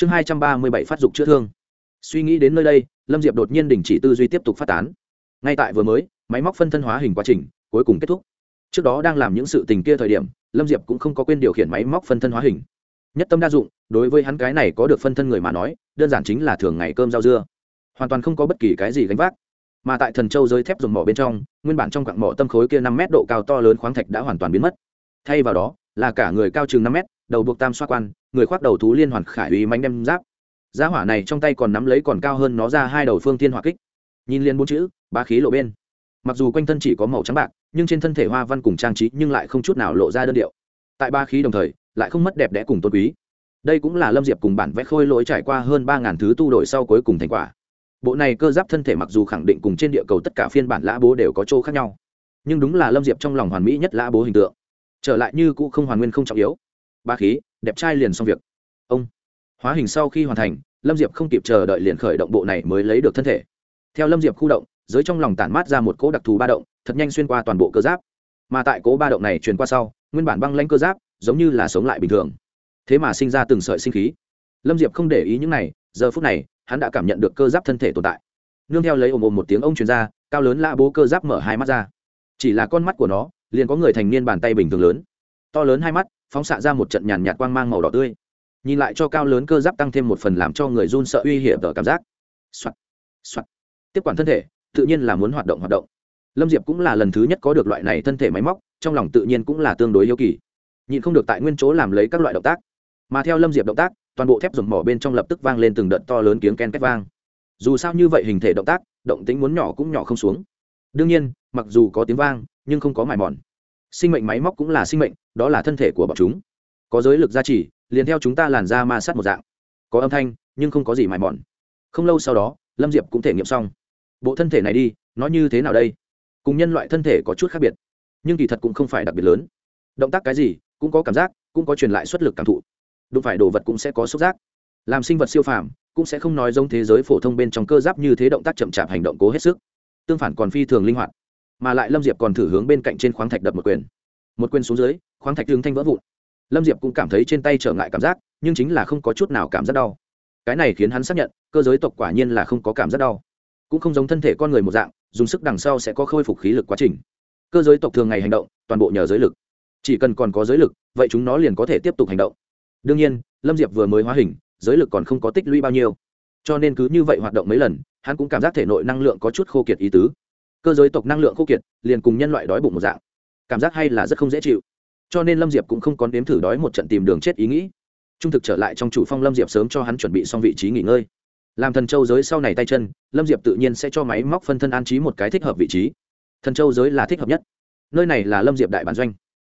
chương hai trăm ba mươi bảy phát dục chữa thương. Suy nghĩ đến nơi đây, lâm diệp đột nhiên đình chỉ tư duy tiếp tục phát tán. Ngay tại vừa mới, máy móc phân thân hóa hình quá trình cuối cùng kết thúc. Trước đó đang làm những sự tình kia thời điểm, lâm diệp cũng không có quên điều khiển máy móc phân thân hóa hình. Nhất tâm đa dụng, đối với hắn cái này có được phân thân người mà nói, đơn giản chính là thường ngày cơm rau dưa. Hoàn toàn không có bất kỳ cái gì gánh vác. Mà tại thần châu giới thép dùng mỏ bên trong, nguyên bản trong quặng mỏ tâm khối kia năm mét độ cao to lớn khoáng thạch đã hoàn toàn biến mất. Thay vào đó, là cả người cao chừng năm mét đầu buộc tam xoa quan, người khoác đầu thú liên hoàn khải uy mánh đem giáp. Giá hỏa này trong tay còn nắm lấy còn cao hơn nó ra hai đầu phương tiên hỏa kích. Nhìn liên bốn chữ ba khí lộ bên. Mặc dù quanh thân chỉ có màu trắng bạc, nhưng trên thân thể hoa văn cùng trang trí nhưng lại không chút nào lộ ra đơn điệu. Tại ba khí đồng thời, lại không mất đẹp đẽ cùng tôn quý. Đây cũng là lâm diệp cùng bản vẽ khôi lỗi trải qua hơn ba ngàn thứ tu đổi sau cuối cùng thành quả. Bộ này cơ giáp thân thể mặc dù khẳng định cùng trên địa cầu tất cả phiên bản lã bố đều có chỗ khác nhau, nhưng đúng là lâm diệp trong lòng hoàn mỹ nhất lã bố hình tượng. Trở lại như cũ không hoàn nguyên không trọng yếu ba khí, đẹp trai liền xong việc. Ông, hóa hình sau khi hoàn thành, lâm diệp không kịp chờ đợi liền khởi động bộ này mới lấy được thân thể. Theo lâm diệp khu động, giới trong lòng tản mát ra một cỗ đặc thù ba động, thật nhanh xuyên qua toàn bộ cơ giáp. Mà tại cỗ ba động này truyền qua sau, nguyên bản băng lanh cơ giáp, giống như là sống lại bình thường. Thế mà sinh ra từng sợi sinh khí. Lâm diệp không để ý những này, giờ phút này, hắn đã cảm nhận được cơ giáp thân thể tồn tại. Nương theo lấy ồm ồm một tiếng ông truyền ra, cao lớn lạ bố cơ giáp mở hai mắt ra. Chỉ là con mắt của nó, liền có người thành niên bàn tay bình thường lớn. To lớn hai mắt phóng xạ ra một trận nhàn nhạt quang mang màu đỏ tươi. Nhìn lại cho cao lớn cơ giáp tăng thêm một phần làm cho người run sợ uy hiểm ở cảm giác. Soạt soạt. Tiếp quản thân thể, tự nhiên là muốn hoạt động hoạt động. Lâm diệp cũng là lần thứ nhất có được loại này thân thể máy móc, trong lòng tự nhiên cũng là tương đối yêu kỳ. Nhìn không được tại nguyên chỗ làm lấy các loại động tác. Mà theo lâm diệp động tác, toàn bộ thép dùng mỏ bên trong lập tức vang lên từng đợt to lớn tiếng ken két vang. Dù sao như vậy hình thể động tác, động tính muốn nhỏ cũng nhỏ không xuống. Đương nhiên, mặc dù có tiếng vang, nhưng không có mài mòn sinh mệnh máy móc cũng là sinh mệnh, đó là thân thể của bọn chúng. Có giới lực gia trì, liền theo chúng ta làn ra ma sát một dạng. Có âm thanh, nhưng không có gì mài mòn. Không lâu sau đó, lâm diệp cũng thể nghiệm xong. Bộ thân thể này đi, nó như thế nào đây? Cùng nhân loại thân thể có chút khác biệt, nhưng kỳ thật cũng không phải đặc biệt lớn. Động tác cái gì, cũng có cảm giác, cũng có truyền lại xuất lực cảm thụ. Đụng phải đồ vật cũng sẽ có xúc giác. Làm sinh vật siêu phàm, cũng sẽ không nói giống thế giới phổ thông bên trong cơ giáp như thế động tác chậm chạp hành động cố hết sức. Tương phản còn phi thường linh hoạt mà lại lâm diệp còn thử hướng bên cạnh trên khoáng thạch đập một quyền. Một quyền xuống dưới, khoáng thạch hướng thanh vỡ vụn. Lâm diệp cũng cảm thấy trên tay trở ngại cảm giác, nhưng chính là không có chút nào cảm giác đau. Cái này khiến hắn xác nhận, cơ giới tộc quả nhiên là không có cảm giác đau. Cũng không giống thân thể con người một dạng, dùng sức đằng sau sẽ có khôi phục khí lực quá trình. Cơ giới tộc thường ngày hành động, toàn bộ nhờ giới lực. Chỉ cần còn có giới lực, vậy chúng nó liền có thể tiếp tục hành động. Đương nhiên, lâm diệp vừa mới hóa hình, giới lực còn không có tích lũy bao nhiêu. Cho nên cứ như vậy hoạt động mấy lần, hắn cũng cảm giác thể nội năng lượng có chút khô kiệt ý tứ cơ giới tộc năng lượng khô kiệt, liền cùng nhân loại đói bụng một dạng. Cảm giác hay là rất không dễ chịu. Cho nên lâm diệp cũng không còn đếm thử đói một trận tìm đường chết ý nghĩ. Trung thực trở lại trong chủ phong lâm diệp sớm cho hắn chuẩn bị xong vị trí nghỉ ngơi. Làm thần châu giới sau này tay chân, lâm diệp tự nhiên sẽ cho máy móc phân thân an trí một cái thích hợp vị trí. Thần châu giới là thích hợp nhất. Nơi này là lâm diệp đại bản doanh.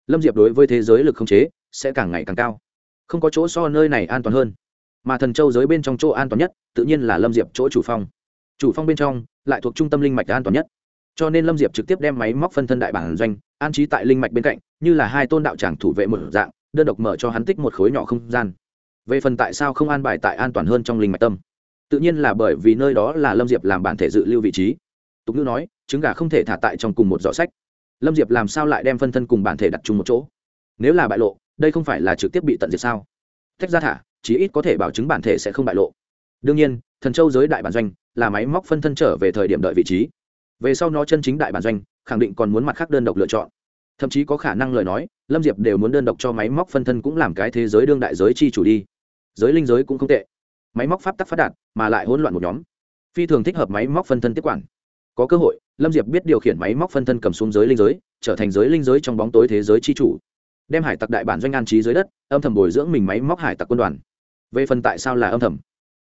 Lâm diệp đối với thế giới lực không chế sẽ càng ngày càng cao. Không có chỗ so nơi này an toàn hơn. Mà thần châu giới bên trong chỗ an toàn nhất, tự nhiên là lâm diệp chỗ chủ phong. Chủ phong bên trong, lại thuộc trung tâm linh mạch an toàn nhất cho nên lâm diệp trực tiếp đem máy móc phân thân đại bản doanh, an trí tại linh mạch bên cạnh, như là hai tôn đạo tràng thủ vệ một dạng, đơn độc mở cho hắn tích một khối nhỏ không gian. Về phần tại sao không an bài tại an toàn hơn trong linh mạch tâm? Tự nhiên là bởi vì nơi đó là lâm diệp làm bản thể dự lưu vị trí. Tục ngữ nói, trứng gà không thể thả tại trong cùng một giỏ sách. Lâm diệp làm sao lại đem phân thân cùng bản thể đặt chung một chỗ? Nếu là bại lộ, đây không phải là trực tiếp bị tận diệt sao? Tách ra thả, chí ít có thể bảo chứng bản thể sẽ không bại lộ. Đương nhiên, thần châu giới đại bản doanh là máy móc phân thân trở về thời điểm đợi vị trí về sau nó chân chính đại bản doanh, khẳng định còn muốn mặt khác đơn độc lựa chọn. Thậm chí có khả năng lời nói, lâm diệp đều muốn đơn độc cho máy móc phân thân cũng làm cái thế giới đương đại giới chi chủ đi. Giới linh giới cũng không tệ. Máy móc pháp tắc phát đạt, mà lại hỗn loạn một nhóm. Phi thường thích hợp máy móc phân thân tiếp quản. Có cơ hội, lâm diệp biết điều khiển máy móc phân thân cầm xuống giới linh giới, trở thành giới linh giới trong bóng tối thế giới chi chủ. Đem hải tặc đại bản doanh an trí dưới đất, âm thầm bồi dưỡng mình máy móc hải tặc quân đoàn. Về phần tại sao là âm thầm?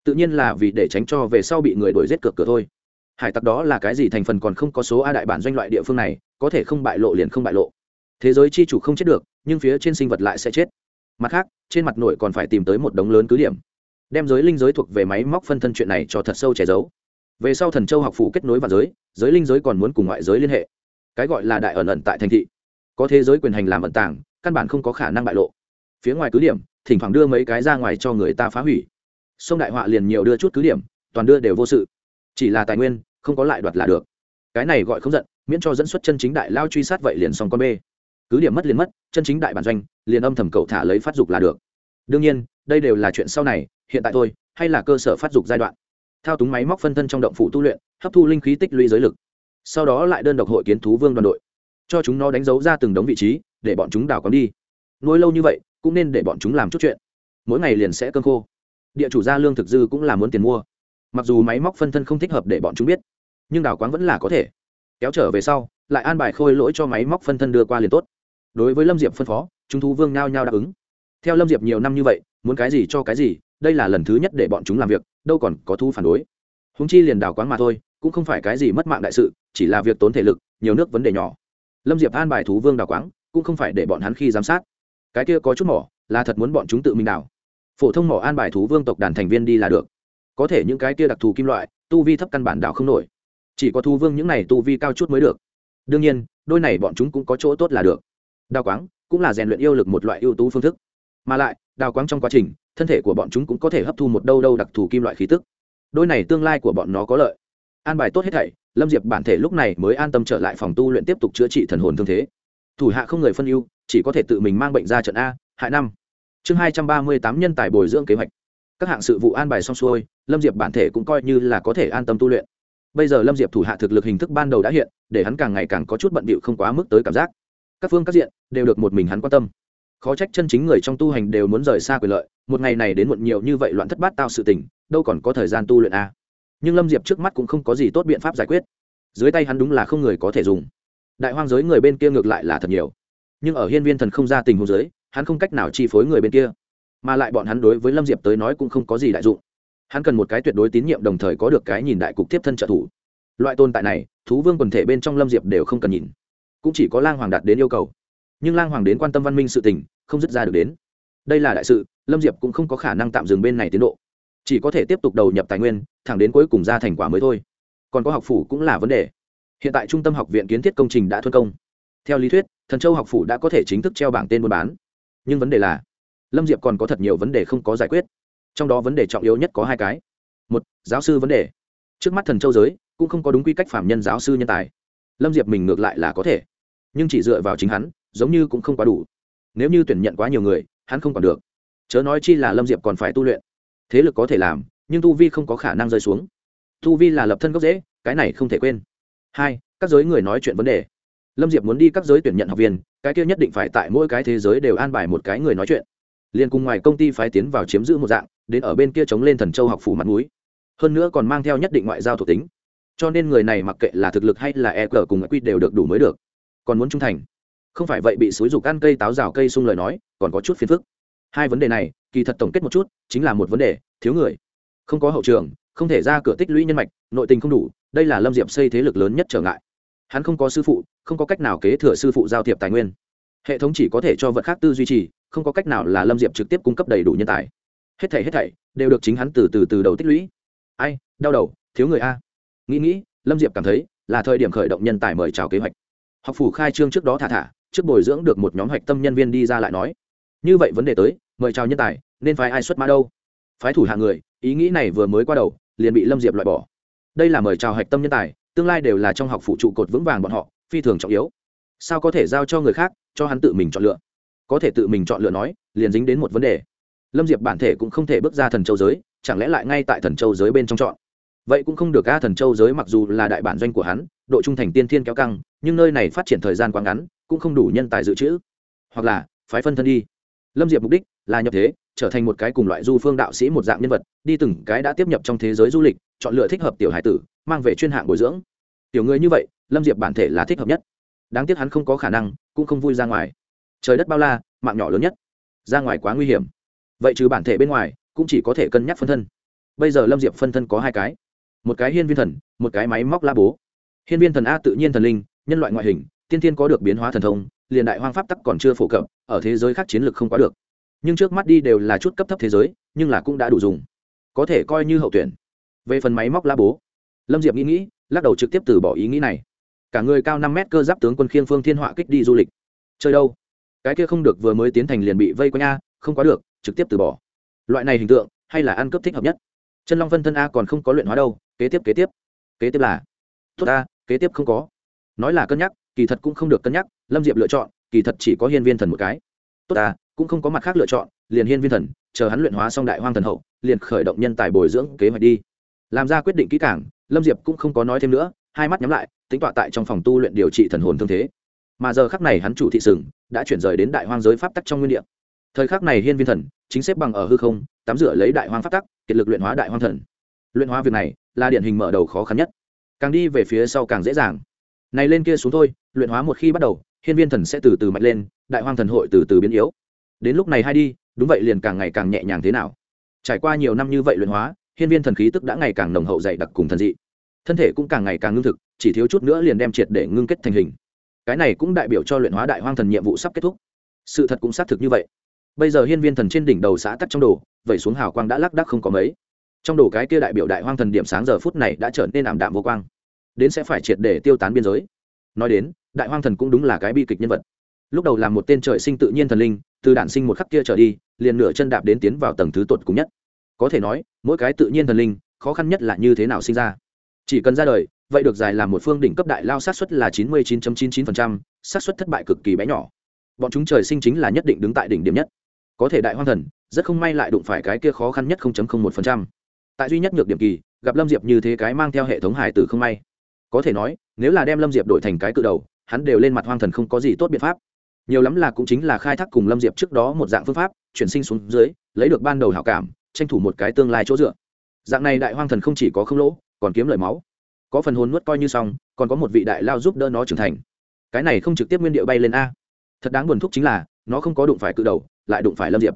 Tự nhiên là vì để tránh cho về sau bị người đuổi giết cược cửa thôi hải tặc đó là cái gì thành phần còn không có số a đại bản doanh loại địa phương này, có thể không bại lộ liền không bại lộ. Thế giới chi chủ không chết được, nhưng phía trên sinh vật lại sẽ chết. Mặt khác, trên mặt nội còn phải tìm tới một đống lớn cứ điểm. Đem giới linh giới thuộc về máy móc phân thân chuyện này cho thật sâu che giấu. Về sau thần châu học phủ kết nối vào giới giới linh giới còn muốn cùng ngoại giới liên hệ. Cái gọi là đại ẩn ẩn tại thành thị. Có thế giới quyền hành làm ẩn tàng, căn bản không có khả năng bại lộ. Phía ngoài cứ điểm, thỉnh thoảng đưa mấy cái ra ngoài cho người ta phá hủy. Sông đại họa liền nhiều đưa chút cứ điểm, toàn đưa đều vô sự chỉ là tài nguyên, không có lại đoạt là được. Cái này gọi không giận, miễn cho dẫn xuất chân chính đại lao truy sát vậy liền xong con bê. Cứ điểm mất liền mất, chân chính đại bản doanh, liền âm thầm cậu thả lấy phát dục là được. Đương nhiên, đây đều là chuyện sau này, hiện tại thôi, hay là cơ sở phát dục giai đoạn. Thao túng máy móc phân thân trong động phủ tu luyện, hấp thu linh khí tích lũy giới lực. Sau đó lại đơn độc hội kiến thú vương đoàn đội. Cho chúng nó đánh dấu ra từng đống vị trí, để bọn chúng đào cắm đi. Nuôi lâu như vậy, cũng nên để bọn chúng làm chút chuyện. Mỗi ngày liền sẽ cơm khô. Địa chủ gia lương thực dư cũng là muốn tiền mua mặc dù máy móc phân thân không thích hợp để bọn chúng biết, nhưng đào quáng vẫn là có thể. Kéo trở về sau, lại an bài khôi lỗi cho máy móc phân thân đưa qua liền tốt. Đối với lâm diệp phân phó, chúng thú vương nao nhao đáp ứng. Theo lâm diệp nhiều năm như vậy, muốn cái gì cho cái gì, đây là lần thứ nhất để bọn chúng làm việc, đâu còn có thu phản đối. Húng chi liền đào quáng mà thôi, cũng không phải cái gì mất mạng đại sự, chỉ là việc tốn thể lực, nhiều nước vấn đề nhỏ. Lâm diệp an bài thú vương đào quáng, cũng không phải để bọn hắn khi giám sát. Cái kia có chút mỏ, là thật muốn bọn chúng tự mình đào. Phổ thông mỏ an bài thú vương tộc đàn thành viên đi là được có thể những cái kia đặc thù kim loại, tu vi thấp căn bản đào không nổi. Chỉ có thu vương những này tu vi cao chút mới được. Đương nhiên, đôi này bọn chúng cũng có chỗ tốt là được. Đào quáng cũng là rèn luyện yêu lực một loại ưu tú phương thức. Mà lại, đào quáng trong quá trình, thân thể của bọn chúng cũng có thể hấp thu một đâu đâu đặc thù kim loại khí tức. Đôi này tương lai của bọn nó có lợi. An bài tốt hết thảy, lâm diệp bản thể lúc này mới an tâm trở lại phòng tu luyện tiếp tục chữa trị thần hồn thương thế. Thủ hạ không người phân ưu, chỉ có thể tự mình mang bệnh ra trận a, hại năm. Chương hai trăm ba mươi tám nhân tài bồi dưỡng kế hoạch các hạng sự vụ an bài xong xuôi, lâm diệp bản thể cũng coi như là có thể an tâm tu luyện. Bây giờ lâm diệp thủ hạ thực lực hình thức ban đầu đã hiện, để hắn càng ngày càng có chút bận bịu không quá mức tới cảm giác. Các phương các diện đều được một mình hắn quan tâm. Khó trách chân chính người trong tu hành đều muốn rời xa quyền lợi, một ngày này đến muộn nhiều như vậy loạn thất bát tao sự tình, đâu còn có thời gian tu luyện a nhưng lâm diệp trước mắt cũng không có gì tốt biện pháp giải quyết. Dưới tay hắn đúng là không người có thể dùng. Đại hoang giới người bên kia ngược lại là thật nhiều. Nhưng ở hiên viên thần không ra tình huống giới hắn không cách nào chi phối người bên kia mà lại bọn hắn đối với lâm diệp tới nói cũng không có gì đại dụng. Hắn cần một cái tuyệt đối tín nhiệm đồng thời có được cái nhìn đại cục tiếp thân trợ thủ. Loại tồn tại này, thú vương quần thể bên trong lâm diệp đều không cần nhìn. Cũng chỉ có lang hoàng đạt đến yêu cầu. Nhưng lang hoàng đến quan tâm văn minh sự tình, không dứt ra được đến. Đây là đại sự, lâm diệp cũng không có khả năng tạm dừng bên này tiến độ. Chỉ có thể tiếp tục đầu nhập tài nguyên, thẳng đến cuối cùng ra thành quả mới thôi. Còn có học phủ cũng là vấn đề. Hiện tại trung tâm học viện kiến thiết công trình đã thuân công. Theo lý thuyết, thần châu học phủ đã có thể chính thức treo bảng tên buôn bán. Nhưng vấn đề là lâm diệp còn có thật nhiều vấn đề không có giải quyết. Trong đó vấn đề trọng yếu nhất có hai cái. Một, giáo sư vấn đề. Trước mắt thần châu giới cũng không có đúng quy cách phạm nhân giáo sư nhân tài. Lâm diệp mình ngược lại là có thể. Nhưng chỉ dựa vào chính hắn, giống như cũng không quá đủ. Nếu như tuyển nhận quá nhiều người, hắn không còn được. Chớ nói chi là lâm diệp còn phải tu luyện. Thế lực có thể làm, nhưng tu vi không có khả năng rơi xuống. Tu vi là lập thân gốc dễ cái này không thể quên. Hai, các giới người nói chuyện vấn đề. Lâm diệp muốn đi các giới tuyển nhận học viên, cái kia nhất định phải tại mỗi cái thế giới đều an bài một cái người nói chuyện liền cùng ngoài công ty phái tiến vào chiếm giữ một dạng, đến ở bên kia chống lên thần châu học phủ mặt núi hơn nữa còn mang theo nhất định ngoại giao thuộc tính. Cho nên người này mặc kệ là thực lực hay là e cờ cùng quy đều được đủ mới được. Còn muốn trung thành. Không phải vậy bị xúi dục ăn cây táo rào cây sung lời nói, còn có chút phiền phức. Hai vấn đề này, kỳ thật tổng kết một chút, chính là một vấn đề, thiếu người. Không có hậu trường, không thể ra cửa tích lũy nhân mạch, nội tình không đủ, đây là lâm diệp xây thế lực lớn nhất trở ngại. Hắn không có sư phụ, không có cách nào kế thừa sư phụ giao thiệp tài nguyên. Hệ thống chỉ có thể cho vật khác tư duy trì không có cách nào là lâm diệp trực tiếp cung cấp đầy đủ nhân tài. Hết thảy hết thảy đều được chính hắn từ từ từ đầu tích lũy. Ai, đau đầu, thiếu người a. Nghĩ nghĩ, lâm diệp cảm thấy là thời điểm khởi động nhân tài mời chào kế hoạch. Học phủ khai trương trước đó thả thả, trước bồi dưỡng được một nhóm hoạch tâm nhân viên đi ra lại nói, như vậy vấn đề tới, mời chào nhân tài, nên phái ai xuất mã đâu? Phái thủ hạ người, ý nghĩ này vừa mới qua đầu, liền bị lâm diệp loại bỏ. Đây là mời chào hạch tâm nhân tài, tương lai đều là trong học phụ trụ cột vững vàng bọn họ, phi thường trọng yếu. Sao có thể giao cho người khác, cho hắn tự mình chọn lựa? Có thể tự mình chọn lựa nói, liền dính đến một vấn đề. Lâm diệp bản thể cũng không thể bước ra thần châu giới, chẳng lẽ lại ngay tại thần châu giới bên trong chọn? Vậy cũng không được a, thần châu giới mặc dù là đại bản doanh của hắn, độ trung thành tiên thiên kéo căng, nhưng nơi này phát triển thời gian quá ngắn, cũng không đủ nhân tài dự trữ. Hoặc là, phái phân thân đi. Lâm diệp mục đích là nhập thế, trở thành một cái cùng loại du phương đạo sĩ một dạng nhân vật, đi từng cái đã tiếp nhập trong thế giới du lịch, chọn lựa thích hợp tiểu hải tử, mang về chuyên hạng bồi dưỡng. Tiểu người như vậy, lâm diệp bản thể là thích hợp nhất. Đáng tiếc hắn không có khả năng, cũng không vui ra ngoài trời đất bao la, mạng nhỏ lớn nhất. Ra ngoài quá nguy hiểm. Vậy trừ bản thể bên ngoài, cũng chỉ có thể cân nhắc phân thân. Bây giờ lâm diệp phân thân có hai cái. Một cái hiên viên thần, một cái máy móc la bố. Hiên viên thần a tự nhiên thần linh, nhân loại ngoại hình, tiên tiên có được biến hóa thần thông, liền đại hoang pháp tắc còn chưa phổ cập, ở thế giới khác chiến lược không quá được. Nhưng trước mắt đi đều là chút cấp thấp thế giới, nhưng là cũng đã đủ dùng. Có thể coi như hậu tuyển. Về phần máy móc la bố, lâm diệp nghĩ nghĩ, lắc đầu trực tiếp từ bỏ ý nghĩ này. Cả người cao năm mét cơ giáp tướng quân khiêng phương thiên họa kích đi du lịch. Chơi đâu? Cái kia không được vừa mới tiến thành liền bị vây quanh a không quá được trực tiếp từ bỏ. Loại này hình tượng hay là ăn cướp thích hợp nhất. Chân long phân thân a còn không có luyện hóa đâu kế tiếp kế tiếp. Kế tiếp là tốt a kế tiếp không có. Nói là cân nhắc kỳ thật cũng không được cân nhắc lâm diệp lựa chọn kỳ thật chỉ có hiên viên thần một cái. Tốt à cũng không có mặt khác lựa chọn liền hiên viên thần chờ hắn luyện hóa xong đại hoang thần hậu liền khởi động nhân tài bồi dưỡng kế hoạch đi. Làm ra quyết định kỹ cảng, lâm diệp cũng không có nói thêm nữa hai mắt nhắm lại tính tọa tại trong phòng tu luyện điều trị thần hồn thương thế mà giờ khắc này hắn chủ thị sừng đã chuyển rời đến đại hoang giới pháp tắc trong nguyên địa. Thời khắc này hiên viên thần chính xếp bằng ở hư không, tắm rửa lấy đại hoang pháp tắc, kiệt lực luyện hóa đại hoang thần. Luyện hóa việc này là điển hình mở đầu khó khăn nhất. Càng đi về phía sau càng dễ dàng. Này lên kia xuống thôi, luyện hóa một khi bắt đầu, hiên viên thần sẽ từ từ mạnh lên, đại hoang thần hội từ từ biến yếu. Đến lúc này hay đi, đúng vậy liền càng ngày càng nhẹ nhàng thế nào. Trải qua nhiều năm như vậy luyện hóa, hiên viên thần khí tức đã ngày càng nồng hậu dày đặc cùng thần dị. Thân thể cũng càng ngày càng ngưng thực, chỉ thiếu chút nữa liền đem triệt để ngưng kết thành hình cái này cũng đại biểu cho luyện hóa đại hoang thần nhiệm vụ sắp kết thúc. Sự thật cũng xác thực như vậy. Bây giờ hiên viên thần trên đỉnh đầu xã tắc trong đồ, vẩy xuống hào quang đã lác đắc không có mấy. Trong đồ cái kia đại biểu đại hoang thần điểm sáng giờ phút này đã trở nên ảm đạm vô quang. Đến sẽ phải triệt để tiêu tán biên giới. Nói đến, đại hoang thần cũng đúng là cái bi kịch nhân vật. Lúc đầu là một tên trời sinh tự nhiên thần linh, từ đản sinh một khắc kia trở đi, liền nửa chân đạp đến tiến vào tầng thứ tột cùng nhất. Có thể nói, mỗi cái tự nhiên thần linh, khó khăn nhất là như thế nào sinh ra. Chỉ cần ra đời vậy được dài làm một phương đỉnh cấp đại lao sát xuất là chín mươi chín chín chín sát xuất thất bại cực kỳ bé nhỏ. Bọn chúng trời sinh chính là nhất định đứng tại đỉnh điểm nhất. Có thể đại hoang thần, rất không may lại đụng phải cái kia khó khăn nhất một tại duy nhất nhược điểm kỳ, gặp lâm diệp như thế cái mang theo hệ thống hải tử không may. Có thể nói, nếu là đem lâm diệp đổi thành cái cự đầu, hắn đều lên mặt hoang thần không có gì tốt biện pháp. Nhiều lắm là cũng chính là khai thác cùng lâm diệp trước đó một dạng phương pháp, chuyển sinh xuống dưới, lấy được ban đầu hảo cảm, tranh thủ một cái tương lai chỗ dựa. Dạng này đại hoang thần không chỉ có không lỗ, còn kiếm lời máu có phần hồn nuốt coi như xong, còn có một vị đại lao giúp đỡ nó trưởng thành. Cái này không trực tiếp nguyên điệu bay lên a. Thật đáng buồn thúc chính là, nó không có đụng phải cự đầu, lại đụng phải lâm diệp.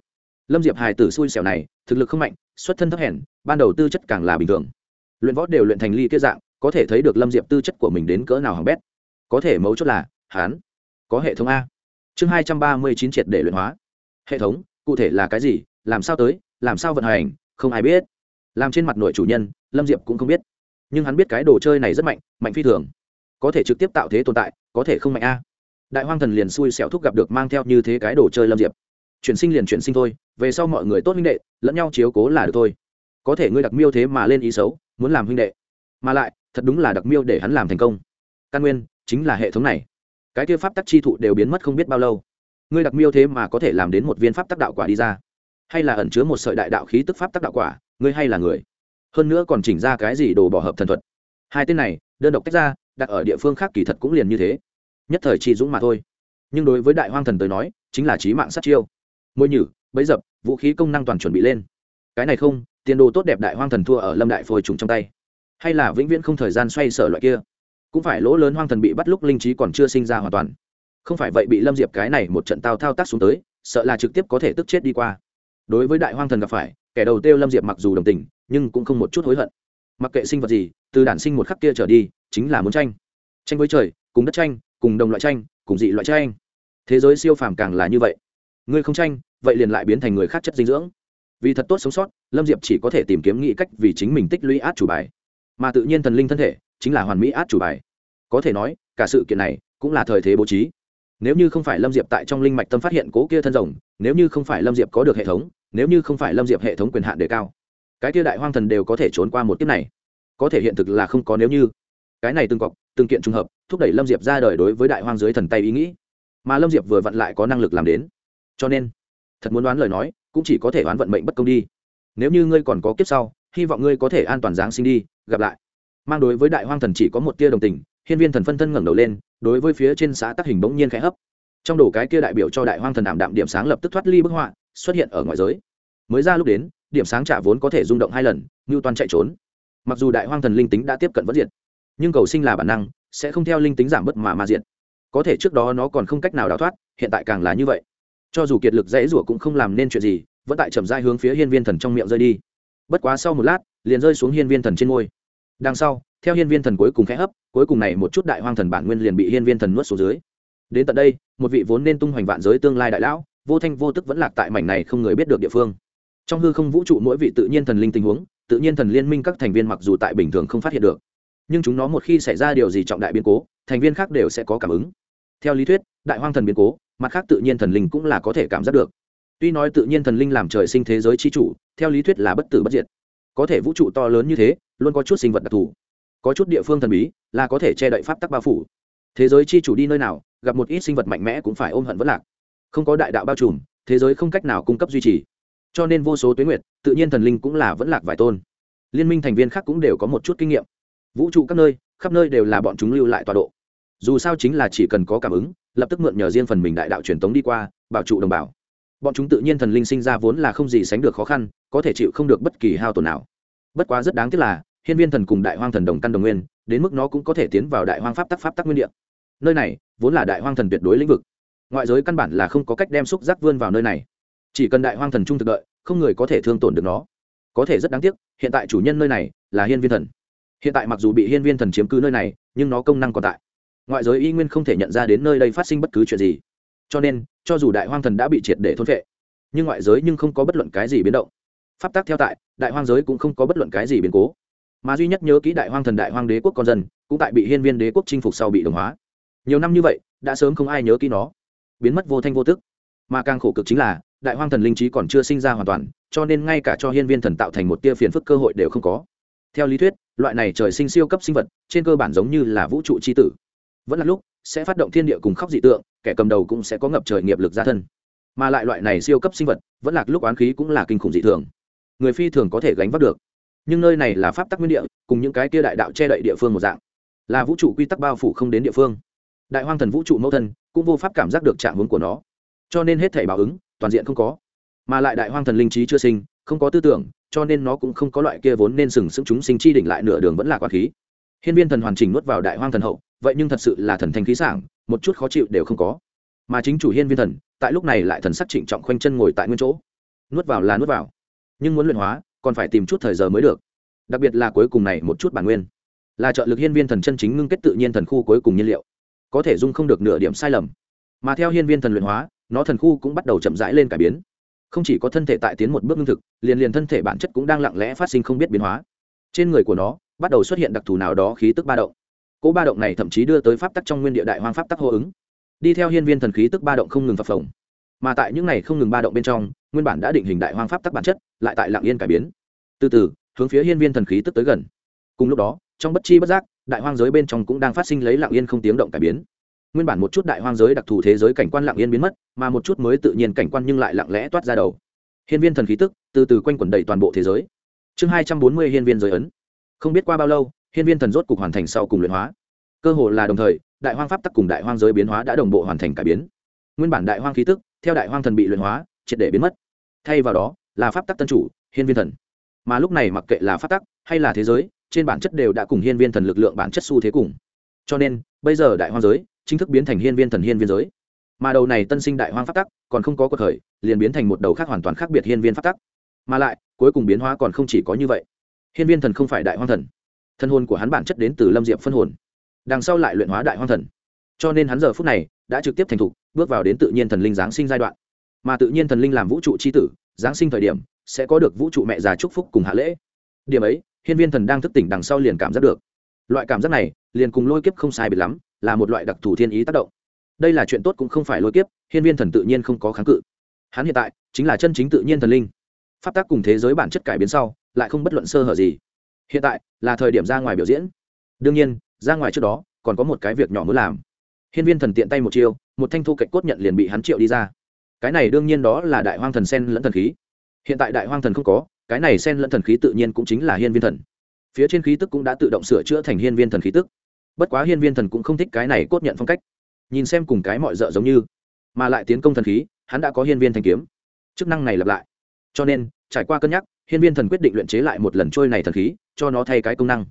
Lâm diệp hài tử xui xẻo này, thực lực không mạnh, xuất thân thấp hèn, ban đầu tư chất càng là bình thường. Luyện võ đều luyện thành ly kia dạng, có thể thấy được lâm diệp tư chất của mình đến cỡ nào hỏng bét. Có thể mấu chốt là hán có hệ thống a. Chương hai trăm ba mươi chín triệt để luyện hóa. Hệ thống, cụ thể là cái gì, làm sao tới, làm sao vận hành, không ai biết. Làm trên mặt nội chủ nhân, lâm diệp cũng không biết nhưng hắn biết cái đồ chơi này rất mạnh mạnh phi thường. Có thể trực tiếp tạo thế tồn tại, có thể không mạnh a. Đại hoang thần liền xui xẻo thúc gặp được mang theo như thế cái đồ chơi lâm diệp. Chuyển sinh liền chuyển sinh thôi, về sau mọi người tốt huynh đệ, lẫn nhau chiếu cố là được thôi. Có thể ngươi đặc miêu thế mà lên ý xấu, muốn làm huynh đệ. Mà lại, thật đúng là đặc miêu để hắn làm thành công. Căn nguyên, chính là hệ thống này. Cái kia pháp tắc chi thụ đều biến mất không biết bao lâu. Ngươi đặc miêu thế mà có thể làm đến một viên pháp tắc đạo quả đi ra. Hay là ẩn chứa một sợi đại đạo khí tức pháp tắc đạo quả, ngươi hay là người hơn nữa còn chỉnh ra cái gì đồ bỏ hợp thần thuật. Hai tên này, đơn độc tách ra, đặt ở địa phương khác kỳ thật cũng liền như thế. Nhất thời chi dũng mà thôi. Nhưng đối với đại hoang thần tới nói, chính là trí mạng sát chiêu. Môi nhử, bấy dập, vũ khí công năng toàn chuẩn bị lên. Cái này không, tiền đồ tốt đẹp đại hoang thần thua ở lâm đại phôi trùng trong tay. Hay là vĩnh viễn không thời gian xoay sở loại kia. Cũng phải lỗ lớn hoang thần bị bắt lúc linh trí còn chưa sinh ra hoàn toàn. Không phải vậy bị lâm diệp cái này một trận tao thao tác xuống tới, sợ là trực tiếp có thể tức chết đi qua. Đối với đại hoang thần gặp phải, kẻ đầu tiêu lâm diệp mặc dù đồng tình nhưng cũng không một chút hối hận. Mặc kệ sinh vật gì, từ đản sinh một khắc kia trở đi, chính là muốn tranh. Tranh với trời, cùng đất tranh, cùng đồng loại tranh, cùng dị loại tranh. Thế giới siêu phàm càng là như vậy. Ngươi không tranh, vậy liền lại biến thành người khác chất dinh dưỡng. Vì thật tốt sống sót, lâm diệp chỉ có thể tìm kiếm nghĩ cách vì chính mình tích lũy át chủ bài. Mà tự nhiên thần linh thân thể, chính là hoàn mỹ át chủ bài. Có thể nói, cả sự kiện này cũng là thời thế bố trí. Nếu như không phải lâm diệp tại trong linh mạch tâm phát hiện cố kia thân rồng, nếu như không phải lâm diệp có được hệ thống, nếu như không phải lâm diệp hệ thống quyền hạn đề cao cái kia đại hoang thần đều có thể trốn qua một kiếp này. Có thể hiện thực là không có nếu như. Cái này từng cọc, từng kiện trùng hợp, thúc đẩy lâm diệp ra đời đối với đại hoang dưới thần tay ý nghĩ. Mà lâm diệp vừa vặn lại có năng lực làm đến. Cho nên, thật muốn đoán lời nói, cũng chỉ có thể đoán vận mệnh bất công đi. Nếu như ngươi còn có kiếp sau, hy vọng ngươi có thể an toàn giáng sinh đi, gặp lại. Mang đối với đại hoang thần chỉ có một tia đồng tình, hiên viên thần phân thân ngẩng đầu lên, đối với phía trên xã tác hình bỗng nhiên khẽ hấp. Trong đồ cái kia đại biểu cho đại hoang thần ảm đạm điểm sáng lập tức thoát ly bức họa, xuất hiện ở ngoài giới. Mới ra lúc đến điểm sáng trả vốn có thể rung động hai lần, ngưu toàn chạy trốn. Mặc dù đại hoang thần linh tính đã tiếp cận vẫn diệt, nhưng cầu sinh là bản năng, sẽ không theo linh tính giảm bớt mà ma diệt. Có thể trước đó nó còn không cách nào đào thoát, hiện tại càng là như vậy. Cho dù kiệt lực dãy rủa cũng không làm nên chuyện gì, vẫn tại chậm dai hướng phía hiên viên thần trong miệng rơi đi. Bất quá sau một lát, liền rơi xuống hiên viên thần trên ngôi. Đằng sau, theo hiên viên thần cuối cùng khẽ hấp, cuối cùng này một chút đại hoang thần bản nguyên liền bị hiên viên thần nuốt xuống dưới. Đến tận đây, một vị vốn nên tung hoành vạn giới tương lai đại lão, vô thanh vô tức vẫn lạc tại mảnh này không người biết được địa phương trong hư không vũ trụ mỗi vị tự nhiên thần linh tình huống, tự nhiên thần liên minh các thành viên mặc dù tại bình thường không phát hiện được, nhưng chúng nó một khi xảy ra điều gì trọng đại biến cố, thành viên khác đều sẽ có cảm ứng. Theo lý thuyết, đại hoang thần biến cố, mặt khác tự nhiên thần linh cũng là có thể cảm giác được. Tuy nói tự nhiên thần linh làm trời sinh thế giới c h i chủ, theo lý thuyết là bất tử bất diệt. Có thể vũ trụ to lớn như thế, luôn có chút sinh vật đặc thù. Có chút địa phương thần bí, là có thể che đậy pháp tắc bao phủ. Thế giới chi chủ đi nơi nào, gặp một ít sinh vật mạnh mẽ cũng phải ôm hận vất lạc. Không có đại đạo bao trùm, thế giới không cách nào cung cấp duy trì cho nên vô số tuyến nguyệt, tự nhiên thần linh cũng là vẫn lạc vài tôn. Liên minh thành viên khác cũng đều có một chút kinh nghiệm. Vũ trụ các nơi, khắp nơi đều là bọn chúng lưu lại tọa độ. Dù sao chính là chỉ cần có cảm ứng, lập tức mượn nhờ riêng phần mình đại đạo truyền tống đi qua, bảo trụ đồng bào. Bọn chúng tự nhiên thần linh sinh ra vốn là không gì sánh được khó khăn, có thể chịu không được bất kỳ hao tổn nào. Bất quá rất đáng tiếc là, hiên viên thần cùng đại hoang thần đồng căn đồng nguyên, đến mức nó cũng có thể tiến vào đại hoang pháp tắc pháp tắc nguyên địa. Nơi này, vốn là đại hoang thần tuyệt đối lĩnh vực. Ngoại giới căn bản là không có cách đem xúc giác vươn vào nơi này chỉ cần đại hoang thần trung thực đợi, không người có thể thương tổn được nó. Có thể rất đáng tiếc, hiện tại chủ nhân nơi này là hiên viên thần. Hiện tại mặc dù bị hiên viên thần chiếm cứ nơi này, nhưng nó công năng còn tại. Ngoại giới y nguyên không thể nhận ra đến nơi đây phát sinh bất cứ chuyện gì. Cho nên, cho dù đại hoang thần đã bị triệt để thôn vệ nhưng ngoại giới nhưng không có bất luận cái gì biến động. Pháp tác theo tại, đại hoang giới cũng không có bất luận cái gì biến cố. Mà duy nhất nhớ kỹ đại hoang thần đại hoang đế quốc con dân, cũng tại bị hiên viên đế quốc chinh phục sau bị đồng hóa. Nhiều năm như vậy, đã sớm không ai nhớ kỹ nó. Biến mất vô thanh vô tức. Mà càng khổ cực chính là đại hoang thần linh trí còn chưa sinh ra hoàn toàn, cho nên ngay cả cho hiên viên thần tạo thành một tia phiền phức cơ hội đều không có. Theo lý thuyết, loại này trời sinh siêu cấp sinh vật, trên cơ bản giống như là vũ trụ c h i tử. Vẫn là lúc, sẽ phát động thiên địa cùng khóc dị tượng, kẻ cầm đầu cũng sẽ có ngập trời nghiệp lực ra thân. Mà lại loại này siêu cấp sinh vật, vẫn là lúc oán khí cũng là kinh khủng dị thường. Người phi thường có thể gánh vác được. Nhưng nơi này là pháp tắc nguyên địa, cùng những cái kia đại đạo che đậy địa phương một dạng. Là vũ trụ quy tắc bao phủ không đến địa phương. Đại hoang thần vũ trụ mẫu thân cũng vô pháp cảm giác được trạng hướng của nó. Cho nên hết thể báo ứng toàn diện không có. Mà lại đại hoang thần linh trí chưa sinh, không có tư tưởng, cho nên nó cũng không có loại kia vốn nên sừng sững chúng sinh chi đỉnh lại nửa đường vẫn là quả khí. Hiên viên thần hoàn chỉnh nuốt vào đại hoang thần hậu, vậy nhưng thật sự là thần thanh khí sảng, một chút khó chịu đều không có. Mà chính chủ hiên viên thần, tại lúc này lại thần sắc trịnh trọng khoanh chân ngồi tại nguyên chỗ. Nuốt vào là nuốt vào. Nhưng muốn luyện hóa, còn phải tìm chút thời giờ mới được. Đặc biệt là cuối cùng này một chút bản nguyên. Là trợ lực hiên viên thần chân chính ngưng kết tự nhiên thần khu cuối cùng nhiên liệu. Có thể dung không được nửa điểm sai lầm. Mà theo hiên viên thần luyện hóa nó thần khu cũng bắt đầu chậm rãi lên cải biến. Không chỉ có thân thể tại tiến một bước ngưng thực, liền liền thân thể bản chất cũng đang lặng lẽ phát sinh không biết biến hóa. Trên người của nó, bắt đầu xuất hiện đặc thù nào đó khí tức ba động. Cỗ ba động này thậm chí đưa tới pháp tắc trong nguyên địa đại hoang pháp tắc hô ứng. Đi theo hiên viên thần khí tức ba động không ngừng phập phồng. Mà tại những này không ngừng ba động bên trong, nguyên bản đã định hình đại hoang pháp tắc bản chất, lại tại lạng yên cải biến. Từ từ, hướng phía hiên viên thần khí tức tới gần. Cùng lúc đó, trong bất chi bất giác, đại hoang giới bên trong cũng đang phát sinh lấy lạng yên không tiếng động cải biến nguyên bản một chút đại hoang giới đặc thù thế giới cảnh quan lặng yên biến mất, mà một chút mới tự nhiên cảnh quan nhưng lại lặng lẽ toát ra đầu. Hiên viên thần khí tức, từ từ quanh quẩn đầy toàn bộ thế giới. Chương hai trăm bốn mươi hiên viên giới ấn. Không biết qua bao lâu, hiên viên thần rốt cục hoàn thành sau cùng luyện hóa. Cơ hồ là đồng thời, đại hoang pháp tắc cùng đại hoang giới biến hóa đã đồng bộ hoàn thành cải biến. Nguyên bản đại hoang khí tức, theo đại hoang thần bị luyện hóa, triệt để biến mất. Thay vào đó, là pháp tắc tân chủ, hiên viên thần. Mà lúc này mặc kệ là pháp tắc hay là thế giới, trên bản chất đều đã cùng hiên viên thần lực lượng bản chất xu thế cùng. Cho nên, bây giờ đại hoang giới chính thức biến thành hiên viên thần hiên viên giới. Mà đầu này tân sinh đại hoang pháp tắc còn không có cuộc khởi, liền biến thành một đầu khác hoàn toàn khác biệt hiên viên pháp tắc. Mà lại, cuối cùng biến hóa còn không chỉ có như vậy. Hiên viên thần không phải đại hoang thần. Thân hồn của hắn bản chất đến từ lâm diệp phân hồn. Đằng sau lại luyện hóa đại hoang thần. Cho nên hắn giờ phút này đã trực tiếp thành thục, bước vào đến tự nhiên thần linh giáng sinh giai đoạn. Mà tự nhiên thần linh làm vũ trụ c h i tử, giáng sinh thời điểm sẽ có được vũ trụ mẹ già chúc phúc cùng hạ lễ. Điểm ấy, hiên viên thần đang thức tỉnh đằng sau liền cảm giác được. Loại cảm giác này liền cùng lôi kiếp không sai biệt lắm là một loại đặc thù thiên ý tác động. Đây là chuyện tốt cũng không phải lôi kiếp, hiên viên thần tự nhiên không có kháng cự. Hắn hiện tại chính là chân chính tự nhiên thần linh. Pháp tác cùng thế giới bản chất cải biến sau, lại không bất luận sơ hở gì. Hiện tại là thời điểm ra ngoài biểu diễn. Đương nhiên, ra ngoài trước đó, còn có một cái việc nhỏ muốn làm. Hiên viên thần tiện tay một chiêu, một thanh thu cạnh cốt nhận liền bị hắn triệu đi ra. Cái này đương nhiên đó là đại hoang thần sen lẫn thần khí. Hiện tại đại hoang thần không có, cái này sen lẫn thần khí tự nhiên cũng chính là hiên viên thần. Phía trên khí tức cũng đã tự động sửa chữa thành hiên viên thần khí tức bất quá hiên viên thần cũng không thích cái này cốt nhận phong cách. Nhìn xem cùng cái mọi d ợ giống như, mà lại tiến công thần khí, hắn đã có hiên viên thanh kiếm. Chức năng này lặp lại. Cho nên, trải qua cân nhắc, hiên viên thần quyết định luyện chế lại một lần trôi này thần khí, cho nó thay cái công năng.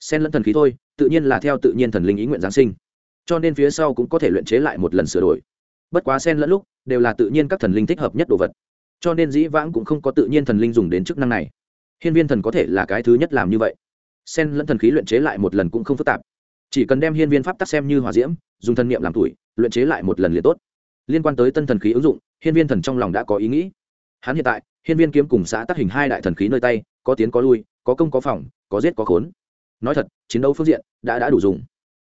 Sen lẫn thần khí thôi, tự nhiên là theo tự nhiên thần linh ý nguyện giáng sinh. Cho nên phía sau cũng có thể luyện chế lại một lần sửa đổi. Bất quá sen lẫn lúc, đều là tự nhiên các thần linh thích hợp nhất đồ vật. Cho nên dĩ vãng cũng không có tự nhiên thần linh dùng đến chức năng này. Hiên viên thần có thể là cái thứ nhất làm như vậy. Sen lẫn thần khí luyện chế lại một lần cũng không phức tạp chỉ cần đem hiên viên pháp tắc xem như hòa diễm, dùng thân niệm làm tuổi, luyện chế lại một lần liền tốt. Liên quan tới tân thần khí ứng dụng, hiên viên thần trong lòng đã có ý nghĩ. Hắn hiện tại, hiên viên kiếm cùng xã tác hình hai đại thần khí nơi tay, có tiến có lui, có công có phòng, có giết có khốn. Nói thật, chiến đấu phương diện đã đã đủ dùng.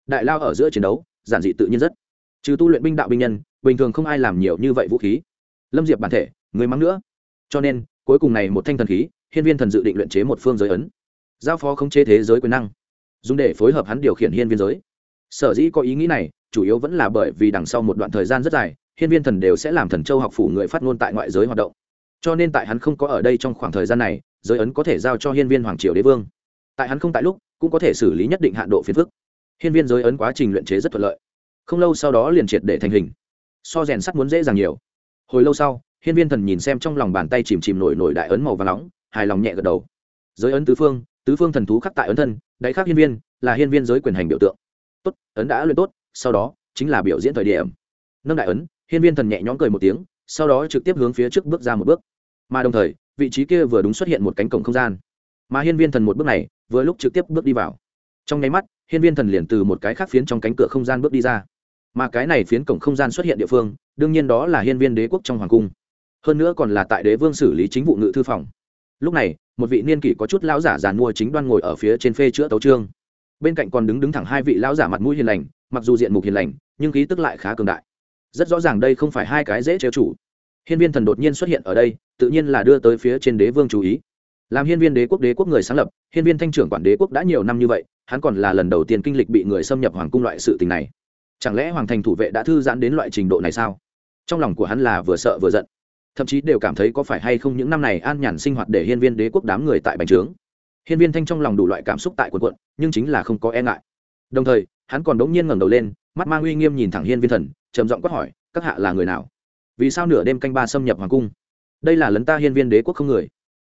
Đại lao ở giữa chiến đấu, giản dị tự nhiên rất. Trừ tu luyện binh đạo binh nhân, bình thường không ai làm nhiều như vậy vũ khí. Lâm diệp bản thể, người mắng nữa. Cho nên, cuối cùng này một thanh thần khí, hiên viên thần dự định luyện chế một phương giới ấn. Giao phó khống chế thế giới quyền năng dùng để phối hợp hắn điều khiển hiên viên giới. Sở dĩ có ý nghĩ này, chủ yếu vẫn là bởi vì đằng sau một đoạn thời gian rất dài, hiên viên thần đều sẽ làm thần châu học phủ người phát ngôn tại ngoại giới hoạt động. Cho nên tại hắn không có ở đây trong khoảng thời gian này, giới ấn có thể giao cho hiên viên hoàng triều đế vương. Tại hắn không tại lúc, cũng có thể xử lý nhất định hạn độ phiền phức. Hiên viên giới ấn quá trình luyện chế rất thuận lợi. Không lâu sau đó liền triệt để thành hình. So rèn sắt muốn dễ dàng nhiều. Hồi lâu sau, hiên viên thần nhìn xem trong lòng bàn tay chìm chìm nổi nổi đại ấn màu và nóng, hài lòng nhẹ gật đầu. Giới ấn tứ phương tứ phương thần thú khắc tại ấn thân, đáy khắc hiên viên, là hiên viên giới quyền hành biểu tượng. Tốt, ấn đã luyện tốt, sau đó, chính là biểu diễn thời điểm. Nâng đại ấn, hiên viên thần nhẹ nhõm cười một tiếng, sau đó trực tiếp hướng phía trước bước ra một bước. Mà đồng thời, vị trí kia vừa đúng xuất hiện một cánh cổng không gian. Mà hiên viên thần một bước này, vừa lúc trực tiếp bước đi vào. Trong nháy mắt, hiên viên thần liền từ một cái khác phiến trong cánh cửa không gian bước đi ra. Mà cái này phiến cổng không gian xuất hiện địa phương, đương nhiên đó là hiên viên đế quốc trong hoàng cung. Hơn nữa còn là tại đế vương xử lý chính vụ ngự thư phòng lúc này, một vị niên kỷ có chút lão giả giàn mua chính đoan ngồi ở phía trên phê chữa tấu trương bên cạnh còn đứng đứng thẳng hai vị lão giả mặt mũi hiền lành, mặc dù diện mục hiền lành, nhưng khí tức lại khá cường đại. Rất rõ ràng đây không phải hai cái dễ trêu chủ hiên viên thần đột nhiên xuất hiện ở đây, tự nhiên là đưa tới phía trên đế vương chú ý. Làm hiên viên đế quốc đế quốc người sáng lập, hiên viên thanh trưởng quản đế quốc đã nhiều năm như vậy, hắn còn là lần đầu tiên kinh lịch bị người xâm nhập hoàng cung loại sự tình này. Chẳng lẽ hoàng thành thủ vệ đã thư giãn đến loại trình độ này sao? Trong lòng của hắn là vừa sợ vừa giận thậm chí đều cảm thấy có phải hay không những năm này an nhàn sinh hoạt để hiên viên đế quốc đám người tại bành trướng. Hiên viên thanh trong lòng đủ loại cảm xúc tại quần quận, nhưng chính là không có e ngại. Đồng thời, hắn còn đống nhiên ngẩng đầu lên, mắt mang uy nghiêm nhìn thẳng hiên viên thần, trầm giọng quát hỏi, các hạ là người nào? Vì sao nửa đêm canh ba xâm nhập hoàng cung? Đây là lấn ta hiên viên đế quốc không người.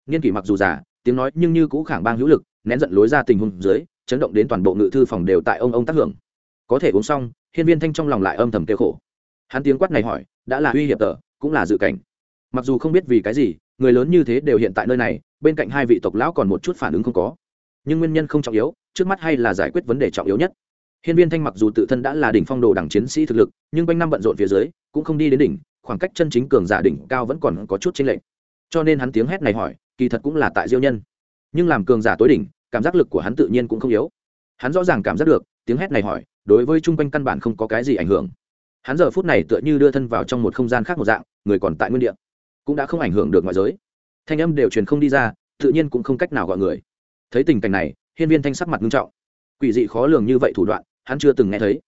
Nghiên kỷ mặc dù già, tiếng nói nhưng như cũ khảng bang hữu lực, nén giận lối ra tình huống dưới, chấn động đến toàn bộ ngự thư phòng đều tại ông ông tác hưởng. Có thể uống xong, hiên viên thanh trong lòng lại âm thầm kêu khổ. Hắn tiếng quát này hỏi, đã là uy hiểm tờ, cũng là dự cảnh mặc dù không biết vì cái gì, người lớn như thế đều hiện tại nơi này, bên cạnh hai vị tộc lão còn một chút phản ứng không có. Nhưng nguyên nhân không trọng yếu, trước mắt hay là giải quyết vấn đề trọng yếu nhất. Hiên viên thanh mặc dù tự thân đã là đỉnh phong đồ đẳng chiến sĩ thực lực, nhưng quanh năm bận rộn phía dưới, cũng không đi đến đỉnh, khoảng cách chân chính cường giả đỉnh cao vẫn còn có chút chênh lệch. Cho nên hắn tiếng hét này hỏi, kỳ thật cũng là tại diêu nhân. Nhưng làm cường giả tối đỉnh, cảm giác lực của hắn tự nhiên cũng không yếu. Hắn rõ ràng cảm giác được, tiếng hét này hỏi, đối với chung quanh căn bản không có cái gì ảnh hưởng. Hắn giờ phút này tựa như đưa thân vào trong một không gian khác một dạng, người còn tại nguyên địa cũng đã không ảnh hưởng được ngoại giới. Thanh âm đều truyền không đi ra, tự nhiên cũng không cách nào gọi người. Thấy tình cảnh này, hiên viên thanh sắc mặt nghiêm trọng. Quỷ dị khó lường như vậy thủ đoạn, hắn chưa từng nghe thấy.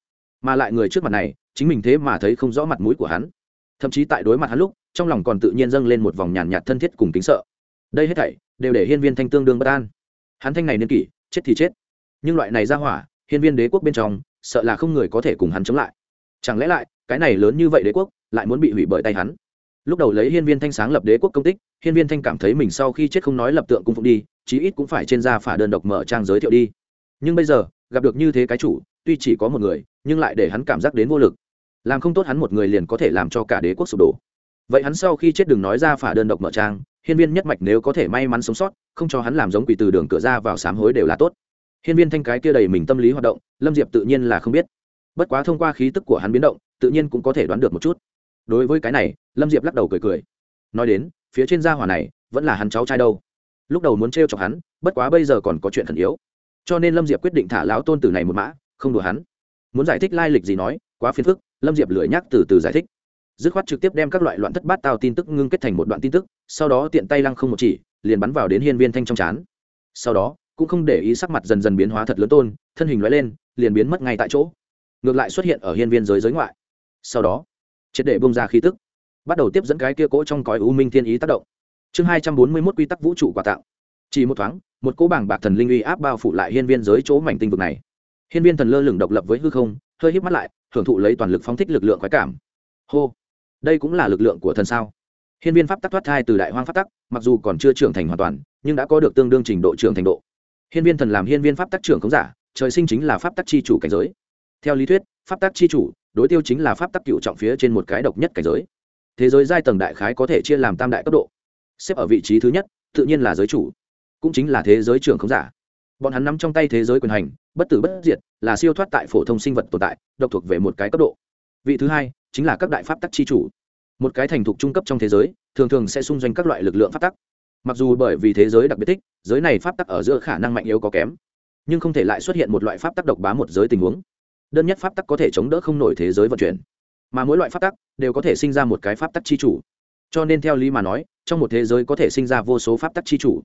Mà lại người trước mặt này, chính mình thế mà thấy không rõ mặt mũi của hắn. Thậm chí tại đối mặt hắn lúc, trong lòng còn tự nhiên dâng lên một vòng nhàn nhạt thân thiết cùng kính sợ. Đây hết thảy, đều để hiên viên thanh tương đương bất an. Hắn thanh này niên kỷ, chết thì chết. Nhưng loại này ra hỏa, hiên viên đế quốc bên trong, sợ là không người có thể cùng hắn chống lại. Chẳng lẽ lại, cái này lớn như vậy đế quốc, lại muốn bị hủy bởi tay hắn? Lúc đầu lấy hiên viên thanh sáng lập đế quốc công tích, hiên viên thanh cảm thấy mình sau khi chết không nói lập tượng cung phụng đi, chí ít cũng phải trên da phả đơn độc mở trang giới thiệu đi. Nhưng bây giờ, gặp được như thế cái chủ, tuy chỉ có một người, nhưng lại để hắn cảm giác đến vô lực. Làm không tốt hắn một người liền có thể làm cho cả đế quốc sụp đổ. Vậy hắn sau khi chết đừng nói ra phả đơn độc mở trang, hiên viên nhất mạch nếu có thể may mắn sống sót, không cho hắn làm giống quỷ từ đường cửa ra vào sám hối đều là tốt. Hiên viên thanh cái kia đầy mình tâm lý hoạt động, lâm diệp tự nhiên là không biết. Bất quá thông qua khí tức của hắn biến động, tự nhiên cũng có thể đoán được một chút đối với cái này, lâm diệp lắc đầu cười cười. Nói đến, phía trên gia hỏa này, vẫn là hắn cháu trai đâu. Lúc đầu muốn t r e o chọc hắn, bất quá bây giờ còn có chuyện thần yếu. Cho nên lâm diệp quyết định thả lão tôn tử này một mã, không đùa hắn. Muốn giải thích lai lịch gì nói, quá phiền phức, lâm diệp lười nhắc từ từ giải thích. Dứt khoát trực tiếp đem các loại loạn thất bát tao tin tức ngưng kết thành một đoạn tin tức, sau đó tiện tay lăng không một chỉ, liền bắn vào đến hiên viên thanh trong chán. Sau đó, cũng không để ý sắc mặt dần dần biến hóa thật lớn tôn, thân hình loại lên, liền biến mất ngay tại chỗ. Ngược lại xuất hiện ở hiên viên giới giới ngoại. Sau đó triệt để bông ra khí tức. Bắt đầu tiếp dẫn cái kia cỗ trong cõi u minh thiên ý tác động. Chương hai trăm bốn mươi mốt quy tắc vũ trụ quà tạo. Chỉ một thoáng, một cỗ bảng bạc thần linh uy áp bao phủ lại hiên viên giới chỗ mảnh tinh vực này. Hiên viên thần lơ lửng độc lập với hư không, hơi hít mắt lại, hưởng thụ lấy toàn lực phóng thích lực lượng khoái cảm. Hô, đây cũng là lực lượng của thần sao? Hiên viên pháp tắc thoát thai từ đại hoang pháp tắc, mặc dù còn chưa trưởng thành hoàn toàn, nhưng đã có được tương đương trình độ trưởng thành độ. Hiên viên thần làm hiên viên pháp tắc trưởng khống giả, trời sinh chính là pháp tắc chi chủ cảnh giới. Theo lý thuyết, pháp tắc chi chủ đối tiêu chính là pháp tắc cựu trọng phía trên một cái độc nhất cảnh giới. Thế giới giai tầng đại khái có thể chia làm tam đại cấp độ. Xếp ở vị trí thứ nhất, tự nhiên là giới chủ, cũng chính là thế giới trưởng không giả. Bọn hắn nắm trong tay thế giới quyền hành, bất tử bất diệt, là siêu thoát tại phổ thông sinh vật tồn tại, độc thuộc về một cái cấp độ. Vị thứ hai, chính là các đại pháp tắc chi chủ. Một cái thành thục trung cấp trong thế giới, thường thường sẽ xung doanh các loại lực lượng pháp tắc. Mặc dù bởi vì thế giới đặc biệt thích, giới này pháp tắc ở giữa khả năng mạnh yếu có kém, nhưng không thể lại xuất hiện một loại pháp tắc độc bá một giới tình huống đơn nhất pháp tắc có thể chống đỡ không nổi thế giới vận chuyển. Mà mỗi loại pháp tắc đều có thể sinh ra một cái pháp tắc chi chủ. Cho nên theo lý mà nói, trong một thế giới có thể sinh ra vô số pháp tắc chi chủ.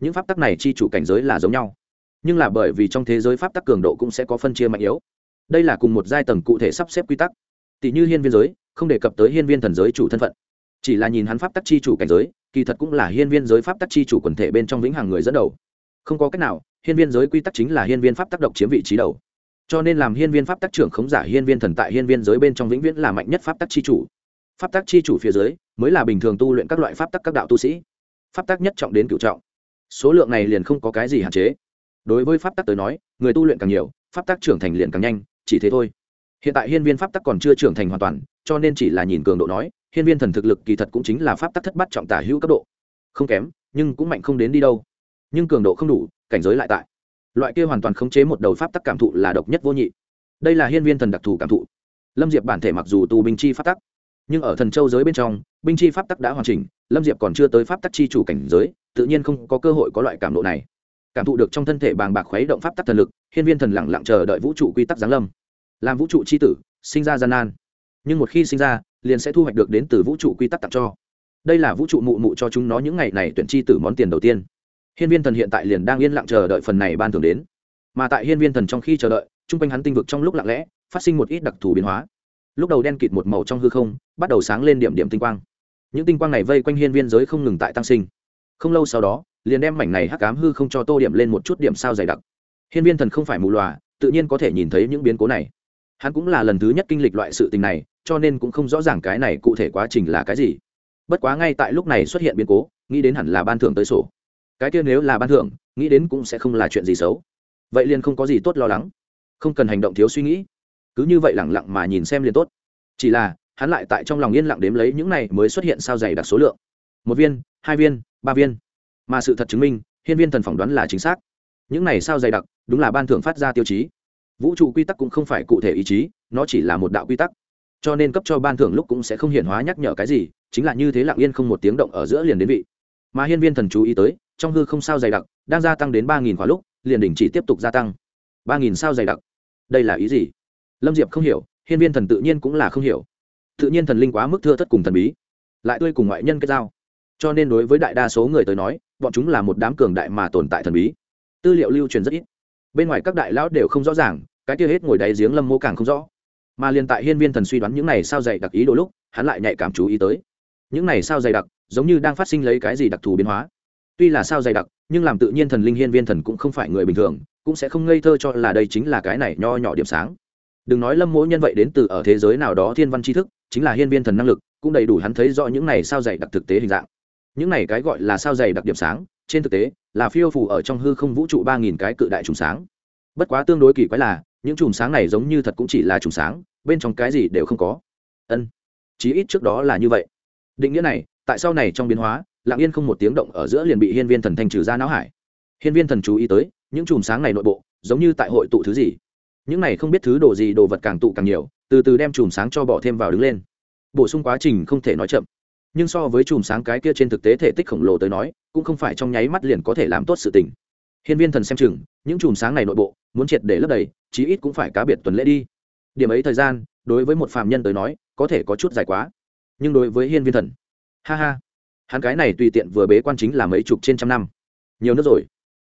Những pháp tắc này chi chủ cảnh giới là giống nhau. Nhưng là bởi vì trong thế giới pháp tắc cường độ cũng sẽ có phân chia mạnh yếu. Đây là cùng một giai tầng cụ thể sắp xếp quy tắc. Tỷ như hiên viên giới, không đề cập tới hiên viên thần giới chủ thân phận. Chỉ là nhìn hắn pháp tắc chi chủ cảnh giới, kỳ thật cũng là hiên viên giới pháp tắc chi chủ quần thể bên trong vĩnh hằng người dẫn đầu. Không có cách nào, hiên viên giới quy tắc chính là hiên viên pháp tác động chiếm vị trí đầu cho nên làm hiên viên pháp tác trưởng khống giả hiên viên thần tại hiên viên giới bên trong vĩnh viễn là mạnh nhất pháp tác chi chủ. Pháp tác chi chủ phía dưới mới là bình thường tu luyện các loại pháp tác các đạo tu sĩ. Pháp tác nhất trọng đến cựu trọng. Số lượng này liền không có cái gì hạn chế. Đối với pháp tác tới nói, người tu luyện càng nhiều, pháp tác trưởng thành liền càng nhanh, chỉ thế thôi. Hiện tại hiên viên pháp tác còn chưa trưởng thành hoàn toàn, cho nên chỉ là nhìn cường độ nói, hiên viên thần thực lực kỳ thật cũng chính là pháp tác thất bát trọng tả hữu cấp độ. Không kém, nhưng cũng mạnh không đến đi đâu. Nhưng cường độ không đủ, cảnh giới lại tại loại kia hoàn toàn khống chế một đầu pháp tắc cảm thụ là độc nhất vô nhị. Đây là hiên viên thần đặc thù cảm thụ. Lâm diệp bản thể mặc dù tu binh chi pháp tắc, nhưng ở thần châu giới bên trong, binh chi pháp tắc đã hoàn chỉnh, lâm diệp còn chưa tới pháp tắc chi chủ cảnh giới, tự nhiên không có cơ hội có loại cảm độ này. Cảm thụ được trong thân thể bàng bạc khuấy động pháp tắc thần lực, hiên viên thần lặng lặng chờ đợi vũ trụ quy tắc giáng lâm. Làm vũ trụ c h i tử, sinh ra gian nan. Nhưng một khi sinh ra, liền sẽ thu hoạch được đến từ vũ trụ quy tắc tặng cho. Đây là vũ trụ mụ mụ cho chúng nó những ngày này tuyển c h i tử món tiền đầu tiên hiên viên thần hiện tại liền đang yên lặng chờ đợi phần này ban thưởng đến. Mà tại hiên viên thần trong khi chờ đợi, chung quanh hắn tinh vực trong lúc lặng lẽ, phát sinh một ít đặc thù biến hóa. Lúc đầu đen kịt một màu trong hư không, bắt đầu sáng lên điểm điểm tinh quang. Những tinh quang này vây quanh hiên viên giới không ngừng tại tăng sinh. Không lâu sau đó, liền đem mảnh này hắc cám hư không cho tô điểm lên một chút điểm sao dày đặc. Hiên viên thần không phải mù loà, tự nhiên có thể nhìn thấy những biến cố này. Hắn cũng là lần thứ nhất kinh lịch loại sự tình này, cho nên cũng không rõ ràng cái này cụ thể quá trình là cái gì. Bất quá ngay tại lúc này xuất hiện biến cố, nghĩ đến hẳn là ban thưởng tới sổ cái kia nếu là ban thưởng, nghĩ đến cũng sẽ không là chuyện gì xấu. Vậy liền không có gì tốt lo lắng. Không cần hành động thiếu suy nghĩ. Cứ như vậy lẳng lặng mà nhìn xem liền tốt. Chỉ là, hắn lại tại trong lòng yên lặng đếm lấy những này mới xuất hiện sao dày đặc số lượng. Một viên, hai viên, ba viên. Mà sự thật chứng minh, hiên viên thần phỏng đoán là chính xác. Những này sao dày đặc, đúng là ban thưởng phát ra tiêu chí. Vũ trụ quy tắc cũng không phải cụ thể ý chí, nó chỉ là một đạo quy tắc. Cho nên cấp cho ban thưởng lúc cũng sẽ không hiện hóa nhắc nhở cái gì, chính là như thế lặng yên không một tiếng động ở giữa liền đến vị. Mà hiên viên thần chú ý tới trong hư không sao dày đặc, đang gia tăng đến ba nghìn khóa lúc, liền đình chỉ tiếp tục gia tăng. Ba nghìn sao dày đặc. Đây là ý gì? Lâm diệp không hiểu, hiên viên thần tự nhiên cũng là không hiểu. Tự nhiên thần linh quá mức thưa thất cùng thần bí, lại tươi cùng ngoại nhân kết giao. Cho nên đối với đại đa số người tới nói, bọn chúng là một đám cường đại mà tồn tại thần bí. Tư liệu lưu truyền rất ít. Bên ngoài các đại lão đều không rõ ràng, cái kia hết ngồi đáy giếng lâm mô càng không rõ. Mà liền tại hiên viên thần suy đoán những này sao dày đặc ý đôi lúc, hắn lại nhạy cảm chú ý tới. Những này sao dày đặc, giống như đang phát sinh lấy cái gì đặc thù biến hóa tuy là sao dày đặc, nhưng làm tự nhiên thần linh hiên viên thần cũng không phải người bình thường, cũng sẽ không ngây thơ cho là đây chính là cái này nho nhỏ điểm sáng. Đừng nói lâm mỗi nhân vậy đến từ ở thế giới nào đó thiên văn tri thức, chính là hiên viên thần năng lực, cũng đầy đủ hắn thấy rõ những này sao dày đặc thực tế hình dạng. Những này cái gọi là sao dày đặc điểm sáng, trên thực tế, là phiêu phủ ở trong hư không vũ trụ ba nghìn cái cự đại trùng sáng. Bất quá tương đối kỳ quái là, những chùm sáng này giống như thật cũng chỉ là chùm sáng, bên trong cái gì đều không có. Ân, chí ít trước đó là như vậy. Định nghĩa này, tại sau này trong biến hóa Lặng yên không một tiếng động ở giữa liền bị hiên viên thần thanh trừ ra não hải. Hiên viên thần chú ý tới, những chùm sáng này nội bộ, giống như tại hội tụ thứ gì. Những này không biết thứ đồ gì, đồ vật càng tụ càng nhiều, từ từ đem chùm sáng cho bỏ thêm vào đứng lên. Bổ sung quá trình không thể nói chậm. Nhưng so với chùm sáng cái kia trên thực tế thể tích khổng lồ tới nói, cũng không phải trong nháy mắt liền có thể làm tốt sự tình. Hiên viên thần xem chừng, những chùm sáng này nội bộ, muốn triệt để lấp đầy, chí ít cũng phải cá biệt tuần lễ đi. Điểm ấy thời gian, đối với một phàm nhân tới nói, có thể có chút dài quá. Nhưng đối với hiên viên thần, ha ha hắn cái này tùy tiện vừa bế quan chính là mấy chục trên trăm năm. Nhiều nước rồi.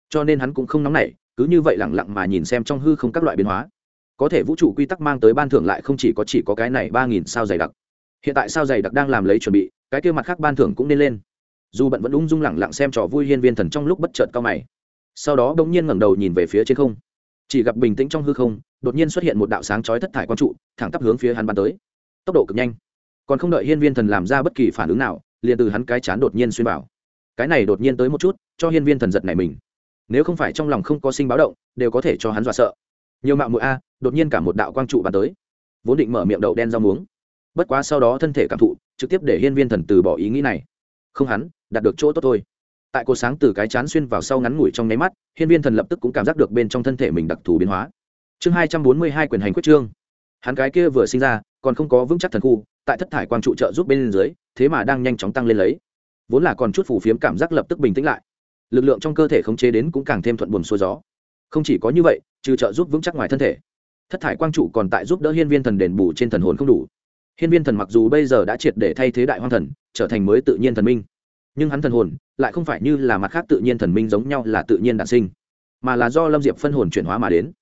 Cho nên hắn cũng không nóng nảy, cứ như vậy lẳng lặng mà nhìn xem trong hư không các loại biến hóa. Có thể vũ trụ quy tắc mang tới ban thưởng lại không chỉ có chỉ có cái này ba nghìn sao dày đặc. Hiện tại sao dày đặc đang làm lấy chuẩn bị, cái kia mặt khác ban thưởng cũng nên lên. Dù bận vẫn ung dung lẳng lặng xem trò vui hiên viên thần trong lúc bất chợt cao mày. Sau đó bỗng nhiên ngẩng đầu nhìn về phía trên không. Chỉ gặp bình tĩnh trong hư không, đột nhiên xuất hiện một đạo sáng chói thất thải quang trụ, thẳng tắp hướng phía hắn bắn tới. Tốc độ cực nhanh. Còn không đợi hiên viên thần làm ra bất kỳ phản ứng nào liền từ hắn cái chán đột nhiên xuyên bảo cái này đột nhiên tới một chút, cho hiên viên thần giật này mình. Nếu không phải trong lòng không có sinh báo động, đều có thể cho hắn dọa sợ. Nhiều mạo mũi a, đột nhiên cả một đạo quang trụ bắn tới. Vốn định mở miệng đậu đen rau muống. Bất quá sau đó thân thể cảm thụ, trực tiếp để hiên viên thần từ bỏ ý nghĩ này. Không hắn, đạt được chỗ tốt thôi. Tại cột sáng từ cái chán xuyên vào sau ngắn ngủi trong nháy mắt, hiên viên thần lập tức cũng cảm giác được bên trong thân thể mình đặc thù biến hóa. Chương hai trăm bốn mươi hai quyền hành quyết trương hắn cái kia vừa sinh ra còn không có vững chắc thần khu, tại thất thải quang trụ trợ giúp bên dưới, thế mà đang nhanh chóng tăng lên lấy. Vốn là còn chút phủ phiếm cảm giác lập tức bình tĩnh lại. Lực lượng trong cơ thể khống chế đến cũng càng thêm thuận buồm xuôi gió. Không chỉ có như vậy, trừ trợ giúp vững chắc ngoài thân thể, thất thải quang trụ còn tại giúp đỡ hiên viên thần đền bù trên thần hồn không đủ. Hiên viên thần mặc dù bây giờ đã triệt để thay thế đại hoang thần, trở thành mới tự nhiên thần minh, nhưng hắn thần hồn lại không phải như là mặt khác tự nhiên thần minh giống nhau là tự nhiên đản sinh, mà là do lâm diệp phân hồn chuyển hóa mà đến.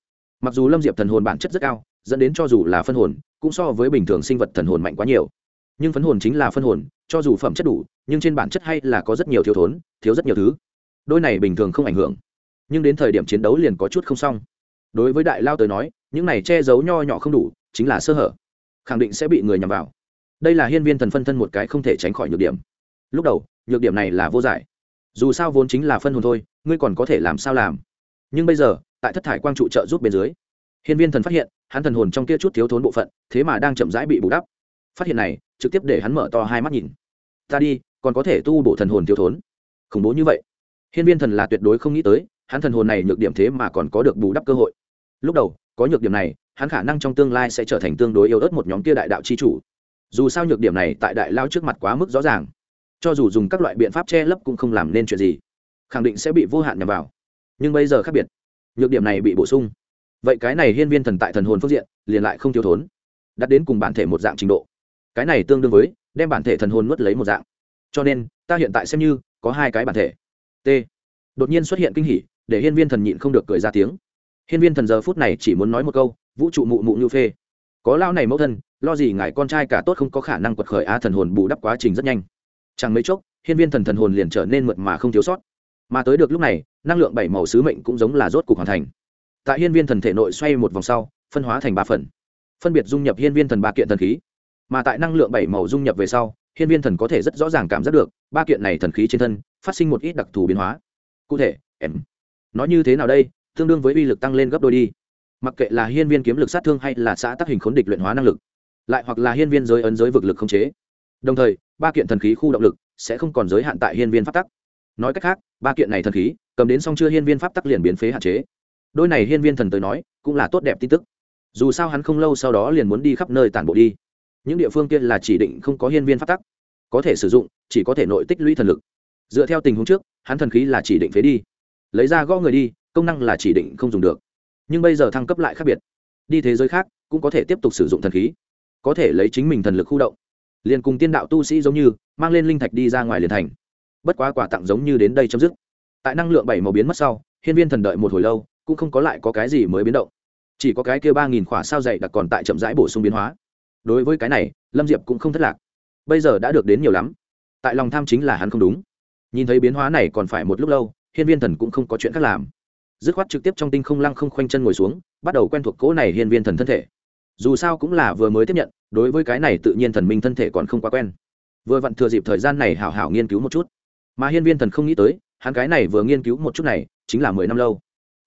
Mặc dù lâm diệp thần hồn bản chất rất cao dẫn đến cho dù là phân hồn, cũng so với bình thường sinh vật thần hồn mạnh quá nhiều. Nhưng phấn hồn chính là phân hồn, cho dù phẩm chất đủ, nhưng trên bản chất hay là có rất nhiều thiếu thốn, thiếu rất nhiều thứ. Đôi này bình thường không ảnh hưởng. Nhưng đến thời điểm chiến đấu liền có chút không xong. Đối với đại lao tới nói, những này che giấu nho nhỏ không đủ, chính là sơ hở. Khẳng định sẽ bị người nhằm vào. Đây là hiên viên thần phân thân một cái không thể tránh khỏi nhược điểm. Lúc đầu, nhược điểm này là vô giải. Dù sao vốn chính là phân hồn thôi, ngươi còn có thể làm sao làm. Nhưng bây giờ, tại thất thải quang trụ trợ giúp bên dưới hiên viên thần phát hiện, hắn thần hồn trong kia chút thiếu thốn bộ phận, thế mà đang chậm rãi bị bù đắp. Phát hiện này, trực tiếp để hắn mở to hai mắt nhìn. Ta đi, còn có thể tu bổ thần hồn thiếu thốn. Khủng bố như vậy. Hiên viên thần là tuyệt đối không nghĩ tới, hắn thần hồn này nhược điểm thế mà còn có được bù đắp cơ hội. Lúc đầu, có nhược điểm này, hắn khả năng trong tương lai sẽ trở thành tương đối yếu ớt một nhóm kia đại đạo c h i chủ. Dù sao nhược điểm này tại đại lao trước mặt quá mức rõ ràng. Cho dù dùng các loại biện pháp che lấp cũng không làm nên chuyện gì. Khẳng định sẽ bị vô hạn nhằm vào. Nhưng bây giờ khác biệt. Nhược điểm này bị bổ sung vậy cái này hiên viên thần tại thần hồn phương diện, liền lại không thiếu thốn. Đặt đến cùng bản thể một dạng trình độ. Cái này tương đương với, đem bản thể thần hồn nuốt lấy một dạng. Cho nên, ta hiện tại xem như, có hai cái bản thể. T. Đột nhiên xuất hiện kinh hỉ, để hiên viên thần nhịn không được cười ra tiếng. Hiên viên thần giờ phút này chỉ muốn nói một câu, vũ trụ mụ mụ như phê. Có lao này mẫu thân, lo gì ngài con trai cả tốt không có khả năng quật khởi á thần hồn bù đắp quá trình rất nhanh. Chẳng mấy chốc, hiên viên thần thần hồn liền trở nên mượt mà không thiếu sót. Mà tới được lúc này, năng lượng bảy màu sứ mệnh cũng giống là rốt cục hoàn thành tại hiên viên thần thể nội xoay một vòng sau, phân hóa thành ba phần. Phân biệt dung nhập hiên viên thần ba kiện thần khí. Mà tại năng lượng bảy màu dung nhập về sau, hiên viên thần có thể rất rõ ràng cảm giác được, ba kiện này thần khí trên thân, phát sinh một ít đặc thù biến hóa. Cụ thể, em. Nói như thế nào đây, tương đương với uy lực tăng lên gấp đôi đi. Mặc kệ là hiên viên kiếm lực sát thương hay là xã tác hình khốn địch luyện hóa năng lực, lại hoặc là hiên viên giới ấn giới vực lực không chế. Đồng thời, ba kiện thần khí khu động lực sẽ không còn giới hạn tại hiên viên pháp tắc. Nói cách khác, ba kiện này thần khí, cầm đến xong chưa hiên viên pháp tắc liền biến phế hạn chế đôi này hiên viên thần tới nói, cũng là tốt đẹp tin tức. Dù sao hắn không lâu sau đó liền muốn đi khắp nơi tản bộ đi. Những địa phương kia là chỉ định không có hiên viên pháp tắc. Có thể sử dụng, chỉ có thể nội tích lũy thần lực. Dựa theo tình huống trước, hắn thần khí là chỉ định phế đi. Lấy ra gõ người đi, công năng là chỉ định không dùng được. Nhưng bây giờ thăng cấp lại khác biệt. Đi thế giới khác, cũng có thể tiếp tục sử dụng thần khí. Có thể lấy chính mình thần lực khu động. Liền cùng tiên đạo tu sĩ giống như, mang lên linh thạch đi ra ngoài liền thành. Bất quá quà tặng giống như đến đây chấm dứt. Tại năng lượng bảy màu biến mất sau, hiên viên thần đợi một hồi lâu cũng không có lại có cái gì mới biến động. Chỉ có cái kia ba nghìn khỏa sao dày đặc còn tại chậm rãi bổ sung biến hóa. Đối với cái này, lâm diệp cũng không thất lạc. Bây giờ đã được đến nhiều lắm. Tại lòng tham chính là hắn không đúng. Nhìn thấy biến hóa này còn phải một lúc lâu, hiên viên thần cũng không có chuyện khác làm. Dứt khoát trực tiếp trong tinh không lăng không khoanh chân ngồi xuống, bắt đầu quen thuộc cỗ này hiên viên thần thân thể. Dù sao cũng là vừa mới tiếp nhận, đối với cái này tự nhiên thần minh thân thể còn không quá quen. Vừa vặn thừa dịp thời gian này hảo hảo nghiên cứu một chút. Mà hiên viên thần không nghĩ tới, hắn cái này vừa nghiên cứu một chút này, chính là mười năm lâu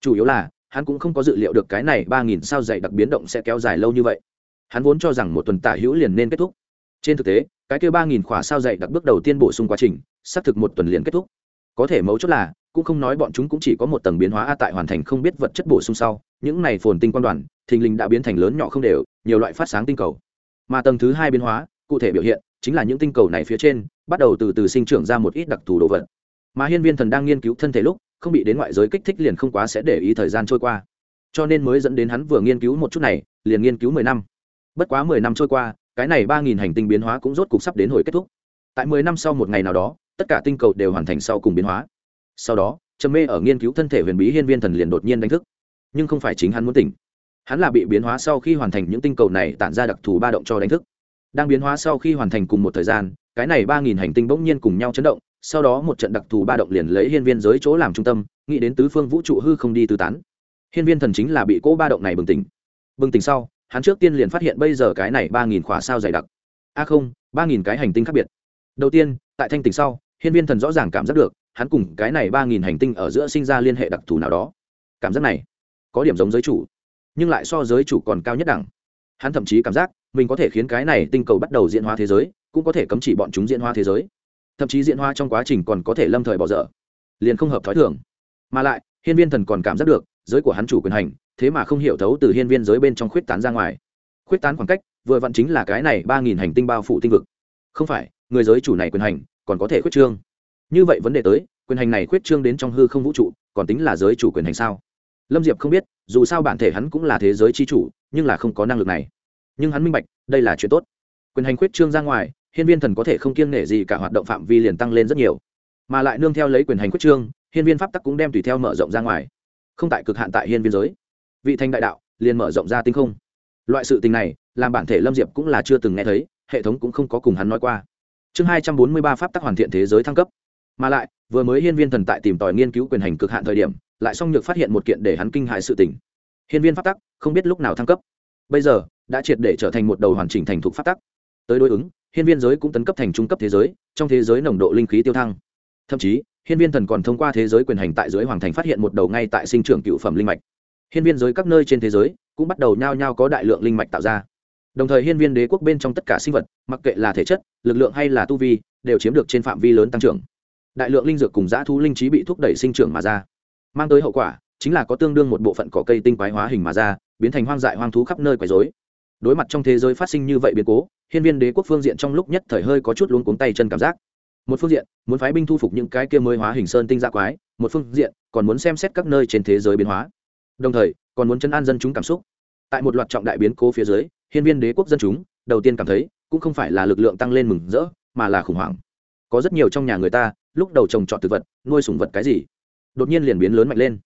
chủ yếu là, hắn cũng không có dự liệu được cái này ba nghìn sao dày đặc biến động sẽ kéo dài lâu như vậy. Hắn vốn cho rằng một tuần tả hữu liền nên kết thúc. Trên thực tế, cái kêu ba nghìn khỏa sao dày đặc bước đầu tiên bổ sung quá trình, xác thực một tuần liền kết thúc. Có thể mấu chốt là, cũng không nói bọn chúng cũng chỉ có một tầng biến hóa a tại hoàn thành không biết vật chất bổ sung sau, những này phồn tinh quan đoàn, thình lình đã biến thành lớn nhỏ không đều, nhiều loại phát sáng tinh cầu. Mà tầng thứ hai biến hóa, cụ thể biểu hiện, chính là những tinh cầu này phía trên, bắt đầu từ từ sinh trưởng ra một ít đặc thù đồ vật. Mà hiên viên thần đang nghiên cứu thân thể lúc không bị đến ngoại giới kích thích liền không quá sẽ để ý thời gian trôi qua. Cho nên mới dẫn đến hắn vừa nghiên cứu một chút này, liền nghiên cứu mười năm. Bất quá mười năm trôi qua, cái này ba nghìn hành tinh biến hóa cũng rốt cục sắp đến hồi kết thúc. Tại mười năm sau một ngày nào đó, tất cả tinh cầu đều hoàn thành sau cùng biến hóa. Sau đó, trầm mê ở nghiên cứu thân thể huyền bí hiên viên thần liền đột nhiên đánh thức. Nhưng không phải chính hắn muốn tỉnh. Hắn là bị biến hóa sau khi hoàn thành những tinh cầu này tản ra đặc thù ba động cho đánh thức. Đang biến hóa sau khi hoàn thành cùng một thời gian, cái này ba nghìn hành tinh bỗng nhiên cùng nhau chấn động sau đó một trận đặc thù ba động liền lấy hiên viên giới chỗ làm trung tâm, nghĩ đến tứ phương vũ trụ hư không đi tứ tán. Hiên viên thần chính là bị cỗ ba động này bừng tỉnh. Bừng tỉnh sau, hắn trước tiên liền phát hiện bây giờ cái này ba nghìn khỏa sao dày đặc. A không, ba nghìn cái hành tinh khác biệt. Đầu tiên, tại thanh tỉnh sau, hiên viên thần rõ ràng cảm giác được, hắn cùng cái này ba nghìn hành tinh ở giữa sinh ra liên hệ đặc thù nào đó. Cảm giác này, có điểm giống giới chủ, nhưng lại so giới chủ còn cao nhất đẳng. Hắn thậm chí cảm giác, mình có thể khiến cái này tinh cầu bắt đầu diễn hóa thế giới, cũng có thể cấm chỉ bọn chúng diễn hóa thế giới thậm chí diễn hóa trong quá trình còn có thể lâm thời bỏ dở. Liền không hợp thói thường. Mà lại, hiên viên thần còn cảm giác được, giới của hắn chủ quyền hành, thế mà không hiểu thấu từ hiên viên giới bên trong khuyết tán ra ngoài. Khuyết tán khoảng cách, vừa vặn chính là cái này ba nghìn hành tinh bao phủ tinh vực. Không phải, người giới chủ này quyền hành, còn có thể khuyết trương. Như vậy vấn đề tới, quyền hành này khuyết trương đến trong hư không vũ trụ, còn tính là giới chủ quyền hành sao? Lâm diệp không biết, dù sao bản thể hắn cũng là thế giới c h i chủ, nhưng là không có năng lực này. Nhưng hắn minh bạch, đây là chuyện tốt. Quyền hành khuyết trương ra ngoài hiên viên thần có thể không kiêng nể gì cả hoạt động phạm vi liền tăng lên rất nhiều. Mà lại nương theo lấy quyền hành quyết trương, hiên viên pháp tắc cũng đem tùy theo mở rộng ra ngoài. Không tại cực hạn tại hiên viên giới. Vị thanh đại đạo liền mở rộng ra tinh không. Loại sự tình này, làm bản thể lâm diệp cũng là chưa từng nghe thấy, hệ thống cũng không có cùng hắn nói qua. Chương hai trăm bốn mươi ba pháp tắc hoàn thiện thế giới thăng cấp. Mà lại, vừa mới hiên viên thần tại tìm tòi nghiên cứu quyền hành cực hạn thời điểm, lại song nhược phát hiện một kiện để hắn kinh hại sự tình. Hiên viên pháp tắc không biết lúc nào thăng cấp. Bây giờ, đã triệt để trở thành một đầu hoàn chỉnh thành thục pháp tắc tới đối ứng, hiên viên giới cũng tấn cấp thành trung cấp thế giới, trong thế giới nồng độ linh khí tiêu thăng. Thậm chí, hiên viên thần còn thông qua thế giới quyền hành tại giới hoàng thành phát hiện một đầu ngay tại sinh trưởng cựu phẩm linh mạch. Hiên viên giới các nơi trên thế giới cũng bắt đầu nhao nhao có đại lượng linh mạch tạo ra. Đồng thời hiên viên đế quốc bên trong tất cả sinh vật, mặc kệ là thể chất, lực lượng hay là tu vi, đều chiếm được trên phạm vi lớn tăng trưởng. Đại lượng linh dược cùng dã thu linh trí bị thúc đẩy sinh trưởng mà ra. Mang tới hậu quả, chính là có tương đương một bộ phận cỏ cây tinh quái hóa hình mà ra, biến thành hoang dại hoang thú khắp nơi quấy dối đối mặt trong thế giới phát sinh như vậy biến cố, hiên viên đế quốc phương diện trong lúc nhất thời hơi có chút luống cuống tay chân cảm giác. Một phương diện, muốn phái binh thu phục những cái kia mới hóa hình sơn tinh dạ quái, một phương diện, còn muốn xem xét các nơi trên thế giới biến hóa. Đồng thời, còn muốn chấn an dân chúng cảm xúc. Tại một loạt trọng đại biến cố phía dưới, hiên viên đế quốc dân chúng, đầu tiên cảm thấy, cũng không phải là lực lượng tăng lên mừng rỡ, mà là khủng hoảng. Có rất nhiều trong nhà người ta, lúc đầu trồng trọt thực vật, nuôi sủng vật cái gì, đột nhiên liền biến lớn mạnh lên.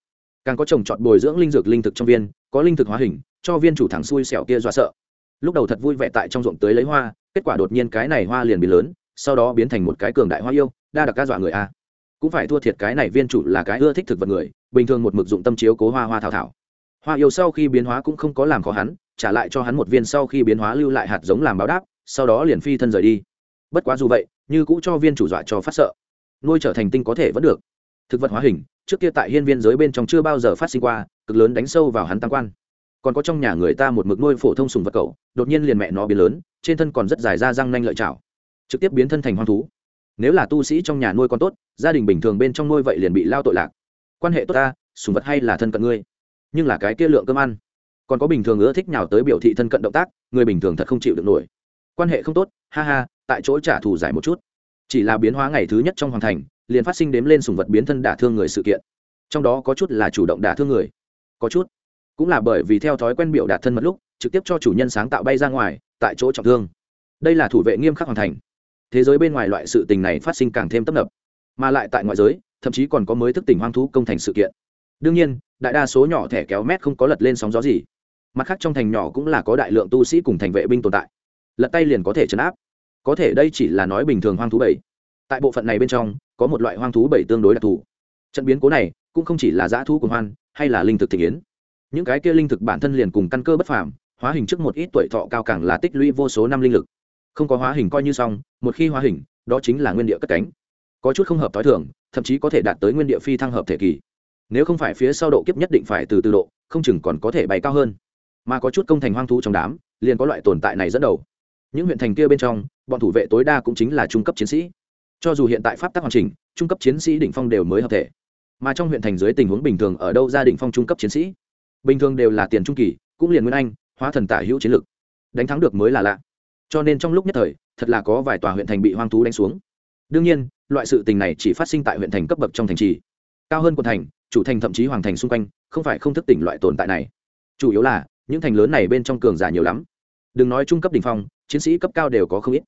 Càng có trồng trọt bồi dưỡng linh dược linh thực trong viên, có linh thực hóa hình, cho viên chủ thẳng xui xẻo kia dọa sợ lúc đầu thật vui vẻ tại trong ruộng tới lấy hoa, kết quả đột nhiên cái này hoa liền bị lớn, sau đó biến thành một cái cường đại hoa yêu, đa đặc ca dọa người a. Cũng phải thua thiệt cái này viên chủ là cái ưa thích thực vật người, bình thường một mực dụng tâm chiếu cố hoa hoa thảo thảo. Hoa yêu sau khi biến hóa cũng không có làm khó hắn, trả lại cho hắn một viên sau khi biến hóa lưu lại hạt giống làm báo đáp, sau đó liền phi thân rời đi. Bất quá dù vậy, như cũng cho viên chủ dọa cho phát sợ. Nuôi trở thành tinh có thể vẫn được. Thực vật hóa hình, trước kia tại hiên viên giới bên trong chưa bao giờ phát sinh qua, cực lớn đánh sâu vào hắn tăng quan còn có trong nhà người ta một mực nuôi phổ thông sùng vật cậu đột nhiên liền mẹ nó biến lớn, trên thân còn rất dài ra răng nanh lợi chảo. Trực tiếp biến thân thành hoang thú. Nếu là tu sĩ trong nhà nuôi con tốt, gia đình bình thường bên trong nuôi vậy liền bị lao tội lạc. Quan hệ tốt ta, sùng vật hay là thân cận ngươi? Nhưng là cái kia lượng cơm ăn. Còn có bình thường ưa thích nào tới biểu thị thân cận động tác, người bình thường thật không chịu được nổi. Quan hệ không tốt, ha ha, tại chỗ trả thù giải một chút. Chỉ là biến hóa ngày thứ nhất trong hoàng thành, liền phát sinh đếm lên sùng vật biến thân đả thương người sự kiện. Trong đó có chút là chủ động đả thương người. Có chút cũng là bởi vì theo thói quen biểu đạt thân mật lúc, trực tiếp cho chủ nhân sáng tạo bay ra ngoài, tại chỗ trọng thương. Đây là thủ vệ nghiêm khắc hoàn thành. Thế giới bên ngoài loại sự tình này phát sinh càng thêm tấp nập. Mà lại tại ngoại giới, thậm chí còn có mới thức tỉnh hoang thú công thành sự kiện. Đương nhiên, đại đa số nhỏ thẻ kéo mét không có lật lên sóng gió gì. Mặt khác trong thành nhỏ cũng là có đại lượng tu sĩ cùng thành vệ binh tồn tại. Lật tay liền có thể chấn áp. Có thể đây chỉ là nói bình thường hoang thú bảy. Tại bộ phận này bên trong, có một loại hoang thú bảy tương đối đặc thù. Trận biến cố này, cũng không chỉ là dã thú của hoan, hay là linh thực thị yến những cái kia linh thực bản thân liền cùng căn cơ bất phàm, hóa hình trước một ít tuổi thọ cao càng là tích lũy vô số năm linh lực. Không có hóa hình coi như xong, một khi hóa hình, đó chính là nguyên địa cất cánh. Có chút không hợp t h i thường, thậm chí có thể đạt tới nguyên địa phi thăng hợp thể kỳ. Nếu không phải phía sau độ kiếp nhất định phải từ từ độ, không chừng còn có thể bay cao hơn. Mà có chút công thành hoang thú trong đám, liền có loại tồn tại này dẫn đầu. Những huyện thành kia bên trong, bọn thủ vệ tối đa cũng chính là trung cấp chiến sĩ. Cho dù hiện tại pháp tắc hoàn chỉnh, trung cấp chiến sĩ đỉnh phong đều mới hợp thể. Mà trong huyện thành dưới tình huống bình thường ở đâu ra đỉnh phong trung cấp chiến sĩ? Bình thường đều là tiền trung kỳ, cũng liền nguyên anh, hóa thần tả hữu chiến lực đánh thắng được mới là lạ. Cho nên trong lúc nhất thời, thật là có vài tòa huyện thành bị hoang thú đánh xuống. Đương nhiên, loại sự tình này chỉ phát sinh tại huyện thành cấp bậc trong thành trì. Cao hơn quận thành, chủ thành thậm chí hoàng thành xung quanh, không phải không thức tỉnh loại tồn tại này. Chủ yếu là, những thành lớn này bên trong cường giả nhiều lắm. Đừng nói trung cấp đ ỉ n h phong, chiến sĩ cấp cao đều có không ít.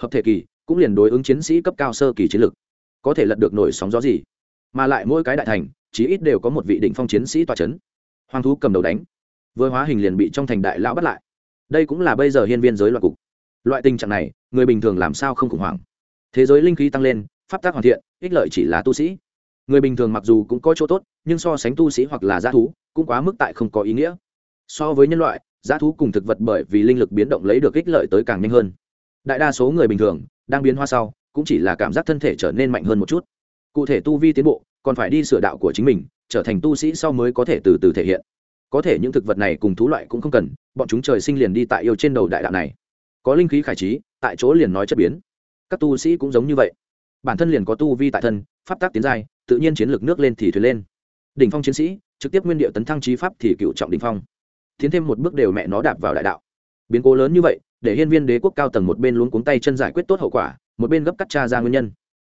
Hợp thể kỳ, cũng liền đối ứng chiến sĩ cấp cao sơ kỳ chiến lực có thể lật được nổi sóng gió gì. Mà lại mỗi cái đại thành, chí ít đều có một vị đỉnh phong chiến sĩ tòa c h ấ n hoàng thú cầm đầu đánh. Vừa hóa hình liền bị trong thành đại lão bắt lại. Đây cũng là bây giờ hiên viên giới loạn cục. Loại tình trạng này, người bình thường làm sao không khủng hoảng? Thế giới linh khí tăng lên, pháp tác hoàn thiện, ích lợi chỉ là tu sĩ. Người bình thường mặc dù cũng có chỗ tốt, nhưng so sánh tu sĩ hoặc là g thú, cũng quá mức tại không có ý nghĩa. So với nhân loại g thú cùng thực vật bởi vì linh lực biến động lấy được ích lợi tới càng nhanh hơn. Đại đa số người bình thường, đang biến hoa sau, cũng chỉ là cảm giác thân thể trở nên mạnh hơn một chút. Cụ thể tu vi tiến bộ, còn phải đi sửa đạo của chính mình trở thành tu sĩ sau mới có thể từ từ thể hiện. Có thể những thực vật này cùng thú loại cũng không cần, bọn chúng trời sinh liền đi tại yêu trên đầu đại đạo này. Có linh khí khải trí, tại chỗ liền nói chất biến. Các tu sĩ cũng giống như vậy. Bản thân liền có tu vi tại thân, pháp tác tiến giai, tự nhiên chiến lược nước lên thì thuyền lên. Đỉnh phong chiến sĩ, trực tiếp nguyên điệu tấn thăng trí pháp thì cựu trọng đỉnh phong. Tiến thêm một bước đều mẹ nó đạp vào đại đạo. Biến cố lớn như vậy, để hiên viên đế quốc cao tầng một bên luống cuống tay chân giải quyết tốt hậu quả, một bên gấp cắt tra ra nguyên nhân.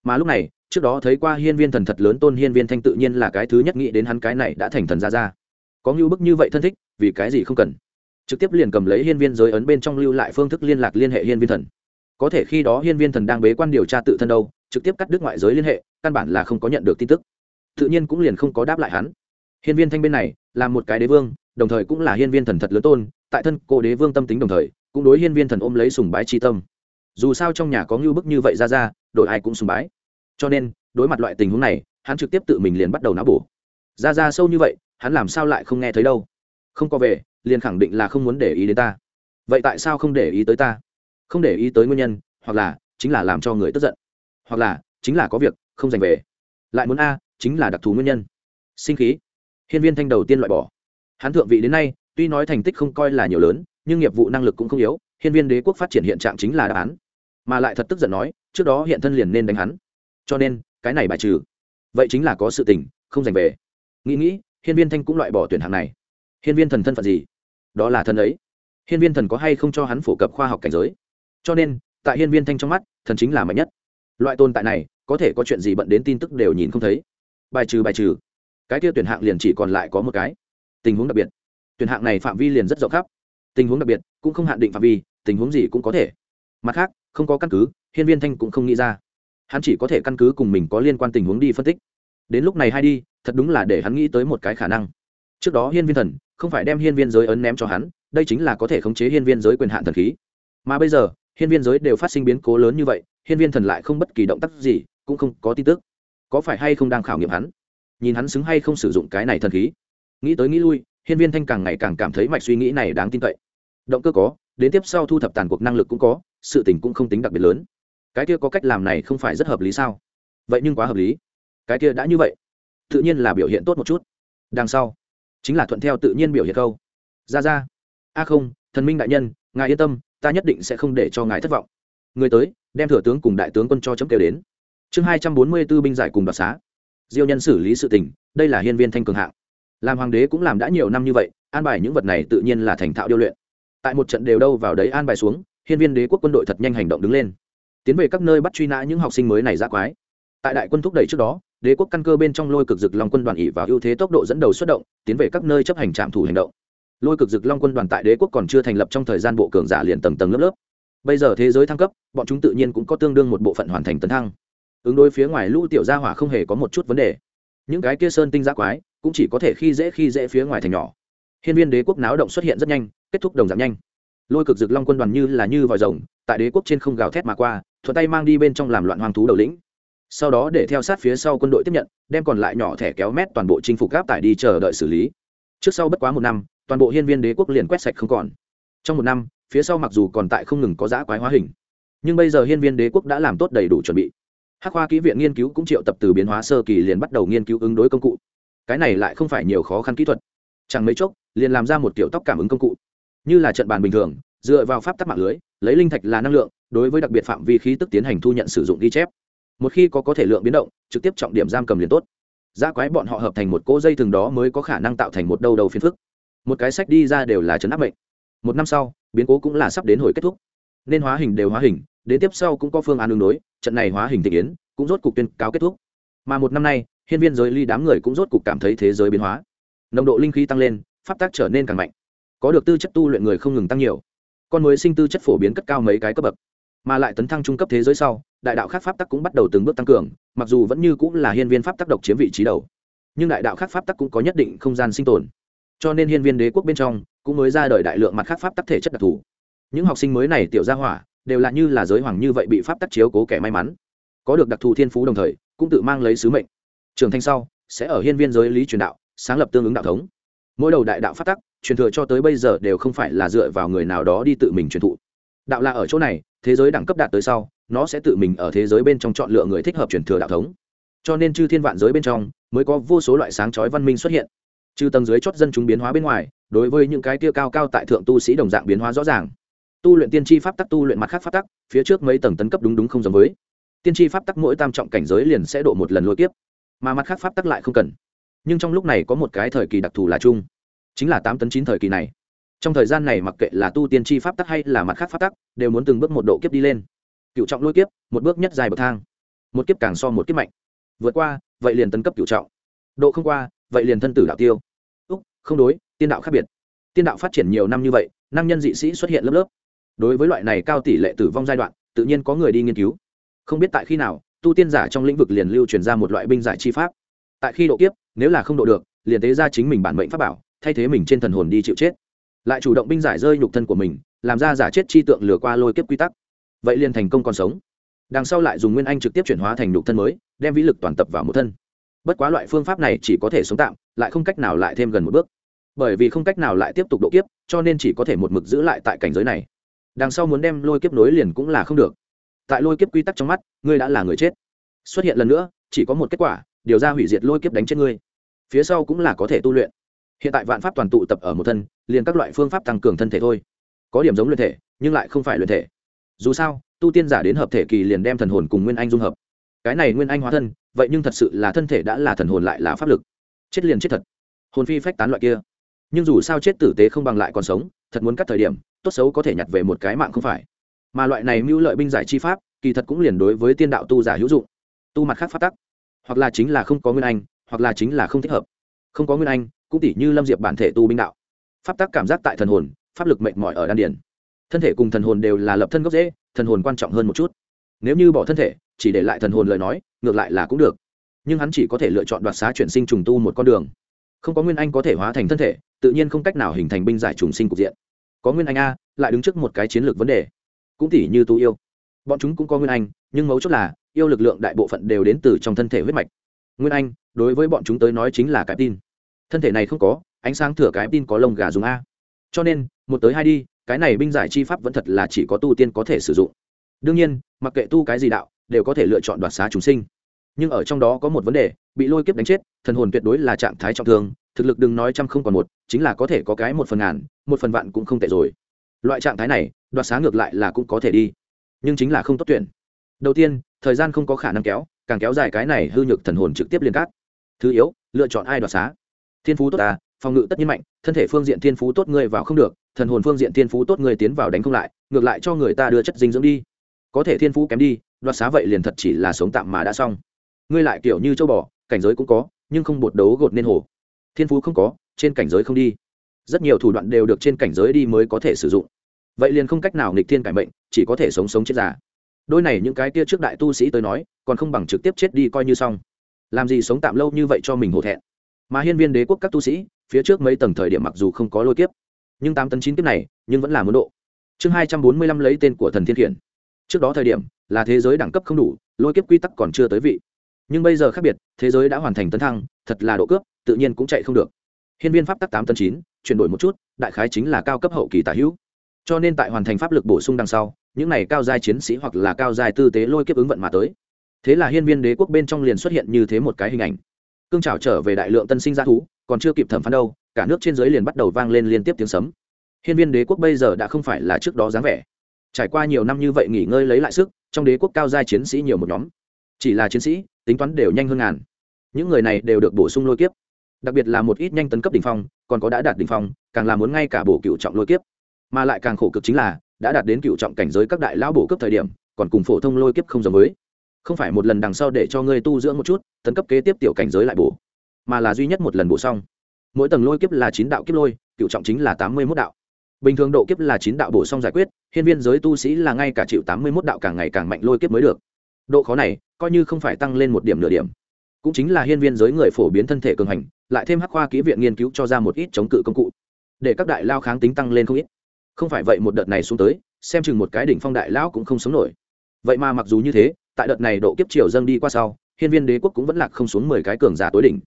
Mà lúc này trước đó thấy qua hiên viên thần thật lớn tôn hiên viên thanh tự nhiên là cái thứ nhất nghĩ đến hắn cái này đã thành thần ra ra. Có ngưu bức như vậy thân thích, vì cái gì không cần? Trực tiếp liền cầm lấy hiên viên giới ấn bên trong lưu lại phương thức liên lạc liên hệ hiên viên thần. Có thể khi đó hiên viên thần đang bế quan điều tra tự thân đâu, trực tiếp cắt đứt ngoại giới liên hệ, căn bản là không có nhận được tin tức. Tự nhiên cũng liền không có đáp lại hắn. Hiên viên thanh bên này, là một cái đế vương, đồng thời cũng là hiên viên thần thật lớn tôn, tại thân cô đế vương tâm tính đồng thời, cũng đối hiên viên thần ôm lấy sùng bái tri tâm. Dù sao trong nhà có ngưu bức như vậy ra ra đội ai cũng sùng bái cho nên, đối mặt loại tình huống này, hắn trực tiếp tự mình liền bắt đầu náo bổ. Ra ra sâu như vậy, hắn làm sao lại không nghe thấy đâu? Không có về, liền khẳng định là không muốn để ý đến ta. Vậy tại sao không để ý tới ta? Không để ý tới nguyên nhân, hoặc là chính là làm cho người tức giận. Hoặc là chính là có việc, không dành về. Lại muốn a, chính là đặc thù nguyên nhân. Sinh khí. Hiên viên thanh đầu tiên loại bỏ. Hắn thượng vị đến nay, tuy nói thành tích không coi là nhiều lớn, nhưng nghiệp vụ năng lực cũng không yếu, hiên viên đế quốc phát triển hiện trạng chính là đáp án. Mà lại thật tức giận nói, trước đó hiện thân liền nên đánh hắn cho nên cái này bài trừ, vậy chính là có sự tình, không dành về. Nghĩ nghĩ, hiên viên thanh cũng loại bỏ tuyển hạng này. Hiên viên thần thân phận gì? Đó là thần ấy. Hiên viên thần có hay không cho hắn phổ cập khoa học cảnh giới? Cho nên, tại hiên viên thanh trong mắt, thần chính là mạnh nhất. Loại tồn tại này, có thể có chuyện gì bận đến tin tức đều nhìn không thấy. Bài trừ bài trừ. Cái kia tuyển hạng liền chỉ còn lại có một cái. Tình huống đặc biệt. Tuyển hạng này phạm vi liền rất rộng khắp. Tình huống đặc biệt, cũng không hạn định phạm vi, tình huống gì cũng có thể. Mặt khác, không có căn cứ, hiên viên thanh cũng không nghĩ ra hắn chỉ có thể căn cứ cùng mình có liên quan tình huống đi phân tích. Đến lúc này hay đi, thật đúng là để hắn nghĩ tới một cái khả năng. Trước đó hiên viên thần không phải đem hiên viên giới ấn ném cho hắn, đây chính là có thể khống chế hiên viên giới quyền hạn thần khí. Mà bây giờ, hiên viên giới đều phát sinh biến cố lớn như vậy, hiên viên thần lại không bất kỳ động tác gì, cũng không có tin tức. Có phải hay không đang khảo nghiệm hắn? Nhìn hắn xứng hay không sử dụng cái này thần khí. Nghĩ tới nghĩ lui, hiên viên thanh càng ngày càng cảm thấy mạch suy nghĩ này đáng tin cậy. Động cơ có, đến tiếp sau thu thập tàn cuộc năng lực cũng có, sự tình cũng không tính đặc biệt lớn cái kia có cách làm này không phải rất hợp lý sao? Vậy nhưng quá hợp lý. Cái kia đã như vậy, tự nhiên là biểu hiện tốt một chút. Đằng sau, chính là thuận theo tự nhiên biểu hiện câu. Ra ra. A không, thần minh đại nhân, ngài yên tâm, ta nhất định sẽ không để cho ngài thất vọng. Người tới, đem thừa tướng cùng đại tướng quân cho chấm kêu đến. Chương hai trăm bốn mươi b ố binh giải cùng đoạt xá. Diêu nhân xử lý sự tình, đây là hiên viên thanh cường hạng. Làm hoàng đế cũng làm đã nhiều năm như vậy, an bài những vật này tự nhiên là thành thạo điêu luyện. Tại một trận đều đâu vào đấy an bài xuống, hiên viên đế quốc quân đội thật nhanh hành động đứng lên tiến về các nơi bắt truy nã những học sinh mới này ra quái. Tại đại quân thúc đẩy trước đó, đế quốc căn cơ bên trong lôi cực dực long quân đoàn ỉ vào ưu thế tốc độ dẫn đầu xuất động, tiến về các nơi chấp hành trạm thủ hành động. Lôi cực dực long quân đoàn tại đế quốc còn chưa thành lập trong thời gian bộ cường giả liền tầng tầng lớp lớp. Bây giờ thế giới thăng cấp, bọn chúng tự nhiên cũng có tương đương một bộ phận hoàn thành tấn thăng. Ứng đối phía ngoài lũ tiểu gia hỏa không hề có một chút vấn đề. Những cái kia sơn tinh giác quái, cũng chỉ có thể khi dễ khi dễ phía ngoài thành nhỏ. Hiên viên đế quốc náo động xuất hiện rất nhanh, kết thúc đồng giảm nhanh. Lôi cực dực long quân đoàn như là như vòi rồng, tại đế quốc trên không gào thét mà qua thuận tay mang đi bên trong làm loạn hoang thú đầu lĩnh. Sau đó để theo sát phía sau quân đội tiếp nhận, đem còn lại nhỏ thẻ kéo mét toàn bộ chinh phục gáp tải đi chờ đợi xử lý. Trước sau bất quá một năm, toàn bộ hiên viên đế quốc liền quét sạch không còn. Trong một năm, phía sau mặc dù còn tại không ngừng có giã quái hóa hình, nhưng bây giờ hiên viên đế quốc đã làm tốt đầy đủ chuẩn bị. Hắc hoa kỹ viện nghiên cứu cũng triệu tập từ biến hóa sơ kỳ liền bắt đầu nghiên cứu ứng đối công cụ. Cái này lại không phải nhiều khó khăn kỹ thuật. Chẳng mấy chốc, liền làm ra một kiểu tóc cảm ứng công cụ. Như là trận bàn bình thường, dựa vào pháp tắc mạng lưới, lấy linh thạch là năng lượng đối với đặc biệt phạm vi khí tức tiến hành thu nhận sử dụng ghi chép. Một khi có có thể lượng biến động, trực tiếp trọng điểm giam cầm liền tốt. Ra quái bọn họ hợp thành một cỗ dây thường đó mới có khả năng tạo thành một đầu đầu phiền phức. Một cái sách đi ra đều là chấn áp bệnh một năm sau, biến cố cũng là sắp đến hồi kết thúc. Nên hóa hình đều hóa hình, đến tiếp sau cũng có phương án đường đối, trận này hóa hình thị yến cũng rốt cục tuyên cáo kết thúc. Mà một năm nay, hiên viên giới ly đám người cũng rốt cục cảm thấy thế giới biến hóa. Nồng độ linh khí tăng lên, pháp tác trở nên càng mạnh. Có được tư chất tu luyện người không ngừng tăng nhiều. Con mới sinh tư chất phổ biến cất cao mấy cái cấp bậc mà lại tấn thăng trung cấp thế giới sau, đại đạo khác pháp tắc cũng bắt đầu từng bước tăng cường, mặc dù vẫn như cũng là hiên viên pháp tắc độc chiếm vị trí đầu, nhưng đại đạo khác pháp tắc cũng có nhất định không gian sinh tồn. Cho nên hiên viên đế quốc bên trong cũng mới ra đời đại lượng mặt khác pháp tắc thể chất đặc thù. Những học sinh mới này tiểu gia hỏa đều là như là giới hoàng như vậy bị pháp tắc chiếu cố kẻ may mắn. Có được đặc thù thiên phú đồng thời, cũng tự mang lấy sứ mệnh. Trưởng thanh sau, sẽ ở hiên viên giới lý truyền đạo, sáng lập tương ứng đạo thống. Mỗi đầu đại đạo pháp tắc, truyền thừa cho tới bây giờ đều không phải là dựa vào người nào đó đi tự mình truyền thụ đạo là ở chỗ này thế giới đẳng cấp đạt tới sau nó sẽ tự mình ở thế giới bên trong chọn lựa người thích hợp truyền thừa đạo thống. Cho nên chư thiên vạn giới bên trong mới có vô số loại sáng chói văn minh xuất hiện. Trừ tầng dưới chót dân chúng biến hóa bên ngoài đối với những cái tia cao cao tại thượng tu sĩ đồng dạng biến hóa rõ ràng. Tu luyện tiên tri pháp tắc tu luyện mặt khác pháp tắc phía trước mấy tầng tấn cấp đúng đúng không giống với. Tiên tri pháp tắc mỗi tam trọng cảnh giới liền sẽ độ một lần lôi tiếp, mà mặt khác pháp tắc lại không cần. Nhưng trong lúc này có một cái thời kỳ đặc thù là chung chính là tám tấn chín thời kỳ này trong thời gian này mặc kệ là tu tiên tri pháp tắc hay là mặt khác pháp tắc, đều muốn từng bước một độ kiếp đi lên. Cựu trọng lôi kiếp, một bước nhất dài bậc thang. Một kiếp càng so một kiếp mạnh. Vượt qua, vậy liền tấn cấp cựu trọng. Độ không qua, vậy liền thân tử đạo tiêu. Úc, không đối, tiên đạo khác biệt. Tiên đạo phát triển nhiều năm như vậy, nam nhân dị sĩ xuất hiện lớp lớp. Đối với loại này cao tỷ lệ tử vong giai đoạn, tự nhiên có người đi nghiên cứu. Không biết tại khi nào, tu tiên giả trong lĩnh vực liền lưu truyền ra một loại binh giải chi pháp. Tại khi độ kiếp, nếu là không độ được, liền tế ra chính mình bản mệnh pháp bảo, thay thế mình trên thần hồn đi chịu chết lại chủ động binh giải rơi nhục thân của mình, làm ra giả chết chi tượng lừa qua lôi kiếp quy tắc. Vậy liền thành công còn sống. Đằng sau lại dùng nguyên anh trực tiếp chuyển hóa thành nhục thân mới, đem vĩ lực toàn tập vào một thân. Bất quá loại phương pháp này chỉ có thể sống tạm, lại không cách nào lại thêm gần một bước. Bởi vì không cách nào lại tiếp tục độ kiếp, cho nên chỉ có thể một mực giữ lại tại cảnh giới này. Đằng sau muốn đem lôi kiếp nối liền cũng là không được. Tại lôi kiếp quy tắc trong mắt, ngươi đã là người chết. Xuất hiện lần nữa, chỉ có một kết quả, điều ra hủy diệt lôi kiếp đánh chết ngươi. Phía sau cũng là có thể tu luyện. Hiện tại vạn pháp toàn tụ tập ở một thân liền các loại phương pháp tăng cường thân thể thôi. Có điểm giống luyện thể, nhưng lại không phải luyện thể. Dù sao, tu tiên giả đến hợp thể kỳ liền đem thần hồn cùng nguyên anh dung hợp. Cái này nguyên anh hóa thân, vậy nhưng thật sự là thân thể đã là thần hồn lại là pháp lực. Chết liền chết thật. Hồn phi phách tán loại kia. Nhưng dù sao chết tử tế không bằng lại còn sống, thật muốn cắt thời điểm, tốt xấu có thể nhặt về một cái mạng không phải. Mà loại này mưu lợi binh giải chi pháp, kỳ thật cũng liền đối với tiên đạo tu giả hữu dụng. Tu mặt khác phát tắc. Hoặc là chính là không có nguyên anh, hoặc là chính là không thích hợp. Không có nguyên anh, cũng tỷ như lâm diệp bản thể tu binh đạo pháp tác cảm giác tại thần hồn, pháp lực mệt mỏi ở đan điền. thân thể cùng thần hồn đều là lập thân gốc dễ thần hồn quan trọng hơn một chút. Nếu như bỏ thân thể, chỉ để lại thần hồn lời nói, ngược lại là cũng được. Nhưng hắn chỉ có thể lựa chọn đoạt xá chuyển sinh trùng tu một con đường. Không có nguyên anh có thể hóa thành thân thể, tự nhiên không cách nào hình thành binh giải trùng sinh cục diện. Có nguyên anh a, lại đứng trước một cái chiến lược vấn đề. Cũng tỉ như tu yêu. Bọn chúng cũng có nguyên anh, nhưng mấu chốt là, yêu lực lượng đại bộ phận đều đến từ trong thân thể huyết mạch. Nguyên anh, đối với bọn chúng tới nói chính là cái tin. Thân thể này không có ánh sáng thừa cái tin có lông gà dùng a. Cho nên, một tới hai đi, cái này binh giải chi pháp vẫn thật là chỉ có tu tiên có thể sử dụng. Đương nhiên, mặc kệ tu cái gì đạo, đều có thể lựa chọn đoạt xá chúng sinh. Nhưng ở trong đó có một vấn đề, bị lôi kiếp đánh chết, thần hồn tuyệt đối là trạng thái trọng thương, thực lực đừng nói trăm không còn một, chính là có thể có cái một phần ngàn, một phần vạn cũng không tệ rồi. Loại trạng thái này, đoạt xá ngược lại là cũng có thể đi. Nhưng chính là không tốt tuyển. Đầu tiên, thời gian không có khả năng kéo, càng kéo dài cái này hư nhược thần hồn trực tiếp liên cát. Thứ yếu, lựa chọn ai đoạt xá? Thiên phú tốt ta phòng ngự tất nhiên mạnh, thân thể phương diện thiên phú tốt người vào không được, thần hồn phương diện thiên phú tốt người tiến vào đánh không lại, ngược lại cho người ta đưa chất dinh dưỡng đi. Có thể thiên phú kém đi, đoạt xá vậy liền thật chỉ là sống tạm mà đã xong. Ngươi lại kiểu như châu bò, cảnh giới cũng có, nhưng không bột đấu gột nên hồ. Thiên phú không có, trên cảnh giới không đi. Rất nhiều thủ đoạn đều được trên cảnh giới đi mới có thể sử dụng. Vậy liền không cách nào nghịch thiên cải mệnh, chỉ có thể sống sống chết già. Đôi này những cái kia trước đại tu sĩ tới nói, còn không bằng trực tiếp chết đi coi như xong. Làm gì sống tạm lâu như vậy cho mình hổ thẹn. Mà hiên viên đế quốc các tu sĩ phía trước mấy tầng thời điểm mặc dù không có lôi kiếp, nhưng tám tấn chín kiếp này nhưng vẫn là muốn độ. Chương hai trăm bốn mươi lăm lấy tên của thần thiên khiển. Trước đó thời điểm là thế giới đẳng cấp không đủ, lôi kiếp quy tắc còn chưa tới vị. Nhưng bây giờ khác biệt, thế giới đã hoàn thành tấn thăng, thật là độ cướp, tự nhiên cũng chạy không được. Hiên viên pháp tắc tám tấn chín, chuyển đổi một chút, đại khái chính là cao cấp hậu kỳ tả hữu. Cho nên tại hoàn thành pháp lực bổ sung đằng sau, những này cao giai chiến sĩ hoặc là cao giai tư tế lôi kiếp ứng vận mà tới. Thế là hiên viên đế quốc bên trong liền xuất hiện như thế một cái hình ảnh. Cương trào trở về đại lượng tân sinh gia thú còn chưa kịp thẩm phán đâu, cả nước trên dưới liền bắt đầu vang lên liên tiếp tiếng sấm. Hiên viên đế quốc bây giờ đã không phải là trước đó dáng vẻ. Trải qua nhiều năm như vậy nghỉ ngơi lấy lại sức, trong đế quốc cao giai chiến sĩ nhiều một nhóm. Chỉ là chiến sĩ, tính toán đều nhanh hơn ngàn. Những người này đều được bổ sung lôi kiếp. Đặc biệt là một ít nhanh tấn cấp đ ỉ n h phong, còn có đã đạt đ ỉ n h phong, càng là muốn ngay cả bổ cựu trọng lôi kiếp. Mà lại càng khổ cực chính là, đã đạt đến cựu trọng cảnh giới các đại lão bổ cấp thời điểm, còn cùng phổ thông lôi kiếp không giống với. Không phải một lần đằng sau để cho ngươi tu dưỡng một chút, tấn cấp kế tiếp tiểu cảnh giới lại bổ mà là duy nhất một lần bổ xong. Mỗi tầng lôi kiếp là chín đạo kiếp lôi, cựu trọng chính là tám mươi mốt đạo. Bình thường độ kiếp là chín đạo bổ xong giải quyết, hiên viên giới tu sĩ là ngay cả chịu tám mươi mốt đạo càng ngày càng mạnh lôi kiếp mới được. Độ khó này, coi như không phải tăng lên một điểm nửa điểm. Cũng chính là hiên viên giới người phổ biến thân thể cường hành, lại thêm hắc khoa kỹ viện nghiên cứu cho ra một ít chống cự công cụ. Để các đại lao kháng tính tăng lên không ít. Không phải vậy một đợt này xuống tới, xem chừng một cái đỉnh phong đại lão cũng không sống nổi. Vậy mà mặc dù như thế, tại đợt này độ kiếp triều dâng đi qua sau, hiên viên đế quốc cũng vẫn lạc không xuống mười cái cường giả tối đỉnh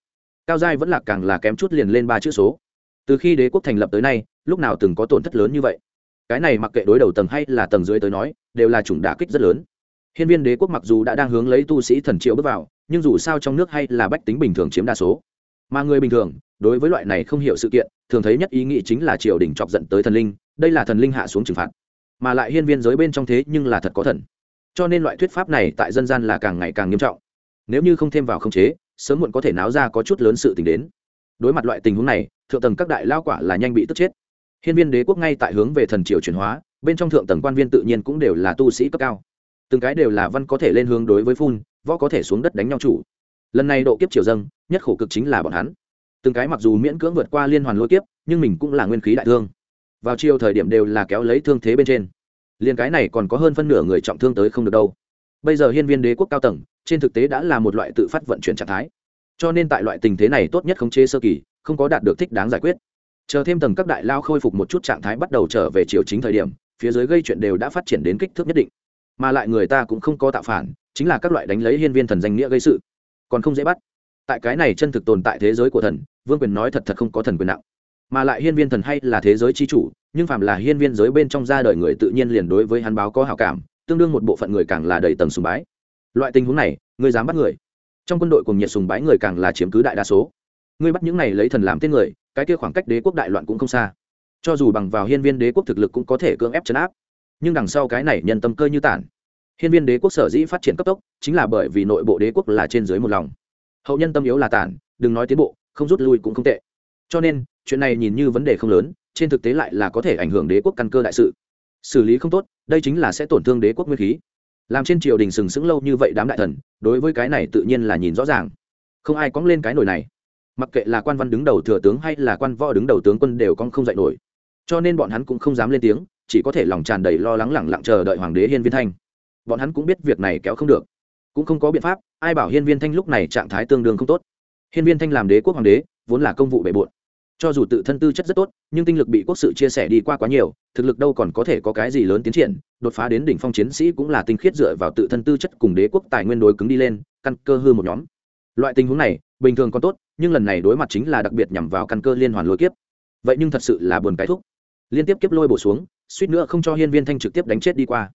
cao giai vẫn là càng là kém chút liền lên ba chữ số. Từ khi đế quốc thành lập tới nay, lúc nào từng có tổn thất lớn như vậy? Cái này mặc kệ đối đầu tầng hay là tầng dưới tới nói, đều là chủng đả kích rất lớn. Hiên viên đế quốc mặc dù đã đang hướng lấy tu sĩ thần triệu bước vào, nhưng dù sao trong nước hay là bách tính bình thường chiếm đa số. Mà người bình thường, đối với loại này không hiểu sự kiện, thường thấy nhất ý nghĩ chính là triều đình chọc giận tới thần linh, đây là thần linh hạ xuống trừng phạt. Mà lại hiên viên giới bên trong thế nhưng là thật có thần. Cho nên loại thuyết pháp này tại dân gian là càng ngày càng nghiêm trọng. Nếu như không thêm vào khống chế sớm muộn có thể náo ra có chút lớn sự tình đến. Đối mặt loại tình huống này, thượng tầng các đại lao quả là nhanh bị tức chết. Hiên viên đế quốc ngay tại hướng về thần triều chuyển hóa, bên trong thượng tầng quan viên tự nhiên cũng đều là tu sĩ cấp cao. Từng cái đều là văn có thể lên hướng đối với phun, võ có thể xuống đất đánh nhau chủ. Lần này độ kiếp triều dâng, nhất khổ cực chính là bọn hắn. Từng cái mặc dù miễn cưỡng vượt qua liên hoàn lôi kiếp, nhưng mình cũng là nguyên khí đại thương. Vào chiều thời điểm đều là kéo lấy thương thế bên trên. Liên cái này còn có hơn phân nửa người trọng thương tới không được đâu bây giờ hiên viên đế quốc cao tầng, trên thực tế đã là một loại tự phát vận chuyển trạng thái. Cho nên tại loại tình thế này tốt nhất khống chế sơ kỳ, không có đạt được thích đáng giải quyết. Chờ thêm tầng các đại lao khôi phục một chút trạng thái bắt đầu trở về chiều chính thời điểm, phía dưới gây chuyện đều đã phát triển đến kích thước nhất định. Mà lại người ta cũng không có tạo phản, chính là các loại đánh lấy hiên viên thần danh nghĩa gây sự. Còn không dễ bắt. Tại cái này chân thực tồn tại thế giới của thần, vương quyền nói thật thật không có thần quyền nặng. Mà lại hiên viên thần hay là thế giới c h i chủ, nhưng phạm là hiên viên giới bên trong ra đời người tự nhiên liền đối với hắn báo có hảo cảm tương đương một bộ phận người càng là đầy tầng sùng bái. Loại tình huống này người dám bắt người? Trong quân đội cùng nhiệt sùng bái người càng là chiếm cứ đại đa số. Ngươi bắt những này lấy thần làm tên người, cái kia khoảng cách đế quốc đại loạn cũng không xa. Cho dù bằng vào hiên viên đế quốc thực lực cũng có thể cưỡng ép chấn áp. Nhưng đằng sau cái này nhân tâm cơ như tản hiên viên đế quốc sở dĩ phát triển cấp tốc, chính là bởi vì nội bộ đế quốc là trên dưới một lòng. Hậu nhân tâm yếu là tản đừng nói tiến bộ, không rút lui cũng không tệ. Cho nên, chuyện này nhìn như vấn đề không lớn, trên thực tế lại là có thể ảnh hưởng đế quốc căn cơ đại sự xử lý không tốt, đây chính là sẽ tổn thương đế quốc nguyên khí. Làm trên triều đình sừng sững lâu như vậy đám đại thần, đối với cái này tự nhiên là nhìn rõ ràng. Không ai cóng lên cái nổi này. Mặc kệ là quan văn đứng đầu thừa tướng hay là quan võ đứng đầu tướng quân đều con không dạy nổi. Cho nên bọn hắn cũng không dám lên tiếng, chỉ có thể lòng tràn đầy lo lắng lẳng lặng chờ đợi hoàng đế hiên viên thanh. Bọn hắn cũng biết việc này kéo không được. Cũng không có biện pháp, ai bảo hiên viên thanh lúc này trạng thái tương đương không tốt. Hiên viên thanh làm đế quốc hoàng đế, vốn là công vụ bề bộn cho dù tự thân tư chất rất tốt, nhưng tinh lực bị quốc sự chia sẻ đi qua quá nhiều, thực lực đâu còn có thể có cái gì lớn tiến triển, đột phá đến đỉnh phong chiến sĩ cũng là tinh khiết dựa vào tự thân tư chất cùng đế quốc tài nguyên đối cứng đi lên, căn cơ hư một nhóm. Loại tình huống này, bình thường còn tốt, nhưng lần này đối mặt chính là đặc biệt nhằm vào căn cơ liên hoàn lôi kiếp. Vậy nhưng thật sự là buồn cái thúc. Liên tiếp kiếp lôi bổ xuống, suýt nữa không cho hiên viên thanh trực tiếp đánh chết đi qua.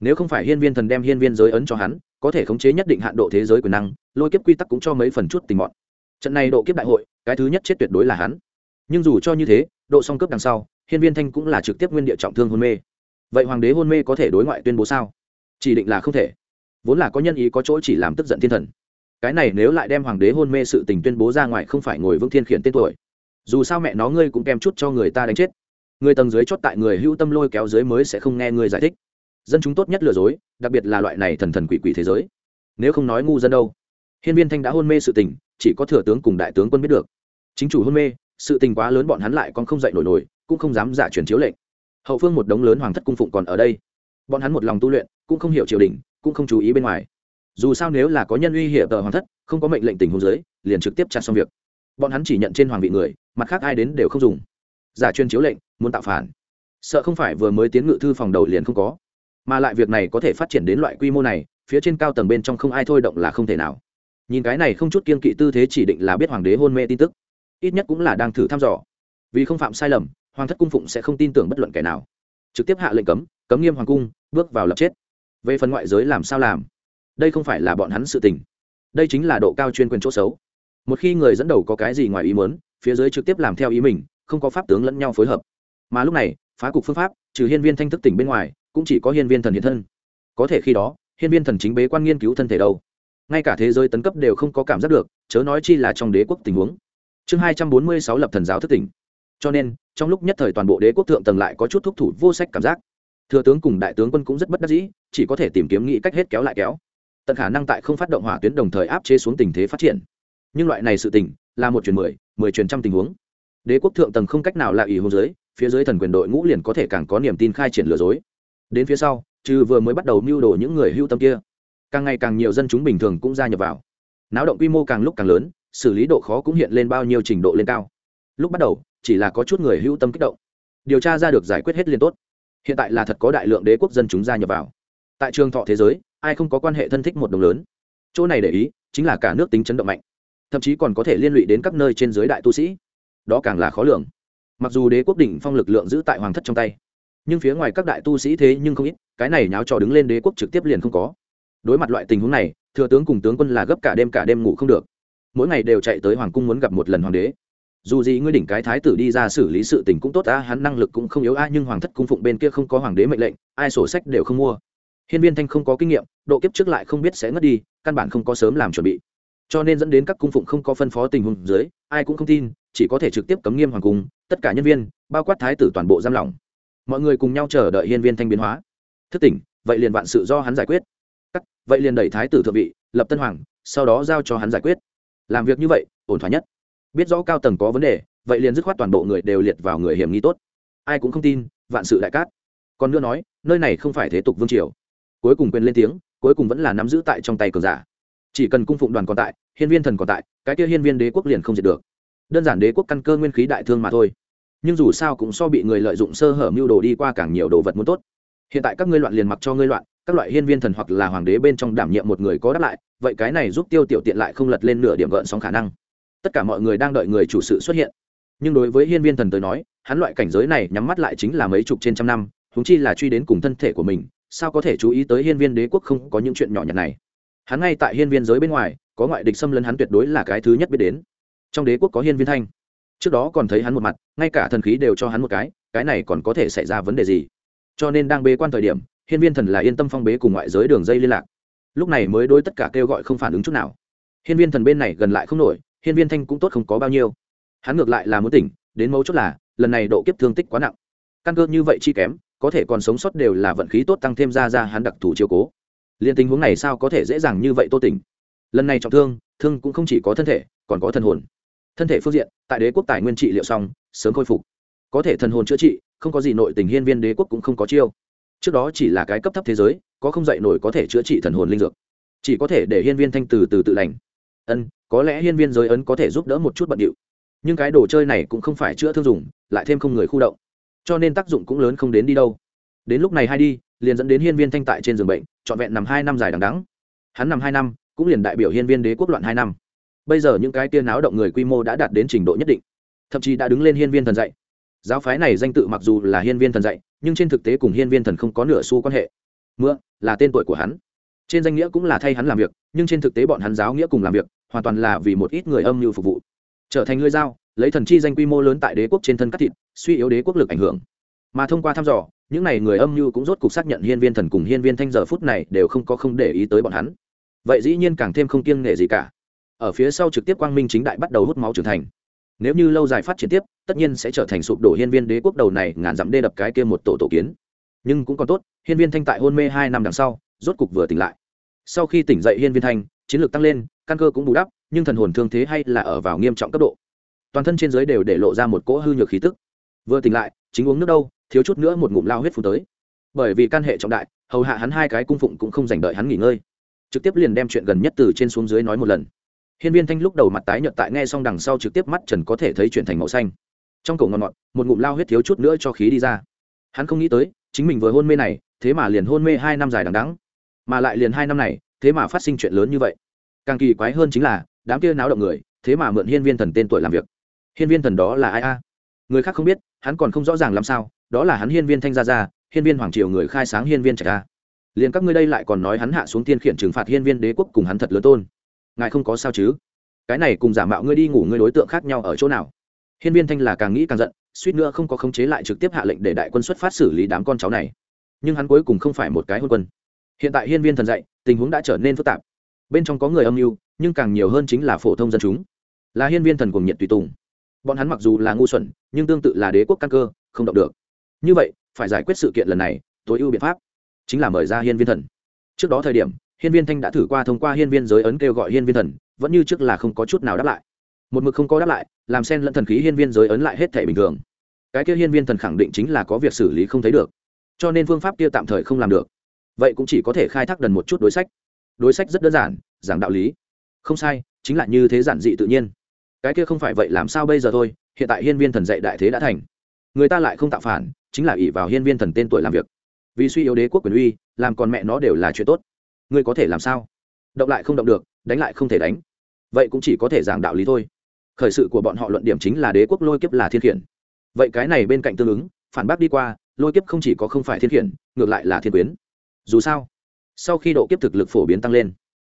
Nếu không phải hiên viên thần đem hiên viên giới ấn cho hắn, có thể khống chế nhất định hạn độ thế giới quyền năng, lôi kiếp quy tắc cũng cho mấy phần chút tình mọn. Trận này độ kiếp đại hội, cái thứ nhất chết tuyệt đối là hắn nhưng dù cho như thế, độ song cướp đằng sau, hiên viên thanh cũng là trực tiếp nguyên địa trọng thương hôn mê. Vậy hoàng đế hôn mê có thể đối ngoại tuyên bố sao? Chỉ định là không thể. Vốn là có nhân ý có chỗ chỉ làm tức giận thiên thần. Cái này nếu lại đem hoàng đế hôn mê sự tình tuyên bố ra ngoài không phải ngồi vững thiên khiển tên tuổi. Dù sao mẹ nó ngươi cũng kèm chút cho người ta đánh chết. Người tầng dưới chót tại người hữu tâm lôi kéo dưới mới sẽ không nghe ngươi giải thích. Dân chúng tốt nhất lừa dối, đặc biệt là loại này thần thần quỷ quỷ thế giới. Nếu không nói ngu dân đâu. Hiên viên thanh đã hôn mê sự tình, chỉ có thừa tướng cùng đại tướng quân biết được. Chính chủ hôn mê sự tình quá lớn bọn hắn lại còn không dậy nổi nổi, cũng không dám giả truyền chiếu lệnh. Hậu phương một đống lớn hoàng thất cung phụng còn ở đây. Bọn hắn một lòng tu luyện, cũng không hiểu triều đình, cũng không chú ý bên ngoài. Dù sao nếu là có nhân uy hiểm tờ hoàng thất, không có mệnh lệnh tình huống giới liền trực tiếp chặt xong việc. Bọn hắn chỉ nhận trên hoàng vị người, mặt khác ai đến đều không dùng. Giả truyền chiếu lệnh, muốn tạo phản. Sợ không phải vừa mới tiến ngự thư phòng đầu liền không có. Mà lại việc này có thể phát triển đến loại quy mô này, phía trên cao tầng bên trong không ai thôi động là không thể nào. Nhìn cái này không chút kiên kỵ tư thế chỉ định là biết hoàng đế hôn mê tin tức ít nhất cũng là đang thử thăm dò. Vì không phạm sai lầm, hoàng thất cung phụng sẽ không tin tưởng bất luận kẻ nào. Trực tiếp hạ lệnh cấm cấm nghiêm hoàng cung, bước vào lập chết. Về phần ngoại giới làm sao làm? Đây không phải là bọn hắn sự tình. Đây chính là độ cao chuyên quyền chỗ xấu. Một khi người dẫn đầu có cái gì ngoài ý muốn, phía dưới trực tiếp làm theo ý mình, không có pháp tướng lẫn nhau phối hợp. Mà lúc này, phá cục phương pháp, trừ hiên viên thanh thức tỉnh bên ngoài, cũng chỉ có hiên viên thần hiện thân. Có thể khi đó, hiên viên thần chính bế quan nghiên cứu thân thể đâu. Ngay cả thế giới tấn cấp đều không có cảm giác được, chớ nói chi là trong đế quốc tình huống chương hai trăm bốn mươi sáu lập thần giáo thất tỉnh. Cho nên, trong lúc nhất thời toàn bộ đế quốc thượng tầng lại có chút thúc thủ vô sách cảm giác. Thừa tướng cùng đại tướng quân cũng rất bất đắc dĩ, chỉ có thể tìm kiếm nghĩ cách hết kéo lại kéo. Tận khả năng tại không phát động hỏa tuyến đồng thời áp chế xuống tình thế phát triển. Nhưng loại này sự tình, là một chuyển mười mười chuyển trăm tình huống. Đế quốc thượng tầng không cách nào là ý hôn giới, phía dưới thần quyền đội ngũ liền có thể càng có niềm tin khai triển lừa dối. Đến phía sau, trừ vừa mới bắt đầu mưu đồ những người hưu tâm kia, càng ngày càng nhiều dân chúng bình thường cũng gia nhập vào. Náo động quy mô càng lúc càng lớn xử lý độ khó cũng hiện lên bao nhiêu trình độ lên cao. Lúc bắt đầu, chỉ là có chút người hữu tâm kích động. Điều tra ra được giải quyết hết liền tốt. Hiện tại là thật có đại lượng đế quốc dân chúng gia nhập vào. Tại trường thọ thế giới, ai không có quan hệ thân thích một đồng lớn? Chỗ này để ý, chính là cả nước tính chấn động mạnh. Thậm chí còn có thể liên lụy đến các nơi trên giới đại tu sĩ. Đó càng là khó lường. Mặc dù đế quốc đỉnh phong lực lượng giữ tại hoàng thất trong tay, nhưng phía ngoài các đại tu sĩ thế nhưng không ít, cái này nháo trò đứng lên đế quốc trực tiếp liền không có. Đối mặt loại tình huống này, thừa tướng cùng tướng quân là gấp cả đêm cả đêm ngủ không được mỗi ngày đều chạy tới hoàng cung muốn gặp một lần hoàng đế. Dù gì ngươi đỉnh cái thái tử đi ra xử lý sự tình cũng tốt a hắn năng lực cũng không yếu a nhưng hoàng thất cung phụng bên kia không có hoàng đế mệnh lệnh, ai sổ sách đều không mua. Hiên viên thanh không có kinh nghiệm, độ kiếp trước lại không biết sẽ ngất đi, căn bản không có sớm làm chuẩn bị. Cho nên dẫn đến các cung phụng không có phân phó tình huống dưới, ai cũng không tin, chỉ có thể trực tiếp cấm nghiêm hoàng cung, tất cả nhân viên, bao quát thái tử toàn bộ giam lỏng. Mọi người cùng nhau chờ đợi hiên viên thanh biến hóa. Thức tỉnh, vậy liền vạn sự do hắn giải quyết. Cắt, vậy liền đẩy thái tử thượng vị, lập tân hoàng, sau đó giao cho hắn giải quyết làm việc như vậy, ổn thỏa nhất. Biết rõ cao tầng có vấn đề, vậy liền dứt khoát toàn bộ người đều liệt vào người hiểm nghi tốt. Ai cũng không tin, vạn sự đại cát. Còn nữa nói, nơi này không phải thế tục vương triều. Cuối cùng quyền lên tiếng, cuối cùng vẫn là nắm giữ tại trong tay cờ giả. Chỉ cần cung phụng đoàn còn tại, hiên viên thần còn tại, cái kia hiên viên đế quốc liền không diệt được. Đơn giản đế quốc căn cơ nguyên khí đại thương mà thôi. Nhưng dù sao cũng so bị người lợi dụng sơ hở mưu đồ đi qua càng nhiều đồ vật muốn tốt hiện tại các ngươi loạn liền mặc cho ngươi loạn, các loại hiên viên thần hoặc là hoàng đế bên trong đảm nhiệm một người có đáp lại, vậy cái này giúp tiêu tiểu tiện lại không lật lên nửa điểm gợn sóng khả năng. Tất cả mọi người đang đợi người chủ sự xuất hiện. Nhưng đối với hiên viên thần tới nói, hắn loại cảnh giới này nhắm mắt lại chính là mấy chục trên trăm năm húng chi là truy đến cùng thân thể của mình, sao có thể chú ý tới hiên viên đế quốc không có những chuyện nhỏ nhặt này. Hắn ngay tại hiên viên giới bên ngoài, có ngoại địch xâm lấn hắn tuyệt đối là cái thứ nhất biết đến. Trong đế quốc có hiên viên thanh. Trước đó còn thấy hắn một mặt, ngay cả thần khí đều cho hắn một cái cái này còn có thể xảy ra vấn đề gì? Cho nên đang bế quan thời điểm, hiên viên thần là yên tâm phong bế cùng ngoại giới đường dây liên lạc. Lúc này mới đối tất cả kêu gọi không phản ứng chút nào. Hiên viên thần bên này gần lại không nổi, hiên viên thanh cũng tốt không có bao nhiêu. Hắn ngược lại là muốn tỉnh, đến mấu chốt là, lần này độ kiếp thương tích quá nặng. Căn cơ như vậy chi kém, có thể còn sống sót đều là vận khí tốt tăng thêm ra ra hắn đặc thù chiều cố. Liên tình huống này sao có thể dễ dàng như vậy tô tỉnh? Lần này trọng thương thương cũng không chỉ có thân thể, còn có thân hồn. Thân thể phương diện, tại đế quốc tài nguyên trị liệu xong, sớm khôi phục. Có thể thần hồn chữa trị không có gì nội tình hiên viên đế quốc cũng không có chiêu. Trước đó chỉ là cái cấp thấp thế giới, có không dạy nổi có thể chữa trị thần hồn linh dược. Chỉ có thể để hiên viên thanh từ từ tự lành. Ân, có lẽ hiên viên giới ấn có thể giúp đỡ một chút bận điệu. Nhưng cái đồ chơi này cũng không phải chữa thương dùng, lại thêm không người khu động. Cho nên tác dụng cũng lớn không đến đi đâu. Đến lúc này hai đi, liền dẫn đến hiên viên thanh tại trên giường bệnh, trọn vẹn nằm hai năm dài đằng đắng hắn nằm hai năm, cũng liền đại biểu hiên viên đế quốc loạn hai năm. Bây giờ những cái tiên áo động người quy mô đã đạt đến trình độ nhất định. Thậm chí đã đứng lên hiên viên thần dạy giáo phái này danh tự mặc dù là hiên viên thần dạy, nhưng trên thực tế cùng hiên viên thần không có nửa xu quan hệ. Mưa, là tên tuổi của hắn. Trên danh nghĩa cũng là thay hắn làm việc, nhưng trên thực tế bọn hắn giáo nghĩa cùng làm việc, hoàn toàn là vì một ít người âm mưu phục vụ. Trở thành lưỡi dao lấy thần chi danh quy mô lớn tại đế quốc trên thân cắt thịt, suy yếu đế quốc lực ảnh hưởng. Mà thông qua thăm dò, những n à y người âm mưu cũng rốt cuộc xác nhận hiên viên thần cùng hiên viên thanh giờ phút này đều không có không để ý tới bọn hắn. Vậy dĩ nhiên càng thêm không kiêng nghệ gì cả. Ở phía sau trực tiếp quang minh chính đại bắt đầu hút máu trưởng thành nếu như lâu dài phát triển tiếp, tất nhiên sẽ trở thành sụp đổ hiên viên đế quốc đầu này ngàn dặm đê đập cái kia một tổ tổ kiến. Nhưng cũng còn tốt, hiên viên thanh tại hôn mê hai năm đằng sau, rốt cục vừa tỉnh lại. Sau khi tỉnh dậy hiên viên thanh, chiến lược tăng lên, căn cơ cũng bù đắp, nhưng thần hồn thương thế hay là ở vào nghiêm trọng cấp độ. Toàn thân trên giới đều để lộ ra một cỗ hư nhược khí tức. Vừa tỉnh lại, chính uống nước đâu, thiếu chút nữa một ngụm lao huyết phù tới. Bởi vì căn hệ trọng đại, hầu hạ hắn hai cái cung phụng cũng không dành đợi hắn nghỉ ngơi. Trực tiếp liền đem chuyện gần nhất từ trên xuống dưới nói một lần hiên viên thanh lúc đầu mặt tái nhợt tại nghe xong đằng sau trực tiếp mắt trần có thể thấy chuyển thành màu xanh. Trong cổ ngọt ngọt một ngụm lao huyết thiếu chút nữa cho khí đi ra. Hắn không nghĩ tới, chính mình vừa hôn mê này, thế mà liền hôn mê hai năm dài đằng đắng mà lại liền hai năm này, thế mà phát sinh chuyện lớn như vậy. Càng kỳ quái hơn chính là, đám kia náo động người, thế mà mượn hiên viên thần tên tuổi làm việc. Hiên viên thần đó là ai a? Người khác không biết, hắn còn không rõ ràng làm sao, đó là hắn hiên viên thanh gia gia, hiên viên hoàng triều người khai sáng hiên viên trạch a. Liền các ngươi đây lại còn nói hắn hạ xuống tiên khiển trừng phạt hiên viên đế quốc cùng hắn thật lớn tôn ngài không có sao chứ? Cái này cùng giả mạo ngươi đi ngủ ngươi đối tượng khác nhau ở chỗ nào? Hiên viên thanh là càng nghĩ càng giận, suýt nữa không có khống chế lại trực tiếp hạ lệnh để đại quân xuất phát xử lý đám con cháu này. Nhưng hắn cuối cùng không phải một cái hôn quân. Hiện tại hiên viên thần dạy, tình huống đã trở nên phức tạp. Bên trong có người âm mưu, nhưng càng nhiều hơn chính là phổ thông dân chúng. Là hiên viên thần cùng nhiệt tùy tùng. Bọn hắn mặc dù là ngu xuẩn, nhưng tương tự là đế quốc căn cơ, không động được. Như vậy, phải giải quyết sự kiện lần này, tối ưu biện pháp chính là mời ra hiên viên thần. Trước đó thời điểm hiên viên thanh đã thử qua thông qua hiên viên giới ấn kêu gọi hiên viên thần, vẫn như trước là không có chút nào đáp lại. Một mực không có đáp lại, làm sen lẫn thần khí hiên viên giới ấn lại hết thể bình thường. Cái kia hiên viên thần khẳng định chính là có việc xử lý không thấy được, cho nên phương pháp kia tạm thời không làm được. Vậy cũng chỉ có thể khai thác đần một chút đối sách. Đối sách rất đơn giản, giảng đạo lý. Không sai, chính là như thế giản dị tự nhiên. Cái kia không phải vậy làm sao bây giờ thôi, hiện tại hiên viên thần dạy đại thế đã thành. Người ta lại không tạo phản, chính là ỷ vào hiên viên thần tên tuổi làm việc. Vì suy yếu đế quốc quyền uy, làm còn mẹ nó đều là chuyện tốt ngươi có thể làm sao? Động lại không động được, đánh lại không thể đánh. Vậy cũng chỉ có thể giảng đạo lý thôi. Khởi sự của bọn họ luận điểm chính là đế quốc lôi kiếp là thiên khiển. Vậy cái này bên cạnh tương ứng, phản bác đi qua, lôi kiếp không chỉ có không phải thiên khiển, ngược lại là thiên quyến. Dù sao, sau khi độ kiếp thực lực phổ biến tăng lên,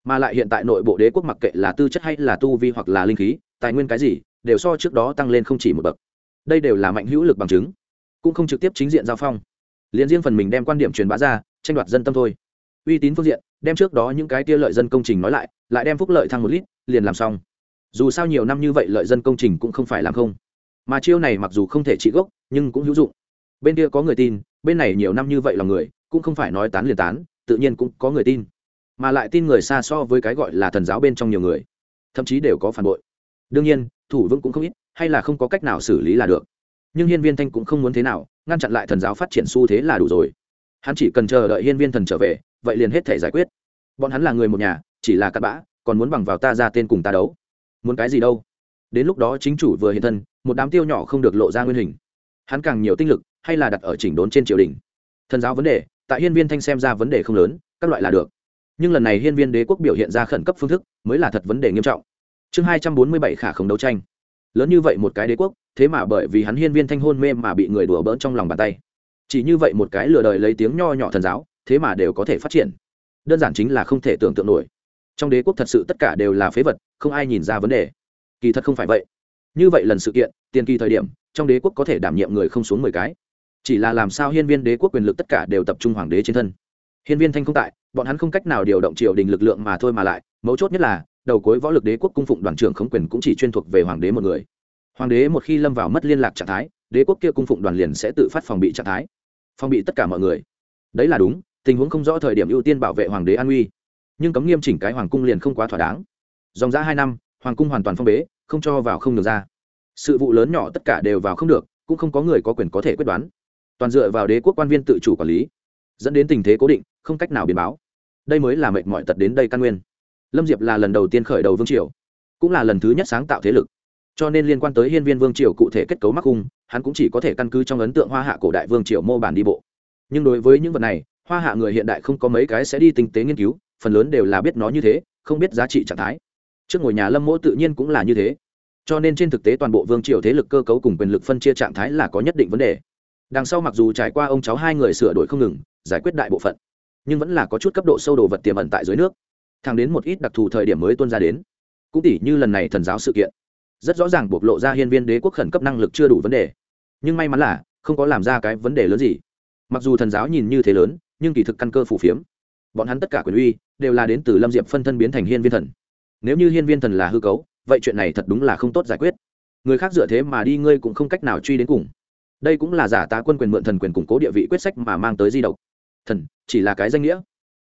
mà lại hiện tại nội bộ đế quốc mặc kệ là tư chất hay là tu vi hoặc là linh khí, tài nguyên cái gì, đều so trước đó tăng lên không chỉ một bậc. Đây đều là mạnh hữu lực bằng chứng, cũng không trực tiếp chính diện giao phong. Liền riêng phần mình đem quan điểm truyền bá ra, tranh đoạt dân tâm thôi. Uy tín phương diện đem trước đó những cái tia lợi dân công trình nói lại lại đem phúc lợi thăng một lít, liền làm xong. Dù sao nhiều năm như vậy lợi dân công trình cũng không phải làm không. Mà chiêu này mặc dù không thể trị gốc, nhưng cũng hữu dụng. Bên kia có người tin, bên này nhiều năm như vậy là người, cũng không phải nói tán liền tán, tự nhiên cũng có người tin. Mà lại tin người xa so với cái gọi là thần giáo bên trong nhiều người, thậm chí đều có phản bội. Đương nhiên, thủ vững cũng không ít, hay là không có cách nào xử lý là được. Nhưng hiên viên thanh cũng không muốn thế nào, ngăn chặn lại thần giáo phát triển xu thế là đủ rồi. Hắn chỉ cần chờ đợi hiên viên thần trở về vậy liền hết thể giải quyết. Bọn hắn là người một nhà, chỉ là cặn bã, còn muốn bằng vào ta ra tên cùng ta đấu. Muốn cái gì đâu? Đến lúc đó chính chủ vừa hiện thân, một đám tiêu nhỏ không được lộ ra nguyên hình. Hắn càng nhiều tinh lực, hay là đặt ở chỉnh đốn trên triều đình. Thần giáo vấn đề, tại hiên viên thanh xem ra vấn đề không lớn, các loại là được. Nhưng lần này hiên viên đế quốc biểu hiện ra khẩn cấp phương thức, mới là thật vấn đề nghiêm trọng. Chương hai trăm bốn mươi bảy khả không đấu tranh. Lớn như vậy một cái đế quốc, thế mà bởi vì hắn hiên viên thanh hôn mê mà bị người đùa bỡn trong lòng bàn tay. Chỉ như vậy một cái lừa đời lấy tiếng nho nhỏ thần giáo thế mà đều có thể phát triển. Đơn giản chính là không thể tưởng tượng nổi. Trong đế quốc thật sự tất cả đều là phế vật, không ai nhìn ra vấn đề. Kỳ thật không phải vậy. Như vậy lần sự kiện, tiền kỳ thời điểm, trong đế quốc có thể đảm nhiệm người không xuống mười cái. Chỉ là làm sao hiên viên đế quốc quyền lực tất cả đều tập trung hoàng đế trên thân. Hiên viên thanh không tại, bọn hắn không cách nào điều động triều đình lực lượng mà thôi mà lại, mấu chốt nhất là, đầu cuối võ lực đế quốc cung phụng đoàn trưởng khống quyền cũng chỉ chuyên thuộc về hoàng đế một người. Hoàng đế một khi lâm vào mất liên lạc trạng thái, đế quốc kia cung phụng đoàn liền sẽ tự phát phòng bị trạng thái. Phòng bị tất cả mọi người. Đấy là đúng tình huống không rõ thời điểm ưu tiên bảo vệ hoàng đế an uy. Nhưng cấm nghiêm chỉnh cái hoàng cung liền không quá thỏa đáng. Dòng ra hai năm, hoàng cung hoàn toàn phong bế, không cho vào không được ra. Sự vụ lớn nhỏ tất cả đều vào không được, cũng không có người có quyền có thể quyết đoán. Toàn dựa vào đế quốc quan viên tự chủ quản lý, dẫn đến tình thế cố định, không cách nào biến báo. Đây mới là mệnh mọi tật đến đây căn nguyên. Lâm diệp là lần đầu tiên khởi đầu vương triều, cũng là lần thứ nhất sáng tạo thế lực. Cho nên liên quan tới hiên viên vương triều cụ thể kết cấu mắc cung, hắn cũng chỉ có thể căn cứ trong ấn tượng hoa hạ cổ đại vương triều mô bản đi bộ. Nhưng đối với những vật này hoa hạ người hiện đại không có mấy cái sẽ đi tinh tế nghiên cứu, phần lớn đều là biết nó như thế, không biết giá trị trạng thái. Trước ngồi nhà lâm mỗ tự nhiên cũng là như thế. Cho nên trên thực tế toàn bộ vương triều thế lực cơ cấu cùng quyền lực phân chia trạng thái là có nhất định vấn đề. Đằng sau mặc dù trải qua ông cháu hai người sửa đổi không ngừng, giải quyết đại bộ phận, nhưng vẫn là có chút cấp độ sâu đồ vật tiềm ẩn tại dưới nước. Thẳng đến một ít đặc thù thời điểm mới tuân ra đến. Cũng tỉ như lần này thần giáo sự kiện. Rất rõ ràng bộc lộ ra hiên viên đế quốc khẩn cấp năng lực chưa đủ vấn đề. Nhưng may mắn là, không có làm ra cái vấn đề lớn gì. Mặc dù thần giáo nhìn như thế lớn nhưng kỳ thực căn cơ phủ phiếm. Bọn hắn tất cả quyền uy đều là đến từ lâm diệp phân thân biến thành hiên viên thần. Nếu như hiên viên thần là hư cấu, vậy chuyện này thật đúng là không tốt giải quyết. Người khác dựa thế mà đi, ngươi cũng không cách nào truy đến cùng. Đây cũng là giả tá quân quyền mượn thần quyền củng cố địa vị quyết sách mà mang tới di động. Thần, chỉ là cái danh nghĩa.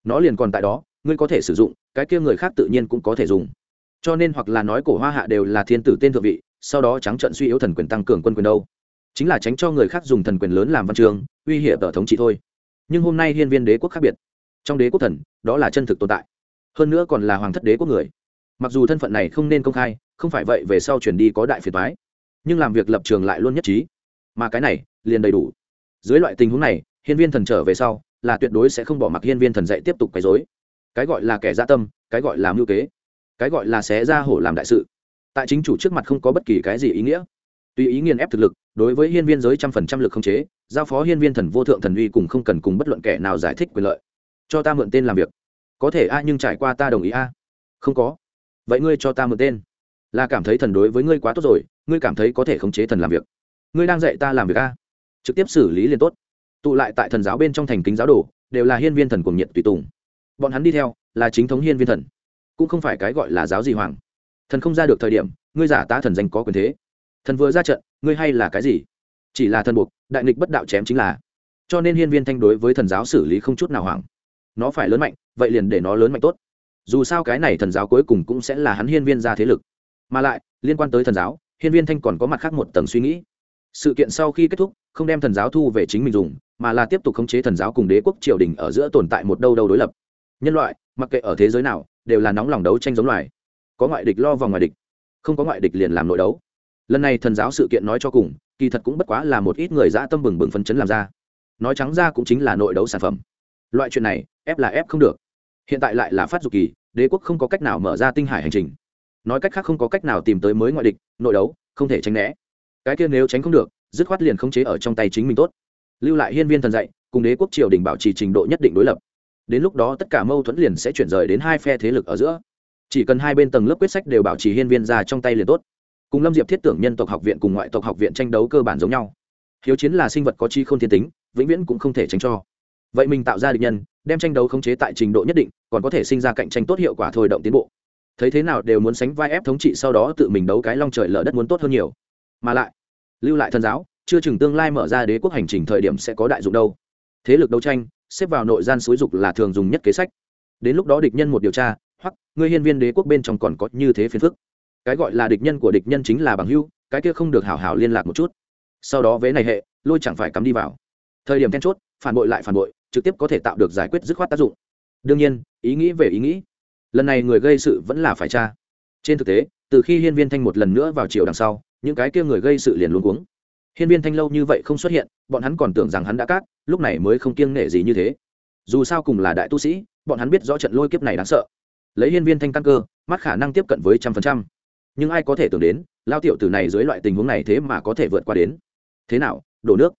Nó liền còn tại đó, ngươi có thể sử dụng, cái kia người khác tự nhiên cũng có thể dùng. Cho nên hoặc là nói cổ hoa hạ đều là thiên tử tên thượng vị, sau đó trắng trận suy yếu thần quyền tăng cường quân quyền đâu. Chính là tránh cho người khác dùng thần quyền lớn làm văn trường, uy hiểm tờ thống trị thôi nhưng hôm nay hiên viên đế quốc khác biệt. Trong đế quốc thần, đó là chân thực tồn tại. Hơn nữa còn là hoàng thất đế quốc người. Mặc dù thân phận này không nên công khai, không phải vậy về sau chuyển đi có đại phiền thoái nhưng làm việc lập trường lại luôn nhất trí. Mà cái này, liền đầy đủ. Dưới loại tình huống này, hiên viên thần trở về sau, là tuyệt đối sẽ không bỏ mặc hiên viên thần dạy tiếp tục quấy dối cái gọi là kẻ gia tâm, cái gọi là mưu kế. Cái gọi là xé ra hổ làm đại sự. Tại chính chủ trước mặt không có bất kỳ cái gì ý nghĩa. Tùy ý nghiền ép thực lực đối với hiên viên giới trăm phần trăm lực không chế, giao phó hiên viên thần vô thượng thần uy cùng không cần cùng bất luận kẻ nào giải thích quyền lợi. Cho ta mượn tên làm việc. Có thể a, nhưng trải qua ta đồng ý a. Không có. Vậy ngươi cho ta mượn tên. Là cảm thấy thần đối với ngươi quá tốt rồi, ngươi cảm thấy có thể khống chế thần làm việc. Ngươi đang dạy ta làm việc a. Trực tiếp xử lý liền tốt. Tụ lại tại thần giáo bên trong thành kính giáo đồ, đều là hiên viên thần cuồng nhiệt tùy tùng. Bọn hắn đi theo, là chính thống hiên viên thần. Cũng không phải cái gọi là giáo gì hoàng. Thần không ra được thời điểm, ngươi giả tá thần danh có quyền thế thần vừa ra trận, ngươi hay là cái gì? Chỉ là thần buộc, đại nghịch bất đạo chém chính là. Cho nên hiên viên thanh đối với thần giáo xử lý không chút nào hoảng. Nó phải lớn mạnh, vậy liền để nó lớn mạnh tốt. Dù sao cái này thần giáo cuối cùng cũng sẽ là hắn hiên viên ra thế lực. Mà lại, liên quan tới thần giáo, hiên viên thanh còn có mặt khác một tầng suy nghĩ. Sự kiện sau khi kết thúc, không đem thần giáo thu về chính mình dùng, mà là tiếp tục khống chế thần giáo cùng đế quốc triều đình ở giữa tồn tại một đâu đâu đối lập. Nhân loại, mặc kệ ở thế giới nào, đều là nóng lòng đấu tranh giống loài. Có ngoại địch lo vào ngoài địch, không có ngoại địch liền làm nội đấu lần này thần giáo sự kiện nói cho cùng, kỳ thật cũng bất quá là một ít người dã tâm bừng bừng phấn chấn làm ra. Nói trắng ra cũng chính là nội đấu sản phẩm. Loại chuyện này, ép là ép không được. Hiện tại lại là phát dục kỳ, đế quốc không có cách nào mở ra tinh hải hành trình. Nói cách khác không có cách nào tìm tới mới ngoại địch, nội đấu, không thể tránh né. Cái kia nếu tránh không được, dứt khoát liền khống chế ở trong tay chính mình tốt. Lưu lại hiên viên thần dạy, cùng đế quốc triều đình bảo trì trình độ nhất định đối lập. Đến lúc đó tất cả mâu thuẫn liền sẽ chuyển rời đến hai phe thế lực ở giữa. Chỉ cần hai bên tầng lớp quyết sách đều bảo trì hiên viên ra trong tay liền tốt cùng lâm diệp thiết tưởng nhân tộc học viện cùng ngoại tộc học viện tranh đấu cơ bản giống nhau. Hiếu chiến là sinh vật có chi không thiên tính, vĩnh viễn cũng không thể tránh cho. Vậy mình tạo ra địch nhân, đem tranh đấu khống chế tại trình độ nhất định, còn có thể sinh ra cạnh tranh tốt hiệu quả thôi động tiến bộ. Thấy thế nào đều muốn sánh vai ép thống trị sau đó tự mình đấu cái long trời lở đất muốn tốt hơn nhiều. Mà lại, lưu lại thần giáo, chưa chừng tương lai mở ra đế quốc hành trình thời điểm sẽ có đại dụng đâu. Thế lực đấu tranh, xếp vào nội gian xúi dục là thường dùng nhất kế sách. Đến lúc đó địch nhân một điều tra, hoặc người hiên viên đế quốc bên trong còn có như thế phiền phức cái gọi là địch nhân của địch nhân chính là bằng hưu cái kia không được hảo hảo liên lạc một chút. Sau đó vế này hệ, lôi chẳng phải cắm đi vào. Thời điểm then chốt, phản bội lại phản bội, trực tiếp có thể tạo được giải quyết dứt khoát tác dụng. Đương nhiên, ý nghĩ về ý nghĩ. Lần này người gây sự vẫn là phải tra. Trên thực tế, từ khi hiên viên thanh một lần nữa vào chiều đằng sau, những cái kia người gây sự liền luôn cuống. Hiên viên thanh lâu như vậy không xuất hiện, bọn hắn còn tưởng rằng hắn đã cát, lúc này mới không kiêng nể gì như thế. Dù sao cùng là đại tu sĩ, bọn hắn biết rõ trận lôi kiếp này đáng sợ. Lấy hiên viên thanh căn cơ, mắt khả năng tiếp cận với trăm phần trăm nhưng ai có thể tưởng đến, lao tiểu tử này dưới loại tình huống này thế mà có thể vượt qua đến. Thế nào, đổ nước?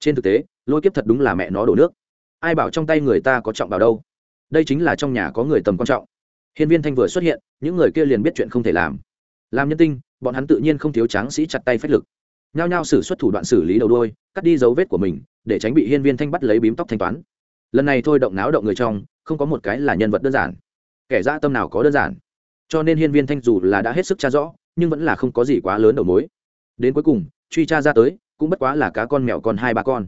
Trên thực tế, lôi kiếp thật đúng là mẹ nó đổ nước. Ai bảo trong tay người ta có trọng bảo đâu? Đây chính là trong nhà có người tầm quan trọng. Hiên viên thanh vừa xuất hiện, những người kia liền biết chuyện không thể làm. Làm nhân tinh, bọn hắn tự nhiên không thiếu tráng sĩ chặt tay phách lực. Nhao nhao xử xuất thủ đoạn xử lý đầu đôi cắt đi dấu vết của mình, để tránh bị hiên viên thanh bắt lấy bím tóc thanh toán. Lần này thôi động náo động người trong, không có một cái là nhân vật đơn giản. Kẻ dã tâm nào có đơn giản? Cho nên hiên viên thanh dù là đã hết sức tra rõ, nhưng vẫn là không có gì quá lớn đầu mối. Đến cuối cùng, truy tra ra tới, cũng bất quá là cá con mèo con hai ba con.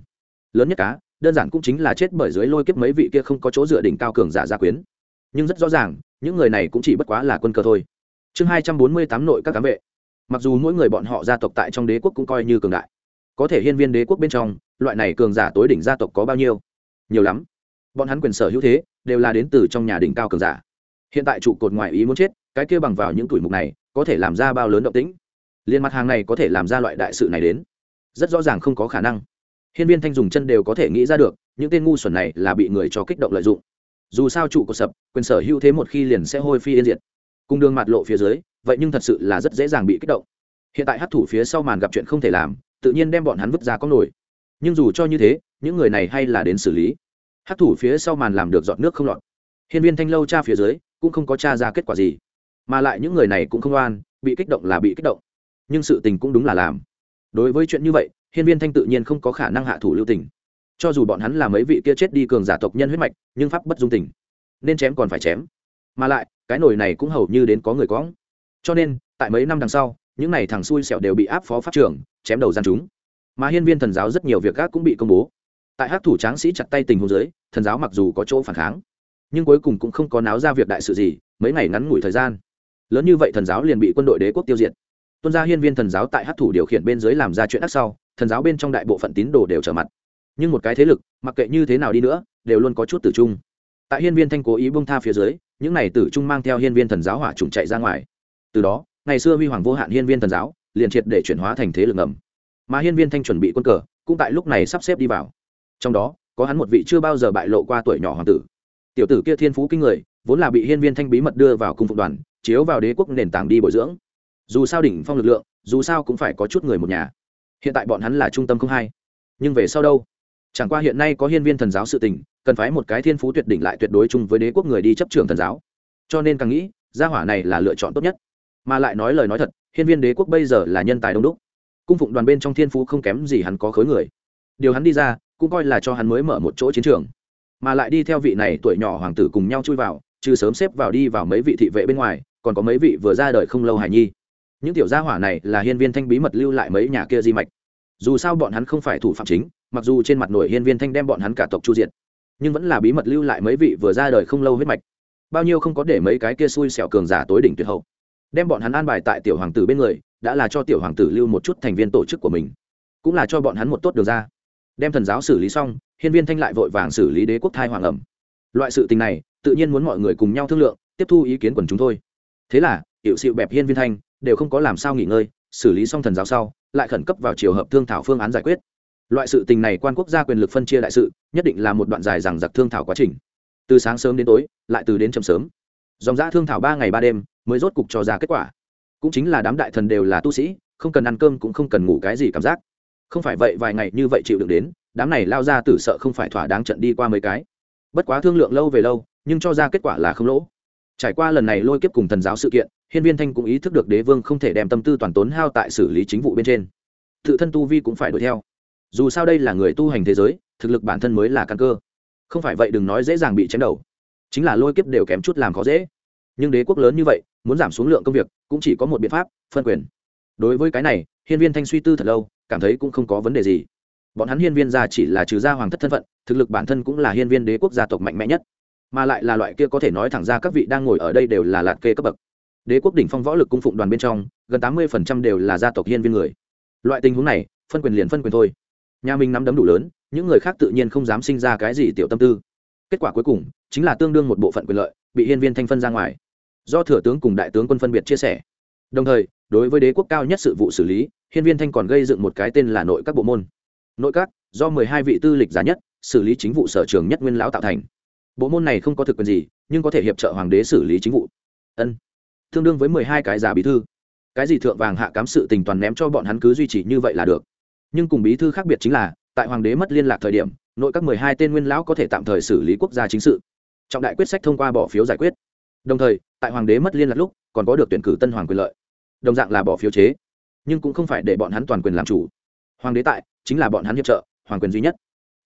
Lớn nhất cá, đơn giản cũng chính là chết bởi dưới lôi kiếp mấy vị kia không có chỗ dựa đỉnh cao cường giả gia quyến. Nhưng rất rõ ràng, những người này cũng chỉ bất quá là quân cờ thôi. Chương hai trăm bốn mươi tám nội các cám vệ. Mặc dù mỗi người bọn họ gia tộc tại trong đế quốc cũng coi như cường đại, có thể hiên viên đế quốc bên trong, loại này cường giả tối đỉnh gia tộc có bao nhiêu? Nhiều lắm. Bọn hắn quyền sở hữu thế, đều là đến từ trong nhà đỉnh cao cường giả. Hiện tại trụ cột ngoại ý muốn chết cái kia bằng vào những tuổi mục này, có thể làm ra bao lớn động tĩnh. Liên mặt hàng này có thể làm ra loại đại sự này đến. Rất rõ ràng không có khả năng. Hiên viên thanh dùng chân đều có thể nghĩ ra được, những tên ngu xuẩn này là bị người cho kích động lợi dụng. Dù sao trụ cột sập, quyền sở hữu thế một khi liền sẽ hôi phi yên diệt. Cung đường mặt lộ phía dưới, vậy nhưng thật sự là rất dễ dàng bị kích động. Hiện tại hát thủ phía sau màn gặp chuyện không thể làm, tự nhiên đem bọn hắn vứt ra có nổi. Nhưng dù cho như thế, những người này hay là đến xử lý. Hát thủ phía sau màn làm được giọt nước không lọt. Hiên viên thanh lâu cha phía dưới, cũng không có cha ra kết quả gì mà lại những người này cũng không oan, bị kích động là bị kích động. Nhưng sự tình cũng đúng là làm. Đối với chuyện như vậy, hiên viên thanh tự nhiên không có khả năng hạ thủ lưu tình. Cho dù bọn hắn là mấy vị kia chết đi cường giả tộc nhân huyết mạch, nhưng pháp bất dung tình. Nên chém còn phải chém. Mà lại, cái nồi này cũng hầu như đến có người cóng cho nên, tại mấy năm đằng sau, những n à y thằng xui xẻo đều bị áp phó pháp trưởng chém đầu gian chúng. Mà hiên viên thần giáo rất nhiều việc khác cũng bị công bố. Tại hát thủ tráng sĩ chặt tay tình hồ dưới, thần giáo mặc dù có chỗ phản kháng, nhưng cuối cùng cũng không có náo ra việc đại sự gì, mấy ngày ngắn ngủi thời gian lớn như vậy thần giáo liền bị quân đội đế quốc tiêu diệt. Tuân gia hiên viên thần giáo tại hát thủ điều khiển bên dưới làm ra chuyện ác sau, thần giáo bên trong đại bộ phận tín đồ đều trở mặt. Nhưng một cái thế lực, mặc kệ như thế nào đi nữa, đều luôn có chút tử trung. Tại hiên viên thanh cố ý bông tha phía dưới, những này tử trung mang theo hiên viên thần giáo hỏa trùng chạy ra ngoài. Từ đó, ngày xưa huy hoàng vô hạn hiên viên thần giáo, liền triệt để chuyển hóa thành thế lực ngầm. Mà hiên viên thanh chuẩn bị quân cờ, cũng tại lúc này sắp xếp đi vào. Trong đó, có hắn một vị chưa bao giờ bại lộ qua tuổi nhỏ hoàng tử. Tiểu tử kia thiên phú kinh người, vốn là bị hiên viên thanh bí mật đưa vào cung phục đoàn chiếu vào đế quốc nền tảng đi bồi dưỡng. Dù sao đỉnh phong lực lượng, dù sao cũng phải có chút người một nhà. Hiện tại bọn hắn là trung tâm không hai. Nhưng về sau đâu? Chẳng qua hiện nay có hiên viên thần giáo sự tình, cần phải một cái thiên phú tuyệt đỉnh lại tuyệt đối chung với đế quốc người đi chấp trường thần giáo. Cho nên càng nghĩ, gia hỏa này là lựa chọn tốt nhất. Mà lại nói lời nói thật, hiên viên đế quốc bây giờ là nhân tài đông đúc. Cung phụng đoàn bên trong thiên phú không kém gì hắn có khối người. Điều hắn đi ra, cũng coi là cho hắn mới mở một chỗ chiến trường. Mà lại đi theo vị này tuổi nhỏ hoàng tử cùng nhau chui vào, trừ sớm xếp vào đi vào mấy vị thị vệ bên ngoài còn có mấy vị vừa ra đời không lâu hải nhi. Những tiểu gia hỏa này là hiên viên thanh bí mật lưu lại mấy nhà kia di mạch. Dù sao bọn hắn không phải thủ phạm chính, mặc dù trên mặt nổi hiên viên thanh đem bọn hắn cả tộc chu diệt, nhưng vẫn là bí mật lưu lại mấy vị vừa ra đời không lâu huyết mạch. Bao nhiêu không có để mấy cái kia xui xẻo cường giả tối đỉnh tuyệt hậu. Đem bọn hắn an bài tại tiểu hoàng tử bên người, đã là cho tiểu hoàng tử lưu một chút thành viên tổ chức của mình, cũng là cho bọn hắn một tốt đường ra. Đem thần giáo xử lý xong, hiên viên thanh lại vội vàng xử lý đế quốc thai hoàng ẩm. Loại sự tình này, tự nhiên muốn mọi người cùng nhau thương lượng, tiếp thu ý kiến quần chúng thôi thế là hiệu sự bẹp hiên viên thanh, đều không có làm sao nghỉ ngơi, xử lý xong thần giáo sau, lại khẩn cấp vào chiều hợp thương thảo phương án giải quyết. Loại sự tình này quan quốc gia quyền lực phân chia đại sự, nhất định là một đoạn dài rằng giặc thương thảo quá trình. Từ sáng sớm đến tối, lại từ đến chậm sớm. Dòng giã thương thảo ba ngày ba đêm, mới rốt cục cho ra kết quả. Cũng chính là đám đại thần đều là tu sĩ, không cần ăn cơm cũng không cần ngủ cái gì cảm giác. Không phải vậy vài ngày như vậy chịu đựng đến, đám này lao ra tử sợ không phải thỏa đáng trận đi qua mấy cái. Bất quá thương lượng lâu về lâu, nhưng cho ra kết quả là không lỗ trải qua lần này lôi kiếp cùng thần giáo sự kiện, hiên viên thanh cũng ý thức được đế vương không thể đem tâm tư toàn tốn hao tại xử lý chính vụ bên trên. Tự thân tu vi cũng phải đuổi theo. Dù sao đây là người tu hành thế giới, thực lực bản thân mới là căn cơ. Không phải vậy đừng nói dễ dàng bị chém đầu. Chính là lôi kiếp đều kém chút làm khó dễ. Nhưng đế quốc lớn như vậy, muốn giảm xuống lượng công việc, cũng chỉ có một biện pháp, phân quyền. Đối với cái này, hiên viên thanh suy tư thật lâu, cảm thấy cũng không có vấn đề gì. Bọn hắn hiên viên gia chỉ là trừ gia hoàng thất thân phận, thực lực bản thân cũng là hiên viên đế quốc gia tộc mạnh mẽ nhất mà lại là loại kia có thể nói thẳng ra các vị đang ngồi ở đây đều là lạt kê cấp bậc. Đế quốc đỉnh phong võ lực cung phụng đoàn bên trong, gần tám mươi đều là gia tộc hiên viên người. Loại tình huống này, phân quyền liền phân quyền thôi. Nhà mình nắm đấm đủ lớn, những người khác tự nhiên không dám sinh ra cái gì tiểu tâm tư. Kết quả cuối cùng, chính là tương đương một bộ phận quyền lợi, bị hiên viên thanh phân ra ngoài. Do thừa tướng cùng đại tướng quân phân biệt chia sẻ. Đồng thời, đối với đế quốc cao nhất sự vụ xử lý, hiên viên thanh còn gây dựng một cái tên là nội các bộ môn. Nội các, do mười hai vị tư lịch giá nhất, xử lý chính vụ sở trường nhất nguyên lão tạo thành bộ môn này không có thực quyền gì, nhưng có thể hiệp trợ hoàng đế xử lý chính vụ. Ân. Tương đương với mười hai cái giả bí thư. Cái gì thượng vàng hạ cám sự tình toàn ném cho bọn hắn cứ duy trì như vậy là được. Nhưng cùng bí thư khác biệt chính là, tại hoàng đế mất liên lạc thời điểm, nội các mười hai tên nguyên lão có thể tạm thời xử lý quốc gia chính sự. Trọng đại quyết sách thông qua bỏ phiếu giải quyết. Đồng thời, tại hoàng đế mất liên lạc lúc, còn có được tuyển cử tân hoàng quyền lợi. Đồng dạng là bỏ phiếu chế. Nhưng cũng không phải để bọn hắn toàn quyền làm chủ. Hoàng đế tại, chính là bọn hắn hiệp trợ, hoàng quyền duy nhất.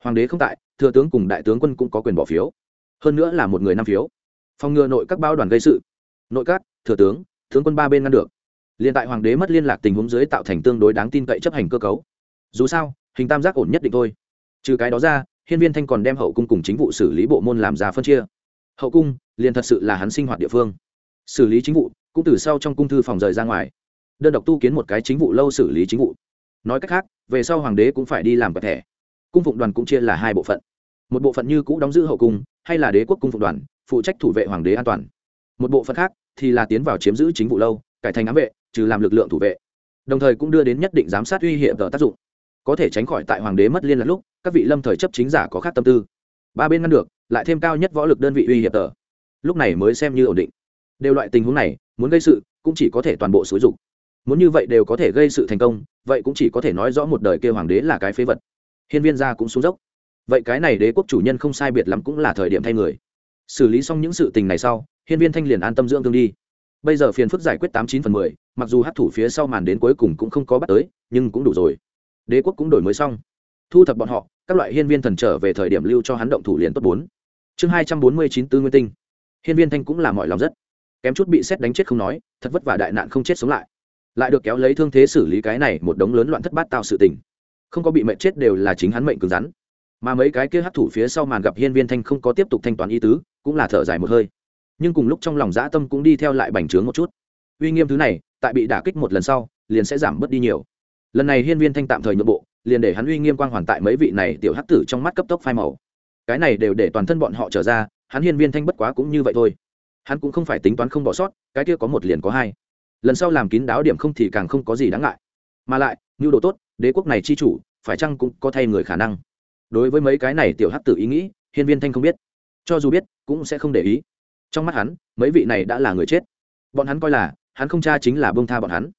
Hoàng đế không tại, thừa tướng cùng đại tướng quân cũng có quyền bỏ phiếu hơn nữa là một người năm phiếu. Phòng ngừa nội các bao đoàn gây sự. Nội các, thừa tướng tướng quân ba bên ngăn được. Liền tại hoàng đế mất liên lạc tình huống dưới tạo thành tương đối đáng tin cậy chấp hành cơ cấu. Dù sao, hình tam giác ổn nhất định thôi. Trừ cái đó ra, hiên viên thanh còn đem hậu cung cùng chính vụ xử lý bộ môn làm ra phân chia. Hậu cung, liền thật sự là hắn sinh hoạt địa phương. Xử lý chính vụ, cũng từ sau trong cung thư phòng rời ra ngoài. Đơn độc tu kiến một cái chính vụ lâu xử lý chính vụ. Nói cách khác, về sau hoàng đế cũng phải đi làm vật thẻ. Cung phụng đoàn cũng chia là hai bộ phận. Một bộ phận như cũ đóng giữ hậu cung hay là đế quốc cung phục đoàn, phụ trách thủ vệ hoàng đế an toàn. Một bộ phận khác thì là tiến vào chiếm giữ chính vụ lâu, cải thành ám vệ, trừ làm lực lượng thủ vệ. Đồng thời cũng đưa đến nhất định giám sát uy hiểm tờ tác dụng. Có thể tránh khỏi tại hoàng đế mất liên lạc lúc, các vị lâm thời chấp chính giả có khác tâm tư. Ba bên ngăn được, lại thêm cao nhất võ lực đơn vị uy hiểm tờ. Lúc này mới xem như ổn định. Đều loại tình huống này, muốn gây sự, cũng chỉ có thể toàn bộ xúi dục. Muốn như vậy đều có thể gây sự thành công, vậy cũng chỉ có thể nói rõ một đời kêu hoàng đế là cái phế vật. Hiên viên gia cũng xuống dốc vậy cái này đế quốc chủ nhân không sai biệt lắm cũng là thời điểm thay người. Xử lý xong những sự tình này sau, hiên viên thanh liền an tâm dưỡng thương đi. Bây giờ phiền phức giải quyết tám chín phần mười, mặc dù hát thủ phía sau màn đến cuối cùng cũng không có bắt tới, nhưng cũng đủ rồi. Đế quốc cũng đổi mới xong. Thu thập bọn họ, các loại hiên viên thần trở về thời điểm lưu cho hắn động thủ liền tốt bốn. Chương hai trăm bốn mươi chín tư nguyên tinh. Hiên viên thanh cũng làm mọi lòng rất. Kém chút bị xét đánh chết không nói, thật vất vả đại nạn không chết sống lại. Lại được kéo lấy thương thế xử lý cái này một đống lớn loạn thất bát tạo sự tình. Không có bị mệnh chết đều là chính hắn mệnh cứng rắn mà mấy cái kia hấp thủ phía sau màn gặp hiên viên thanh không có tiếp tục thanh toán ý tứ, cũng là thở dài một hơi. Nhưng cùng lúc trong lòng dã tâm cũng đi theo lại bành trướng một chút. Uy nghiêm thứ này, tại bị đả kích một lần sau, liền sẽ giảm bớt đi nhiều. Lần này hiên viên thanh tạm thời nhượng bộ, liền để hắn uy nghiêm quang hoàn tại mấy vị này tiểu hắc tử trong mắt cấp tốc phai màu. Cái này đều để toàn thân bọn họ trở ra, hắn hiên viên thanh bất quá cũng như vậy thôi. Hắn cũng không phải tính toán không bỏ sót, cái kia có một liền có hai. Lần sau làm kín đáo điểm không thì càng không có gì đáng ngại. Mà lại như đồ tốt, đế quốc này chi chủ, phải chăng cũng có thay người khả năng? Đối với mấy cái này tiểu hắc tử ý nghĩ, hiên viên thanh không biết. Cho dù biết, cũng sẽ không để ý. Trong mắt hắn, mấy vị này đã là người chết. Bọn hắn coi là, hắn không cha chính là bông tha bọn hắn.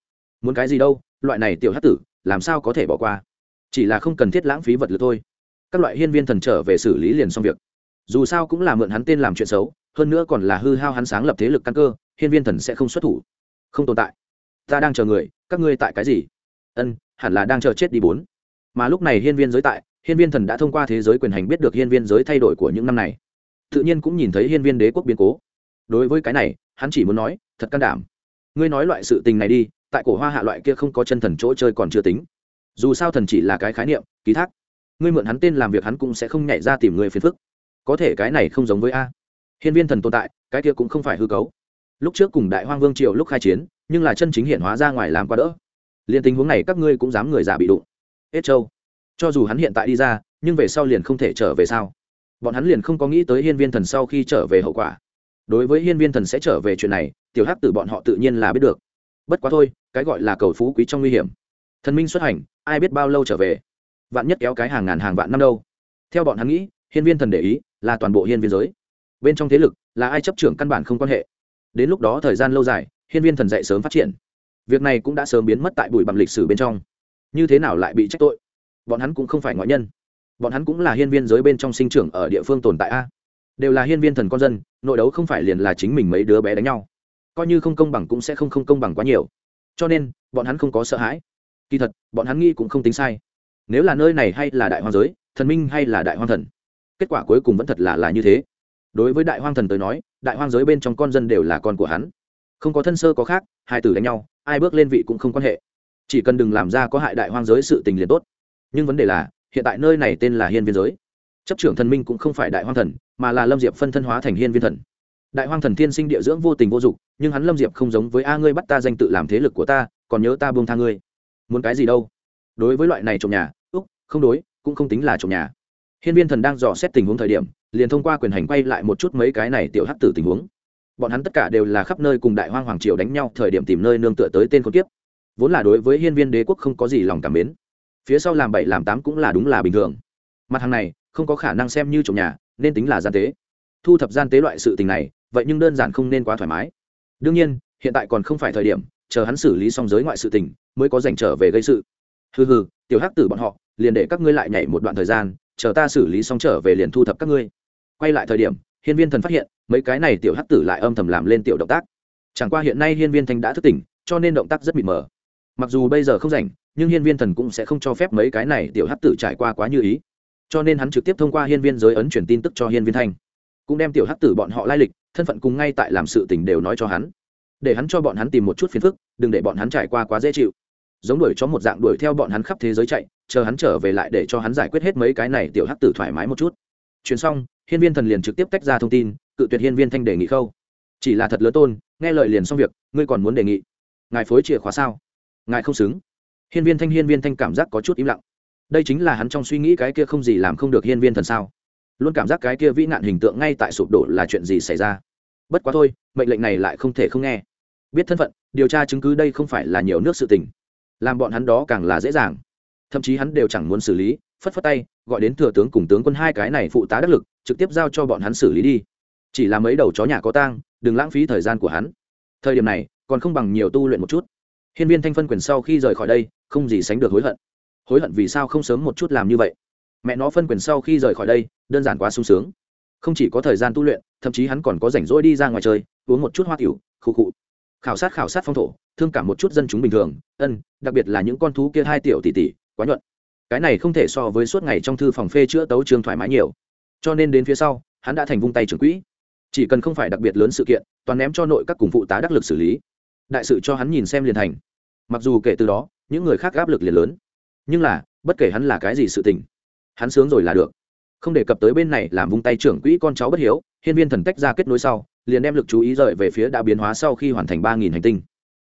Muốn cái gì đâu, loại này tiểu hắc tử, làm sao có thể bỏ qua? Chỉ là không cần thiết lãng phí vật lực thôi. Các loại hiên viên thần trở về xử lý liền xong việc. Dù sao cũng là mượn hắn tên làm chuyện xấu, hơn nữa còn là hư hao hắn sáng lập thế lực căn cơ, hiên viên thần sẽ không xuất thủ. Không tồn tại. Ta đang chờ người, các ngươi tại cái gì? Ân, hẳn là đang chờ chết đi bốn. Mà lúc này hiên viên giới tại hiên viên thần đã thông qua thế giới quyền hành biết được hiên viên giới thay đổi của những năm này. Tự nhiên cũng nhìn thấy hiên viên đế quốc biến cố. Đối với cái này, hắn chỉ muốn nói, thật can đảm. Ngươi nói loại sự tình này đi, tại cổ hoa hạ loại kia không có chân thần chỗ chơi còn chưa tính. Dù sao thần chỉ là cái khái niệm, ký thác. Ngươi mượn hắn tên làm việc hắn cũng sẽ không nhảy ra tìm người phiền phức. Có thể cái này không giống với a. Hiên viên thần tồn tại, cái kia cũng không phải hư cấu. Lúc trước cùng đại hoang vương triều lúc khai chiến, nhưng là chân chính hiện hóa ra ngoài làm qua đỡ. Liền tình huống này các ngươi cũng dám người già bị đụng. Hết châu cho dù hắn hiện tại đi ra, nhưng về sau liền không thể trở về sao? Bọn hắn liền không có nghĩ tới hiên viên thần sau khi trở về hậu quả. Đối với hiên viên thần sẽ trở về chuyện này, tiểu hắc tử bọn họ tự nhiên là biết được. Bất quá thôi, cái gọi là cầu phú quý trong nguy hiểm. Thần minh xuất hành, ai biết bao lâu trở về? Vạn nhất kéo cái hàng ngàn hàng vạn năm đâu? Theo bọn hắn nghĩ, hiên viên thần để ý là toàn bộ hiên viên giới. Bên trong thế lực là ai chấp trưởng căn bản không quan hệ. Đến lúc đó thời gian lâu dài, hiên viên thần dạy sớm phát triển. Việc này cũng đã sớm biến mất tại bụi bằng lịch sử bên trong. Như thế nào lại bị trách tội? Bọn hắn cũng không phải ngoại nhân. Bọn hắn cũng là hiên viên giới bên trong sinh trưởng ở địa phương tồn tại a. Đều là hiên viên thần con dân, nội đấu không phải liền là chính mình mấy đứa bé đánh nhau. Coi như không công bằng cũng sẽ không không công bằng quá nhiều. Cho nên, bọn hắn không có sợ hãi. Kỳ thật, bọn hắn nghĩ cũng không tính sai. Nếu là nơi này hay là đại hoang giới, thần minh hay là đại hoang thần, kết quả cuối cùng vẫn thật là là như thế. Đối với đại hoang thần tới nói, đại hoang giới bên trong con dân đều là con của hắn. Không có thân sơ có khác, hai tử đánh nhau, ai bước lên vị cũng không quan hệ. Chỉ cần đừng làm ra có hại đại hoang giới sự tình liền tốt nhưng vấn đề là, hiện tại nơi này tên là hiên viên giới. Chấp trưởng thần minh cũng không phải đại hoang thần, mà là lâm diệp phân thân hóa thành hiên viên thần. Đại hoang thần thiên sinh địa dưỡng vô tình vô dụng nhưng hắn lâm diệp không giống với a ngươi bắt ta danh tự làm thế lực của ta, còn nhớ ta buông tha ngươi. Muốn cái gì đâu? Đối với loại này trộm nhà, úc, không đối, cũng không tính là trộm nhà. Hiên viên thần đang dò xét tình huống thời điểm, liền thông qua quyền hành quay lại một chút mấy cái này tiểu hắc tử tình huống. Bọn hắn tất cả đều là khắp nơi cùng đại hoang hoàng triều đánh nhau, thời điểm tìm nơi nương tựa tới tên con kiếp. Vốn là đối với hiên viên đế quốc không có gì lòng cảm mến phía sau làm bảy làm tám cũng là đúng là bình thường. Mặt hàng này, không có khả năng xem như trộm nhà, nên tính là gian tế. Thu thập gian tế loại sự tình này, vậy nhưng đơn giản không nên quá thoải mái. Đương nhiên, hiện tại còn không phải thời điểm, chờ hắn xử lý xong giới ngoại sự tình, mới có dành trở về gây sự. Hừ hừ, tiểu hắc tử bọn họ, liền để các ngươi lại nhảy một đoạn thời gian, chờ ta xử lý xong trở về liền thu thập các ngươi. Quay lại thời điểm, hiên viên thần phát hiện, mấy cái này tiểu hắc tử lại âm thầm làm lên tiểu động tác. Chẳng qua hiện nay hiên viên thanh đã thức tỉnh, cho nên động tác rất mịt mờ mặc dù bây giờ không rảnh, nhưng hiên viên thần cũng sẽ không cho phép mấy cái này tiểu hắc tử trải qua quá như ý. Cho nên hắn trực tiếp thông qua hiên viên giới ấn truyền tin tức cho hiên viên thanh. Cũng đem tiểu hắc tử bọn họ lai lịch, thân phận cùng ngay tại làm sự tình đều nói cho hắn. Để hắn cho bọn hắn tìm một chút phiền phức, đừng để bọn hắn trải qua quá dễ chịu. Giống đuổi cho một dạng đuổi theo bọn hắn khắp thế giới chạy, chờ hắn trở về lại để cho hắn giải quyết hết mấy cái này tiểu hắc tử thoải mái một chút. Chuyến xong, hiên viên thần liền trực tiếp tách ra thông tin, cự tuyệt hiên viên thanh đề nghị khâu. Chỉ là thật lớn tôn, nghe lời liền xong việc, ngươi còn muốn đề nghị. Ngài phối chìa khóa sao? Ngài không xứng. Hiên viên thanh, hiên viên thanh cảm giác có chút im lặng. Đây chính là hắn trong suy nghĩ cái kia không gì làm không được hiên viên thần sao? Luôn cảm giác cái kia vĩ nạn hình tượng ngay tại sụp đổ là chuyện gì xảy ra? Bất quá thôi, mệnh lệnh này lại không thể không nghe. Biết thân phận, điều tra chứng cứ đây không phải là nhiều nước sự tình. Làm bọn hắn đó càng là dễ dàng. Thậm chí hắn đều chẳng muốn xử lý, phất phất tay, gọi đến thừa tướng cùng tướng quân hai cái này phụ tá đắc lực, trực tiếp giao cho bọn hắn xử lý đi. Chỉ là mấy đầu chó nhà có tang, đừng lãng phí thời gian của hắn. Thời điểm này, còn không bằng nhiều tu luyện một chút hiên viên thanh phân quyền sau khi rời khỏi đây, không gì sánh được hối hận. Hối hận vì sao không sớm một chút làm như vậy? Mẹ nó phân quyền sau khi rời khỏi đây, đơn giản quá sung sướng. Không chỉ có thời gian tu luyện, thậm chí hắn còn có rảnh rỗi đi ra ngoài chơi, uống một chút hoa tiểu khu cụ khảo sát khảo sát phong thổ, thương cảm một chút dân chúng bình thường, ân, đặc biệt là những con thú kia hai tiểu tỷ tỷ, quá nhuận. Cái này không thể so với suốt ngày trong thư phòng phê chữa tấu trường thoải mái nhiều. Cho nên đến phía sau, hắn đã thành vung tay trưởng quỹ. Chỉ cần không phải đặc biệt lớn sự kiện, toàn ném cho nội các cùng phụ tá đắc lực xử lý đại sự cho hắn nhìn xem liền thành. Mặc dù kể từ đó, những người khác áp lực liền lớn. Nhưng là, bất kể hắn là cái gì sự tình, hắn sướng rồi là được. Không đề cập tới bên này làm vung tay trưởng quỹ con cháu bất hiếu, hiên viên thần tách ra kết nối sau, liền đem lực chú ý rời về phía đã biến hóa sau khi hoàn thành ba nghìn hành tinh.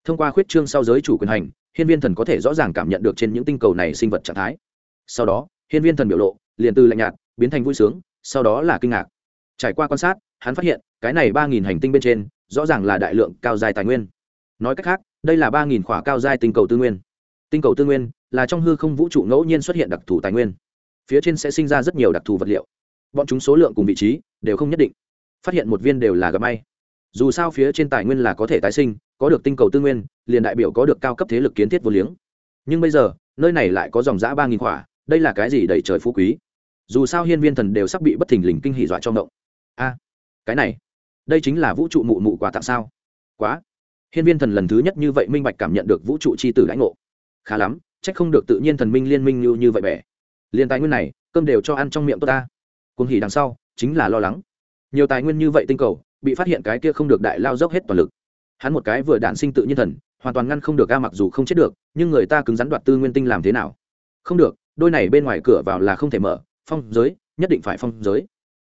Thông qua khuyết trương sau giới chủ quyền hành, hiên viên thần có thể rõ ràng cảm nhận được trên những tinh cầu này sinh vật trạng thái. Sau đó, hiên viên thần biểu lộ, liền từ lạnh nhạt, biến thành vui sướng, sau đó là kinh ngạc. Trải qua quan sát, hắn phát hiện, cái này ba nghìn hành tinh bên trên, rõ ràng là đại lượng cao dài tài nguyên nói cách khác, đây là ba nghìn khỏa cao giai tinh cầu tư nguyên. Tinh cầu tư nguyên là trong hư không vũ trụ ngẫu nhiên xuất hiện đặc thù tài nguyên. Phía trên sẽ sinh ra rất nhiều đặc thù vật liệu. Bọn chúng số lượng cùng vị trí đều không nhất định. Phát hiện một viên đều là gặp may. Dù sao phía trên tài nguyên là có thể tái sinh, có được tinh cầu tư nguyên, liền đại biểu có được cao cấp thế lực kiến thiết vô liếng. Nhưng bây giờ, nơi này lại có dòng giã ba nghìn khỏa, đây là cái gì đầy trời phú quý. Dù sao hiên viên thần đều sắp bị bất thình lình kinh hỉ dọa trong động a, cái này, đây chính là vũ trụ mụ mụ quà tặng sao? Quá hiên viên thần lần thứ nhất như vậy minh bạch cảm nhận được vũ trụ c h i tử lãnh ngộ. Khá lắm c h ắ c không được tự nhiên thần minh liên minh như, như vậy bẻ. Liên tài nguyên này cơm đều cho ăn trong miệng tôi ta. Cuồng hỉ đằng sau chính là lo lắng. Nhiều tài nguyên như vậy tinh cầu bị phát hiện cái kia không được đại lao dốc hết toàn lực. Hắn một cái vừa đản sinh tự nhiên thần hoàn toàn ngăn không được a mặc dù không chết được nhưng người ta cứng rắn đoạt tư nguyên tinh làm thế nào? Không được đôi này bên ngoài cửa vào là không thể mở phong giới nhất định phải phong giới.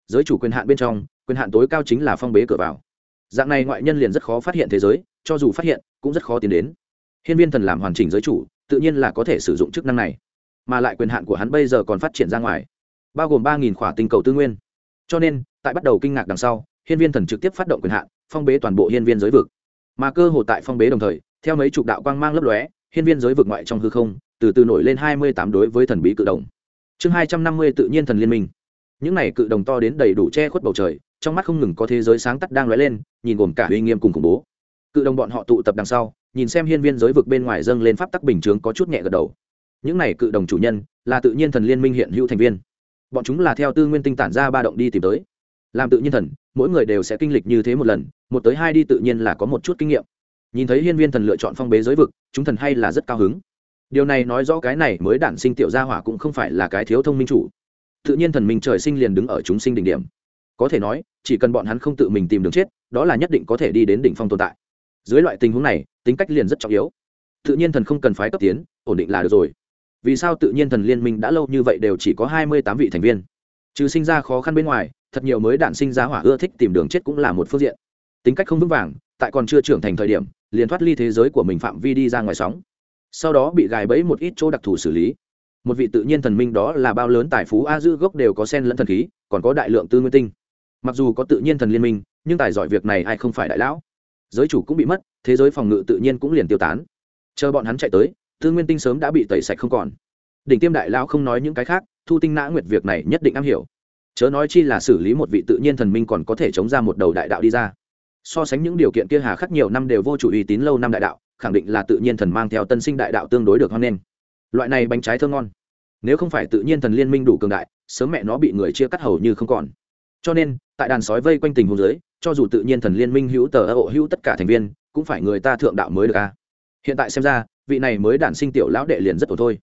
Giới chủ quyền hạn bên trong quyền hạn tối cao chính là phong bế cửa vào. Dạng này ngoại nhân liền rất khó phát hiện thế giới cho dù phát hiện, cũng rất khó tiến đến. Hiên viên thần làm hoàn chỉnh giới chủ, tự nhiên là có thể sử dụng chức năng này. Mà lại quyền hạn của hắn bây giờ còn phát triển ra ngoài, bao gồm ba nghìn khỏa tinh cầu tư nguyên. Cho nên, tại bắt đầu kinh ngạc đằng sau, hiên viên thần trực tiếp phát động quyền hạn, phong bế toàn bộ hiên viên giới vực. Mà cơ hội tại phong bế đồng thời, theo mấy chục đạo quang mang lấp lóe, hiên viên giới vực ngoại trong hư không, từ từ nổi lên hai mươi tám đối với thần bí cự đồng. Chương hai trăm năm mươi tự nhiên thần liên minh. Những này cự đồng to đến đầy đủ che khuất bầu trời, trong mắt không ngừng có thế giới sáng tắt đang lóe lên, nhìn gồm cả uy nghiêm cùng khủng bố cự đồng bọn họ tụ tập đằng sau, nhìn xem hiên viên giới vực bên ngoài dâng lên pháp tắc bình chướng có chút nhẹ gật đầu. Những này cự đồng chủ nhân, là tự nhiên thần liên minh hiện hữu thành viên. Bọn chúng là theo tư nguyên tinh tản ra ba động đi tìm tới. Làm tự nhiên thần, mỗi người đều sẽ kinh lịch như thế một lần, một tới hai đi tự nhiên là có một chút kinh nghiệm. Nhìn thấy hiên viên thần lựa chọn phong bế giới vực, chúng thần hay là rất cao hứng. Điều này nói rõ cái này mới đản sinh tiểu gia hỏa cũng không phải là cái thiếu thông minh chủ. Tự nhiên thần minh trời sinh liền đứng ở chúng sinh đỉnh điểm. Có thể nói, chỉ cần bọn hắn không tự mình tìm đường chết, đó là nhất định có thể đi đến đỉnh phong tồn tại dưới loại tình huống này, tính cách liền rất trọng yếu. Tự nhiên thần không cần phái cấp tiến, ổn định là được rồi. Vì sao tự nhiên thần liên minh đã lâu như vậy đều chỉ có hai mươi tám vị thành viên? Trừ sinh ra khó khăn bên ngoài, thật nhiều mới đạn sinh ra hỏa ưa thích tìm đường chết cũng là một phương diện. Tính cách không vững vàng, tại còn chưa trưởng thành thời điểm, liền thoát ly thế giới của mình phạm vi đi ra ngoài sóng. Sau đó bị gài bẫy một ít chỗ đặc thù xử lý. Một vị tự nhiên thần minh đó là bao lớn tài phú a dư gốc đều có sen lẫn thần khí, còn có đại lượng tư nguyên tinh. Mặc dù có tự nhiên thần liên minh, nhưng tài giỏi việc này ai không phải đại lão giới chủ cũng bị mất, thế giới phòng ngự tự nhiên cũng liền tiêu tán. Chờ bọn hắn chạy tới, tư nguyên tinh sớm đã bị tẩy sạch không còn. Đỉnh tiêm đại lão không nói những cái khác, thu tinh nã nguyệt việc này nhất định am hiểu. Chớ nói chi là xử lý một vị tự nhiên thần minh còn có thể chống ra một đầu đại đạo đi ra. So sánh những điều kiện kia hà khắc nhiều năm đều vô chủ uy tín lâu năm đại đạo, khẳng định là tự nhiên thần mang theo tân sinh đại đạo tương đối được hoan nghênh. Loại này bánh trái thơ ngon. Nếu không phải tự nhiên thần liên minh đủ cường đại, sớm mẹ nó bị người chia cắt hầu như không còn. Cho nên, tại đàn sói vây quanh tình hồ dưới cho dù tự nhiên thần liên minh hữu tờ ợ hữu tất cả thành viên, cũng phải người ta thượng đạo mới được a hiện tại xem ra, vị này mới đản sinh tiểu lão đệ liền rất ổn thôi.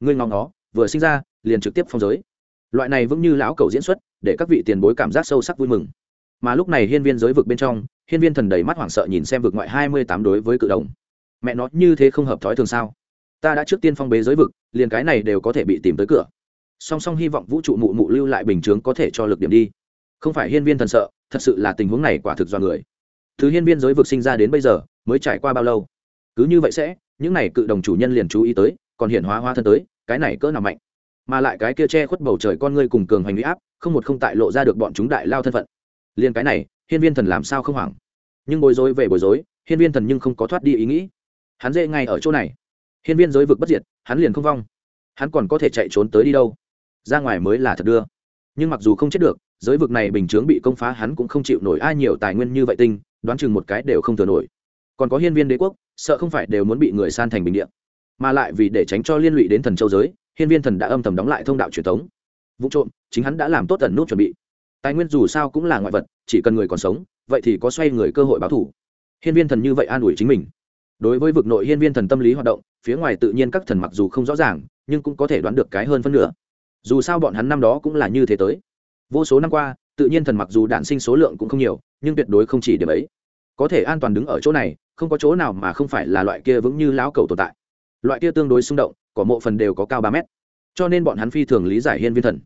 Ngươi ngóng nó vừa sinh ra, liền trực tiếp phong giới. Loại này vững như lão cầu diễn xuất, để các vị tiền bối cảm giác sâu sắc vui mừng. Mà lúc này hiên viên giới vực bên trong, hiên viên thần đầy mắt hoảng sợ nhìn xem vực ngoại hai mươi tám đối với cự đồng. Mẹ nó, như thế không hợp thói thường sao? Ta đã trước tiên phong bế giới vực, liền cái này đều có thể bị tìm tới cửa. Song song hy vọng vũ trụ mụ mụ lưu lại bình chướng có thể cho lực điểm đi. Không phải hiên viên thần sợ thật sự là tình huống này quả thực do người. Thứ hiên viên giới vực sinh ra đến bây giờ, mới trải qua bao lâu? Cứ như vậy sẽ, những này cự đồng chủ nhân liền chú ý tới, còn hiển hóa hóa thân tới, cái này cỡ nào mạnh? Mà lại cái kia che khuất bầu trời con ngươi cùng cường hành huy áp, không một không tại lộ ra được bọn chúng đại lao thân phận. Liền cái này, hiên viên thần làm sao không hoảng? Nhưng bối rối về bối rối, hiên viên thần nhưng không có thoát đi ý nghĩ. Hắn dễ ngay ở chỗ này. Hiên viên giới vực bất diệt, hắn liền không vong. Hắn còn có thể chạy trốn tới đi đâu? Ra ngoài mới là thật đưa. Nhưng mặc dù không chết được giới vực này bình chướng bị công phá hắn cũng không chịu nổi ai nhiều tài nguyên như vậy tinh, đoán chừng một cái đều không thừa nổi. Còn có hiên viên đế quốc, sợ không phải đều muốn bị người san thành bình điện mà lại vì để tránh cho liên lụy đến thần châu giới, hiên viên thần đã âm thầm đóng lại thông đạo truyền thống. Vụ trộm, chính hắn đã làm tốt tần nút chuẩn bị. Tài nguyên dù sao cũng là ngoại vật, chỉ cần người còn sống, vậy thì có xoay người cơ hội báo thủ hiên viên thần như vậy an ủi chính mình. Đối với vực nội hiên viên thần tâm lý hoạt động, phía ngoài tự nhiên các thần mặc dù không rõ ràng, nhưng cũng có thể đoán được cái hơn phân nửa. Dù sao bọn hắn năm đó cũng là như thế tới vô số năm qua, tự nhiên thần mặc dù đản sinh số lượng cũng không nhiều, nhưng tuyệt đối không chỉ điểm ấy. Có thể an toàn đứng ở chỗ này, không có chỗ nào mà không phải là loại kia vững như lão cầu tồn tại. Loại kia tương đối xung động có mộ phần đều có cao ba mét. Cho nên bọn hắn phi thường lý giải hiên viên thần.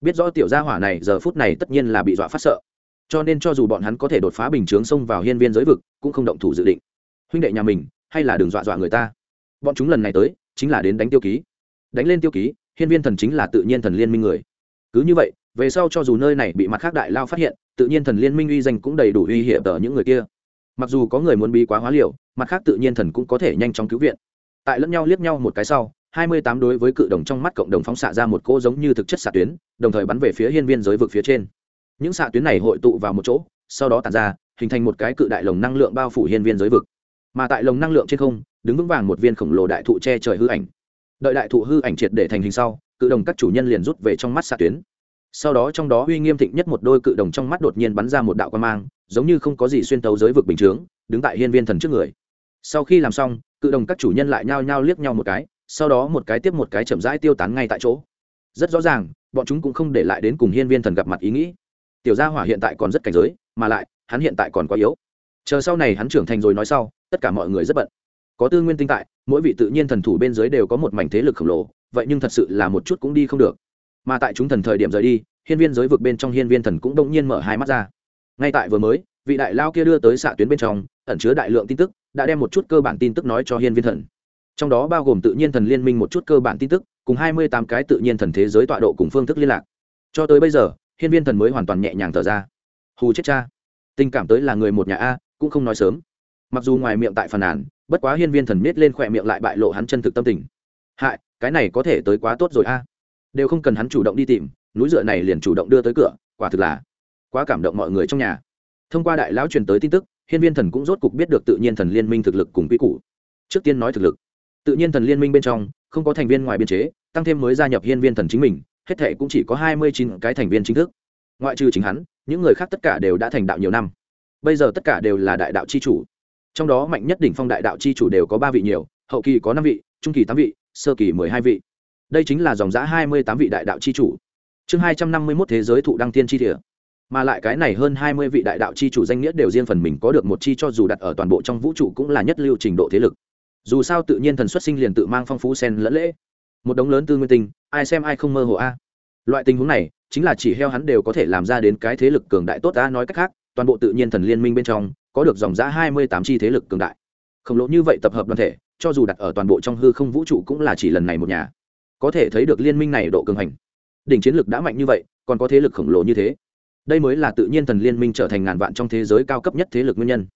Biết rõ tiểu gia hỏa này giờ phút này tất nhiên là bị dọa phát sợ. Cho nên cho dù bọn hắn có thể đột phá bình chướng xông vào hiên viên giới vực, cũng không động thủ dự định. Huynh đệ nhà mình, hay là đừng dọa dọa người ta. Bọn chúng lần này tới, chính là đến đánh tiêu ký. Đánh lên tiêu ký, hiên viên thần chính là tự nhiên thần liên minh người. Cứ như vậy về sau cho dù nơi này bị mặt khác đại lao phát hiện, tự nhiên thần liên minh uy danh cũng đầy đủ uy hiểm ở những người kia. Mặc dù có người muốn bí quá hóa liều, mặt khác tự nhiên thần cũng có thể nhanh chóng cứu viện. Tại lẫn nhau liếc nhau một cái sau, hai mươi tám đối với cự đồng trong mắt cộng đồng phóng xạ ra một cỗ giống như thực chất xạ tuyến, đồng thời bắn về phía hiên viên giới vực phía trên. Những xạ tuyến này hội tụ vào một chỗ, sau đó tàn ra, hình thành một cái cự đại lồng năng lượng bao phủ hiên viên giới vực. Mà tại lồng năng lượng trên không, đứng vững vàng một viên khổng lồ đại thụ che trời hư ảnh. Đợi đại thụ hư ảnh triệt để thành hình sau, cự đồng các chủ nhân liền rút về trong mắt xạ tuyến sau đó trong đó uy nghiêm thịnh nhất một đôi cự đồng trong mắt đột nhiên bắn ra một đạo quan mang, giống như không có gì xuyên tấu giới vực bình chướng, đứng tại hiên viên thần trước người. Sau khi làm xong, cự đồng các chủ nhân lại nhao nhao liếc nhau một cái, sau đó một cái tiếp một cái chậm rãi tiêu tán ngay tại chỗ. Rất rõ ràng, bọn chúng cũng không để lại đến cùng hiên viên thần gặp mặt ý nghĩ. Tiểu gia hỏa hiện tại còn rất cảnh giới, mà lại, hắn hiện tại còn quá yếu. Chờ sau này hắn trưởng thành rồi nói sau, tất cả mọi người rất bận. Có tư nguyên tinh tại, mỗi vị tự nhiên thần thủ bên dưới đều có một mảnh thế lực khổng lồ, vậy nhưng thật sự là một chút cũng đi không được mà tại chúng thần thời điểm rời đi, hiên viên giới vực bên trong hiên viên thần cũng đông nhiên mở hai mắt ra. Ngay tại vừa mới, vị đại lao kia đưa tới xạ tuyến bên trong, ẩn chứa đại lượng tin tức, đã đem một chút cơ bản tin tức nói cho hiên viên thần. Trong đó bao gồm tự nhiên thần liên minh một chút cơ bản tin tức, cùng hai mươi tám cái tự nhiên thần thế giới tọa độ cùng phương thức liên lạc. Cho tới bây giờ, hiên viên thần mới hoàn toàn nhẹ nhàng thở ra. Hù chết cha. Tình cảm tới là người một nhà a, cũng không nói sớm. Mặc dù ngoài miệng tại phàn nàn, bất quá hiên viên thần miết lên khỏe miệng lại bại lộ hắn chân thực tâm tình. Hại, cái này có thể tới quá tốt rồi a đều không cần hắn chủ động đi tìm, núi dựa này liền chủ động đưa tới cửa, quả thực là quá cảm động mọi người trong nhà. Thông qua đại lão truyền tới tin tức, hiên viên thần cũng rốt cục biết được tự nhiên thần liên minh thực lực cùng quy củ. Trước tiên nói thực lực. Tự nhiên thần liên minh bên trong, không có thành viên ngoài biên chế, tăng thêm mới gia nhập hiên viên thần chính mình, hết thệ cũng chỉ có hai mươi chín cái thành viên chính thức. Ngoại trừ chính hắn, những người khác tất cả đều đã thành đạo nhiều năm. Bây giờ tất cả đều là đại đạo c h i chủ. Trong đó mạnh nhất đỉnh phong đại đạo c h i chủ đều có ba vị nhiều, hậu kỳ có năm vị, trung kỳ tám vị, sơ kỳ mười hai vị đây chính là dòng giã hai mươi tám vị đại đạo c h i chủ. Chương hai trăm năm mươi mốt thế giới thụ đăng tiên tri địa. Mà lại cái này hơn hai mươi vị đại đạo c h i chủ danh nghĩa đều riêng phần mình có được một chi cho dù đặt ở toàn bộ trong vũ trụ cũng là nhất lưu trình độ thế lực. Dù sao tự nhiên thần xuất sinh liền tự mang phong phú sen lẫn lễ. Một đống lớn tư nguyên tinh, ai xem ai không mơ hồ a. Loại tình huống này, chính là chỉ heo hắn đều có thể làm ra đến cái thế lực cường đại tốt ta nói cách khác, toàn bộ tự nhiên thần liên minh bên trong, có được dòng giã hai mươi tám chi thế lực cường đại. Khổng lồ như vậy tập hợp đoàn thể, cho dù đặt ở toàn bộ trong hư không vũ trụ cũng là chỉ lần này một nhà có thể thấy được liên minh này độ cường hành. Đỉnh chiến lực đã mạnh như vậy, còn có thế lực khổng lồ như thế. Đây mới là tự nhiên thần liên minh trở thành ngàn vạn trong thế giới cao cấp nhất thế lực nguyên nhân.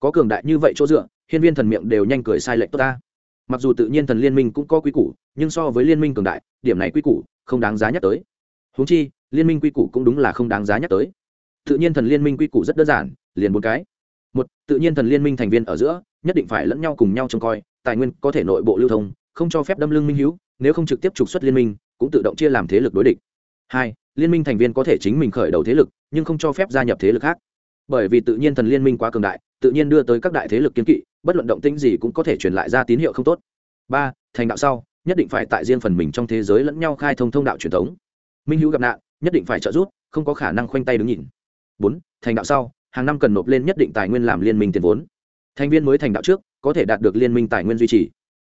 Có cường đại như vậy chỗ dựa, hiên viên thần miệng đều nhanh cười sai lệch tốt ta. Mặc dù tự nhiên thần liên minh cũng có quy củ, nhưng so với liên minh cường đại, điểm này quy củ không đáng giá nhắc tới. Húng chi, liên minh quy củ cũng đúng là không đáng giá nhắc tới. Tự nhiên thần liên minh quy củ rất đơn giản, liền bốn cái. Một, tự nhiên thần liên minh thành viên ở giữa, nhất định phải lẫn nhau cùng nhau trông coi, tài nguyên có thể nội bộ lưu thông, không cho phép đâm lưng minh hữu nếu không trực tiếp trục xuất liên minh, cũng tự động chia làm thế lực đối địch. Hai, liên minh thành viên có thể chính mình khởi đầu thế lực, nhưng không cho phép gia nhập thế lực khác. Bởi vì tự nhiên thần liên minh quá cường đại, tự nhiên đưa tới các đại thế lực kiến kỵ, bất luận động tĩnh gì cũng có thể truyền lại ra tín hiệu không tốt. Ba, thành đạo sau, nhất định phải tại riêng phần mình trong thế giới lẫn nhau khai thông thông đạo truyền thống. Minh hữu gặp nạn, nhất định phải trợ giúp, không có khả năng khoanh tay đứng nhìn. Bốn, thành đạo sau, hàng năm cần nộp lên nhất định tài nguyên làm liên minh tiền vốn. Thành viên mới thành đạo trước, có thể đạt được liên minh tài nguyên duy trì.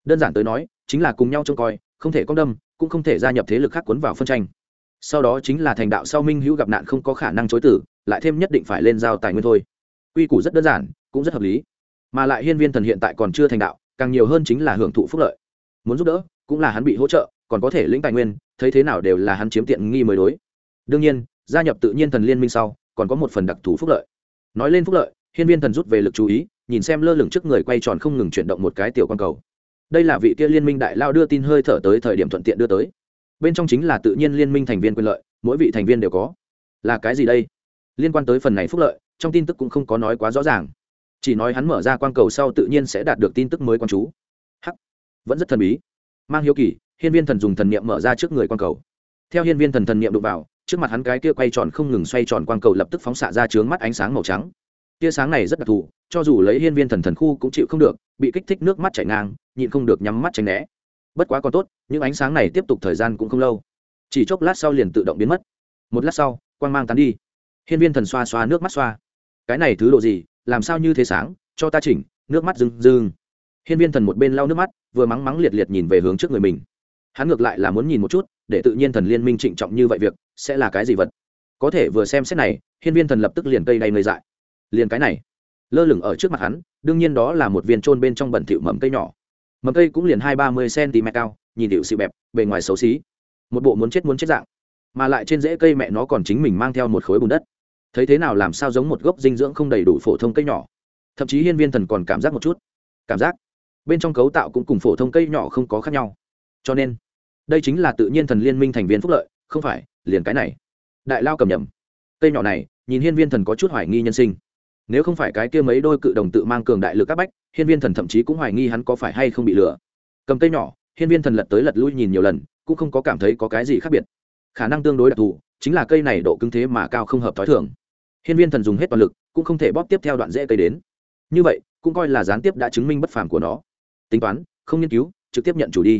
Đơn giản tới nói, chính là cùng nhau trông coi không thể công đâm, cũng không thể gia nhập thế lực khác cuốn vào phân tranh. Sau đó chính là thành đạo sau minh hữu gặp nạn không có khả năng chối tử, lại thêm nhất định phải lên giao tài nguyên thôi. Quy củ rất đơn giản, cũng rất hợp lý. Mà lại hiên viên thần hiện tại còn chưa thành đạo, càng nhiều hơn chính là hưởng thụ phúc lợi. Muốn giúp đỡ, cũng là hắn bị hỗ trợ, còn có thể lĩnh tài nguyên, thấy thế nào đều là hắn chiếm tiện nghi mới đối. Đương nhiên, gia nhập tự nhiên thần liên minh sau, còn có một phần đặc thù phúc lợi. Nói lên phúc lợi, hiên viên thần rút về lực chú ý, nhìn xem lơ lửng trước người quay tròn không ngừng chuyển động một cái tiểu quan cầu đây là vị kia liên minh đại lao đưa tin hơi thở tới thời điểm thuận tiện đưa tới. Bên trong chính là tự nhiên liên minh thành viên quyền lợi, mỗi vị thành viên đều có. Là cái gì đây? Liên quan tới phần này phúc lợi, trong tin tức cũng không có nói quá rõ ràng. Chỉ nói hắn mở ra quan cầu sau tự nhiên sẽ đạt được tin tức mới quan chú. Hắc. Vẫn rất thần bí. Mang hiếu kỳ, hiên viên thần dùng thần niệm mở ra trước người quan cầu. Theo hiên viên thần thần niệm đụng vào, trước mặt hắn cái kia quay tròn không ngừng xoay tròn quang cầu lập tức phóng xạ ra trướng mắt ánh sáng màu trắng tia sáng này rất đặc thù, cho dù lấy hiên viên thần thần khu cũng chịu không được, bị kích thích nước mắt chảy ngang, nhịn không được nhắm mắt tránh né. Bất quá còn tốt, những ánh sáng này tiếp tục thời gian cũng không lâu. Chỉ chốc lát sau liền tự động biến mất. Một lát sau, quang mang tán đi. Hiên viên thần xoa xoa nước mắt xoa. Cái này thứ độ gì, làm sao như thế sáng, cho ta chỉnh, nước mắt rưng rưng. Hiên viên thần một bên lau nước mắt, vừa mắng mắng liệt liệt nhìn về hướng trước người mình. Hắn ngược lại là muốn nhìn một chút, để tự nhiên thần liên minh trịnh trọng như vậy việc, sẽ là cái gì vật. Có thể vừa xem xét này, hiên viên thần lập tức liền cây đầy ngây dại liền cái này. Lơ lửng ở trước mặt hắn, đương nhiên đó là một viên trôn bên trong bẩn thịu mầm cây nhỏ. Mầm cây cũng liền hai ba mươi cm cao, nhìn điệu xịu bẹp, bề ngoài xấu xí. Một bộ muốn chết muốn chết dạng. Mà lại trên rễ cây mẹ nó còn chính mình mang theo một khối bùn đất. Thấy thế nào làm sao giống một gốc dinh dưỡng không đầy đủ phổ thông cây nhỏ. Thậm chí hiên viên thần còn cảm giác một chút. Cảm giác. Bên trong cấu tạo cũng cùng phổ thông cây nhỏ không có khác nhau. Cho nên, đây chính là tự nhiên thần liên minh thành viên phúc lợi, không phải, liền cái này. Đại lao cầm nhầm. Cây nhỏ này, nhìn hiên viên thần có chút hoài nghi nhân sinh nếu không phải cái kia mấy đôi cự đồng tự mang cường đại lực các bách, hiên viên thần thậm chí cũng hoài nghi hắn có phải hay không bị lừa. Cầm cây nhỏ, hiên viên thần lật tới lật lui nhìn nhiều lần, cũng không có cảm thấy có cái gì khác biệt. Khả năng tương đối đặc thù, chính là cây này độ cứng thế mà cao không hợp t h ó i thường. Hiên viên thần dùng hết toàn lực, cũng không thể bóp tiếp theo đoạn dễ cây đến. Như vậy, cũng coi là gián tiếp đã chứng minh bất phàm của nó. Tính toán, không nghiên cứu, trực tiếp nhận chủ đi.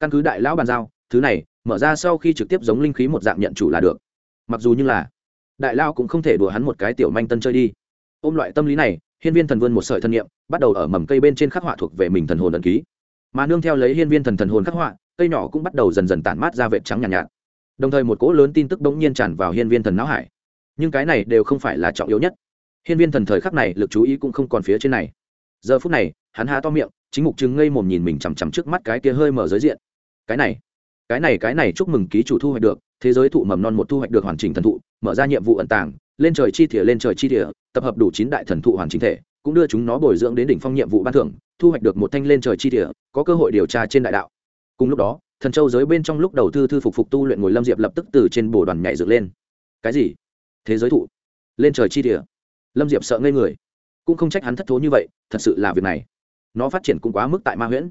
Căn cứ đại lão bàn giao, thứ này, mở ra sau khi trực tiếp giống linh khí một dạng nhận chủ là được. Mặc dù như là, đại lao cũng không thể đùa hắn một cái tiểu manh tân chơi đi ôm loại tâm lý này hiên viên thần vươn một sợi thân nhiệm bắt đầu ở mầm cây bên trên khắc họa thuộc về mình thần hồn ẩn ký. Mà nương theo lấy hiên viên thần thần hồn khắc họa cây nhỏ cũng bắt đầu dần dần tản mát ra vệt trắng nhàn nhạt, nhạt. Đồng thời một cỗ lớn tin tức bỗng nhiên tràn vào hiên viên thần não hải. Nhưng cái này đều không phải là trọng yếu nhất. Hiên viên thần thời khắc này lực chú ý cũng không còn phía trên này. Giờ phút này hắn há to miệng chính mục chứng ngây mồm nhìn mình chằm chằm trước mắt cái kia hơi mở giới diện. Cái này cái này cái này chúc mừng ký chủ thu hoạch được thế giới thụ mầm non một thu hoạch được hoàn chỉnh thần thụ mở ra nhiệm vụ ẩn tàng lên trời chi thỉa lên trời chi thỉa tập hợp đủ chín đại thần thụ hoàn chính thể, cũng đưa chúng nó bồi dưỡng đến đỉnh phong nhiệm vụ ban thưởng, thu hoạch được một thanh lên trời chi thỉa có cơ hội điều tra trên đại đạo. Cùng lúc đó, thần châu giới bên trong lúc đầu thư thư phục phục tu luyện ngồi lâm diệp lập tức từ trên bồ đoàn nhảy dựng lên. Cái gì? Thế giới thụ? Lên trời chi thỉa lâm diệp sợ ngây người. Cũng không trách hắn thất thố như vậy, thật sự là việc này. Nó phát triển cũng quá mức tại ma huyễn.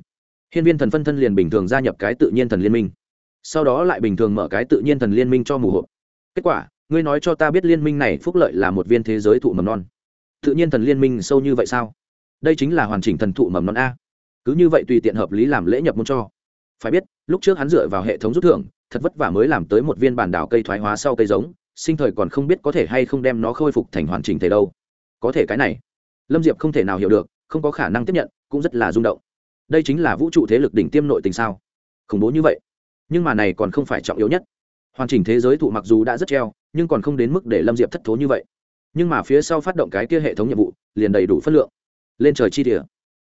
Hiên viên thần phân thân liền bình thường gia nhập cái tự nhiên thần liên minh. Sau đó lại bình thường mở cái tự nhiên thần liên minh cho mù hộp. Kết quả ngươi nói cho ta biết liên minh này phúc lợi là một viên thế giới thụ mầm non. Tự nhiên thần liên minh sâu như vậy sao? Đây chính là hoàn chỉnh thần thụ mầm non a. Cứ như vậy tùy tiện hợp lý làm lễ nhập môn cho. Phải biết, lúc trước hắn dựa vào hệ thống rút thưởng, thật vất vả mới làm tới một viên bản đảo cây thoái hóa sau cây giống, sinh thời còn không biết có thể hay không đem nó khôi phục thành hoàn chỉnh thể đâu. Có thể cái này, lâm diệp không thể nào hiểu được, không có khả năng tiếp nhận, cũng rất là rung động. Đây chính là vũ trụ thế lực đỉnh tiêm nội tình sao? Khủng bố như vậy. Nhưng mà này còn không phải trọng yếu nhất hoàn chỉnh thế giới thụ mặc dù đã rất treo nhưng còn không đến mức để lâm diệp thất thố như vậy. Nhưng mà phía sau phát động cái kia hệ thống nhiệm vụ liền đầy đủ phân lượng. Lên trời chi địa,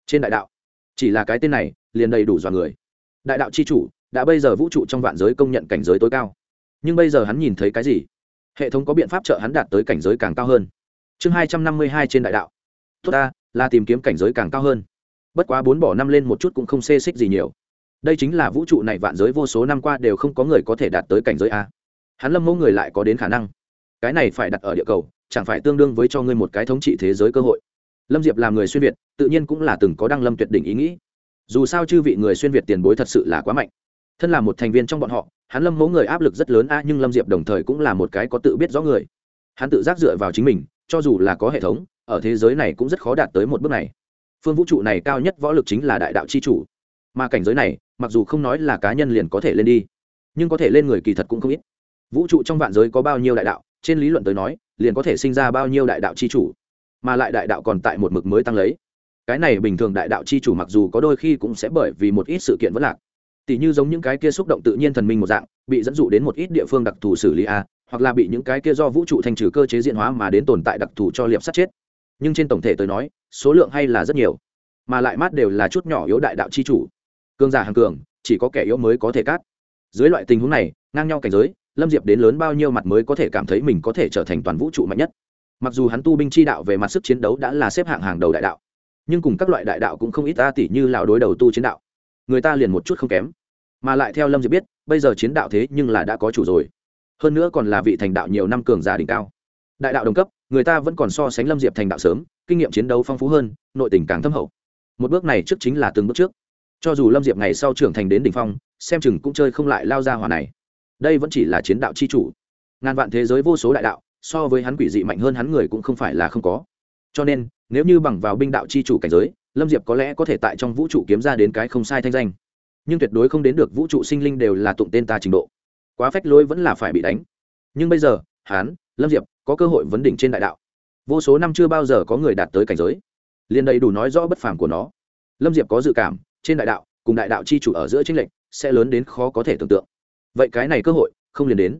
trên đại đạo. Chỉ là cái tên này liền đầy đủ dọa người. Đại đạo chi chủ đã bây giờ vũ trụ trong vạn giới công nhận cảnh giới tối cao. Nhưng bây giờ hắn nhìn thấy cái gì? Hệ thống có biện pháp trợ hắn đạt tới cảnh giới càng cao hơn. Chương hai trăm năm mươi hai trên đại đạo. Tốt ta là tìm kiếm cảnh giới càng cao hơn. Bất quá bốn bỏ năm lên một chút cũng không xê xích gì nhiều đây chính là vũ trụ này vạn giới vô số năm qua đều không có người có thể đạt tới cảnh giới a. Hắn lâm mẫu người lại có đến khả năng. Cái này phải đặt ở địa cầu, chẳng phải tương đương với cho ngươi một cái thống trị thế giới cơ hội. Lâm diệp làm người xuyên việt, tự nhiên cũng là từng có đăng lâm tuyệt đỉnh ý nghĩ. Dù sao chư vị người xuyên việt tiền bối thật sự là quá mạnh. Thân là một thành viên trong bọn họ, hắn lâm mẫu người áp lực rất lớn a, nhưng lâm diệp đồng thời cũng là một cái có tự biết rõ người. Hắn tự giác dựa vào chính mình, cho dù là có hệ thống, ở thế giới này cũng rất khó đạt tới một bước này. Phương vũ trụ này cao nhất võ lực chính là đại đạo c h i chủ. Mà cảnh giới này mặc dù không nói là cá nhân liền có thể lên đi, nhưng có thể lên người kỳ thật cũng không ít. Vũ trụ trong vạn giới có bao nhiêu đại đạo, trên lý luận tới nói, liền có thể sinh ra bao nhiêu đại đạo c h i chủ, mà lại đại đạo còn tại một mực mới tăng lấy. Cái này bình thường đại đạo c h i chủ mặc dù có đôi khi cũng sẽ bởi vì một ít sự kiện vất lạc. Tỷ như giống những cái kia xúc động tự nhiên thần minh một dạng, bị dẫn dụ đến một ít địa phương đặc thù xử lý a, hoặc là bị những cái kia do vũ trụ thành trừ cơ chế diện hóa mà đến tồn tại đặc thù cho liệp sát chết. Nhưng trên tổng thể tới nói, số lượng hay là rất nhiều, mà lại mát đều là chút nhỏ yếu đại đạo c h i chủ cường giả hàng cường, chỉ có kẻ yếu mới có thể cát. Dưới loại tình huống này, ngang nhau cảnh giới, lâm diệp đến lớn bao nhiêu mặt mới có thể cảm thấy mình có thể trở thành toàn vũ trụ mạnh nhất. Mặc dù hắn tu binh chi đạo về mặt sức chiến đấu đã là xếp hạng hàng đầu đại đạo, nhưng cùng các loại đại đạo cũng không ít ta tỉ như lão đối đầu tu chiến đạo. Người ta liền một chút không kém. Mà lại theo lâm diệp biết, bây giờ chiến đạo thế nhưng là đã có chủ rồi. Hơn nữa còn là vị thành đạo nhiều năm cường giả đỉnh cao. Đại đạo đồng cấp, người ta vẫn còn so sánh lâm diệp thành đạo sớm, kinh nghiệm chiến đấu phong phú hơn, nội tình càng thâm hậu. Một bước này trước chính là từng bước trước cho dù lâm diệp ngày sau trưởng thành đến đ ỉ n h phong, xem chừng cũng chơi không lại lao ra hỏa này. Đây vẫn chỉ là chiến đạo c h i chủ. Ngàn vạn thế giới vô số đại đạo, so với hắn quỷ dị mạnh hơn hắn người cũng không phải là không có. Cho nên, nếu như bằng vào binh đạo c h i chủ cảnh giới, lâm diệp có lẽ có thể tại trong vũ trụ kiếm ra đến cái không sai thanh danh. Nhưng tuyệt đối không đến được vũ trụ sinh linh đều là tụng tên ta trình độ. Quá phách lối vẫn là phải bị đánh. Nhưng bây giờ hán lâm diệp, có cơ hội vấn đỉnh trên đại đạo. Vô số năm chưa bao giờ có người đạt tới cảnh giới. Liền đầy đủ nói rõ bất phàm của nó. Lâm diệp có dự cảm trên đại đạo, cùng đại đạo c h i chủ ở giữa tranh lệnh sẽ lớn đến khó có thể tưởng tượng. Vậy cái này cơ hội, không liền đến.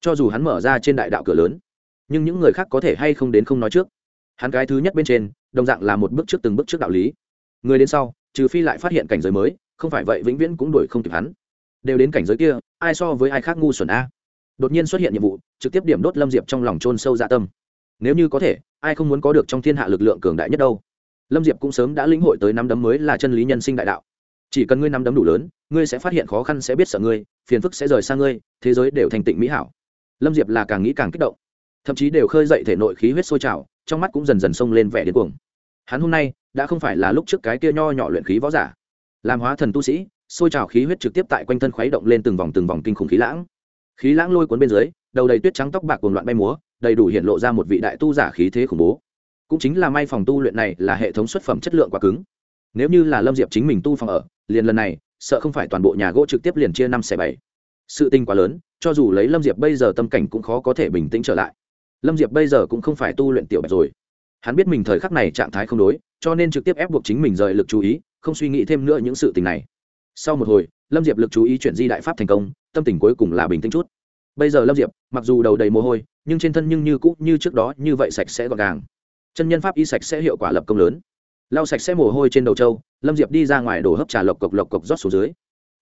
Cho dù hắn mở ra trên đại đạo cửa lớn, nhưng những người khác có thể hay không đến không nói trước. Hắn cái thứ nhất bên trên, đồng dạng là một bước trước từng bước trước đạo lý. Người đến sau, trừ phi lại phát hiện cảnh giới mới, không phải vậy vĩnh viễn cũng đuổi không kịp hắn. Đều đến cảnh giới kia, ai so với ai khác ngu xuẩn a? Đột nhiên xuất hiện nhiệm vụ, trực tiếp điểm đốt lâm diệp trong lòng trôn sâu dạ tâm. Nếu như có thể, ai không muốn có được trong thiên hạ lực lượng cường đại nhất đâu? Lâm diệp cũng sớm đã lĩnh hội tới năm đấm mới là chân lý nhân sinh đại đạo. Chỉ cần ngươi nắm đấm đủ lớn, ngươi sẽ phát hiện khó khăn sẽ biết sợ ngươi, phiền phức sẽ rời xa ngươi, thế giới đều thành tịnh mỹ hảo. Lâm diệp là càng nghĩ càng kích động. Thậm chí đều khơi dậy thể nội khí huyết sôi trào, trong mắt cũng dần dần xông lên vẻ điên cuồng. Hắn hôm nay, đã không phải là lúc trước cái kia nho nhỏ luyện khí võ giả. Làm hóa thần tu sĩ, sôi trào khí huyết trực tiếp tại quanh thân khuấy động lên từng vòng từng vòng kinh khủng khí lãng. Khí lãng lôi cuốn bên dưới, đầu đầy tuyết trắng tóc bạc cuồng loạn bay múa, đầy đủ hiện lộ ra một vị đại tu giả khí thế khủng bố cũng chính là may phòng tu luyện này là hệ thống xuất phẩm chất lượng quá cứng. Nếu như là lâm diệp chính mình tu phòng ở, liền lần này, sợ không phải toàn bộ nhà gỗ trực tiếp liền chia năm xẻ bảy. Sự tình quá lớn, cho dù lấy lâm diệp bây giờ tâm cảnh cũng khó có thể bình tĩnh trở lại. Lâm diệp bây giờ cũng không phải tu luyện tiểu bạch rồi. Hắn biết mình thời khắc này trạng thái không đối, cho nên trực tiếp ép buộc chính mình rời lực chú ý, không suy nghĩ thêm nữa những sự tình này. Sau một hồi, lâm diệp lực chú ý chuyển di đại pháp thành công, tâm tình cuối cùng là bình tĩnh chút. Bây giờ lâm diệp, mặc dù đầu đầy mồ hôi, nhưng trên thân nhưng như cũ, như trước đó, như vậy sạch sẽ gọn gàng chân nhân pháp y sạch sẽ hiệu quả lập công lớn. Lau sạch sẽ mồ hôi trên đầu trâu, lâm diệp đi ra ngoài đổ hấp trà lộc cộc lộc cộc rót xuống dưới.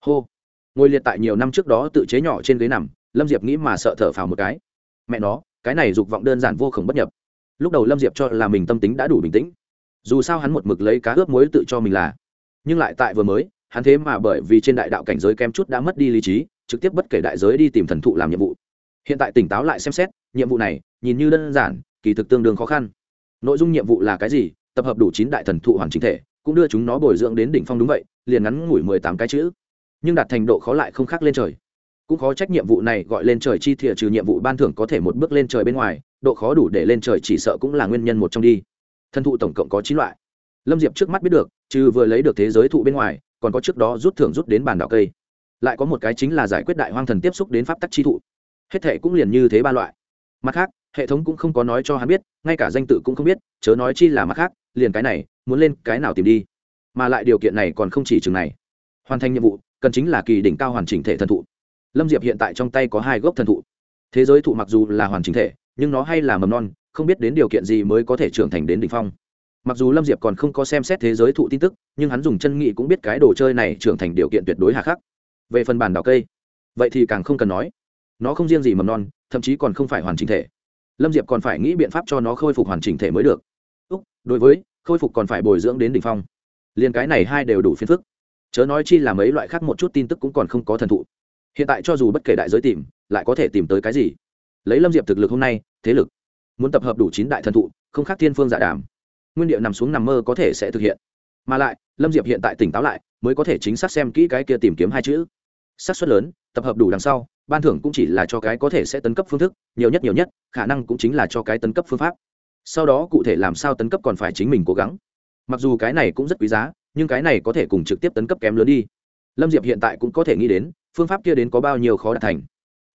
Hô. Ngồi liệt tại nhiều năm trước đó tự chế nhỏ trên ghế nằm, lâm diệp nghĩ mà sợ thở phào một cái. Mẹ nó, cái này dục vọng đơn giản vô khổng bất nhập. Lúc đầu lâm diệp cho là mình tâm tính đã đủ bình tĩnh. Dù sao hắn một mực lấy cá ướp muối tự cho mình là. Nhưng lại tại vừa mới, hắn thế mà bởi vì trên đại đạo cảnh giới kém chút đã mất đi lý trí, trực tiếp bất kể đại giới đi tìm thần thụ làm nhiệm vụ. Hiện tại tỉnh táo lại xem xét, nhiệm vụ này, nhìn như đơn giản, kỳ thực tương đương khó khăn nội dung nhiệm vụ là cái gì? Tập hợp đủ chín đại thần thụ hoàn chính thể, cũng đưa chúng nó bồi dưỡng đến đỉnh phong đúng vậy, liền ngắn ngủi mười tám cái chữ. Nhưng đạt thành độ khó lại không khác lên trời. Cũng khó trách nhiệm vụ này gọi lên trời chi thiệt trừ nhiệm vụ ban thưởng có thể một bước lên trời bên ngoài, độ khó đủ để lên trời chỉ sợ cũng là nguyên nhân một trong đi. Thần thụ tổng cộng có chín loại. Lâm diệp trước mắt biết được, trừ vừa lấy được thế giới thụ bên ngoài, còn có trước đó rút thưởng rút đến bàn đảo cây. Lại có một cái chính là giải quyết đại hoang thần tiếp xúc đến pháp tắc chi thụ. Hết thệ cũng liền như thế ba loại. Mặt khác hệ thống cũng không có nói cho hắn biết, ngay cả danh tự cũng không biết, chớ nói chi là mặt khác, liền cái này, muốn lên cái nào tìm đi. Mà lại điều kiện này còn không chỉ chừng này. Hoàn thành nhiệm vụ, cần chính là kỳ đỉnh cao hoàn chỉnh thể thần thụ. Lâm diệp hiện tại trong tay có hai gốc thần thụ. Thế giới thụ mặc dù là hoàn chỉnh thể, nhưng nó hay là mầm non, không biết đến điều kiện gì mới có thể trưởng thành đến đ ỉ n h phong. Mặc dù lâm diệp còn không có xem xét thế giới thụ tin tức, nhưng hắn dùng chân nghị cũng biết cái đồ chơi này trưởng thành điều kiện tuyệt đối hà khắc về phần bàn đào cây, vậy thì càng không cần nói. Nó không riêng gì mầm non, thậm chí còn không phải hoàn chỉnh thể lâm diệp còn phải nghĩ biện pháp cho nó khôi phục hoàn chỉnh thể mới được. Úc, đối với, khôi phục còn phải bồi dưỡng đến đ ỉ n h phong. Liền cái này hai đều đủ phiền phức. Chớ nói chi là mấy loại khác một chút tin tức cũng còn không có thần thụ. Hiện tại cho dù bất kể đại giới tìm, lại có thể tìm tới cái gì? Lấy lâm diệp thực lực hôm nay, thế lực, muốn tập hợp đủ chín đại thần thụ, không khác thiên phương giả đàm. Nguyên điệu nằm xuống nằm mơ có thể sẽ thực hiện. Mà lại, lâm diệp hiện tại tỉnh táo lại, mới có thể chính xác xem kỹ cái kia tìm kiếm hai chữ. Xác suất lớn, tập hợp đủ đằng sau ban thưởng cũng chỉ là cho cái có thể sẽ tấn cấp phương thức, nhiều nhất nhiều nhất, khả năng cũng chính là cho cái tấn cấp phương pháp. Sau đó cụ thể làm sao tấn cấp còn phải chính mình cố gắng. Mặc dù cái này cũng rất quý giá, nhưng cái này có thể cùng trực tiếp tấn cấp kém lớn đi. Lâm diệp hiện tại cũng có thể nghĩ đến, phương pháp kia đến có bao nhiêu khó đạt thành.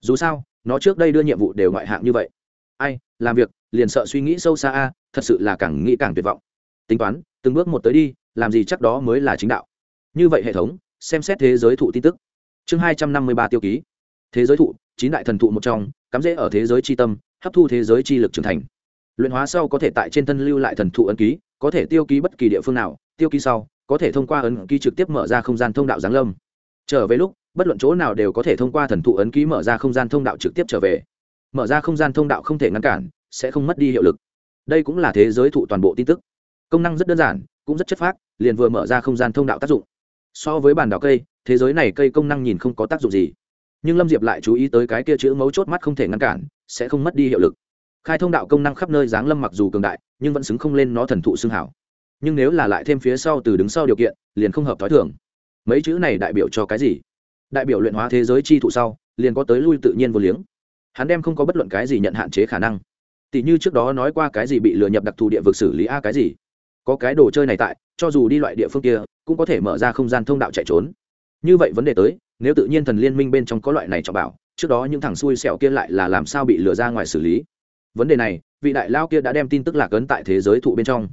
Dù sao, nó trước đây đưa nhiệm vụ đều ngoại hạng như vậy. Ai, làm việc, liền sợ suy nghĩ sâu xa a, thật sự là càng nghĩ càng tuyệt vọng. Tính toán, từng bước một tới đi, làm gì chắc đó mới là chính đạo. Như vậy hệ thống, xem xét thế giới thụ tin tức. Chương hai trăm năm mươi ba tiêu ký thế giới thụ, chín đại thần thụ một trong, cắm rễ ở thế giới c h i tâm, hấp thu thế giới chi lực trưởng thành. Luyện hóa sau có thể tại trên thân lưu lại thần thụ ấn ký, có thể tiêu ký bất kỳ địa phương nào, tiêu ký sau, có thể thông qua ấn ký trực tiếp mở ra không gian thông đạo giáng lâm. Trở về lúc, bất luận chỗ nào đều có thể thông qua thần thụ ấn ký mở ra không gian thông đạo trực tiếp trở về. Mở ra không gian thông đạo không thể ngăn cản, sẽ không mất đi hiệu lực. Đây cũng là thế giới thụ toàn bộ tin tức. Công năng rất đơn giản, cũng rất chất phác, liền vừa mở ra không gian thông đạo tác dụng. So với bản đảo cây, thế giới này cây công năng nhìn không có tác dụng gì nhưng lâm diệp lại chú ý tới cái kia chữ mấu chốt mắt không thể ngăn cản, sẽ không mất đi hiệu lực. Khai thông đạo công năng khắp nơi giáng lâm mặc dù cường đại, nhưng vẫn xứng không lên nó thần thụ xương hảo. Nhưng nếu là lại thêm phía sau từ đứng sau điều kiện, liền không hợp t h ó i thường. Mấy chữ này đại biểu cho cái gì? Đại biểu luyện hóa thế giới chi thụ sau, liền có tới lui tự nhiên vô liếng. Hắn đem không có bất luận cái gì nhận hạn chế khả năng. Tỷ như trước đó nói qua cái gì bị lừa nhập đặc thù địa vực xử lý a cái gì? Có cái đồ chơi này tại, cho dù đi loại địa phương kia, cũng có thể mở ra không gian thông đạo chạy trốn. Như vậy vấn đề tới nếu tự nhiên thần liên minh bên trong có loại này cho bảo, trước đó những thằng xui xẻo kia lại là làm sao bị lừa ra ngoài xử lý? Vấn đề này, vị đại lao kia đã đem tin tức lạc ấn tại thế giới thụ bên trong.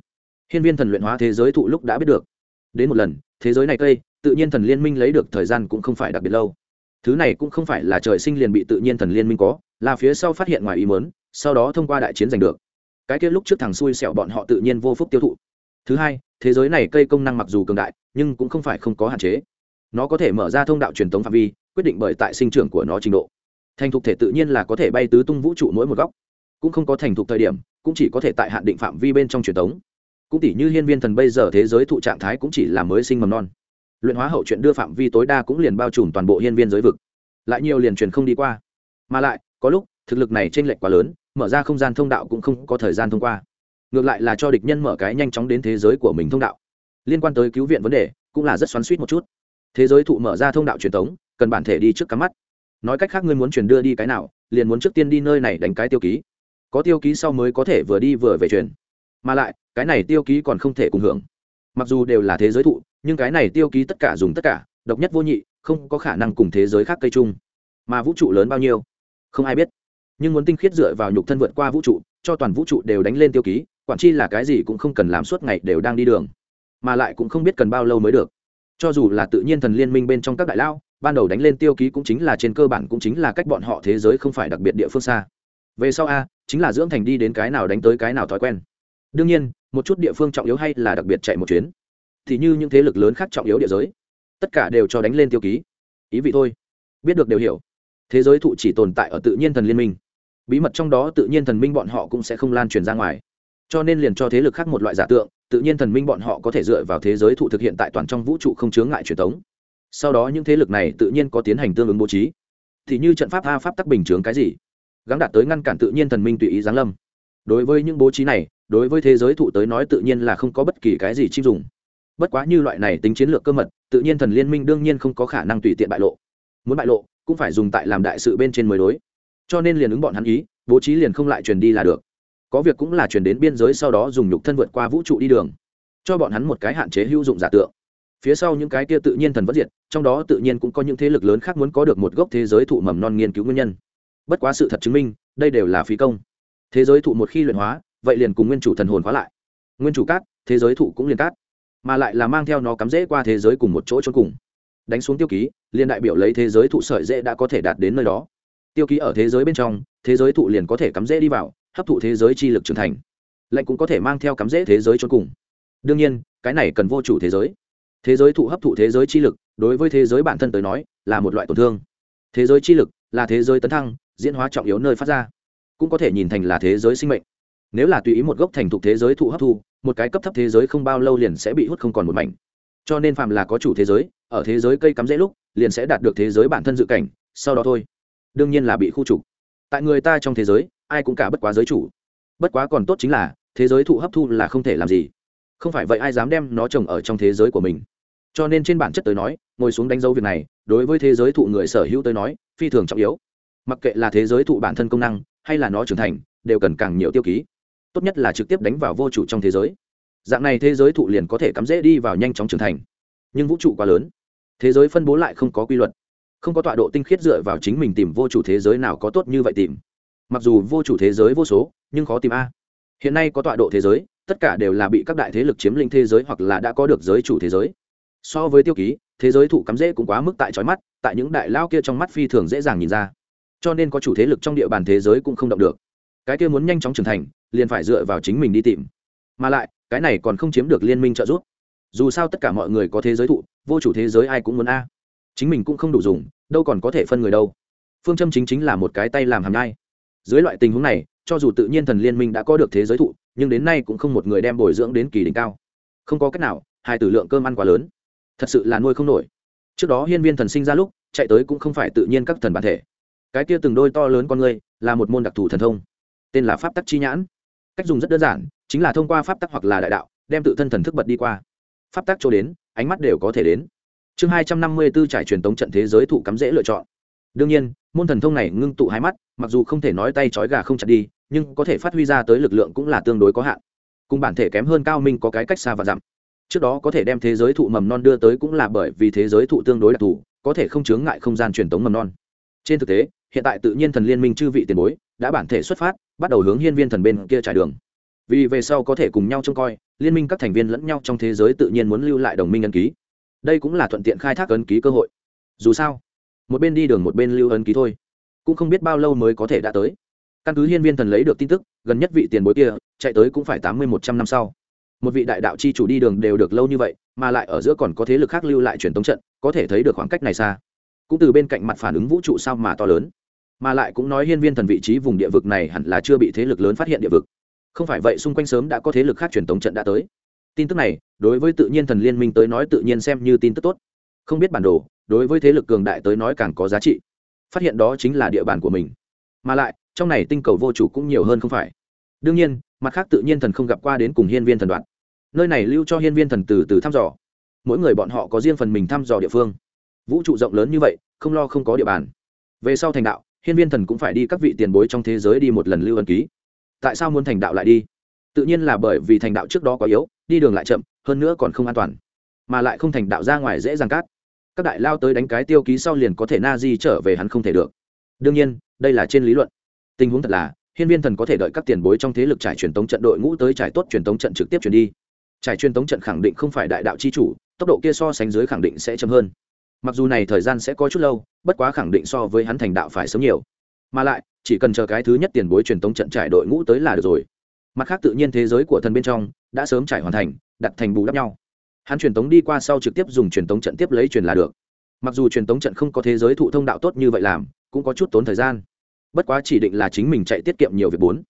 Hiên viên thần luyện hóa thế giới thụ lúc đã biết được. Đến một lần, thế giới này cây, tự nhiên thần liên minh lấy được thời gian cũng không phải đặc biệt lâu. Thứ này cũng không phải là trời sinh liền bị tự nhiên thần liên minh có, là phía sau phát hiện ngoài ý mớn sau đó thông qua đại chiến giành được. Cái kia lúc trước thằng xui xẻo bọn họ tự nhiên vô phúc tiêu thụ. Thứ hai, thế giới này cây công năng mặc dù cường đại, nhưng cũng không phải không có hạn chế nó có thể mở ra thông đạo truyền thống phạm vi, quyết định bởi tại sinh trưởng của nó trình độ. Thành thục thể tự nhiên là có thể bay tứ tung vũ trụ mỗi một góc. Cũng không có thành thục thời điểm, cũng chỉ có thể tại hạn định phạm vi bên trong truyền thống cũng tỷ như hiên viên thần bây giờ thế giới thụ trạng thái cũng chỉ là mới sinh mầm non. Luyện hóa hậu chuyện đưa phạm vi tối đa cũng liền bao trùm toàn bộ hiên viên giới vực. Lại nhiều liền truyền không đi qua. Mà lại, có lúc, thực lực này t r ê n lệch quá lớn, mở ra không gian thông đạo cũng không có thời gian thông qua. Ngược lại là cho địch nhân mở cái nhanh chóng đến thế giới của mình thông đạo. Liên quan tới cứu viện vấn đề, cũng là rất xoắn suýt một chút thế giới thụ mở ra thông đạo truyền thống, cần bản thể đi trước cắm mắt. Nói cách khác ngươi muốn truyền đưa đi cái nào, liền muốn trước tiên đi nơi này đánh cái tiêu ký. Có tiêu ký sau mới có thể vừa đi vừa về truyền. Mà lại, cái này tiêu ký còn không thể cùng hưởng. Mặc dù đều là thế giới thụ, nhưng cái này tiêu ký tất cả dùng tất cả, độc nhất vô nhị, không có khả năng cùng thế giới khác cây chung. Mà vũ trụ lớn bao nhiêu? Không ai biết. Nhưng muốn tinh khiết dựa vào nhục thân vượt qua vũ trụ, cho toàn vũ trụ đều đánh lên tiêu ký, quản chi là cái gì cũng không cần làm suốt ngày đều đang đi đường. Mà lại cũng không biết cần bao lâu mới được cho dù là tự nhiên thần liên minh bên trong các đại lao ban đầu đánh lên tiêu ký cũng chính là trên cơ bản cũng chính là cách bọn họ thế giới không phải đặc biệt địa phương xa. Về sau a, chính là dưỡng thành đi đến cái nào đánh tới cái nào thói quen. Đương nhiên, một chút địa phương trọng yếu hay là đặc biệt chạy một chuyến. Thì như những thế lực lớn khác trọng yếu địa giới, tất cả đều cho đánh lên tiêu ký. Ý vị thôi. Biết được đều hiểu. Thế giới thụ chỉ tồn tại ở tự nhiên thần liên minh. Bí mật trong đó tự nhiên thần minh bọn họ cũng sẽ không lan truyền ra ngoài. Cho nên liền cho thế lực khác một loại giả tượng tự nhiên thần minh bọn họ có thể dựa vào thế giới thụ thực hiện tại toàn trong vũ trụ không chướng ngại truyền thống. Sau đó những thế lực này tự nhiên có tiến hành tương ứng bố trí. Thì như trận pháp a pháp tắc bình chướng cái gì? Gắng đạt tới ngăn cản tự nhiên thần minh tùy ý giáng lâm. Đối với những bố trí này, đối với thế giới thụ tới nói tự nhiên là không có bất kỳ cái gì chim dùng. Bất quá như loại này tính chiến lược cơ mật, tự nhiên thần liên minh đương nhiên không có khả năng tùy tiện bại lộ. Muốn bại lộ, cũng phải dùng tại làm đại sự bên trên mới đối. Cho nên liền ứng bọn hắn ý, bố trí liền không lại truyền đi là được có việc cũng là truyền đến biên giới sau đó dùng nhục thân vượt qua vũ trụ đi đường, cho bọn hắn một cái hạn chế hữu dụng giả tượng. Phía sau những cái kia tự nhiên thần vẫn diệt, trong đó tự nhiên cũng có những thế lực lớn khác muốn có được một gốc thế giới thụ mầm non nghiên cứu nguyên nhân. Bất quá sự thật chứng minh, đây đều là phí công. Thế giới thụ một khi luyện hóa, vậy liền cùng nguyên chủ thần hồn hóa lại. Nguyên chủ cát, thế giới thụ cũng liền cát, mà lại là mang theo nó cắm rễ qua thế giới cùng một chỗ trốn cùng. Đánh xuống tiêu ký, liền đại biểu lấy thế giới thụ sợi dễ đã có thể đạt đến nơi đó. Tiêu ký ở thế giới bên trong, thế giới thụ liền có thể cắm rễ đi vào hấp thụ thế giới chi lực trưởng thành lệnh cũng có thể mang theo cắm rễ thế giới cho cùng đương nhiên cái này cần vô chủ thế giới thế giới thụ hấp thụ thế giới chi lực đối với thế giới bản thân tới nói là một loại tổn thương thế giới chi lực là thế giới tấn thăng diễn hóa trọng yếu nơi phát ra cũng có thể nhìn thành là thế giới sinh mệnh nếu là tùy ý một gốc thành thục thế giới thụ hấp thu một cái cấp thấp thế giới không bao lâu liền sẽ bị hút không còn một mảnh cho nên phạm là có chủ thế giới ở thế giới cây cắm rễ lúc liền sẽ đạt được thế giới bản thân dự cảnh sau đó thôi đương nhiên là bị khu trục tại người ta trong thế giới ai cũng cả bất quá giới chủ. Bất quá còn tốt chính là, thế giới thụ hấp thu là không thể làm gì. Không phải vậy ai dám đem nó trồng ở trong thế giới của mình. Cho nên trên bản chất tới nói, ngồi xuống đánh dấu việc này, đối với thế giới thụ người sở hữu tới nói, phi thường trọng yếu. Mặc kệ là thế giới thụ bản thân công năng, hay là nó trưởng thành, đều cần càng nhiều tiêu ký. Tốt nhất là trực tiếp đánh vào vô chủ trong thế giới. Dạng này thế giới thụ liền có thể cắm rễ đi vào nhanh chóng trưởng thành. Nhưng vũ trụ quá lớn. Thế giới phân bố lại không có quy luật. Không có tọa độ tinh khiết dựa vào chính mình tìm vô chủ thế giới nào có tốt như vậy tìm mặc dù vô chủ thế giới vô số, nhưng khó tìm a. Hiện nay có tọa độ thế giới, tất cả đều là bị các đại thế lực chiếm lĩnh thế giới hoặc là đã có được giới chủ thế giới. So với tiêu ký, thế giới thụ cắm rễ cũng quá mức tại trói mắt, tại những đại lao kia trong mắt phi thường dễ dàng nhìn ra. Cho nên có chủ thế lực trong địa bàn thế giới cũng không động được. Cái kia muốn nhanh chóng trưởng thành, liền phải dựa vào chính mình đi tìm. Mà lại, cái này còn không chiếm được liên minh trợ giúp. Dù sao tất cả mọi người có thế giới thụ, vô chủ thế giới ai cũng muốn a. Chính mình cũng không đủ dùng, đâu còn có thể phân người đâu. Phương châm chính chính là một cái tay làm hàm nhai dưới loại tình huống này, cho dù tự nhiên thần liên minh đã có được thế giới thụ, nhưng đến nay cũng không một người đem bồi dưỡng đến kỳ đỉnh cao. Không có cách nào, hai tử lượng cơm ăn quá lớn. Thật sự là nuôi không nổi. Trước đó hiên viên thần sinh ra lúc, chạy tới cũng không phải tự nhiên các thần bản thể. Cái kia từng đôi to lớn con người là một môn đặc thù thần thông. Tên là pháp tắc chi nhãn. Cách dùng rất đơn giản, chính là thông qua pháp tắc hoặc là đại đạo, đem tự thân thần thức bật đi qua. Pháp tắc chỗ đến, ánh mắt đều có thể đến. Chương hai trăm năm mươi b ố trải truyền tống trận thế giới thụ cắm dễ lựa chọn đương nhiên, môn thần thông này ngưng tụ hai mắt, mặc dù không thể nói tay trói gà không chặt đi, nhưng có thể phát huy ra tới lực lượng cũng là tương đối có hạn. Cùng bản thể kém hơn cao minh có cái cách xa và dặm. Trước đó có thể đem thế giới thụ mầm non đưa tới cũng là bởi vì thế giới thụ tương đối đặc thù, có thể không chướng ngại không gian truyền tống mầm non. Trên thực tế, hiện tại tự nhiên thần liên minh chư vị tiền bối đã bản thể xuất phát, bắt đầu hướng hiên viên thần bên kia trải đường. Vì về sau có thể cùng nhau trông coi, liên minh các thành viên lẫn nhau trong thế giới tự nhiên muốn lưu lại đồng minh ấn ký. Đây cũng là thuận tiện khai thác ấn ký cơ hội. Dù sao một bên đi đường một bên lưu ấn ký thôi. Cũng không biết bao lâu mới có thể đã tới. Căn cứ hiên viên thần lấy được tin tức, gần nhất vị tiền bối kia chạy tới cũng phải tám mươi một trăm năm sau. Một vị đại đạo chi chủ đi đường đều được lâu như vậy, mà lại ở giữa còn có thế lực khác lưu lại truyền tống trận, có thể thấy được khoảng cách này xa. Cũng từ bên cạnh mặt phản ứng vũ trụ sao mà to lớn. Mà lại cũng nói hiên viên thần vị trí vùng địa vực này hẳn là chưa bị thế lực lớn phát hiện địa vực. Không phải vậy, xung quanh sớm đã có thế lực khác truyền tống trận đã tới. Tin tức này, đối với tự nhiên thần liên minh tới nói tự nhiên xem như tin tức tốt không biết bản đồ, đối với thế lực cường đại tới nói càng có giá trị. Phát hiện đó chính là địa bàn của mình. Mà lại, trong này tinh cầu vô chủ cũng nhiều hơn không phải. Đương nhiên, mặt khác tự nhiên thần không gặp qua đến cùng hiên viên thần đoạn. Nơi này lưu cho hiên viên thần từ từ thăm dò. Mỗi người bọn họ có riêng phần mình thăm dò địa phương. Vũ trụ rộng lớn như vậy, không lo không có địa bàn. Về sau thành đạo, hiên viên thần cũng phải đi các vị tiền bối trong thế giới đi một lần lưu ân ký. Tại sao muốn thành đạo lại đi? Tự nhiên là bởi vì thành đạo trước đó quá yếu, đi đường lại chậm, hơn nữa còn không an toàn. Mà lại không thành đạo ra ngoài dễ dàng cát các đại lao tới đánh cái tiêu ký sau liền có thể na di trở về hắn không thể được. Đương nhiên, đây là trên lý luận. Tình huống thật là, hiên viên thần có thể đợi các tiền bối trong thế lực trải truyền tống trận đội ngũ tới trải tốt truyền tống trận trực tiếp chuyển đi. Trải truyền tống trận khẳng định không phải đại đạo chi chủ, tốc độ kia so sánh dưới khẳng định sẽ chậm hơn. Mặc dù này thời gian sẽ có chút lâu, bất quá khẳng định so với hắn thành đạo phải sớm nhiều. Mà lại, chỉ cần chờ cái thứ nhất tiền bối truyền tống trận trải đội ngũ tới là được rồi. Mặt khác tự nhiên thế giới của thần bên trong đã sớm trải hoàn thành, đặt thành bù đắp nhau hắn truyền tống đi qua sau trực tiếp dùng truyền tống trận tiếp lấy truyền là được. Mặc dù truyền tống trận không có thế giới thụ thông đạo tốt như vậy làm, cũng có chút tốn thời gian. Bất quá chỉ định là chính mình chạy tiết kiệm nhiều việc bốn.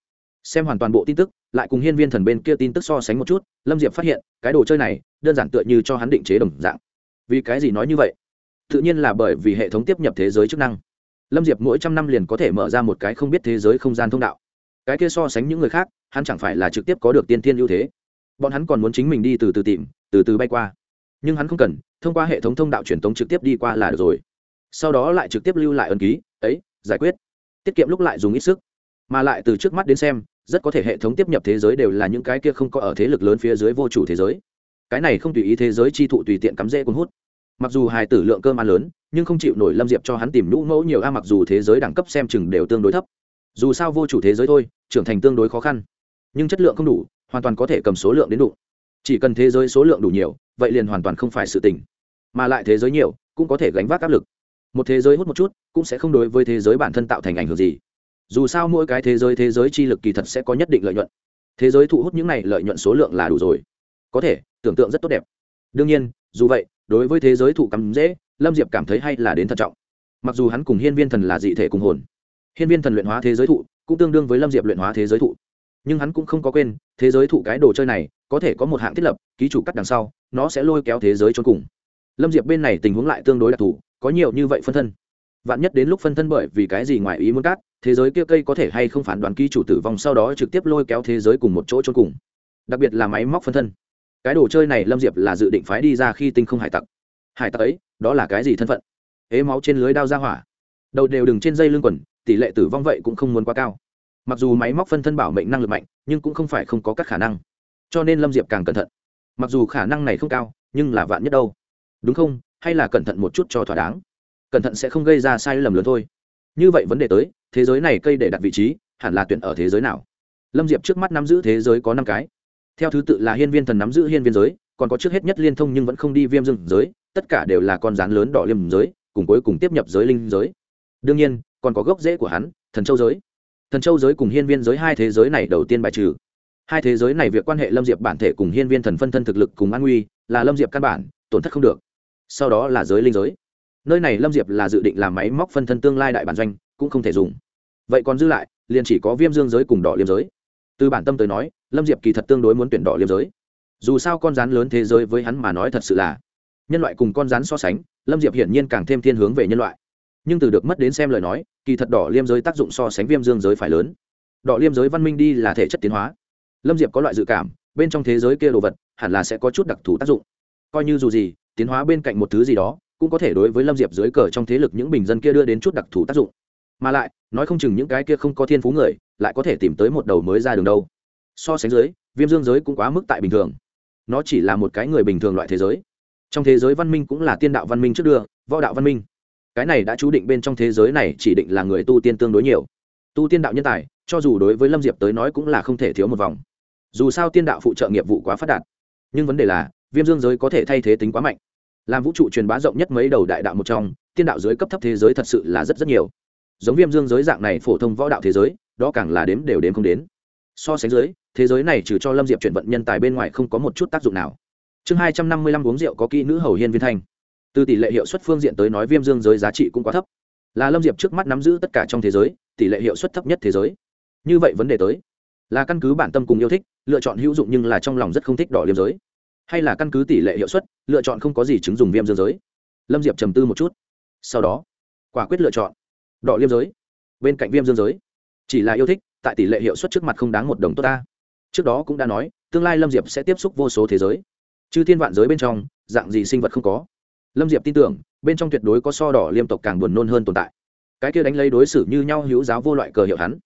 Xem hoàn toàn bộ tin tức, lại cùng hiên viên thần bên kia tin tức so sánh một chút, lâm diệp phát hiện, cái đồ chơi này, đơn giản tựa như cho hắn định chế đồng dạng. Vì cái gì nói như vậy? Tự nhiên là bởi vì hệ thống tiếp nhập thế giới chức năng. Lâm diệp mỗi trăm năm liền có thể mở ra một cái không biết thế giới không gian thông đạo. Cái kia so sánh những người khác, hắn chẳng phải là trực tiếp có được tiên thiên ưu thế bọn hắn còn muốn chính mình đi từ từ tìm, từ từ bay qua. Nhưng hắn không cần, thông qua hệ thống thông đạo truyền tống trực tiếp đi qua là được rồi. Sau đó lại trực tiếp lưu lại ân ký, ấy, giải quyết. Tiết kiệm lúc lại dùng ít sức. Mà lại từ trước mắt đến xem, rất có thể hệ thống tiếp nhập thế giới đều là những cái kia không có ở thế lực lớn phía dưới vô chủ thế giới. Cái này không tùy ý thế giới chi thụ tùy tiện cắm rễ cuốn hút. Mặc dù hài tử lượng cơm ăn lớn, nhưng không chịu nổi lâm diệp cho hắn tìm nhũ mẫu nhiều a, mặc dù thế giới đẳng cấp xem chừng đều tương đối thấp. Dù sao vô chủ thế giới thôi, trưởng thành tương đối khó khăn. Nhưng chất lượng không đủ hoàn toàn có thể cầm số lượng đến đủ. Chỉ cần thế giới số lượng đủ nhiều, vậy liền hoàn toàn không phải sự tình. Mà lại thế giới nhiều, cũng có thể gánh vác áp lực. Một thế giới hút một chút, cũng sẽ không đối với thế giới bản thân tạo thành ảnh hưởng gì. Dù sao mỗi cái thế giới thế giới chi lực kỳ thật sẽ có nhất định lợi nhuận. Thế giới thụ hút những này lợi nhuận số lượng là đủ rồi. Có thể, tưởng tượng rất tốt đẹp. Đương nhiên, dù vậy, đối với thế giới thụ cắm dễ, lâm diệp cảm thấy hay là đến thận trọng. Mặc dù hắn cùng hiên viên thần là dị thể cùng hồn, hiên viên thần luyện hóa thế giới thụ, cũng tương đương với lâm diệp luyện hóa thế giới thụ nhưng hắn cũng không có quên, thế giới thụ cái đồ chơi này, có thể có một hạng thiết lập, ký chủ cắt đằng sau, nó sẽ lôi kéo thế giới trốn cùng. Lâm diệp bên này tình huống lại tương đối đặc thù, có nhiều như vậy phân thân. Vạn nhất đến lúc phân thân bởi vì cái gì ngoài ý muốn cắt, thế giới kia cây có thể hay không phán đoán ký chủ tử vong sau đó trực tiếp lôi kéo thế giới cùng một chỗ trốn cùng. Đặc biệt là máy móc phân thân. Cái đồ chơi này lâm diệp là dự định phái đi ra khi tinh không hải tặc. Hải tặc ấy, đó là cái gì thân phận? Ế máu trên lưới đao ra hỏa. Đầu đều đừng trên dây lưng quần, tỷ lệ tử vong vậy cũng không muốn quá cao mặc dù máy móc phân thân bảo mệnh năng lực mạnh, nhưng cũng không phải không có các khả năng. Cho nên lâm diệp càng cẩn thận. Mặc dù khả năng này không cao, nhưng là vạn nhất đâu. Đúng không? Hay là cẩn thận một chút cho thỏa đáng. Cẩn thận sẽ không gây ra sai lầm lớn thôi. Như vậy vấn đề tới, thế giới này cây để đặt vị trí, hẳn là tuyển ở thế giới nào? Lâm diệp trước mắt nắm giữ thế giới có năm cái. Theo thứ tự là hiên viên thần nắm giữ hiên viên giới, còn có trước hết nhất liên thông nhưng vẫn không đi viêm rừng giới, tất cả đều là con rán lớn đỏ liêm giới, cùng cuối cùng tiếp nhập giới linh giới. Đương nhiên, còn có gốc rễ của hắn, thần châu giới thần châu giới cùng hiên viên giới hai thế giới này đầu tiên bài trừ. Hai thế giới này việc quan hệ lâm diệp bản thể cùng hiên viên thần phân thân thực lực cùng an nguy, là lâm diệp căn bản, tổn thất không được. Sau đó là giới linh giới. Nơi này lâm diệp là dự định làm máy móc phân thân tương lai đại bản doanh, cũng không thể dùng. Vậy còn dư lại, liền chỉ có viêm dương giới cùng đỏ liêm giới. Từ bản tâm tới nói, lâm diệp kỳ thật tương đối muốn tuyển đỏ liêm giới. Dù sao con rắn lớn thế giới với hắn mà nói thật sự là nhân loại cùng con rắn so sánh, lâm diệp hiển nhiên càng thêm thiên hướng về nhân loại nhưng từ được mất đến xem lời nói, kỳ thật đỏ liêm giới tác dụng so sánh viêm dương giới phải lớn. Đỏ liêm giới văn minh đi là thể chất tiến hóa. Lâm diệp có loại dự cảm, bên trong thế giới kia đồ vật hẳn là sẽ có chút đặc thù tác dụng. Coi như dù gì, tiến hóa bên cạnh một thứ gì đó, cũng có thể đối với lâm diệp dưới cờ trong thế lực những bình dân kia đưa đến chút đặc thù tác dụng. Mà lại, nói không chừng những cái kia không có thiên phú người, lại có thể tìm tới một đầu mới ra đường đâu. So sánh giới viêm dương giới cũng quá mức tại bình thường. Nó chỉ là một cái người bình thường loại thế giới. Trong thế giới văn minh cũng là tiên đạo văn minh trước đưa, võ đạo văn minh cái này đã chú định bên trong thế giới này chỉ định là người tu tiên tương đối nhiều. Tu tiên đạo nhân tài, cho dù đối với lâm diệp tới nói cũng là không thể thiếu một vòng. Dù sao tiên đạo phụ trợ nghiệp vụ quá phát đạt, nhưng vấn đề là, viêm dương giới có thể thay thế tính quá mạnh. Làm vũ trụ truyền bá rộng nhất mấy đầu đại đạo một trong, tiên đạo giới cấp thấp thế giới thật sự là rất rất nhiều. Giống viêm dương giới dạng này phổ thông võ đạo thế giới, đó càng là đếm đều đếm không đến. So sánh dưới, thế giới này trừ cho lâm diệp chuyển vận nhân tài bên ngoài không có một chút tác dụng nào. Chương hai trăm năm mươi lăm uống rượu có kỹ nữ hầu hiên viên thanh từ tỷ lệ hiệu suất phương diện tới nói viêm dương giới giá trị cũng quá thấp. Là lâm diệp trước mắt nắm giữ tất cả trong thế giới, tỷ lệ hiệu suất thấp nhất thế giới. Như vậy vấn đề tới, là căn cứ bản tâm cùng yêu thích, lựa chọn hữu dụng nhưng là trong lòng rất không thích đỏ liêm giới. Hay là căn cứ tỷ lệ hiệu suất, lựa chọn không có gì chứng dùng viêm dương giới. Lâm diệp trầm tư một chút. Sau đó, quả quyết lựa chọn đỏ liêm giới, bên cạnh viêm dương giới. Chỉ là yêu thích, tại tỷ lệ hiệu suất trước mặt không đáng một đồng tốt ta. Trước đó cũng đã nói, tương lai lâm diệp sẽ tiếp xúc vô số thế giới. Chứ thiên vạn giới bên trong, dạng gì sinh vật không có lâm diệp tin tưởng, bên trong tuyệt đối có so đỏ liêm tộc càng buồn nôn hơn tồn tại. Cái kia đánh lấy đối xử như nhau hữu giáo vô loại cờ hiệu hắn.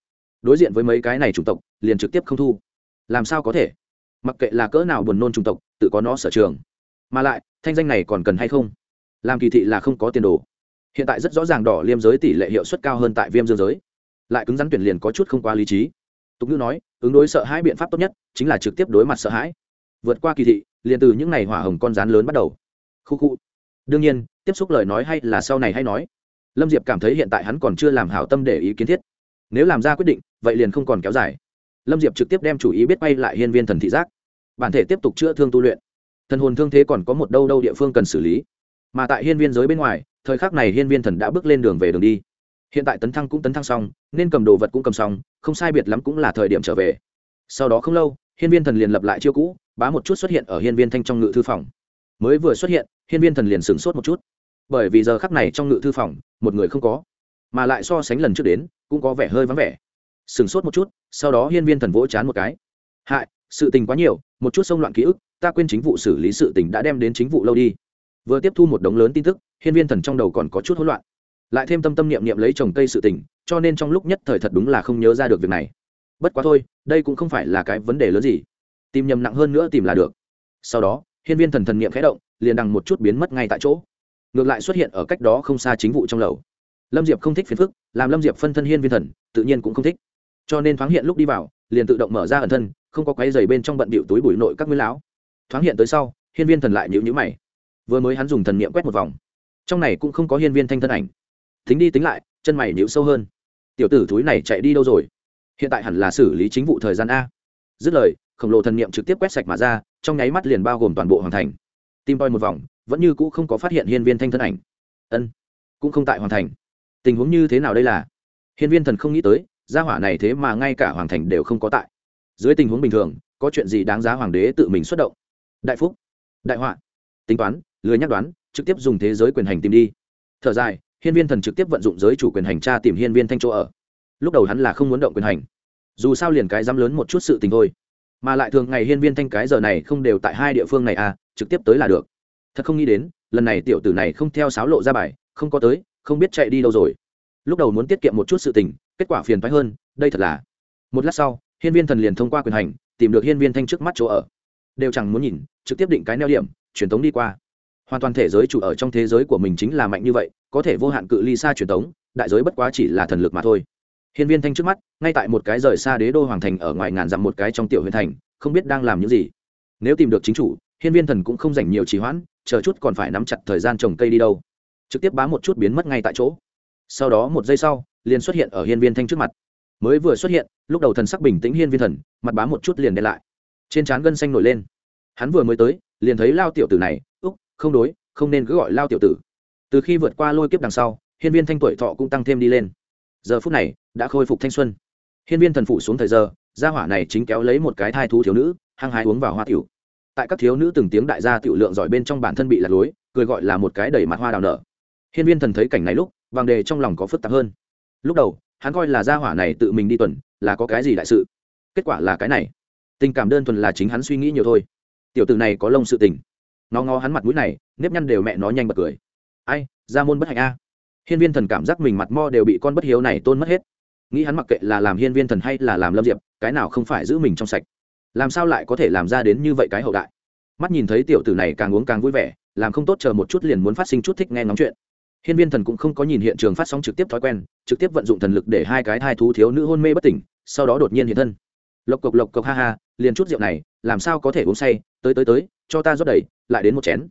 Đối diện với mấy cái này chủng tộc, liền trực tiếp không thu. Làm sao có thể? Mặc kệ là cỡ nào buồn nôn chủng tộc, tự có nó sở trường. Mà lại, thanh danh này còn cần hay không? Làm kỳ thị là không có tiền đồ. Hiện tại rất rõ ràng đỏ liêm giới tỷ lệ hiệu suất cao hơn tại viêm dương giới. Lại cứng rắn tuyển liền có chút không quá lý trí. Tục ngữ nói, ứng đối sợ hãi biện pháp tốt nhất chính là trực tiếp đối mặt sợ hãi. Vượt qua kỳ thị, liền từ những ngày hỏa hồng con rán lớn bắt đầu. Khu khu đương nhiên, tiếp xúc lời nói hay là sau này hay nói. Lâm diệp cảm thấy hiện tại hắn còn chưa làm hảo tâm để ý kiến thiết. Nếu làm ra quyết định, vậy liền không còn kéo dài. Lâm diệp trực tiếp đem chủ ý biết bay lại hiên viên thần thị giác. Bản thể tiếp tục chữa thương tu luyện. Thần hồn thương thế còn có một đâu đâu địa phương cần xử lý. Mà tại hiên viên giới bên ngoài, thời khắc này hiên viên thần đã bước lên đường về đường đi. Hiện tại tấn thăng cũng tấn thăng xong, nên cầm đồ vật cũng cầm xong, không sai biệt lắm cũng là thời điểm trở về. Sau đó không lâu, hiên viên thần liền lập lại chiêu cũ, bá một chút xuất hiện ở hiên viên thanh trong ngự thư phòng mới vừa xuất hiện, hiên viên thần liền sửng sốt một chút. Bởi vì giờ khắc này trong ngự thư phòng, một người không có, mà lại so sánh lần trước đến, cũng có vẻ hơi vắng vẻ. Sửng sốt một chút, sau đó hiên viên thần vỗ chán một cái. Hại, sự tình quá nhiều, một chút xông loạn ký ức, ta quên chính vụ xử lý sự tình đã đem đến chính vụ lâu đi. Vừa tiếp thu một đống lớn tin tức, hiên viên thần trong đầu còn có chút hỗn loạn. Lại thêm tâm tâm niệm niệm lấy trồng cây sự tình, cho nên trong lúc nhất thời thật đúng là không nhớ ra được việc này. Bất quá thôi, đây cũng không phải là cái vấn đề lớn gì. Tìm nhầm nặng hơn nữa tìm là được. Sau đó hiên viên thần thần niệm khẽ động, liền đằng một chút biến mất ngay tại chỗ. Ngược lại xuất hiện ở cách đó không xa chính vụ trong lầu. Lâm diệp không thích phiền phức, làm lâm diệp phân thân hiên viên thần, tự nhiên cũng không thích. Cho nên thoáng hiện lúc đi vào, liền tự động mở ra ẩn thân, không có quáy dày bên trong bận bịu túi bụi nội các nguyên lão. Thoáng hiện tới sau, hiên viên thần lại nhịu nhữ mày. Vừa mới hắn dùng thần niệm quét một vòng. Trong này cũng không có hiên viên thanh thân ảnh. Tính đi tính lại, chân mày nhịu sâu hơn. Tiểu tử thúi này chạy đi đâu rồi? Hiện tại hẳn là xử lý chính vụ thời gian a. Dứt lời, khổng lồ thần niệm trực tiếp quét sạch mà ra trong nháy mắt liền bao gồm toàn bộ hoàng thành. Tim toi một vòng, vẫn như cũ không có phát hiện hiên viên thanh thân ảnh. Ân, cũng không tại hoàng thành. Tình huống như thế nào đây là? Hiên viên thần không nghĩ tới, gia hỏa này thế mà ngay cả hoàng thành đều không có tại. Dưới tình huống bình thường, có chuyện gì đáng giá hoàng đế tự mình xuất động? Đại phúc, đại họa. Tính toán, lười nhắc đoán, trực tiếp dùng thế giới quyền hành tìm đi. Thở dài, hiên viên thần trực tiếp vận dụng giới chủ quyền hành tra tìm hiên viên thanh chỗ ở. Lúc đầu hắn là không muốn động quyền hành. Dù sao liền cái dám lớn một chút sự tình thôi mà lại thường ngày hiên viên thanh cái giờ này không đều tại hai địa phương này à trực tiếp tới là được. Thật không nghĩ đến, lần này tiểu tử này không theo sáo lộ ra bài, không có tới, không biết chạy đi đâu rồi. Lúc đầu muốn tiết kiệm một chút sự tình, kết quả phiền phái hơn, đây thật là. Một lát sau, hiên viên thần liền thông qua quyền hành, tìm được hiên viên thanh trước mắt chỗ ở. Đều chẳng muốn nhìn, trực tiếp định cái neo điểm, truyền tống đi qua. Hoàn toàn thể giới chủ ở trong thế giới của mình chính là mạnh như vậy, có thể vô hạn cự ly xa truyền tống, đại giới bất quá chỉ là thần lực mà thôi hiên viên thanh trước mắt, ngay tại một cái rời xa đế đô hoàng thành ở ngoài ngàn dặm một cái trong tiểu huyền thành, không biết đang làm những gì. Nếu tìm được chính chủ, hiên viên thần cũng không dành nhiều trì hoãn, chờ chút còn phải nắm chặt thời gian trồng cây đi đâu. Trực tiếp bám một chút biến mất ngay tại chỗ. Sau đó một giây sau, liền xuất hiện ở hiên viên thanh trước mặt. Mới vừa xuất hiện, lúc đầu thần sắc bình tĩnh hiên viên thần, mặt bám một chút liền đen lại. Trên trán gân xanh nổi lên. Hắn vừa mới tới, liền thấy lao tiểu tử này, úc, không đối, không nên cứ gọi lao tiểu tử. Từ khi vượt qua lôi kiếp đằng sau, hiên viên thanh tuổi thọ cũng tăng thêm đi lên giờ phút này đã khôi phục thanh xuân. Hiên viên thần phụ xuống thời giờ, gia hỏa này chính kéo lấy một cái thai thú thiếu nữ, hăng hái uống vào hoa tiểu. Tại các thiếu nữ từng tiếng đại gia tiểu lượng giỏi bên trong bản thân bị lạc lối, cười gọi là một cái đẩy mặt hoa đào nở. Hiên viên thần thấy cảnh này lúc, vàng đề trong lòng có phức tạp hơn. Lúc đầu, hắn coi là gia hỏa này tự mình đi tuần, là có cái gì đại sự? Kết quả là cái này. Tình cảm đơn thuần là chính hắn suy nghĩ nhiều thôi. Tiểu tử này có lông sự tình. Nó ngó hắn mặt mũi này, nếp nhăn đều mẹ nó nhanh bật cười. Ai, ra môn bất hạnh a hiên viên thần cảm giác mình mặt mo đều bị con bất hiếu này tôn mất hết. Nghĩ hắn mặc kệ là làm hiên viên thần hay là làm lâm diệp, cái nào không phải giữ mình trong sạch. Làm sao lại có thể làm ra đến như vậy cái hậu đại? Mắt nhìn thấy tiểu tử này càng uống càng vui vẻ, làm không tốt chờ một chút liền muốn phát sinh chút thích nghe ngóng chuyện. Hiên viên thần cũng không có nhìn hiện trường phát sóng trực tiếp thói quen, trực tiếp vận dụng thần lực để hai cái thai thú thiếu nữ hôn mê bất tỉnh, sau đó đột nhiên hiện thân. Lộc cộc lộc cộc ha ha, liền chút rượu này, làm sao có thể uống say, tới tới tới, cho ta rót đầy, lại đến một chén.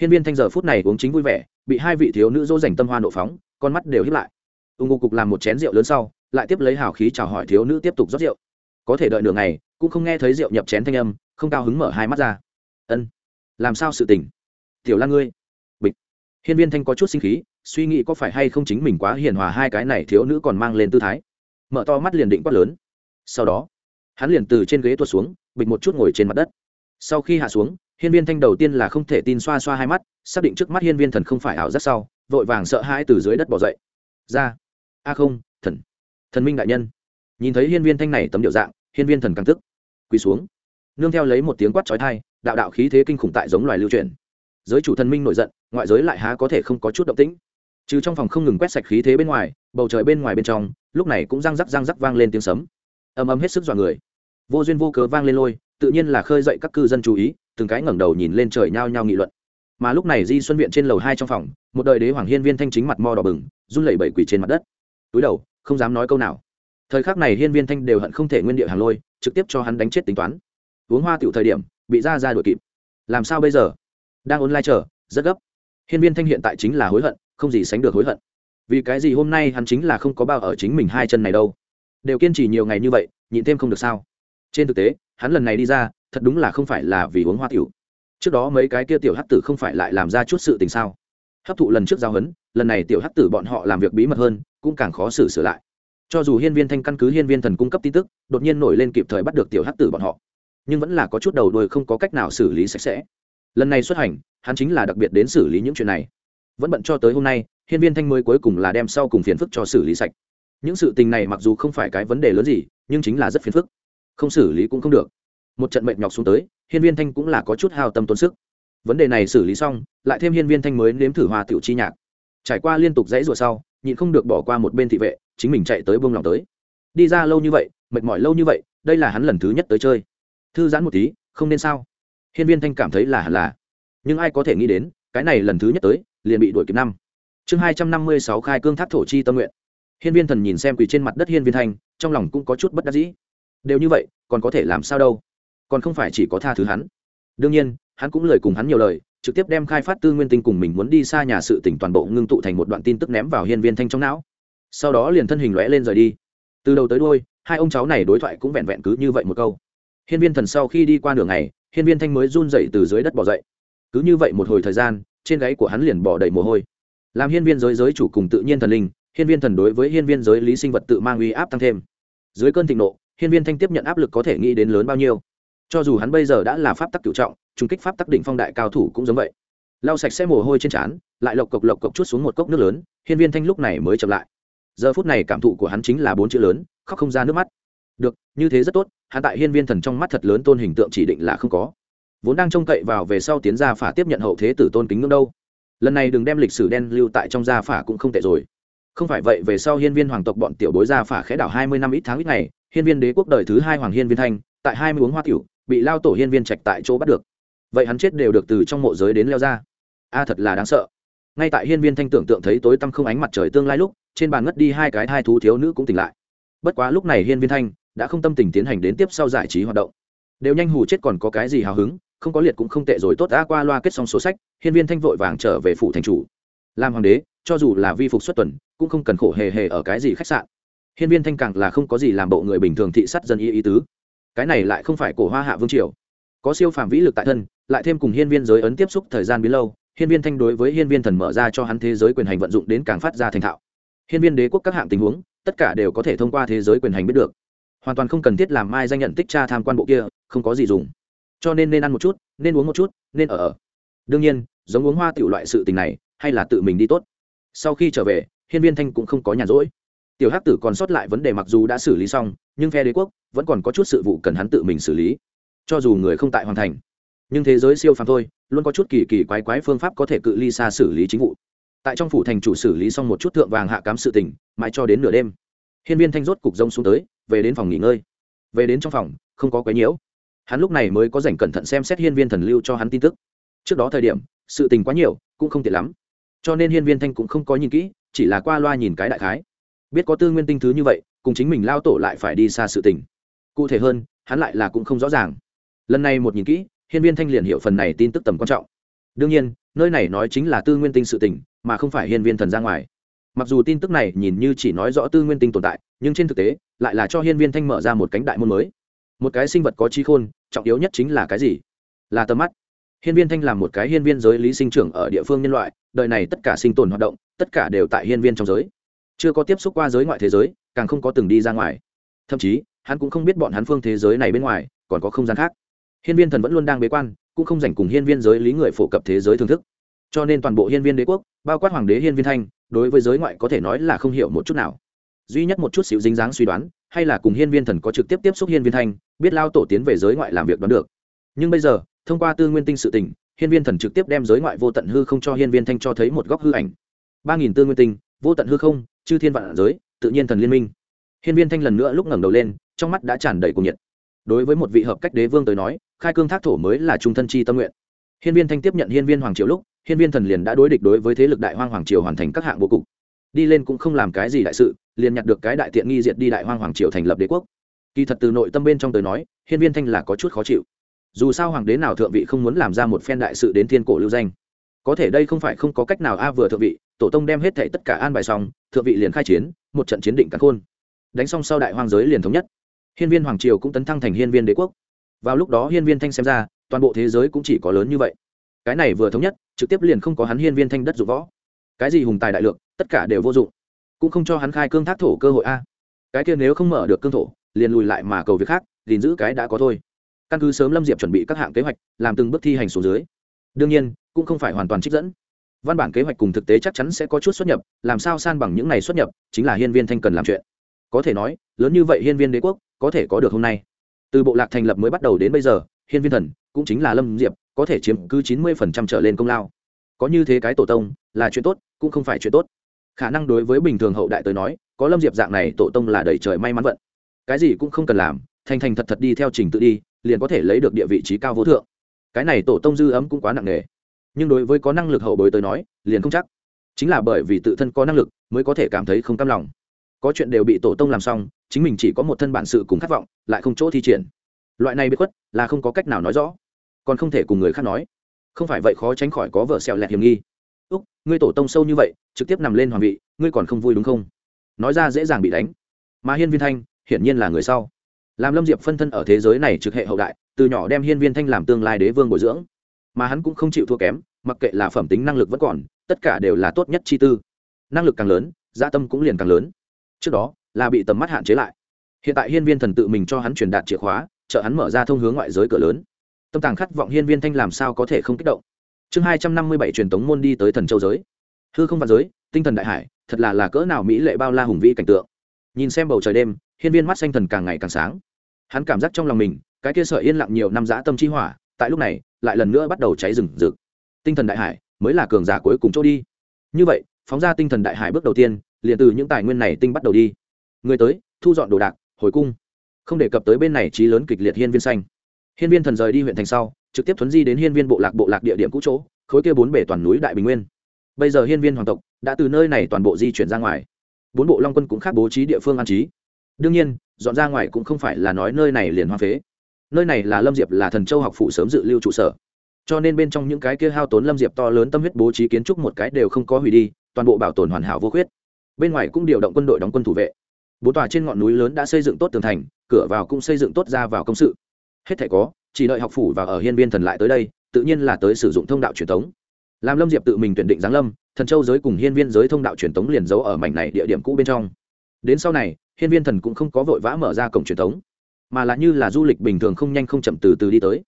Hiên viên thanh giờ phút này uống chính vui vẻ bị hai vị thiếu nữ dỗ dành tâm hoa nộ phóng, con mắt đều hiếp lại. Ung ngô cục làm một chén rượu lớn sau, lại tiếp lấy hào khí chào hỏi thiếu nữ tiếp tục rót rượu. Có thể đợi nửa ngày, cũng không nghe thấy rượu nhập chén thanh âm, không cao hứng mở hai mắt ra. Ân, làm sao sự tình? Tiểu lan ngươi. Bịch. Hiên viên thanh có chút sinh khí, suy nghĩ có phải hay không chính mình quá hiền hòa hai cái này thiếu nữ còn mang lên tư thái. Mở to mắt liền định quát lớn. Sau đó, hắn liền từ trên ghế tuột xuống, bịch một chút ngồi trên mặt đất. Sau khi hạ xuống hiên viên thanh đầu tiên là không thể tin xoa xoa hai mắt, xác định trước mắt hiên viên thần không phải ảo rất sau, vội vàng sợ hãi từ dưới đất bỏ dậy. Ra. A không, thần. Thần minh đại nhân. Nhìn thấy hiên viên thanh này tấm điệu dạng, hiên viên thần căng tức, quỳ xuống. Nương theo lấy một tiếng quát trói thai đạo đạo khí thế kinh khủng tại giống loài lưu truyền giới chủ thần minh nổi giận, ngoại giới lại há có thể không có chút động tĩnh. Chứ trong phòng không ngừng quét sạch khí thế bên ngoài, bầu trời bên ngoài bên trong, lúc này cũng răng rắc răng rắc vang lên tiếng sấm. Ầm ầm hết sức dọa người. Vô duyên vô cớ vang lên lôi, tự nhiên là khơi dậy các cư dân chú ý từng cái ngẩng đầu nhìn lên trời nhao nhao nghị luận. Mà lúc này di xuân viện trên lầu hai trong phòng, một đời đế hoàng hiên viên thanh chính mặt mo đỏ bừng, run lẩy bẩy quỳ trên mặt đất. Túi đầu, không dám nói câu nào. Thời khắc này hiên viên thanh đều hận không thể nguyên địa hàng lôi, trực tiếp cho hắn đánh chết tính toán. Uống hoa tiểu thời điểm, bị ra ra đuổi kịp. Làm sao bây giờ? Đang online chờ, rất gấp. Hiên viên thanh hiện tại chính là hối hận, không gì sánh được hối hận. Vì cái gì hôm nay hắn chính là không có bao ở chính mình hai chân này đâu? Đều kiên trì nhiều ngày như vậy, nhịn thêm không được sao? Trên thực tế, hắn lần này đi ra thật đúng là không phải là vì uống hoa tiểu. Trước đó mấy cái kia tiểu hắc tử không phải lại làm ra chút sự tình sao? Hấp thụ lần trước giao hấn, lần này tiểu hắc tử bọn họ làm việc bí mật hơn, cũng càng khó xử sửa lại. Cho dù hiên viên thanh căn cứ hiên viên thần cung cấp tin tức, đột nhiên nổi lên kịp thời bắt được tiểu hắc tử bọn họ. Nhưng vẫn là có chút đầu đuôi không có cách nào xử lý sạch sẽ. Lần này xuất hành, hắn chính là đặc biệt đến xử lý những chuyện này. Vẫn bận cho tới hôm nay, hiên viên thanh mới cuối cùng là đem sau cùng phiền phức cho xử lý sạch. Những sự tình này mặc dù không phải cái vấn đề lớn gì, nhưng chính là rất phiền phức. Không xử lý cũng không được một trận mệt nhọc xuống tới, hiên viên thanh cũng là có chút hao tâm tốn sức. Vấn đề này xử lý xong, lại thêm hiên viên thanh mới nếm thử hoa tiểu chi nhạc. Trải qua liên tục dãy rùa sau, nhịn không được bỏ qua một bên thị vệ, chính mình chạy tới buông lòng tới. Đi ra lâu như vậy, mệt mỏi lâu như vậy, đây là hắn lần thứ nhất tới chơi. Thư giãn một tí, không nên sao? Hiên viên thanh cảm thấy là hẳn là. Nhưng ai có thể nghĩ đến, cái này lần thứ nhất tới, liền bị đuổi kịp năm. Chương hai trăm năm mươi sáu khai cương thác thổ chi tâm nguyện. Hiên viên thần nhìn xem quỳ trên mặt đất hiên viên thanh, trong lòng cũng có chút bất đắc dĩ. Đều như vậy, còn có thể làm sao đâu? Còn không phải chỉ có tha thứ hắn. Đương nhiên, hắn cũng lời cùng hắn nhiều lời, trực tiếp đem khai phát tư nguyên tinh cùng mình muốn đi xa nhà sự tỉnh toàn bộ ngưng tụ thành một đoạn tin tức ném vào hiên viên thanh trong não. Sau đó liền thân hình lõe lên rời đi. Từ đầu tới đôi hai ông cháu này đối thoại cũng vẹn vẹn cứ như vậy một câu. Hiên viên thần sau khi đi qua đường này, hiên viên thanh mới run dậy từ dưới đất bỏ dậy. Cứ như vậy một hồi thời gian, trên gáy của hắn liền bỏ đầy mồ hôi. Làm hiên viên giới giới chủ cùng tự nhiên thần linh, hiên viên thần đối với hiên viên giới lý sinh vật tự mang uy áp tăng thêm. Dưới cơn thịnh nộ, hiên viên thanh tiếp nhận áp lực có thể nghĩ đến lớn bao nhiêu cho dù hắn bây giờ đã là pháp tắc cựu trọng trung kích pháp tắc đỉnh phong đại cao thủ cũng giống vậy. Lau sạch sẽ mồ hôi trên trán, lại lộc cộc lộc cộc chút xuống một cốc nước lớn, hiên viên thanh lúc này mới chậm lại. Giờ phút này cảm thụ của hắn chính là bốn chữ lớn, khóc không ra nước mắt. Được, như thế rất tốt, hắn tại hiên viên thần trong mắt thật lớn tôn hình tượng chỉ định là không có. Vốn đang trông cậy vào về sau tiến gia phả tiếp nhận hậu thế tử tôn kính ngưỡng đâu. Lần này đừng đem lịch sử đen lưu tại trong gia phả cũng không tệ rồi. Không phải vậy, về sau hiên viên hoàng tộc bọn tiểu bối gia phả khẽ đảo hai mươi năm ít tháng ít ngày, hiên viên đế quốc đời thứ hai hoàng hiên viên thanh, tại hai mươi uống hoa tiểu bị lao tổ hiên viên trạch tại chỗ bắt được. Vậy hắn chết đều được từ trong mộ giới đến leo ra. A, thật là đáng sợ. Ngay tại hiên viên thanh tưởng tượng thấy tối tăm không ánh mặt trời tương lai lúc, trên bàn ngất đi hai cái hai thú thiếu nữ cũng tỉnh lại. Bất quá lúc này hiên viên thanh đã không tâm tình tiến hành đến tiếp sau giải trí hoạt động. Đều nhanh hù chết còn có cái gì hào hứng, không có liệt cũng không tệ rồi tốt đã qua loa kết xong số sách, hiên viên thanh vội vàng trở về phủ thành chủ. Làm hoàng đế, cho dù là vi phục xuất tuần, cũng không cần khổ hề hề ở cái gì khách sạn. Hiên viên thanh càng là không có gì làm bộ người bình thường thị sát dân y ý tứ cái này lại không phải cổ hoa hạ vương triều. Có siêu phàm vĩ lực tại thân, lại thêm cùng hiên viên giới ấn tiếp xúc thời gian biến lâu, hiên viên thanh đối với hiên viên thần mở ra cho hắn thế giới quyền hành vận dụng đến càng phát ra thành thạo. Hiên viên đế quốc các hạng tình huống, tất cả đều có thể thông qua thế giới quyền hành biết được. Hoàn toàn không cần thiết làm mai danh nhận tích cha tham quan bộ kia, không có gì dùng. Cho nên nên ăn một chút, nên uống một chút, nên ở ở. Đương nhiên, giống uống hoa tiểu loại sự tình này, hay là tự mình đi tốt. Sau khi trở về, hiên viên thanh cũng không có nhàn rỗi. Tiểu hắc tử còn sót lại vấn đề mặc dù đã xử lý xong nhưng phe đế quốc vẫn còn có chút sự vụ cần hắn tự mình xử lý. Cho dù người không tại hoàn thành, nhưng thế giới siêu phàm thôi, luôn có chút kỳ kỳ quái quái phương pháp có thể cự ly xa xử lý chính vụ. Tại trong phủ thành chủ xử lý xong một chút thượng vàng hạ cám sự tình, mãi cho đến nửa đêm, hiên viên thanh rốt cục rông xuống tới, về đến phòng nghỉ ngơi. Về đến trong phòng, không có quấy nhiễu. Hắn lúc này mới có dành cẩn thận xem xét hiên viên thần lưu cho hắn tin tức. Trước đó thời điểm, sự tình quá nhiều, cũng không tiện lắm. Cho nên hiên viên thanh cũng không có nhìn kỹ, chỉ là qua loa nhìn cái đại khái. Biết có tư nguyên tinh thứ như vậy cùng chính mình lao tổ lại phải đi xa sự tình. Cụ thể hơn, hắn lại là cũng không rõ ràng. Lần này một nhìn kỹ, hiên viên thanh liền hiểu phần này tin tức tầm quan trọng. Đương nhiên, nơi này nói chính là tư nguyên tinh sự tình, mà không phải hiên viên thần ra ngoài. Mặc dù tin tức này nhìn như chỉ nói rõ tư nguyên tinh tồn tại, nhưng trên thực tế, lại là cho hiên viên thanh mở ra một cánh đại môn mới. Một cái sinh vật có trí khôn, trọng yếu nhất chính là cái gì? Là tầm mắt. Hiên viên thanh là một cái hiên viên giới lý sinh trưởng ở địa phương nhân loại, đời này tất cả sinh tồn hoạt động, tất cả đều tại hiên viên trong giới. Chưa có tiếp xúc qua giới ngoại thế giới càng không có từng đi ra ngoài. Thậm chí, hắn cũng không biết bọn hắn phương thế giới này bên ngoài còn có không gian khác. Hiên viên thần vẫn luôn đang bế quan, cũng không dành cùng hiên viên giới lý người phổ cập thế giới thưởng thức. Cho nên toàn bộ hiên viên đế quốc, bao quát hoàng đế hiên viên thanh, đối với giới ngoại có thể nói là không hiểu một chút nào. Duy nhất một chút xíu dính dáng suy đoán, hay là cùng hiên viên thần có trực tiếp tiếp xúc hiên viên thanh, biết lao tổ tiến về giới ngoại làm việc đoán được. Nhưng bây giờ, thông qua tư nguyên tinh sự tình, hiên viên thần trực tiếp đem giới ngoại vô tận hư không cho hiên viên thanh cho thấy một góc hư ảnh. Ba nghìn tư nguyên tinh, vô tận hư không, chư thiên vạn giới tự nhiên thần liên minh. Hiên viên thanh lần nữa lúc ngẩng đầu lên, trong mắt đã tràn đầy cuồng nhiệt. Đối với một vị hợp cách đế vương tới nói, khai cương thác thổ mới là trung thân chi tâm nguyện. Hiên viên thanh tiếp nhận hiên viên hoàng triều lúc, hiên viên thần liền đã đối địch đối với thế lực đại hoang hoàng triều hoàn thành các hạng vô cục. Đi lên cũng không làm cái gì đại sự, liền nhặt được cái đại tiện nghi diệt đi đại hoang hoàng triều thành lập đế quốc. Kỳ thật từ nội tâm bên trong tới nói, hiên viên thanh là có chút khó chịu. Dù sao hoàng đế nào thượng vị không muốn làm ra một phen đại sự đến thiên cổ lưu danh. Có thể đây không phải không có cách nào a vừa thượng vị tổ tông đem hết thệ tất cả an bài xong, thượng vị liền khai chiến, một trận chiến định cắn khôn. Đánh xong sau đại hoang giới liền thống nhất. Hiên viên hoàng triều cũng tấn thăng thành hiên viên đế quốc. Vào lúc đó hiên viên thanh xem ra, toàn bộ thế giới cũng chỉ có lớn như vậy. Cái này vừa thống nhất, trực tiếp liền không có hắn hiên viên thanh đất dụng võ. Cái gì hùng tài đại lượng, tất cả đều vô dụng. Cũng không cho hắn khai cương thác thổ cơ hội a. Cái kia nếu không mở được cương thổ, liền lùi lại mà cầu việc khác, gìn giữ cái đã có thôi. Căn cứ sớm lâm diệp chuẩn bị các hạng kế hoạch, làm từng bước thi hành xuống dưới. Đương nhiên, cũng không phải hoàn toàn trích dẫn văn bản kế hoạch cùng thực tế chắc chắn sẽ có chút xuất nhập, làm sao san bằng những này xuất nhập, chính là hiên viên thanh cần làm chuyện. Có thể nói, lớn như vậy hiên viên đế quốc, có thể có được hôm nay. Từ bộ lạc thành lập mới bắt đầu đến bây giờ, hiên viên thần, cũng chính là lâm diệp, có thể chiếm cứ chín mươi phần trăm trở lên công lao. Có như thế cái tổ tông, là chuyện tốt, cũng không phải chuyện tốt. Khả năng đối với bình thường hậu đại tới nói, có lâm diệp dạng này tổ tông là đầy trời may mắn vận. Cái gì cũng không cần làm, thành thành thật thật đi theo trình tự đi, liền có thể lấy được địa vị trí cao vô thượng. Cái này tổ tông dư ấm cũng quá nặng nề nhưng đối với có năng lực hậu bối tới nói, liền không chắc. Chính là bởi vì tự thân có năng lực, mới có thể cảm thấy không cam lòng. Có chuyện đều bị tổ tông làm xong, chính mình chỉ có một thân bản sự cùng khát vọng, lại không chỗ thi triển. Loại này bị khuất, là không có cách nào nói rõ. Còn không thể cùng người khác nói. Không phải vậy khó tránh khỏi có vợ xẹo lẹt hiểm nghi. Úc, ngươi tổ tông sâu như vậy, trực tiếp nằm lên hoàng vị, ngươi còn không vui đúng không? Nói ra dễ dàng bị đánh. Mà hiên viên thanh, hiển nhiên là người sau. Làm lâm diệp phân thân ở thế giới này trực hệ hậu đại, từ nhỏ đem hiên viên thanh làm tương lai đế vương bồi dưỡng mà hắn cũng không chịu thua kém, mặc kệ là phẩm tính năng lực vẫn còn, tất cả đều là tốt nhất chi tư. Năng lực càng lớn gia tâm cũng liền càng lớn. Trước đó, là bị tầm mắt hạn chế lại. Hiện tại hiên viên thần tự mình cho hắn truyền đạt chìa khóa, trợ hắn mở ra thông hướng ngoại giới cửa lớn. Tâm tàng khát vọng hiên viên thanh làm sao có thể không kích động. Chương hai trăm năm mươi bảy truyền tống môn đi tới thần châu giới. Hư không vạn giới, tinh thần đại hải, thật là là cỡ nào mỹ lệ bao la hùng vĩ cảnh tượng. Nhìn xem bầu trời đêm, hiên viên mắt xanh thần càng ngày càng sáng. Hắn cảm giác trong lòng mình, cái kia sợi yên lặng nhiều năm dã tâm chi hỏa tại lúc này lại lần nữa bắt đầu cháy rừng rực. Tinh thần đại hải mới là cường giả cuối cùng chỗ đi. Như vậy, phóng ra tinh thần đại hải bước đầu tiên, liền từ những tài nguyên này tinh bắt đầu đi. Người tới, thu dọn đồ đạc, hồi cung. Không đề cập tới bên này trí lớn kịch liệt hiên viên xanh. Hiên viên thần rời đi huyện thành sau, trực tiếp thuấn di đến hiên viên bộ lạc bộ lạc địa điểm cũ chỗ, khối kia bốn bể toàn núi đại bình nguyên. Bây giờ hiên viên hoàng tộc đã từ nơi này toàn bộ di chuyển ra ngoài. Bốn bộ long quân cũng khác bố trí địa phương an trí. Đương nhiên, dọn ra ngoài cũng không phải là nói nơi này liền hoa phế nơi này là lâm diệp là thần châu học phủ sớm dự lưu trụ sở. Cho nên bên trong những cái kia hao tốn lâm diệp to lớn tâm huyết bố trí kiến trúc một cái đều không có hủy đi, toàn bộ bảo tồn hoàn hảo vô khuyết. Bên ngoài cũng điều động quân đội đóng quân thủ vệ. Bốn tòa trên ngọn núi lớn đã xây dựng tốt tường thành, cửa vào cũng xây dựng tốt ra vào công sự. Hết thể có, chỉ đợi học phủ và ở hiên viên thần lại tới đây, tự nhiên là tới sử dụng thông đạo truyền thống làm lâm diệp tự mình tuyển định giáng lâm, thần châu giới cùng hiên viên giới thông đạo truyền thống liền giấu ở mảnh này địa điểm cũ bên trong. Đến sau này, hiên viên thần cũng không có vội vã mở ra cổng truyền thống mà là như là du lịch bình thường không nhanh không chậm từ từ đi tới.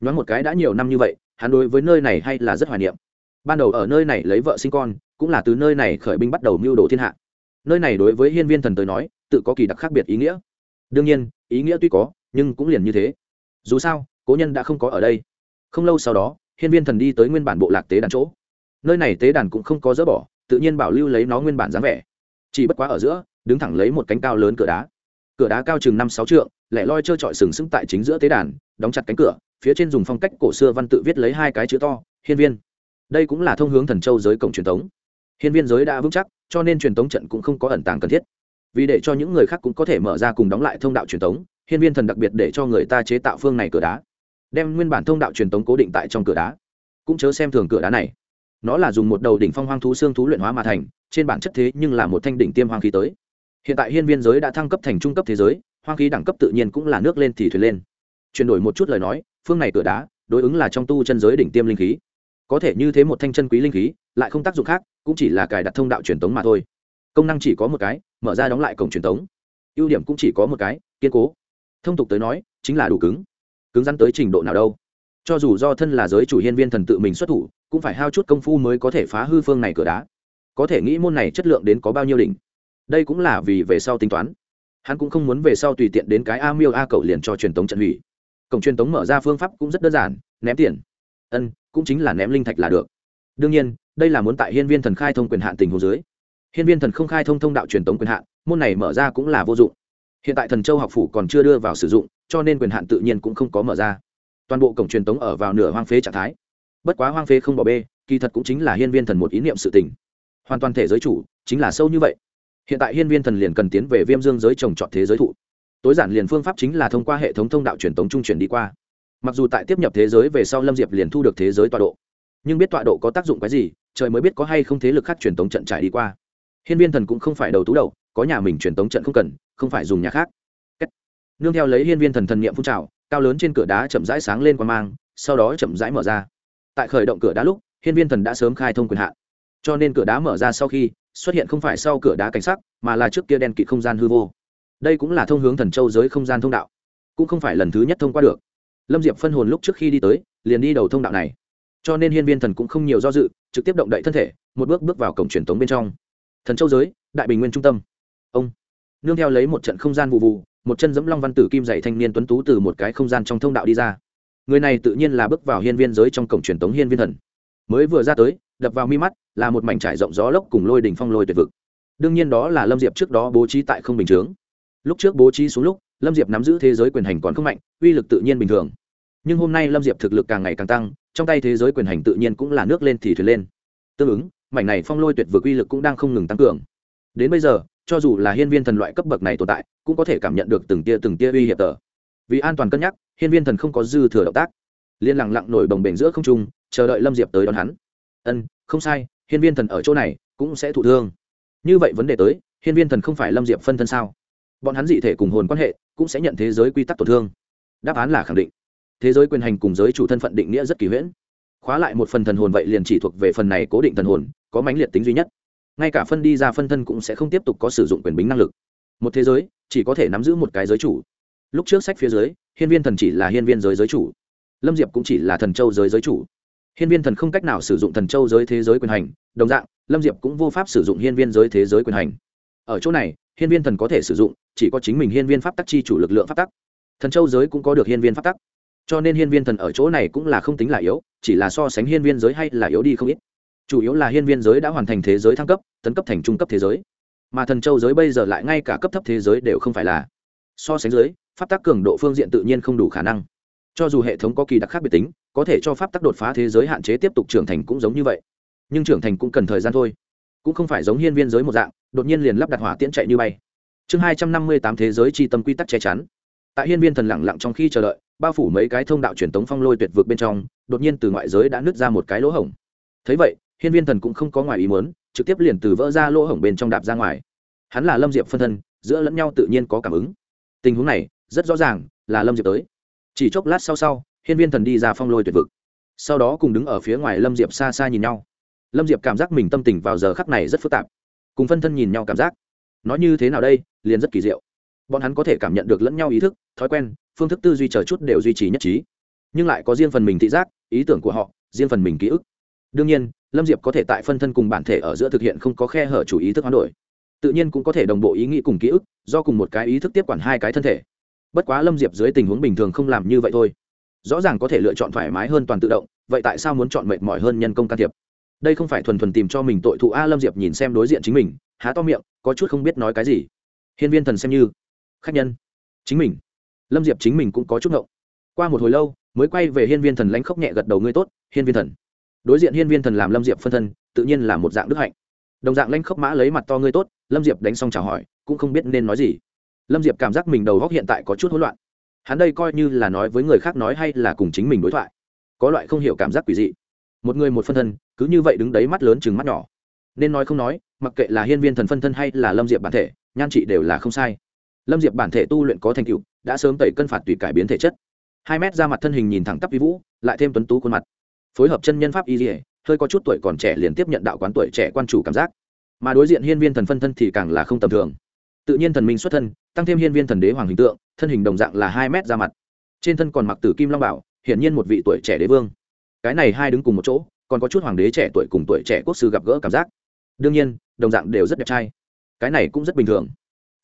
Nhoáng một cái đã nhiều năm như vậy, hắn đối với nơi này hay là rất hoài niệm. Ban đầu ở nơi này lấy vợ sinh con, cũng là từ nơi này khởi binh bắt đầu mưu đồ thiên hạ. Nơi này đối với hiên viên thần tới nói, tự có kỳ đặc khác biệt ý nghĩa. Đương nhiên, ý nghĩa tuy có, nhưng cũng liền như thế. Dù sao, cố nhân đã không có ở đây. Không lâu sau đó, hiên viên thần đi tới nguyên bản bộ lạc tế đàn chỗ. Nơi này tế đàn cũng không có dỡ bỏ, tự nhiên bảo lưu lấy nó nguyên bản dáng vẻ. Chỉ bất quá ở giữa, đứng thẳng lấy một cánh cao lớn cửa đá. Cửa đá cao chừng năm sáu trượng lẻ loi trơ trọi sừng sững tại chính giữa tế đàn, đóng chặt cánh cửa, phía trên dùng phong cách cổ xưa văn tự viết lấy hai cái chữ to, hiên viên. Đây cũng là thông hướng thần châu giới cổng truyền thống. Hiên viên giới đã vững chắc, cho nên truyền thống trận cũng không có ẩn tàng cần thiết. Vì để cho những người khác cũng có thể mở ra cùng đóng lại thông đạo truyền thống, hiên viên thần đặc biệt để cho người ta chế tạo phương này cửa đá, đem nguyên bản thông đạo truyền thống cố định tại trong cửa đá. Cũng chớ xem thường cửa đá này. Nó là dùng một đầu đỉnh phong hoang thú xương thú luyện hóa mà thành, trên bản chất thế nhưng là một thanh đỉnh tiêm hoang khí tới. Hiện tại hiên viên giới đã thăng cấp thành trung cấp thế giới hoang khí đẳng cấp tự nhiên cũng là nước lên thì thuyền lên. Chuyển đổi một chút lời nói, phương này cửa đá, đối ứng là trong tu chân giới đỉnh tiêm linh khí. Có thể như thế một thanh chân quý linh khí, lại không tác dụng khác, cũng chỉ là cài đặt thông đạo truyền tống mà thôi. Công năng chỉ có một cái, mở ra đóng lại cổng truyền tống. Ưu điểm cũng chỉ có một cái, kiên cố. Thông tục tới nói, chính là đủ cứng. Cứng rắn tới trình độ nào đâu. Cho dù do thân là giới chủ hiên viên thần tự mình xuất thủ, cũng phải hao chút công phu mới có thể phá hư phương này cửa đá. Có thể nghĩ môn này chất lượng đến có bao nhiêu đỉnh. Đây cũng là vì về sau tính toán hắn cũng không muốn về sau tùy tiện đến cái a miêu a cậu liền cho truyền tống trận hủy. Cổng truyền tống mở ra phương pháp cũng rất đơn giản, ném tiền. Ân, cũng chính là ném linh thạch là được. Đương nhiên, đây là muốn tại hiên viên thần khai thông quyền hạn tình hồ dưới. Hiên viên thần không khai thông thông đạo truyền tống quyền hạn, môn này mở ra cũng là vô dụng. Hiện tại thần châu học phủ còn chưa đưa vào sử dụng, cho nên quyền hạn tự nhiên cũng không có mở ra. Toàn bộ cổng truyền tống ở vào nửa hoang phế trạng thái. Bất quá hoang phế không bỏ bê, kỳ thật cũng chính là hiên viên thần một ý niệm sự tình. Hoàn toàn thể giới chủ, chính là sâu như vậy hiện tại hiên viên thần liền cần tiến về viêm dương giới trồng trọt thế giới thụ. Tối giản liền phương pháp chính là thông qua hệ thống thông đạo truyền tống trung chuyển đi qua. Mặc dù tại tiếp nhập thế giới về sau lâm diệp liền thu được thế giới tọa độ, nhưng biết tọa độ có tác dụng cái gì, trời mới biết có hay không thế lực khác truyền tống trận trải đi qua. Hiên viên thần cũng không phải đầu tú đầu, có nhà mình truyền tống trận không cần, không phải dùng nhà khác. Nương theo lấy hiên viên thần thần niệm phun trào, cao lớn trên cửa đá chậm rãi sáng lên qua mang, sau đó chậm rãi mở ra. Tại khởi động cửa đá lúc, hiên viên thần đã sớm khai thông quyền hạn. Cho nên cửa đá mở ra sau khi xuất hiện không phải sau cửa đá cảnh sắc, mà là trước kia đen kịt không gian hư vô. Đây cũng là thông hướng thần châu giới không gian thông đạo, cũng không phải lần thứ nhất thông qua được. Lâm diệp phân hồn lúc trước khi đi tới, liền đi đầu thông đạo này. Cho nên hiên viên thần cũng không nhiều do dự, trực tiếp động đậy thân thể, một bước bước vào cổng truyền tống bên trong. Thần châu giới, đại bình nguyên trung tâm. Ông. Nương theo lấy một trận không gian vụ vụ, một chân dẫm long văn tử kim dạy thanh niên tuấn tú từ một cái không gian trong thông đạo đi ra. Người này tự nhiên là bước vào hiên viên giới trong cổng truyền tống hiên viên thần. Mới vừa ra tới đập vào mi mắt, là một mảnh trải rộng gió lốc cùng lôi đỉnh phong lôi tuyệt vực. Đương nhiên đó là lâm diệp trước đó bố trí tại không bình chướng. Lúc trước bố trí xuống lúc, lâm diệp nắm giữ thế giới quyền hành còn không mạnh, uy lực tự nhiên bình thường. Nhưng hôm nay lâm diệp thực lực càng ngày càng tăng, trong tay thế giới quyền hành tự nhiên cũng là nước lên thì thuyền lên. Tương ứng, mảnh này phong lôi tuyệt vực uy lực cũng đang không ngừng tăng cường. Đến bây giờ, cho dù là hiên viên thần loại cấp bậc này tồn tại, cũng có thể cảm nhận được từng tia từng tia uy hiểm tờ. Vì an toàn cân nhắc, hiên viên thần không có dư thừa động tác. Liên lặng lặng nổi bồng bềnh giữa không trung, chờ đợi lâm diệp tới đón hắn ân, không sai, hiên viên thần ở chỗ này cũng sẽ thụ thương. Như vậy vấn đề tới, hiên viên thần không phải lâm diệp phân thân sao? Bọn hắn dị thể cùng hồn quan hệ cũng sẽ nhận thế giới quy tắc tổn thương. Đáp án là khẳng định. Thế giới quyền hành cùng giới chủ thân phận định nghĩa rất kỳ huyễn. Khóa lại một phần thần hồn vậy liền chỉ thuộc về phần này cố định thần hồn, có mãnh liệt tính duy nhất. Ngay cả phân đi ra phân thân cũng sẽ không tiếp tục có sử dụng quyền bính năng lực. Một thế giới chỉ có thể nắm giữ một cái giới chủ. Lúc trước sách phía dưới, hiên viên thần chỉ là hiên viên giới giới chủ. Lâm diệp cũng chỉ là thần châu giới giới chủ hiên viên thần không cách nào sử dụng thần châu giới thế giới quyền hành, đồng dạng, lâm diệp cũng vô pháp sử dụng hiên viên giới thế giới quyền hành. Ở chỗ này, hiên viên thần có thể sử dụng, chỉ có chính mình hiên viên pháp tắc chi chủ lực lượng pháp tắc. Thần châu giới cũng có được hiên viên pháp tắc. Cho nên hiên viên thần ở chỗ này cũng là không tính là yếu, chỉ là so sánh hiên viên giới hay là yếu đi không ít. Chủ yếu là hiên viên giới đã hoàn thành thế giới thăng cấp, tấn cấp thành trung cấp thế giới. Mà thần châu giới bây giờ lại ngay cả cấp thấp thế giới đều không phải là. So sánh giới, pháp tắc cường độ phương diện tự nhiên không đủ khả năng. Cho dù hệ thống có kỳ đặc khác biệt tính có thể cho pháp tắc đột phá thế giới hạn chế tiếp tục trưởng thành cũng giống như vậy. Nhưng trưởng thành cũng cần thời gian thôi. Cũng không phải giống hiên viên giới một dạng, đột nhiên liền lắp đặt hỏa tiễn chạy như bay. Chương hai trăm năm mươi tám thế giới tri tâm quy tắc che chắn. Tại hiên viên thần lẳng lặng trong khi chờ đợi, bao phủ mấy cái thông đạo truyền tống phong lôi tuyệt vực bên trong, đột nhiên từ ngoại giới đã nứt ra một cái lỗ hổng. Thấy vậy, hiên viên thần cũng không có ngoài ý muốn, trực tiếp liền từ vỡ ra lỗ hổng bên trong đạp ra ngoài. Hắn là lâm diệp phân thân, giữa lẫn nhau tự nhiên có cảm ứng. Tình huống này, rất rõ ràng là lâm diệp tới. Chỉ chốc lát sau sau hiên viên thần đi ra phong lôi tuyệt vực. Sau đó cùng đứng ở phía ngoài lâm diệp xa xa nhìn nhau. Lâm diệp cảm giác mình tâm tình vào giờ khắc này rất phức tạp. Cùng phân thân nhìn nhau cảm giác, nó như thế nào đây, liền rất kỳ diệu. Bọn hắn có thể cảm nhận được lẫn nhau ý thức, thói quen, phương thức tư duy chờ chút đều duy trì nhất trí. Nhưng lại có riêng phần mình thị giác, ý tưởng của họ, riêng phần mình ký ức. Đương nhiên, lâm diệp có thể tại phân thân cùng bản thể ở giữa thực hiện không có khe hở chủ ý thức hoán đổi. Tự nhiên cũng có thể đồng bộ ý nghĩ cùng ký ức, do cùng một cái ý thức tiếp quản hai cái thân thể. Bất quá lâm diệp dưới tình huống bình thường không làm như vậy thôi rõ ràng có thể lựa chọn thoải mái hơn toàn tự động, vậy tại sao muốn chọn mệt mỏi hơn nhân công can thiệp? Đây không phải thuần thuần tìm cho mình tội thụ a lâm diệp nhìn xem đối diện chính mình, há to miệng, có chút không biết nói cái gì. Hiên viên thần xem như khách nhân chính mình. Lâm diệp chính mình cũng có chút ngộng. Qua một hồi lâu, mới quay về hiên viên thần lánh khóc nhẹ gật đầu, ngươi tốt, hiên viên thần. Đối diện hiên viên thần làm lâm diệp phân thân, tự nhiên là một dạng đức hạnh. Đồng dạng lanh khóc mã lấy mặt to ngươi tốt, lâm diệp đánh xong chào hỏi, cũng không biết nên nói gì. Lâm diệp cảm giác mình đầu góc hiện tại có chút hỗn loạn hắn đây coi như là nói với người khác nói hay là cùng chính mình đối thoại. Có loại không hiểu cảm giác quỷ dị. Một người một phân thân, cứ như vậy đứng đấy mắt lớn chừng mắt nhỏ. Nên nói không nói, mặc kệ là hiên viên thần phân thân hay là lâm diệp bản thể, nhan trị đều là không sai. Lâm diệp bản thể tu luyện có thành tựu, đã sớm tẩy cân phạt tùy cải biến thể chất. Hai mét ra mặt thân hình nhìn thẳng tắp vi vũ, lại thêm tuấn tú khuôn mặt. Phối hợp chân nhân pháp y dỉa hơi có chút tuổi còn trẻ liền tiếp nhận đạo quán tuổi trẻ quan chủ cảm giác. Mà đối diện hiên viên thần phân thân thì càng là không tầm thường tự nhiên thần minh xuất thân, tăng thêm hiên viên thần đế hoàng hình tượng, thân hình đồng dạng là hai mét ra mặt. Trên thân còn mặc tử kim long bảo, hiển nhiên một vị tuổi trẻ đế vương. Cái này hai đứng cùng một chỗ, còn có chút hoàng đế trẻ tuổi cùng tuổi trẻ quốc sư gặp gỡ cảm giác. Đương nhiên, đồng dạng đều rất đẹp trai. Cái này cũng rất bình thường.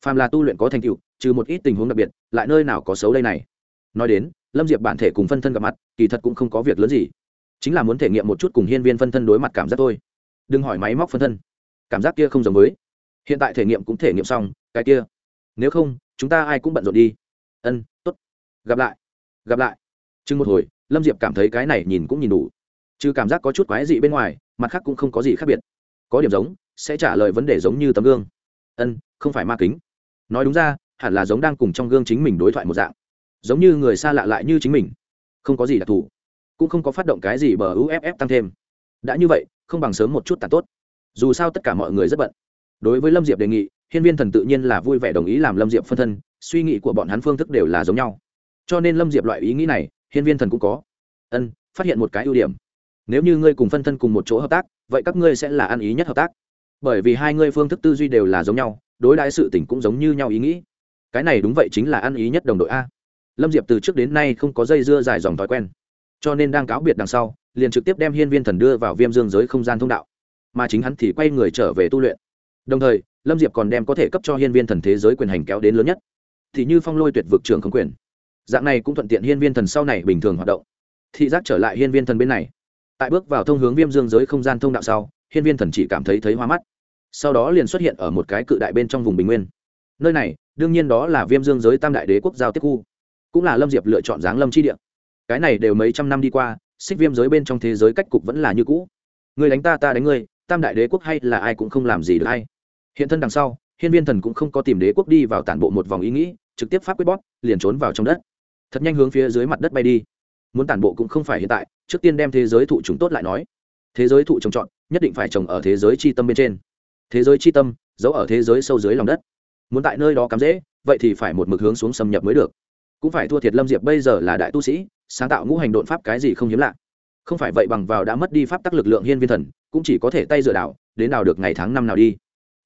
Phàm là tu luyện có thành tựu, trừ một ít tình huống đặc biệt, lại nơi nào có xấu đây này. Nói đến, lâm diệp bản thể cùng phân thân gặp mặt, kỳ thật cũng không có việc lớn gì. Chính là muốn thể nghiệm một chút cùng hiên viên phân thân đối mặt cảm giác thôi. Đừng hỏi máy móc phân thân. Cảm giác kia không giống với hiện tại thể nghiệm cũng thể nghiệm xong, cái kia. Nếu không, chúng ta ai cũng bận rộn đi. Ân t ố t gặp lại. Gặp lại. Chừng một hồi, lâm diệp cảm thấy cái này nhìn cũng nhìn đủ. Trừ cảm giác có chút quái dị bên ngoài, mặt khác cũng không có gì khác biệt. Có điểm giống, sẽ trả lời vấn đề giống như tấm gương. Ân, không phải ma kính. Nói đúng ra, hẳn là giống đang cùng trong gương chính mình đối thoại một dạng. Giống như người xa lạ lại như chính mình. Không có gì đặc thù. Cũng không có phát động cái gì bờ uff tăng thêm. Đã như vậy, không bằng sớm một chút tàn tốt. Dù sao tất cả mọi người rất bận đối với lâm diệp đề nghị, hiên viên thần tự nhiên là vui vẻ đồng ý làm lâm diệp phân thân, suy nghĩ của bọn hắn phương thức đều là giống nhau. Cho nên lâm diệp loại ý nghĩ này, hiên viên thần cũng có. Ân, phát hiện một cái ưu điểm. Nếu như ngươi cùng phân thân cùng một chỗ hợp tác, vậy các ngươi sẽ là ăn ý nhất hợp tác. Bởi vì hai ngươi phương thức tư duy đều là giống nhau, đối đãi sự tỉnh cũng giống như nhau ý nghĩ. Cái này đúng vậy chính là ăn ý nhất đồng đội a. Lâm diệp từ trước đến nay không có dây dưa dài dòng thói quen. Cho nên đang cáo biệt đằng sau, liền trực tiếp đem hiên viên thần đưa vào viêm dương giới không gian thông đạo. Mà chính hắn thì quay người trở về tu luyện đồng thời, lâm diệp còn đem có thể cấp cho hiên viên thần thế giới quyền hành kéo đến lớn nhất. Thì như phong lôi tuyệt vực trường không quyền. Dạng này cũng thuận tiện hiên viên thần sau này bình thường hoạt động. Thị giác trở lại hiên viên thần bên này. Tại bước vào thông hướng viêm dương giới không gian thông đạo sau, hiên viên thần chỉ cảm thấy thấy hoa mắt. Sau đó liền xuất hiện ở một cái cự đại bên trong vùng bình nguyên. Nơi này, đương nhiên đó là viêm dương giới tam đại đế quốc giao tiếp khu. Cũng là lâm diệp lựa chọn giáng lâm chi địa. Cái này đều mấy trăm năm đi qua, xích viêm giới bên trong thế giới cách cục vẫn là như cũ. Người đánh ta ta đánh ngươi, tam đại đế quốc hay là ai cũng không làm gì được hay hiện thân đằng sau, hiên viên thần cũng không có tìm đế quốc đi vào tản bộ một vòng ý nghĩ, trực tiếp pháp quyết bót liền trốn vào trong đất. Thật nhanh hướng phía dưới mặt đất bay đi. Muốn tản bộ cũng không phải hiện tại, trước tiên đem thế giới thụ chúng tốt lại nói. Thế giới thụ trồng trọt, nhất định phải trồng ở thế giới c h i tâm bên trên. Thế giới c h i tâm, giấu ở thế giới sâu dưới lòng đất. Muốn tại nơi đó cắm dễ vậy thì phải một mực hướng xuống xâm nhập mới được. Cũng phải thua thiệt lâm diệp bây giờ là đại tu sĩ, sáng tạo ngũ hành đột pháp cái gì không hiếm lạ. Không phải vậy bằng vào đã mất đi pháp tắc lực lượng hiên viên thần, cũng chỉ có thể tay dựa đảo, đến nào được ngày tháng năm nào đi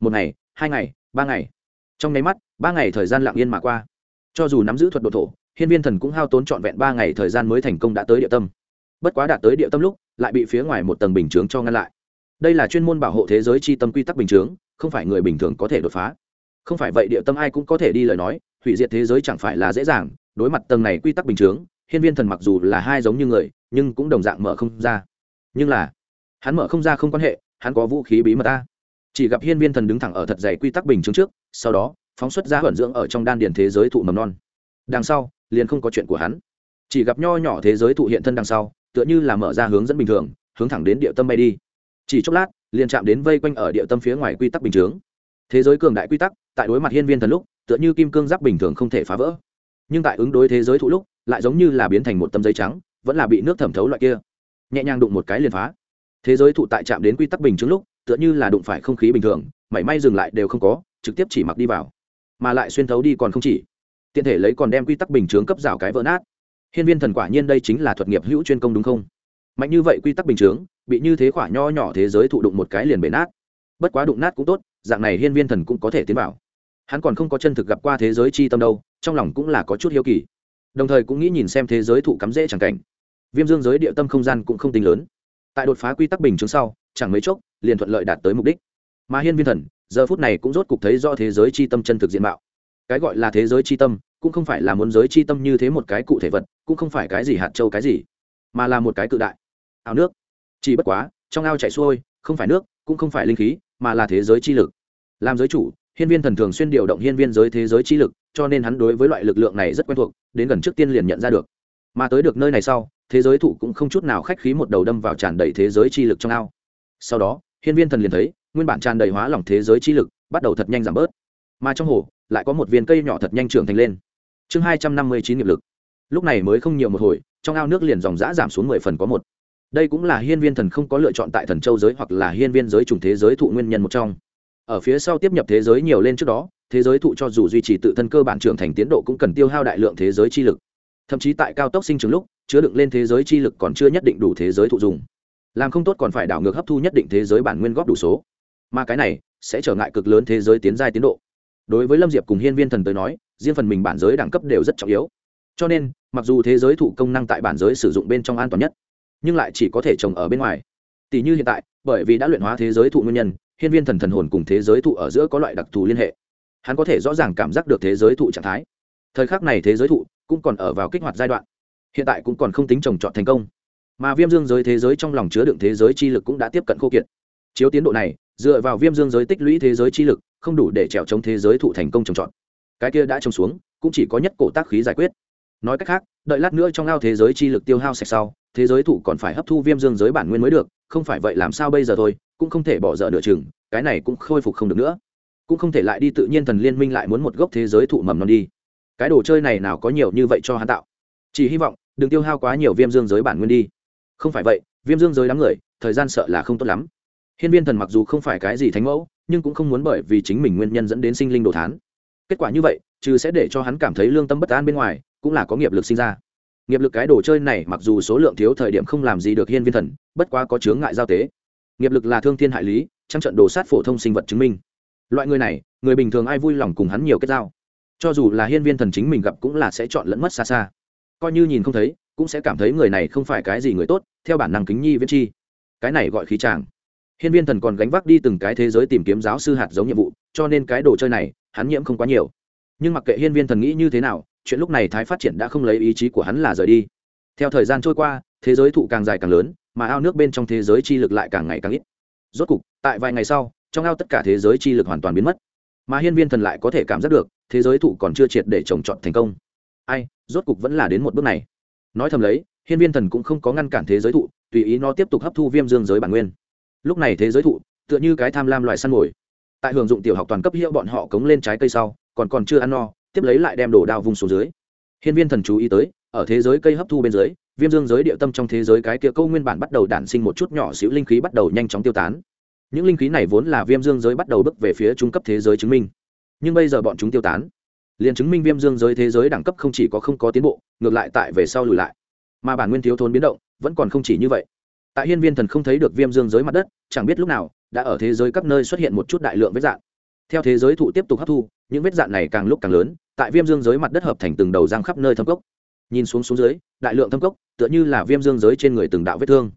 một ngày, hai ngày, ba ngày. Trong nháy mắt, ba ngày thời gian lặng yên mà qua. Cho dù nắm giữ thuật độ thổ, hiên viên thần cũng hao tốn trọn vẹn ba ngày thời gian mới thành công đã tới địa tâm. Bất quá đạt tới địa tâm lúc, lại bị phía ngoài một tầng bình chướng cho ngăn lại. Đây là chuyên môn bảo hộ thế giới chi tâm quy tắc bình chướng, không phải người bình thường có thể đột phá. Không phải vậy địa tâm ai cũng có thể đi lời nói, hủy diệt thế giới chẳng phải là dễ dàng. Đối mặt tầng này quy tắc bình chướng, hiên viên thần mặc dù là hai giống như người, nhưng cũng đồng dạng mở không ra. Nhưng là, hắn mở không ra không quan hệ, hắn có vũ khí bí mật ta chỉ gặp hiên viên thần đứng thẳng ở thật dày quy tắc bình chứng trước, sau đó, phóng xuất ra huẩn dưỡng ở trong đan điền thế giới thụ mầm non. Đằng sau, liền không có chuyện của hắn. Chỉ gặp nho nhỏ thế giới thụ hiện thân đằng sau, tựa như là mở ra hướng dẫn bình thường, hướng thẳng đến địa tâm bay đi. Chỉ chốc lát, liền chạm đến vây quanh ở địa tâm phía ngoài quy tắc bình chướng. Thế giới cường đại quy tắc, tại đối mặt hiên viên thần lúc, tựa như kim cương giáp bình thường không thể phá vỡ. Nhưng tại ứng đối thế giới thụ lúc, lại giống như là biến thành một tấm giấy trắng, vẫn là bị nước thẩm thấu loại kia. Nhẹ nhàng đụng một cái liền phá. Thế giới thụ tại chạm đến quy tắc bình chứng lúc tựa như là đụng phải không khí bình thường, mảy may dừng lại đều không có, trực tiếp chỉ mặc đi vào. Mà lại xuyên thấu đi còn không chỉ. Tiện thể lấy còn đem quy tắc bình chướng cấp rào cái vỡ nát. Hiên viên thần quả nhiên đây chính là thuật nghiệp hữu chuyên công đúng không? Mạnh như vậy quy tắc bình chướng, bị như thế quả nho nhỏ thế giới thụ đụng một cái liền bể nát. Bất quá đụng nát cũng tốt, dạng này hiên viên thần cũng có thể tiến vào. Hắn còn không có chân thực gặp qua thế giới chi tâm đâu, trong lòng cũng là có chút hiếu kỳ. Đồng thời cũng nghĩ nhìn xem thế giới thụ cắm rễ chẳng cảnh. Viêm dương giới địa tâm không gian cũng không tính lớn tại đột phá quy tắc bình chứng sau, chẳng mấy chốc, liền thuận lợi đạt tới mục đích. Mà hiên viên thần, giờ phút này cũng rốt cục thấy do thế giới chi tâm chân thực diện mạo. Cái gọi là thế giới chi tâm, cũng không phải là muốn giới chi tâm như thế một cái cụ thể vật, cũng không phải cái gì hạt châu cái gì, mà là một cái cự đại. Ao nước. Chỉ bất quá, trong ao chảy xuôi, không phải nước, cũng không phải linh khí, mà là thế giới chi lực. Làm giới chủ, hiên viên thần thường xuyên điều động hiên viên giới thế giới chi lực, cho nên hắn đối với loại lực lượng này rất quen thuộc, đến gần trước tiên liền nhận ra được mà tới được nơi này sau, thế giới thụ cũng không chút nào khách khí một đầu đâm vào tràn đầy thế giới chi lực trong ao. Sau đó, hiên viên thần liền thấy, nguyên bản tràn đầy hóa lỏng thế giới chi lực, bắt đầu thật nhanh giảm bớt. Mà trong hồ, lại có một viên cây nhỏ thật nhanh trưởng thành lên. Chương hai trăm năm mươi chín nghiệp lực. Lúc này mới không nhiều một hồi, trong ao nước liền dòng giã giảm xuống mười phần có một. Đây cũng là hiên viên thần không có lựa chọn tại thần châu giới hoặc là hiên viên giới trùng thế giới thụ nguyên nhân một trong. Ở phía sau tiếp nhập thế giới nhiều lên trước đó, thế giới thụ cho dù duy trì tự thân cơ bản trưởng thành tiến độ cũng cần tiêu hao đại lượng thế giới chi lực thậm chí tại cao tốc sinh trưởng lúc, chứa đựng lên thế giới chi lực còn chưa nhất định đủ thế giới thụ dùng làm không tốt còn phải đảo ngược hấp thu nhất định thế giới bản nguyên góp đủ số. Mà cái này sẽ trở ngại cực lớn thế giới tiến giai tiến độ. Đối với lâm diệp cùng hiên viên thần tới nói, riêng phần mình bản giới đẳng cấp đều rất trọng yếu. Cho nên, mặc dù thế giới thụ công năng tại bản giới sử dụng bên trong an toàn nhất, nhưng lại chỉ có thể trồng ở bên ngoài. Tỷ như hiện tại, bởi vì đã luyện hóa thế giới thụ nguyên nhân, hiên viên thần thần hồn cùng thế giới thụ ở giữa có loại đặc thù liên hệ. Hắn có thể rõ ràng cảm giác được thế giới thụ trạng thái. Thời khắc này thế giới thụ cũng còn ở vào kích hoạt giai đoạn. Hiện tại cũng còn không tính trồng trọt thành công. Mà viêm dương giới thế giới trong lòng chứa đựng thế giới chi lực cũng đã tiếp cận khô kiệt. Chiếu tiến độ này, dựa vào viêm dương giới tích lũy thế giới chi lực, không đủ để trèo chống thế giới thụ thành công trồng trọt. Cái kia đã trồng xuống, cũng chỉ có nhất cổ tác khí giải quyết. Nói cách khác, đợi lát nữa trong ao thế giới chi lực tiêu hao sạch sau, thế giới thụ còn phải hấp thu viêm dương giới bản nguyên mới được, không phải vậy làm sao bây giờ thôi, cũng không thể bỏ dở nửa chừng, cái này cũng khôi phục không được nữa. Cũng không thể lại đi tự nhiên thần liên minh lại muốn một gốc thế giới thụ mầm non đi cái đồ chơi này nào có nhiều như vậy cho hắn tạo. Chỉ hy vọng, đừng tiêu hao quá nhiều viêm dương giới bản nguyên đi. Không phải vậy, viêm dương giới đám người, thời gian sợ là không tốt lắm. Hiên viên thần mặc dù không phải cái gì thánh mẫu, nhưng cũng không muốn bởi vì chính mình nguyên nhân dẫn đến sinh linh đồ thán. Kết quả như vậy trừ sẽ để cho hắn cảm thấy lương tâm bất an bên ngoài, cũng là có nghiệp lực sinh ra. Nghiệp lực cái đồ chơi này mặc dù số lượng thiếu thời điểm không làm gì được hiên viên thần, bất quá có chướng ngại giao tế. Nghiệp lực là thương thiên hại lý trong trận đồ sát phổ thông sinh vật chứng minh. Loại người này, người bình thường ai vui lòng cùng hắn nhiều kết giao cho dù là hiên viên thần chính mình gặp cũng là sẽ chọn lẫn mất xa xa. Coi như nhìn không thấy, cũng sẽ cảm thấy người này không phải cái gì người tốt, theo bản năng kính nhi viễn chi. Cái này gọi khí tràng hiên viên thần còn gánh vác đi từng cái thế giới tìm kiếm giáo sư hạt giống nhiệm vụ, cho nên cái đồ chơi này, hắn nhiễm không quá nhiều. Nhưng mặc kệ hiên viên thần nghĩ như thế nào, chuyện lúc này thái phát triển đã không lấy ý chí của hắn là rời đi. Theo thời gian trôi qua, thế giới thụ càng dài càng lớn, mà ao nước bên trong thế giới chi lực lại càng ngày càng ít. Rốt cục, tại vài ngày sau, trong ao tất cả thế giới chi lực hoàn toàn biến mất. Mà hiên viên thần lại có thể cảm giác được thế giới thụ còn chưa triệt để trồng trọt thành công. Ai, rốt cục vẫn là đến một bước này. Nói thầm lấy, hiên viên thần cũng không có ngăn cản thế giới thụ, tùy ý nó tiếp tục hấp thu viêm dương giới bản nguyên. Lúc này thế giới thụ, tựa như cái tham lam loài săn mồi. Tại hưởng dụng tiểu học toàn cấp hiệu bọn họ cống lên trái cây sau, còn còn chưa ăn no, tiếp lấy lại đem đồ đao vùng xuống dưới. Hiên viên thần chú ý tới, ở thế giới cây hấp thu bên dưới, viêm dương giới địa tâm trong thế giới cái kia câu nguyên bản bắt đầu đản sinh một chút nhỏ xíu linh khí bắt đầu nhanh chóng tiêu tán. Những linh khí này vốn là viêm dương giới bắt đầu bước về phía trung cấp thế giới chứng minh nhưng bây giờ bọn chúng tiêu tán. Liền chứng minh viêm dương giới thế giới đẳng cấp không chỉ có không có tiến bộ, ngược lại tại về sau lùi lại. Mà bản nguyên thiếu thốn biến động vẫn còn không chỉ như vậy. Tại hiên viên thần không thấy được viêm dương giới mặt đất, chẳng biết lúc nào đã ở thế giới các nơi xuất hiện một chút đại lượng vết dạn. Theo thế giới thụ tiếp tục hấp thu, những vết dạn này càng lúc càng lớn, tại viêm dương giới mặt đất hợp thành từng đầu răng khắp nơi thâm cốc. Nhìn xuống xuống dưới, đại lượng thâm cốc tựa như là viêm dương giới trên người từng đạo vết thương.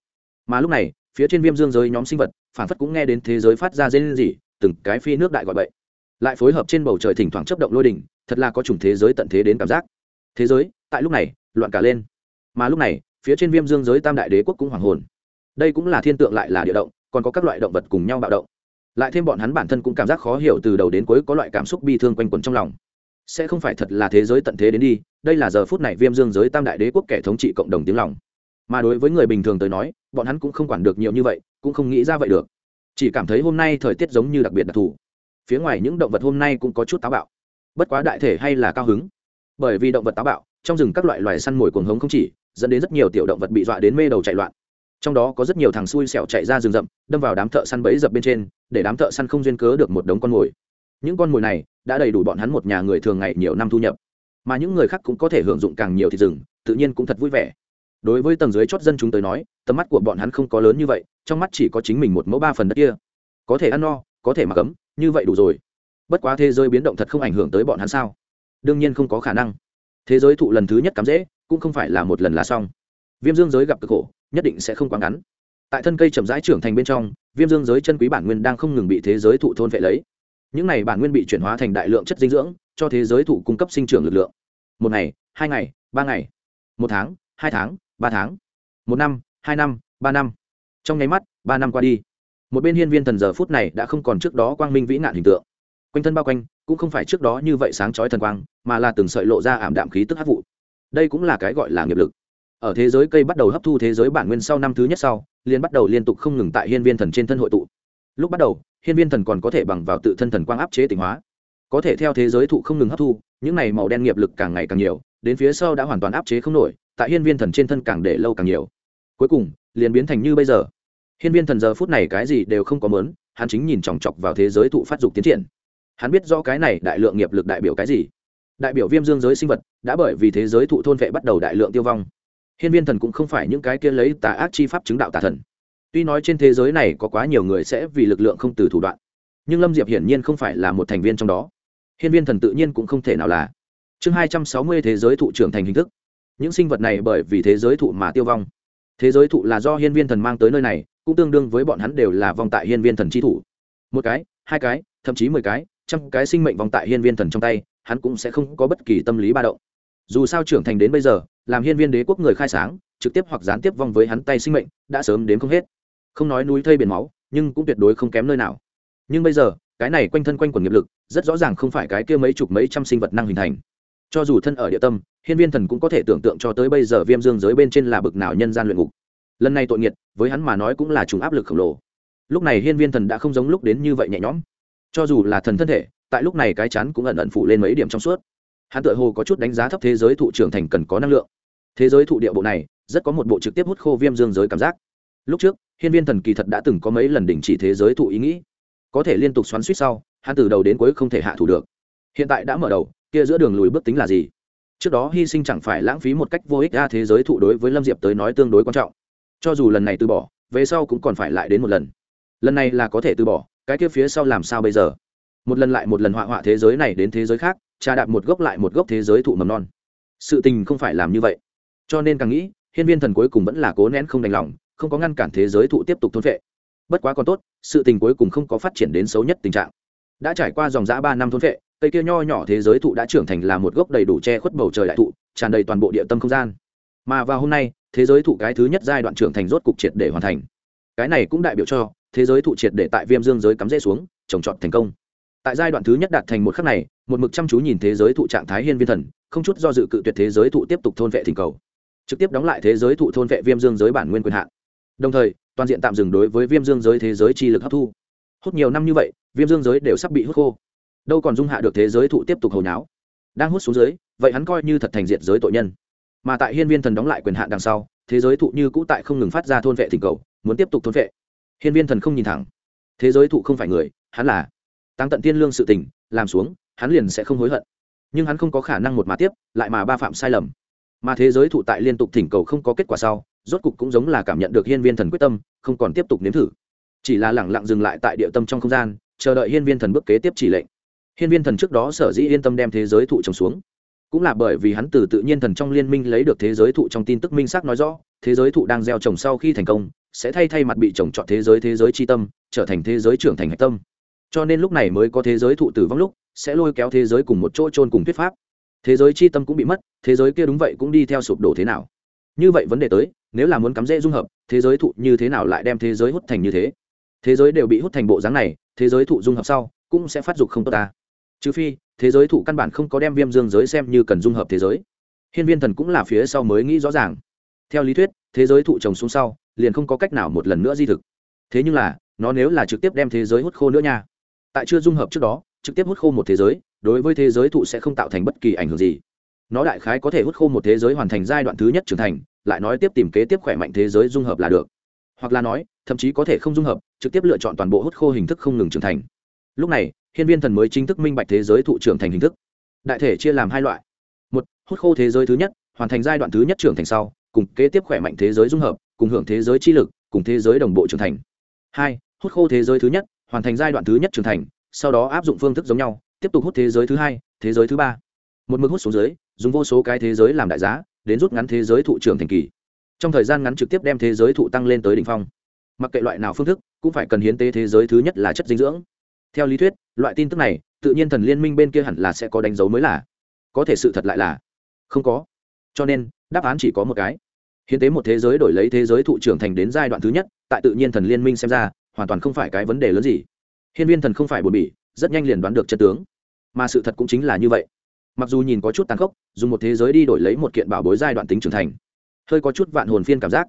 Mà lúc này, phía trên viêm dương giới nhóm sinh vật phản phất cũng nghe đến thế giới phát ra dây lên gì từng cái phi nước đại gọi vậy lại phối hợp trên bầu trời thỉnh thoảng chấp động lôi đỉnh, thật là có chủng thế giới tận thế đến cảm giác. Thế giới, tại lúc này, loạn cả lên. Mà lúc này, phía trên viêm dương giới tam đại đế quốc cũng hoàng hồn. Đây cũng là thiên tượng lại là địa động, còn có các loại động vật cùng nhau bạo động. Lại thêm bọn hắn bản thân cũng cảm giác khó hiểu từ đầu đến cuối có loại cảm xúc bi thương quanh quẩn trong lòng. Sẽ không phải thật là thế giới tận thế đến đi, đây là giờ phút này viêm dương giới tam đại đế quốc kẻ thống trị cộng đồng tiếng lòng. Mà đối với người bình thường tới nói, bọn hắn cũng không quản được nhiều như vậy, cũng không nghĩ ra vậy được. Chỉ cảm thấy hôm nay thời tiết giống như đặc biệt đặc thù phía ngoài những động vật hôm nay cũng có chút táo bạo. Bất quá đại thể hay là cao hứng. Bởi vì động vật táo bạo, trong rừng các loại loài săn mồi cuồng hống không chỉ, dẫn đến rất nhiều tiểu động vật bị dọa đến mê đầu chạy loạn. Trong đó có rất nhiều thằng xui xẻo chạy ra rừng rậm, đâm vào đám thợ săn bẫy dập bên trên, để đám thợ săn không duyên cớ được một đống con mồi. Những con mồi này đã đầy đủ bọn hắn một nhà người thường ngày nhiều năm thu nhập. Mà những người khác cũng có thể hưởng dụng càng nhiều thịt rừng, tự nhiên cũng thật vui vẻ. Đối với tầng dưới chót dân chúng tới nói, tầm mắt của bọn hắn không có lớn như vậy, trong mắt chỉ có chính mình một mẫu ba phần đất kia. Có thể ăn no có thể mặc cấm như vậy đủ rồi. Bất quá thế giới biến động thật không ảnh hưởng tới bọn hắn sao? Đương nhiên không có khả năng. Thế giới thụ lần thứ nhất cắm dễ, cũng không phải là một lần là xong. Viêm dương giới gặp cực khổ, nhất định sẽ không quá ngắn. Tại thân cây chậm rãi trưởng thành bên trong, viêm dương giới chân quý bản nguyên đang không ngừng bị thế giới thụ thôn vệ lấy. Những này bản nguyên bị chuyển hóa thành đại lượng chất dinh dưỡng, cho thế giới thụ cung cấp sinh trưởng lực lượng. Một ngày, hai ngày, ba ngày. Một tháng, hai tháng, ba tháng. Một năm, hai năm, ba năm. Trong nháy mắt, ba năm qua đi một bên hiên viên thần giờ phút này đã không còn trước đó quang minh vĩ nạn hình tượng. Quanh thân bao quanh, cũng không phải trước đó như vậy sáng chói thần quang, mà là từng sợi lộ ra ảm đạm khí tức hát vụ. Đây cũng là cái gọi là nghiệp lực. Ở thế giới cây bắt đầu hấp thu thế giới bản nguyên sau năm thứ nhất sau liên bắt đầu liên tục không ngừng tại hiên viên thần trên thân hội tụ. Lúc bắt đầu, hiên viên thần còn có thể bằng vào tự thân thần quang áp chế tỉnh hóa. Có thể theo thế giới thụ không ngừng hấp thu, những này màu đen nghiệp lực càng ngày càng nhiều, đến phía sau đã hoàn toàn áp chế không nổi, tại hiên viên thần trên thân càng để lâu càng nhiều. Cuối cùng, liền biến thành như bây giờ hiên viên thần giờ phút này cái gì đều không có muốn, hắn chính nhìn chòng chọc vào thế giới thụ phát dục tiến triển. Hắn biết rõ cái này đại lượng nghiệp lực đại biểu cái gì. Đại biểu viêm dương giới sinh vật đã bởi vì thế giới thụ thôn vệ bắt đầu đại lượng tiêu vong. Hiên viên thần cũng không phải những cái kia lấy tà ác chi pháp chứng đạo tà thần. Tuy nói trên thế giới này có quá nhiều người sẽ vì lực lượng không từ thủ đoạn nhưng lâm diệp hiển nhiên không phải là một thành viên trong đó. Hiên viên thần tự nhiên cũng không thể nào là. Chương hai trăm sáu mươi thế giới thụ trưởng thành hình thức. Những sinh vật này bởi vì thế giới thụ mà tiêu vong. Thế giới thụ là do hiên viên thần mang tới nơi này cũng tương đương với bọn hắn đều là vong tại hiên viên thần chi thủ. Một cái, hai cái, thậm chí mười cái, trăm cái sinh mệnh vong tại hiên viên thần trong tay, hắn cũng sẽ không có bất kỳ tâm lý ba động. Dù sao trưởng thành đến bây giờ, làm hiên viên đế quốc người khai sáng, trực tiếp hoặc gián tiếp vong với hắn tay sinh mệnh, đã sớm đến không hết. Không nói núi thây biển máu, nhưng cũng tuyệt đối không kém nơi nào. Nhưng bây giờ, cái này quanh thân quanh quần nghiệp lực, rất rõ ràng không phải cái kia mấy chục mấy trăm sinh vật năng hình thành. Cho dù thân ở địa tâm, hiên viên thần cũng có thể tưởng tượng cho tới bây giờ viêm dương giới bên trên là bực nào nhân gian luyện ngục lần này tội nghiệt, với hắn mà nói cũng là chúng áp lực khổng lồ. Lúc này hiên viên thần đã không giống lúc đến như vậy nhẹ nhõm. Cho dù là thần thân thể, tại lúc này cái chán cũng ẩn ẩn phủ lên mấy điểm trong suốt. Hắn tự hồ có chút đánh giá thấp thế giới thụ trưởng thành cần có năng lượng. Thế giới thụ địa bộ này, rất có một bộ trực tiếp hút khô viêm dương giới cảm giác. Lúc trước, hiên viên thần kỳ thật đã từng có mấy lần đình chỉ thế giới thụ ý nghĩ. Có thể liên tục xoắn suýt sau, hắn từ đầu đến cuối không thể hạ thủ được. Hiện tại đã mở đầu, kia giữa đường lùi bước tính là gì? Trước đó hy sinh chẳng phải lãng phí một cách vô ích ra thế giới thụ đối với lâm diệp tới nói tương đối quan trọng cho dù lần này từ bỏ, về sau cũng còn phải lại đến một lần. Lần này là có thể từ bỏ, cái kia phía sau làm sao bây giờ? Một lần lại một lần họa họa thế giới này đến thế giới khác, trà đạp một gốc lại một gốc thế giới thụ mầm non. Sự tình không phải làm như vậy. Cho nên càng nghĩ, hiên viên thần cuối cùng vẫn là cố nén không đành lòng, không có ngăn cản thế giới thụ tiếp tục thôn vệ bất quá còn tốt, sự tình cuối cùng không có phát triển đến xấu nhất tình trạng. Đã trải qua dòng giã ba năm thôn vệ cây kia nho nhỏ thế giới thụ đã trưởng thành là một gốc đầy đủ che khuất bầu trời đại thụ, tràn đầy toàn bộ địa tâm không gian. Mà vào hôm nay thế giới thụ cái thứ nhất giai đoạn trưởng thành rốt cục triệt để hoàn thành. Cái này cũng đại biểu cho, thế giới thụ triệt để tại viêm dương giới cắm rễ xuống, trồng trọt thành công. Tại giai đoạn thứ nhất đạt thành một khắc này, một mực chăm chú nhìn thế giới thụ trạng thái hiên viên thần, không chút do dự cự tuyệt thế giới thụ tiếp tục thôn vệ thỉnh cầu. Trực tiếp đóng lại thế giới thụ thôn vệ viêm dương giới bản nguyên quyền hạn. Đồng thời, toàn diện tạm dừng đối với viêm dương giới thế giới chi lực hấp thu. Hút nhiều năm như vậy, viêm dương giới đều sắp bị hút khô. Đâu còn dung hạ được thế giới thụ tiếp tục hồi náo. Đang hút xuống dưới, vậy hắn coi như thật thành diệt giới tội nhân mà tại hiên viên thần đóng lại quyền hạn đằng sau, thế giới thụ như cũ tại không ngừng phát ra thôn vệ thỉnh cầu, muốn tiếp tục thôn vệ. Hiên viên thần không nhìn thẳng. Thế giới thụ không phải người, hắn là. Tăng tận tiên lương sự tình, làm xuống, hắn liền sẽ không hối hận. Nhưng hắn không có khả năng một mà tiếp, lại mà ba phạm sai lầm. Mà thế giới thụ tại liên tục thỉnh cầu không có kết quả sau, rốt cục cũng giống là cảm nhận được hiên viên thần quyết tâm, không còn tiếp tục nếm thử. Chỉ là lẳng lặng dừng lại tại địa tâm trong không gian, chờ đợi hiên viên thần bước kế tiếp chỉ lệnh. Hiên viên thần trước đó sở dĩ yên tâm đem thế giới thụ trồng xuống cũng là bởi vì hắn từ tự nhiên thần trong liên minh lấy được thế giới thụ trong tin tức minh xác nói rõ thế giới thụ đang gieo trồng sau khi thành công sẽ thay thay mặt bị trồng trọt thế giới thế giới tri tâm trở thành thế giới trưởng thành hạch tâm cho nên lúc này mới có thế giới thụ tử vong lúc sẽ lôi kéo thế giới cùng một chỗ trôn cùng thuyết pháp thế giới chi tâm cũng bị mất thế giới kia đúng vậy cũng đi theo sụp đổ thế nào như vậy vấn đề tới nếu là muốn cắm rễ dung hợp thế giới thụ như thế nào lại đem thế giới hút thành như thế thế giới đều bị hút thành bộ dáng này thế giới thụ dung hợp sau cũng sẽ phát dục không tốt ta trừ phi, thế giới thụ căn bản không có đem viêm dương giới xem như cần dung hợp thế giới. Hiên viên thần cũng là phía sau mới nghĩ rõ ràng. Theo lý thuyết, thế giới thụ trồng xuống sau, liền không có cách nào một lần nữa di thực. Thế nhưng là, nó nếu là trực tiếp đem thế giới hút khô nữa nha. Tại chưa dung hợp trước đó, trực tiếp hút khô một thế giới, đối với thế giới thụ sẽ không tạo thành bất kỳ ảnh hưởng gì. Nó đại khái có thể hút khô một thế giới hoàn thành giai đoạn thứ nhất trưởng thành, lại nói tiếp tìm kế tiếp khỏe mạnh thế giới dung hợp là được. Hoặc là nói, thậm chí có thể không dung hợp, trực tiếp lựa chọn toàn bộ hút khô hình thức không ngừng trưởng thành. Lúc này hiên viên thần mới chính thức minh bạch thế giới thụ trưởng thành hình thức đại thể chia làm hai loại một hút khô thế giới thứ nhất hoàn thành giai đoạn thứ nhất trưởng thành sau cùng kế tiếp khỏe mạnh thế giới dung hợp cùng hưởng thế giới chi lực cùng thế giới đồng bộ trưởng thành hai hút khô thế giới thứ nhất hoàn thành giai đoạn thứ nhất trưởng thành sau đó áp dụng phương thức giống nhau tiếp tục hút thế giới thứ hai thế giới thứ ba một mực hút xuống dưới dùng vô số cái thế giới làm đại giá đến rút ngắn thế giới thụ trưởng thành kỳ trong thời gian ngắn trực tiếp đem thế giới thụ tăng lên tới đ ỉ n h phong mặc kệ loại nào phương thức cũng phải cần hiến tế thế giới thứ nhất là chất dinh dưỡng theo lý thuyết, loại tin tức này, tự nhiên thần liên minh bên kia hẳn là sẽ có đánh dấu mới là. Có thể sự thật lại là, không có. Cho nên, đáp án chỉ có một cái. Hiến tế một thế giới đổi lấy thế giới thụ trưởng thành đến giai đoạn thứ nhất, tại tự nhiên thần liên minh xem ra, hoàn toàn không phải cái vấn đề lớn gì. Hiên viên thần không phải bồn bỉ, rất nhanh liền đoán được chân tướng. Mà sự thật cũng chính là như vậy. Mặc dù nhìn có chút tàn khốc, dùng một thế giới đi đổi lấy một kiện bảo bối giai đoạn tính trưởng thành, hơi có chút vạn hồn phiên cảm giác.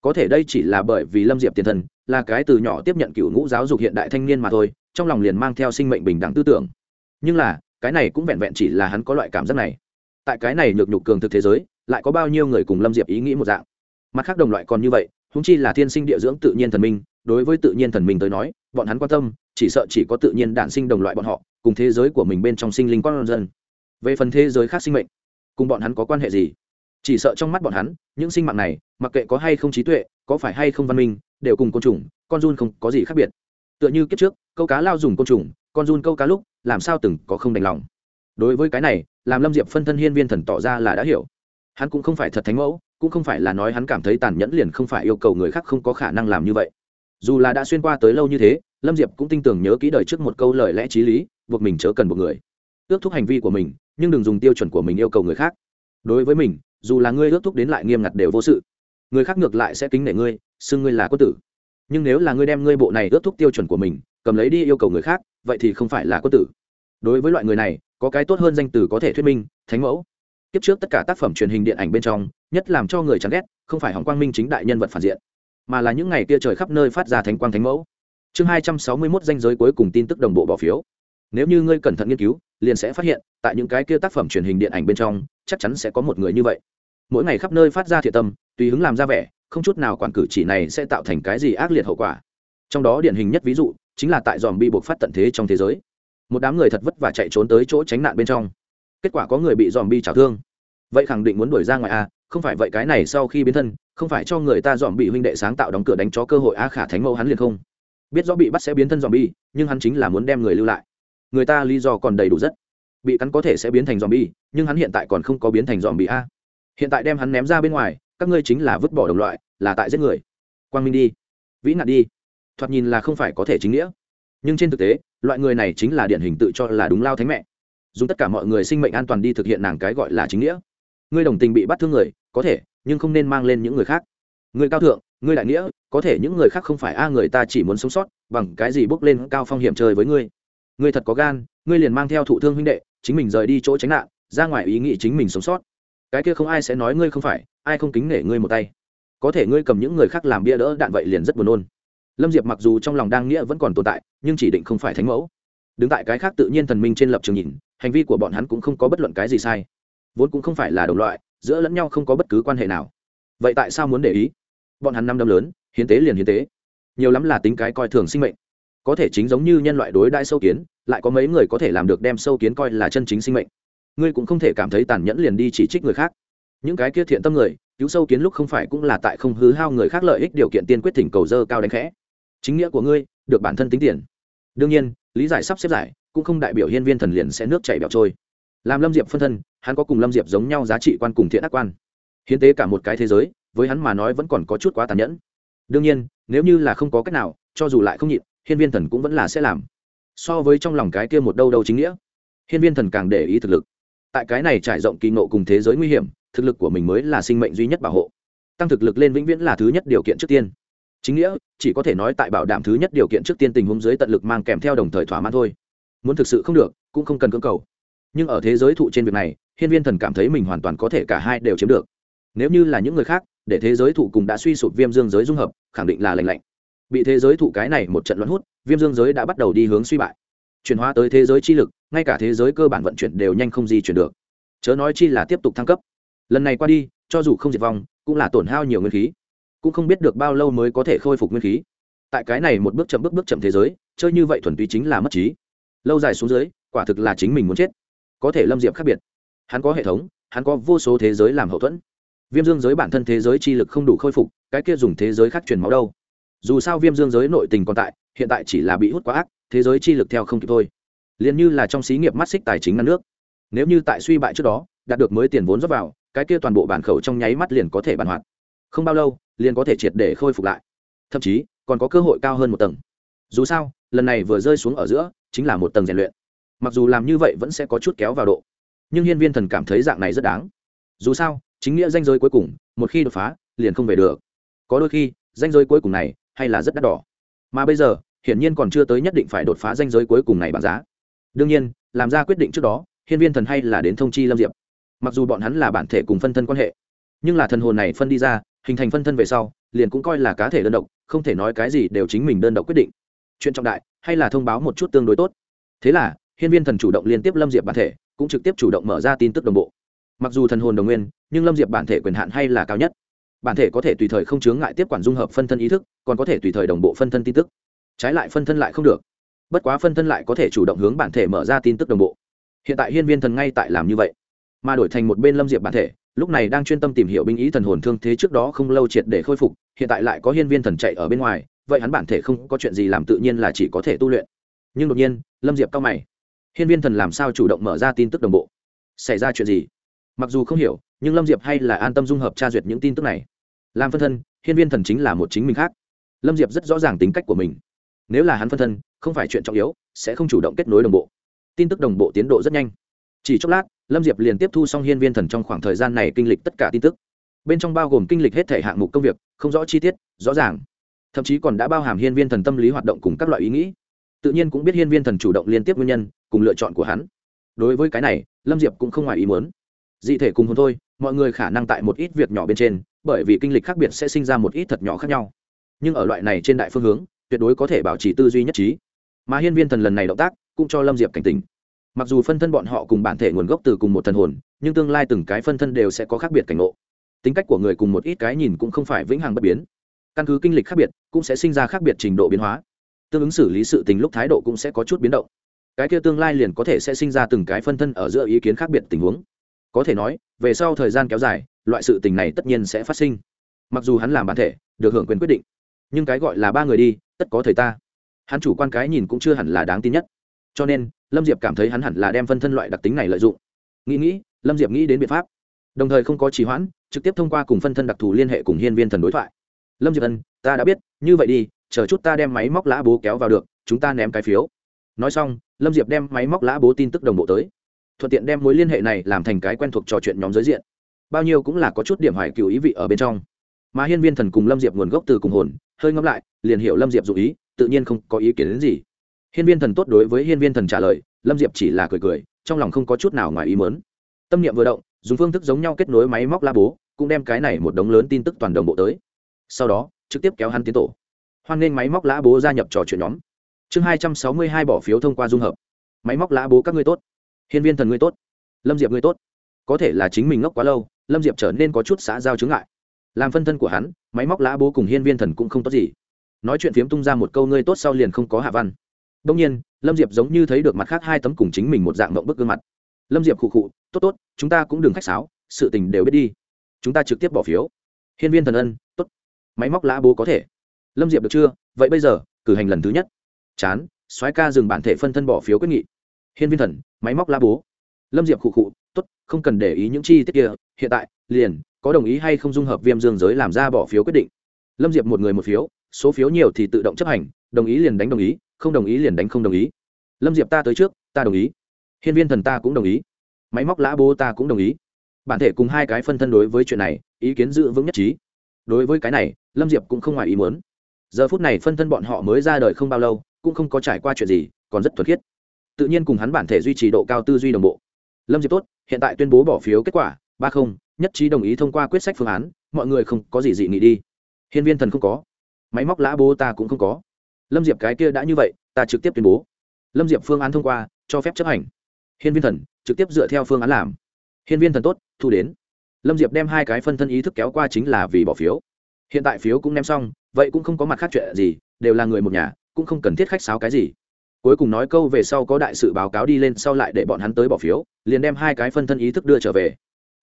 Có thể đây chỉ là bởi vì lâm diệp tiền thần, là cái từ nhỏ tiếp nhận cựu ngũ giáo dục hiện đại thanh niên mà thôi trong lòng liền mang theo sinh mệnh bình đẳng tư tưởng. Nhưng là, cái này cũng vẹn vẹn chỉ là hắn có loại cảm giác này. Tại cái này nhược nhục cường thực thế giới, lại có bao nhiêu người cùng lâm diệp ý nghĩ một dạng? Mặt khác đồng loại còn như vậy húng chi là thiên sinh địa dưỡng tự nhiên thần minh, đối với tự nhiên thần minh tới nói, bọn hắn quan tâm, chỉ sợ chỉ có tự nhiên đản sinh đồng loại bọn họ, cùng thế giới của mình bên trong sinh linh con dân. Về phần thế giới khác sinh mệnh, cùng bọn hắn có quan hệ gì? Chỉ sợ trong mắt bọn hắn, những sinh mạng này, mặc kệ có hay không trí tuệ, có phải hay không văn minh, đều cùng côn trùng, con run không có gì khác biệt tựa như kiếp trước, câu cá lao dùng côn trùng, con run câu cá lúc, làm sao từng có không đành lòng. Đối với cái này, làm lâm diệp phân thân hiên viên thần tỏ ra là đã hiểu. Hắn cũng không phải thật thánh mẫu, cũng không phải là nói hắn cảm thấy tàn nhẫn liền không phải yêu cầu người khác không có khả năng làm như vậy. Dù là đã xuyên qua tới lâu như thế, lâm diệp cũng tin tưởng nhớ kỹ đời trước một câu lời lẽ t r í lý, buộc mình chớ cần một người. Ước thúc hành vi của mình, nhưng đừng dùng tiêu chuẩn của mình yêu cầu người khác. Đối với mình, dù là ngươi ước thúc đến lại nghiêm ngặt đều vô sự. Người khác ngược lại sẽ kính nể ngươi, xưng ngươi là quân tử nhưng nếu là ngươi đem ngươi bộ này ước thúc tiêu chuẩn của mình, cầm lấy đi yêu cầu người khác, vậy thì không phải là quân tử. Đối với loại người này, có cái tốt hơn danh từ có thể thuyết minh, thánh mẫu. Kiếp trước tất cả tác phẩm truyền hình điện ảnh bên trong, nhất làm cho người chán ghét, không phải hỏng quang minh chính đại nhân vật phản diện, mà là những ngày kia trời khắp nơi phát ra thánh quang thánh mẫu. Chương hai trăm sáu mươi mốt danh giới cuối cùng tin tức đồng bộ bỏ phiếu. Nếu như ngươi cẩn thận nghiên cứu, liền sẽ phát hiện, tại những cái kia tác phẩm truyền hình điện ảnh bên trong, chắc chắn sẽ có một người như vậy. Mỗi ngày khắp nơi phát ra thiện tâm, tùy hứng làm ra vẻ không chút nào quản cử chỉ này sẽ tạo thành cái gì ác liệt hậu quả. Trong đó điển hình nhất ví dụ chính là tại dòm bị buộc phát tận thế trong thế giới. Một đám người thật vất vả chạy trốn tới chỗ tránh nạn bên trong. Kết quả có người bị dòm bi trào thương. Vậy khẳng định muốn đuổi ra ngoài a không phải vậy cái này sau khi biến thân, không phải cho người ta dòm bị huynh đệ sáng tạo đóng cửa đánh chó cơ hội a khả thánh mẫu hắn liền không. Biết rõ bị bắt sẽ biến thân dòm bi nhưng hắn chính là muốn đem người lưu lại. Người ta lý do còn đầy đủ rất. Bị cắn có thể sẽ biến thành dòm bi nhưng hắn hiện tại còn không có biến thành dòm bi a. Hiện tại đem hắn ném ra bên ngoài các ngươi chính là vứt bỏ đồng loại, là tại giết người. Quang minh đi. Vĩ nạn đi. Thoạt nhìn là không phải có thể chính nghĩa. Nhưng trên thực tế, loại người này chính là điển hình tự cho là đúng lao thánh mẹ. Dùng tất cả mọi người sinh mệnh an toàn đi thực hiện nàng cái gọi là chính nghĩa. Ngươi đồng tình bị bắt thương người, có thể, nhưng không nên mang lên những người khác. Người cao thượng, ngươi đại nghĩa, có thể những người khác không phải a, người ta chỉ muốn sống sót, bằng cái gì bước lên cao phong hiểm chơi với ngươi. Ngươi thật có gan, ngươi liền mang theo thụ thương huynh đệ, chính mình rời đi chỗ tránh nạn, ra ngoài ý nghĩ chính mình sống sót cái kia không ai sẽ nói ngươi không phải, ai không kính nể ngươi một tay. Có thể ngươi cầm những người khác làm bia đỡ đạn vậy liền rất buồn nôn. Lâm diệp mặc dù trong lòng đang nghĩa vẫn còn tồn tại, nhưng chỉ định không phải thánh mẫu. Đứng tại cái khác tự nhiên thần minh trên lập trường nhìn, hành vi của bọn hắn cũng không có bất luận cái gì sai. Vốn cũng không phải là đồng loại, giữa lẫn nhau không có bất cứ quan hệ nào. Vậy tại sao muốn để ý? Bọn hắn năm năm lớn, hiến tế liền hiến tế. Nhiều lắm là tính cái coi thường sinh mệnh. Có thể chính giống như nhân loại đối đãi sâu kiến, lại có mấy người có thể làm được đem sâu kiến coi là chân chính sinh mệnh ngươi cũng không thể cảm thấy tàn nhẫn liền đi chỉ trích người khác. Những cái kia thiện tâm người, cứu sâu kiến lúc không phải cũng là tại không hư hao người khác lợi ích điều kiện tiên quyết thỉnh cầu dơ cao đánh khẽ. Chính nghĩa của ngươi, được bản thân tính tiền. Đương nhiên, lý giải sắp xếp giải, cũng không đại biểu hiên viên thần liền sẽ nước chảy bẹo trôi. Làm lâm diệp phân thân, hắn có cùng lâm diệp giống nhau giá trị quan cùng thiện ác quan. Hiến tế cả một cái thế giới, với hắn mà nói vẫn còn có chút quá tàn nhẫn. Đương nhiên, nếu như là không có cách nào, cho dù lại không nhịn, hiên viên thần cũng vẫn là sẽ làm. So với trong lòng cái kia một đâu đâu chính nghĩa, hiên viên thần càng để ý thực lực tại cái này trải rộng kỳ ngộ cùng thế giới nguy hiểm, thực lực của mình mới là sinh mệnh duy nhất bảo hộ. Tăng thực lực lên vĩnh viễn là thứ nhất điều kiện trước tiên. Chính nghĩa, chỉ có thể nói tại bảo đảm thứ nhất điều kiện trước tiên tình huống dưới tận lực mang kèm theo đồng thời thỏa mãn thôi. Muốn thực sự không được, cũng không cần cưỡng cầu. Nhưng ở thế giới thụ trên việc này, hiên viên thần cảm thấy mình hoàn toàn có thể cả hai đều chiếm được. Nếu như là những người khác, để thế giới thụ cùng đã suy sụp viêm dương giới dung hợp, khẳng định là lành lạnh. Bị thế giới thụ cái này một trận loạn hút, viêm dương giới đã bắt đầu đi hướng suy bại chuyển hóa tới thế giới chi lực, ngay cả thế giới cơ bản vận chuyển đều nhanh không di chuyển được. Chớ nói chi là tiếp tục thăng cấp. Lần này qua đi, cho dù không diệt vong, cũng là tổn hao nhiều nguyên khí. Cũng không biết được bao lâu mới có thể khôi phục nguyên khí. Tại cái này một bước chậm bước bước chậm thế giới, chơi như vậy thuần túy chính là mất trí. Lâu dài xuống dưới, quả thực là chính mình muốn chết. Có thể lâm diệp khác biệt. Hắn có hệ thống, hắn có vô số thế giới làm hậu thuẫn. Viêm dương giới bản thân thế giới chi lực không đủ khôi phục, cái kia dùng thế giới khác truyền máu đâu? Dù sao viêm dương giới nội tình còn tại, hiện tại chỉ là bị hút quá ác, thế giới chi lực theo không kịp thôi. Liền như là trong xí nghiệp mắt xích tài chính ngăn nước. Nếu như tại suy bại trước đó, đạt được mới tiền vốn rót vào, cái kia toàn bộ bản khẩu trong nháy mắt liền có thể bàn hoạt. Không bao lâu, liền có thể triệt để khôi phục lại. Thậm chí, còn có cơ hội cao hơn một tầng. Dù sao, lần này vừa rơi xuống ở giữa, chính là một tầng rèn luyện. Mặc dù làm như vậy vẫn sẽ có chút kéo vào độ. Nhưng hiên viên thần cảm thấy dạng này rất đáng. Dù sao, chính nghĩa danh giới cuối cùng, một khi đột phá, liền không về được. Có đôi khi, danh giới cuối cùng này hay là rất đắt đỏ. Mà bây giờ, hiển nhiên còn chưa tới nhất định phải đột phá danh giới cuối cùng này bằng giá. Đương nhiên, làm ra quyết định trước đó, hiên viên thần hay là đến thông chi lâm diệp. Mặc dù bọn hắn là bản thể cùng phân thân quan hệ, nhưng là thần hồn này phân đi ra, hình thành phân thân về sau, liền cũng coi là cá thể đơn độc, không thể nói cái gì đều chính mình đơn độc quyết định. Chuyện trọng đại, hay là thông báo một chút tương đối tốt. Thế là, hiên viên thần chủ động liên tiếp lâm diệp bản thể, cũng trực tiếp chủ động mở ra tin tức đồng bộ. Mặc dù thần hồn đồng nguyên, nhưng lâm diệp bản thể quyền hạn hay là cao nhất bản thể có thể tùy thời không chướng ngại tiếp quản dung hợp phân thân ý thức, còn có thể tùy thời đồng bộ phân thân tin tức. Trái lại phân thân lại không được. Bất quá phân thân lại có thể chủ động hướng bản thể mở ra tin tức đồng bộ. Hiện tại hiên viên thần ngay tại làm như vậy, mà đổi thành một bên lâm diệp bản thể, lúc này đang chuyên tâm tìm hiểu binh ý thần hồn thương thế trước đó không lâu triệt để khôi phục, hiện tại lại có hiên viên thần chạy ở bên ngoài, vậy hắn bản thể không có chuyện gì làm tự nhiên là chỉ có thể tu luyện. Nhưng đột nhiên, lâm diệp cao mày. Hiên viên thần làm sao chủ động mở ra tin tức đồng bộ? Xảy ra chuyện gì? Mặc dù không hiểu, nhưng lâm diệp hay là an tâm dung hợp tra duyệt những tin tức này. Làm phân thân, hiên viên thần chính là một chính mình khác. Lâm diệp rất rõ ràng tính cách của mình. Nếu là hắn phân thân, không phải chuyện trọng yếu, sẽ không chủ động kết nối đồng bộ. Tin tức đồng bộ tiến độ rất nhanh. Chỉ chốc lát, lâm diệp liền tiếp thu xong hiên viên thần trong khoảng thời gian này kinh lịch tất cả tin tức. Bên trong bao gồm kinh lịch hết thể hạng mục công việc, không rõ chi tiết, rõ ràng. Thậm chí còn đã bao hàm hiên viên thần tâm lý hoạt động cùng các loại ý nghĩ. Tự nhiên cũng biết hiên viên thần chủ động liên tiếp nguyên nhân, cùng lựa chọn của hắn. Đối với cái này, lâm diệp cũng không ngoài ý muốn dị thể cùng hồn thôi, mọi người khả năng tại một ít việc nhỏ bên trên, bởi vì kinh lịch khác biệt sẽ sinh ra một ít thật nhỏ khác nhau. Nhưng ở loại này trên đại phương hướng, tuyệt đối có thể bảo trì tư duy nhất trí. Mà hiên viên thần lần này động tác, cũng cho lâm diệp cảnh tỉnh. Mặc dù phân thân bọn họ cùng bản thể nguồn gốc từ cùng một thần hồn, nhưng tương lai từng cái phân thân đều sẽ có khác biệt cảnh ngộ. Tính cách của người cùng một ít cái nhìn cũng không phải vĩnh hằng bất biến. Căn cứ kinh lịch khác biệt, cũng sẽ sinh ra khác biệt trình độ biến hóa. Tương ứng xử lý sự tình lúc thái độ cũng sẽ có chút biến động. Cái kia tương lai liền có thể sẽ sinh ra từng cái phân thân ở giữa ý kiến khác biệt tình huống có thể nói, về sau thời gian kéo dài, loại sự tình này tất nhiên sẽ phát sinh. Mặc dù hắn làm bản thể, được hưởng quyền quyết định, nhưng cái gọi là ba người đi, tất có thời ta. Hắn chủ quan cái nhìn cũng chưa hẳn là đáng tin nhất. Cho nên, lâm diệp cảm thấy hắn hẳn là đem phân thân loại đặc tính này lợi dụng. Nghĩ nghĩ, lâm diệp nghĩ đến biện pháp. Đồng thời không có trì hoãn, trực tiếp thông qua cùng phân thân đặc thù liên hệ cùng hiên viên thần đối thoại. Lâm diệp ân, ta đã biết, như vậy đi, chờ chút ta đem máy móc lã bố kéo vào được, chúng ta ném cái phiếu. Nói xong, lâm diệp đem máy móc lã bố tin tức đồng bộ tới thuận tiện đem mối liên hệ này làm thành cái quen thuộc trò chuyện nhóm giới diện. Bao nhiêu cũng là có chút điểm hoài cựu ý vị ở bên trong. Mà hiên viên thần cùng lâm diệp nguồn gốc từ cùng hồn, hơi ngẫm lại, liền hiểu lâm diệp dụ ý, tự nhiên không có ý kiến đến gì. Hiên viên thần tốt đối với hiên viên thần trả lời, lâm diệp chỉ là cười cười, trong lòng không có chút nào ngoài ý mớn tâm niệm vừa động, dùng phương thức giống nhau kết nối máy móc la bố, cũng đem cái này một đống lớn tin tức toàn đồng bộ tới. Sau đó, trực tiếp kéo hắn tiến tổ. Hoan nghênh máy móc lá bố gia nhập trò chuyện nhóm. Chương hai trăm sáu mươi hai bỏ phiếu thông qua dung hợp. Máy móc lá bố các ngươi tốt hiên viên thần ngươi tốt, lâm diệp ngươi tốt. Có thể là chính mình ngốc quá lâu, lâm diệp trở nên có chút xã giao chứng ngại. Làm phân thân của hắn, máy móc lã bố cùng hiên viên thần cũng không tốt gì. Nói chuyện phiếm tung ra một câu ngươi tốt sau liền không có hạ văn. Đông nhiên, lâm diệp giống như thấy được mặt khác hai tấm cùng chính mình một dạng mộng bức gương mặt. Lâm diệp khụ khụ, tốt tốt, chúng ta cũng đừng khách sáo, sự tình đều biết đi. Chúng ta trực tiếp bỏ phiếu. Hiên viên thần ân, tốt. Máy móc lã bố có thể. Lâm diệp được chưa? Vậy bây giờ, cử hành lần thứ nhất. Chán, soái ca dừng bản thể phân thân bỏ phiếu quyết nghị hiên viên thần, máy móc lã bố. Lâm diệp khụ khụ, tốt, không cần để ý những chi tiết kia, hiện tại, liền, có đồng ý hay không dung hợp viêm dương giới làm ra bỏ phiếu quyết định. Lâm diệp một người một phiếu, số phiếu nhiều thì tự động chấp hành, đồng ý liền đánh đồng ý, không đồng ý liền đánh không đồng ý. Lâm diệp ta tới trước, ta đồng ý. Hiên viên thần ta cũng đồng ý. Máy móc lã bố ta cũng đồng ý. Bản thể cùng hai cái phân thân đối với chuyện này, ý kiến giữ vững nhất trí. Đối với cái này, lâm diệp cũng không ngoài ý muốn. Giờ phút này phân thân bọn họ mới ra đời không bao lâu, cũng không có trải qua chuyện gì, còn rất thuật khiết tự nhiên cùng hắn bản thể duy trì độ cao tư duy đồng bộ. Lâm diệp tốt, hiện tại tuyên bố bỏ phiếu kết quả, ba không, nhất trí đồng ý thông qua quyết sách phương án, mọi người không có gì dị nghị đi. Hiên viên thần không có. Máy móc lã bố ta cũng không có. Lâm diệp cái kia đã như vậy, ta trực tiếp tuyên bố. Lâm diệp phương án thông qua, cho phép chấp hành. Hiên viên thần, trực tiếp dựa theo phương án làm. Hiên viên thần tốt, thu đến. Lâm diệp đem hai cái phân thân ý thức kéo qua chính là vì bỏ phiếu. Hiện tại phiếu cũng ném xong, vậy cũng không có mặt khác chuyện gì, đều là người một nhà, cũng không cần thiết khách sáo cái gì cuối cùng nói câu về sau có đại sự báo cáo đi lên sau lại để bọn hắn tới bỏ phiếu, liền đem hai cái phân thân ý thức đưa trở về.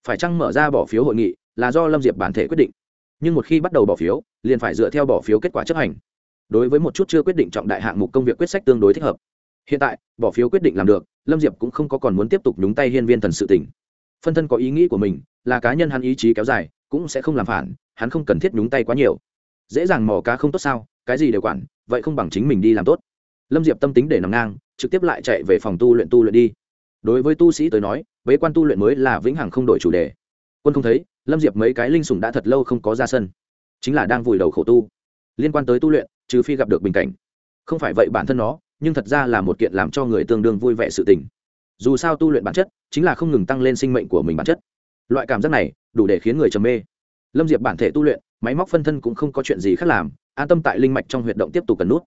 Phải chăng mở ra bỏ phiếu hội nghị là do lâm diệp bản thể quyết định? Nhưng một khi bắt đầu bỏ phiếu, liền phải dựa theo bỏ phiếu kết quả chấp hành. Đối với một chút chưa quyết định trọng đại hạng mục công việc quyết sách tương đối thích hợp. Hiện tại, bỏ phiếu quyết định làm được, lâm diệp cũng không có còn muốn tiếp tục nhúng tay hiên viên thần sự tỉnh phân thân có ý nghĩ của mình, là cá nhân hắn ý chí kéo dài, cũng sẽ không làm phản, hắn không cần thiết nhúng tay quá nhiều. Dễ dàng mò cá không tốt sao, cái gì đều quản, vậy không bằng chính mình đi làm tốt lâm diệp tâm tính để nằm ngang, trực tiếp lại chạy về phòng tu luyện tu luyện đi. Đối với tu sĩ tới nói, bế quan tu luyện mới là vĩnh hằng không đổi chủ đề. Quân không thấy, lâm diệp mấy cái linh sủng đã thật lâu không có ra sân. Chính là đang vùi đầu khổ tu. Liên quan tới tu luyện, trừ phi gặp được bình cảnh. Không phải vậy bản thân nó, nhưng thật ra là một kiện làm cho người tương đương vui vẻ sự tình. Dù sao tu luyện bản chất, chính là không ngừng tăng lên sinh mệnh của mình bản chất. Loại cảm giác này, đủ để khiến người trầm mê. Lâm diệp bản thể tu luyện, máy móc phân thân cũng không có chuyện gì khác làm, an tâm tại linh mạch trong huyệt động tiếp tục cần nút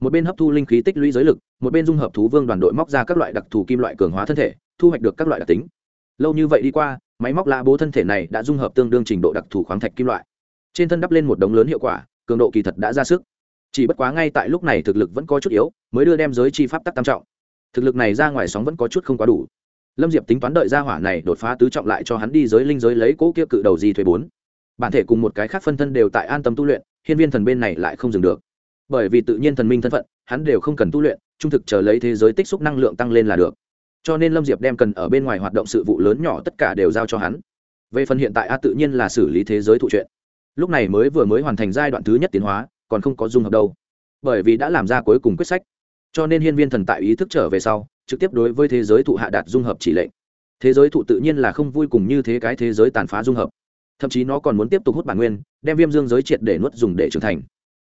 một bên hấp thu linh khí tích lũy giới lực, một bên dung hợp thú vương đoàn đội móc ra các loại đặc thù kim loại cường hóa thân thể, thu hoạch được các loại đặc tính. Lâu như vậy đi qua, máy móc la bố thân thể này đã dung hợp tương đương trình độ đặc thù khoáng thạch kim loại. Trên thân đắp lên một đống lớn hiệu quả, cường độ kỳ thật đã ra sức. Chỉ bất quá ngay tại lúc này thực lực vẫn có chút yếu, mới đưa đem giới chi pháp tắc tam trọng. Thực lực này ra ngoài sóng vẫn có chút không quá đủ. Lâm diệp tính toán đợi ra hỏa này đột phá tứ trọng lại cho hắn đi giới linh giới lấy cỗ kia cự đầu di thuế bốn. Bản thể cùng một cái khác phân thân đều tại an tâm tu luyện, hiên viên thần bên này lại không dừng được bởi vì tự nhiên thần minh thân phận, hắn đều không cần tu luyện, trung thực chờ lấy thế giới tích xúc năng lượng tăng lên là được. Cho nên lâm diệp đem cần ở bên ngoài hoạt động sự vụ lớn nhỏ tất cả đều giao cho hắn. Về phần hiện tại a tự nhiên là xử lý thế giới thụ chuyện. Lúc này mới vừa mới hoàn thành giai đoạn thứ nhất tiến hóa, còn không có dung hợp đâu. Bởi vì đã làm ra cuối cùng quyết sách. Cho nên hiên viên thần tại ý thức trở về sau, trực tiếp đối với thế giới thụ hạ đạt dung hợp chỉ lệnh. Thế giới thụ tự nhiên là không vui cùng như thế cái thế giới tàn phá dung hợp. Thậm chí nó còn muốn tiếp tục hút bản nguyên, đem viêm dương giới triệt để nuốt dùng để trưởng thành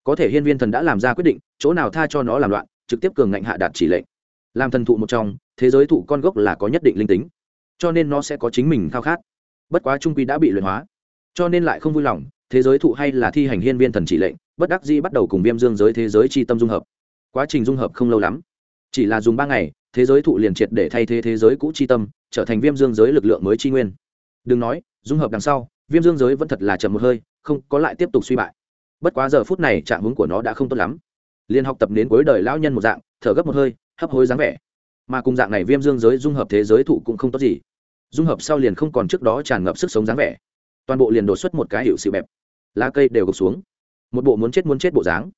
có thể hiên viên thần đã làm ra quyết định, chỗ nào tha cho nó làm loạn, trực tiếp cường ngạnh hạ đạt chỉ lệnh. Làm thần thụ một trong, thế giới thụ con gốc là có nhất định linh tính. Cho nên nó sẽ có chính mình khao khát. Bất quá trung quy đã bị luyện hóa. Cho nên lại không vui lòng, thế giới thụ hay là thi hành hiên viên thần chỉ lệnh, bất đắc dĩ bắt đầu cùng viêm dương giới thế giới chi tâm dung hợp. Quá trình dung hợp không lâu lắm. Chỉ là dùng ba ngày, thế giới thụ liền triệt để thay thế thế giới cũ chi tâm, trở thành viêm dương giới lực lượng mới chi nguyên. Đừng nói, dung hợp đằng sau, viêm dương giới vẫn thật là chậm một hơi, không, có lại tiếp tục suy bại bất quá giờ phút này trạng hướng của nó đã không tốt lắm. Liền học tập đến cuối đời lão nhân một dạng, thở gấp một hơi, hấp hối dáng vẻ. Mà cùng dạng này viêm dương giới dung hợp thế giới thụ cũng không tốt gì. Dung hợp sau liền không còn trước đó tràn ngập sức sống dáng vẻ. Toàn bộ liền đột xuất một cái hiệu sự bẹp. Lá cây đều gục xuống. Một bộ muốn chết muốn chết bộ dáng.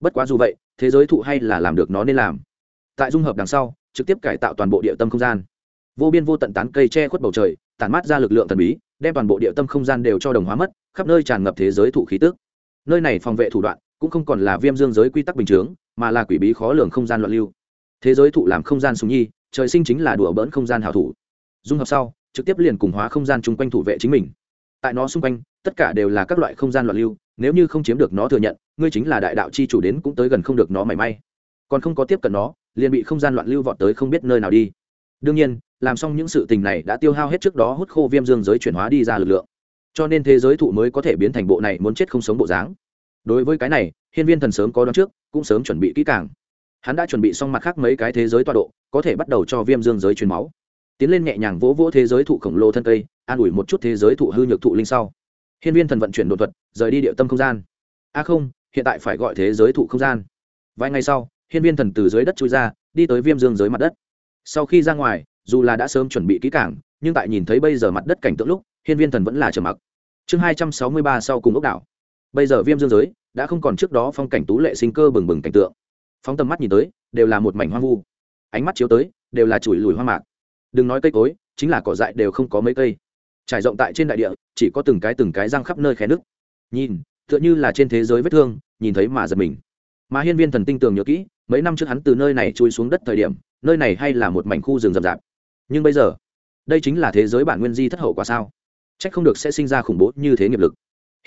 Bất quá dù vậy, thế giới thụ hay là làm được nó nên làm. Tại dung hợp đằng sau, trực tiếp cải tạo toàn bộ địa tâm không gian. Vô biên vô tận tán cây che khuất bầu trời, tản mát ra lực lượng thần bí, đem toàn bộ địa tâm không gian đều cho đồng hóa mất, khắp nơi tràn ngập thế giới thụ khí tức nơi này phòng vệ thủ đoạn cũng không còn là viêm dương giới quy tắc bình chướng, mà là quỷ bí khó lường không gian loạn lưu. Thế giới thụ làm không gian sùng nhi, trời sinh chính là đùa bỡn không gian hảo thủ. Dung hợp sau, trực tiếp liền cùng hóa không gian chung quanh thủ vệ chính mình. Tại nó xung quanh, tất cả đều là các loại không gian loạn lưu, nếu như không chiếm được nó thừa nhận, ngươi chính là đại đạo chi chủ đến cũng tới gần không được nó mảy may. Còn không có tiếp cận nó, liền bị không gian loạn lưu vọt tới không biết nơi nào đi. Đương nhiên, làm xong những sự tình này đã tiêu hao hết trước đó hút khô viêm dương giới chuyển hóa đi ra lực lượng cho nên thế giới thụ mới có thể biến thành bộ này muốn chết không sống bộ dáng. Đối với cái này, hiên viên thần sớm có đón trước, cũng sớm chuẩn bị kỹ càng. Hắn đã chuẩn bị xong mặt khác mấy cái thế giới tọa độ, có thể bắt đầu cho viêm dương giới truyền máu. Tiến lên nhẹ nhàng vỗ vỗ thế giới thụ khổng lồ thân cây, an ủi một chút thế giới thụ hư nhược thụ linh sau. Hiên viên thần vận chuyển đột thuật, rời đi địa tâm không gian. A không, hiện tại phải gọi thế giới thụ không gian. Vài ngày sau, hiên viên thần từ dưới đất chui ra, đi tới viêm dương giới mặt đất. Sau khi ra ngoài, dù là đã sớm chuẩn bị kỹ càng nhưng tại nhìn thấy bây giờ mặt đất cảnh tượng lúc, hiên viên thần vẫn là trầm mặc. Chương hai trăm sáu mươi ba sau cùng ốc đảo. Bây giờ viêm dương giới đã không còn trước đó phong cảnh tú lệ sinh cơ bừng bừng cảnh tượng. Phóng tầm mắt nhìn tới, đều là một mảnh hoang vu. Ánh mắt chiếu tới, đều là chùi lùi hoang mạc. Đừng nói cây cối, chính là cỏ dại đều không có mấy cây. Trải rộng tại trên đại địa, chỉ có từng cái từng cái răng khắp nơi khe nước nhìn, tựa như là trên thế giới vết thương, nhìn thấy mà giật mình. Mà hiên viên thần tinh tường nhớ kỹ, mấy năm trước hắn từ nơi này chui xuống đất thời điểm, nơi này hay là một mảnh khu rừng rậm rạp. Nhưng bây giờ đây chính là thế giới bản nguyên di thất hậu quả sao? Trách không được sẽ sinh ra khủng bố như thế nghiệp lực.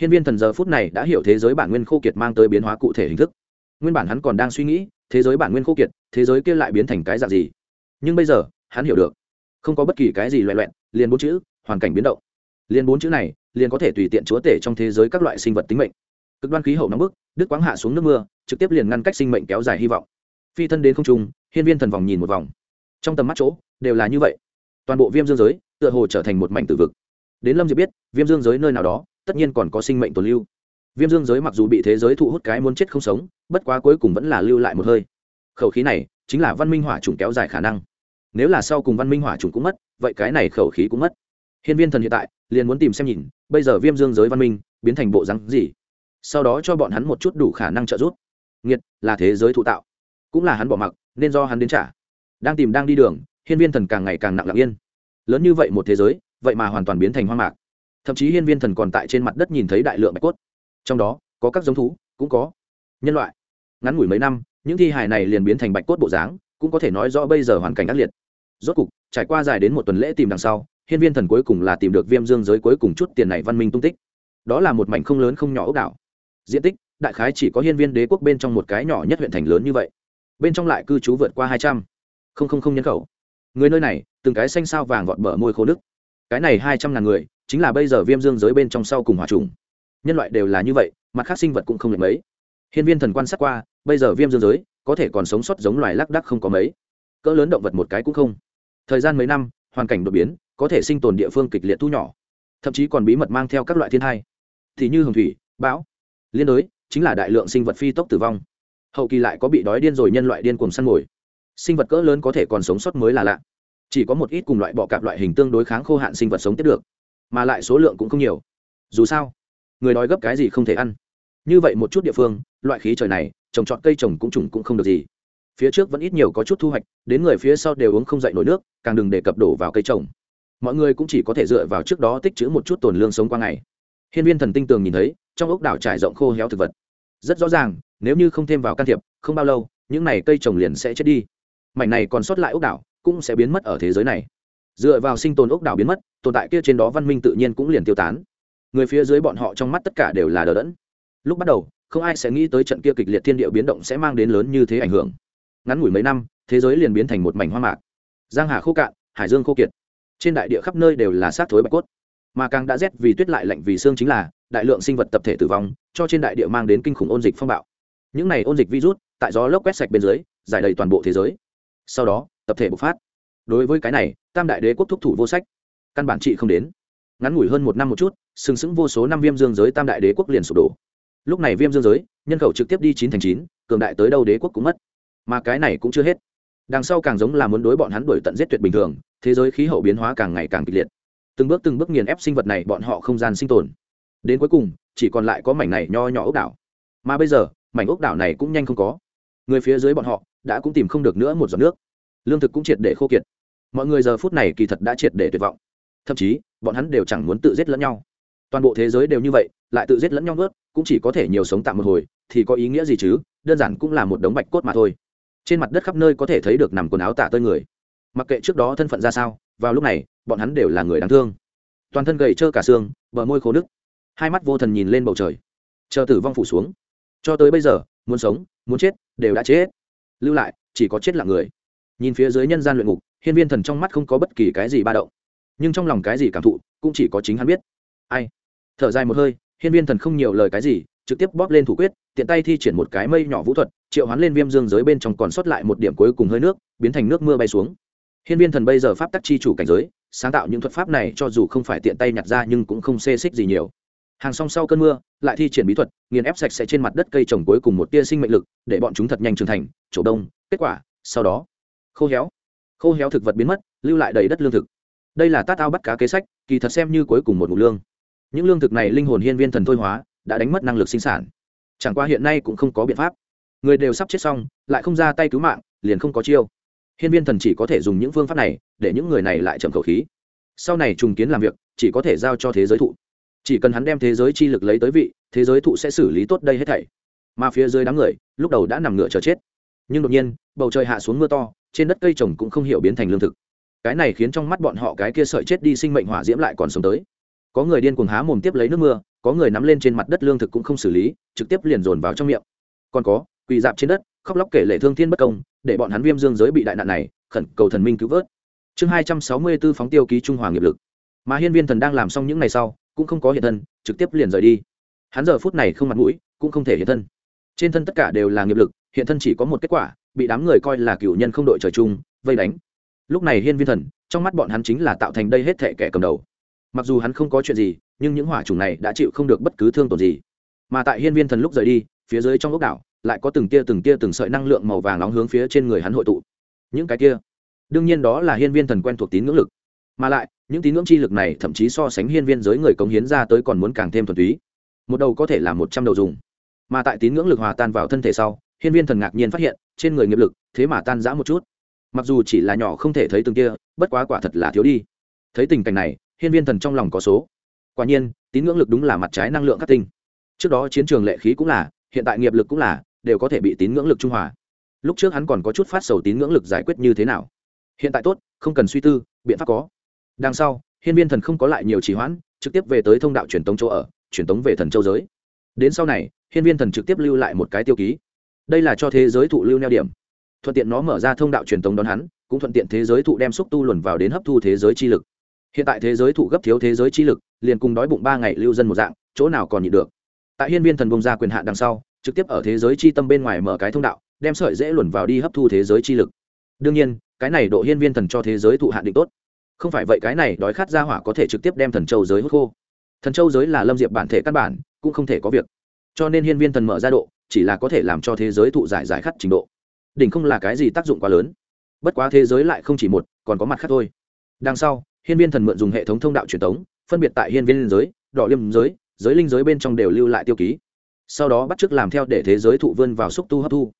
Hiên viên thần giờ phút này đã hiểu thế giới bản nguyên khô kiệt mang tới biến hóa cụ thể hình thức. Nguyên bản hắn còn đang suy nghĩ, thế giới bản nguyên khô kiệt, thế giới kia lại biến thành cái dạng gì? Nhưng bây giờ, hắn hiểu được. Không có bất kỳ cái gì loại loẹn liền bốn chữ, hoàn cảnh biến động. Liền bốn chữ này, liền có thể tùy tiện chúa tể trong thế giới các loại sinh vật tính mệnh. Cực đoan khí hậu nóng bức đức quáng hạ xuống nước mưa, trực tiếp liền ngăn cách sinh mệnh kéo dài hy vọng. Phi thân đến không trung, hiên viên thần vòng nhìn một vòng. Trong tầm mắt chỗ, đều là như vậy toàn bộ viêm dương giới tựa hồ trở thành một mảnh tử vực. Đến lâm diệp biết, viêm dương giới nơi nào đó, tất nhiên còn có sinh mệnh tồn lưu. Viêm dương giới mặc dù bị thế giới thụ hút cái muốn chết không sống, bất quá cuối cùng vẫn là lưu lại một hơi. Khẩu khí này chính là văn minh hỏa trùng kéo dài khả năng. Nếu là sau cùng văn minh hỏa trùng cũng mất, vậy cái này khẩu khí cũng mất. Hiên viên thần hiện tại liền muốn tìm xem nhìn, bây giờ viêm dương giới văn minh biến thành bộ rắn gì? Sau đó cho bọn hắn một chút đủ khả năng trợ giúp. Nghiệt là thế giới thụ tạo. Cũng là hắn bỏ mặc, nên do hắn đến trả. Đang tìm đang đi đường hiên viên thần càng ngày càng nặng lặng yên. Lớn như vậy một thế giới, vậy mà hoàn toàn biến thành hoang mạc. Thậm chí hiên viên thần còn tại trên mặt đất nhìn thấy đại lượng bạch cốt. Trong đó, có các giống thú, cũng có nhân loại. Ngắn ngủi mấy năm, những thi hài này liền biến thành bạch cốt bộ dáng, cũng có thể nói rõ bây giờ hoàn cảnh ác liệt. Rốt cục, trải qua dài đến một tuần lễ tìm đằng sau, hiên viên thần cuối cùng là tìm được viêm dương giới cuối cùng chút tiền này văn minh tung tích. Đó là một mảnh không lớn không nhỏ ốc đảo. Diện tích, đại khái chỉ có hiên viên đế quốc bên trong một cái nhỏ nhất huyện thành lớn như vậy. Bên trong lại cư trú vượt qua hai trăm. Linh nhân khẩu người nơi này, từng cái xanh sao vàng vọt bờ môi khô nước. Cái này hai trăm ngàn người, chính là bây giờ viêm dương giới bên trong sau cùng hòa trùng. Nhân loại đều là như vậy, mặt khác sinh vật cũng không lệch mấy. Hiên viên thần quan sát qua, bây giờ viêm dương giới, có thể còn sống sót giống loài lác đắc không có mấy. Cỡ lớn động vật một cái cũng không. Thời gian mấy năm, hoàn cảnh đột biến, có thể sinh tồn địa phương kịch liệt thu nhỏ. Thậm chí còn bí mật mang theo các loại thiên thai. Thì như hồng thủy, bão. Liên đối, chính là đại lượng sinh vật phi tốc tử vong. Hậu kỳ lại có bị đói điên rồi nhân loại điên cùng săn mồi sinh vật cỡ lớn có thể còn sống sót mới là lạ. Chỉ có một ít cùng loại bọ cạp loại hình tương đối kháng khô hạn sinh vật sống tiếp được, mà lại số lượng cũng không nhiều. Dù sao, người đói gấp cái gì không thể ăn. Như vậy một chút địa phương, loại khí trời này, trồng trọt cây trồng cũng trùng cũng không được gì. Phía trước vẫn ít nhiều có chút thu hoạch, đến người phía sau đều uống không dậy nổi nước, càng đừng để cập đổ vào cây trồng. Mọi người cũng chỉ có thể dựa vào trước đó tích chữ một chút tồn lương sống qua ngày. Hiên viên thần tinh tường nhìn thấy, trong ốc đảo trải rộng khô héo thực vật. Rất rõ ràng, nếu như không thêm vào can thiệp, không bao lâu, những này cây trồng liền sẽ chết đi mảnh này còn sót lại ốc đảo, cũng sẽ biến mất ở thế giới này. Dựa vào sinh tồn ốc đảo biến mất, tồn tại kia trên đó văn minh tự nhiên cũng liền tiêu tán. Người phía dưới bọn họ trong mắt tất cả đều là đờ đẫn. Lúc bắt đầu, không ai sẽ nghĩ tới trận kia kịch liệt thiên địa biến động sẽ mang đến lớn như thế ảnh hưởng. Ngắn ngủi mấy năm, thế giới liền biến thành một mảnh hoa mạc. Giang hà khô cạn, hải dương khô kiệt. Trên đại địa khắp nơi đều là sát thối bạch cốt. Mà càng đã rét vì tuyết lại lạnh vì xương chính là, đại lượng sinh vật tập thể tử vong, cho trên đại địa mang đến kinh khủng ôn dịch phong bạo. Những này ôn dịch virus, tại gió lốc quét sạch bên dưới, giải đầy toàn bộ thế giới sau đó, tập thể bộc phát. Đối với cái này, tam đại đế quốc thúc thủ vô sách. Căn bản trị không đến. Ngắn ngủi hơn một năm một chút, sừng sững vô số năm viêm dương giới tam đại đế quốc liền sụp đổ. Lúc này viêm dương giới, nhân khẩu trực tiếp đi chín thành chín, cường đại tới đâu đế quốc cũng mất. Mà cái này cũng chưa hết. Đằng sau càng giống là muốn đối bọn hắn đuổi tận giết tuyệt bình thường, thế giới khí hậu biến hóa càng ngày càng kịch liệt. Từng bước từng bước nghiền ép sinh vật này bọn họ không gian sinh tồn. Đến cuối cùng, chỉ còn lại có mảnh này nho nhỏ ốc đảo. Mà bây giờ, mảnh ốc đảo này cũng nhanh không có. Người phía dưới bọn họ đã cũng tìm không được nữa một giọt nước. Lương thực cũng triệt để khô kiệt. Mọi người giờ phút này kỳ thật đã triệt để tuyệt vọng. Thậm chí, bọn hắn đều chẳng muốn tự giết lẫn nhau. Toàn bộ thế giới đều như vậy, lại tự giết lẫn nhau ướt cũng chỉ có thể nhiều sống tạm một hồi, thì có ý nghĩa gì chứ? Đơn giản cũng là một đống bạch cốt mà thôi. Trên mặt đất khắp nơi có thể thấy được nằm quần áo tả tơi người. Mặc kệ trước đó thân phận ra sao, vào lúc này, bọn hắn đều là người đáng thương. Toàn thân gầy trơ cả xương, bờ môi khô nứt hai mắt vô thần nhìn lên bầu trời. Chờ tử vong phủ xuống. Cho tới bây giờ, muốn sống, muốn chết, đều đã chết lưu lại, chỉ có chết lặng người. Nhìn phía dưới nhân gian luyện ngục, hiên viên thần trong mắt không có bất kỳ cái gì ba động. Nhưng trong lòng cái gì cảm thụ, cũng chỉ có chính hắn biết. Ai? Thở dài một hơi, hiên viên thần không nhiều lời cái gì, trực tiếp bóp lên thủ quyết, tiện tay thi triển một cái mây nhỏ vũ thuật, triệu hoán lên viêm dương giới bên trong còn sót lại một điểm cuối cùng hơi nước, biến thành nước mưa bay xuống. Hiên viên thần bây giờ pháp tắc chi chủ cảnh giới, sáng tạo những thuật pháp này cho dù không phải tiện tay nhặt ra nhưng cũng không xê xích gì nhiều hàng song sau cơn mưa, lại thi triển bí thuật, nghiền ép sạch sẽ trên mặt đất cây trồng cuối cùng một tia sinh mệnh lực, để bọn chúng thật nhanh trưởng thành trổ đông, kết quả, sau đó, khô héo. Khô héo thực vật biến mất, lưu lại đầy đất lương thực. Đây là tát ao bắt cá kế sách, kỳ thật xem như cuối cùng một mục lương. Những lương thực này linh hồn hiên viên thần thôi hóa, đã đánh mất năng lực sinh sản. Chẳng qua hiện nay cũng không có biện pháp. Người đều sắp chết xong, lại không ra tay cứu mạng, liền không có chiêu. Hiên viên thần chỉ có thể dùng những phương pháp này, để những người này lại chậm khẩu khí. Sau này trùng kiến làm việc, chỉ có thể giao cho thế giới thụ chỉ cần hắn đem thế giới chi lực lấy tới vị, thế giới thụ sẽ xử lý tốt đây hết thảy. Mà phía dưới đám người, lúc đầu đã nằm ngựa chờ chết. Nhưng đột nhiên, bầu trời hạ xuống mưa to, trên đất cây trồng cũng không hiểu biến thành lương thực. Cái này khiến trong mắt bọn họ cái kia sợi chết đi sinh mệnh hỏa diễm lại còn sống tới. Có người điên cuồng há mồm tiếp lấy nước mưa, có người nắm lên trên mặt đất lương thực cũng không xử lý, trực tiếp liền dồn vào trong miệng. Còn có, quỳ dạp trên đất, khóc lóc kể lệ thương thiên bất công, để bọn hắn viêm dương giới bị đại nạn này, khẩn cầu thần minh cứu vớt. Chương hai trăm sáu mươi b ố phóng tiêu ký trung hòa nghiệp lực. Mà hiên viên thần đang làm xong những ngày sau cũng không có hiện thân, trực tiếp liền rời đi. Hắn giờ phút này không mặt mũi, cũng không thể hiện thân. Trên thân tất cả đều là nghiệp lực, hiện thân chỉ có một kết quả, bị đám người coi là cựu nhân không đội trời chung, vây đánh. Lúc này hiên viên thần, trong mắt bọn hắn chính là tạo thành đây hết thệ kẻ cầm đầu. Mặc dù hắn không có chuyện gì, nhưng những hỏa chủng này đã chịu không được bất cứ thương tổn gì. Mà tại hiên viên thần lúc rời đi, phía dưới trong ốc đảo, lại có từng tia từng tia từng sợi năng lượng màu vàng nóng hướng phía trên người hắn hội tụ. Những cái kia, đương nhiên đó là hiên viên thần quen thuộc tín ngưỡng lực. Mà lại những tín ngưỡng chi lực này thậm chí so sánh hiên viên giới người cống hiến ra tới còn muốn càng thêm thuần túy. Một đầu có thể là một trăm đầu dùng. Mà tại tín ngưỡng lực hòa tan vào thân thể sau, hiên viên thần ngạc nhiên phát hiện, trên người nghiệp lực, thế mà tan giã một chút. Mặc dù chỉ là nhỏ không thể thấy từng kia, bất quá quả thật là thiếu đi. Thấy tình cảnh này, hiên viên thần trong lòng có số. Quả nhiên, tín ngưỡng lực đúng là mặt trái năng lượng khắc tinh. Trước đó chiến trường lệ khí cũng là, hiện tại nghiệp lực cũng là, đều có thể bị tín ngưỡng lực trung hòa. Lúc trước hắn còn có chút phát sầu tín ngưỡng lực giải quyết như thế nào. Hiện tại tốt, không cần suy tư, biện pháp có đằng sau, hiên viên thần không có lại nhiều trì hoãn, trực tiếp về tới thông đạo truyền tống chỗ ở, truyền tống về thần châu giới. Đến sau này, hiên viên thần trực tiếp lưu lại một cái tiêu ký. Đây là cho thế giới thụ lưu neo điểm. Thuận tiện nó mở ra thông đạo truyền tống đón hắn, cũng thuận tiện thế giới thụ đem xúc tu luồn vào đến hấp thu thế giới chi lực. Hiện tại thế giới thụ gấp thiếu thế giới chi lực, liền cùng đói bụng ba ngày lưu dân một dạng, chỗ nào còn nhịn được. Tại hiên viên thần bông ra quyền hạn đằng sau, trực tiếp ở thế giới chi tâm bên ngoài mở cái thông đạo, đem sợi dễ luồn vào đi hấp thu thế giới chi lực. Đương nhiên, cái này độ hiên viên thần cho thế giới thụ hạn định tốt không phải vậy cái này đói khát ra hỏa có thể trực tiếp đem thần châu giới hút khô. Thần châu giới là lâm diệp bản thể căn bản, cũng không thể có việc. Cho nên hiên viên thần mở ra độ, chỉ là có thể làm cho thế giới thụ giải giải khát trình độ. Đỉnh không là cái gì tác dụng quá lớn. Bất quá thế giới lại không chỉ một, còn có mặt khác thôi. Đằng sau, hiên viên thần mượn dùng hệ thống thông đạo truyền thống phân biệt tại hiên viên giới, đỏ liêm giới giới linh giới bên trong đều lưu lại tiêu ký. Sau đó bắt chước làm theo để thế giới thụ vươn vào xúc tu hấp thu.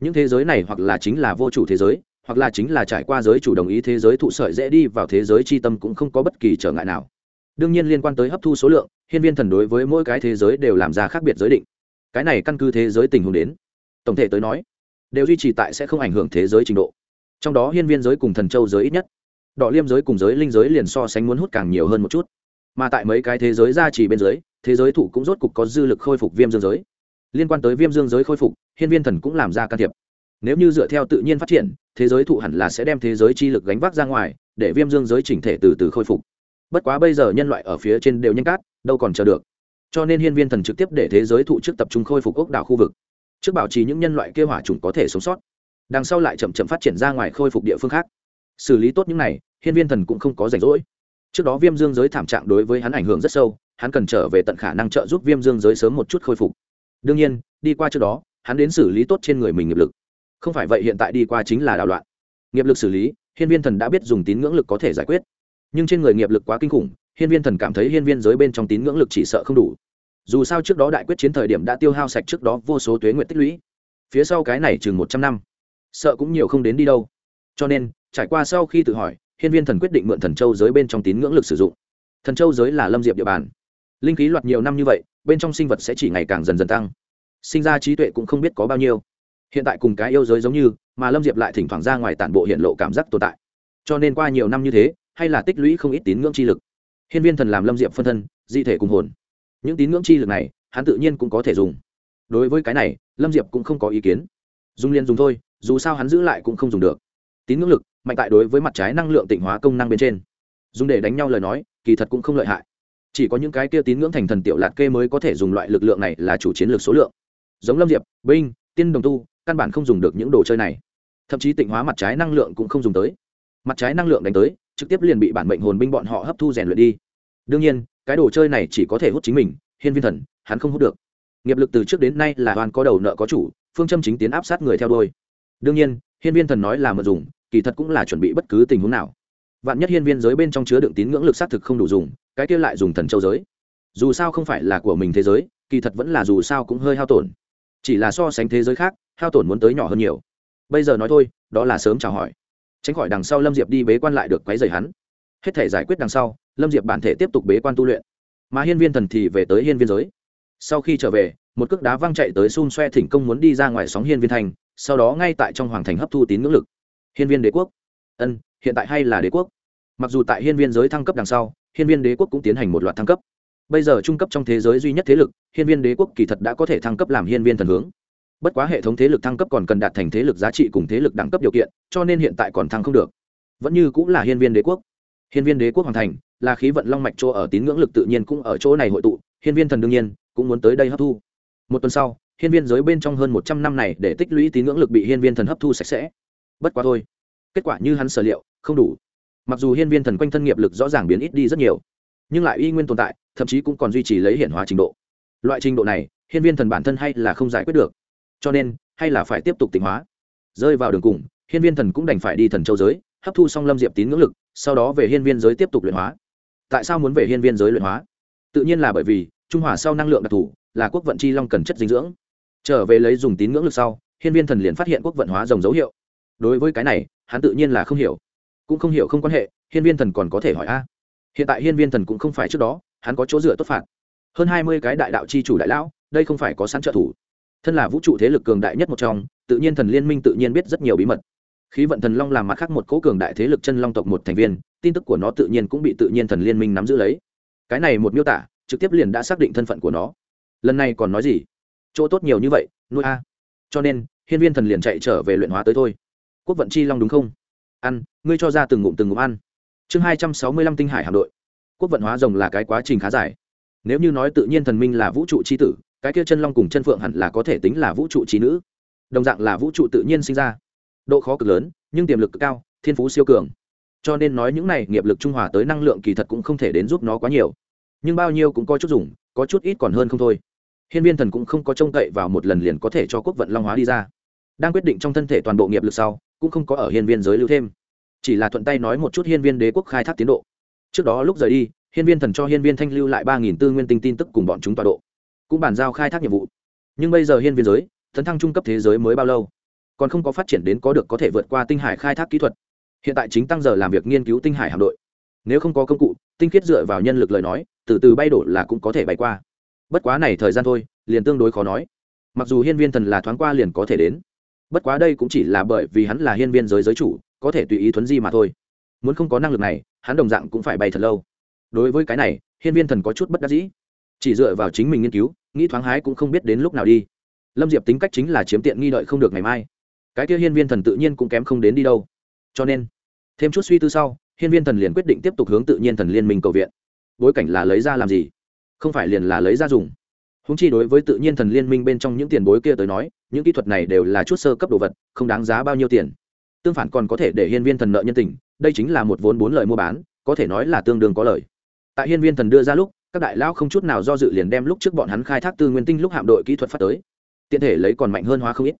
Những thế giới này hoặc là chính là vô chủ thế giới hoặc là chính là trải qua giới chủ đồng ý thế giới thụ sợi dễ đi vào thế giới c h i tâm cũng không có bất kỳ trở ngại nào. Đương nhiên liên quan tới hấp thu số lượng, hiên viên thần đối với mỗi cái thế giới đều làm ra khác biệt giới định. Cái này căn cứ thế giới tình huống đến. Tổng thể tới nói, đều duy trì tại sẽ không ảnh hưởng thế giới trình độ. Trong đó hiên viên giới cùng thần châu giới ít nhất đọ liêm giới cùng giới linh giới liền so sánh muốn hút càng nhiều hơn một chút. Mà tại mấy cái thế giới gia trì bên dưới, thế giới thụ cũng rốt cục có dư lực khôi phục viêm dương giới. Liên quan tới viêm dương giới khôi phục, hiên viên thần cũng làm ra can thiệp nếu như dựa theo tự nhiên phát triển, thế giới thụ hẳn là sẽ đem thế giới chi lực gánh vác ra ngoài, để viêm dương giới chỉnh thể từ từ khôi phục. Bất quá bây giờ nhân loại ở phía trên đều nhanh cát, đâu còn chờ được. Cho nên hiên viên thần trực tiếp để thế giới thụ trước tập trung khôi phục ốc đảo khu vực. Trước bảo trì những nhân loại kêu hỏa trùng có thể sống sót. Đằng sau lại chậm chậm phát triển ra ngoài khôi phục địa phương khác. Xử lý tốt những này, hiên viên thần cũng không có rảnh rỗi. Trước đó viêm dương giới thảm trạng đối với hắn ảnh hưởng rất sâu, hắn cần trở về tận khả năng trợ giúp viêm dương giới sớm một chút khôi phục. Đương nhiên, đi qua trước đó, hắn đến xử lý tốt trên người mình nghiệp lực không phải vậy hiện tại đi qua chính là đảo loạn. Nghiệp lực xử lý, hiên viên thần đã biết dùng tín ngưỡng lực có thể giải quyết. Nhưng trên người nghiệp lực quá kinh khủng, hiên viên thần cảm thấy hiên viên giới bên trong tín ngưỡng lực chỉ sợ không đủ. Dù sao trước đó đại quyết chiến thời điểm đã tiêu hao sạch trước đó vô số tuế nguyện tích lũy. Phía sau cái này chừng một trăm năm, sợ cũng nhiều không đến đi đâu. Cho nên, trải qua sau khi tự hỏi, hiên viên thần quyết định mượn thần châu giới bên trong tín ngưỡng lực sử dụng. Thần châu giới là lâm diệp địa bàn. Linh khí loạt nhiều năm như vậy, bên trong sinh vật sẽ chỉ ngày càng dần dần tăng. Sinh ra trí tuệ cũng không biết có bao nhiêu hiện tại cùng cái yêu giới giống như, mà lâm diệp lại thỉnh thoảng ra ngoài tản bộ hiện lộ cảm giác tồn tại. Cho nên qua nhiều năm như thế, hay là tích lũy không ít tín ngưỡng chi lực. Hiên viên thần làm lâm diệp phân thân di thể cùng hồn. Những tín ngưỡng chi lực này, hắn tự nhiên cũng có thể dùng. Đối với cái này, lâm diệp cũng không có ý kiến. Dùng liền dùng thôi, dù sao hắn giữ lại cũng không dùng được. Tín ngưỡng lực, mạnh tại đối với mặt trái năng lượng tịnh hóa công năng bên trên. Dùng để đánh nhau lời nói, kỳ thật cũng không lợi hại. Chỉ có những cái kia tín ngưỡng thành thần tiểu lạt kê mới có thể dùng loại lực lượng này là chủ chiến lược số lượng. Giống lâm diệp, binh, tiên đồng tu căn bản không dùng được những đồ chơi này. Thậm chí tịnh hóa mặt trái năng lượng cũng không dùng tới. Mặt trái năng lượng đánh tới, trực tiếp liền bị bản mệnh hồn binh bọn họ hấp thu rèn luyện đi. Đương nhiên, cái đồ chơi này chỉ có thể hút chính mình, hiên viên thần, hắn không hút được. Nghiệp lực từ trước đến nay là hoàn có đầu nợ có chủ, phương châm chính tiến áp sát người theo đôi đương nhiên, hiên viên thần nói là mượn dùng, kỳ thật cũng là chuẩn bị bất cứ tình huống nào. Vạn nhất hiên viên giới bên trong chứa đựng tín ngưỡng lực xác thực không đủ dùng, cái kia lại dùng thần châu giới. Dù sao không phải là của mình thế giới, kỳ thật vẫn là dù sao cũng hơi hao tổn. Chỉ là so sánh thế giới khác hao tổn muốn tới nhỏ hơn nhiều. Bây giờ nói thôi, đó là sớm chào hỏi. Tránh khỏi đằng sau lâm diệp đi bế quan lại được quấy rầy hắn. Hết thể giải quyết đằng sau, lâm diệp bản thể tiếp tục bế quan tu luyện. Mà hiên viên thần thì về tới hiên viên giới. Sau khi trở về, một cước đá văng chạy tới xun xoe thỉnh công muốn đi ra ngoài sóng hiên viên thành, sau đó ngay tại trong hoàng thành hấp thu tín ngưỡng lực. Hiên viên đế quốc. Ân, hiện tại hay là đế quốc. Mặc dù tại hiên viên giới thăng cấp đằng sau, hiên viên đế quốc cũng tiến hành một loạt thăng cấp. Bây giờ trung cấp trong thế giới duy nhất thế lực, hiên viên đế quốc kỳ thật đã có thể thăng cấp làm hiên viên thần hướng bất quá hệ thống thế lực thăng cấp còn cần đạt thành thế lực giá trị cùng thế lực đẳng cấp điều kiện, cho nên hiện tại còn thăng không được. Vẫn như cũng là hiên viên đế quốc. Hiên viên đế quốc hoàn thành, là khí vận long mạch chỗ ở tín ngưỡng lực tự nhiên cũng ở chỗ này hội tụ, hiên viên thần đương nhiên cũng muốn tới đây hấp thu. Một tuần sau, hiên viên giới bên trong hơn một trăm năm này để tích lũy tín ngưỡng lực bị hiên viên thần hấp thu sạch sẽ. Bất quá thôi, kết quả như hắn sở liệu, không đủ. Mặc dù hiên viên thần quanh thân nghiệp lực rõ ràng biến ít đi rất nhiều, nhưng lại y nguyên tồn tại, thậm chí cũng còn duy trì lấy hiển hóa trình độ. Loại trình độ này, hiên viên thần bản thân hay là không giải quyết được cho nên, hay là phải tiếp tục tịnh hóa. Rơi vào đường cùng, hiên viên thần cũng đành phải đi thần châu giới, hấp thu xong lâm diệp tín ngưỡng lực, sau đó về hiên viên giới tiếp tục luyện hóa. Tại sao muốn về hiên viên giới luyện hóa? Tự nhiên là bởi vì, trung hòa sau năng lượng đặc thù, là quốc vận chi long cần chất dinh dưỡng. Trở về lấy dùng tín ngưỡng lực sau, hiên viên thần liền phát hiện quốc vận hóa rồng dấu hiệu. Đối với cái này, hắn tự nhiên là không hiểu. Cũng không hiểu không quan hệ, hiên viên thần còn có thể hỏi a. Hiện tại hiên viên thần cũng không phải trước đó, hắn có chỗ dựa tốt phạt. Hơn hai mươi cái đại đạo c h i chủ đại lão, đây không phải có sẵn trợ thủ thân là vũ trụ thế lực cường đại nhất một trong, tự nhiên thần liên minh tự nhiên biết rất nhiều bí mật. Khí vận thần long làm mặt khác một cố cường đại thế lực chân long tộc một thành viên, tin tức của nó tự nhiên cũng bị tự nhiên thần liên minh nắm giữ lấy. Cái này một miêu tả, trực tiếp liền đã xác định thân phận của nó. Lần này còn nói gì? Chỗ tốt nhiều như vậy, nuôi a. Cho nên, hiên viên thần liền chạy trở về luyện hóa tới thôi. Quốc vận chi long đúng không? Ăn, ngươi cho ra từng ngụm từng ngụm ăn. Chương hai trăm sáu mươi lăm tinh hải hạm đội. Quốc vận hóa rồng là cái quá trình khá dài. Nếu như nói tự nhiên thần minh là vũ trụ c h i tử cái kia chân long cùng chân phượng hẳn là có thể tính là vũ trụ trí nữ. Đồng dạng là vũ trụ tự nhiên sinh ra. Độ khó cực lớn, nhưng tiềm lực cực cao, thiên phú siêu cường. Cho nên nói những này nghiệp lực trung hòa tới năng lượng kỳ thật cũng không thể đến giúp nó quá nhiều. Nhưng bao nhiêu cũng có chút dùng, có chút ít còn hơn không thôi. Hiên viên thần cũng không có trông cậy vào một lần liền có thể cho quốc vận long hóa đi ra. Đang quyết định trong thân thể toàn bộ nghiệp lực sau, cũng không có ở hiên viên giới lưu thêm. Chỉ là thuận tay nói một chút hiên viên đế quốc khai thác tiến độ. Trước đó lúc rời đi, hiên viên thần cho hiên viên thanh lưu lại ba nghìn tư nguyên tinh tin tức cùng bọn chúng tọa độ cũng bàn giao khai thác nhiệm vụ. Nhưng bây giờ hiên viên giới, tấn thăng trung cấp thế giới mới bao lâu? Còn không có phát triển đến có được có thể vượt qua tinh hải khai thác kỹ thuật. Hiện tại chính tăng giờ làm việc nghiên cứu tinh hải hạm đội. Nếu không có công cụ, tinh khiết dựa vào nhân lực lời nói, từ từ bay đổ là cũng có thể bay qua. Bất quá này thời gian thôi, liền tương đối khó nói. Mặc dù hiên viên thần là thoáng qua liền có thể đến. Bất quá đây cũng chỉ là bởi vì hắn là hiên viên giới giới chủ, có thể tùy ý thuấn di mà thôi. Muốn không có năng lực này, hắn đồng dạng cũng phải bay thật lâu. Đối với cái này, hiên viên thần có chút bất đắc dĩ chỉ dựa vào chính mình nghiên cứu, nghĩ thoáng hái cũng không biết đến lúc nào đi. Lâm diệp tính cách chính là chiếm tiện nghi đợi không được ngày mai. Cái kia hiên viên thần tự nhiên cũng kém không đến đi đâu. Cho nên, thêm chút suy tư sau, hiên viên thần liền quyết định tiếp tục hướng tự nhiên thần liên minh cầu viện. Bối cảnh là lấy ra làm gì? Không phải liền là lấy ra dùng. Húng chi đối với tự nhiên thần liên minh bên trong những tiền bối kia tới nói, những kỹ thuật này đều là chút sơ cấp đồ vật, không đáng giá bao nhiêu tiền. Tương phản còn có thể để hiên viên thần nợ nhân tình, đây chính là một vốn bốn lời mua bán, có thể nói là tương đương có lời. Tại hiên viên thần đưa ra lúc các đại lão không chút nào do dự liền đem lúc trước bọn hắn khai thác tư nguyên tinh lúc hạm đội kỹ thuật phát tới. Tiện thể lấy còn mạnh hơn hóa không ít.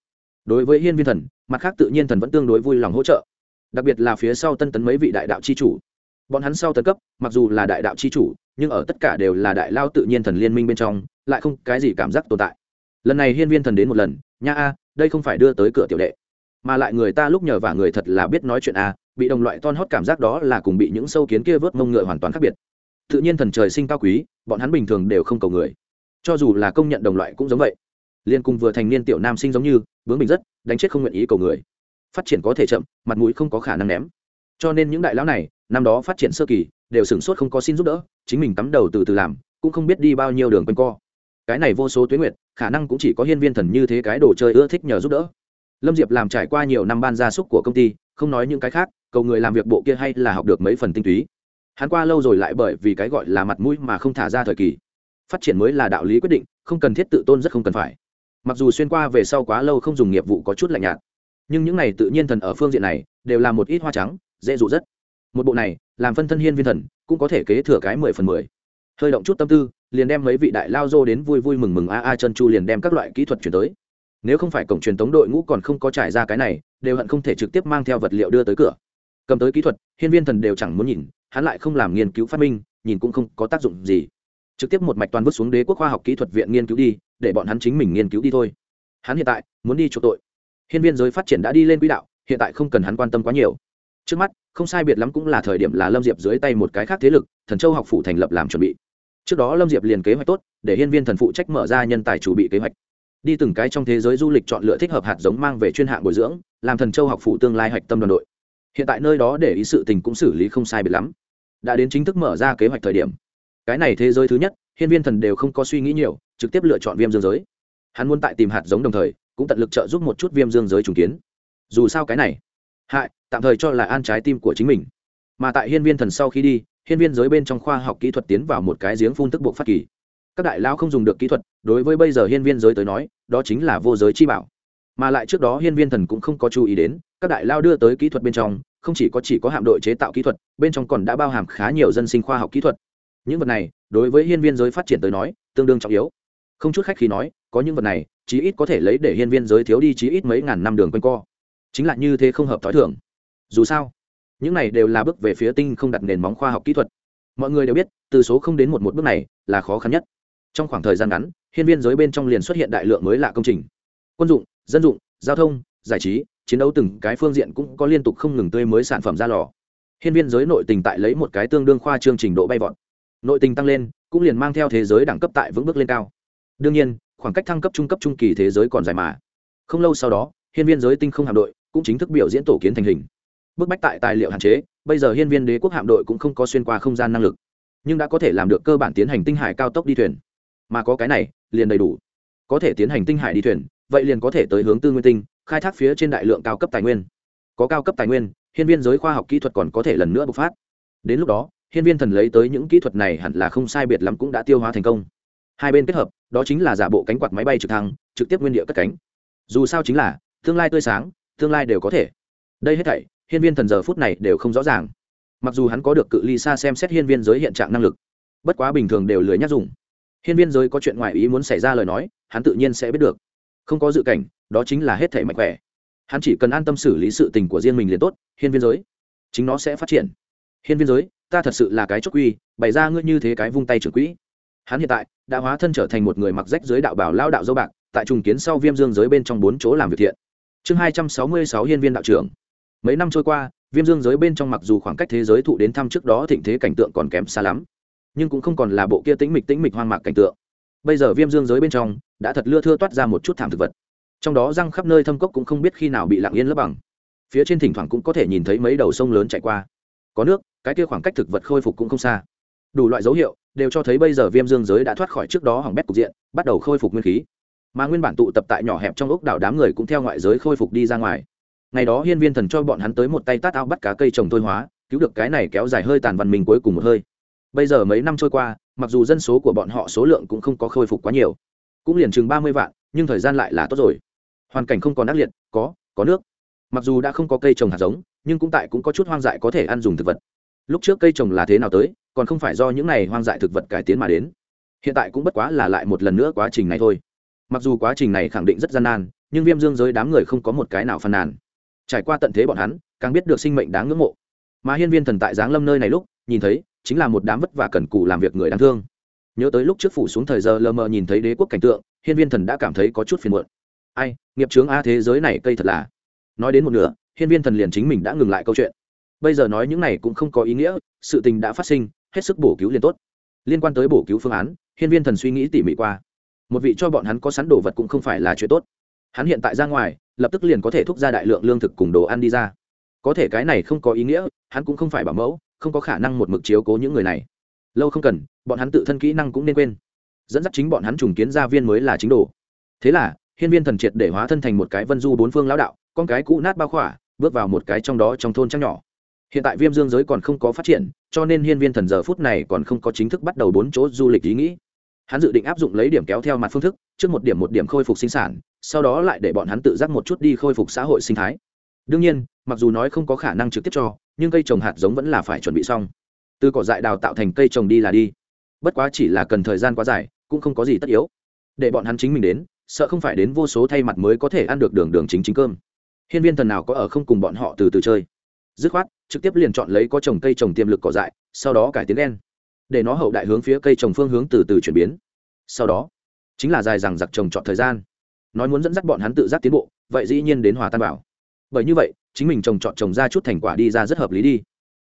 Đối với hiên viên thần, mặt khác tự nhiên thần vẫn tương đối vui lòng hỗ trợ. Đặc biệt là phía sau tân tấn mấy vị đại đạo c h i chủ. Bọn hắn sau tấn cấp, mặc dù là đại đạo c h i chủ, nhưng ở tất cả đều là đại lao tự nhiên thần liên minh bên trong, lại không cái gì cảm giác tồn tại. Lần này hiên viên thần đến một lần, nha a, đây không phải đưa tới cửa tiểu đệ. Mà lại người ta lúc nhờ và người thật là biết nói chuyện a, bị đồng loại ton hót cảm giác đó là cùng bị những sâu kiến kia vớt mông ngựa hoàn toàn khác biệt tự nhiên thần trời sinh cao quý, bọn hắn bình thường đều không cầu người. Cho dù là công nhận đồng loại cũng giống vậy. Liên cùng vừa thành niên tiểu nam sinh giống như bướng bình rất, đánh chết không nguyện ý cầu người. Phát triển có thể chậm, mặt mũi không có khả năng ném. Cho nên những đại lão này, năm đó phát triển sơ kỳ, đều sửng sốt không có xin giúp đỡ, chính mình cắm đầu từ từ làm, cũng không biết đi bao nhiêu đường quanh co. Cái này vô số tuyến nguyệt, khả năng cũng chỉ có hiên viên thần như thế cái đồ chơi ưa thích nhờ giúp đỡ. Lâm diệp làm trải qua nhiều năm ban gia súc của công ty, không nói những cái khác, cầu người làm việc bộ kia hay là học được mấy phần tinh túy hắn qua lâu rồi lại bởi vì cái gọi là mặt mũi mà không thả ra thời kỳ. Phát triển mới là đạo lý quyết định, không cần thiết tự tôn rất không cần phải. Mặc dù xuyên qua về sau quá lâu không dùng nghiệp vụ có chút lạnh nhạt, nhưng những này tự nhiên thần ở phương diện này đều là một ít hoa trắng, dễ dụ rất. Một bộ này, làm phân thân hiên viên thần, cũng có thể kế thừa cái mười phần mười. Hơi động chút tâm tư, liền đem mấy vị đại lao dô đến vui vui mừng mừng a a chân chu liền đem các loại kỹ thuật chuyển tới. Nếu không phải cổng truyền tống đội ngũ còn không có trải ra cái này, đều hận không thể trực tiếp mang theo vật liệu đưa tới cửa cầm tới kỹ thuật, hiên viên thần đều chẳng muốn nhìn, hắn lại không làm nghiên cứu phát minh, nhìn cũng không có tác dụng gì. Trực tiếp một mạch toàn vứt xuống đế quốc khoa học kỹ thuật viện nghiên cứu đi, để bọn hắn chính mình nghiên cứu đi thôi. Hắn hiện tại muốn đi chỗ tội. Hiên viên giới phát triển đã đi lên quỹ đạo, hiện tại không cần hắn quan tâm quá nhiều. Trước mắt, không sai biệt lắm cũng là thời điểm là lâm diệp dưới tay một cái khác thế lực, thần châu học phủ thành lập làm chuẩn bị. Trước đó lâm diệp liền kế hoạch tốt, để hiên viên thần phụ trách mở ra nhân tài chủ bị kế hoạch. Đi từng cái trong thế giới du lịch chọn lựa thích hợp hạt giống mang về chuyên hạng bồi dưỡng, làm thần châu học phủ tương lai hạch tâm đoàn đội hiện tại nơi đó để ý sự tình cũng xử lý không sai biệt lắm. Đã đến chính thức mở ra kế hoạch thời điểm. Cái này thế giới thứ nhất, hiên viên thần đều không có suy nghĩ nhiều, trực tiếp lựa chọn viêm dương giới. Hắn muốn tại tìm hạt giống đồng thời, cũng tận lực trợ giúp một chút viêm dương giới trùng kiến. Dù sao cái này, hại, tạm thời cho là an trái tim của chính mình. Mà tại hiên viên thần sau khi đi, hiên viên giới bên trong khoa học kỹ thuật tiến vào một cái giếng phun tức buộc phát kỳ. Các đại lao không dùng được kỹ thuật, đối với bây giờ hiên viên giới tới nói, đó chính là vô giới chi bảo mà lại trước đó hiên viên thần cũng không có chú ý đến, các đại lao đưa tới kỹ thuật bên trong, không chỉ có chỉ có hạm đội chế tạo kỹ thuật, bên trong còn đã bao hàm khá nhiều dân sinh khoa học kỹ thuật. Những vật này, đối với hiên viên giới phát triển tới nói, tương đương trọng yếu. Không chút khách khi nói, có những vật này, chí ít có thể lấy để hiên viên giới thiếu đi chí ít mấy ngàn năm đường quanh co. Chính là như thế không hợp t h ó i thưởng dù sao, những này đều là bước về phía tinh không đặt nền móng khoa học kỹ thuật. Mọi người đều biết, từ số không đến một một bước này là khó khăn nhất. Trong khoảng thời gian ngắn, hiên viên giới bên trong liền xuất hiện đại lượng mới lạ công trình. Quân dụng dân dụng, giao thông, giải trí, chiến đấu từng cái phương diện cũng có liên tục không ngừng tươi mới sản phẩm ra lò. Hiên viên giới nội tình tại lấy một cái tương đương khoa chương trình độ bay vọt. Nội tình tăng lên, cũng liền mang theo thế giới đẳng cấp tại vững bước lên cao. Đương nhiên, khoảng cách thăng cấp trung cấp trung kỳ thế giới còn dài mà. Không lâu sau đó, hiên viên giới tinh không hạm đội cũng chính thức biểu diễn tổ kiến thành hình. Bức bách tại tài liệu hạn chế, bây giờ hiên viên đế quốc hạm đội cũng không có xuyên qua không gian năng lực, nhưng đã có thể làm được cơ bản tiến hành tinh hải cao tốc đi thuyền. Mà có cái này, liền đầy đủ. Có thể tiến hành tinh hải đi thuyền vậy liền có thể tới hướng tư nguyên tinh, khai thác phía trên đại lượng cao cấp tài nguyên. Có cao cấp tài nguyên, hiên viên giới khoa học kỹ thuật còn có thể lần nữa bộc phát. Đến lúc đó, hiên viên thần lấy tới những kỹ thuật này hẳn là không sai biệt lắm cũng đã tiêu hóa thành công. Hai bên kết hợp, đó chính là giả bộ cánh quạt máy bay trực thăng, trực tiếp nguyên địa cất cánh. Dù sao chính là, tương lai tươi sáng, tương lai đều có thể. Đây hết thảy, hiên viên thần giờ phút này đều không rõ ràng. Mặc dù hắn có được cự ly xa xem xét hiên viên giới hiện trạng năng lực, bất quá bình thường đều lười nhắc dùng. Hiên viên giới có chuyện ngoài ý muốn xảy ra lời nói, hắn tự nhiên sẽ biết được không có dự cảnh, đó chính là hết thảy mạnh khỏe. Hắn chỉ cần an tâm xử lý sự tình của riêng mình liền tốt, hiên viên giới. Chính nó sẽ phát triển. Hiên viên giới, ta thật sự là cái chốt quy, bày ra ngươi như thế cái vung tay trưởng quỹ. Hắn hiện tại, đã hóa thân trở thành một người mặc rách giới đạo bảo lao đạo dâu bạc, tại trùng kiến sau viêm dương giới bên trong bốn chỗ làm việc thiện. Chương hai trăm sáu mươi sáu hiên viên đạo trưởng. Mấy năm trôi qua, viêm dương giới bên trong mặc dù khoảng cách thế giới thụ đến thăm trước đó thịnh thế cảnh tượng còn kém xa lắm, nhưng cũng không còn là bộ kia tĩnh mịch tĩnh mịch hoang mạc cảnh tượng bây giờ viêm dương giới bên trong đã thật lưa thưa toát ra một chút thảm thực vật. Trong đó răng khắp nơi thâm cốc cũng không biết khi nào bị lặng yên lấp bằng. Phía trên thỉnh thoảng cũng có thể nhìn thấy mấy đầu sông lớn chạy qua. Có nước, cái kia khoảng cách thực vật khôi phục cũng không xa. Đủ loại dấu hiệu đều cho thấy bây giờ viêm dương giới đã thoát khỏi trước đó hỏng bét cục diện, bắt đầu khôi phục nguyên khí. Mà nguyên bản tụ tập tại nhỏ hẹp trong ốc đảo đám người cũng theo ngoại giới khôi phục đi ra ngoài. Ngày đó hiên viên thần cho bọn hắn tới một tay tát ao bắt cá cây trồng thôi hóa, cứu được cái này kéo dài hơi tàn văn minh cuối cùng một hơi. Bây giờ mấy năm trôi qua mặc dù dân số của bọn họ số lượng cũng không có khôi phục quá nhiều, cũng liền chừng ba mươi vạn, nhưng thời gian lại là tốt rồi. Hoàn cảnh không còn ác liệt, có có nước. Mặc dù đã không có cây trồng hạt giống, nhưng cũng tại cũng có chút hoang dại có thể ăn dùng thực vật. Lúc trước cây trồng là thế nào tới, còn không phải do những này hoang dại thực vật cải tiến mà đến. Hiện tại cũng bất quá là lại một lần nữa quá trình này thôi. Mặc dù quá trình này khẳng định rất gian nan, nhưng viêm dương giới đám người không có một cái nào phàn nàn. Trải qua tận thế bọn hắn, càng biết được sinh mệnh đáng ngưỡng mộ. Mà hiên viên thần tại giáng lâm nơi này lúc, nhìn thấy chính là một đám vất vả cần cù làm việc người đáng thương. Nhớ tới lúc trước phủ xuống thời giờ lờ mờ nhìn thấy đế quốc cảnh tượng, hiên viên thần đã cảm thấy có chút phiền muộn. Ai, nghiệp chướng a thế giới này cây thật là. Nói đến một nửa, hiên viên thần liền chính mình đã ngừng lại câu chuyện. Bây giờ nói những này cũng không có ý nghĩa, sự tình đã phát sinh, hết sức bổ cứu liền tốt. Liên quan tới bổ cứu phương án, hiên viên thần suy nghĩ tỉ mỉ qua. Một vị cho bọn hắn có sẵn đồ vật cũng không phải là chuyện tốt. Hắn hiện tại ra ngoài, lập tức liền có thể thúc ra đại lượng lương thực cùng đồ ăn đi ra. Có thể cái này không có ý nghĩa, hắn cũng không phải bảo mẫu không có khả năng một mực chiếu cố những người này. Lâu không cần, bọn hắn tự thân kỹ năng cũng nên quên. Dẫn dắt chính bọn hắn trùng kiến gia viên mới là chính đồ. Thế là, hiên viên thần triệt để hóa thân thành một cái vân du bốn phương lão đạo, con cái cũ nát bao khỏa, bước vào một cái trong đó trong thôn trăng nhỏ. Hiện tại viêm dương giới còn không có phát triển, cho nên hiên viên thần giờ phút này còn không có chính thức bắt đầu bốn chỗ du lịch ý nghĩ. Hắn dự định áp dụng lấy điểm kéo theo mặt phương thức, trước một điểm một điểm khôi phục sinh sản, sau đó lại để bọn hắn tự giác một chút đi khôi phục xã hội sinh thái đương nhiên, mặc dù nói không có khả năng trực tiếp cho, nhưng cây trồng hạt giống vẫn là phải chuẩn bị xong. Từ cỏ dại đào tạo thành cây trồng đi là đi. Bất quá chỉ là cần thời gian quá dài, cũng không có gì tất yếu. Để bọn hắn chính mình đến, sợ không phải đến vô số thay mặt mới có thể ăn được đường đường chính chính cơm. Hiên viên thần nào có ở không cùng bọn họ từ từ chơi. Dứt khoát, trực tiếp liền chọn lấy có trồng cây trồng tiềm lực cỏ dại, sau đó cải tiến đen để nó hậu đại hướng phía cây trồng phương hướng từ từ chuyển biến. Sau đó, chính là dài rằng giặc trồng chọn thời gian. Nói muốn dẫn dắt bọn hắn tự giác tiến bộ, vậy dĩ nhiên đến hòa tan bảo bởi như vậy, chính mình trồng chọn trồng ra chút thành quả đi ra rất hợp lý đi.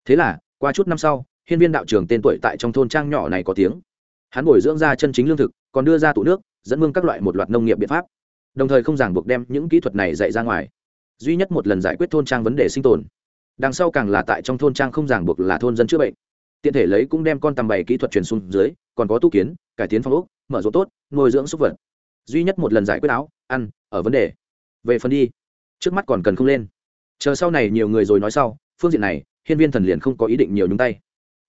Thế là, qua chút năm sau, hiên viên đạo trường tên tuổi tại trong thôn trang nhỏ này có tiếng. Hắn bồi dưỡng ra chân chính lương thực, còn đưa ra tụ nước, dẫn mương các loại một loạt nông nghiệp biện pháp. Đồng thời không ràng buộc đem những kỹ thuật này dạy ra ngoài. Duy nhất một lần giải quyết thôn trang vấn đề sinh tồn. Đằng sau càng là tại trong thôn trang không ràng buộc là thôn dân chữa bệnh. Tiện thể lấy cũng đem con tầm bày kỹ thuật truyền xuống dưới, còn có tu kiến, cải tiến phong ốc, mở rộ tốt, nuôi dưỡng súc vật. Duy nhất một lần giải quyết áo, ăn, ở vấn đề. Về phần đi trước mắt còn cần không lên. Chờ sau này nhiều người rồi nói sau, phương diện này, hiên viên thần liền không có ý định nhiều nhúng tay.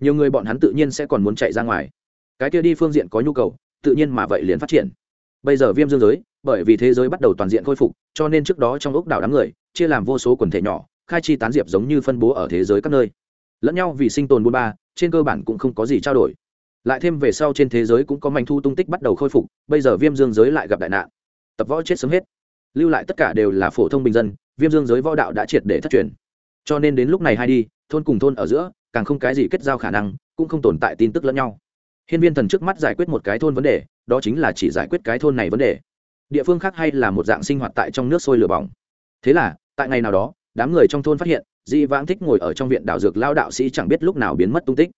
Nhiều người bọn hắn tự nhiên sẽ còn muốn chạy ra ngoài. Cái kia đi phương diện có nhu cầu, tự nhiên mà vậy liền phát triển. Bây giờ viêm dương giới, bởi vì thế giới bắt đầu toàn diện khôi phục, cho nên trước đó trong ốc đảo đám người, chia làm vô số quần thể nhỏ, khai chi tán diệp giống như phân bố ở thế giới các nơi. Lẫn nhau vì sinh tồn buôn ba, trên cơ bản cũng không có gì trao đổi. Lại thêm về sau trên thế giới cũng có manh thu tung tích bắt đầu khôi phục, bây giờ viêm dương giới lại gặp đại nạn. Tập võ chết sớm hết lưu lại tất cả đều là phổ thông bình dân, viêm dương giới võ đạo đã triệt để thất truyền. Cho nên đến lúc này hai đi, thôn cùng thôn ở giữa, càng không cái gì kết giao khả năng, cũng không tồn tại tin tức lẫn nhau. Hiên viên thần trước mắt giải quyết một cái thôn vấn đề, đó chính là chỉ giải quyết cái thôn này vấn đề. Địa phương khác hay là một dạng sinh hoạt tại trong nước sôi lửa bỏng. Thế là, tại ngày nào đó, đám người trong thôn phát hiện, di vãng thích ngồi ở trong viện đạo dược lao đạo sĩ chẳng biết lúc nào biến mất tung tích.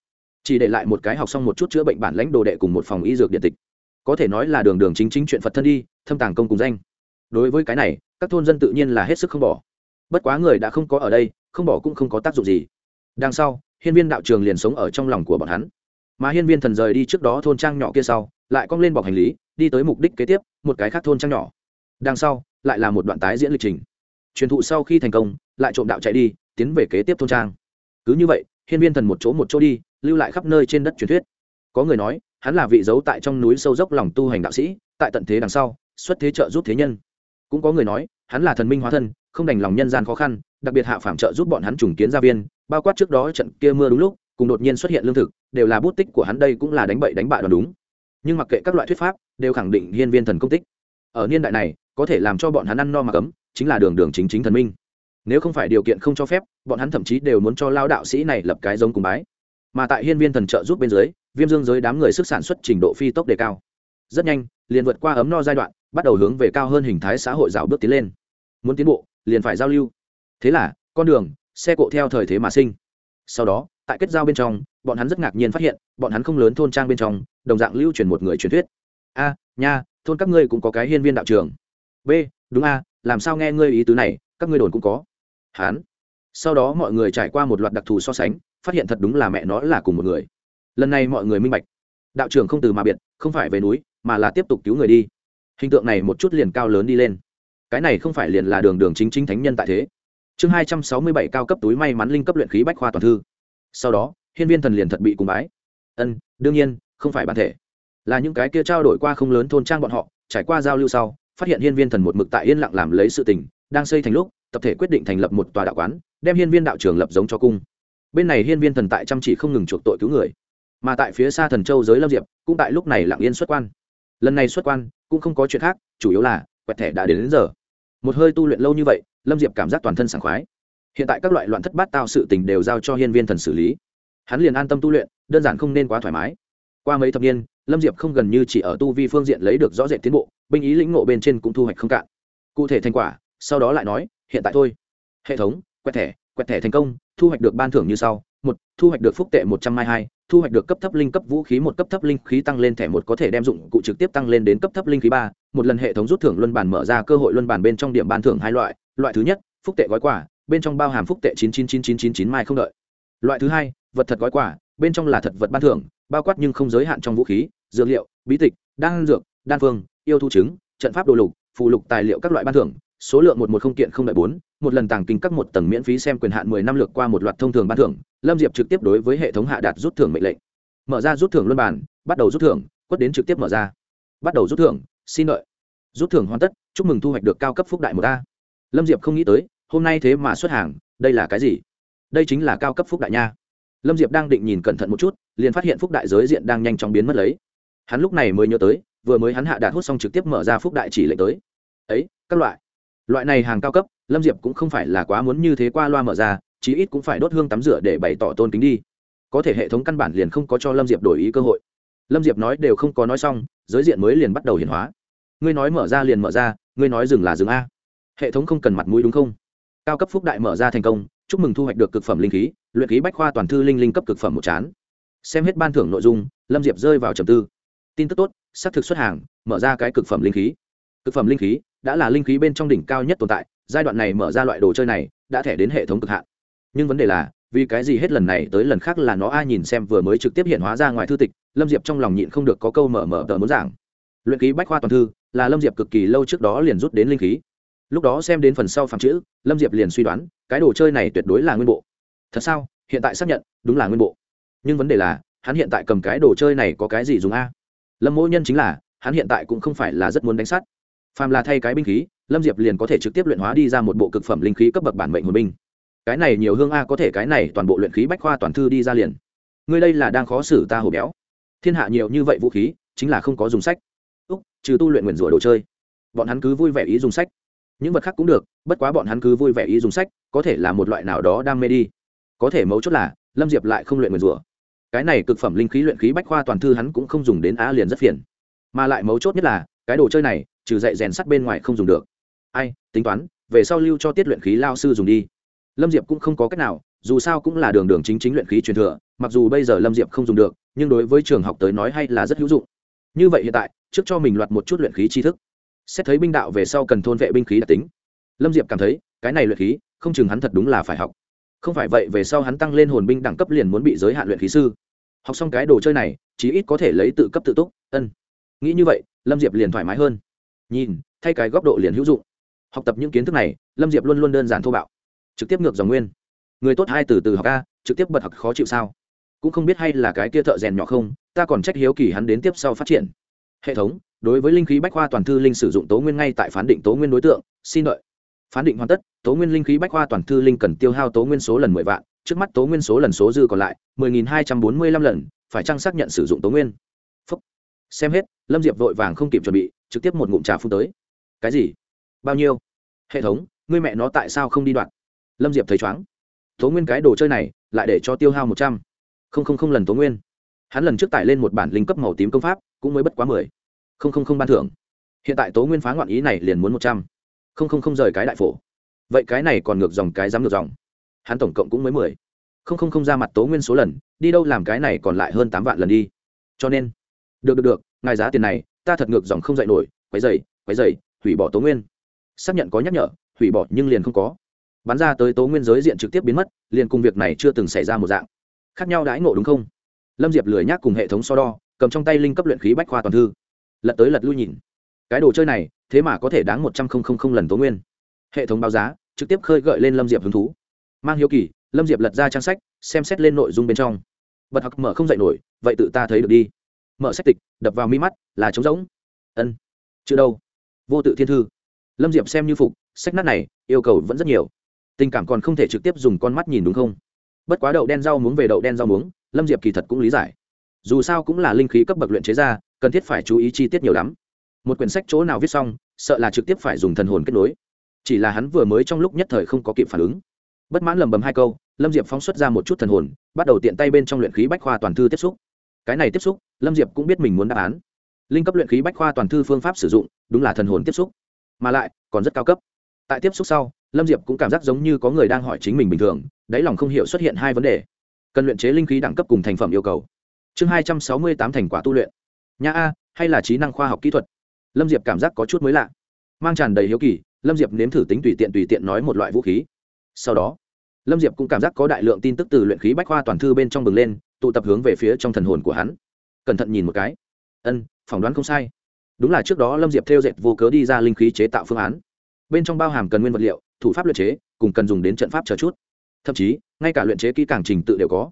Chỉ để lại một cái học xong một chút chữa bệnh bản lãnh đồ đệ cùng một phòng y dược điện tịch. Có thể nói là đường đường chính chính chuyện phật thân đi, thâm tàng công cùng danh đối với cái này, các thôn dân tự nhiên là hết sức không bỏ. Bất quá người đã không có ở đây, không bỏ cũng không có tác dụng gì. Đằng sau, hiên viên đạo trường liền sống ở trong lòng của bọn hắn. Mà hiên viên thần rời đi trước đó thôn trang nhỏ kia sau, lại cong lên bọc hành lý, đi tới mục đích kế tiếp, một cái khác thôn trang nhỏ. Đằng sau, lại là một đoạn tái diễn lịch trình. Truyền thụ sau khi thành công, lại trộm đạo chạy đi, tiến về kế tiếp thôn trang. Cứ như vậy, hiên viên thần một chỗ một chỗ đi, lưu lại khắp nơi trên đất truyền thuyết. Có người nói, hắn là vị giấu tại trong núi sâu dốc lòng tu hành đạo sĩ, tại tận thế đằng sau, xuất thế trợ giúp thế nhân cũng có người nói, hắn là thần minh hóa thân, không đành lòng nhân gian khó khăn, đặc biệt hạ phàm trợ giúp bọn hắn trùng kiến gia viên, bao quát trước đó trận kia mưa đúng lúc, cùng đột nhiên xuất hiện lương thực, đều là bút tích của hắn đây cũng là đánh bậy đánh bại đoàn đúng. Nhưng mặc kệ các loại thuyết pháp, đều khẳng định hiên viên thần công tích. Ở niên đại này, có thể làm cho bọn hắn ăn no mà cấm, chính là đường đường chính chính thần minh. Nếu không phải điều kiện không cho phép, bọn hắn thậm chí đều muốn cho lao đạo sĩ này lập cái giống cùng bái. Mà tại hiên viên thần trợ giúp bên dưới, viêm dương giới đám người sức sản xuất trình độ phi tốc đề cao. Rất nhanh, liền vượt qua ấm no giai đoạn bắt đầu hướng về cao hơn hình thái xã hội rào bước tiến lên. Muốn tiến bộ, liền phải giao lưu. Thế là, con đường, xe cộ theo thời thế mà sinh. Sau đó, tại kết giao bên trong, bọn hắn rất ngạc nhiên phát hiện, bọn hắn không lớn thôn trang bên trong, đồng dạng lưu truyền một người truyền thuyết. A, nha, thôn các ngươi cũng có cái hiên viên đạo trường b, đúng a, làm sao nghe ngươi ý tứ này, các ngươi đồn cũng có. Hán. Sau đó mọi người trải qua một loạt đặc thù so sánh, phát hiện thật đúng là mẹ nó là cùng một người. Lần này mọi người minh bạch. Đạo trưởng không từ mà biệt, không phải về núi, mà là tiếp tục cứu người đi hình tượng này một chút liền cao lớn đi lên. Cái này không phải liền là đường đường chính chính thánh nhân tại thế. Chương hai trăm sáu mươi bảy cao cấp túi may mắn linh cấp luyện khí bách khoa toàn thư. Sau đó, hiên viên thần liền thật bị cùng bái. Ân, đương nhiên, không phải bản thể. Là những cái kia trao đổi qua không lớn thôn trang bọn họ, trải qua giao lưu sau, phát hiện hiên viên thần một mực tại yên lặng làm lấy sự tình, đang xây thành lúc, tập thể quyết định thành lập một tòa đạo quán, đem hiên viên đạo trường lập giống cho cung. Bên này hiên viên thần tại chăm chỉ không ngừng chuộc tội cứu người. Mà tại phía xa thần châu giới lâm diệp, cũng tại lúc này lặng yên xuất quan lần này xuất quan cũng không có chuyện khác chủ yếu là quẹt thẻ đã đến, đến giờ. Một hơi tu luyện lâu như vậy lâm diệp cảm giác toàn thân sảng khoái. Hiện tại các loại loạn thất bát tạo sự tình đều giao cho hiên viên thần xử lý. Hắn liền an tâm tu luyện đơn giản không nên quá thoải mái. Qua mấy thập niên lâm diệp không gần như chỉ ở tu vi phương diện lấy được rõ rệt tiến bộ binh ý lĩnh ngộ bên trên cũng thu hoạch không cạn. Cụ thể thành quả sau đó lại nói hiện tại thôi. Hệ thống quẹt thẻ quẹt thẻ thành công thu hoạch được ban thưởng như sau. Một thu hoạch được phúc tệ một trăm hai hai thu hoạch được cấp thấp linh cấp vũ khí một cấp thấp linh khí tăng lên thẻ một có thể đem dụng cụ trực tiếp tăng lên đến cấp thấp linh khí ba, một lần hệ thống rút thưởng luân bản mở ra cơ hội luân bản bên trong điểm ban thưởng hai loại loại thứ nhất, phúc tệ gói quả bên trong bao hàm phúc tệ chín chín chín chín chín chín mai không đợi. Loại thứ hai, vật thật gói quả bên trong là thật vật ban thưởng, bao quát nhưng không giới hạn trong vũ khí, dược liệu, bí tịch, đan dược, đan phương, yêu thu chứng, trận pháp đồ lục, phụ lục tài liệu các loại ban thưởng số lượng một một không kiện không đợi bốn, một lần tàng kinh các một tầng miễn phí xem quyền hạn mười năm lượt qua một loạt thông thường ban thưởng, lâm diệp trực tiếp đối với hệ thống hạ đạt rút thưởng mệnh lệnh. Mở ra rút thưởng luân bản bắt đầu rút thưởng, quất đến trực tiếp mở ra. Bắt đầu rút thưởng, xin đợi. Rút thưởng hoàn tất, chúc mừng thu hoạch được cao cấp phúc đại một a. Lâm diệp không nghĩ tới, hôm nay thế mà xuất hàng, đây là cái gì? Đây chính là cao cấp phúc đại nha. Lâm diệp đang định nhìn cẩn thận một chút, liền phát hiện phúc đại giới diện đang nhanh chóng biến mất lấy. Hắn lúc này mới nhớ tới, vừa mới hắn hạ đạt hút xong trực tiếp mở ra phúc đại chỉ lệnh tới. Ấy, các loại loại này hàng cao cấp, lâm diệp cũng không phải là quá muốn như thế qua loa mở ra, chí ít cũng phải đốt hương tắm rửa để bày tỏ tôn kính đi. Có thể hệ thống căn bản liền không có cho lâm diệp đổi ý cơ hội. Lâm diệp nói đều không có nói xong, giới diện mới liền bắt đầu hiển hóa. Ngươi nói mở ra liền mở ra, ngươi nói dừng là dừng a. Hệ thống không cần mặt mũi đúng không? Cao cấp phúc đại mở ra thành công, chúc mừng thu hoạch được cực phẩm linh khí, luyện khí bách khoa toàn thư linh linh cấp cực phẩm một chán. Xem hết ban thưởng nội dung, lâm diệp rơi vào trầm tư. Tin tức tốt, xác thực xuất hàng, mở ra cái cực phẩm linh khí. Cực phẩm linh khí đã là linh khí bên trong đỉnh cao nhất tồn tại, giai đoạn này mở ra loại đồ chơi này đã thẻ đến hệ thống cực hạn. Nhưng vấn đề là, vì cái gì hết lần này tới lần khác là nó ai nhìn xem vừa mới trực tiếp hiện hóa ra ngoài thư tịch, lâm diệp trong lòng nhịn không được có câu mở mở tờ muốn giảng. Luyện ký bách khoa toàn thư, là lâm diệp cực kỳ lâu trước đó liền rút đến linh khí. Lúc đó xem đến phần sau phạm chữ, lâm diệp liền suy đoán, cái đồ chơi này tuyệt đối là nguyên bộ. Thật sao? Hiện tại xác nhận, đúng là nguyên bộ. Nhưng vấn đề là, hắn hiện tại cầm cái đồ chơi này có cái gì dùng a? Lâm mỗi nhân chính là, hắn hiện tại cũng không phải là rất muốn đánh sát phàm là thay cái binh khí, lâm diệp liền có thể trực tiếp luyện hóa đi ra một bộ cực phẩm linh khí cấp bậc bản mệnh hồn binh. Cái này nhiều hương a, có thể cái này toàn bộ luyện khí bách khoa toàn thư đi ra liền. Ngươi đây là đang khó xử ta hổ béo. Thiên hạ nhiều như vậy vũ khí, chính là không có dùng sách. Úc, trừ tu luyện nguyền rủa đồ chơi. Bọn hắn cứ vui vẻ ý dùng sách. Những vật khác cũng được, bất quá bọn hắn cứ vui vẻ ý dùng sách, có thể là một loại nào đó đam mê đi. Có thể mấu chốt là, lâm diệp lại không luyện nguyền rủa. Cái này cực phẩm linh khí luyện khí bách khoa toàn thư hắn cũng không dùng đến á liền rất phiền. Mà lại mấu chốt nhất là, cái đồ chơi này trừ dạy rèn sắt bên ngoài không dùng được. Ai, tính toán, về sau lưu cho tiết luyện khí lao sư dùng đi. Lâm diệp cũng không có cách nào, dù sao cũng là đường đường chính chính luyện khí truyền thừa, mặc dù bây giờ lâm diệp không dùng được, nhưng đối với trường học tới nói hay là rất hữu dụng. Như vậy hiện tại, trước cho mình loạt một chút luyện khí tri thức. Xét thấy binh đạo về sau cần thôn vệ binh khí đặc tính. Lâm diệp cảm thấy, cái này luyện khí, không chừng hắn thật đúng là phải học. Không phải vậy về sau hắn tăng lên hồn binh đẳng cấp liền muốn bị giới hạn luyện khí sư. Học xong cái đồ chơi này, chí ít có thể lấy tự cấp tự túc, ân. Nghĩ như vậy, lâm diệp liền thoải mái hơn nhìn, thay cái góc độ liền hữu dụng. Học tập những kiến thức này, lâm diệp luôn luôn đơn giản thô bạo. Trực tiếp ngược dòng nguyên. Người tốt hai từ từ học a, trực tiếp bật học khó chịu sao? Cũng không biết hay là cái kia thợ rèn nhỏ không, ta còn trách hiếu kỳ hắn đến tiếp sau phát triển. Hệ thống, đối với linh khí bách khoa toàn thư linh sử dụng tố nguyên ngay tại phán định tố nguyên đối tượng, xin đợi. Phán định hoàn tất, tố nguyên linh khí bách khoa toàn thư linh cần tiêu hao tố nguyên số lần mười vạn, trước mắt tố nguyên số lần số dư còn lại mười nghìn hai trăm bốn mươi lăm lần, phải chăng xác nhận sử dụng tố nguyên? Phúc. xem hết lâm diệp vội vàng không kịp chuẩn bị, trực tiếp một ngụm trà phun tới. Cái gì? Bao nhiêu? Hệ thống, ngươi mẹ nó tại sao không đi đoạn lâm diệp thấy chóng tố nguyên cái đồ chơi này, lại để cho tiêu hao một trăm. Không không không lần tố nguyên. Hắn lần trước tải lên một bản linh cấp màu tím công pháp, cũng mới bất quá mười. Không không không ban thưởng. Hiện tại tố nguyên phá ngoạn ý này liền muốn một trăm. Không không không rời cái đại phổ. Vậy cái này còn ngược dòng, cái dám ngược dòng. Hắn tổng cộng cũng mới mười. Không không không ra mặt tố nguyên số lần, đi đâu làm cái này còn lại hơn tám vạn lần đi. Cho nên, được được được ngài giá tiền này, ta thật ngược dòng không dạy nổi, quấy dày quấy dày hủy bỏ tố nguyên. Xác nhận có nhắc nhở, hủy bỏ nhưng liền không có. Bán ra tới tố nguyên giới diện trực tiếp biến mất, liền cùng việc này chưa từng xảy ra một dạng. Khác nhau đãi ngộ đúng không? Lâm diệp lười nhác cùng hệ thống so đo, cầm trong tay linh cấp luyện khí bách khoa toàn thư. Lật tới lật lui nhìn. Cái đồ chơi này, thế mà có thể đáng một trăm linh lần tố nguyên. Hệ thống báo giá, trực tiếp khơi gợi lên lâm diệp hứng thú. Mang hiếu kỳ, lâm diệp lật ra trang sách, xem xét lên nội dung bên trong. Bật học mở không dạy nổi, vậy tự ta thấy được đi mở sách tịch, đập vào mi mắt, là trống rỗng. Ân. Chữ đâu? Vô tự thiên thư. Lâm diệp xem như phục, sách nát này, yêu cầu vẫn rất nhiều. Tình cảm còn không thể trực tiếp dùng con mắt nhìn đúng không? Bất quá đậu đen rau muống về đậu đen rau muống, lâm diệp kỳ thật cũng lý giải. Dù sao cũng là linh khí cấp bậc luyện chế ra, cần thiết phải chú ý chi tiết nhiều lắm. Một quyển sách chỗ nào viết xong, sợ là trực tiếp phải dùng thần hồn kết nối. Chỉ là hắn vừa mới trong lúc nhất thời không có kịp phản ứng. Bất mãn lầm bầm hai câu, lâm diệp phóng xuất ra một chút thần hồn, bắt đầu tiện tay bên trong luyện khí bách khoa toàn thư tiếp xúc cái này tiếp xúc, lâm diệp cũng biết mình muốn đáp án. Linh cấp luyện khí bách khoa toàn thư phương pháp sử dụng, đúng là thần hồn tiếp xúc. Mà lại, còn rất cao cấp. Tại tiếp xúc sau, lâm diệp cũng cảm giác giống như có người đang hỏi chính mình bình thường, đáy lòng không hiểu xuất hiện hai vấn đề. Cần luyện chế linh khí đẳng cấp cùng thành phẩm yêu cầu. Chương hai trăm sáu mươi tám thành quả tu luyện. Nhà a, hay là trí năng khoa học kỹ thuật? Lâm diệp cảm giác có chút mới lạ. Mang tràn đầy hiếu kỳ, lâm diệp nếm thử tính tùy tiện tùy tiện nói một loại vũ khí. Sau đó lâm diệp cũng cảm giác có đại lượng tin tức từ luyện khí bách khoa toàn thư bên trong bừng lên, tụ tập hướng về phía trong thần hồn của hắn. Cẩn thận nhìn một cái. Ân, phỏng đoán không sai. Đúng là trước đó lâm diệp theo dệt vô cớ đi ra linh khí chế tạo phương án. Bên trong bao hàm cần nguyên vật liệu, thủ pháp luyện chế, cùng cần dùng đến trận pháp chờ chút. Thậm chí, ngay cả luyện chế kỹ càng trình tự đều có.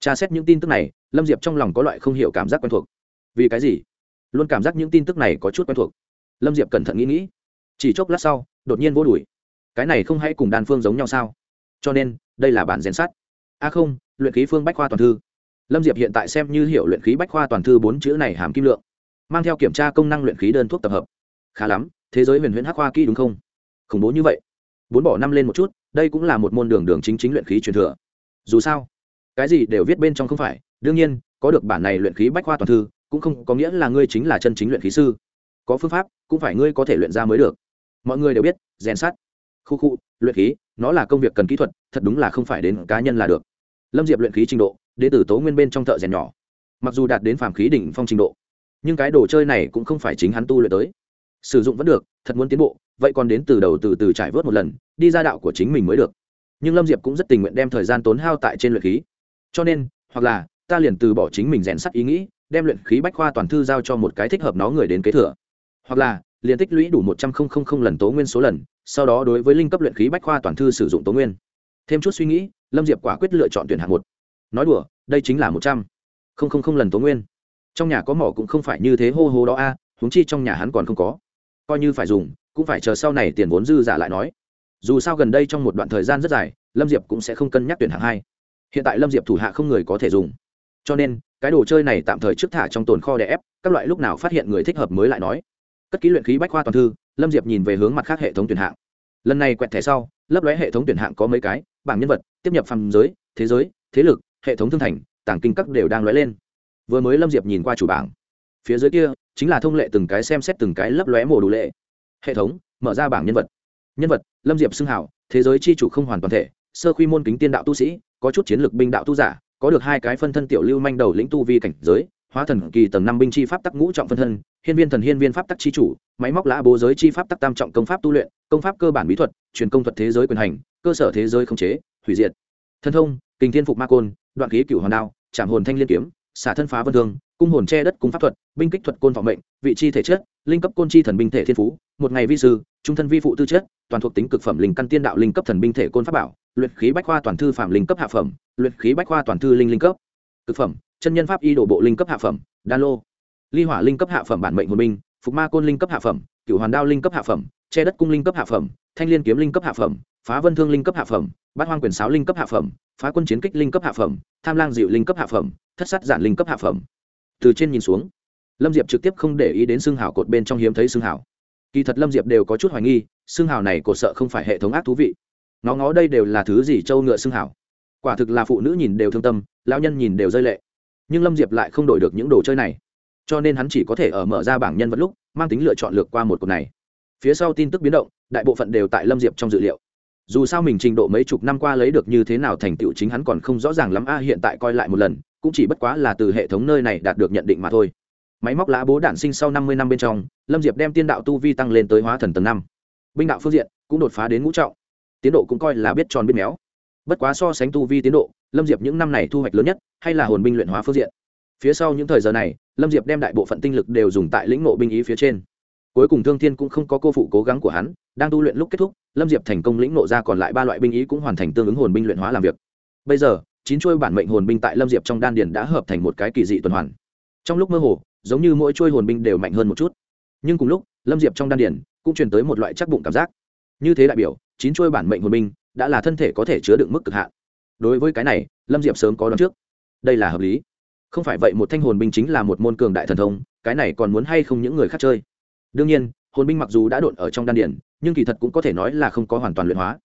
Tra xét những tin tức này, lâm diệp trong lòng có loại không hiểu cảm giác quen thuộc. Vì cái gì? Luôn cảm giác những tin tức này có chút quen thuộc. Lâm diệp cẩn thận nghĩ nghĩ. Chỉ chốc lát sau, đột nhiên vô đùi. Cái này không hãy cùng đan phương giống nhau sao? Cho nên, đây là bản rèn sắt. A không, luyện khí phương bách khoa toàn thư. Lâm diệp hiện tại xem như hiệu luyện khí bách khoa toàn thư bốn chữ này hàm kim lượng, mang theo kiểm tra công năng luyện khí đơn thuốc tập hợp. Khá lắm, thế giới huyền huyễn hắc khoa kỹ đúng không? Khủng bố như vậy. Bốn bỏ năm lên một chút, đây cũng là một môn đường đường chính chính luyện khí truyền thừa. Dù sao, cái gì đều viết bên trong không phải, đương nhiên, có được bản này luyện khí bách khoa toàn thư, cũng không có nghĩa là ngươi chính là chân chính luyện khí sư. Có phương pháp, cũng phải ngươi có thể luyện ra mới được. Mọi người đều biết, rèn sát khu khu, luyện khí, nó là công việc cần kỹ thuật, thật đúng là không phải đến cá nhân là được. Lâm diệp luyện khí trình độ đ ế t ử tố nguyên bên trong thợ rèn nhỏ. Mặc dù đạt đến phàm khí đỉnh phong trình độ, nhưng cái đồ chơi này cũng không phải chính hắn tu luyện tới. Sử dụng vẫn được, thật muốn tiến bộ, vậy còn đến từ đầu từ từ trải vớt một lần, đi ra đạo của chính mình mới được. Nhưng lâm diệp cũng rất tình nguyện đem thời gian tốn hao tại trên luyện khí. Cho nên, hoặc là, ta liền từ bỏ chính mình rèn sắt ý nghĩ, đem luyện khí bách khoa toàn thư giao cho một cái thích hợp nó người đến kế thừa. Hoặc là, liền tích lũy đủ một trăm linh lần tố nguyên số lần sau đó đối với linh cấp luyện khí bách khoa toàn thư sử dụng tố nguyên. Thêm chút suy nghĩ lâm diệp quả quyết lựa chọn tuyển hạng một. Nói đùa đây chính là một trăm. Linh lần tố nguyên. Trong nhà có mỏ cũng không phải như thế hô hô đó a à, huống chi trong nhà hắn còn không có. Coi như phải dùng cũng phải chờ sau này tiền vốn dư giả lại nói. Dù sao gần đây trong một đoạn thời gian rất dài lâm diệp cũng sẽ không cân nhắc tuyển hạng hai. Hiện tại lâm diệp thủ hạ không người có thể dùng. Cho nên cái đồ chơi này tạm thời trước thả trong tồn kho để ép các loại lúc nào phát hiện người thích hợp mới lại nói. Cất ký luyện khí bách khoa toàn thư lâm diệp nhìn về hướng mặt khác hệ thống tuyển hạng. Lần này quẹt thẻ sau, lấp lóe hệ thống tuyển hạng có mấy cái, bảng nhân vật, tiếp nhập phàm giới, thế giới, thế lực, hệ thống thương thành tàng kinh các đều đang lóe lên. Vừa mới lâm diệp nhìn qua chủ bảng. Phía dưới kia chính là thông lệ từng cái xem xét từng cái lấp lóe mổ đủ lệ. Hệ thống, mở ra bảng nhân vật. Nhân vật, lâm diệp xưng hảo thế giới c h i chủ không hoàn toàn thể, sơ quy môn kính tiên đạo tu sĩ, có chút chiến lược binh đạo tu giả, có được hai cái phân thân tiểu lưu manh đầu lĩnh tu vi cảnh giới hóa thần kỳ tầng năm binh chi pháp tắc ngũ trọng phân thân, hiên viên thần hiên viên pháp tắc chi chủ, máy móc lã bố giới chi pháp tắc tam trọng công pháp tu luyện, công pháp cơ bản bí thuật, truyền công thuật thế giới quyền hành, cơ sở thế giới không chế, hủy diệt. Thân thông kinh thiên phục ma côn, đoạn khí cửu hoàn đao, trảm hồn thanh liên kiếm, xả thân phá vân thương, cung hồn che đất cung pháp thuật, binh kích thuật côn vọng mệnh, vị chi thể chất, linh cấp côn chi thần binh thể thiên phú, một ngày vi sư, trung thân vi phụ tư chất, toàn thuộc tính cực phẩm linh căn tiên đạo linh cấp thần binh thể côn pháp bảo, luyện khí bách khoa toàn thư phạm linh cấp hạ phẩm, luyện khí bách khoa toàn thư linh linh cấp. Cực phẩm chân nhân pháp y đổ bộ linh cấp hạ phẩm đan lô ly hỏa linh cấp hạ phẩm bản mệnh hồn minh phục ma côn linh cấp hạ phẩm cửu hoàn đao linh cấp hạ phẩm che đất cung linh cấp hạ phẩm thanh liên kiếm linh cấp hạ phẩm phá vân thương linh cấp hạ phẩm bát hoang quyền sáo linh cấp hạ phẩm phá quân chiến kích linh cấp hạ phẩm tham lang dịu linh cấp hạ phẩm thất sát giản linh cấp hạ phẩm từ trên nhìn xuống lâm diệp trực tiếp không để ý đến xương hảo cột bên trong hiếm thấy xương hảo kỳ thật lâm diệp đều có chút hoài nghi xương hảo này cột sợ không phải hệ thống ác thú vị nó ngó đây đều là thứ gì trâu ngựa xương hảo quả thực là phụ nữ nhìn đều thương tâm lão nhân nhìn đều rơi lệ nhưng lâm diệp lại không đổi được những đồ chơi này. Cho nên hắn chỉ có thể ở mở ra bảng nhân vật lúc, mang tính lựa chọn lược qua một cột này. Phía sau tin tức biến động, đại bộ phận đều tại lâm diệp trong dự liệu. Dù sao mình trình độ mấy chục năm qua lấy được như thế nào thành tựu chính hắn còn không rõ ràng lắm, a, hiện tại coi lại một lần, cũng chỉ bất quá là từ hệ thống nơi này đạt được nhận định mà thôi. Máy móc lá bố đản sinh sau năm mươi năm bên trong, lâm diệp đem tiên đạo tu vi tăng lên tới hóa thần tầng năm. Binh đạo phương diện cũng đột phá đến ngũ trọng, tiến độ cũng coi là biết tròn biết méo. Bất quá so sánh tu vi tiến độ lâm diệp những năm này thu hoạch lớn nhất hay là hồn binh luyện hóa phương diện? Phía sau những thời giờ này, lâm diệp đem đại bộ phận tinh lực đều dùng tại lĩnh ngộ binh ý phía trên. Cuối cùng thương thiên cũng không có cô phụ cố gắng của hắn, đang tu luyện lúc kết thúc, lâm diệp thành công lĩnh ngộ ra còn lại ba loại binh ý cũng hoàn thành tương ứng hồn binh luyện hóa làm việc. Bây giờ, chín chuôi bản mệnh hồn binh tại lâm diệp trong đan điền đã hợp thành một cái kỳ dị tuần hoàn. Trong lúc mơ hồ, giống như mỗi chuôi hồn binh đều mạnh hơn một chút. Nhưng cùng lúc, lâm diệp trong đan điền cũng truyền tới một loại chắc bụng cảm giác. Như thế đại biểu, chín chuôi bản mệnh hồn binh đã là thân thể có thể chứa đựng mức cực hạn đối với cái này, lâm diệp sớm có đón trước. Đây là hợp lý. Không phải vậy một thanh hồn binh chính là một môn cường đại thần thông, cái này còn muốn hay không những người khác chơi? Đương nhiên, hồn binh mặc dù đã đột ở trong đan điển nhưng kỳ thật cũng có thể nói là không có hoàn toàn luyện hóa.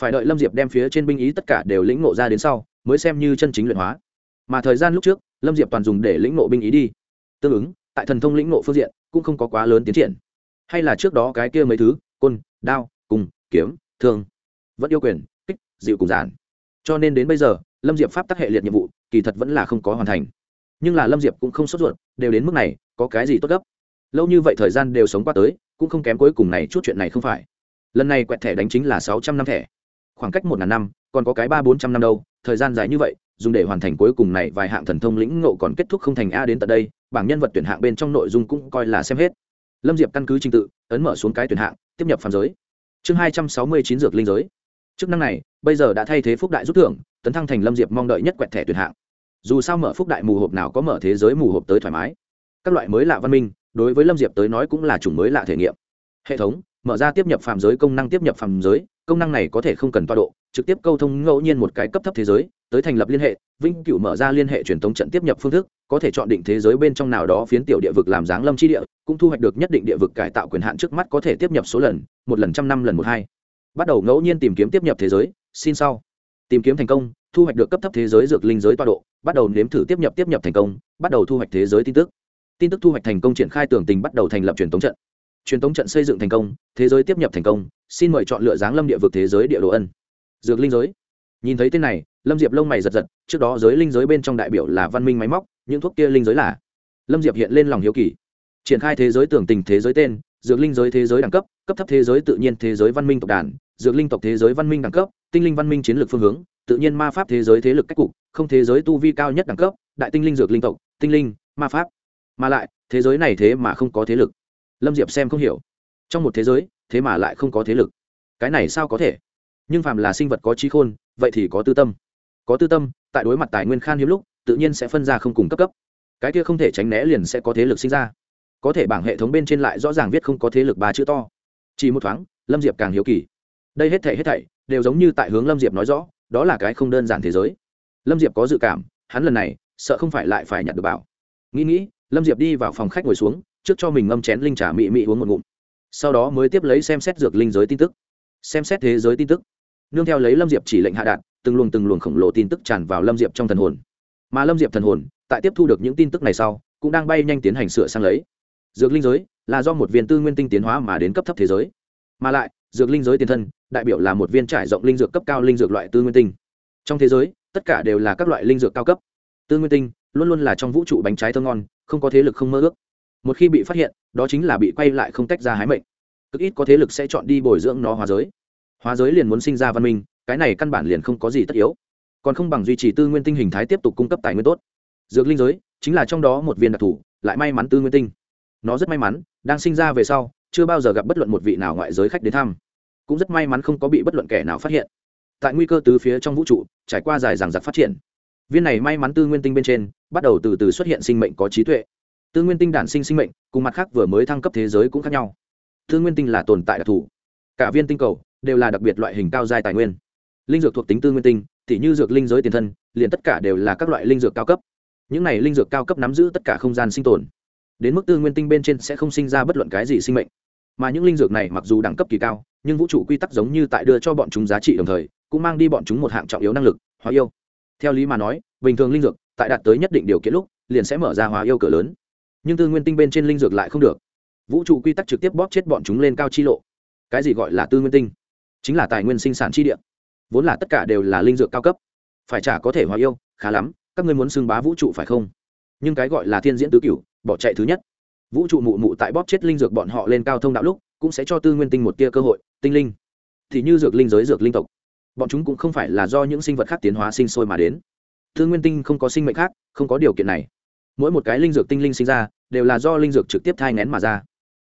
Phải đợi lâm diệp đem phía trên binh ý tất cả đều lĩnh ngộ ra đến sau, mới xem như chân chính luyện hóa. Mà thời gian lúc trước, lâm diệp toàn dùng để lĩnh ngộ binh ý đi. Tương ứng, tại thần thông lĩnh ngộ phương diện, cũng không có quá lớn tiến triển. Hay là trước đó cái kia mấy thứ, côn, đao, cùng, kiếm, thương, vẫn yêu quyền, kích, dịu cùng giản cho nên đến bây giờ, lâm diệp pháp tác hệ liệt nhiệm vụ, kỳ thật vẫn là không có hoàn thành. Nhưng là lâm diệp cũng không sốt ruột, đều đến mức này, có cái gì tốt gấp? Lâu như vậy thời gian đều sống qua tới, cũng không kém cuối cùng này chút chuyện này không phải. Lần này quẹt thẻ đánh chính là sáu trăm năm thẻ. Khoảng cách một ngàn năm, còn có cái ba bốn trăm năm đâu, thời gian dài như vậy, dùng để hoàn thành cuối cùng này vài hạng thần thông lĩnh ngộ còn kết thúc không thành a đến tận đây, bảng nhân vật tuyển hạng bên trong nội dung cũng coi là xem hết. Lâm diệp căn cứ trình tự, ấn mở xuống cái tuyển hạng, tiếp nhập phàm giới. Chương hai trăm sáu mươi chín dược linh giới. Chức năng này bây giờ đã thay thế phúc đại rút thưởng, tấn thăng thành lâm diệp mong đợi nhất quẹt thẻ tuyệt hạng. Dù sao mở phúc đại mù hộp nào có mở thế giới mù hộp tới thoải mái. Các loại mới lạ văn minh, đối với lâm diệp tới nói cũng là chủng mới lạ thể nghiệm. Hệ thống, mở ra tiếp nhập phạm giới, công năng tiếp nhập phạm giới, công năng này có thể không cần toa độ, trực tiếp câu thông ngẫu nhiên một cái cấp thấp thế giới, tới thành lập liên hệ vinh cửu mở ra liên hệ truyền thống trận tiếp nhập phương thức, có thể chọn định thế giới bên trong nào đó phiến tiểu địa vực làm dáng lâm chi địa, cũng thu hoạch được nhất định địa vực cải tạo quyền hạn trước mắt có thể tiếp nhập số lần, một lần trăm năm lần một hai. Bắt đầu ngẫu nhiên tìm kiếm tiếp nhập thế giới xin sau. Tìm kiếm thành công, thu hoạch được cấp thấp thế giới dược linh giới toa độ, bắt đầu nếm thử tiếp nhập tiếp nhập thành công, bắt đầu thu hoạch thế giới tin tức. Tin tức thu hoạch thành công triển khai tường tình bắt đầu thành lập truyền thống trận. Truyền thống trận xây dựng thành công, thế giới tiếp nhập thành công, xin mời chọn lựa giáng lâm địa vực thế giới địa đồ ân. Dược linh giới. Nhìn thấy tên này, lâm diệp lông mày giật giật, trước đó giới linh giới bên trong đại biểu là văn minh máy móc, những thuốc kia linh giới là lâm diệp hiện lên lòng hiếu kỳ. Triển khai thế giới tưởng tình thế giới tên, dược linh giới thế giới đẳng cấp cấp thấp thế giới tự nhiên thế giới văn minh tộc đàn dược linh tộc thế giới văn minh đẳng cấp, tinh linh văn minh chiến lược phương hướng, tự nhiên ma pháp thế giới thế lực cách cục, không thế giới tu vi cao nhất đẳng cấp, đại tinh linh dược linh tộc, tinh linh, ma pháp. Mà lại, thế giới này thế mà không có thế lực. Lâm diệp xem không hiểu. Trong một thế giới, thế mà lại không có thế lực. Cái này sao có thể? Nhưng phàm là sinh vật có trí khôn, vậy thì có tư tâm. Có tư tâm, tại đối mặt tài nguyên khan hiếm lúc, tự nhiên sẽ phân ra không cùng cấp cấp. Cái kia không thể tránh né liền sẽ có thế lực sinh ra. Có thể bảng hệ thống bên trên lại rõ ràng viết không có thế lực ba chữ to. Chỉ một thoáng, lâm diệp càng hiếu kỳ đây hết thảy hết thảy đều giống như tại hướng lâm diệp nói rõ, đó là cái không đơn giản thế giới. Lâm diệp có dự cảm, hắn lần này sợ không phải lại phải nhặt được bảo. Nghĩ nghĩ, lâm diệp đi vào phòng khách ngồi xuống, trước cho mình ngâm chén linh trà mị mị uống một ngụm. Sau đó mới tiếp lấy xem xét dược linh giới tin tức. Xem xét thế giới tin tức. Nương theo lấy lâm diệp chỉ lệnh hạ đạn, từng luồng từng luồng khổng lồ tin tức tràn vào lâm diệp trong thần hồn. Mà lâm diệp thần hồn, tại tiếp thu được những tin tức này sau, cũng đang bay nhanh tiến hành sửa sang lấy. Dược linh giới là do một viên tư nguyên tinh tiến hóa mà đến cấp thấp thế giới. Mà lại, dược linh giới tiền thân đại biểu là một viên trải rộng linh dược cấp cao linh dược loại tư nguyên tinh. Trong thế giới, tất cả đều là các loại linh dược cao cấp. Tư nguyên tinh luôn luôn là trong vũ trụ bánh trái thơ ngon, không có thế lực không mơ ước. Một khi bị phát hiện, đó chính là bị quay lại không tách ra hái mệnh. Cực ít có thế lực sẽ chọn đi bồi dưỡng nó hóa giới. Hóa giới liền muốn sinh ra văn minh, cái này căn bản liền không có gì tất yếu. Còn không bằng duy trì tư nguyên tinh hình thái tiếp tục cung cấp tài nguyên tốt. Dược linh giới chính là trong đó một viên đặc thù, lại may mắn tư nguyên tinh. Nó rất may mắn, đang sinh ra về sau, chưa bao giờ gặp bất luận một vị nào ngoại giới khách đến thăm cũng rất may mắn không có bị bất luận kẻ nào phát hiện. Tại nguy cơ từ phía trong vũ trụ, trải qua dài dằng dặc phát triển, viên này may mắn tư nguyên tinh bên trên, bắt đầu từ từ xuất hiện sinh mệnh có trí tuệ. Tư nguyên tinh đản sinh sinh mệnh, cùng mặt khác vừa mới thăng cấp thế giới cũng khác nhau. Tư nguyên tinh là tồn tại đặc thù. Cả viên tinh cầu đều là đặc biệt loại hình cao dài tài nguyên. Linh dược thuộc tính tư nguyên tinh t như dược linh giới tiền thân, liền tất cả đều là các loại linh dược cao cấp. Những này linh dược cao cấp nắm giữ tất cả không gian sinh tồn. Đến mức tư nguyên tinh bên trên sẽ không sinh ra bất luận cái gì sinh mệnh mà những linh dược này mặc dù đẳng cấp kỳ cao, nhưng vũ trụ quy tắc giống như tại đưa cho bọn chúng giá trị đồng thời, cũng mang đi bọn chúng một hạng trọng yếu năng lực, hóa yêu. Theo lý mà nói, bình thường linh dược, tại đạt tới nhất định điều kiện lúc, liền sẽ mở ra hóa yêu cửa lớn. Nhưng tư nguyên tinh bên trên linh dược lại không được. Vũ trụ quy tắc trực tiếp bóp chết bọn chúng lên cao chi lộ. Cái gì gọi là tư nguyên tinh? Chính là tài nguyên sinh sản chi địa. Vốn là tất cả đều là linh dược cao cấp. Phải chả có thể hóa yêu, khá lắm, các ngươi muốn xưng bá vũ trụ phải không? Nhưng cái gọi là thiên diễn tứ cửu, bỏ chạy thứ nhất vũ trụ mụ mụ tại bóp chết linh dược bọn họ lên cao thông đạo lúc, cũng sẽ cho tư nguyên tinh một tia cơ hội, tinh linh. Thì như dược linh giới dược linh tộc. Bọn chúng cũng không phải là do những sinh vật khác tiến hóa sinh sôi mà đến. Tư nguyên tinh không có sinh mệnh khác, không có điều kiện này. Mỗi một cái linh dược tinh linh sinh ra, đều là do linh dược trực tiếp thai ngén mà ra.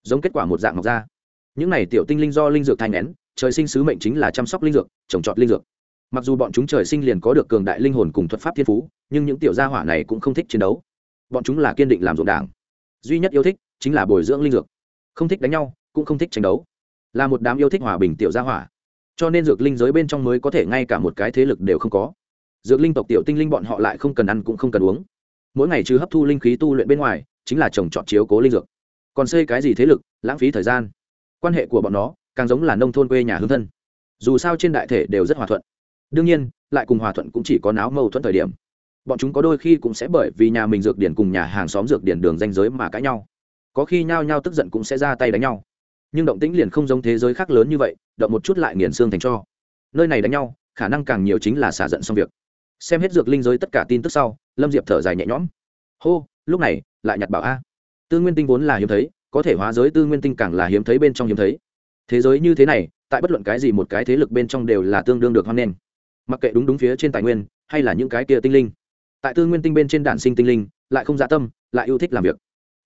Giống kết quả một dạng ngọc ra. Những này tiểu tinh linh do linh dược thai ngén trời sinh sứ mệnh chính là chăm sóc linh dược, trồng trọt linh dược. Mặc dù bọn chúng trời sinh liền có được cường đại linh hồn cùng thuật pháp thiên phú, nhưng những tiểu gia hỏa này cũng không thích chiến đấu. Bọn chúng là kiên định làm ruộng đảng duy nhất yêu thích chính là bồi dưỡng linh dược. Không thích đánh nhau, cũng không thích tranh đấu. Là một đám yêu thích hòa bình tiểu gia hỏa. Cho nên dược linh giới bên trong mới có thể ngay cả một cái thế lực đều không có. Dược linh tộc tiểu tinh linh bọn họ lại không cần ăn cũng không cần uống. Mỗi ngày trừ hấp thu linh khí tu luyện bên ngoài, chính là trồng trọt chiếu cố linh dược. Còn xây cái gì thế lực, lãng phí thời gian. Quan hệ của bọn nó càng giống là nông thôn quê nhà hương thân. Dù sao trên đại thể đều rất hòa thuận. Đương nhiên, lại cùng hòa thuận cũng chỉ có náo mâu thuẫn thời điểm bọn chúng có đôi khi cũng sẽ bởi vì nhà mình dược điển cùng nhà hàng xóm dược điển đường danh giới mà cãi nhau. Có khi nhao nhao tức giận cũng sẽ ra tay đánh nhau. Nhưng động tĩnh liền không giống thế giới khác lớn như vậy, động một chút lại nghiền xương thành cho. Nơi này đánh nhau, khả năng càng nhiều chính là xả giận xong việc. Xem hết dược linh giới tất cả tin tức sau, lâm diệp thở dài nhẹ nhõm. Hô, lúc này, lại nhặt bảo a. Tư nguyên tinh vốn là hiếm thấy, có thể hóa giới tư nguyên tinh càng là hiếm thấy bên trong hiếm thấy. Thế giới như thế này, tại bất luận cái gì một cái thế lực bên trong đều là tương đương được hoan nghênh. Mặc kệ đúng đúng phía trên tài nguyên, hay là những cái kia tinh linh tại tư nguyên tinh bên trên đản sinh tinh linh, lại không dạ tâm, lại yêu thích làm việc.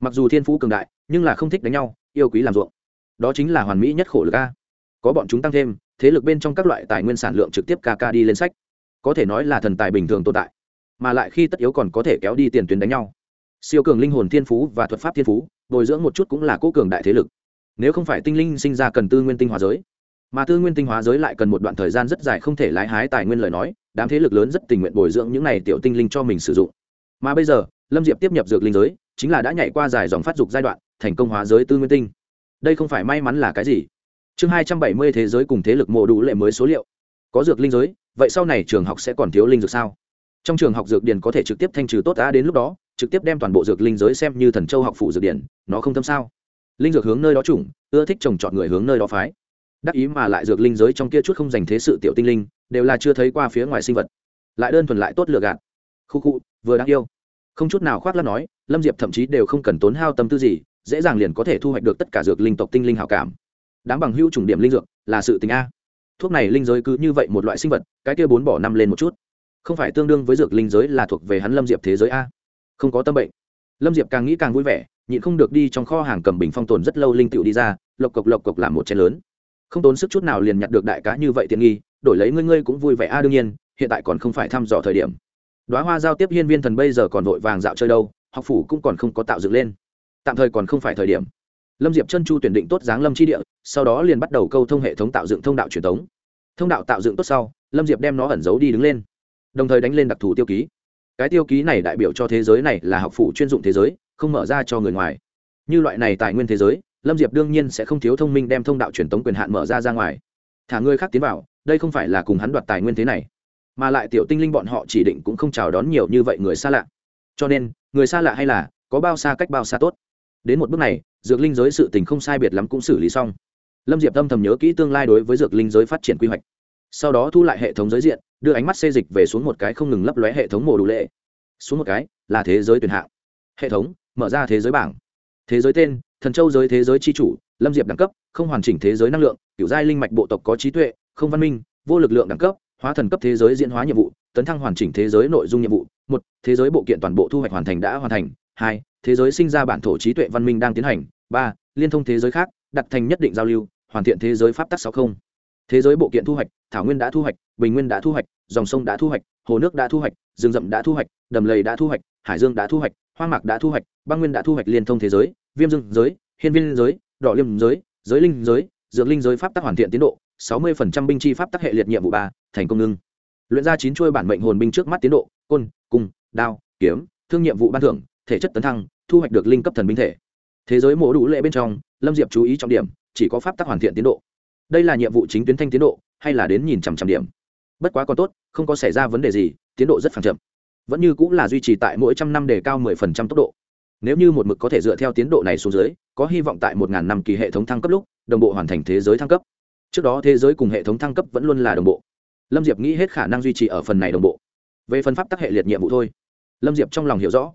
Mặc dù thiên phú cường đại, nhưng là không thích đánh nhau, yêu quý làm ruộng. Đó chính là hoàn mỹ nhất khổ lực a. Có bọn chúng tăng thêm, thế lực bên trong các loại tài nguyên sản lượng trực tiếp ca ca đi lên sách. Có thể nói là thần tài bình thường tồn tại, mà lại khi tất yếu còn có thể kéo đi tiền tuyến đánh nhau. Siêu cường linh hồn thiên phú và thuật pháp thiên phú, bồi dưỡng một chút cũng là cố cường đại thế lực. Nếu không phải tinh linh sinh ra cần tư nguyên tinh hóa giới, mà tư nguyên tinh hóa giới lại cần một đoạn thời gian rất dài không thể lái hái tài nguyên lời nói đám thế lực lớn rất tình nguyện bồi dưỡng những này tiểu tinh linh cho mình sử dụng. Mà bây giờ, lâm diệp tiếp nhập dược linh giới, chính là đã nhảy qua dài dòng phát dục giai đoạn, thành công hóa giới tư nguyên tinh. Đây không phải may mắn là cái gì? Chương hai trăm bảy mươi thế giới cùng thế lực mộ đủ lệ mới số liệu. Có dược linh giới, vậy sau này trường học sẽ còn thiếu linh dược sao? Trong trường học dược điển có thể trực tiếp thanh trừ tốt đã đến lúc đó, trực tiếp đem toàn bộ dược linh giới xem như thần châu học phủ dược điển nó không thâm sao? Linh dược hướng nơi đó chủng, ưa thích trồng chọn người hướng nơi đó phái đắc ý mà lại dược linh giới trong kia chút không dành thế sự tiểu tinh linh, đều là chưa thấy qua phía ngoài sinh vật. Lại đơn thuần lại tốt lựa gạt. Khu khu, vừa đáng yêu. Không chút nào khoác lắc nói, lâm diệp thậm chí đều không cần tốn hao tâm tư gì, dễ dàng liền có thể thu hoạch được tất cả dược linh tộc tinh linh hảo cảm. Đáng bằng hữu chủng điểm linh dược, là sự tình a. Thuốc này linh giới cứ như vậy một loại sinh vật, cái kia bốn bỏ năm lên một chút. Không phải tương đương với dược linh giới là thuộc về hắn lâm diệp thế giới a. Không có tâm bệnh. Lâm diệp càng nghĩ càng vui vẻ, nhịn không được đi trong kho hàng cầm bình phong tồn rất lâu linh tựu đi ra, lộc cộc lộc cộc làm một chén lớn không tốn sức chút nào liền nhặt được đại cá như vậy tiện nghi, đổi lấy ngươi ngươi cũng vui vẻ. A đương nhiên, hiện tại còn không phải thăm dò thời điểm. Đoá hoa giao tiếp hiên viên thần bây giờ còn vội vàng dạo chơi đâu, học phủ cũng còn không có tạo dựng lên. Tạm thời còn không phải thời điểm. Lâm diệp chân chu tuyển định tốt dáng lâm tri địa, sau đó liền bắt đầu câu thông hệ thống tạo dựng thông đạo truyền thống. Thông đạo tạo dựng tốt sau, lâm diệp đem nó ẩn giấu đi đứng lên, đồng thời đánh lên đặc thù tiêu ký. Cái tiêu ký này đại biểu cho thế giới này là học phủ chuyên dụng thế giới, không mở ra cho người ngoài. Như loại này tài nguyên thế giới lâm diệp đương nhiên sẽ không thiếu thông minh đem thông đạo truyền tống quyền hạn mở ra ra ngoài. Thả người khác tiến vào, đây không phải là cùng hắn đoạt tài nguyên thế này. Mà lại tiểu tinh linh bọn họ chỉ định cũng không chào đón nhiều như vậy người xa lạ. Cho nên, người xa lạ hay là, có bao xa cách bao xa tốt. Đến một bước này, dược linh giới sự tình không sai biệt lắm cũng xử lý xong. Lâm diệp âm thầm nhớ kỹ tương lai đối với dược linh giới phát triển quy hoạch. Sau đó thu lại hệ thống giới diện, đưa ánh mắt xê dịch về xuống một cái không ngừng lấp lóe hệ thống mổ đủ lệ. Xuống một cái, là thế giới tuyển hạng. Hệ thống, mở ra thế giới bảng. Thế giới tên thần châu giới thế giới c h i chủ, lâm diệp đẳng cấp, không hoàn chỉnh thế giới năng lượng, kiểu giai linh mạch bộ tộc có trí tuệ, không văn minh, vô lực lượng đẳng cấp, hóa thần cấp thế giới diễn hóa nhiệm vụ, tấn thăng hoàn chỉnh thế giới nội dung nhiệm vụ. Một, thế giới bộ kiện toàn bộ thu hoạch hoàn thành đã hoàn thành. Hai, thế giới sinh ra bản thổ trí tuệ văn minh đang tiến hành. Ba, liên thông thế giới khác, đặt thành nhất định giao lưu, hoàn thiện thế giới pháp tắc sáu không. Thế giới bộ kiện thu hoạch, thảo nguyên đã thu hoạch, bình nguyên đã thu hoạch, dòng sông đã thu hoạch, hồ nước đã thu hoạch, rừng rậm đã thu hoạch, đầm lầy đã thu hoạch, hải dương đã thu hoạch, hoang mạc đã thu hoạch, băng nguyên đã thu hoạch liên thông thế giới viêm dương giới, hiên viên giới, đỏ liêm giới giới linh giới, dược linh giới pháp tắc hoàn thiện tiến độ, sáu mươi binh chi pháp tắc hệ liệt nhiệm vụ ba, thành công ngưng. Luyện ra chín chuôi bản mệnh hồn binh trước mắt tiến độ, côn, cung, đao, kiếm, thương nhiệm vụ ban thưởng, thể chất tấn thăng, thu hoạch được linh cấp thần binh thể. Thế giới mổ đủ lệ bên trong, lâm diệp chú ý trọng điểm, chỉ có pháp tắc hoàn thiện tiến độ. Đây là nhiệm vụ chính tuyến thanh tiến độ, hay là đến nhìn chằm chằm điểm? Bất quá còn tốt, không có xảy ra vấn đề gì, tiến độ rất phẳng chậm. Vẫn như cũng là duy trì tại mỗi trăm năm đề cao mười phần trăm tốc độ nếu như một mực có thể dựa theo tiến độ này xuống dưới, có hy vọng tại một ngàn năm kỳ hệ thống thăng cấp lúc, đồng bộ hoàn thành thế giới thăng cấp. Trước đó thế giới cùng hệ thống thăng cấp vẫn luôn là đồng bộ. Lâm diệp nghĩ hết khả năng duy trì ở phần này đồng bộ. Về phần pháp tắc hệ liệt nhiệm vụ thôi. Lâm diệp trong lòng hiểu rõ.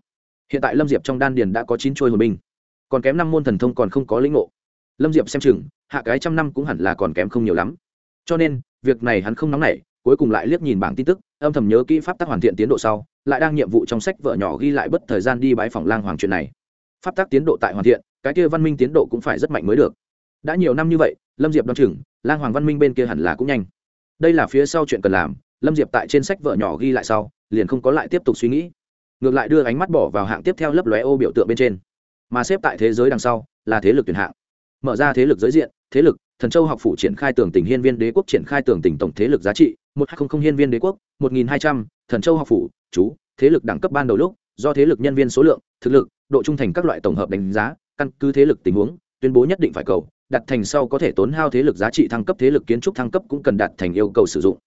Hiện tại lâm diệp trong đan điền đã có chín trôi hồn binh. Còn kém năm môn thần thông còn không có lĩnh ngộ. Lâm diệp xem chừng, hạ cái trăm năm cũng hẳn là còn kém không nhiều lắm. Cho nên, việc này hắn không nóng nảy, cuối cùng lại liếc nhìn bảng tin tức, âm thầm nhớ kỹ pháp tắc hoàn thiện tiến độ sau lại đang nhiệm vụ trong sách vợ nhỏ ghi lại bất thời gian đi bãi phòng lang hoàng chuyện này. Pháp tác tiến độ tại hoàn thiện, cái kia văn minh tiến độ cũng phải rất mạnh mới được. Đã nhiều năm như vậy, lâm diệp đ o á n chừng, lang hoàng văn minh bên kia hẳn là cũng nhanh. Đây là phía sau chuyện cần làm, lâm diệp tại trên sách vợ nhỏ ghi lại sau, liền không có lại tiếp tục suy nghĩ. Ngược lại đưa ánh mắt bỏ vào hạng tiếp theo lấp lóe ô biểu tượng bên trên. Mà xếp tại thế giới đằng sau, là thế lực tuyển hạng. Mở ra thế lực giới diện, thế lực, thần châu học phủ triển khai tường tỉnh hiên viên đế quốc triển khai tường tỉnh tổng thế lực giá trị, một hai không không hiên viên đế quốc, một nghìn hai trăm thần châu học phủ chú thế lực đẳng cấp ban đầu lúc do thế lực nhân viên số lượng thực lực độ trung thành các loại tổng hợp đánh giá căn cứ thế lực tình huống tuyên bố nhất định phải cầu đặt thành sau có thể tốn hao thế lực giá trị thăng cấp thế lực kiến trúc thăng cấp cũng cần đặt thành yêu cầu sử dụng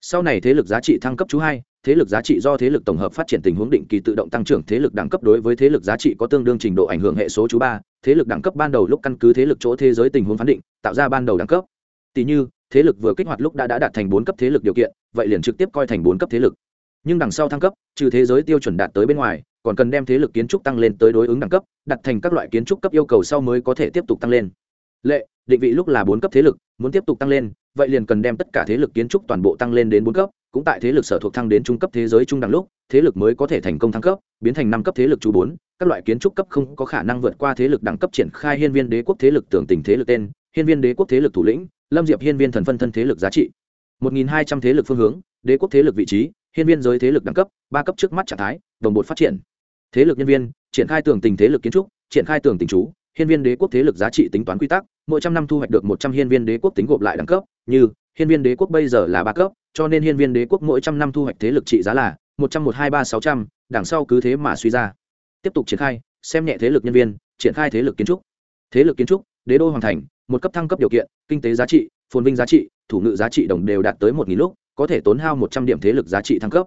sau này thế lực giá trị thăng cấp chú hai thế lực giá trị do thế lực tổng hợp phát triển tình huống định kỳ tự động tăng trưởng thế lực đẳng cấp đối với thế lực giá trị có tương đương trình độ ảnh hưởng hệ số chú ba thế lực đẳng cấp ban đầu lúc căn cứ thế lực chỗ thế giới tình huống phán định tạo ra ban đầu đẳng cấp tỷ như thế lực vừa kích hoạt lúc đã đã đạt thành bốn cấp thế lực điều kiện vậy liền trực tiếp coi thành bốn cấp thế lực nhưng đằng sau thăng cấp trừ thế giới tiêu chuẩn đạt tới bên ngoài còn cần đem thế lực kiến trúc tăng lên tới đối ứng đẳng cấp đặt thành các loại kiến trúc cấp yêu cầu sau mới có thể tiếp tục tăng lên lệ định vị lúc là bốn cấp thế lực muốn tiếp tục tăng lên vậy liền cần đem tất cả thế lực kiến trúc toàn bộ tăng lên đến bốn cấp cũng tại thế lực sở thuộc thăng đến trung cấp thế giới trung đẳng lúc thế lực mới có thể thành công thăng cấp biến thành năm cấp thế lực chú bốn các loại kiến trúc cấp không có khả năng vượt qua thế lực đẳng cấp triển khai hiên viên đế quốc thế lực tưởng tình thế lực tên hiên viên đế quốc thế lực thủ lĩnh lâm diệp hiên viên thần phân thân thế lực giá trị một nghìn hai trăm thế lực phương hướng đế quốc thế lực vị trí hiên viên giới thế lực đẳng cấp, ba cấp trước mắt trạng thái, đồng bộ phát triển. Thế lực nhân viên, triển khai tường tình thế lực kiến trúc, triển khai tường tình chú, hiên viên đế quốc thế lực giá trị tính toán quy tắc, mỗi trăm năm thu hoạch được một trăm hiên viên đế quốc tính gộp lại đẳng cấp, như, hiên viên đế quốc bây giờ là ba cấp, cho nên hiên viên đế quốc mỗi trăm năm thu hoạch thế lực trị giá là một trăm một hai ba sáu trăm, đằng sau cứ thế mà suy ra. Tiếp tục triển khai, xem nhẹ thế lực nhân viên, triển khai thế lực kiến trúc. Thế lực kiến trúc, đế đô hoàn thành, một cấp thăng cấp điều kiện, kinh tế giá trị, phồn vinh giá trị, thủ ngự giá trị đồng đều đạt tới một nghìn lúc có thể tốn hao một trăm điểm thế lực giá trị thăng cấp.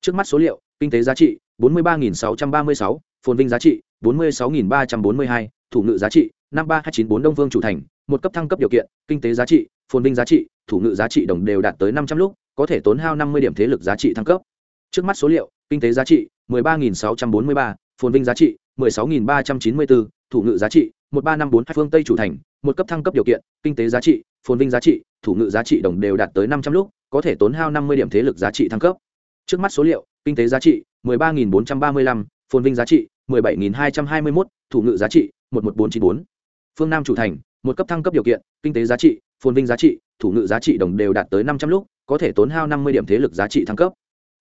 Trước mắt số liệu kinh tế giá trị bốn mươi ba sáu trăm ba mươi sáu phồn vinh giá trị bốn mươi sáu ba trăm bốn mươi hai thủ ngự giá trị năm ba hai chín bốn đông vương chủ thành một cấp thăng cấp điều kiện kinh tế giá trị phồn vinh giá trị thủ ngự giá trị đồng đều đạt tới năm trăm lúc có thể tốn hao năm mươi điểm thế lực giá trị thăng cấp. Trước mắt số liệu kinh tế giá trị 13.643, phồn vinh giá trị 16.394, thủ ngự giá trị 1354 phương tây chủ thành một cấp thăng cấp điều kiện kinh tế giá trị phồn vinh giá trị thủ ngự giá trị đồng đều đạt tới 500 lúc có thể tốn hao 50 điểm thế lực giá trị thăng cấp trước mắt số liệu kinh tế giá trị 13.435, phồn vinh giá trị 17.221, thủ ngự giá trị 11494. phương nam chủ thành một cấp thăng cấp điều kiện kinh tế giá trị phồn vinh giá trị thủ ngự giá trị đồng đều đạt tới 500 lúc có thể tốn hao 50 điểm thế lực giá trị thăng cấp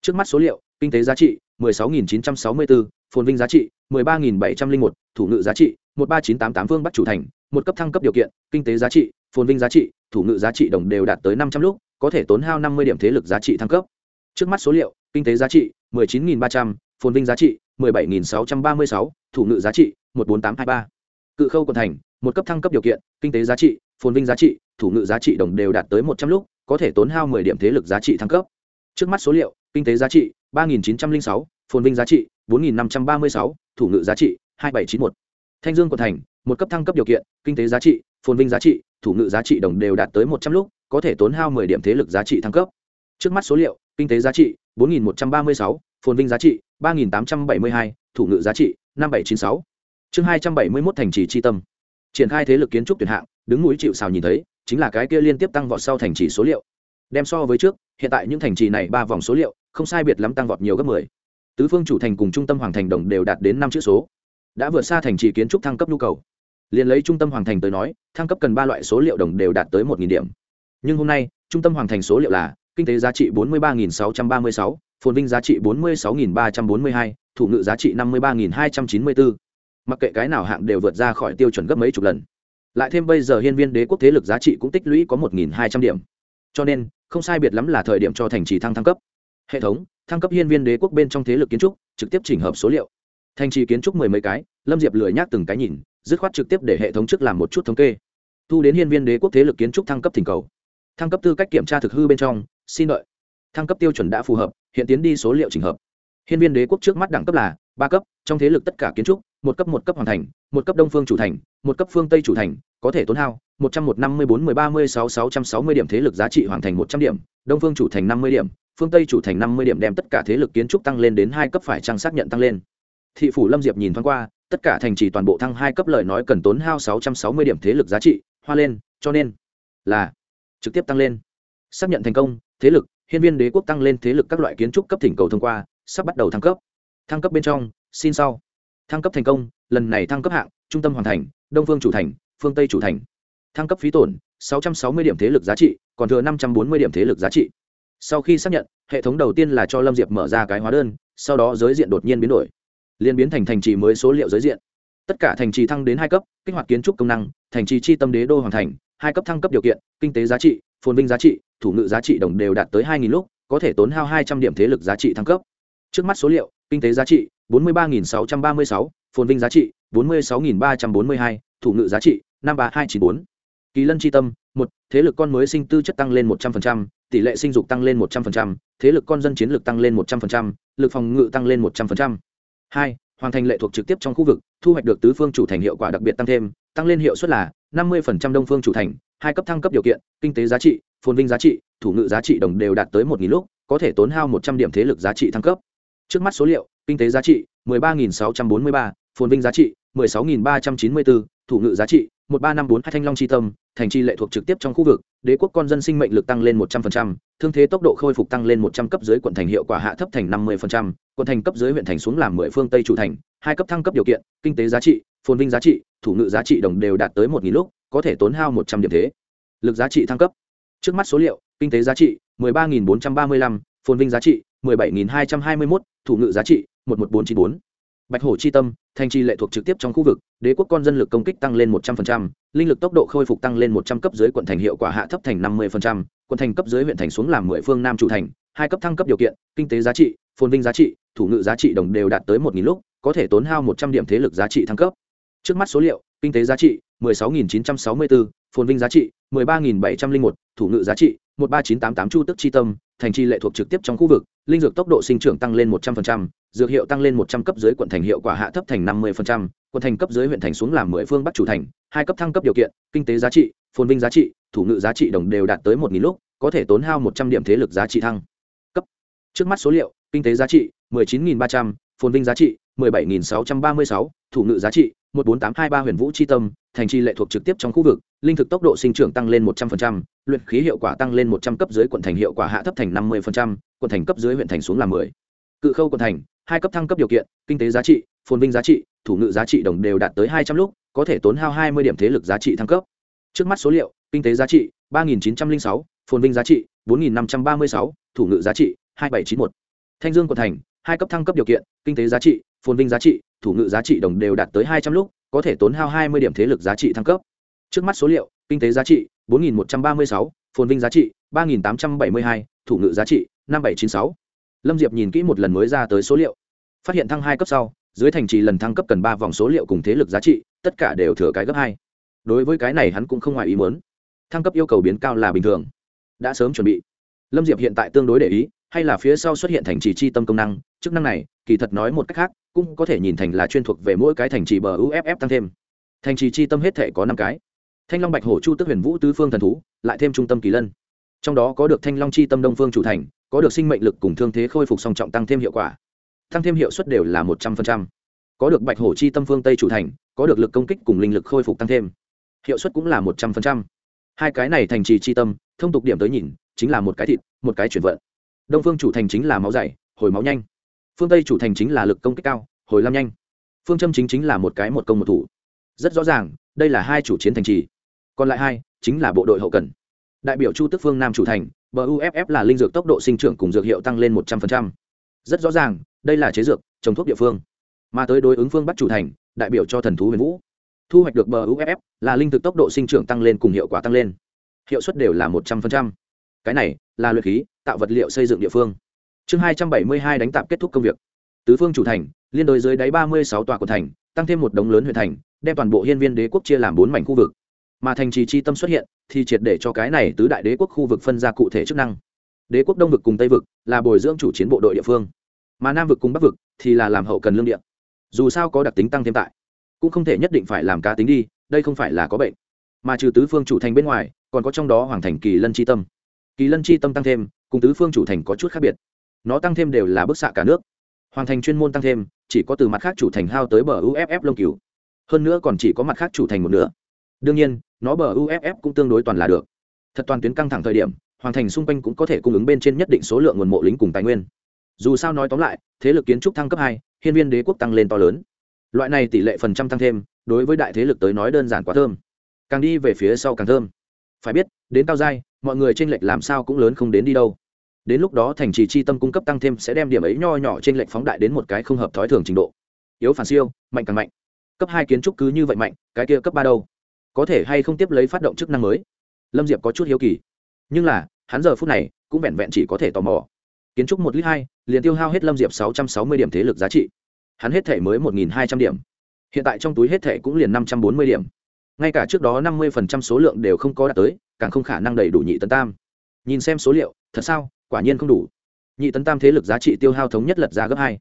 trước mắt số liệu kinh tế giá trị 16.964, phồn vinh giá trị 13.701, thủ ngự giá trị 13988 vương bắc chủ thành một cấp thăng cấp điều kiện kinh tế giá trị phồn vinh giá trị thủ ngự giá trị đồng đều đạt tới 500 lúc có thể tốn hao 50 điểm thế lực giá trị thăng cấp trước mắt số liệu kinh tế giá trị 19.300, phồn vinh giá trị 17.636, thủ ngự giá trị 14823. cự khâu quận thành một cấp thăng cấp điều kiện kinh tế giá trị phồn vinh giá trị thủ ngự giá trị đồng đều đạt tới 100 lúc có thể tốn hao 10 điểm thế lực giá trị thăng cấp trước mắt số liệu kinh tế giá trị 3.906, phồn vinh giá trị 4.536, thủ ngự giá trị 2791 thanh dương quận thành một cấp thăng cấp điều kiện kinh tế giá trị phồn vinh giá trị thủ ngự giá trị đồng đều đạt tới 100 lúc có thể tốn hao 10 điểm thế lực giá trị thăng cấp trước mắt số liệu kinh tế giá trị 4.136, phồn vinh giá trị 3.872, thủ ngự giá trị 5796. chương 271 thành trì chi tâm triển khai thế lực kiến trúc tuyển hạng đứng núi chịu sào nhìn thấy chính là cái kia liên tiếp tăng vọt sau thành trì số liệu đem so với trước hiện tại những thành trì này ba vòng số liệu không sai biệt lắm tăng vọt nhiều gấp 10. tứ phương chủ thành cùng trung tâm hoàng thành đồng đều đạt đến năm chữ số đã vượt xa thành trì kiến trúc thăng cấp nhu cầu. Liền lấy trung tâm hoàng thành tới nói thăng cấp cần ba loại số liệu đồng đều đạt tới một điểm. Nhưng hôm nay trung tâm hoàng thành số liệu là kinh tế giá trị 43.636, phồn vinh giá trị 46.342, thủ ngự giá trị 53.294. mặc kệ cái nào hạng đều vượt ra khỏi tiêu chuẩn gấp mấy chục lần. Lại thêm bây giờ hiên viên đế quốc thế lực giá trị cũng tích lũy có 1.200 điểm. Cho nên không sai biệt lắm là thời điểm cho thành trì thăng thăng cấp. Hệ thống thăng cấp hiên viên đế quốc bên trong thế lực kiến trúc trực tiếp chỉnh hợp số liệu thành trì kiến trúc mười mấy cái, lâm diệp lười nhác từng cái nhìn, dứt khoát trực tiếp để hệ thống trước làm một chút thống kê. Thu đến hiên viên đế quốc thế lực kiến trúc thăng cấp thỉnh cầu. Thăng cấp tư cách kiểm tra thực hư bên trong, xin đợi. Thăng cấp tiêu chuẩn đã phù hợp, hiện tiến đi số liệu trình hợp. Hiên viên đế quốc trước mắt đẳng cấp là ba cấp, trong thế lực tất cả kiến trúc, một cấp một cấp hoàn thành, một cấp đông phương chủ thành, một cấp phương tây chủ thành, có thể tốn hao một trăm một năm mươi bốn mười ba mươi sáu sáu trăm sáu mươi điểm thế lực giá trị hoàn thành một trăm điểm, đông phương chủ thành năm mươi điểm, phương tây chủ thành năm mươi điểm đem tất cả thế lực kiến trúc tăng lên đến hai cấp phải trang xác nhận tăng lên thị phủ lâm diệp nhìn thoáng qua, tất cả thành trì toàn bộ thăng hai cấp lời nói cần tốn hao sáu trăm sáu mươi điểm thế lực giá trị, hoa lên, cho nên là trực tiếp tăng lên. Xác nhận thành công, thế lực, hiên viên đế quốc tăng lên thế lực các loại kiến trúc cấp thỉnh cầu thông qua, sắp bắt đầu thăng cấp. Thăng cấp bên trong, xin sau. Thăng cấp thành công, lần này thăng cấp hạng, trung tâm hoàn thành, đông phương chủ thành, phương tây chủ thành. Thăng cấp phí tổn 660 điểm thế lực giá trị, còn thừa 540 điểm thế lực giá trị. Sau khi xác nhận, hệ thống đầu tiên là cho lâm diệp mở ra cái hóa đơn, sau đó giới diện đột nhiên biến đổi liên biến thành thành trì mới số liệu giới diện. Tất cả thành trì thăng đến hai cấp, kích hoạt kiến trúc công năng, thành trì chi tâm đế đô hoàn thành, hai cấp thăng cấp điều kiện, kinh tế giá trị, phồn vinh giá trị, thủ ngự giá trị đồng đều đạt tới hai lúc, có thể tốn hao hai trăm điểm thế lực giá trị thăng cấp. Trước mắt số liệu, kinh tế giá trị, bốn mươi ba sáu trăm ba mươi sáu, phồn vinh giá trị, bốn mươi sáu ba trăm bốn mươi hai, thủ ngự giá trị, năm ba hai chín bốn. Kỳ lân tri tâm, một, thế lực con mới sinh tư chất tăng lên một trăm linh tỷ lệ sinh dục tăng lên một trăm linh thế lực con dân chiến lược tăng lên một trăm linh lực phòng ngự tăng lên một trăm linh hai hoàn thành lệ thuộc trực tiếp trong khu vực, thu hoạch được tứ phương chủ thành hiệu quả đặc biệt tăng thêm, tăng lên hiệu suất là năm mươi đông phương chủ thành, hai cấp thăng cấp điều kiện, kinh tế giá trị, phồn vinh giá trị, thủ ngự giá trị đồng đều đạt tới một lúc, có thể tốn hao một trăm điểm thế lực giá trị thăng cấp. Trước mắt số liệu, kinh tế giá trị mười ba nghìn sáu trăm bốn mươi ba, phồn vinh giá trị mười sáu nghìn ba trăm chín mươi bốn, thủ ngự giá trị một ba năm bốn hai thanh long tri tâm thành chi lệ thuộc trực tiếp trong khu vực đế quốc con dân sinh mệnh lực tăng lên một trăm phần trăm thương thế tốc độ khôi phục tăng lên một trăm cấp dưới quận thành hiệu quả hạ thấp thành năm mươi phần trăm quận thành cấp dưới huyện thành xuống làm mười phương tây chủ thành hai cấp thăng cấp điều kiện kinh tế giá trị phồn vinh giá trị thủ ngự giá trị đồng đều đạt tới một nghìn lúc có thể tốn hao một trăm điểm thế lực giá trị thăng cấp trước mắt số liệu kinh tế giá trị 13.435, phồn vinh giá trị 17.221, thủ ngự giá trị 11494. Bạch hổ chi tâm, thành trì lệ thuộc trực tiếp trong khu vực, đế quốc con dân lực công kích tăng lên 100%, linh lực tốc độ khôi phục tăng lên 100 cấp dưới quận thành hiệu quả hạ thấp thành 50%, quận thành cấp dưới huyện thành xuống làm 10 phương nam chủ thành, hai cấp thăng cấp điều kiện, kinh tế giá trị, phồn vinh giá trị, thủ ngự giá trị đồng đều đạt tới một lúc, có thể tốn hao 100 điểm thế lực giá trị thăng cấp. Trước mắt số liệu, kinh tế giá trị 16.964, phồn vinh giá trị 13.701, thủ ngự giá trị 13988 chu tức chi tâm thành chi lệ thuộc trực tiếp trong khu vực linh dược tốc độ sinh trưởng tăng lên 100%, dược hiệu tăng lên 100 cấp dưới quận thành hiệu quả hạ thấp thành 50%, quận thành cấp dưới huyện thành xuống làm 10 phương bắc chủ thành hai cấp thăng cấp điều kiện kinh tế giá trị phồn vinh giá trị thủ ngự giá trị đồng đều đạt tới 1000 lúc có thể tốn hao 100 điểm thế lực giá trị thăng. Cấp. Trước mắt số liệu kinh tế giá trị 19.300, phồn vinh giá trị 17.636, thủ ngự giá trị 14823 huyền vũ chi tâm thành trì lệ thuộc trực tiếp trong khu vực linh thực tốc độ sinh trưởng tăng lên 100%, luyện khí hiệu quả tăng lên 100 cấp dưới quận thành hiệu quả hạ thấp thành 50%, quận thành cấp dưới huyện thành xuống là 10. cự khâu quận thành hai cấp thăng cấp điều kiện kinh tế giá trị phồn vinh giá trị thủ ngự giá trị đồng đều đạt tới 200 lúc có thể tốn hao 20 điểm thế lực giá trị thăng cấp trước mắt số liệu kinh tế giá trị 3.906, phồn vinh giá trị 4.536, thủ ngự giá trị 2791. thanh dương quận thành hai cấp thăng cấp điều kiện kinh tế giá trị phồn vinh giá trị thủ ngự giá trị đồng đều đạt tới hai trăm lúc có thể tốn hao hai mươi điểm thế lực giá trị thăng cấp. Trước mắt số liệu, kinh tế giá trị, bốn nghìn một trăm ba mươi sáu, phồn vinh giá trị, ba nghìn tám trăm bảy mươi hai, thủ ngự giá trị, năm bảy chín sáu. Lâm diệp nhìn kỹ một lần mới ra tới số liệu. Phát hiện thăng hai cấp sau, dưới thành trì lần thăng cấp cần ba vòng số liệu cùng thế lực giá trị, tất cả đều thừa cái gấp hai. Đối với cái này hắn cũng không ngoài ý muốn. Thăng cấp yêu cầu biến cao là bình thường. Đã sớm chuẩn bị. Lâm diệp hiện tại tương đối để ý, hay là phía sau xuất hiện thành trì chi tâm công năng. Chức năng này, kỳ thật nói một cách khác cũng có thể nhìn thành là chuyên thuộc về mỗi cái thành trì bờ uff tăng thêm. Thành trì chi tâm hết thể có năm cái. Thanh long bạch hổ chu tức huyền vũ tứ phương thần thú, lại thêm trung tâm kỳ lân. Trong đó có được thanh long chi tâm đông phương chủ thành, có được sinh mệnh lực cùng thương thế khôi phục song trọng tăng thêm hiệu quả. Tăng thêm hiệu suất đều là một trăm linh có được bạch hổ chi tâm phương tây chủ thành, có được lực công kích cùng linh lực khôi phục tăng thêm. Hiệu suất cũng là một trăm linh hai cái này thành trì chi tâm, thông tục điểm tới nhìn, chính là một cái thịt, một cái chuyển vận. Đông phương chủ thành chính là máu dày, hồi máu nhanh phương tây chủ thành chính là lực công kích cao, hồi lam nhanh. Phương châm chính chính là một cái một công một thủ. Rất rõ ràng, đây là hai chủ chiến thành trì. Còn lại hai, chính là bộ đội hậu cần. Đại biểu chu tức phương nam chủ thành bờ uff là linh dược tốc độ sinh trưởng cùng dược hiệu tăng lên một trăm linh rất rõ ràng, đây là chế dược, trồng thuốc địa phương. Mà tới đối ứng phương bắc chủ thành, đại biểu cho thần thú huyền vũ. Thu hoạch được bờ uff là linh thực tốc độ sinh trưởng tăng lên cùng hiệu quả tăng lên. Hiệu suất đều là một trăm linh cái này là luyện khí, tạo vật liệu xây dựng địa phương chương hai trăm bảy mươi hai đánh tạp kết thúc công việc. Tứ phương chủ thành, liên đối dưới đáy ba mươi sáu tòa quận thành, tăng thêm một đống lớn huyện thành, đem toàn bộ hiên viên đế quốc chia làm bốn mảnh khu vực. Mà thành trì chi tâm xuất hiện, thì triệt để cho cái này tứ đại đế quốc khu vực phân ra cụ thể chức năng. Đế quốc đông vực cùng tây vực là bồi dưỡng chủ chiến bộ đội địa phương. Mà nam vực cùng bắc vực thì là làm hậu cần lương địa. Dù sao có đặc tính tăng thêm tại, cũng không thể nhất định phải làm cá tính đi, đây không phải là có bệnh. Mà trừ tứ phương chủ thành bên ngoài, còn có trong đó hoàng thành kỳ lân chi tâm. Kỳ lân chi tâm tăng thêm, cùng tứ phương chủ thành có chút khác biệt nó tăng thêm đều là bức xạ cả nước. Hoàng thành chuyên môn tăng thêm, chỉ có từ mặt khác chủ thành hao tới bờ uff lông cứu hơn nữa còn chỉ có mặt khác chủ thành một nửa. Đương nhiên, nó bờ uff cũng tương đối toàn là được. Thật toàn tuyến căng thẳng thời điểm, hoàng thành xung quanh cũng có thể cung ứng bên trên nhất định số lượng nguồn mộ lính cùng tài nguyên. Dù sao nói tóm lại, thế lực kiến trúc thăng cấp hai, hiên viên đế quốc tăng lên to lớn. Loại này tỷ lệ phần trăm tăng thêm, đối với đại thế lực tới nói đơn giản quá thơm. Càng đi về phía sau càng thơm. Phải biết, đến cao giai, mọi người tranh lệch làm sao cũng lớn không đến đi đâu đến lúc đó thành trì chi tâm cung cấp tăng thêm sẽ đem điểm ấy nho nhỏ trên lệnh phóng đại đến một cái không hợp thói thường trình độ. Yếu phản siêu, mạnh càng mạnh. Cấp hai kiến trúc cứ như vậy mạnh, cái kia cấp ba đâu? Có thể hay không tiếp lấy phát động chức năng mới? Lâm diệp có chút hiếu kỳ. Nhưng là, hắn giờ phút này cũng vẹn vẹn chỉ có thể tò mò. Kiến trúc một lít hai, liền tiêu hao hết lâm diệp sáu trăm sáu mươi điểm thế lực giá trị. Hắn hết thể mới một nghìn hai trăm điểm. Hiện tại trong túi hết thể cũng liền năm trăm bốn mươi điểm. Ngay cả trước đó năm mươi số lượng đều không có đạt tới, càng không khả năng đầy đủ nhị tấn tam. Nhìn xem số liệu, thật sao? Quả nhiên không đủ. Nhị tấn tam thế lực giá trị tiêu hao thống nhất lật ra gấp hai.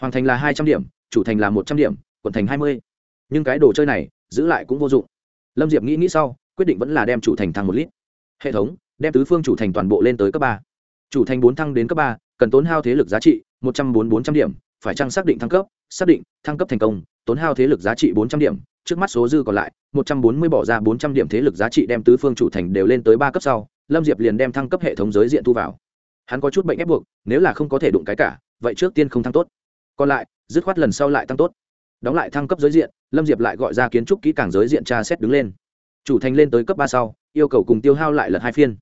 Hoàng thành là hai trăm điểm, chủ thành là một trăm điểm, quận thành hai mươi. Nhưng cái đồ chơi này, giữ lại cũng vô dụng. Lâm diệp nghĩ nghĩ sau, quyết định vẫn là đem chủ thành thăng một lít. Hệ thống, đem tứ phương chủ thành toàn bộ lên tới cấp ba. Chủ thành bốn thăng đến cấp ba, cần tốn hao thế lực giá trị một trăm bốn bốn trăm điểm, phải chăng xác định thăng cấp? Xác định, thăng cấp thành công, tốn hao thế lực giá trị bốn trăm điểm, trước mắt số dư còn lại, một trăm bốn mươi bỏ ra bốn trăm điểm thế lực giá trị đem tứ phương chủ thành đều lên tới ba cấp sau, lâm diệp liền đem thăng cấp hệ thống giới diện thu vào hắn có chút bệnh ép buộc, nếu là không có thể đụng cái cả, vậy trước tiên không thăng tốt. Còn lại, dứt khoát lần sau lại tăng tốt. Đóng lại thăng cấp giới diện, lâm diệp lại gọi ra kiến trúc kỹ càng giới diện tra xét đứng lên. Chủ thành lên tới cấp ba sau, yêu cầu cùng tiêu hao lại lật hai phiên.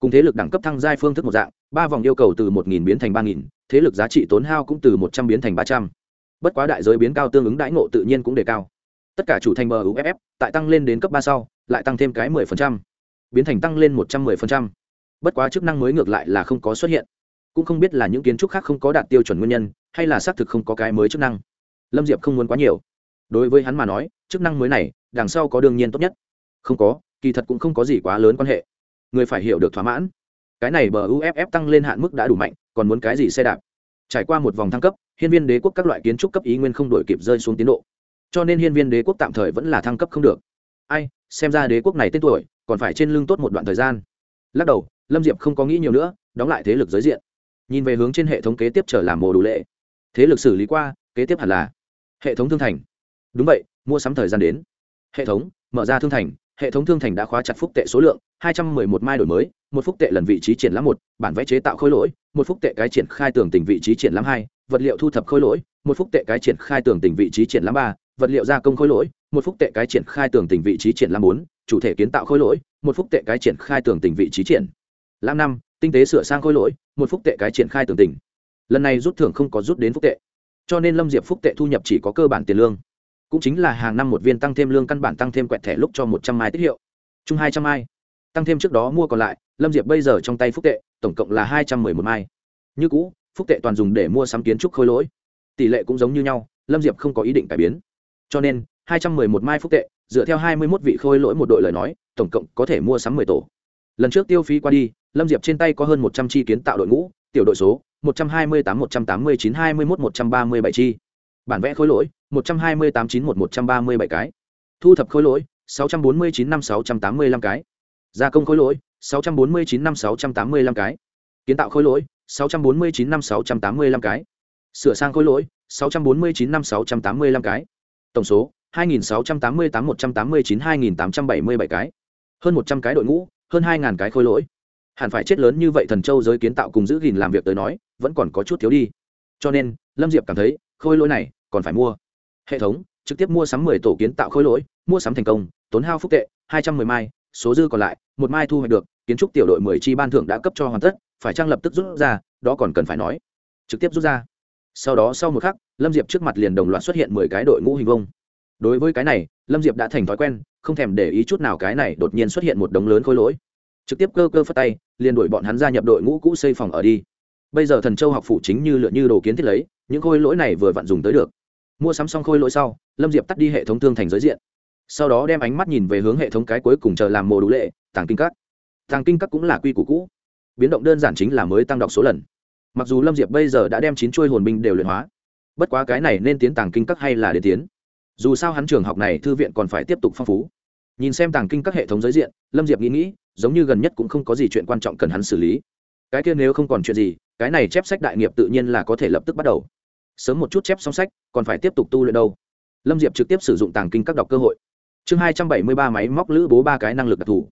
Cùng thế lực đẳng cấp thăng giai phương thức một dạng, ba vòng yêu cầu từ một nghìn biến thành ba nghìn, thế lực giá trị tốn hao cũng từ một trăm biến thành ba trăm. Bất quá đại giới biến cao tương ứng đãi ngộ tự nhiên cũng đề cao. Tất cả chủ thành bờ tại tăng lên đến cấp ba sau, lại tăng thêm cái mười phần trăm. Biến thành tăng lên một trăm mười phần trăm bất quá chức năng mới ngược lại là không có xuất hiện. Cũng không biết là những kiến trúc khác không có đạt tiêu chuẩn nguyên nhân, hay là xác thực không có cái mới chức năng. Lâm diệp không muốn quá nhiều. Đối với hắn mà nói, chức năng mới này, đằng sau có đương nhiên tốt nhất. Không có, kỳ thật cũng không có gì quá lớn quan hệ. Người phải hiểu được thỏa mãn. Cái này bờ uff tăng lên hạn mức đã đủ mạnh, còn muốn cái gì xe đạp? Trải qua một vòng thăng cấp, hiên viên đế quốc các loại kiến trúc cấp ý nguyên không đổi kịp rơi xuống tiến độ. Cho nên hiên viên đế quốc tạm thời vẫn là thăng cấp không được. Ai, xem ra đế quốc này tên tuổi, còn phải trên lưng tốt một đoạn thời gian. Lắc đầu lâm diệp không có nghĩ nhiều nữa, đóng lại thế lực giới diện. Nhìn về hướng trên hệ thống kế tiếp trở làm mồ đủ lệ. Thế lực xử lý qua, kế tiếp hẳn là hệ thống thương thành. Đúng vậy, mua sắm thời gian đến. Hệ thống, mở ra thương thành. Hệ thống thương thành đã khóa chặt phúc tệ số lượng, hai trăm mười một mai đổi mới, một phúc tệ lần vị trí triển lãm một, bản vẽ chế tạo khối lỗi, một phúc tệ cái triển khai tường tình vị trí triển lãm hai, vật liệu thu thập khối lỗi, một phúc tệ cái triển khai tường tình vị trí triển lãm ba, vật liệu gia công khối lỗi, một phúc tệ cái triển khai tường tình vị trí triển lãm bốn, chủ thể kiến tạo khối lỗi, một phúc tệ cái triển khai tường tình vị trí triển lãm năm, tinh tế sửa sang khôi lỗi, một phúc tệ cái triển khai tường tình. Lần này rút thưởng không có rút đến phúc tệ. Cho nên lâm diệp phúc tệ thu nhập chỉ có cơ bản tiền lương. Cũng chính là hàng năm một viên tăng thêm lương căn bản tăng thêm quẹt thẻ lúc cho một trăm mai tiết hiệu. Chung hai trăm mai. Tăng thêm trước đó mua còn lại, lâm diệp bây giờ trong tay phúc tệ, tổng cộng là hai trăm mười một mai. Như cũ, phúc tệ toàn dùng để mua sắm kiến trúc khôi lỗi. Tỷ lệ cũng giống như nhau, lâm diệp không có ý định cải biến. Cho nên, hai trăm mười một mai phúc tệ, dựa theo hai mươi mốt vị khôi lỗi một đội lời nói, tổng cộng có thể mua sắm mười tổ. Lần trước tiêu phí qua đi lâm diệp trên tay có hơn một trăm chi kiến tạo đội ngũ, tiểu đội số, một trăm hai mươi tám, một trăm tám mươi chín, hai mươi mốt, một trăm ba mươi bảy chi. Bản vẽ khối lỗi, một trăm hai mươi tám, chín một một trăm ba mươi bảy cái. Thu thập khối lỗi, sáu trăm bốn mươi chín, năm sáu trăm tám mươi lăm cái. Gia công khối lỗi, sáu trăm bốn mươi chín, năm sáu trăm tám mươi lăm cái. Kiến tạo khối lỗi, sáu trăm bốn mươi chín, năm sáu trăm tám mươi lăm cái. Sửa sang khối lỗi, sáu trăm bốn mươi chín, năm sáu trăm tám mươi lăm cái. Tổng số, hai nghìn sáu trăm tám mươi tám, một trăm tám mươi chín, hai nghìn tám trăm bảy mươi bảy cái. Hơn một trăm cái đội ngũ, hơn 2000 cái khối lỗi hẳn phải chết lớn như vậy thần châu giới kiến tạo cùng giữ gìn làm việc tới nói, vẫn còn có chút thiếu đi. Cho nên, lâm diệp cảm thấy, khôi lỗi này còn phải mua. Hệ thống, trực tiếp mua sắm mười tổ kiến tạo khối lỗi, mua sắm thành công, tốn hao phúc tệ, hai trăm mười mai, số dư còn lại, một mai thu hoạch được, kiến trúc tiểu đội mười chi ban thưởng đã cấp cho hoàn tất, phải trang lập tức rút ra, đó còn cần phải nói. Trực tiếp rút ra. Sau đó sau một khắc, lâm diệp trước mặt liền đồng loạt xuất hiện mười cái đội ngũ hình vông đối với cái này, lâm diệp đã thành thói quen, không thèm để ý chút nào cái này đột nhiên xuất hiện một đống lớn khối lỗi trực tiếp cơ cơ phất tay, liền đuổi bọn hắn ra nhập đội ngũ cũ xây phòng ở đi. Bây giờ thần châu học phủ chính như lựa như đồ kiến thiết lấy, những khối lỗi này vừa vặn dùng tới được. Mua sắm xong khôi lỗi sau, lâm diệp tắt đi hệ thống thương thành giới diện. Sau đó đem ánh mắt nhìn về hướng hệ thống cái cuối cùng chờ làm mồ đủ lệ, tàng kinh các. Tàng kinh các cũng là quy củ cũ. Biến động đơn giản chính là mới tăng đọc số lần. Mặc dù lâm diệp bây giờ đã đem chín chuôi hồn binh đều luyện hóa, bất quá cái này nên tiến tàng kinh các hay là để tiến. Dù sao hắn trường học này thư viện còn phải tiếp tục phong phú. Nhìn xem tàng kinh các hệ thống giới diện, lâm diệp nghĩ nghĩ giống như gần nhất cũng không có gì chuyện quan trọng cần hắn xử lý. Cái kia nếu không còn chuyện gì, cái này chép sách đại nghiệp tự nhiên là có thể lập tức bắt đầu. Sớm một chút chép xong sách, còn phải tiếp tục tu luyện đâu. Lâm diệp trực tiếp sử dụng tàng kinh các đọc cơ hội. Chương hai trăm bảy mươi ba máy móc lữ bố ba cái năng lực đặc thù.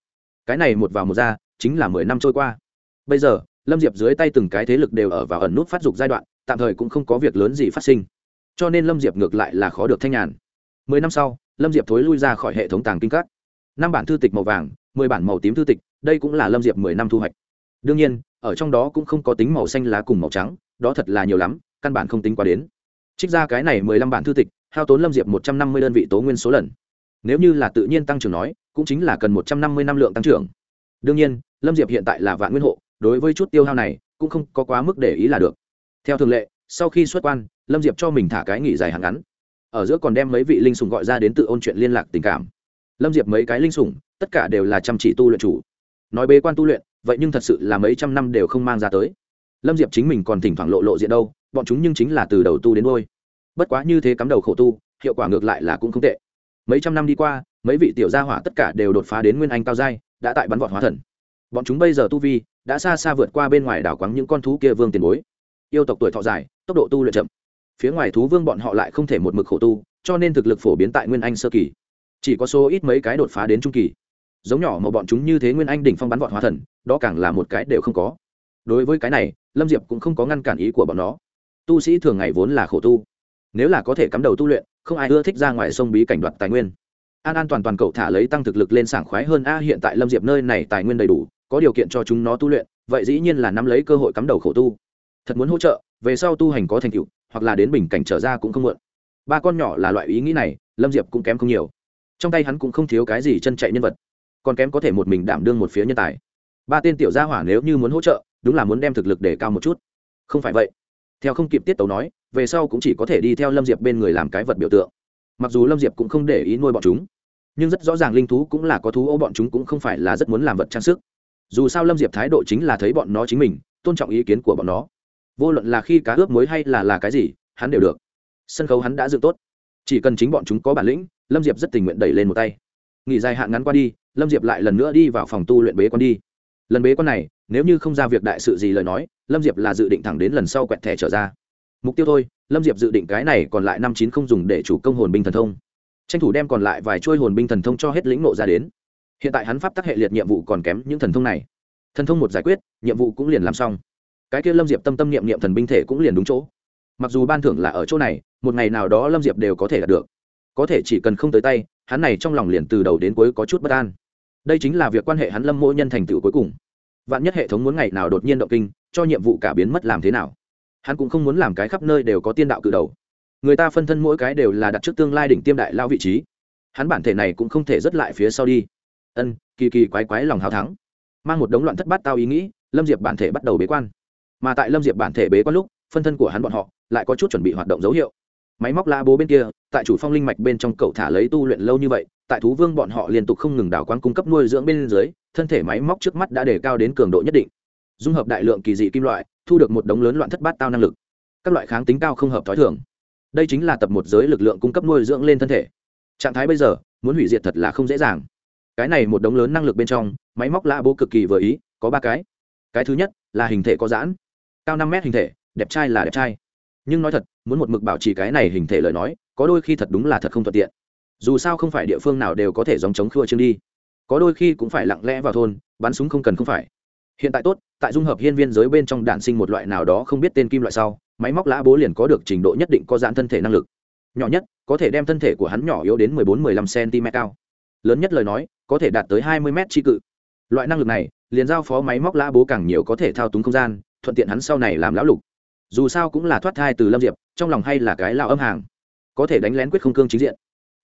Cái này một vào một ra, chính là mười năm trôi qua. Bây giờ, lâm diệp dưới tay từng cái thế lực đều ở vào ẩn nút phát dục giai đoạn, tạm thời cũng không có việc lớn gì phát sinh. Cho nên lâm diệp ngược lại là khó được thanh nhàn. Mười năm sau, lâm diệp thối lui ra khỏi hệ thống tàng kinh các. Năm bản thư tịch màu vàng mười bản màu tím thư tịch, đây cũng là lâm diệp mười năm thu hoạch. Đương nhiên, ở trong đó cũng không có tính màu xanh lá cùng màu trắng, đó thật là nhiều lắm, căn bản không tính quá đến. Trích ra cái này mười lăm bản thư tịch, hao tốn lâm diệp một trăm năm mươi đơn vị tố nguyên số lần. Nếu như là tự nhiên tăng trưởng nói, cũng chính là cần một trăm năm mươi năm lượng tăng trưởng. Đương nhiên, lâm diệp hiện tại là vạn nguyên hộ, đối với chút tiêu hao này, cũng không có quá mức để ý là được. Theo thường lệ, sau khi xuất quan, lâm diệp cho mình thả cái nghỉ dài hạn ngắn. Ở giữa còn đem mấy vị linh sùng gọi ra đến tự ôn chuyện liên lạc tình cảm lâm diệp mấy cái linh sủng, tất cả đều là chăm chỉ tu luyện chủ. Nói bế quan tu luyện, vậy nhưng thật sự là mấy trăm năm đều không mang ra tới. Lâm diệp chính mình còn thỉnh thoảng lộ lộ diện đâu, bọn chúng nhưng chính là từ đầu tu đến ngôi bất quá như thế cắm đầu khổ tu, hiệu quả ngược lại là cũng không tệ. Mấy trăm năm đi qua, mấy vị tiểu gia hỏa tất cả đều đột phá đến nguyên anh cao giai, đã tại bắn vọt hóa thần. Bọn chúng bây giờ tu vi, đã xa xa vượt qua bên ngoài đảo quáng những con thú kia vương tiền bối. Yêu tộc tuổi thọ dài, tốc độ tu luyện chậm. Phía ngoài thú vương bọn họ lại không thể một mực khổ tu, cho nên thực lực phổ biến tại nguyên anh sơ kỳ chỉ có số ít mấy cái đột phá đến trung kỳ. Giống nhỏ mà bọn chúng như thế nguyên anh đỉnh phong bắn vọt hóa thần, đó càng là một cái đều không có. Đối với cái này, lâm diệp cũng không có ngăn cản ý của bọn nó. Tu sĩ thường ngày vốn là khổ tu. Nếu là có thể cắm đầu tu luyện, không ai ưa thích ra ngoài sông bí cảnh đoạt tài nguyên. An an toàn toàn cậu thả lấy tăng thực lực lên sảng khoái hơn a, hiện tại lâm diệp nơi này tài nguyên đầy đủ, có điều kiện cho chúng nó tu luyện, vậy dĩ nhiên là nắm lấy cơ hội cắm đầu khổ tu. Thật muốn hỗ trợ, về sau tu hành có thành tựu, hoặc là đến bình cảnh trở ra cũng không muộn. Ba con nhỏ là loại ý nghĩ này, lâm diệp cũng kém không nhiều trong tay hắn cũng không thiếu cái gì chân chạy nhân vật, còn kém có thể một mình đảm đương một phía nhân tài. Ba tên tiểu gia hỏa nếu như muốn hỗ trợ, đúng là muốn đem thực lực để cao một chút. Không phải vậy. Theo không kịp tiết tấu nói, về sau cũng chỉ có thể đi theo lâm diệp bên người làm cái vật biểu tượng. Mặc dù lâm diệp cũng không để ý nuôi bọn chúng, nhưng rất rõ ràng linh thú cũng là có thú ô bọn chúng cũng không phải là rất muốn làm vật trang sức. Dù sao lâm diệp thái độ chính là thấy bọn nó chính mình, tôn trọng ý kiến của bọn nó. Vô luận là khi cá ướp muối hay là là cái gì, hắn đều được. Sân khấu hắn đã dựng tốt. Chỉ cần chính bọn chúng có bản lĩnh lâm diệp rất tình nguyện đẩy lên một tay. Nghỉ dài hạn ngắn qua đi, lâm diệp lại lần nữa đi vào phòng tu luyện bế con đi. Lần bế con này, nếu như không ra việc đại sự gì lời nói, lâm diệp là dự định thẳng đến lần sau quẹt thẻ trở ra. Mục tiêu thôi, lâm diệp dự định cái này còn lại năm chín không dùng để chủ công hồn binh thần thông. Tranh thủ đem còn lại vài chuôi hồn binh thần thông cho hết lĩnh nộ ra đến. Hiện tại hắn pháp tắc hệ liệt nhiệm vụ còn kém những thần thông này. Thần thông một giải quyết, nhiệm vụ cũng liền làm xong. Cái kia lâm diệp tâm tâm niệm niệm thần binh thể cũng liền đúng chỗ. Mặc dù ban thưởng là ở chỗ này, một ngày nào đó lâm diệp đều có thể đạt được có thể chỉ cần không tới tay, hắn này trong lòng liền từ đầu đến cuối có chút bất an. Đây chính là việc quan hệ hắn lâm mỗi nhân thành tựu cuối cùng. Vạn nhất hệ thống muốn ngày nào đột nhiên động kinh, cho nhiệm vụ cả biến mất làm thế nào? Hắn cũng không muốn làm cái khắp nơi đều có tiên đạo cự đầu. Người ta phân thân mỗi cái đều là đặt trước tương lai đỉnh tiêm đại lao vị trí. Hắn bản thể này cũng không thể dứt lại phía sau đi. Ân, kỳ kỳ quái quái lòng hào thắng. Mang một đống loạn thất bát tao ý nghĩ, lâm diệp bản thể bắt đầu bế quan. Mà tại lâm diệp bản thể bế quan lúc, phân thân của hắn bọn họ lại có chút chuẩn bị hoạt động dấu hiệu máy móc la bố bên kia, tại chủ phong linh mạch bên trong cậu thả lấy tu luyện lâu như vậy, tại thú vương bọn họ liên tục không ngừng đào quán cung cấp nuôi dưỡng bên dưới, thân thể máy móc trước mắt đã đề cao đến cường độ nhất định. Dung hợp đại lượng kỳ dị kim loại, thu được một đống lớn loạn thất bát tao năng lực. Các loại kháng tính cao không hợp t h ó i thường. Đây chính là tập một giới lực lượng cung cấp nuôi dưỡng lên thân thể. Trạng thái bây giờ, muốn hủy diệt thật là không dễ dàng. Cái này một đống lớn năng lực bên trong, máy móc la bố cực kỳ vừa ý, có ba cái. Cái thứ nhất là hình thể có giãn. Cao năm mét hình thể, đẹp trai là đẹp trai. Nhưng nói thật muốn một mực bảo trì cái này hình thể lời nói, có đôi khi thật đúng là thật không thuận tiện. Dù sao không phải địa phương nào đều có thể dòng chống khua chương đi. Có đôi khi cũng phải lặng lẽ vào thôn, bắn súng không cần không phải. Hiện tại tốt, tại dung hợp hiên viên giới bên trong đạn sinh một loại nào đó không biết tên kim loại sau, máy móc lã bố liền có được trình độ nhất định có giãn thân thể năng lực. Nhỏ nhất, có thể đem thân thể của hắn nhỏ yếu đến 14-15 cm cao. Lớn nhất lời nói, có thể đạt tới 20 m chi cự. Loại năng lực này, liền giao phó máy móc lã bố càng nhiều có thể thao túng không gian, thuận tiện hắn sau này làm lão lục dù sao cũng là thoát thai từ lâm diệp, trong lòng hay là cái lao âm hàng, có thể đánh lén quyết không cương chính diện.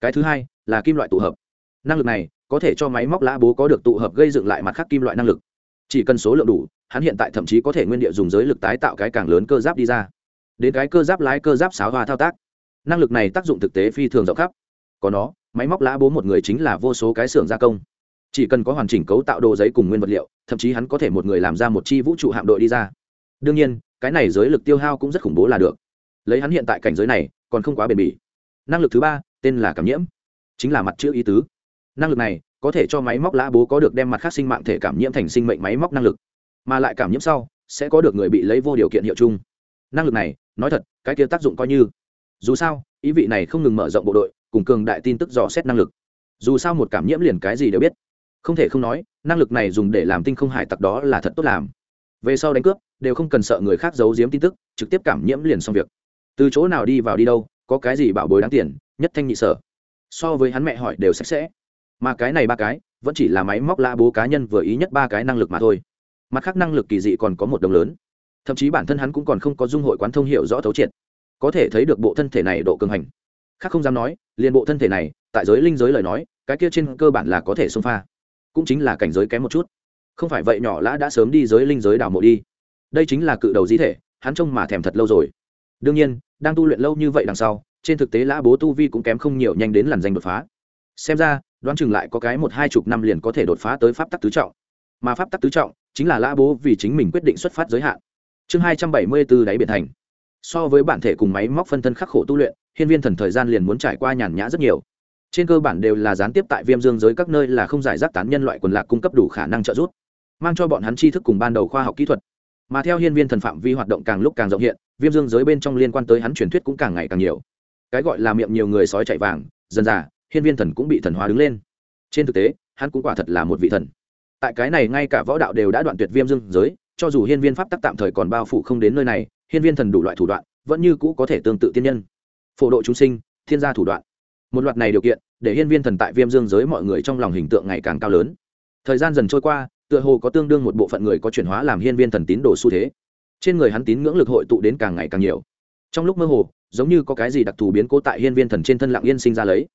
Cái thứ hai là kim loại tụ hợp. Năng lực này có thể cho máy móc lã bố có được tụ hợp gây dựng lại mặt khác kim loại năng lực. Chỉ cần số lượng đủ, hắn hiện tại thậm chí có thể nguyên địa dùng giới lực tái tạo cái càng lớn cơ giáp đi ra. Đến cái cơ giáp lái cơ giáp sáo hoa thao tác. Năng lực này tác dụng thực tế phi thường rộng khắp. Có nó, máy móc lã bố một người chính là vô số cái xưởng gia công. Chỉ cần có hoàn chỉnh cấu tạo đồ giấy cùng nguyên vật liệu, thậm chí hắn có thể một người làm ra một chi vũ trụ hạm đội đi ra. Đương nhiên cái này giới lực tiêu hao cũng rất khủng bố là được. Lấy hắn hiện tại cảnh giới này, còn không quá bền bỉ. Năng lực thứ ba, tên là cảm nhiễm. Chính là mặt chữ ý tứ. Năng lực này, có thể cho máy móc lã bố có được đem mặt khác sinh mạng thể cảm nhiễm thành sinh mệnh máy móc năng lực. Mà lại cảm nhiễm sau, sẽ có được người bị lấy vô điều kiện hiệu chung. Năng lực này, nói thật, cái kia tác dụng coi như. Dù sao, ý vị này không ngừng mở rộng bộ đội, cùng cường đại tin tức dò xét năng lực. Dù sao một cảm nhiễm liền cái gì đều biết. Không thể không nói, năng lực này dùng để làm tinh không hải tặc đó là thật tốt làm về sau đánh cướp, đều không cần sợ người khác giấu giếm tin tức, trực tiếp cảm nhiễm liền xong việc. Từ chỗ nào đi vào đi đâu, có cái gì bảo bối đáng tiền, nhất thanh nhị sở. So với hắn mẹ hỏi đều sạch sẽ. Mà cái này ba cái, vẫn chỉ là máy móc la bố cá nhân vừa ý nhất ba cái năng lực mà thôi. Mặt khác năng lực kỳ dị còn có một đồng lớn. Thậm chí bản thân hắn cũng còn không có dung hội quán thông hiệu rõ thấu triệt. Có thể thấy được bộ thân thể này độ cường hành. Khác không dám nói, liền bộ thân thể này, tại giới linh giới lời nói, cái kia trên cơ bản là có thể xông pha. Cũng chính là cảnh giới kém một chút không phải vậy nhỏ lã đã sớm đi giới linh giới đảo mộ đi. Đây chính là cự đầu di thể, hắn trông mà thèm thật lâu rồi. Đương nhiên, đang tu luyện lâu như vậy đằng sau, trên thực tế lã bố tu vi cũng kém không nhiều nhanh đến làn danh đột phá. Xem ra, đoán chừng lại có cái một hai chục năm liền có thể đột phá tới pháp tắc tứ trọng. Mà pháp tắc tứ trọng chính là lã bố vì chính mình quyết định xuất phát giới hạn. Chương hai trăm bảy mươi b ố đáy biển thành. So với bản thể cùng máy móc phân thân khắc khổ tu luyện, hiên viên thần thời gian liền muốn trải qua nhàn nhã rất nhiều. Trên cơ bản đều là gián tiếp tại viêm dương giới các nơi là không giải rác tán nhân loại quần lạc cung cấp đủ khả năng trợ giúp mang cho bọn hắn tri thức cùng ban đầu khoa học kỹ thuật. Mà theo hiên viên thần phạm vi hoạt động càng lúc càng rộng hiện, viêm dương giới bên trong liên quan tới hắn truyền thuyết cũng càng ngày càng nhiều. Cái gọi là miệng nhiều người sói chạy vàng, dần dà, hiên viên thần cũng bị thần hóa đứng lên. Trên thực tế, hắn cũng quả thật là một vị thần. Tại cái này ngay cả võ đạo đều đã đoạn tuyệt viêm dương giới, cho dù hiên viên pháp tắc tạm thời còn bao phủ không đến nơi này, hiên viên thần đủ loại thủ đoạn, vẫn như cũ có thể tương tự tiên nhân. Phổ độ chúng sinh, thiên gia thủ đoạn. Một loạt này điều kiện, để hiên viên thần tại viêm dương giới mọi người trong lòng hình tượng ngày càng cao lớn. Thời gian dần trôi qua tựa hồ có tương đương một bộ phận người có chuyển hóa làm hiên viên thần tín đồ xu thế. Trên người hắn tín ngưỡng lực hội tụ đến càng ngày càng nhiều. Trong lúc mơ hồ, giống như có cái gì đặc thù biến cố tại hiên viên thần trên thân lặng yên sinh ra lấy.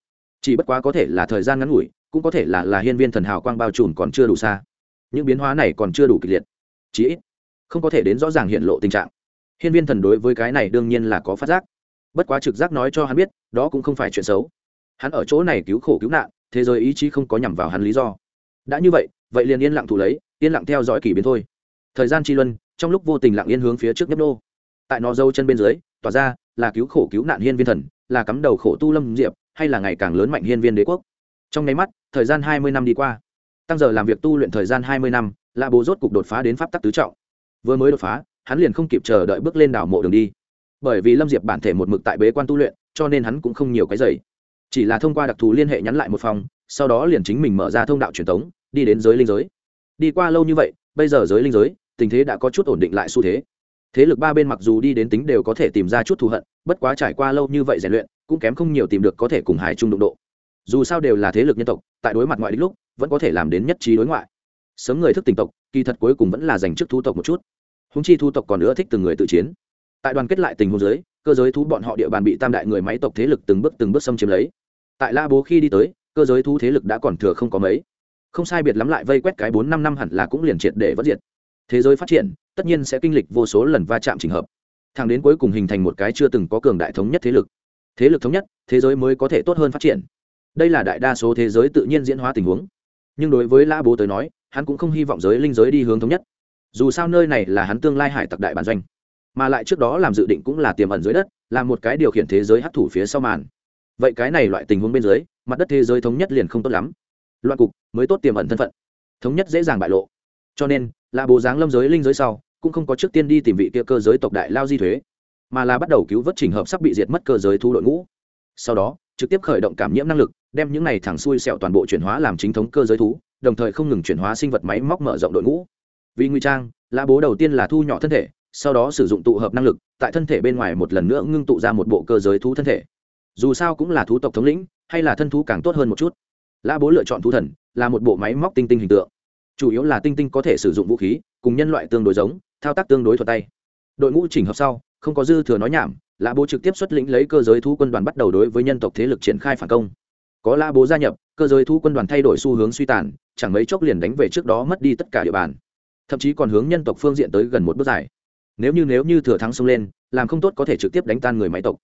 Chỉ bất quá có thể là thời gian ngắn ngủi, cũng có thể là là hiên viên thần hào quang bao trùm còn chưa đủ xa. Những biến hóa này còn chưa đủ kịch liệt. Chí ít, không có thể đến rõ ràng hiện lộ tình trạng. Hiên viên thần đối với cái này đương nhiên là có phát giác. Bất quá trực giác nói cho hắn biết, đó cũng không phải chuyện xấu. Hắn ở chỗ này cứu khổ cứu nạn, thế giới ý chí không có nhằm vào hắn lý do. Đã như vậy vậy liền yên lặng thủ lấy, yên lặng theo dõi kỳ biến thôi. Thời gian chi luân, trong lúc vô tình lặng yên hướng phía trước nhấp nô. Tại nó dâu chân bên dưới, tỏa ra là cứu khổ cứu nạn hiên viên thần, là cắm đầu khổ tu lâm diệp, hay là ngày càng lớn mạnh hiên viên đế quốc. Trong nháy mắt, thời gian hai mươi năm đi qua. Tăng giờ làm việc tu luyện thời gian hai mươi năm là bố rốt cục đột phá đến pháp tắc tứ trọng. Vừa mới đột phá, hắn liền không kịp chờ đợi bước lên đảo mộ đường đi. Bởi vì lâm diệp bản thể một mực tại bế quan tu luyện, cho nên hắn cũng không nhiều cái giày chỉ là thông qua đặc thù liên hệ nhắn lại một phòng, sau đó liền chính mình mở ra thông đạo truyền thống đi đến giới linh giới. Đi qua lâu như vậy, bây giờ giới linh giới, tình thế đã có chút ổn định lại xu thế. Thế lực ba bên mặc dù đi đến tính đều có thể tìm ra chút thù hận, bất quá trải qua lâu như vậy rèn luyện, cũng kém không nhiều tìm được có thể cùng hải chung đụng độ. Dù sao đều là thế lực nhân tộc, tại đối mặt ngoại đích lúc, vẫn có thể làm đến nhất trí đối ngoại. Sớm người thức tỉnh tộc, kỳ thật cuối cùng vẫn là dành trước thu tộc một chút. Húng chi thu tộc còn nữa thích từng người tự chiến. Tại đoàn kết lại tình huống giới cơ giới thú bọn họ địa bàn bị tam đại người máy tộc thế lực từng bước từng bước xâm chiếm lấy. Tại la bố khi đi tới, cơ giới thú thế lực đã còn thừa không có mấy không sai biệt lắm lại vây quét cái bốn năm năm hẳn là cũng liền triệt để vất diệt. Thế giới phát triển, tất nhiên sẽ kinh lịch vô số lần va chạm trình hợp. Thẳng đến cuối cùng hình thành một cái chưa từng có cường đại thống nhất thế lực. Thế lực thống nhất, thế giới mới có thể tốt hơn phát triển. Đây là đại đa số thế giới tự nhiên diễn hóa tình huống. Nhưng đối với lã bố tới nói, hắn cũng không hy vọng giới linh giới đi hướng thống nhất. Dù sao nơi này là hắn tương lai hải tặc đại bản doanh. Mà lại trước đó làm dự định cũng là tiềm ẩn dưới đất, là một cái điều khiển thế giới hấp thủ phía sau màn. Vậy cái này loại tình huống bên dưới, mặt đất thế giới thống nhất liền không tốt lắm loạn cục mới tốt tiềm ẩn thân phận, thống nhất dễ dàng bại lộ. Cho nên là bố dáng lâm giới linh giới sau, cũng không có trước tiên đi tìm vị kia cơ giới tộc đại lao di thuế, mà là bắt đầu cứu vớt trình hợp sắp bị diệt mất cơ giới thu đội ngũ. Sau đó, trực tiếp khởi động cảm nhiễm năng lực, đem những này thẳng xuôi sẹo toàn bộ chuyển hóa làm chính thống cơ giới thú, đồng thời không ngừng chuyển hóa sinh vật máy móc mở rộng đội ngũ. Vì nguy trang, lã bố đầu tiên là thu nhỏ thân thể, sau đó sử dụng tụ hợp năng lực, tại thân thể bên ngoài một lần nữa ngưng tụ ra một bộ cơ giới thú thân thể. Dù sao cũng là thú tộc thống lĩnh, hay là thân thú càng tốt hơn một chút lã bố lựa chọn thú thần là một bộ máy móc tinh tinh hình tượng. Chủ yếu là tinh tinh có thể sử dụng vũ khí, cùng nhân loại tương đối giống, thao tác tương đối thuật tay. Đội ngũ chỉnh hợp sau, không có dư thừa nói nhảm, lã bố trực tiếp xuất lĩnh lấy cơ giới thú quân đoàn bắt đầu đối với nhân tộc thế lực triển khai phản công. Có lã bố gia nhập, cơ giới thú quân đoàn thay đổi xu hướng suy tàn, chẳng mấy chốc liền đánh về trước đó mất đi tất cả địa bàn. Thậm chí còn hướng nhân tộc phương diện tới gần một bước dài. Nếu như nếu như thừa thắng xông lên, làm không tốt có thể trực tiếp đánh tan người máy tộc.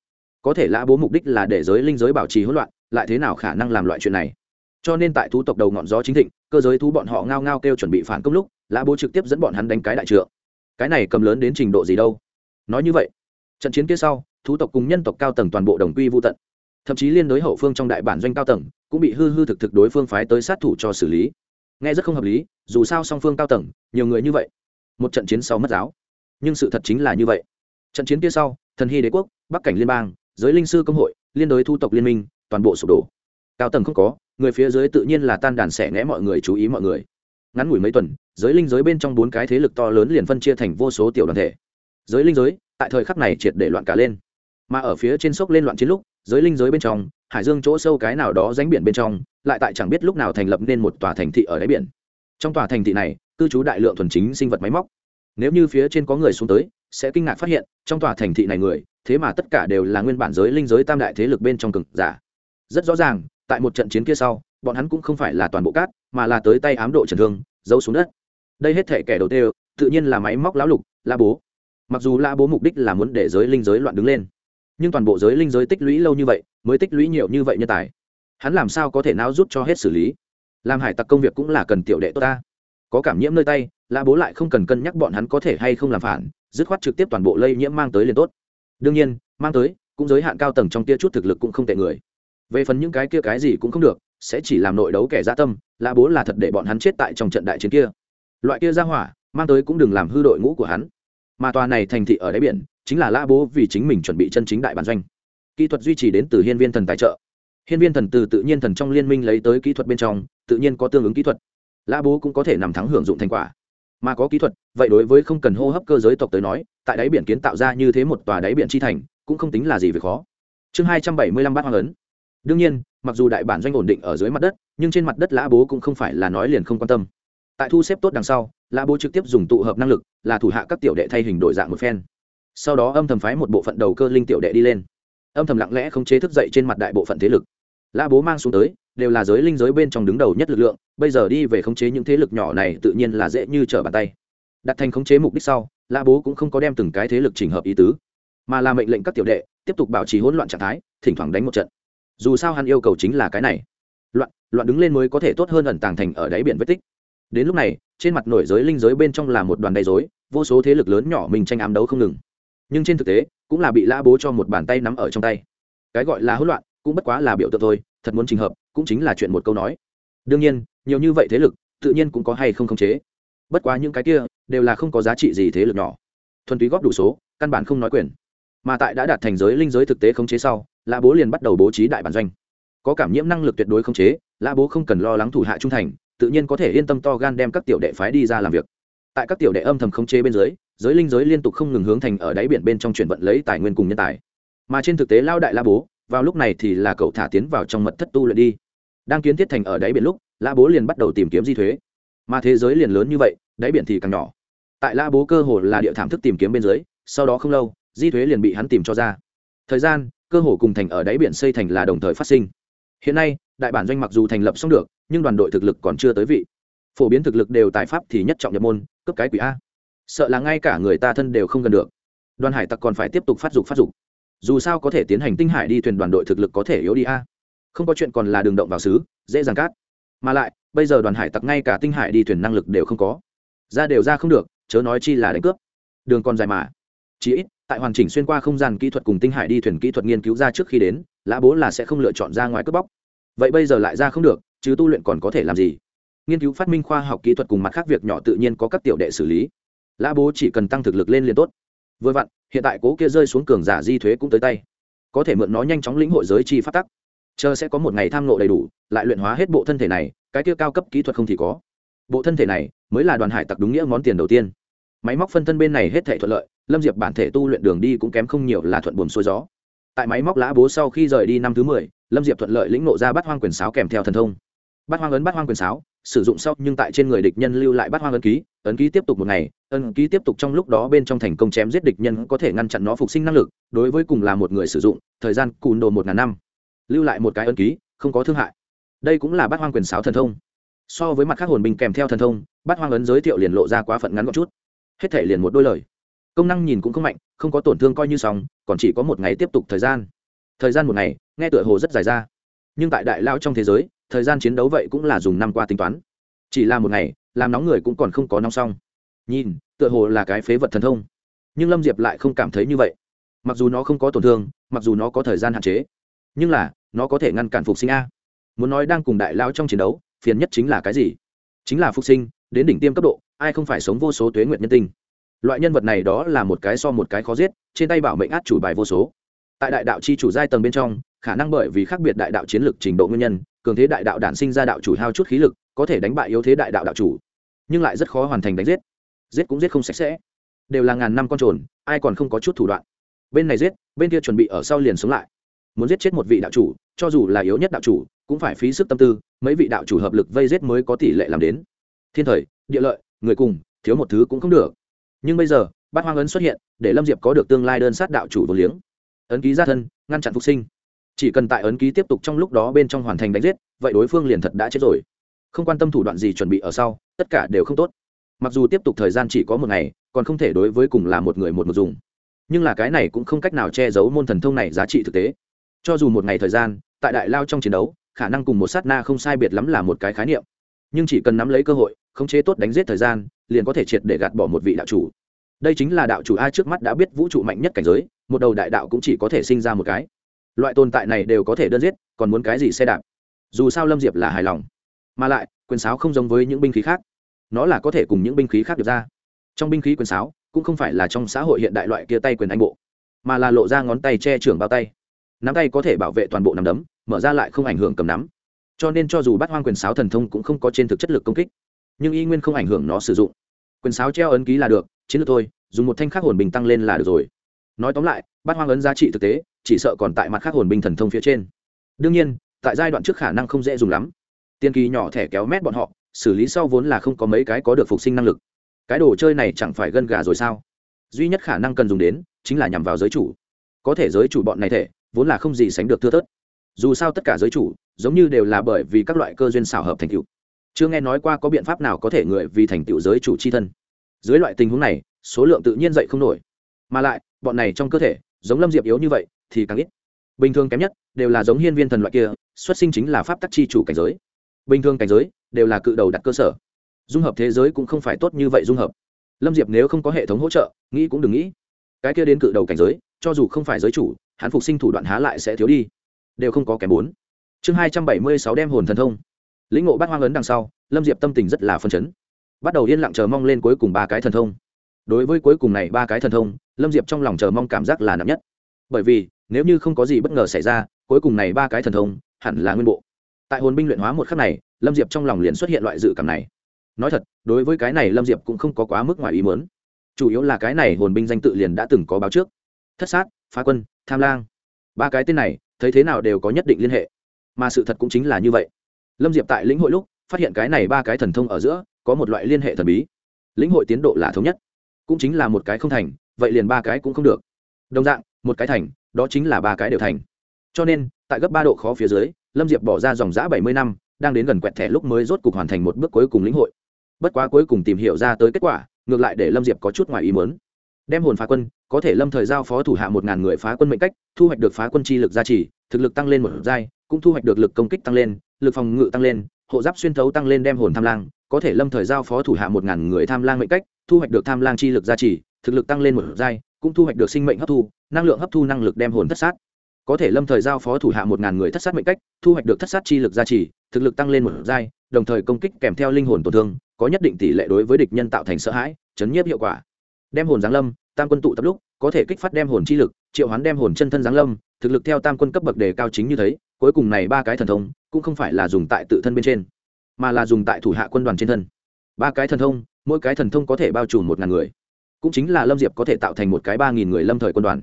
Có thể lã bố mục đích là để giới linh giới bảo trì hỗn loạn, lại thế nào khả năng làm loại chuyện này? Cho nên tại thú tộc đầu ngọn gió chính thịnh, cơ giới thú bọn họ ngao ngao kêu chuẩn bị phản công lúc, lã bố trực tiếp dẫn bọn hắn đánh cái đại trượng. Cái này cầm lớn đến trình độ gì đâu? Nói như vậy, trận chiến kia sau, thú tộc cùng nhân tộc cao tầng toàn bộ đồng quy vô tận. Thậm chí liên đối hậu phương trong đại bản doanh cao tầng, cũng bị hư hư thực thực đối phương phái tới sát thủ cho xử lý. Nghe rất không hợp lý, dù sao song phương cao tầng, nhiều người như vậy. Một trận chiến sau mất giáo. Nhưng sự thật chính là như vậy. Trận chiến kia sau, thần hy đế quốc, bắc cảnh liên bang, giới linh sư công hội, liên đối thu tộc liên minh, toàn bộ sụp đổ. Cao tầng không có người phía dưới tự nhiên là tan đàn xẻ ngẽ mọi người chú ý mọi người. Ngắn ngủi mấy tuần, giới linh giới bên trong bốn cái thế lực to lớn liền phân chia thành vô số tiểu đoàn thể. Giới linh giới, tại thời khắc này triệt để loạn cả lên. Mà ở phía trên sốc lên loạn chiến lúc, giới linh giới bên trong, hải dương chỗ sâu cái nào đó ránh biển bên trong, lại tại chẳng biết lúc nào thành lập nên một tòa thành thị ở đáy biển. Trong tòa thành thị này, cư trú đại lượng thuần chính sinh vật máy móc. Nếu như phía trên có người xuống tới, sẽ kinh ngạc phát hiện, trong tòa thành thị này người, thế mà tất cả đều là nguyên bản giới linh giới tam đại thế lực bên trong cực giả. Rất rõ ràng tại một trận chiến kia sau, bọn hắn cũng không phải là toàn bộ cát, mà là tới tay ám độ trần thương, giấu xuống đất. Đây hết thể kẻ đầu tiên, tự nhiên là máy móc lão lục, la bố. Mặc dù la bố mục đích là muốn để giới linh giới loạn đứng lên, nhưng toàn bộ giới linh giới tích lũy lâu như vậy, mới tích lũy nhiều như vậy nhân tài. Hắn làm sao có thể nào rút cho hết xử lý? Làm hải tặc công việc cũng là cần tiểu đệ tốt ta. Có cảm nhiễm nơi tay, la bố lại không cần cân nhắc bọn hắn có thể hay không làm phản, dứt khoát trực tiếp toàn bộ lây nhiễm mang tới liền tốt. Đương nhiên, mang tới, cũng giới hạn cao tầng trong tia chút thực lực cũng không tệ người về phần những cái kia cái gì cũng không được, sẽ chỉ làm nội đấu kẻ gia tâm, lã bố là thật để bọn hắn chết tại trong trận đại chiến kia. Loại kia ra hỏa, mang tới cũng đừng làm hư đội ngũ của hắn. Mà tòa này thành thị ở đáy biển, chính là lã bố vì chính mình chuẩn bị chân chính đại bản doanh. Kỹ thuật duy trì đến từ hiên viên thần tài trợ. Hiên viên thần từ tự nhiên thần trong liên minh lấy tới kỹ thuật bên trong, tự nhiên có tương ứng kỹ thuật. Lã bố cũng có thể nằm thắng hưởng dụng thành quả. Mà có kỹ thuật, vậy đối với không cần hô hấp cơ giới tộc tới nói, tại đáy biển kiến tạo ra như thế một tòa đáy biển chi thành, cũng không tính là gì về khó. Chương hai trăm bảy mươi lăm bát hoang ấn đương nhiên, mặc dù đại bản doanh ổn định ở dưới mặt đất, nhưng trên mặt đất lã bố cũng không phải là nói liền không quan tâm. Tại thu xếp tốt đằng sau, lã bố trực tiếp dùng tụ hợp năng lực là thủ hạ các tiểu đệ thay hình đổi dạng một phen. Sau đó âm thầm phái một bộ phận đầu cơ linh tiểu đệ đi lên. Âm thầm lặng lẽ không chế thức dậy trên mặt đại bộ phận thế lực. Lã bố mang xuống tới, đều là giới linh giới bên trong đứng đầu nhất lực lượng, bây giờ đi về khống chế những thế lực nhỏ này tự nhiên là dễ như trở bàn tay. Đặt thành khống chế mục đích sau, lã bố cũng không có đem từng cái thế lực trình hợp ý tứ, mà là mệnh lệnh các tiểu đệ tiếp tục bảo trì hỗn loạn trạng thái, thỉnh thoảng đánh một trận dù sao hắn yêu cầu chính là cái này. Loạn loạn đứng lên mới có thể tốt hơn ẩn tàng thành ở đáy biển vết tích. Đến lúc này, trên mặt nổi giới linh giới bên trong là một đoàn đầy dối vô số thế lực lớn nhỏ mình tranh ám đấu không ngừng. Nhưng trên thực tế, cũng là bị lã bố cho một bàn tay nắm ở trong tay. Cái gọi là hỗn loạn, cũng bất quá là biểu tượng thôi, thật muốn trình hợp, cũng chính là chuyện một câu nói. Đương nhiên, nhiều như vậy thế lực, tự nhiên cũng có hay không khống chế. Bất quá những cái kia, đều là không có giá trị gì thế lực nhỏ. Thuần túy góp đủ số, căn bản không nói quyền. Mà tại đã đạt thành giới linh giới thực tế khống chế sau lã bố liền bắt đầu bố trí đại bản doanh. Có cảm nhiễm năng lực tuyệt đối không chế, lã bố không cần lo lắng thủ hạ trung thành, tự nhiên có thể yên tâm to gan đem các tiểu đệ phái đi ra làm việc. Tại các tiểu đệ âm thầm không chế bên dưới, giới linh giới liên tục không ngừng hướng thành ở đáy biển bên trong chuyển vận lấy tài nguyên cùng nhân tài. Mà trên thực tế lao đại la bố, vào lúc này thì là cậu thả tiến vào trong mật thất tu luyện đi. Đang kiến thiết thành ở đáy biển lúc la bố liền bắt đầu tìm kiếm di thuế. Mà thế giới liền lớn như vậy, đáy biển thì càng nhỏ. Tại la bố cơ hồ là địa thảm thức tìm kiếm bên dưới, sau đó không lâu, di thuế liền bị hắn tìm cho ra. Thời gian cơ hồ cùng thành ở đáy biển xây thành là đồng thời phát sinh. Hiện nay, đại bản doanh mặc dù thành lập xong được, nhưng đoàn đội thực lực còn chưa tới vị. Phổ biến thực lực đều tại pháp thì nhất trọng nhập môn cấp cái quỷ a. Sợ là ngay cả người ta thân đều không gần được. Đoàn hải tặc còn phải tiếp tục phát dục phát dục. Dù sao có thể tiến hành tinh hải đi thuyền đoàn đội thực lực có thể yếu đi a. Không có chuyện còn là đường động vào xứ, dễ dàng cát. Mà lại, bây giờ đoàn hải tặc ngay cả tinh hải đi thuyền năng lực đều không có. Ra đều ra không được, chớ nói chi là đánh cướp. Đường còn dài mà. Chỉ ít tại hoàn chỉnh xuyên qua không gian kỹ thuật cùng tinh hải đi thuyền kỹ thuật nghiên cứu ra trước khi đến, lã bố là sẽ không lựa chọn ra ngoài cướp bóc. Vậy bây giờ lại ra không được, chứ tu luyện còn có thể làm gì? Nghiên cứu phát minh khoa học kỹ thuật cùng mặt khác việc nhỏ tự nhiên có các tiểu đệ xử lý. Lã bố chỉ cần tăng thực lực lên liền tốt. Vừa vặn, hiện tại cố kia rơi xuống cường giả di thuế cũng tới tay. Có thể mượn nó nhanh chóng lĩnh hội giới chi phát tắc. Chờ sẽ có một ngày tham lộ đầy đủ, lại luyện hóa hết bộ thân thể này, cái kia cao cấp kỹ thuật không thì có. Bộ thân thể này mới là đoàn hải tặc đúng nghĩa món tiền đầu tiên. Máy móc phân thân bên này hết thể thuận lợi lâm diệp bản thể tu luyện đường đi cũng kém không nhiều là thuận buồm xuôi gió. Tại máy móc lá bố sau khi rời đi năm thứ mười, lâm diệp thuận lợi lĩnh nộ ra bắt hoang quyền sáo kèm theo thần thông. Bắt hoang ấn bắt hoang quyền sáo, sử dụng sau nhưng tại trên người địch nhân lưu lại bắt hoang ấn ký ấn ký tiếp tục một ngày, ấn ký tiếp tục trong lúc đó bên trong thành công chém giết địch nhân có thể ngăn chặn nó phục sinh năng lực, đối với cùng là một người sử dụng, thời gian cùn đồ một ngàn năm, lưu lại một cái ấn ký, không có thương hại. Đây cũng là bắt hoang quyền sáo thần thông. So với mặt khác hồn binh kèm theo thần thông bắt hoang ấn giới thiệu liền lộ ra quá phận ngắn gọn chút. Hết thể liền một đôi lời công năng nhìn cũng không mạnh, không có tổn thương coi như xong, còn chỉ có một ngày tiếp tục thời gian. Thời gian một ngày, nghe tựa hồ rất dài ra. Nhưng tại đại lao trong thế giới, thời gian chiến đấu vậy cũng là dùng năm qua tính toán. Chỉ là một ngày, làm nóng người cũng còn không có nóng xong. Nhìn, tựa hồ là cái phế vật thần thông. Nhưng lâm diệp lại không cảm thấy như vậy. Mặc dù nó không có tổn thương, mặc dù nó có thời gian hạn chế, nhưng là, nó có thể ngăn cản phục sinh a. Muốn nói đang cùng đại lao trong chiến đấu, phiền nhất chính là cái gì? Chính là phục sinh, đến đỉnh tiêm cấp độ, ai không phải sống vô số tuế nguyện nhân tinh? Loại nhân vật này đó là một cái so một cái khó giết, trên tay bảo mệnh át chủ bài vô số. Tại đại đạo chi chủ giai tầng bên trong, khả năng bởi vì khác biệt đại đạo chiến lược trình độ nguyên nhân, cường thế đại đạo đản sinh ra đạo chủ hao chút khí lực, có thể đánh bại yếu thế đại đạo đạo chủ, nhưng lại rất khó hoàn thành đánh giết. Giết cũng giết không sạch sẽ. Đều là ngàn năm con trồn, ai còn không có chút thủ đoạn. Bên này giết, bên kia chuẩn bị ở sau liền sống lại. Muốn giết chết một vị đạo chủ, cho dù là yếu nhất đạo chủ, cũng phải phí sức tâm tư, mấy vị đạo chủ hợp lực vây giết mới có tỷ lệ làm đến. Thiên thời, địa lợi, người cùng, thiếu một thứ cũng không được nhưng bây giờ, bát hoang ấn xuất hiện, để lâm diệp có được tương lai đơn sát đạo chủ vô liếng. Ấn ký ra thân, ngăn chặn phục sinh. Chỉ cần tại ấn ký tiếp tục trong lúc đó bên trong hoàn thành đánh giết, vậy đối phương liền thật đã chết rồi. Không quan tâm thủ đoạn gì chuẩn bị ở sau, tất cả đều không tốt. Mặc dù tiếp tục thời gian chỉ có một ngày, còn không thể đối với cùng là một người một một dùng. Nhưng là cái này cũng không cách nào che giấu môn thần thông này giá trị thực tế. Cho dù một ngày thời gian, tại đại lao trong chiến đấu, khả năng cùng một sát na không sai biệt lắm là một cái khái niệm nhưng chỉ cần nắm lấy cơ hội, khống chế tốt đánh giết thời gian, liền có thể triệt để gạt bỏ một vị đạo chủ. Đây chính là đạo chủ ai trước mắt đã biết vũ trụ mạnh nhất cảnh giới, một đầu đại đạo cũng chỉ có thể sinh ra một cái. Loại tồn tại này đều có thể đơn giết, còn muốn cái gì xe đạp? Dù sao lâm diệp là hài lòng. Mà lại, quyền sáo không giống với những binh khí khác. Nó là có thể cùng những binh khí khác được ra. Trong binh khí quyền sáo, cũng không phải là trong xã hội hiện đại loại kia tay quyền anh bộ, mà là lộ ra ngón tay che trưởng bao tay. Nắm tay có thể bảo vệ toàn bộ nắm đấm, mở ra lại không ảnh hưởng cầm nắm cho nên cho dù bắt hoang quyền sáo thần thông cũng không có trên thực chất lực công kích. Nhưng y nguyên không ảnh hưởng nó sử dụng. Quyền sáo treo ấn ký là được, chiến lược thôi, dùng một thanh khắc hồn bình tăng lên là được rồi. Nói tóm lại bắt hoang ấn giá trị thực tế, chỉ sợ còn tại mặt khắc hồn bình thần thông phía trên. Đương nhiên, tại giai đoạn trước khả năng không dễ dùng lắm. Tiên kỳ nhỏ thẻ kéo mét bọn họ, xử lý sau vốn là không có mấy cái có được phục sinh năng lực. Cái đồ chơi này chẳng phải gân gà rồi sao? Duy nhất khả năng cần dùng đến, chính là nhằm vào giới chủ. Có thể giới chủ bọn này thể vốn là không gì sánh được thưa thớt. Dù sao tất cả giới chủ giống như đều là bởi vì các loại cơ duyên xảo hợp thành tựu. Chưa nghe nói qua có biện pháp nào có thể người vì thành tựu giới chủ c h i thân. Dưới loại tình huống này, số lượng tự nhiên dậy không nổi. Mà lại, bọn này trong cơ thể, giống lâm diệp yếu như vậy, thì càng ít. Bình thường kém nhất, đều là giống hiên viên thần loại kia, xuất sinh chính là pháp tắc chi chủ cảnh giới. Bình thường cảnh giới, đều là cự đầu đặt cơ sở. Dung hợp thế giới cũng không phải tốt như vậy dung hợp. Lâm diệp nếu không có hệ thống hỗ trợ, nghĩ cũng đừng nghĩ. Cái kia đến cự đầu cảnh giới, cho dù không phải giới chủ, hắn phục sinh thủ đoạn há lại sẽ thiếu đi. Đều không có kém bốn chương hai trăm bảy mươi sáu đem hồn thần thông. Lĩnh ngộ bát hoang ấn đằng sau, lâm diệp tâm tình rất là phân chấn. Bắt đầu yên lặng chờ mong lên cuối cùng ba cái thần thông. Đối với cuối cùng này ba cái thần thông, lâm diệp trong lòng chờ mong cảm giác là nặng nhất. Bởi vì, nếu như không có gì bất ngờ xảy ra, cuối cùng này ba cái thần thông hẳn là nguyên bộ. Tại hồn binh luyện hóa một khắc này, lâm diệp trong lòng liền xuất hiện loại dự cảm này. Nói thật, đối với cái này lâm diệp cũng không có quá mức ngoài ý muốn. Chủ yếu là cái này hồn binh danh tự liền đã từng có báo trước. Thất sát, phá quân, tham lang. Ba cái tên này, thấy thế nào đều có nhất định liên hệ mà sự thật cũng chính là như vậy. Lâm diệp tại lĩnh hội lúc, phát hiện cái này ba cái thần thông ở giữa, có một loại liên hệ thần bí. Lĩnh hội tiến độ là thống nhất. Cũng chính là một cái không thành, vậy liền ba cái cũng không được. Đồng dạng, một cái thành, đó chính là ba cái đều thành. Cho nên, tại gấp ba độ khó phía dưới, lâm diệp bỏ ra dòng giã bảy mươi năm, đang đến gần quẹt thẻ lúc mới rốt cục hoàn thành một bước cuối cùng lĩnh hội. Bất quá cuối cùng tìm hiểu ra tới kết quả, ngược lại để lâm diệp có chút ngoài ý mớn đem hồn phá quân, có thể lâm thời giao phó thủ hạ một ngàn người phá quân mệnh cách, thu hoạch được phá quân chi lực gia trì, thực lực tăng lên một giai cũng thu hoạch được lực công kích tăng lên, lực phòng ngự tăng lên, hộ giáp xuyên thấu tăng lên đem hồn tham lang, có thể lâm thời giao phó thủ hạ một ngàn người tham lang mệnh cách, thu hoạch được tham lang chi lực gia trì, thực lực tăng lên một giai, cũng thu hoạch được sinh mệnh hấp thu, năng lượng hấp thu năng lực đem hồn thất sát. Có thể lâm thời giao phó thủ hạ một ngàn người thất sát mệnh cách, thu hoạch được thất sát chi lực gia trì, thực lực tăng lên một giai, đồng thời công kích kèm theo linh hồn tổn thương, có nhất định tỷ lệ đối với địch nhân tạo thành sợ hãi, chấn nhiếp hiệu quả. Đem hồn giáng lâm, tam quân tụ tập lúc, có thể kích phát đem hồn chi lực, triệu hoán đem hồn chân thân giáng lâm, thực lực theo tam quân cấp bậc đề cao chính như thế cuối cùng này ba cái thần thông cũng không phải là dùng tại tự thân bên trên, mà là dùng tại thủ hạ quân đoàn trên thân. Ba cái thần thông, mỗi cái thần thông có thể bao trùm một ngàn người. Cũng chính là lâm diệp có thể tạo thành một cái ba nghìn người lâm thời quân đoàn.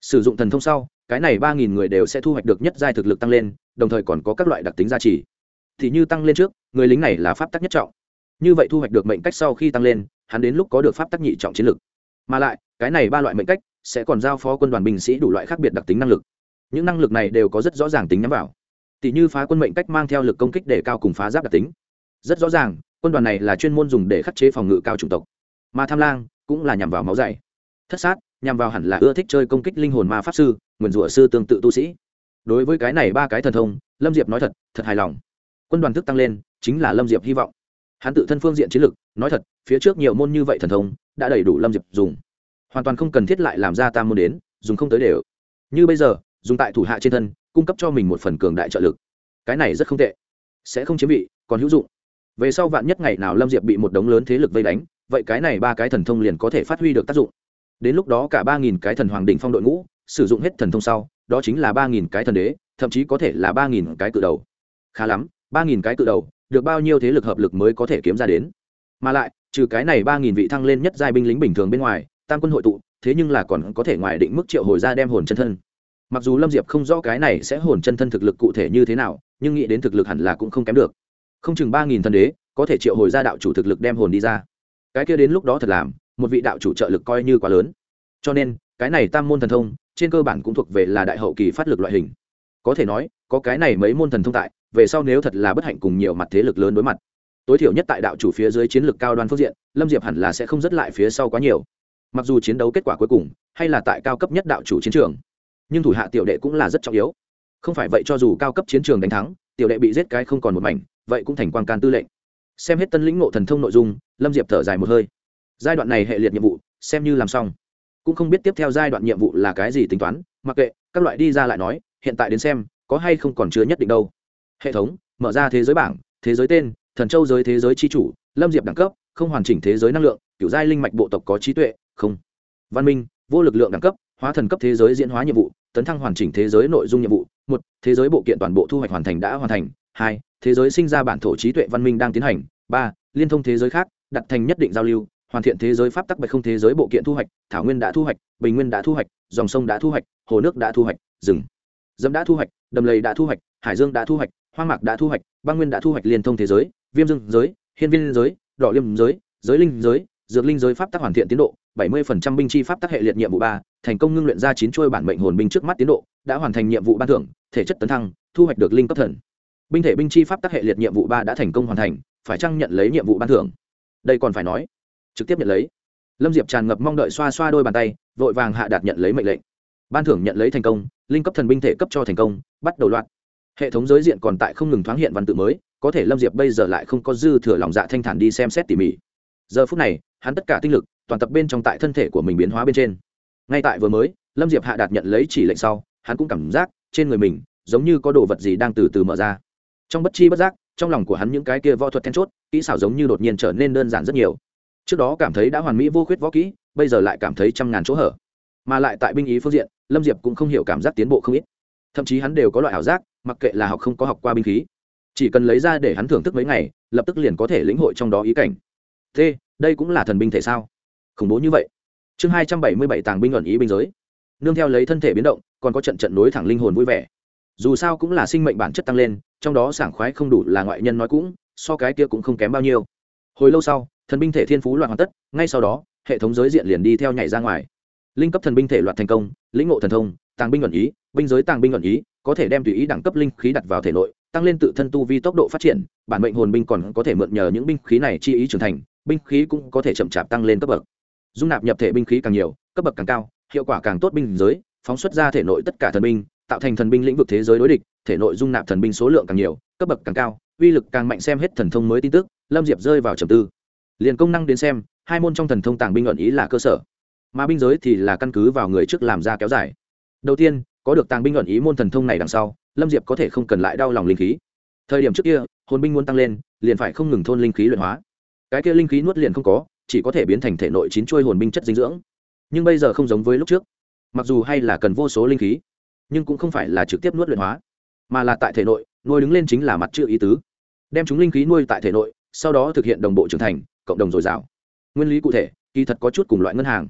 Sử dụng thần thông sau, cái này ba nghìn người đều sẽ thu hoạch được nhất giai thực lực tăng lên, đồng thời còn có các loại đặc tính gia trì. Thì như tăng lên trước, người lính này là pháp tắc nhất trọng. Như vậy thu hoạch được mệnh cách sau khi tăng lên, hắn đến lúc có được pháp tắc nhị trọng chiến lực. Mà lại, cái này ba loại mệnh cách sẽ còn giao phó quân đoàn binh sĩ đủ loại khác biệt đặc tính năng lực những năng lực này đều có rất rõ ràng tính nhắm vào. Tỷ như phá quân mệnh cách mang theo lực công kích để cao cùng phá giáp đặc tính. Rất rõ ràng, quân đoàn này là chuyên môn dùng để khắc chế phòng ngự cao chủng tộc. Mà tham lang cũng là nhằm vào máu dày. Thất sát nhằm vào hẳn là ưa thích chơi công kích linh hồn ma pháp sư, nguyền rủa sư tương tự tu sĩ. Đối với cái này ba cái thần thông, lâm diệp nói thật thật hài lòng. Quân đoàn thức tăng lên, chính là lâm diệp hy vọng. Hắn tự thân phương diện chiến lược nói thật, phía trước nhiều môn như vậy thần thông, đã đầy đủ lâm diệp dùng. Hoàn toàn không cần thiết lại làm ra tam môn đến, dùng không tới đều. Như bây giờ dùng tại thủ hạ trên thân, cung cấp cho mình một phần cường đại trợ lực. Cái này rất không tệ. Sẽ không chiếm vị, còn hữu dụng. Về sau vạn nhất ngày nào lâm diệp bị một đống lớn thế lực vây đánh, vậy cái này ba cái thần thông liền có thể phát huy được tác dụng. Đến lúc đó cả ba nghìn cái thần hoàng đ ỉ n h phong đội ngũ, sử dụng hết thần thông sau, đó chính là ba nghìn cái thần đế, thậm chí có thể là ba nghìn cái cự đầu. Khá lắm, ba nghìn cái cự đầu, được bao nhiêu thế lực hợp lực mới có thể kiếm ra đến? Mà lại, trừ cái này ba nghìn vị thăng lên nhất giai binh lính bình thường bên ngoài, tam quân hội tụ, thế nhưng là còn có thể ngoài định mức triệu hồi ra đem hồn chân thân mặc dù lâm diệp không rõ cái này sẽ hồn chân thân thực lực cụ thể như thế nào, nhưng nghĩ đến thực lực hẳn là cũng không kém được. Không chừng ba nghìn thần đế, có thể triệu hồi ra đạo chủ thực lực đem hồn đi ra. Cái kia đến lúc đó thật làm, một vị đạo chủ trợ lực coi như quá lớn. Cho nên, cái này tam môn thần thông, trên cơ bản cũng thuộc về là đại hậu kỳ phát lực loại hình. Có thể nói, có cái này mấy môn thần thông tại, về sau nếu thật là bất hạnh cùng nhiều mặt thế lực lớn đối mặt, tối thiểu nhất tại đạo chủ phía dưới chiến lược cao đoan phương diện, lâm diệp hẳn là sẽ không dứt lại phía sau quá nhiều. Mặc dù chiến đấu kết quả cuối cùng, hay là tại cao cấp nhất đạo chủ chiến trường nhưng thủ hạ tiểu đệ cũng là rất trọng yếu. Không phải vậy cho dù cao cấp chiến trường đánh thắng, tiểu đệ bị giết cái không còn một mảnh, vậy cũng thành quan can tư lệnh. Xem hết tân lĩnh ngộ thần thông nội dung, lâm diệp thở dài một hơi. Giai đoạn này hệ liệt nhiệm vụ, xem như làm xong. Cũng không biết tiếp theo giai đoạn nhiệm vụ là cái gì tính toán, mặc kệ, các loại đi ra lại nói, hiện tại đến xem, có hay không còn chưa nhất định đâu. Hệ thống, mở ra thế giới bảng, thế giới tên, thần châu giới thế giới c h i chủ, lâm diệp đẳng cấp, không hoàn chỉnh thế giới năng lượng, kiểu giai linh mạch bộ tộc có trí tuệ, không. Văn minh, vô lực lượng đẳng cấp hóa thần cấp thế giới diễn hóa nhiệm vụ, tấn thăng hoàn chỉnh thế giới nội dung nhiệm vụ. Một, thế giới bộ kiện toàn bộ thu hoạch hoàn thành đã hoàn thành. Hai, thế giới sinh ra bản thổ trí tuệ văn minh đang tiến hành. Ba, liên thông thế giới khác, đặt thành nhất định giao lưu, hoàn thiện thế giới pháp tắc bạch không thế giới bộ kiện thu hoạch, thảo nguyên đã thu hoạch, bình nguyên đã thu hoạch, dòng sông đã thu hoạch, hồ nước đã thu hoạch, rừng dẫm đã thu hoạch, đầm lầy đã thu hoạch, hải dương đã thu hoạch, hoang mạc đã thu hoạch, băng nguyên đã thu hoạch liên thông thế giới, viêm dương giới, hiên viên giới, đỏ liêm giới giới linh giới, dược linh giới pháp tắc hoàn thiện tiến độ bảy mươi binh chi pháp tác hệ liệt nhiệm vụ ba, thành công ngưng luyện ra chín chuôi bản mệnh hồn binh trước mắt tiến độ, đã hoàn thành nhiệm vụ ban thưởng, thể chất tấn thăng, thu hoạch được linh cấp thần. Binh thể binh chi pháp tác hệ liệt nhiệm vụ ba đã thành công hoàn thành, phải chăng nhận lấy nhiệm vụ ban thưởng? Đây còn phải nói. Trực tiếp nhận lấy. Lâm diệp tràn ngập mong đợi xoa xoa đôi bàn tay, vội vàng hạ đạt nhận lấy mệnh lệnh. Ban thưởng nhận lấy thành công, linh cấp thần binh thể cấp cho thành công, bắt đầu loạt hệ thống giới diện còn tại không ngừng thoáng hiện văn tự mới, có thể lâm diệp bây giờ lại không có dư thừa lòng dạ thanh thản đi xem xét tỉ mỉ. Giờ phút này, hắn tất cả tinh lực toàn tập bên trong tại thân thể của mình biến hóa bên trên. Ngay tại vừa mới, lâm diệp hạ đạt nhận lấy chỉ lệnh sau, hắn cũng cảm giác trên người mình giống như có đồ vật gì đang từ từ mở ra. Trong bất chi bất giác, trong lòng của hắn những cái kia võ thuật then chốt, kỹ xảo giống như đột nhiên trở nên đơn giản rất nhiều. Trước đó cảm thấy đã hoàn mỹ vô khuyết võ kỹ, bây giờ lại cảm thấy trăm ngàn chỗ hở. Mà lại tại binh ý phương diện, lâm diệp cũng không hiểu cảm giác tiến bộ không ít. Thậm chí hắn đều có loại ảo giác, mặc kệ là học không có học qua binh khí, chỉ cần lấy ra để hắn thưởng thức mấy ngày, lập tức liền có thể lĩnh hội trong đó ý cảnh. T đây cũng là thần binh thể sao? Khủng bố như vậy. Chương hai trăm bảy mươi bảy tàng binh luận ý binh giới. Nương theo lấy thân thể biến động, còn có trận trận nối thẳng linh hồn vui vẻ. Dù sao cũng là sinh mệnh bản chất tăng lên, trong đó sảng khoái không đủ là ngoại nhân nói cũng, so cái kia cũng không kém bao nhiêu. Hồi lâu sau, thần binh thể thiên phú loạn hoàn tất, ngay sau đó, hệ thống giới diện liền đi theo nhảy ra ngoài. Linh cấp thần binh thể loạt thành công, lĩnh ngộ thần thông, tàng binh luận ý, binh giới tàng binh luận ý, có thể đem tùy ý đẳng cấp linh khí đặt vào thể nội, tăng lên tự thân tu vi tốc độ phát triển, bản mệnh hồn binh còn có thể mượn nhờ những binh khí này chi ý trưởng thành, binh khí cũng có thể chậm chạp tăng lên cấp bậc dung nạp nhập thể binh khí càng nhiều, cấp bậc càng cao, hiệu quả càng tốt binh giới, phóng xuất ra thể nội tất cả thần binh, tạo thành thần binh lĩnh vực thế giới đối địch, thể nội dung nạp thần binh số lượng càng nhiều, cấp bậc càng cao, uy lực càng mạnh xem hết thần thông mới tin tức, lâm diệp rơi vào trầm tư. Liền công năng đến xem, hai môn trong thần thông tàng binh luận ý là cơ sở. Mà binh giới thì là căn cứ vào người trước làm ra kéo dài. Đầu tiên, có được tàng binh luận ý môn thần thông này đằng sau, lâm diệp có thể không cần lại đau lòng linh khí. Thời điểm trước kia, hồn binh muốn tăng lên, liền phải không ngừng thôn linh khí luyện hóa. Cái kia linh khí nuốt liền không có chỉ có thể biến thành thể nội chín chuôi hồn binh chất dinh dưỡng. Nhưng bây giờ không giống với lúc trước. Mặc dù hay là cần vô số linh khí, nhưng cũng không phải là trực tiếp nuốt luyện hóa, mà là tại thể nội, nuôi đứng lên chính là mặt chữ ý tứ. Đem chúng linh khí nuôi tại thể nội, sau đó thực hiện đồng bộ trưởng thành, cộng đồng dồi dào. Nguyên lý cụ thể, kỳ thật có chút cùng loại ngân hàng.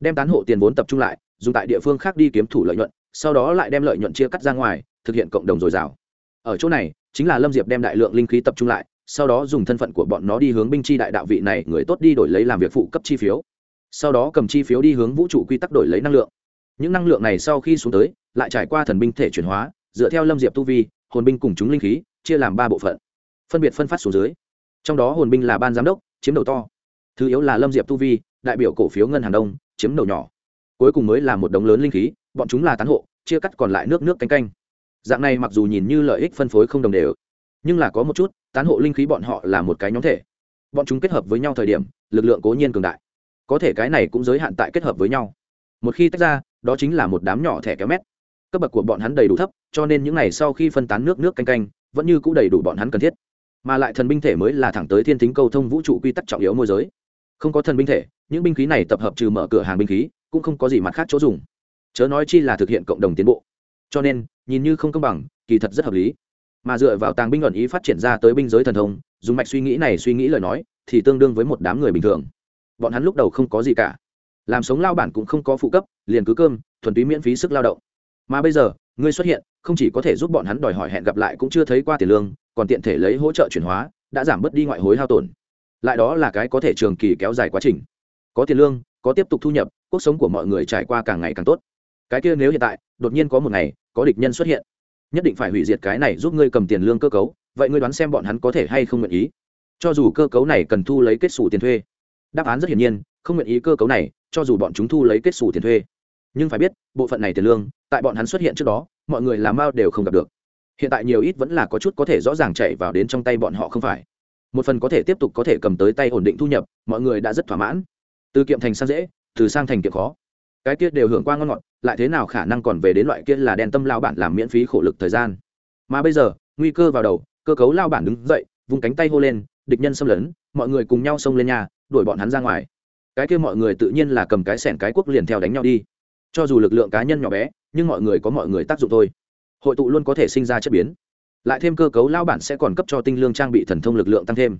Đem tán hộ tiền vốn tập trung lại, dùng tại địa phương khác đi kiếm thủ lợi nhuận, sau đó lại đem lợi nhuận chia cắt ra ngoài, thực hiện cộng đồng dồi dào. Ở chỗ này, chính là lâm diệp đem đại lượng linh khí tập trung lại sau đó dùng thân phận của bọn nó đi hướng binh chi đại đạo vị này, người tốt đi đổi lấy làm việc phụ cấp chi phiếu. Sau đó cầm chi phiếu đi hướng vũ trụ quy tắc đổi lấy năng lượng. Những năng lượng này sau khi xuống tới, lại trải qua thần binh thể chuyển hóa, dựa theo lâm diệp tu vi, hồn binh cùng chúng linh khí, chia làm ba bộ phận. Phân biệt phân phát xuống dưới. Trong đó hồn binh là ban giám đốc, chiếm đầu to. Thứ yếu là lâm diệp tu vi, đại biểu cổ phiếu ngân hàng đông, chiếm đầu nhỏ. Cuối cùng mới là một đống lớn linh khí, bọn chúng là tán hộ, chia cắt còn lại nước nước canh canh. Dạng này mặc dù nhìn như lợi ích phân phối không đồng đều, nhưng là có một chút tán hộ linh khí bọn họ là một cái nhóm thể. Bọn chúng kết hợp với nhau thời điểm, lực lượng cố nhiên cường đại. Có thể cái này cũng giới hạn tại kết hợp với nhau. Một khi tách ra, đó chính là một đám nhỏ thẻ kéo mét. Cấp bậc của bọn hắn đầy đủ thấp, cho nên những n à y sau khi phân tán nước nước canh canh, vẫn như c ũ đầy đủ bọn hắn cần thiết. Mà lại thần binh thể mới là thẳng tới thiên tính cầu thông vũ trụ quy tắc trọng yếu môi giới. Không có thần binh thể, những binh khí này tập hợp trừ mở cửa hàng binh khí, cũng không có gì mặt khác chỗ dùng. Chớ nói chi là thực hiện cộng đồng tiến bộ. Cho nên, nhìn như không công bằng, kỳ thật rất hợp lý mà dựa vào tàng binh luận ý phát triển ra tới binh giới thần thông, dùng mạch suy nghĩ này suy nghĩ lời nói, thì tương đương với một đám người bình thường. Bọn hắn lúc đầu không có gì cả. Làm sống lao bản cũng không có phụ cấp, liền cứ cơm, thuần túy miễn phí sức lao động. Mà bây giờ, ngươi xuất hiện, không chỉ có thể giúp bọn hắn đòi hỏi hẹn gặp lại cũng chưa thấy qua tiền lương, còn tiện thể lấy hỗ trợ chuyển hóa, đã giảm bớt đi ngoại hối hao tổn. Lại đó là cái có thể trường kỳ kéo dài quá trình. Có tiền lương, có tiếp tục thu nhập, cuộc sống của mọi người trải qua càng ngày càng tốt. Cái kia nếu hiện tại, đột nhiên có một ngày, có địch nhân xuất hiện nhất định phải hủy diệt cái này giúp ngươi cầm tiền lương cơ cấu, vậy ngươi đoán xem bọn hắn có thể hay không nguyện ý? Cho dù cơ cấu này cần thu lấy kết xù tiền thuê. Đáp án rất hiển nhiên, không nguyện ý cơ cấu này, cho dù bọn chúng thu lấy kết xù tiền thuê. Nhưng phải biết, bộ phận này tiền lương, tại bọn hắn xuất hiện trước đó, mọi người làm bao đều không gặp được. Hiện tại nhiều ít vẫn là có chút có thể rõ ràng chạy vào đến trong tay bọn họ không phải. Một phần có thể tiếp tục có thể cầm tới tay ổn định thu nhập, mọi người đã rất thỏa mãn. Từ kiệm thành sang dễ, từ sang thành kiệm khó cái kia đều hưởng qua ngon ngọt, lại thế nào khả năng còn về đến loại kia là đen tâm lao bản làm miễn phí khổ lực thời gian. Mà bây giờ, nguy cơ vào đầu, cơ cấu lao bản đứng dậy, vung cánh tay hô lên, địch nhân xâm lấn, mọi người cùng nhau xông lên nhà, đuổi bọn hắn ra ngoài. Cái kia mọi người tự nhiên là cầm cái sẻn cái quốc liền theo đánh nhau đi. Cho dù lực lượng cá nhân nhỏ bé, nhưng mọi người có mọi người tác dụng thôi. Hội tụ luôn có thể sinh ra chất biến. Lại thêm cơ cấu lao bản sẽ còn cấp cho tinh lương trang bị thần thông lực lượng tăng thêm.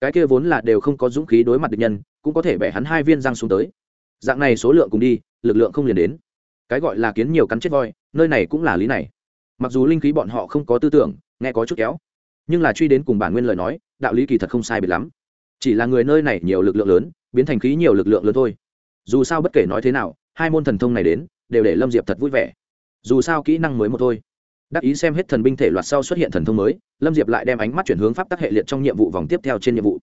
Cái kia vốn là đều không có dũng khí đối mặt địch nhân, cũng có thể bẻ hắn hai viên răng xuống tới dạng này số lượng cùng đi, lực lượng không liền đến. Cái gọi là kiến nhiều cắn chết voi, nơi này cũng là lý này. Mặc dù linh khí bọn họ không có tư tưởng, nghe có chút kéo, nhưng là truy đến cùng bản nguyên lời nói, đạo lý kỳ thật không sai biệt lắm. Chỉ là người nơi này nhiều lực lượng lớn, biến thành khí nhiều lực lượng lớn thôi. Dù sao bất kể nói thế nào, hai môn thần thông này đến, đều để lâm diệp thật vui vẻ. Dù sao kỹ năng mới một thôi. Đắc ý xem hết thần binh thể loạt sau xuất hiện thần thông mới, lâm diệp lại đem ánh mắt chuyển hướng pháp tắc hệ liệt trong nhiệm vụ vòng tiếp theo trên nhiệm vụ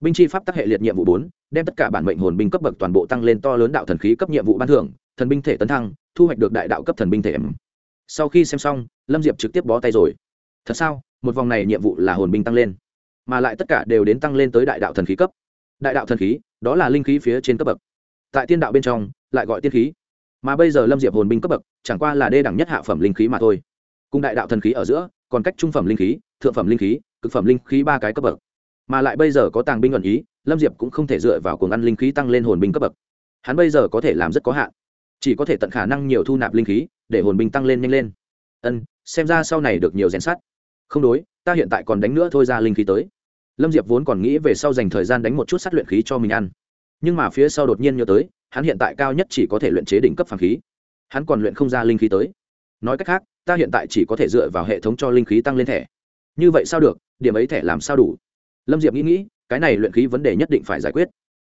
binh chi pháp tác hệ liệt nhiệm vụ bốn, đem tất cả bản mệnh hồn binh cấp bậc toàn bộ tăng lên to lớn đạo thần khí cấp nhiệm vụ ban thưởng, thần binh thể tấn thăng, thu hoạch được đại đạo cấp thần binh thể. Sau khi xem xong, lâm diệp trực tiếp bó tay rồi. Thật sao? Một vòng này nhiệm vụ là hồn binh tăng lên, mà lại tất cả đều đến tăng lên tới đại đạo thần khí cấp. Đại đạo thần khí, đó là linh khí phía trên cấp bậc. Tại tiên đạo bên trong, lại gọi tiên khí. Mà bây giờ lâm diệp hồn binh cấp bậc, chẳng qua là đê đẳng nhất hạ phẩm linh khí mà thôi. Cùng đại đạo thần khí ở giữa, còn cách trung phẩm linh khí, thượng phẩm linh khí, cực phẩm linh khí ba cái cấp bậc mà lại bây giờ có tàng binh ẩn ý, lâm diệp cũng không thể dựa vào cuồng ăn linh khí tăng lên hồn binh cấp bậc. Hắn bây giờ có thể làm rất có hạn. Chỉ có thể tận khả năng nhiều thu nạp linh khí, để hồn binh tăng lên nhanh lên. Ân, xem ra sau này được nhiều rèn sát không đối, ta hiện tại còn đánh nữa thôi ra linh khí tới. Lâm diệp vốn còn nghĩ về sau dành thời gian đánh một chút sát luyện khí cho mình ăn. Nhưng mà phía sau đột nhiên nhớ tới, hắn hiện tại cao nhất chỉ có thể luyện chế đỉnh cấp phàm khí. Hắn còn luyện không ra linh khí tới. Nói cách khác, ta hiện tại chỉ có thể dựa vào hệ thống cho linh khí tăng lên thẻ. Như vậy sao được, điểm ấy thẻ làm sao đủ? Lâm diệp nghĩ nghĩ, cái này luyện khí vấn đề nhất định phải giải quyết.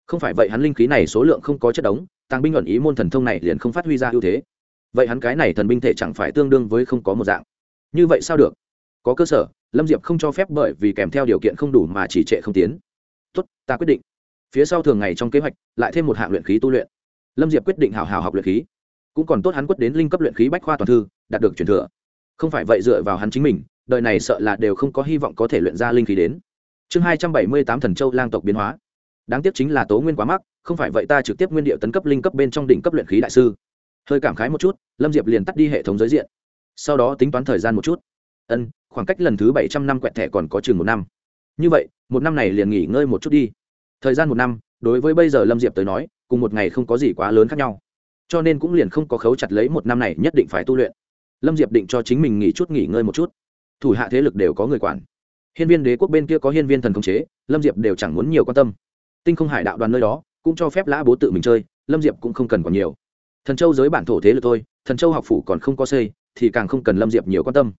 Không phải vậy hắn linh khí này số lượng không có chất đống tăng binh luận ý môn thần thông này liền không phát huy ra ưu thế. Vậy hắn cái này thần binh thể chẳng phải tương đương với không có một dạng. Như vậy sao được? Có cơ sở, lâm diệp không cho phép bởi vì kèm theo điều kiện không đủ mà chỉ trệ không tiến. Tuất ta quyết định. Phía sau thường ngày trong kế hoạch, lại thêm một hạng luyện khí tu luyện. Lâm diệp quyết định hào hào học luyện khí. Cũng còn tốt hắn quất đến linh cấp luyện khí bách khoa toàn thư, đạt được truyền thừa. Không phải vậy dựa vào hắn chính mình, đời này sợ là đều không có hy vọng có thể luyện ra linh khí đến chương hai trăm bảy mươi tám thần châu lang tộc biến hóa. Đáng tiếc chính là tố nguyên quá mắc, không phải vậy ta trực tiếp nguyên điệu tấn cấp linh cấp bên trong đỉnh cấp luyện khí đại sư. Hơi cảm khái một chút, lâm diệp liền tắt đi hệ thống giới diện. Sau đó tính toán thời gian một chút. Ân, khoảng cách lần thứ bảy trăm năm quẹt thẻ còn có chừng một năm. Như vậy, một năm này liền nghỉ ngơi một chút đi. Thời gian một năm, đối với bây giờ lâm diệp tới nói, cùng một ngày không có gì quá lớn khác nhau. Cho nên cũng liền không có khấu chặt lấy một năm này nhất định phải tu luyện. Lâm diệp định cho chính mình nghỉ chút nghỉ ngơi một chút. Thủ hạ thế lực đều có người quản hiên viên đế quốc bên kia có hiên viên thần khống chế, lâm diệp đều chẳng muốn nhiều quan tâm. Tinh không hải đạo đoàn nơi đó, cũng cho phép lã bố tự mình chơi, lâm diệp cũng không cần còn nhiều. Thần châu giới bản thổ thế lực thôi, thần châu học phủ còn không có xây, thì càng không cần lâm diệp nhiều quan tâm.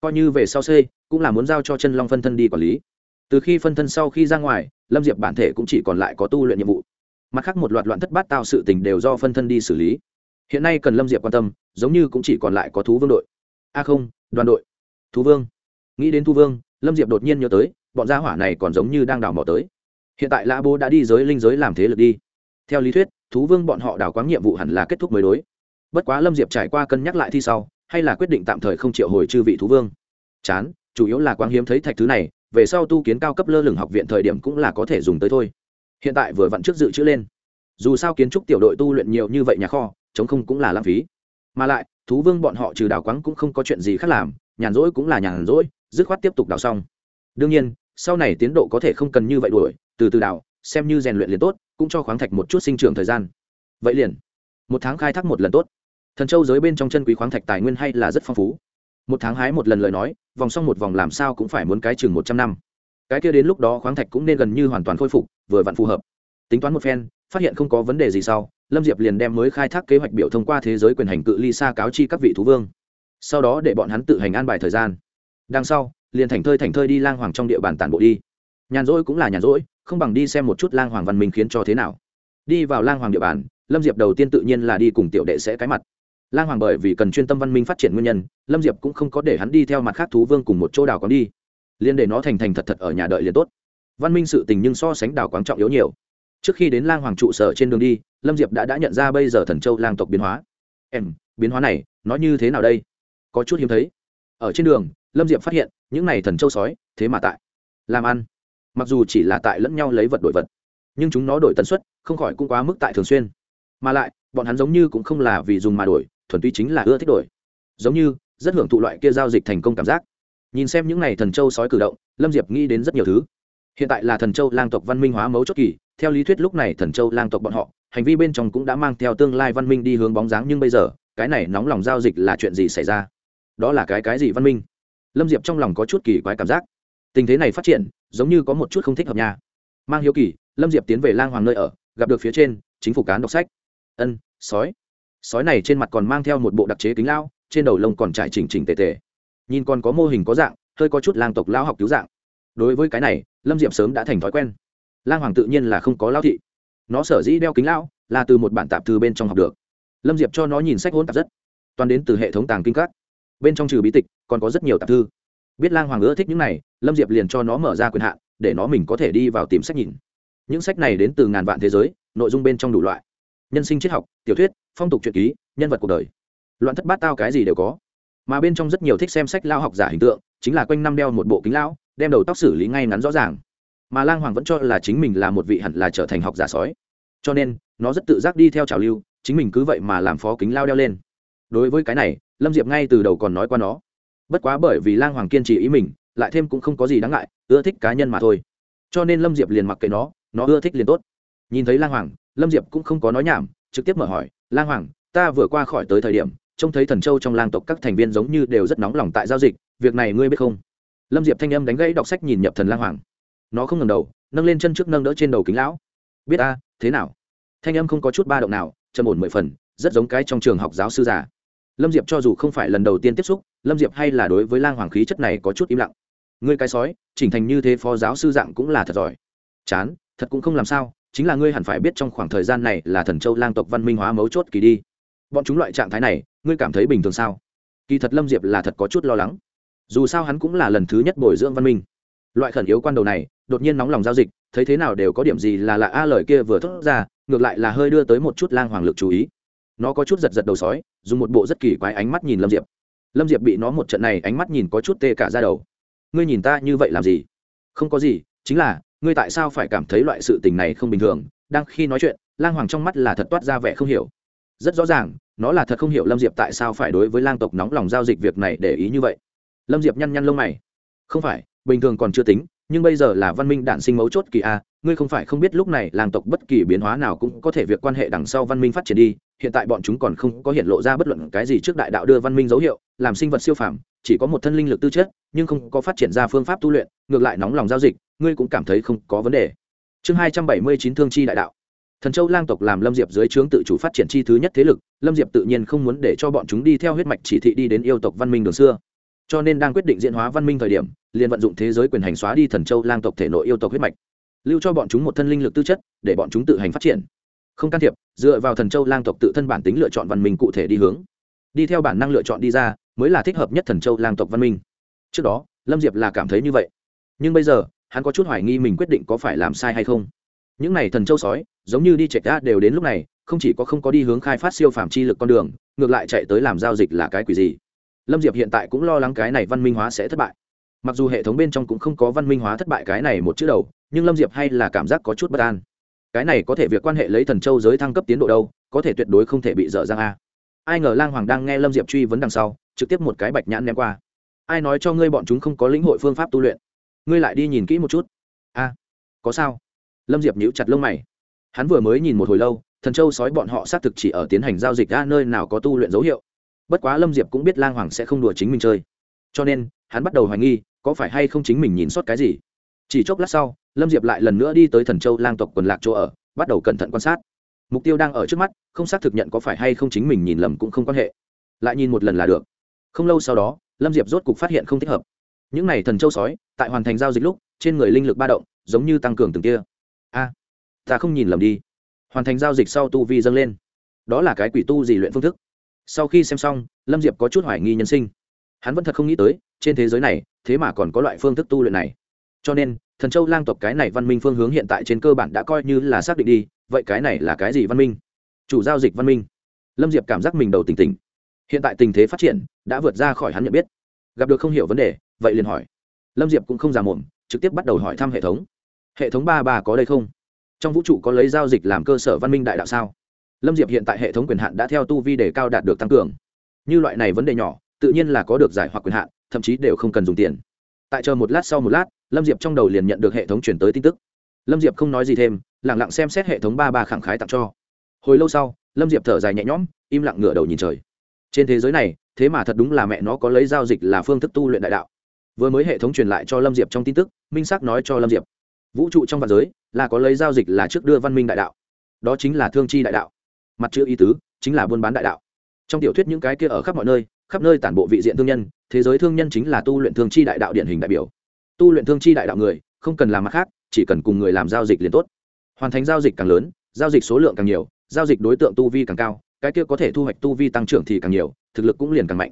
Coi như về sau xây, cũng là muốn giao cho chân long phân thân đi quản lý. Từ khi phân thân sau khi ra ngoài, lâm diệp bản thể cũng chỉ còn lại có tu luyện nhiệm vụ. Mặt khác một loạt loạn thất bát tạo sự tình đều do phân thân đi xử lý. Hiện nay cần lâm diệp quan tâm, giống như cũng chỉ còn lại có thú vương đội. A không, đoàn đội. Thú vương. Nghĩ đến thú vương lâm diệp đột nhiên nhớ tới, bọn gia hỏa này còn giống như đang đào mỏ tới. Hiện tại lã bố đã đi giới linh giới làm thế lực đi. Theo lý thuyết, thú vương bọn họ đào quáng nhiệm vụ hẳn là kết thúc mới đối. Bất quá lâm diệp trải qua cân nhắc lại thi sau, hay là quyết định tạm thời không triệu hồi chư vị thú vương. Chán, chủ yếu là quáng hiếm thấy thạch thứ này, về sau tu kiến cao cấp lơ lửng học viện thời điểm cũng là có thể dùng tới thôi. Hiện tại vừa vặn trước dự trữ lên. Dù sao kiến trúc tiểu đội tu luyện nhiều như vậy nhà kho, chống không cũng là lãng phí. Mà lại, thú vương bọn họ trừ đào quáng cũng không có chuyện gì khác làm, nhàn rỗi cũng là nhàn rỗi dứt khoát tiếp tục đào xong. Đương nhiên, sau này tiến độ có thể không cần như vậy đuổi, từ từ đào, xem như rèn luyện liền tốt, cũng cho khoáng thạch một chút sinh trưởng thời gian. Vậy liền. Một tháng khai thác một lần tốt. Thần châu giới bên trong chân quý khoáng thạch tài nguyên hay là rất phong phú. Một tháng hái một lần lời nói, vòng xong một vòng làm sao cũng phải muốn cái chừng một trăm năm. Cái kia đến lúc đó khoáng thạch cũng nên gần như hoàn toàn khôi phục, vừa vặn phù hợp. Tính toán một phen, phát hiện không có vấn đề gì sau, lâm diệp liền đem mới khai thác kế hoạch biểu thông qua thế giới quyền hành cự ly xa cáo chi các vị thú vương. Sau đó để bọn hắn tự hành an bài thời gian đằng sau, liền thành thơi thành thơi đi lang hoàng trong địa bàn tản bộ đi. Nhàn rỗi cũng là nhàn rỗi, không bằng đi xem một chút lang hoàng văn minh khiến cho thế nào. Đi vào lang hoàng địa bàn, lâm diệp đầu tiên tự nhiên là đi cùng tiểu đệ sẽ cái mặt. Lang hoàng bởi vì cần chuyên tâm văn minh phát triển nguyên nhân, lâm diệp cũng không có để hắn đi theo mặt khác thú vương cùng một chỗ đào quáng đi. Liên để nó thành thành thật thật ở nhà đợi liền tốt. Văn minh sự tình nhưng so sánh đào quáng trọng yếu nhiều. Trước khi đến lang hoàng trụ sở trên đường đi, lâm diệp đã đã nhận ra bây giờ thần châu lang tộc biến hóa. Em, biến hóa này, nó như thế nào đây? Có chút hiếm thấy. Ở trên đường lâm diệp phát hiện, những này thần châu sói, thế mà tại làm ăn. Mặc dù chỉ là tại lẫn nhau lấy vật đổi vật, nhưng chúng nó đổi tần suất, không khỏi cũng quá mức tại thường xuyên. Mà lại, bọn hắn giống như cũng không là vì dùng mà đổi, thuần túy chính là ưa thích đổi. Giống như, rất hưởng thụ loại kia giao dịch thành công cảm giác. Nhìn xem những n à y thần châu sói cử động, lâm diệp nghĩ đến rất nhiều thứ. Hiện tại là thần châu lang tộc văn minh hóa mấu chốt kỳ, theo lý thuyết lúc này thần châu lang tộc bọn họ, hành vi bên trong cũng đã mang theo tương lai văn minh đi hướng bóng dáng, nhưng bây giờ, cái này nóng lòng giao dịch là chuyện gì xảy ra? Đó là cái cái gì văn minh? Lâm diệp trong lòng có chút kỳ quái cảm giác. Tình thế này phát triển, giống như có một chút không thích hợp nhà. mang hiếu kỳ, lâm diệp tiến về lang hoàng nơi ở, gặp được phía trên, chính phủ cán đọc sách. Ân, sói. Sói này trên mặt còn mang theo một bộ đặc chế kính lao, trên đầu lông còn trải chỉnh chỉnh tề tề. Nhìn còn có mô hình có dạng, hơi có chút lang tộc lao học cứu dạng. Đối với cái này, lâm diệp sớm đã thành thói quen. Lang hoàng tự nhiên là không có lao thị. Nó sở dĩ đeo kính lao, là từ một bản tạp thư bên trong học được. Lâm diệp cho nó nhìn sách hôn tạp rất. Toàn đến từ hệ thống tàng kinh các bên trong trừ bí tịch, còn có rất nhiều tạp thư. Biết lang hoàng ưa thích những này, lâm diệp liền cho nó mở ra quyền hạn, để nó mình có thể đi vào tìm sách nhìn. Những sách này đến từ ngàn vạn thế giới, nội dung bên trong đủ loại. Nhân sinh triết học, tiểu thuyết, phong tục truyện ký, nhân vật cuộc đời. Loạn thất bát tao cái gì đều có. Mà bên trong rất nhiều thích xem sách lao học giả hình tượng, chính là quanh năm đeo một bộ kính lão, đem đầu tóc xử lý ngay ngắn rõ ràng. Mà lang hoàng vẫn cho là chính mình là một vị hẳn là trở thành học giả sói. Cho nên, nó rất tự giác đi theo trào lưu, chính mình cứ vậy mà làm phó kính lao đeo lên. Đối với cái này lâm diệp ngay từ đầu còn nói qua nó. Bất quá bởi vì lang hoàng kiên trì ý mình, lại thêm cũng không có gì đáng ngại, ưa thích cá nhân mà thôi. Cho nên lâm diệp liền mặc kệ nó nó ưa thích liền tốt. Nhìn thấy lang hoàng, lâm diệp cũng không có nói nhảm, trực tiếp mở hỏi, lang hoàng, ta vừa qua khỏi tới thời điểm, trông thấy thần châu trong lang tộc các thành viên giống như đều rất nóng lòng tại giao dịch, việc này ngươi biết không? Lâm diệp thanh âm đánh gãy đọc sách nhìn nhập thần lang hoàng. Nó không ngầm đầu, nâng lên chân trước nâng đỡ trên đầu kính lão. Biết ta, thế nào? Thanh âm không có chút ba động nào, trầm ổn mười phần, rất giống cái trong trường học giáo sư già lâm diệp cho dù không phải lần đầu tiên tiếp xúc, lâm diệp hay là đối với lang hoàng khí chất này có chút im lặng. Ngươi cái sói, chỉnh thành như thế phó giáo sư dạng cũng là thật giỏi. Chán, thật cũng không làm sao, chính là ngươi hẳn phải biết trong khoảng thời gian này là thần châu lang tộc văn minh hóa mấu chốt kỳ đi. Bọn chúng loại trạng thái này, ngươi cảm thấy bình thường sao? Kỳ thật lâm diệp là thật có chút lo lắng. Dù sao hắn cũng là lần thứ nhất bồi dưỡng văn minh. Loại khẩn yếu quan đầu này, đột nhiên nóng lòng giao dịch, thấy thế nào đều có điểm gì là lạ a lời kia vừa thốt ra, ngược lại là hơi đưa tới một chút lang hoàng lực chú ý nó có chút giật giật đầu sói, dùng một bộ rất kỳ quái ánh mắt nhìn lâm diệp. Lâm diệp bị nó một trận này ánh mắt nhìn có chút tê cả ra đầu. Ngươi nhìn ta như vậy làm gì? Không có gì, chính là, ngươi tại sao phải cảm thấy loại sự tình này không bình thường? Đang khi nói chuyện, lang hoàng trong mắt là thật toát ra vẻ không hiểu. Rất rõ ràng, nó là thật không hiểu lâm diệp tại sao phải đối với lang tộc nóng lòng giao dịch việc này để ý như vậy. Lâm diệp nhăn nhăn lông mày. Không phải, bình thường còn chưa tính, nhưng bây giờ là văn minh đản sinh mấu chốt kỳ a ngươi không phải không biết lúc này làng tộc bất kỳ biến hóa nào cũng có thể việc quan hệ đằng sau văn minh phát triển đi, hiện tại bọn chúng còn không có hiện lộ ra bất luận cái gì trước đại đạo đưa văn minh dấu hiệu, làm sinh vật siêu phàm, chỉ có một thân linh lực tư chất, nhưng không có phát triển ra phương pháp tu luyện, ngược lại nóng lòng giao dịch, ngươi cũng cảm thấy không có vấn đề. Chương hai trăm bảy mươi chín thương chi đại đạo. Thần châu lang tộc làm lâm diệp dưới trướng tự chủ phát triển chi thứ nhất thế lực, lâm diệp tự nhiên không muốn để cho bọn chúng đi theo huyết mạch chỉ thị đi đến yêu tộc văn minh đường xưa. Cho nên đang quyết định diễn hóa văn minh thời điểm, liền vận dụng thế giới quyền hành xóa đi thần châu lang tộc thể nội yêu tộc huyết mạch lưu cho bọn chúng một thân linh lực tư chất, để bọn chúng tự hành phát triển. Không can thiệp, dựa vào thần châu lang tộc tự thân bản tính lựa chọn văn minh cụ thể đi hướng. Đi theo bản năng lựa chọn đi ra, mới là thích hợp nhất thần châu lang tộc văn minh. Trước đó, lâm diệp là cảm thấy như vậy. Nhưng bây giờ, hắn có chút hoài nghi mình quyết định có phải làm sai hay không. Những n à y thần châu sói, giống như đi chạy ra đều đến lúc này, không chỉ có không có đi hướng khai phát siêu phàm chi lực con đường, ngược lại chạy tới làm giao dịch là cái quỷ gì? Lâm diệp hiện tại cũng lo lắng cái này văn minh hóa sẽ thất bại. Mặc dù hệ thống bên trong cũng không có văn minh hóa thất bại cái này một chữ đầu nhưng lâm diệp hay là cảm giác có chút bất an. Cái này có thể việc quan hệ lấy thần châu giới thăng cấp tiến độ đâu, có thể tuyệt đối không thể bị dở dang a. Ai ngờ lang hoàng đang nghe lâm diệp truy vấn đằng sau, trực tiếp một cái bạch nhãn ném qua. Ai nói cho ngươi bọn chúng không có lĩnh hội phương pháp tu luyện? Ngươi lại đi nhìn kỹ một chút. A, có sao? Lâm diệp nhíu chặt lông mày. Hắn vừa mới nhìn một hồi lâu, thần châu sói bọn họ xác thực chỉ ở tiến hành giao dịch ra nơi nào có tu luyện dấu hiệu. Bất quá lâm diệp cũng biết lang hoàng sẽ không đùa chính mình chơi. Cho nên, hắn bắt đầu hoài nghi, có phải hay không chính mình nhìn sót cái gì? Chỉ chốc lát sau, lâm diệp lại lần nữa đi tới thần châu lang tộc quần lạc chỗ ở, bắt đầu cẩn thận quan sát. Mục tiêu đang ở trước mắt, không xác thực nhận có phải hay không chính mình nhìn lầm cũng không quan hệ. Lại nhìn một lần là được. Không lâu sau đó, lâm diệp rốt cục phát hiện không thích hợp. Những n à y thần châu sói, tại hoàn thành giao dịch lúc, trên người linh lực ba động, giống như tăng cường từng kia a, ta không nhìn lầm đi. Hoàn thành giao dịch sau tu vi dâng lên. Đó là cái quỷ tu gì luyện phương thức. Sau khi xem xong, lâm diệp có chút hoài nghi nhân sinh. Hắn vẫn thật không nghĩ tới, trên thế giới này, thế mà còn có loại phương thức tu luyện này cho nên, thần châu lang tộc cái này văn minh phương hướng hiện tại trên cơ bản đã coi như là xác định đi, vậy cái này là cái gì văn minh? Chủ giao dịch văn minh. Lâm diệp cảm giác mình đầu tỉnh tỉnh. Hiện tại tình thế phát triển, đã vượt ra khỏi hắn nhận biết. Gặp được không hiểu vấn đề, vậy liền hỏi. Lâm diệp cũng không già mồm trực tiếp bắt đầu hỏi thăm hệ thống. Hệ thống ba ba có đây không? Trong vũ trụ có lấy giao dịch làm cơ sở văn minh đại đạo sao? Lâm diệp hiện tại hệ thống quyền hạn đã theo tu vi đề cao đạt được tăng cường. Như loại này vấn đề nhỏ, tự nhiên là có được giải hoặc quyền hạn, thậm chí đều không cần dùng tiền. Tại chờ một lát sau một lát lâm diệp trong đầu liền nhận được hệ thống chuyển tới tin tức. Lâm diệp không nói gì thêm lẳng lặng xem xét hệ thống ba ba khẳng khái tặng cho. Hồi lâu sau, lâm diệp thở dài nhẹ nhõm, im lặng ngửa đầu nhìn trời. Trên thế giới này, thế mà thật đúng là mẹ nó có lấy giao dịch là phương thức tu luyện đại đạo. Vừa mới hệ thống truyền lại cho lâm diệp trong tin tức, minh xác nói cho lâm diệp, vũ trụ trong vạn giới là có lấy giao dịch là trước đưa văn minh đại đạo. Đó chính là thương chi đại đạo. Mặt chữ ý tứ chính là buôn bán đại đạo. Trong tiểu thuyết những cái kia ở khắp mọi nơi, khắp nơi tản bộ vị diện thương nhân, thế giới thương nhân chính là tu luyện thương chi đại đạo điển hình đại biểu tu luyện thương chi đại đạo người, không cần làm mặt khác, chỉ cần cùng người làm giao dịch liền tốt. Hoàn thành giao dịch càng lớn, giao dịch số lượng càng nhiều, giao dịch đối tượng tu vi càng cao, cái kia có thể thu hoạch tu vi tăng trưởng thì càng nhiều, thực lực cũng liền càng mạnh.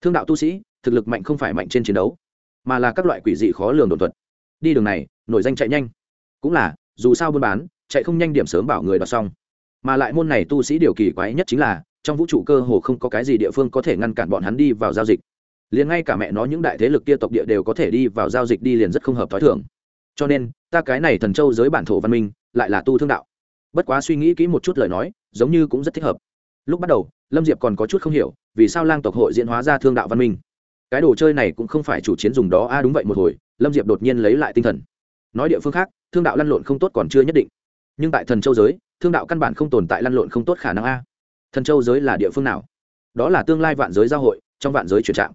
Thương đạo tu sĩ, thực lực mạnh không phải mạnh trên chiến đấu, mà là các loại quỷ dị khó lường đột thuật. Đi đường này, nổi danh chạy nhanh. Cũng là, dù sao buôn bán, chạy không nhanh điểm sớm bảo người đoạt xong. Mà lại môn này tu sĩ điều kỳ quái nhất chính là, trong vũ trụ cơ hồ không có cái gì địa phương có thể ngăn cản bọn hắn đi vào giao dịch liền ngay cả mẹ nó những đại thế lực kia tộc địa đều có thể đi vào giao dịch đi liền rất không hợp t h ó i thưởng cho nên, ta cái này thần châu giới bản thổ văn minh, lại là tu thương đạo. Bất quá suy nghĩ kỹ một chút lời nói, giống như cũng rất thích hợp. Lúc bắt đầu, lâm diệp còn có chút không hiểu, vì sao lang tộc hội diễn hóa ra thương đạo văn minh? Cái đồ chơi này cũng không phải chủ chiến dùng đó. A đúng vậy, một hồi, lâm diệp đột nhiên lấy lại tinh thần. Nói địa phương khác, thương đạo lăn lộn không tốt còn chưa nhất định. Nhưng tại thần châu giới, thương đạo căn bản không tồn tại lăn lộn không tốt khả năng a. Thần châu giới là địa phương nào? Đó là tương lai vạn giới giao hội, trong vạn giới chuyển trạng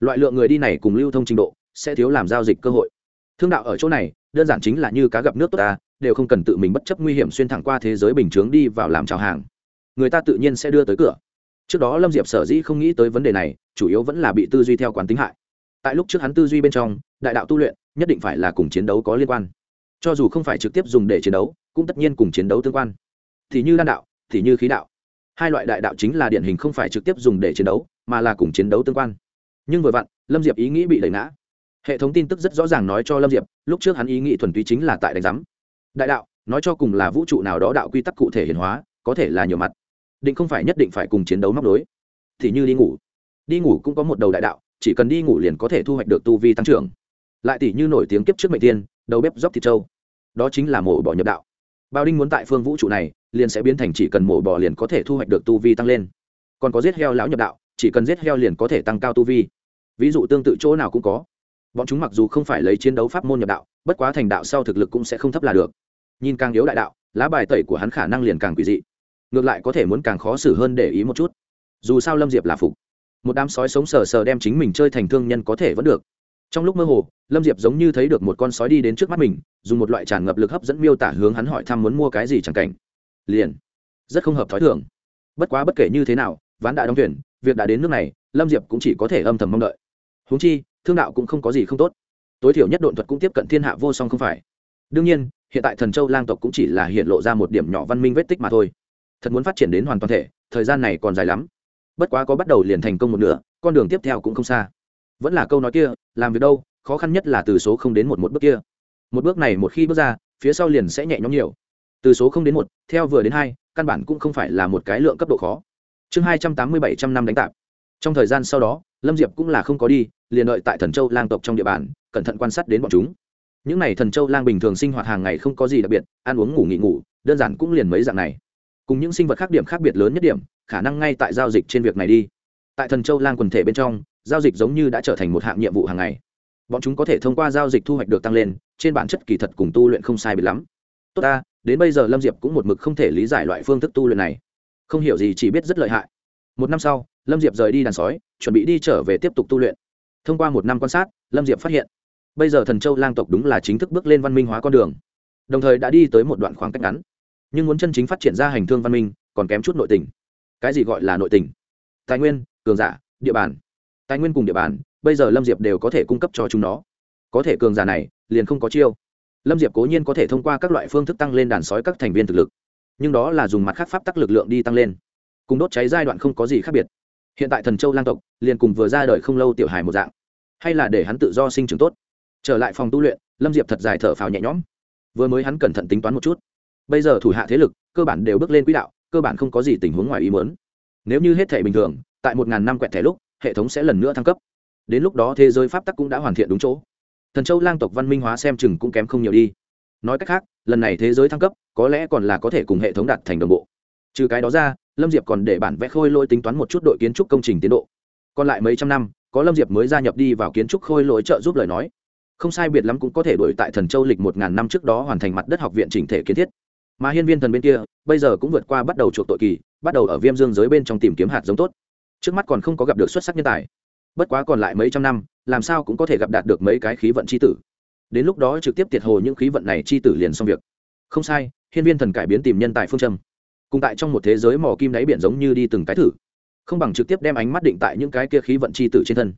loại lượng người đi này cùng lưu thông trình độ, sẽ thiếu làm giao dịch cơ hội. Thương đạo ở chỗ này, đơn giản chính là như cá gặp nước tốt ta, đều không cần tự mình bất chấp nguy hiểm xuyên thẳng qua thế giới bình chướng đi vào làm chào hàng. Người ta tự nhiên sẽ đưa tới cửa. Trước đó lâm diệp sở dĩ không nghĩ tới vấn đề này, chủ yếu vẫn là bị tư duy theo quán tính hại. Tại lúc trước hắn tư duy bên trong, đại đạo tu luyện, nhất định phải là cùng chiến đấu có liên quan. Cho dù không phải trực tiếp dùng để chiến đấu, cũng tất nhiên cùng chiến đấu tương quan. Thì như đan đạo, thì như khí đạo. Hai loại đại đạo chính là điển hình không phải trực tiếp dùng để chiến đấu, mà là cùng chiến đấu tương quan nhưng vừa vặn, lâm diệp ý nghĩ bị đẩy ngã. Hệ thống tin tức rất rõ ràng nói cho lâm diệp, lúc trước hắn ý nghĩ thuần túy chính là tại đánh giám. Đại đạo, nói cho cùng là vũ trụ nào đó đạo quy tắc cụ thể hiển hóa, có thể là nhiều mặt. Định không phải nhất định phải cùng chiến đấu móc đối thì như đi ngủ. Đi ngủ cũng có một đầu đại đạo, chỉ cần đi ngủ liền có thể thu hoạch được tu vi tăng trưởng. Lại tỷ như nổi tiếng kiếp trước mệnh tiên, đầu bếp dốc thịt trâu. Đó chính là mổ bỏ nhập đạo. Bao đinh muốn tại phương vũ trụ này, liền sẽ biến thành chỉ cần mổ bỏ liền có thể thu hoạch được tu vi tăng lên. Còn có giết heo lão nhập đạo, chỉ cần giết heo liền có thể tăng cao tu vi ví dụ tương tự chỗ nào cũng có. Bọn chúng mặc dù không phải lấy chiến đấu pháp môn nhập đạo, bất quá thành đạo sau thực lực cũng sẽ không thấp là được. Nhìn càng yếu đại đạo, lá bài tẩy của hắn khả năng liền càng quỷ dị. Ngược lại có thể muốn càng khó xử hơn để ý một chút. Dù sao lâm diệp là phục. Một đám sói sống sờ sờ đem chính mình chơi thành thương nhân có thể vẫn được. Trong lúc mơ hồ, lâm diệp giống như thấy được một con sói đi đến trước mắt mình, dùng một loại tràn ngập lực hấp dẫn miêu tả hướng hắn hỏi thăm muốn mua cái gì chẳng cảnh. Liền. Rất không hợp t h ó i thường. Bất quá bất kể như thế nào, ván đã đóng thuyền việc đã đến nước này, lâm diệp cũng chỉ có thể âm thầm mong đợi huống chi, thương đạo cũng không có gì không tốt. Tối thiểu nhất độn thuật cũng tiếp cận thiên hạ vô song không phải. Đương nhiên, hiện tại thần châu lang tộc cũng chỉ là hiện lộ ra một điểm nhỏ văn minh vết tích mà thôi. Thật muốn phát triển đến hoàn toàn thể, thời gian này còn dài lắm. Bất quá có bắt đầu liền thành công một nửa, con đường tiếp theo cũng không xa. Vẫn là câu nói kia, làm việc đâu, khó khăn nhất là từ số không đến một một bước kia. Một bước này một khi bước ra, phía sau liền sẽ nhẹ nhõm nhiều. Từ số không đến một, theo vừa đến hai, căn bản cũng không phải là một cái lượng cấp độ khó. Chương hai trăm tám mươi bảy trăm năm đánh tạp trong thời gian sau đó, lâm diệp cũng là không có đi, liền đợi tại thần châu lang tộc trong địa bàn, cẩn thận quan sát đến bọn chúng. Những n à y thần châu lang bình thường sinh hoạt hàng ngày không có gì đặc biệt, ăn uống ngủ nghỉ ngủ, đơn giản cũng liền mấy dạng này. Cùng những sinh vật khác điểm khác biệt lớn nhất điểm, khả năng ngay tại giao dịch trên việc này đi. Tại thần châu lang quần thể bên trong, giao dịch giống như đã trở thành một hạng nhiệm vụ hàng ngày. Bọn chúng có thể thông qua giao dịch thu hoạch được tăng lên, trên bản chất kỳ thật cùng tu luyện không sai biệt lắm. Tốt ta, đến bây giờ lâm diệp cũng một mực không thể lý giải loại phương thức tu luyện này. Không hiểu gì chỉ biết rất lợi hại. Một năm sau lâm diệp rời đi đàn sói, chuẩn bị đi trở về tiếp tục tu luyện. Thông qua một năm quan sát, lâm diệp phát hiện, bây giờ thần châu lang tộc đúng là chính thức bước lên văn minh hóa con đường. Đồng thời đã đi tới một đoạn khoảng cách ngắn. Nhưng muốn chân chính phát triển ra hành thương văn minh, còn kém chút nội tình. Cái gì gọi là nội tình? Tài nguyên, cường giả, địa bàn. Tài nguyên cùng địa bàn, bây giờ lâm diệp đều có thể cung cấp cho chúng nó. Có thể cường giả này, liền không có chiêu. Lâm diệp cố nhiên có thể thông qua các loại phương thức tăng lên đàn sói các thành viên thực lực. Nhưng đó là dùng mặt khác pháp tắc lực lượng đi tăng lên. Cùng đốt cháy giai đoạn không có gì khác biệt hiện tại thần châu lang tộc liền cùng vừa ra đời không lâu tiểu hài một dạng, hay là để hắn tự do sinh trưởng tốt. Trở lại phòng tu luyện, lâm diệp thật dài thở phào nhẹ nhõm. Vừa mới hắn cẩn thận tính toán một chút, bây giờ thủ hạ thế lực, cơ bản đều bước lên quỹ đạo, cơ bản không có gì tình huống ngoài ý muốn. Nếu như hết thể bình thường, tại một ngàn năm quẹt thẻ lúc, hệ thống sẽ lần nữa thăng cấp. Đến lúc đó thế giới pháp tắc cũng đã hoàn thiện đúng chỗ. Thần châu lang tộc văn minh hóa xem chừng cũng kém không nhiều đi. Nói cách khác, lần này thế giới thăng cấp, có lẽ còn là có thể cùng hệ thống đạt thành đồng bộ. Trừ cái đó ra lâm diệp còn để bản vẽ khôi lỗi tính toán một chút đội kiến trúc công trình tiến độ. Còn lại mấy trăm năm, có lâm diệp mới gia nhập đi vào kiến trúc khôi lỗi trợ giúp lời nói. Không sai biệt lắm cũng có thể đổi tại thần châu lịch một ngàn năm trước đó hoàn thành mặt đất học viện chỉnh thể kiến thiết. Mà hiên viên thần bên kia, bây giờ cũng vượt qua bắt đầu chuộc tội kỳ, bắt đầu ở viêm dương giới bên trong tìm kiếm hạt giống tốt. Trước mắt còn không có gặp được xuất sắc nhân tài. Bất quá còn lại mấy trăm năm, làm sao cũng có thể gặp đạt được mấy cái khí vận c h i tử. Đến lúc đó trực tiếp tiệt hồ những khí vận này c h i tử liền xong việc. Không sai, hiên viên thần cải biến tìm nhân tài phương châm cùng tại trong một thế giới mò kim đáy biển giống như đi từng cái thử. Không bằng trực tiếp đem ánh mắt định tại những cái kia khí vận c h i tử trên thân.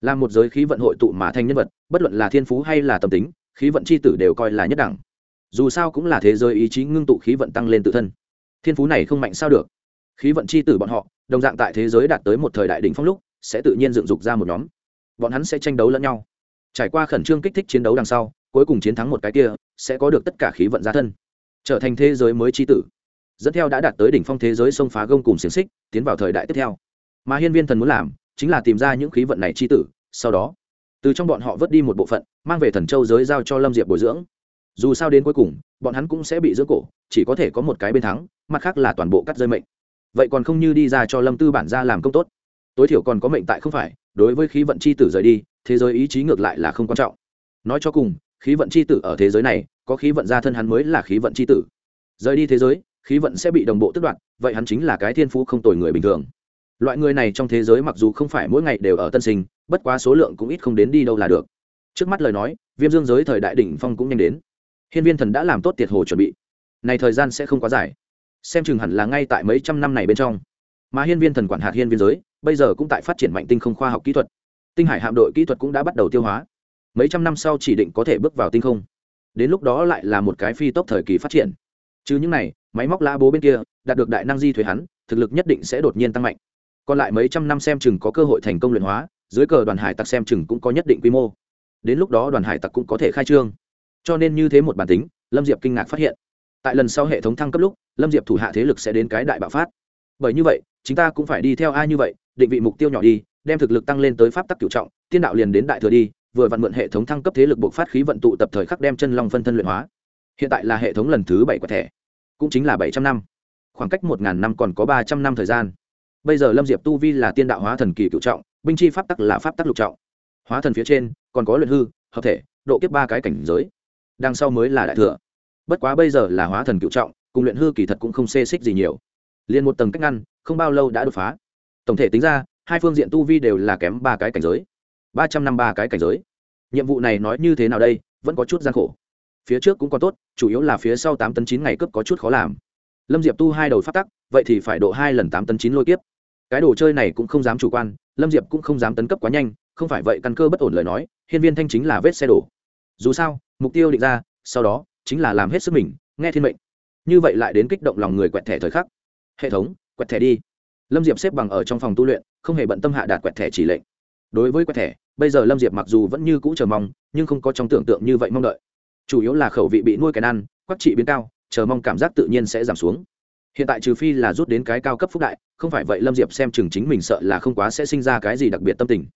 Là một giới khí vận hội tụ mà thành nhân vật, bất luận là thiên phú hay là tâm tính, khí vận c h i tử đều coi là nhất đẳng. Dù sao cũng là thế giới ý chí ngưng tụ khí vận tăng lên tự thân. Thiên phú này không mạnh sao được. Khí vận c h i tử bọn họ, đồng dạng tại thế giới đạt tới một thời đại đ ỉ n h phong lúc, sẽ tự nhiên dựng dục ra một nhóm. Bọn hắn sẽ tranh đấu lẫn nhau. Trải qua khẩn trương kích thích chiến đấu đằng sau, cuối cùng chiến thắng một cái kia, sẽ có được tất cả khí vận gia thân. Trở thành thế giới mới tri tử dẫn theo đã đạt tới đỉnh phong thế giới sông phá gông cùng xiềng xích, tiến vào thời đại tiếp theo. Mà hiên viên thần muốn làm, chính là tìm ra những khí vận này tri tử, sau đó, từ trong bọn họ vớt đi một bộ phận, mang về thần châu giới giao cho lâm diệp bồi dưỡng. Dù sao đến cuối cùng, bọn hắn cũng sẽ bị dưỡng cổ, chỉ có thể có một cái bên thắng, mặt khác là toàn bộ cắt rơi mệnh. Vậy còn không như đi ra cho lâm tư bản ra làm công tốt. Tối thiểu còn có mệnh tại không phải, đối với khí vận c h i tử rời đi, thế giới ý chí ngược lại là không quan trọng. Nói cho cùng, khí vận c h i tử ở thế giới này, có khí vận gia thân hắn mới là khí vận c h i tử. Rời đi thế giới khí vận sẽ bị đồng bộ tước đoạt, vậy hắn chính là cái thiên phú không tồi người bình thường. Loại người này trong thế giới mặc dù không phải mỗi ngày đều ở tân sinh, bất quá số lượng cũng ít không đến đi đâu là được. Trước mắt lời nói, viêm dương giới thời đại đỉnh phong cũng nhanh đến. Hiên viên thần đã làm tốt tiệt hồ chuẩn bị. Này thời gian sẽ không quá dài. Xem chừng hẳn là ngay tại mấy trăm năm này bên trong. Mà hiên viên thần quản hạt hiên viên giới, bây giờ cũng tại phát triển mạnh tinh không khoa học kỹ thuật. Tinh hải hạm đội kỹ thuật cũng đã bắt đầu tiêu hóa. Mấy trăm năm sau chỉ định có thể bước vào tinh không. Đến lúc đó lại là một cái phi tốc thời kỳ phát triển chứ những này, máy móc la bố bên kia, đạt được đại năng di thuế hắn, thực lực nhất định sẽ đột nhiên tăng mạnh. Còn lại mấy trăm năm xem chừng có cơ hội thành công luyện hóa, dưới cờ đoàn hải tặc xem chừng cũng có nhất định quy mô. Đến lúc đó đoàn hải tặc cũng có thể khai trương. Cho nên như thế một bản tính, lâm diệp kinh ngạc phát hiện. Tại lần sau hệ thống thăng cấp lúc, lâm diệp thủ hạ thế lực sẽ đến cái đại bạo phát. Bởi như vậy, chúng ta cũng phải đi theo ai như vậy, định vị mục tiêu nhỏ đi, đem thực lực tăng lên tới pháp tắc cựu trọng, tiên đạo liền đến đại thừa đi, vừa vặn mượn hệ thống thăng cấp thế lực bộc phát khí vận tụ tập thời khắc đem chân long phân thân luyện hóa hiện tại là hệ thống lần thứ bảy của thẻ, cũng chính là bảy trăm năm. Khoảng cách một ngàn năm còn có ba trăm năm thời gian. Bây giờ lâm diệp tu vi là tiên đạo hóa thần kỳ cựu trọng, binh chi pháp tắc là pháp tắc lục trọng. Hóa thần phía trên, còn có luyện hư, hợp thể, độ kiếp ba cái cảnh giới. Đằng sau mới là đại thừa. Bất quá bây giờ là hóa thần cựu trọng, cùng luyện hư kỳ thật cũng không xê xích gì nhiều. Liền một tầng cách ngăn, không bao lâu đã đột phá. Tổng thể tính ra, hai phương diện tu vi đều là kém ba cái cảnh giới. Ba trăm năm ba cái cảnh giới. Nhiệm vụ này nói như thế nào đây, vẫn có chút gian khổ phía trước cũng còn tốt, chủ yếu là phía sau tám tấn chín ngày cướp có chút khó làm. Lâm diệp tu hai đầu phát tắc, vậy thì phải độ hai lần tám tấn chín lôi kiếp. Cái đồ chơi này cũng không dám chủ quan, lâm diệp cũng không dám tấn cấp quá nhanh, không phải vậy căn cơ bất ổn lời nói, hiên viên thanh chính là vết xe đổ. Dù sao, mục tiêu định ra, sau đó chính là làm hết sức mình, nghe thiên mệnh. Như vậy lại đến kích động lòng người quẹt thẻ thời khắc. Hệ thống, quẹt thẻ đi. Lâm diệp xếp bằng ở trong phòng tu luyện, không hề bận tâm hạ đạt quẹt thẻ chỉ lệnh. Đối với quẹt thẻ, bây giờ lâm diệp mặc dù vẫn như cũ chờ mong, nhưng không có trong tưởng tượng như vậy mong đợi chủ yếu là khẩu vị bị nuôi kèn ăn, quắc trị biến cao, chờ mong cảm giác tự nhiên sẽ giảm xuống. Hiện tại trừ phi là rút đến cái cao cấp phúc đại, không phải vậy lâm diệp xem chừng chính mình sợ là không quá sẽ sinh ra cái gì đặc biệt tâm tình.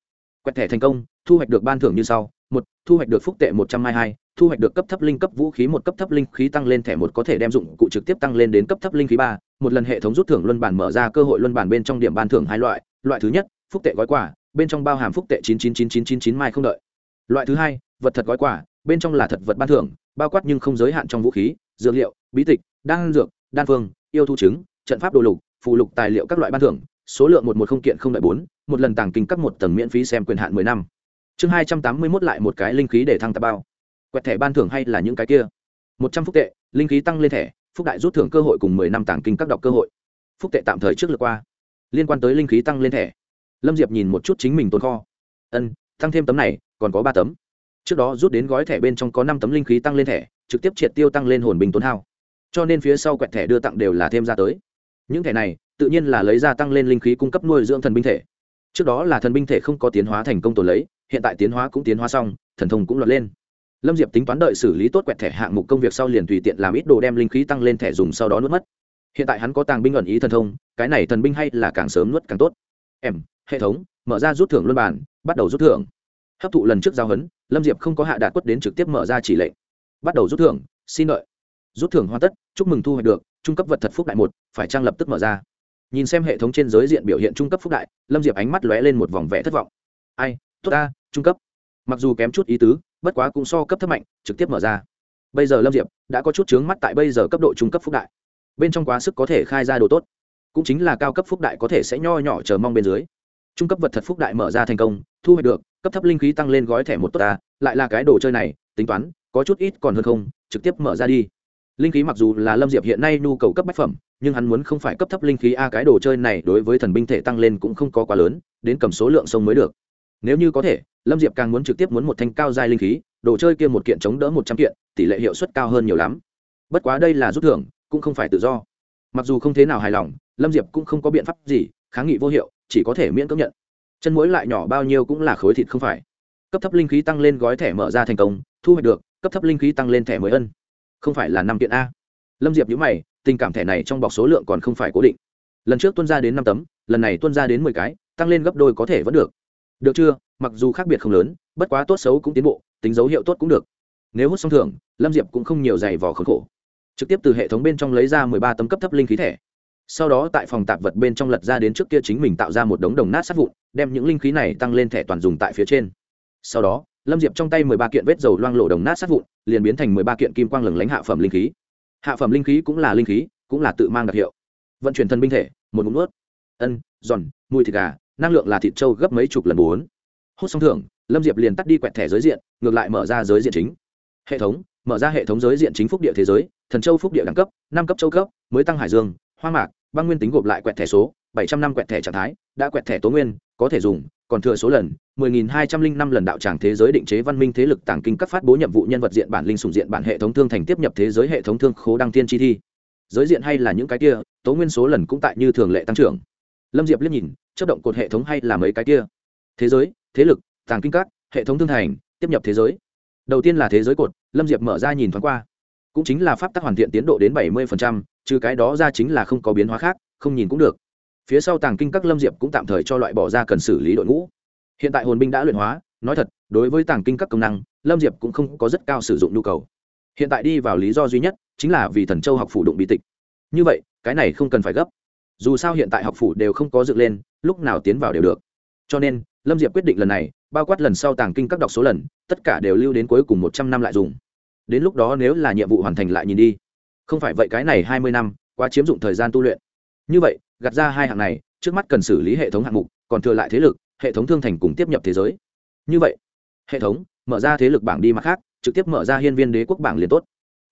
Quẹt thẻ thành công, thu hoạch được ban thưởng như sau, một, thu hoạch được phúc tệ một trăm hai hai, thu hoạch được cấp thấp linh cấp vũ khí một, cấp thấp linh khí tăng lên thẻ một có thể đem dụng cụ trực tiếp tăng lên đến cấp thấp linh khí ba, một lần hệ thống rút thưởng luân bản mở ra cơ hội luân bản bên trong điểm ban thưởng hai loại loại thứ nhất, phúc tệ gói quà, bên trong bao hàm phúc tệ chín chín chín chín chín chín mai không đợi. Loại thứ hai, vật thật gói quà bên trong là thật vật ban thưởng, bao quát nhưng không giới hạn trong vũ khí, dược liệu, bí tịch, đan dược, đan phương, yêu thu chứng trận pháp đồ lục, phụ lục tài liệu các loại ban thưởng, số lượng một một không kiện không đợi bốn, một lần tàng kinh các một tầng miễn phí xem quyền hạn mười năm. Chương hai trăm tám mươi mốt lại một cái linh khí để thăng tạp bao. Quẹt thẻ ban thưởng hay là những cái kia? Một trăm phúc tệ, linh khí tăng lên thẻ, phúc đại rút thưởng cơ hội cùng mười năm tàng kinh các đọc cơ hội. Phúc tệ tạm thời trước lượt qua. Liên quan tới linh khí tăng lên thẻ. Lâm diệp nhìn một chút chính mình tồn kho. Ân, tăng thêm tấm này, còn có ba tấm trước đó rút đến gói thẻ bên trong có năm tấm linh khí tăng lên thẻ, trực tiếp triệt tiêu tăng lên hồn bình tốn hao. Cho nên phía sau quẹt thẻ đưa tặng đều là thêm ra tới. Những thẻ này, tự nhiên là lấy ra tăng lên linh khí cung cấp nuôi dưỡng thần binh thể. Trước đó là thần binh thể không có tiến hóa thành công tồn lấy, hiện tại tiến hóa cũng tiến hóa xong, thần thông cũng lọt lên. Lâm diệp tính toán đợi xử lý tốt quẹt thẻ hạng mục công việc sau liền tùy tiện làm ít đồ đem linh khí tăng lên thẻ dùng sau đó nuốt mất. Hiện tại hắn có tàng binh ẩn ý thần thông, cái này thần binh hay là càng sớm nuốt càng tốt. Em, hệ thống, mở ra rút thưởng luân bản bắt đầu rút thưởng hấp thụ lần trước giao hấn, lâm diệp không có hạ đạt quất đến trực tiếp mở ra chỉ lệnh. Bắt đầu rút thưởng, xin lợi rút thưởng hoàn tất, chúc mừng thu hoạch được, trung cấp vật thật phúc đại một, phải trang lập tức mở ra? Nhìn xem hệ thống trên giới diện biểu hiện trung cấp phúc đại, lâm diệp ánh mắt lóe lên một vòng vẻ thất vọng. Ai, tốt ta, trung cấp. Mặc dù kém chút ý tứ, bất quá cũng so cấp thấp mạnh, trực tiếp mở ra. Bây giờ lâm diệp đã có chút chướng mắt tại bây giờ cấp độ trung cấp phúc đại. Bên trong quá sức có thể khai ra đồ tốt. Cũng chính là cao cấp phúc đại có thể sẽ nho nhỏ chờ mong bên dưới. Trung cấp vật thật phúc đại mở ra thành công, thu hoạch được cấp thấp linh khí tăng lên gói thẻ một tốt ta, lại là cái đồ chơi này, tính toán, có chút ít còn hơn không, trực tiếp mở ra đi. Linh khí mặc dù là lâm diệp hiện nay nhu cầu cấp bách phẩm, nhưng hắn muốn không phải cấp thấp linh khí a, cái đồ chơi này đối với thần binh thể tăng lên cũng không có quá lớn, đến cầm số lượng sông mới được. Nếu như có thể, lâm diệp càng muốn trực tiếp muốn một thanh cao giai linh khí, đồ chơi kia một kiện chống đỡ một trăm kiện, tỷ lệ hiệu suất cao hơn nhiều lắm. Bất quá đây là rút thưởng, cũng không phải tự do. Mặc dù không thế nào hài lòng, lâm diệp cũng không có biện pháp gì, kháng nghị vô hiệu, chỉ có thể miễn cưỡng nhận chân mũi lại nhỏ bao nhiêu cũng là khối thịt không phải. Cấp thấp linh khí tăng lên gói thẻ mở ra thành công, thu hoạch được, cấp thấp linh khí tăng lên thẻ mới ân. Không phải là năm kiện a. Lâm diệp nhữ mày, tình cảm thẻ này trong bọc số lượng còn không phải cố định. Lần trước tuân ra đến năm tấm, lần này tuân ra đến mười cái, tăng lên gấp đôi có thể vẫn được. Được chưa? Mặc dù khác biệt không lớn, bất quá tốt xấu cũng tiến bộ, tính dấu hiệu tốt cũng được. Nếu hút xong thưởng, lâm diệp cũng không nhiều giày vò khốn khổ. Trực tiếp từ hệ thống bên trong lấy ra mười ba tấm cấp thấp linh khí thẻ sau đó tại phòng tạp vật bên trong lật ra đến trước kia chính mình tạo ra một đống đồng nát sát vụn, đem những linh khí này tăng lên thẻ toàn dùng tại phía trên. Sau đó, lâm diệp trong tay mười ba kiện vết dầu loang lộ đồng nát sát vụn, liền biến thành mười ba kiện kim quang lừng lánh hạ phẩm linh khí. Hạ phẩm linh khí cũng là linh khí, cũng là tự mang đặc hiệu. Vận chuyển thần binh thể, một ngụm ướt ân, giòn, mùi thịt gà, năng lượng là thịt trâu gấp mấy chục lần bốn. Hốt xong thưởng, lâm diệp liền tắt đi quẹt thẻ giới diện, ngược lại mở ra giới diện chính. Hệ thống, mở ra hệ thống giới diện chính phúc địa thế giới, thần châu phúc địa đẳng cấp, năm cấp châu cấp, mới tăng hải dương, hoa mạc băng nguyên tính gộp lại quẹt thẻ số bảy trăm năm quẹt thẻ trạng thái đã quẹt thẻ tố nguyên có thể dùng còn thừa số lần 10.205 lần đạo tràng thế giới định chế văn minh thế lực tàng kinh các phát bố nhiệm vụ nhân vật diện bản linh sủng diện bản hệ thống thương thành tiếp nhập thế giới hệ thống thương khố đăng tiên chi thi. Giới diện hay là những cái kia tố nguyên số lần cũng tại như thường lệ tăng trưởng. Lâm diệp liếc nhìn chất động cột hệ thống hay là mấy cái kia? Thế giới thế lực tàng kinh các hệ thống thương thành tiếp nhập thế giới. Đầu tiên là thế giới cột lâm diệp mở ra nhìn thoáng qua. Cũng chính là pháp tắc hoàn thiện tiến độ đến 70%, trừ cái đó ra chính là không có biến hóa khác, không nhìn cũng được. Phía sau tàng kinh các lâm diệp cũng tạm thời cho loại bỏ ra cần xử lý đội ngũ. Hiện tại hồn binh đã luyện hóa, nói thật, đối với tàng kinh các công năng, lâm diệp cũng không có rất cao sử dụng nhu cầu. Hiện tại đi vào lý do duy nhất chính là vì thần châu học phủ đụng bị tịch. Như vậy, cái này không cần phải gấp. Dù sao hiện tại học phủ đều không có dựng lên, lúc nào tiến vào đều được. Cho nên, lâm diệp quyết định lần này, bao quát lần sau tàng kinh các đọc số lần, tất cả đều lưu đến cuối cùng một trăm năm lại dùng. Đến lúc đó nếu là nhiệm vụ hoàn thành lại nhìn đi không phải vậy cái này hai mươi năm, quá chiếm dụng thời gian tu luyện. Như vậy, gạt ra hai hạng này, trước mắt cần xử lý hệ thống hạng mục, còn thừa lại thế lực, hệ thống thương thành cùng tiếp nhập thế giới. Như vậy, hệ thống, mở ra thế lực bảng đi mặt khác, trực tiếp mở ra hiên viên đế quốc bảng liền tốt.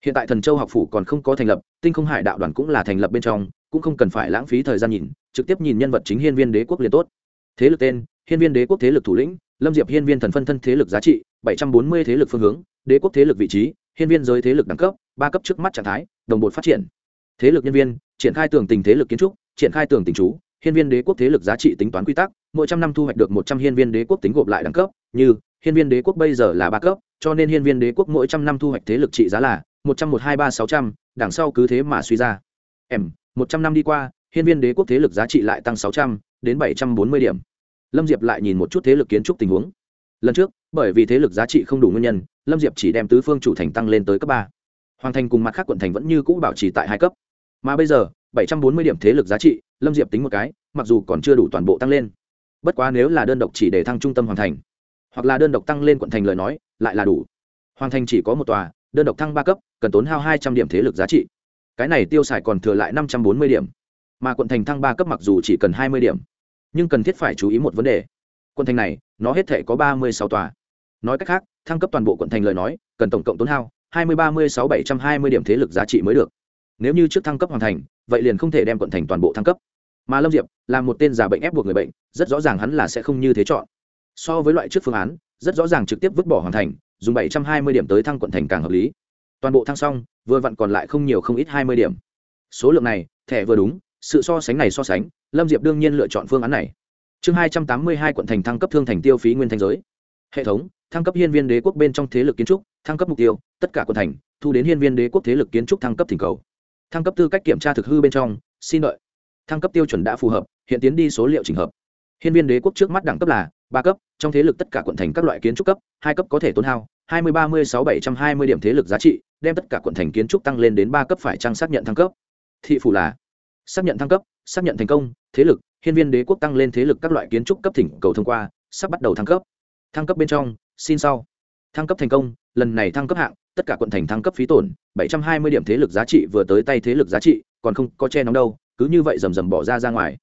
Hiện tại thần châu học phủ còn không có thành lập, tinh không hải đạo đoàn cũng là thành lập bên trong, cũng không cần phải lãng phí thời gian nhìn, trực tiếp nhìn nhân vật chính hiên viên đế quốc liền tốt. Thế lực tên, hiên viên đế quốc thế lực thủ lĩnh, lâm diệp hiên viên thần phân thân thế lực giá trị, bảy trăm bốn mươi thế lực phương hướng, đế quốc thế lực vị trí, hiên viên giới thế lực đẳng cấp ba cấp trước mắt trạng thái, đồng bộ phát triển. Thế lực nhân viên, triển khai tường tình thế lực kiến trúc, triển khai tường tình chú, hiên viên đế quốc thế lực giá trị tính toán quy tắc, mỗi trăm năm thu hoạch được một trăm hiên viên đế quốc tính gộp lại đẳng cấp, như, hiên viên đế quốc bây giờ là ba cấp, cho nên hiên viên đế quốc mỗi trăm năm thu hoạch thế lực trị giá là một trăm một hai ba sáu trăm, đằng sau cứ thế mà suy ra. M một trăm năm đi qua, hiên viên đế quốc thế lực giá trị lại tăng sáu trăm đến bảy trăm bốn mươi điểm. Lâm diệp lại nhìn một chút thế lực kiến trúc tình huống. Lần trước, bởi vì thế lực giá trị không đủ nguyên nhân, lâm diệp chỉ đem tứ phương chủ thành tăng lên tới cấp ba hoàng thành cùng mặt khác quận thành vẫn như cũ bảo trì tại hai cấp. Mà bây giờ, bảy trăm bốn mươi điểm thế lực giá trị, lâm diệp tính một cái, mặc dù còn chưa đủ toàn bộ tăng lên. Bất quá nếu là đơn độc chỉ để thăng trung tâm Hoàng thành, hoặc là đơn độc tăng lên quận thành lời nói, lại là đủ. Hoàng thành chỉ có một tòa, đơn độc thăng ba cấp, cần tốn hao hai trăm điểm thế lực giá trị. Cái này tiêu xài còn thừa lại năm trăm bốn mươi điểm. Mà quận thành thăng ba cấp mặc dù chỉ cần hai mươi điểm, nhưng cần thiết phải chú ý một vấn đề. Quận thành này, nó hết thể có ba mươi sáu tòa. Nói cách khác, thăng cấp toàn bộ quận thành lời nói, cần tổng cộng tốn hao hai mươi ba mươi sáu bảy trăm hai mươi điểm thế lực giá trị mới được. Nếu như trước thăng cấp hoàn thành, vậy liền không thể đem quận thành toàn bộ thăng cấp. Mà lâm diệp là một tên già bệnh ép buộc người bệnh, rất rõ ràng hắn là sẽ không như thế chọn. So với loại trước phương án, rất rõ ràng trực tiếp vứt bỏ hoàn thành, dùng bảy trăm hai mươi điểm tới thăng quận thành càng hợp lý. Toàn bộ thăng xong, vừa vặn còn lại không nhiều không ít hai mươi điểm. Số lượng này, thẻ vừa đúng, sự so sánh này so sánh, lâm diệp đương nhiên lựa chọn phương án này. Chương hai trăm tám mươi hai quận thành thăng cấp thương thành tiêu phí nguyên thành giới hệ thống, thăng cấp hiên viên đế quốc bên trong thế lực kiến trúc, thăng cấp mục tiêu, tất cả quận thành, thu đến hiên viên đế quốc thế lực kiến trúc thăng cấp thỉnh cầu. Thăng cấp tư cách kiểm tra thực hư bên trong, xin đợi. Thăng cấp tiêu chuẩn đã phù hợp, hiện tiến đi số liệu trình hợp. Hiên viên đế quốc trước mắt đẳng cấp là ba cấp, trong thế lực tất cả quận thành các loại kiến trúc cấp, hai cấp có thể tốn hao, hai mươi ba mươi sáu bảy trăm hai mươi điểm thế lực giá trị, đem tất cả quận thành kiến trúc tăng lên đến ba cấp phải trăng xác nhận thăng cấp. Thị phủ là xác nhận thăng cấp, xác nhận thành công, thế lực, hiên viên đế quốc tăng lên thế lực các loại kiến trúc cấp thỉnh cầu thông qua, sắp bắt đầu thăng cấp thăng cấp bên trong, xin sau. Thăng cấp thành công, lần này thăng cấp hạng, tất cả quận thành thăng cấp phí tổn, bảy trăm hai mươi điểm thế lực giá trị vừa tới tay thế lực giá trị, còn không có che nóng đâu, cứ như vậy rầm rầm bỏ ra ra ngoài.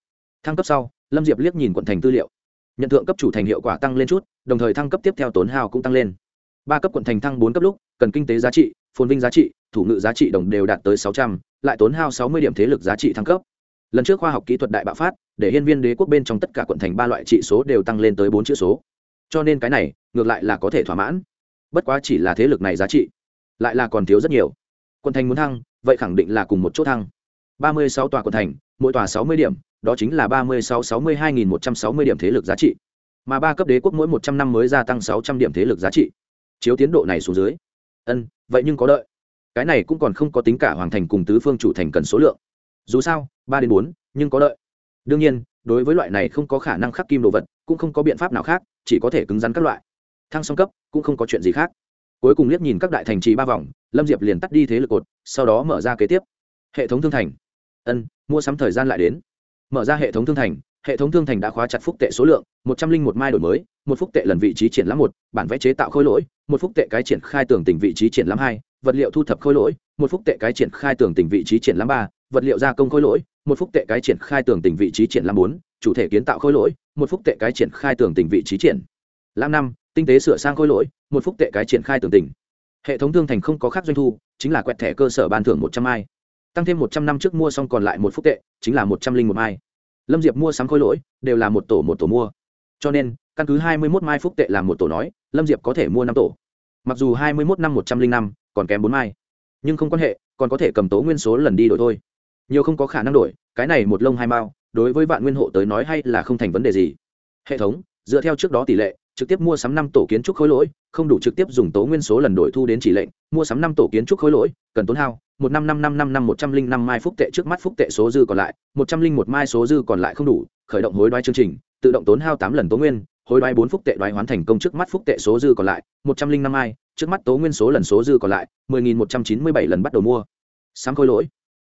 Thăng cấp sau, lâm diệp liếc nhìn quận thành tư liệu. Nhận thượng cấp chủ thành hiệu quả tăng lên chút, đồng thời thăng cấp tiếp theo tốn hao cũng tăng lên. Ba cấp quận thành thăng bốn cấp lúc, cần kinh tế giá trị, phồn vinh giá trị, thủ ngự giá trị đồng đều đạt tới sáu trăm, lại tốn hao sáu mươi điểm thế lực giá trị thăng cấp. Lần trước khoa học kỹ thuật đại bạo phát, để hiên viên đế quốc bên trong tất cả quận thành ba loại trị số đều tăng lên tới bốn chữ số cho nên cái này ngược lại là có thể thỏa mãn. Bất quá chỉ là thế lực này giá trị, lại là còn thiếu rất nhiều. Quận thành muốn thăng, vậy khẳng định là cùng một chỗ thăng. Ba mươi sáu tòa quận thành, mỗi tòa sáu mươi điểm, đó chính là ba mươi sáu sáu mươi hai nghìn một trăm sáu mươi điểm thế lực giá trị. Mà ba cấp đế quốc mỗi một trăm năm mới gia tăng sáu trăm điểm thế lực giá trị. Chiếu tiến độ này xuống dưới. Ân, vậy nhưng có đợi. Cái này cũng còn không có tính cả hoàng thành cùng tứ phương chủ thành cần số lượng. Dù sao, ba đến bốn, nhưng có đợi. Đương nhiên, đối với loại này không có khả năng khắc kim đồ vật, cũng không có biện pháp nào khác chỉ có thể cứng rắn các loại. Thăng song cấp, cũng không có chuyện gì khác. Cuối cùng liếc nhìn các đại thành trì ba vòng, lâm diệp liền tắt đi thế lực cột, sau đó mở ra kế tiếp. Hệ thống thương thành. Ân, mua sắm thời gian lại đến. Mở ra hệ thống thương thành, hệ thống thương thành đã khóa chặt phúc tệ số lượng, một trăm linh một mai đổi mới, một phúc tệ lần vị trí triển lãm một, bản vẽ chế tạo khối lỗi, một phúc tệ cái triển khai tường tỉnh vị trí triển lãm hai, vật liệu thu thập khối lỗi, một phúc tệ cái triển khai tường tỉnh vị trí triển lãm ba, vật liệu gia công khối lỗi một phúc tệ cái triển khai tường tình vị trí triển lam bốn, chủ thể kiến tạo khối lỗi, một phúc tệ cái triển khai tường tình vị trí triển lam năm, tinh tế sửa sang khối lỗi, một phúc tệ cái triển khai tường tình hệ thống thương thành không có khác doanh thu, chính là quẹt thẻ cơ sở ban thưởng một trăm mai. Tăng thêm một trăm năm trước mua xong còn lại một phúc tệ, chính là một trăm linh một mai. Lâm diệp mua sắm khối lỗi, đều là một tổ một tổ mua. Cho nên, căn cứ hai mươi một mai phúc tệ làm một tổ nói, lâm diệp có thể mua năm tổ. Mặc dù hai mươi một năm một trăm linh năm, còn kém bốn mai. Nhưng không quan hệ, còn có thể cầm tố nguyên số lần đi đổi thôi nhiều không có khả năng đổi, cái này một lông hai mao, đối với vạn nguyên hộ tới nói hay là không thành vấn đề gì. Hệ thống, dựa theo trước đó tỷ lệ, trực tiếp mua sắm năm tổ kiến trúc khối lỗi, không đủ trực tiếp dùng tố nguyên số lần đổi thu đến chỉ lệnh, mua sắm năm tổ kiến trúc khối lỗi, cần tốn hao, một năm năm năm năm năm một trăm linh năm mai phúc tệ trước mắt phúc tệ số dư còn lại, một trăm linh một mai số dư còn lại không đủ, khởi động hối đoái chương trình, tự động tốn hao tám lần tố nguyên, hối đoái bốn phúc tệ đoái hoán thành công trước mắt phúc tệ số dư còn lại, một trăm linh năm mai, trước mắt tố nguyên số lần số dư còn lại, mười nghìn một trăm chín mươi bảy lần bắt đầu mua. Sắm khối lỗi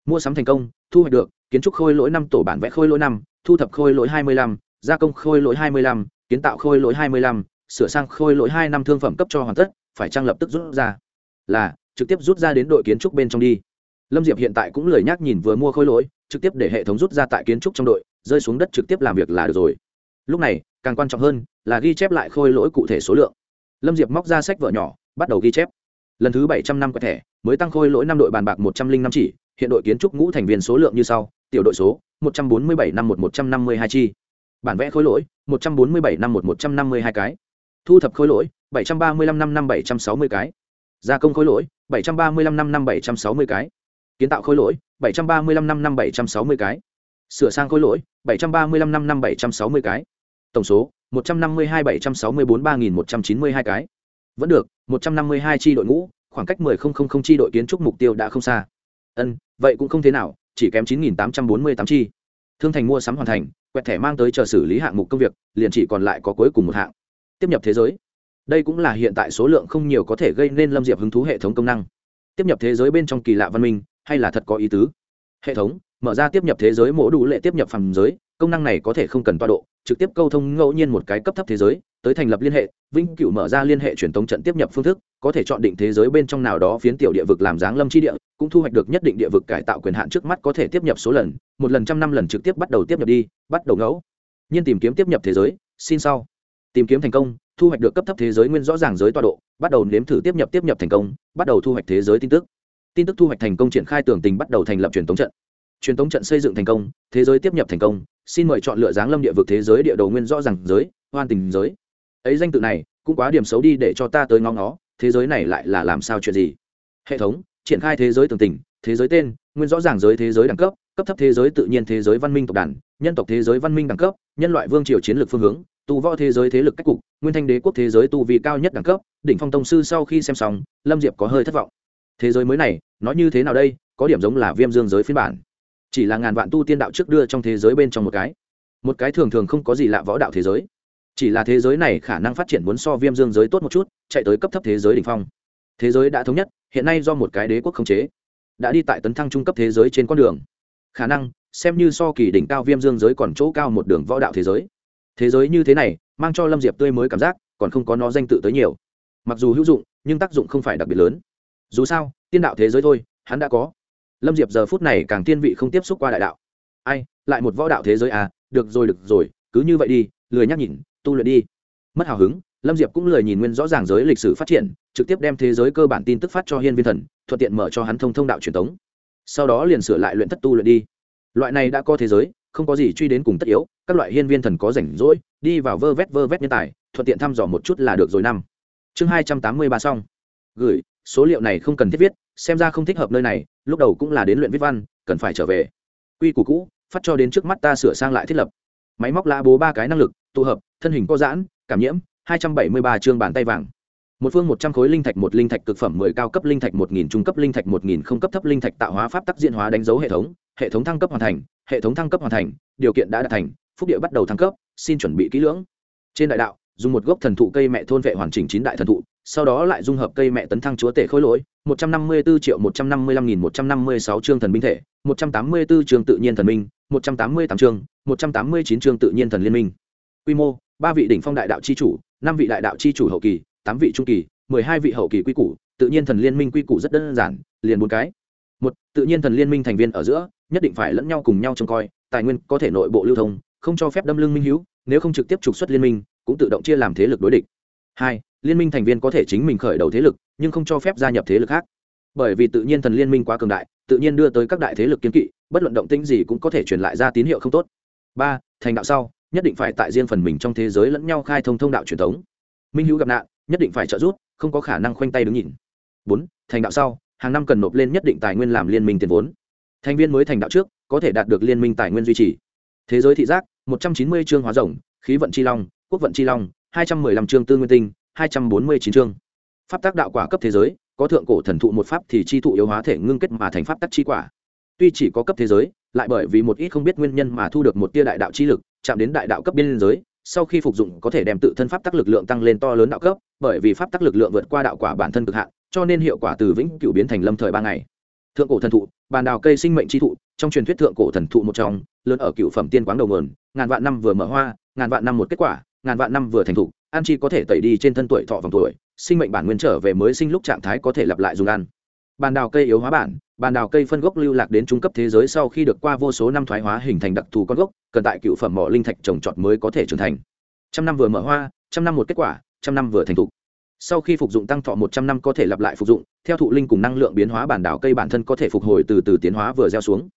mua sắm thành công, thu hoạch được, kiến trúc khôi lỗi năm, tổ bản vẽ khôi lỗi năm, thu thập khôi lỗi hai mươi lăm, gia công khôi lỗi hai mươi lăm, kiến tạo khôi lỗi hai mươi lăm, sửa sang khôi lỗi hai năm thương phẩm cấp cho hoàn tất, phải trang lập tức rút ra? Là, trực tiếp rút ra đến đội kiến trúc bên trong đi. Lâm diệp hiện tại cũng lười nhác nhìn vừa mua khôi lỗi, trực tiếp để hệ thống rút ra tại kiến trúc trong đội, rơi xuống đất trực tiếp làm việc là được rồi. Lúc này, càng quan trọng hơn là ghi chép lại khôi lỗi cụ thể số lượng. Lâm diệp móc ra sách vở nhỏ, bắt đầu ghi chép. Lần thứ bảy trăm năm quẹt thẻ mới tăng khôi lỗi năm đội bàn bạc một trăm linh năm chỉ, hiện đội kiến trúc ngũ thành viên số lượng như sau, tiểu đội số, một trăm bốn mươi bảy năm một một trăm năm mươi hai chi. Bản vẽ khối lỗi, một trăm bốn mươi bảy năm một một trăm năm mươi hai cái. Thu thập khối lỗi, bảy trăm ba mươi lăm năm năm bảy trăm sáu mươi cái. Gia công khối lỗi, bảy trăm ba mươi lăm năm năm bảy trăm sáu mươi cái. Kiến tạo khối lỗi, bảy trăm ba mươi lăm năm năm bảy trăm sáu mươi cái. Sửa sang khối lỗi, bảy trăm ba mươi lăm năm năm bảy trăm sáu mươi cái. Tổng số, một trăm năm mươi hai bảy trăm sáu mươi bốn ba nghìn một trăm chín mươi hai cái. Vẫn được, một trăm năm mươi hai tri đội ngũ khoảng cách 10000 chi đội kiến trúc mục tiêu đã không xa. Ân, vậy cũng không thế nào, chỉ kém chín nghìn tám trăm bốn mươi tám chi. Thương thành mua sắm hoàn thành, quẹt thẻ mang tới chờ xử lý hạng mục công việc, liền chỉ còn lại có cuối cùng một hạng. Tiếp nhập thế giới. Đây cũng là hiện tại số lượng không nhiều có thể gây nên lâm diệp hứng thú hệ thống công năng. Tiếp nhập thế giới bên trong kỳ lạ văn minh, hay là thật có ý tứ? Hệ thống, mở ra tiếp nhập thế giới mổ đủ lệ tiếp nhập phàm giới, công năng này có thể không cần toa độ, trực tiếp câu thông ngẫu nhiên một cái cấp thấp thế giới tới thành lập liên hệ, vĩnh cựu mở ra liên hệ truyền thống trận tiếp nhập phương thức, có thể chọn định thế giới bên trong nào đó phiến tiểu địa vực làm dáng lâm chi địa, cũng thu hoạch được nhất định địa vực cải tạo quyền hạn trước mắt có thể tiếp nhập số lần, một lần trăm năm lần trực tiếp bắt đầu tiếp nhập đi, bắt đầu ngẫu. Nhiên tìm kiếm tiếp nhập thế giới, xin sau. Tìm kiếm thành công, thu hoạch được cấp thấp thế giới nguyên rõ ràng giới tọa độ, bắt đầu nếm thử tiếp nhập tiếp nhập thành công, bắt đầu thu hoạch thế giới tin tức. Tin tức thu hoạch thành công triển khai tưởng tình bắt đầu thành lập truyền thống trận. Truyền thống trận xây dựng thành công, thế giới tiếp nhập thành công, xin mời chọn lựa dáng lâm địa vực thế giới địa đầu nguyên rõ ràng giới, hoan tình giới ấy danh tự này cũng quá điểm xấu đi để cho ta tới ngóng nó thế giới này lại là làm sao chuyện gì hệ thống triển khai thế giới tường tình thế giới tên nguyên rõ ràng giới thế giới đẳng cấp cấp thấp thế giới tự nhiên thế giới văn minh tộc đàn nhân tộc thế giới văn minh đẳng cấp nhân loại vương triều chiến lược phương hướng tu võ thế giới thế lực cách cục nguyên thanh đế quốc thế giới tu vị cao nhất đẳng cấp đỉnh phong tông sư sau khi xem xong lâm diệp có hơi thất vọng thế giới mới này nó như thế nào đây có điểm giống là viêm dương giới phiên bản chỉ là ngàn vạn tu tiên đạo trước đưa trong thế giới bên trong một cái một cái thường thường không có gì lạ võ đạo thế giới chỉ là thế giới này khả năng phát triển muốn so viêm dương giới tốt một chút, chạy tới cấp thấp thế giới đ ỉ n h phong. Thế giới đã thống nhất, hiện nay do một cái đế quốc khống chế, đã đi tại tấn thăng trung cấp thế giới trên con đường. Khả năng, xem như so kỳ đỉnh cao viêm dương giới còn chỗ cao một đường võ đạo thế giới. Thế giới như thế này, mang cho lâm diệp tươi mới cảm giác, còn không có nó danh tự tới nhiều. Mặc dù hữu dụng, nhưng tác dụng không phải đặc biệt lớn. Dù sao, tiên đạo thế giới thôi, hắn đã có. Lâm diệp giờ phút này càng tiên vị không tiếp xúc qua đại đạo. Ai, lại một võ đạo thế giới à? Được rồi được rồi, cứ như vậy đi, lười nhắc nhìn tu luyện đi. Mất hào hứng, lâm diệp cũng lười nhìn nguyên rõ ràng giới lịch sử phát triển, trực tiếp đem thế giới cơ bản tin tức phát cho hiên viên thần, thuận tiện mở cho hắn thông thông đạo truyền thống sau đó liền sửa lại luyện thất tu luyện đi. Loại này đã có thế giới, không có gì truy đến cùng tất yếu, các loại hiên viên thần có rảnh rỗi, đi vào vơ vét vơ vét nhân tài, thuận tiện thăm dò một chút là được rồi năm. Chương hai trăm tám mươi ba xong. Gửi, số liệu này không cần thiết viết, xem ra không thích hợp nơi này, lúc đầu cũng là đến luyện viết văn, cần phải trở về. Quy củ cũ, phát cho đến trước mắt ta sửa sang lại thiết lập. Máy móc lã bố ba cái năng lực, tụ hợp thân hình có giãn, cảm nhiễm, hai trăm bảy mươi ba chương bàn tay vàng. Một phương một trăm khối linh thạch, một linh thạch cực phẩm mười cao cấp linh thạch, một nghìn trung cấp linh thạch, một nghìn không cấp thấp linh thạch tạo hóa pháp tắc diễn hóa đánh dấu hệ thống hệ thống thăng cấp hoàn thành, hệ thống thăng cấp hoàn thành, điều kiện đã đạt thành, phúc địa bắt đầu thăng cấp, xin chuẩn bị kỹ lưỡng. Trên đại đạo, dùng một gốc thần thụ cây mẹ thôn vệ hoàn chỉnh chín đại thần thụ, sau đó lại dung hợp cây mẹ tấn thăng chúa tể khối lỗi, một trăm năm mươi bốn triệu một trăm năm mươi lăm nghìn một trăm năm mươi sáu chương thần binh thể, một trăm tám mươi bốn chương tự nhiên thần minh, một trăm tám mươi tám chương, một trăm tám mươi chín chương tự nhiên thần liên minh. Quy mô ba vị đỉnh phong đại đạo c h i chủ, năm vị đại đạo c h i chủ hậu kỳ, tám vị trung kỳ, mười hai vị hậu kỳ quy củ, tự nhiên thần liên minh quy củ rất đơn giản, liền bốn cái. Một, tự nhiên thần liên minh thành viên ở giữa, nhất định phải lẫn nhau cùng nhau trông coi, tài nguyên có thể nội bộ lưu thông, không cho phép đâm lưng minh hữu, nếu không trực tiếp trục xuất liên minh, cũng tự động chia làm thế lực đối địch. Hai, liên minh thành viên có thể chính mình khởi đầu thế lực, nhưng không cho phép gia nhập thế lực khác. Bởi vì tự nhiên thần liên minh quá cường đại, tự nhiên đưa tới các đại thế lực kiến kỵ, bất luận động tĩnh gì cũng có thể truyền lại ra tín hiệu không tốt. Ba, thành đạo sau nhất định phải tại riêng phần mình trong thế giới lẫn nhau khai thông thông đạo truyền thống. Minh hữu gặp nạn, nhất định phải trợ giúp, không có khả năng khoanh tay đứng nhìn. Bốn, thành đạo sau, hàng năm cần nộp lên nhất định tài nguyên làm liên minh tiền vốn. Thành viên mới thành đạo trước, có thể đạt được liên minh tài nguyên duy trì. Thế giới thị giác, một trăm chín mươi chương hóa rồng, khí vận chi long, quốc vận chi long, hai trăm mười lăm chương tư nguyên tinh, hai trăm bốn mươi chín chương. Pháp tác đạo quả cấp thế giới, có thượng cổ thần thụ một pháp thì chi thụ yếu hóa thể ngưng kết mà thành pháp tắc chi quả. Tuy chỉ có cấp thế giới, lại bởi vì một ít không biết nguyên nhân mà thu được một tia đại đạo chi lực chạm đến đại đạo cấp biên giới, sau khi phục dụng có thể đem tự thân pháp tắc lực lượng tăng lên to lớn đạo cấp, bởi vì pháp tắc lực lượng vượt qua đạo quả bản thân cực hạn, cho nên hiệu quả từ vĩnh cửu biến thành lâm thời ba ngày. Thượng cổ thần thụ, bàn đào cây sinh mệnh chi thụ, trong truyền thuyết thượng cổ thần thụ một trong, lớn ở cựu phẩm tiên quáng đầu nguồn, ngàn vạn năm vừa mở hoa, ngàn vạn năm một kết quả, ngàn vạn năm vừa thành thụ, an chi có thể tẩy đi trên thân tuổi thọ vòng tuổi, sinh mệnh bản nguyên trở về mới sinh lúc trạng thái có thể lặp lại dùng ăn. Bàn đào cây yếu hóa bản bàn đào cây phân gốc lưu lạc đến trung cấp thế giới sau khi được qua vô số năm thoái hóa hình thành đặc thù con gốc, cần tại cựu phẩm mỏ linh thạch trồng trọt mới có thể trưởng thành. Trăm năm vừa mở hoa, trăm năm một kết quả, trăm năm vừa thành thục. Sau khi phục dụng tăng thọ một trăm năm có thể lặp lại phục dụng, theo thụ linh cùng năng lượng biến hóa bản đảo cây bản thân có thể phục hồi từ từ tiến hóa vừa gieo xuống.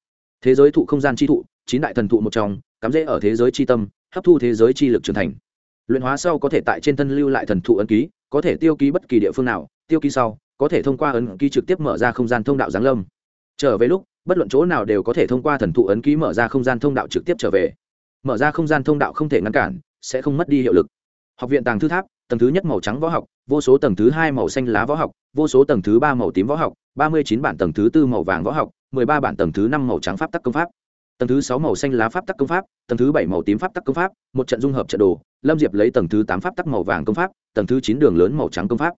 Thế giới thụ không gian chi thụ, chín đại thần thụ một trong, cắm rễ ở thế giới chi tâm, hấp thu thế giới chi lực trưởng thành. Luyện hóa sau có thể tại trên thân lưu lại thần thụ ấn ký, có thể tiêu ký bất kỳ địa phương nào, tiêu ký sau, có thể thông qua ấn ký trực tiếp mở ra không gian thông đạo giáng lâm trở về lúc, bất luận chỗ nào đều có thể thông qua thần thụ ấn ký mở ra không gian thông đạo trực tiếp trở về. Mở ra không gian thông đạo không thể ngăn cản, sẽ không mất đi hiệu lực. Học viện tàng thư tháp, tầng thứ nhất màu trắng võ học, vô số tầng thứ hai màu xanh lá võ học, vô số tầng thứ ba màu tím võ học, ba mươi chín bản tầng thứ tư màu vàng võ học, mười ba bản tầng thứ năm màu trắng pháp tắc công pháp. Tầng thứ sáu màu xanh lá pháp tắc công pháp, tầng thứ bảy màu tím pháp tắc công pháp, một trận dung hợp trận đồ, lâm diệp lấy tầng thứ tám pháp tắc màu vàng công pháp, tầng thứ chín đường lớn màu trắng công pháp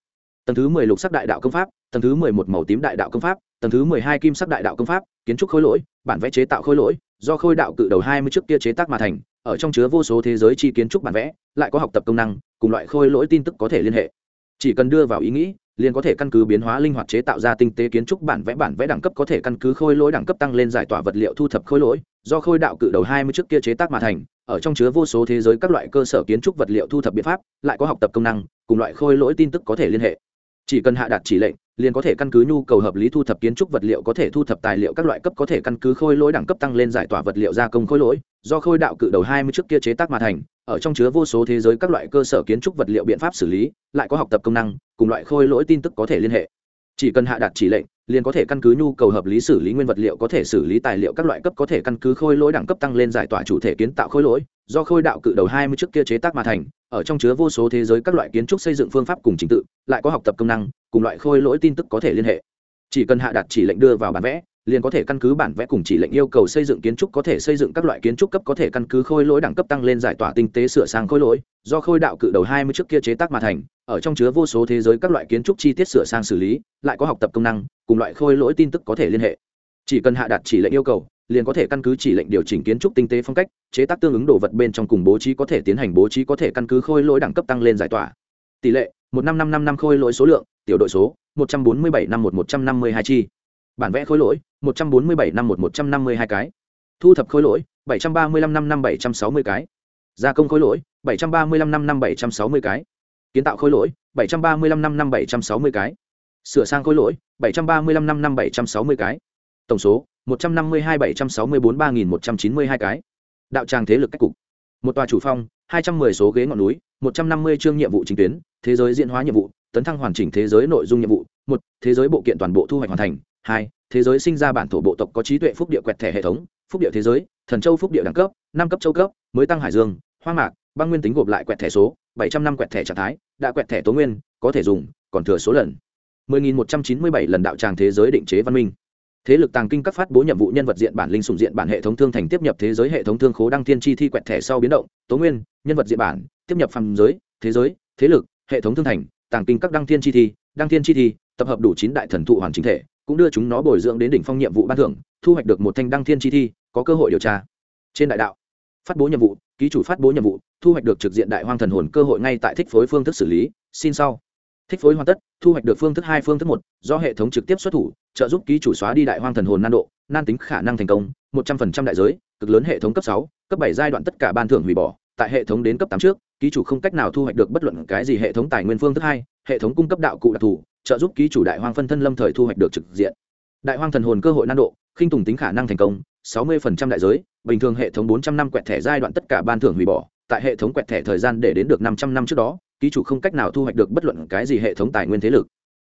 tầng thứ mười lục sắc đại đạo công pháp, tầng thứ mười một màu tím đại đạo công pháp, tầng thứ mười hai kim sắc đại đạo công pháp, kiến trúc khối lỗi, bản vẽ chế tạo khối lỗi, do khôi đạo cự đầu hai mươi trước kia chế tác mà thành, ở trong chứa vô số thế giới chi kiến trúc bản vẽ, lại có học tập công năng, cùng loại khôi lỗi tin tức có thể liên hệ. Chỉ cần đưa vào ý nghĩ, liền có thể căn cứ biến hóa linh hoạt chế tạo ra tinh tế kiến trúc bản vẽ bản vẽ đẳng cấp có thể căn cứ khôi lỗi đẳng cấp tăng lên giải tỏa vật liệu thu thập khôi lỗi, do khôi đạo cự đầu hai mươi trước kia chế tác mà thành, ở trong chứa vô số thế giới các loại cơ sở kiến trúc vật liệu thu thập biện pháp, lại có học tập công năng, cùng loại khôi lỗi tin tức có thể liên hệ chỉ cần hạ đạt chỉ lệnh, liền có thể căn cứ nhu cầu hợp lý thu thập kiến trúc vật liệu có thể thu thập tài liệu các loại cấp có thể căn cứ khôi lỗi đẳng cấp tăng lên giải tỏa vật liệu gia công khôi lỗi, do khôi đạo cự đầu hai mươi trước kia chế tác mà thành, ở trong chứa vô số thế giới các loại cơ sở kiến trúc vật liệu biện pháp xử lý, lại có học tập công năng, cùng loại khôi lỗi tin tức có thể liên hệ. Chỉ cần hạ đạt chỉ lệnh liền có thể căn cứ nhu cầu hợp lý xử lý nguyên vật liệu, có thể xử lý tài liệu các loại cấp, có thể căn cứ khôi lỗi đẳng cấp tăng lên giải tỏa chủ thể kiến tạo khôi lỗi. Do khôi đạo cự đầu hai mươi trước kia chế tác mà thành, ở trong chứa vô số thế giới các loại kiến trúc xây dựng phương pháp cùng trình tự, lại có học tập công năng, cùng loại khôi lỗi tin tức có thể liên hệ. Chỉ cần hạ đặt chỉ lệnh đưa vào bản vẽ liền có thể căn cứ bản vẽ cùng chỉ lệnh yêu cầu xây dựng kiến trúc có thể xây dựng các loại kiến trúc cấp có thể căn cứ khôi lỗi đẳng cấp tăng lên giải tỏa tinh tế sửa sang khôi lỗi, do khôi đạo cự đầu hai mươi trước kia chế tác mà thành, ở trong chứa vô số thế giới các loại kiến trúc chi tiết sửa sang xử lý, lại có học tập công năng, cùng loại khôi lỗi tin tức có thể liên hệ. Chỉ cần hạ đặt chỉ lệnh yêu cầu, liền có thể căn cứ chỉ lệnh điều chỉnh kiến trúc tinh tế phong cách, chế tác tương ứng đồ vật bên trong cùng bố trí có thể tiến hành bố trí có thể căn cứ khôi lỗi đẳng cấp tăng lên giải tỏa. Tỷ lệ, một năm năm năm năm khôi lỗi số lượng, tiểu đội số, một trăm bốn mươi bảy năm một một trăm năm mươi hai chi bản vẽ khối lỗi, một trăm bốn mươi bảy năm một một trăm năm mươi hai cái. Thu thập khối lỗi, bảy trăm ba mươi lăm năm năm bảy trăm sáu mươi cái. Gia công khối lỗi, bảy trăm ba mươi lăm năm năm bảy trăm sáu mươi cái. Kiến tạo khối lỗi, bảy trăm ba mươi lăm năm năm bảy trăm sáu mươi cái. Sửa sang khối lỗi, bảy trăm ba mươi lăm năm năm bảy trăm sáu mươi cái. Tổng số, một trăm năm mươi hai bảy trăm sáu mươi bốn ba nghìn một trăm chín mươi hai cái. Đạo tràng thế lực cách cục. Một tòa chủ phong, hai trăm mười số ghế ngọn núi, một trăm năm mươi chương nhiệm vụ chính tuyến, thế giới diễn hóa nhiệm vụ, tấn thăng hoàn chỉnh thế giới nội dung nhiệm vụ, một, thế giới bộ kiện toàn bộ thu hoạch hoàn thành hai, thế giới sinh ra bản thổ bộ tộc có trí tuệ phúc địa quẹt thẻ hệ thống, phúc địa thế giới, thần châu phúc địa đẳng cấp, năm cấp châu cấp, mới tăng hải dương hoa mạc, băng nguyên tính gộp lại quẹt thẻ số, bảy trăm năm quẹt thẻ trạng thái, đã quẹt thẻ tố nguyên, có thể dùng, còn thừa số lần. 10.197 lần đạo tràng thế giới định chế văn minh. Thế lực tàng kinh các phát bố nhiệm vụ nhân vật diện bản linh sùng diện bản hệ thống thương thành tiếp nhập thế giới hệ thống thương khố đăng thiên chi thi quẹt thẻ sau biến động, tố nguyên, nhân vật diện bản, tiếp nhập phàm giới, thế giới, thế lực, hệ thống thương thành, tàng kinh các đăng thiên chi thi, đăng thiên chi thi, tập hợp đủ chín đại thần thụ hoàn chính thể cũng đưa chúng nó bồi dưỡng đến đỉnh phong nhiệm vụ ban thưởng, thu hoạch được một thanh đăng thiên chi thi, có cơ hội điều tra. Trên đại đạo, phát bố nhiệm vụ, ký chủ phát bố nhiệm vụ, thu hoạch được trực diện đại hoang thần hồn cơ hội ngay tại thích phối phương thức xử lý. Xin sau. Thích phối hoàn tất, thu hoạch được phương thức hai, phương thức một, do hệ thống trực tiếp xuất thủ, trợ giúp ký chủ xóa đi đại hoang thần hồn nan độ, nan tính khả năng thành công, một trăm phần trăm đại giới, cực lớn hệ thống cấp sáu, cấp bảy giai đoạn tất cả ban thưởng hủy bỏ. Tại hệ thống đến cấp tám trước, ký chủ không cách nào thu hoạch được bất luận cái gì hệ thống tài nguyên phương thức hai, hệ thống cung cấp đạo cụ đặc thù trợ giúp ký chủ đại hoang phân thân lâm thời thu hoạch được trực diện. Đại hoang thần hồn cơ hội nan độ, khinh tùng tính khả năng thành công, sáu mươi đại giới, bình thường hệ thống bốn trăm năm quẹt thẻ giai đoạn tất cả ban thưởng hủy bỏ, tại hệ thống quẹt thẻ thời gian để đến được năm trăm năm trước đó, ký chủ không cách nào thu hoạch được bất luận cái gì hệ thống tài nguyên thế lực.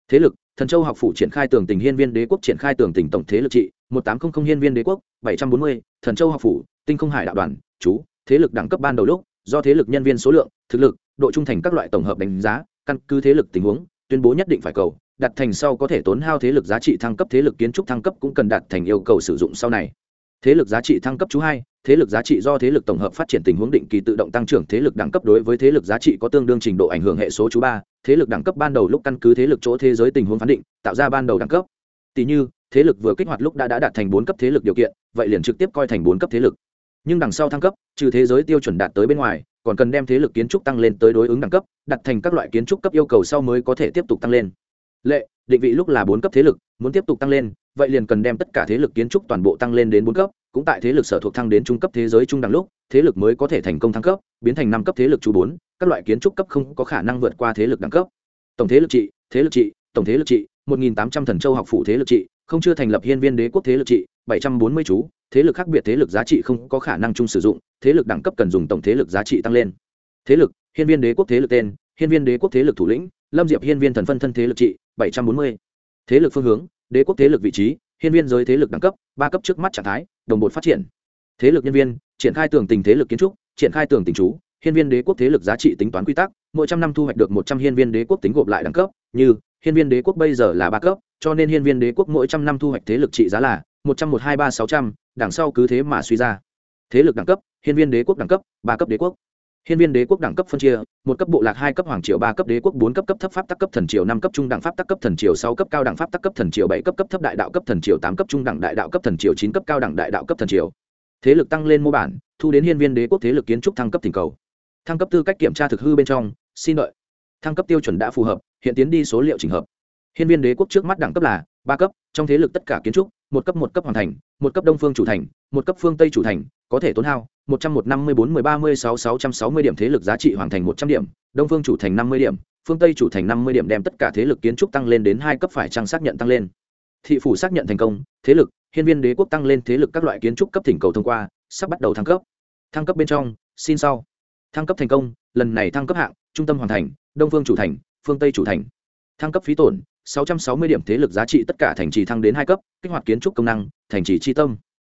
Thế lực, thần châu học phủ triển khai tường tình hiên viên đế quốc triển khai tường tình tổng thế lực trị, một tám không không hiên viên đế quốc, bảy trăm bốn mươi, thần châu học phủ, tinh không hải đạo đoàn, chú, thế lực đẳng cấp ban đầu lúc, do thế lực nhân viên số lượng, thực lực, độ trung thành các loại tổng hợp đánh giá, căn cứ thế lực tình huống tuyên bố nhất định phải cầu đặt thành sau có thể tốn hao thế lực giá trị thăng cấp thế lực kiến trúc thăng cấp cũng cần đạt thành yêu cầu sử dụng sau này thế lực giá trị thăng cấp chú hai thế lực giá trị do thế lực tổng hợp phát triển tình huống định kỳ tự động tăng trưởng thế lực đẳng cấp đối với thế lực giá trị có tương đương trình độ ảnh hưởng hệ số chú ba thế lực đẳng cấp ban đầu lúc căn cứ thế lực chỗ thế giới tình huống phán định tạo ra ban đầu đẳng cấp tỷ như thế lực vừa kích hoạt lúc đã đã đạt thành bốn cấp thế lực điều kiện vậy liền trực tiếp coi thành bốn cấp thế lực nhưng đằng sau thăng cấp trừ thế giới tiêu chuẩn đạt tới bên ngoài còn cần đem thế lực kiến trúc tăng lên tới đối ứng đẳng cấp đặt thành các loại kiến trúc cấp yêu cầu sau mới có thể tiếp tục tăng lên lệ định vị lúc là bốn cấp thế lực muốn tiếp tục tăng lên vậy liền cần đem tất cả thế lực kiến trúc toàn bộ tăng lên đến bốn cấp cũng tại thế lực sở thuộc thăng đến trung cấp thế giới trung đẳng lúc thế lực mới có thể thành công thăng cấp biến thành năm cấp thế lực chú bốn các loại kiến trúc cấp không có khả năng vượt qua thế lực đẳng cấp tổng thế lực trị thế lực trị tổng thế lực trị một nghìn tám trăm thần châu học phủ thế lực trị không chưa thành lập hiên viên đế quốc thế lực trị bảy trăm bốn mươi chú thế lực khác biệt thế lực giá trị không có khả năng chung sử dụng thế lực đẳng cấp cần dùng tổng thế lực giá trị tăng lên thế lực hiên viên đế quốc thế lực tên hiên viên đế quốc thế lực thủ lĩnh lâm diệp hiên viên thần phân thân thế lực trị bảy trăm bốn mươi thế lực phương hướng đế quốc thế lực vị trí hiên viên giới thế lực đẳng cấp ba cấp trước mắt trạng thái đồng bộ phát triển thế lực nhân viên triển khai tường tình thế lực kiến trúc triển khai tường tình chú hiên viên đế quốc thế lực giá trị tính toán quy tắc mỗi trăm năm thu hoạch được một trăm hiên viên đế quốc tính gộp lại đẳng cấp như hiên viên đế quốc bây giờ là ba cấp cho nên hiên viên đế quốc mỗi trăm năm thu hoạch thế lực trị giá là một trăm một hai ba sáu trăm đằng sau cứ thế mà suy ra thế lực đẳng cấp hiên viên đế quốc đẳng cấp ba cấp đế quốc Hiên viên đế quốc đẳng cấp phân chia, một cấp bộ lạc hai cấp hoàng triều ba cấp đế quốc bốn cấp cấp thấp pháp tắc cấp thần triều năm cấp trung đẳng pháp tắc cấp thần triều sáu cấp cao đẳng pháp tắc cấp thần triều bảy cấp cấp thấp đại đạo cấp thần triều tám cấp trung đẳng đại đạo cấp thần triều chín cấp cao đẳng đại đạo cấp thần triều. Thế lực tăng lên mô bản, thu đến hiên viên đế quốc thế lực kiến trúc thăng cấp thỉnh cầu. Thăng cấp tư cách kiểm tra thực hư bên trong, xin đợi. Thăng cấp tiêu chuẩn đã phù hợp, hiện tiến đi số liệu chỉnh hợp. Hiên viên đế quốc trước mắt đẳng cấp là ba cấp, trong thế lực tất cả kiến trúc, một cấp một cấp hoàn thành, một cấp đông phương chủ thành, một cấp phương tây chủ thành, có thể tốn hao một trăm một năm mươi bốn mười ba mươi sáu sáu trăm sáu mươi điểm thế lực giá trị hoàn thành một trăm điểm đông phương chủ thành năm mươi điểm phương tây chủ thành năm mươi điểm đem tất cả thế lực kiến trúc tăng lên đến hai cấp phải trang xác nhận tăng lên. Thị phủ xác nhận thành công thế lực hiên viên đế quốc tăng lên thế lực các loại kiến trúc cấp thỉnh cầu thông qua sắp bắt đầu thăng cấp. Thăng cấp bên trong xin sau. Thăng cấp thành công lần này thăng cấp hạng trung tâm hoàn thành đông phương chủ thành phương tây chủ thành. Thăng cấp phí tổn sáu trăm sáu mươi điểm thế lực giá trị tất cả thành trì thăng đến hai cấp, kích hoạt kiến trúc công năng, thành trì chi tâm.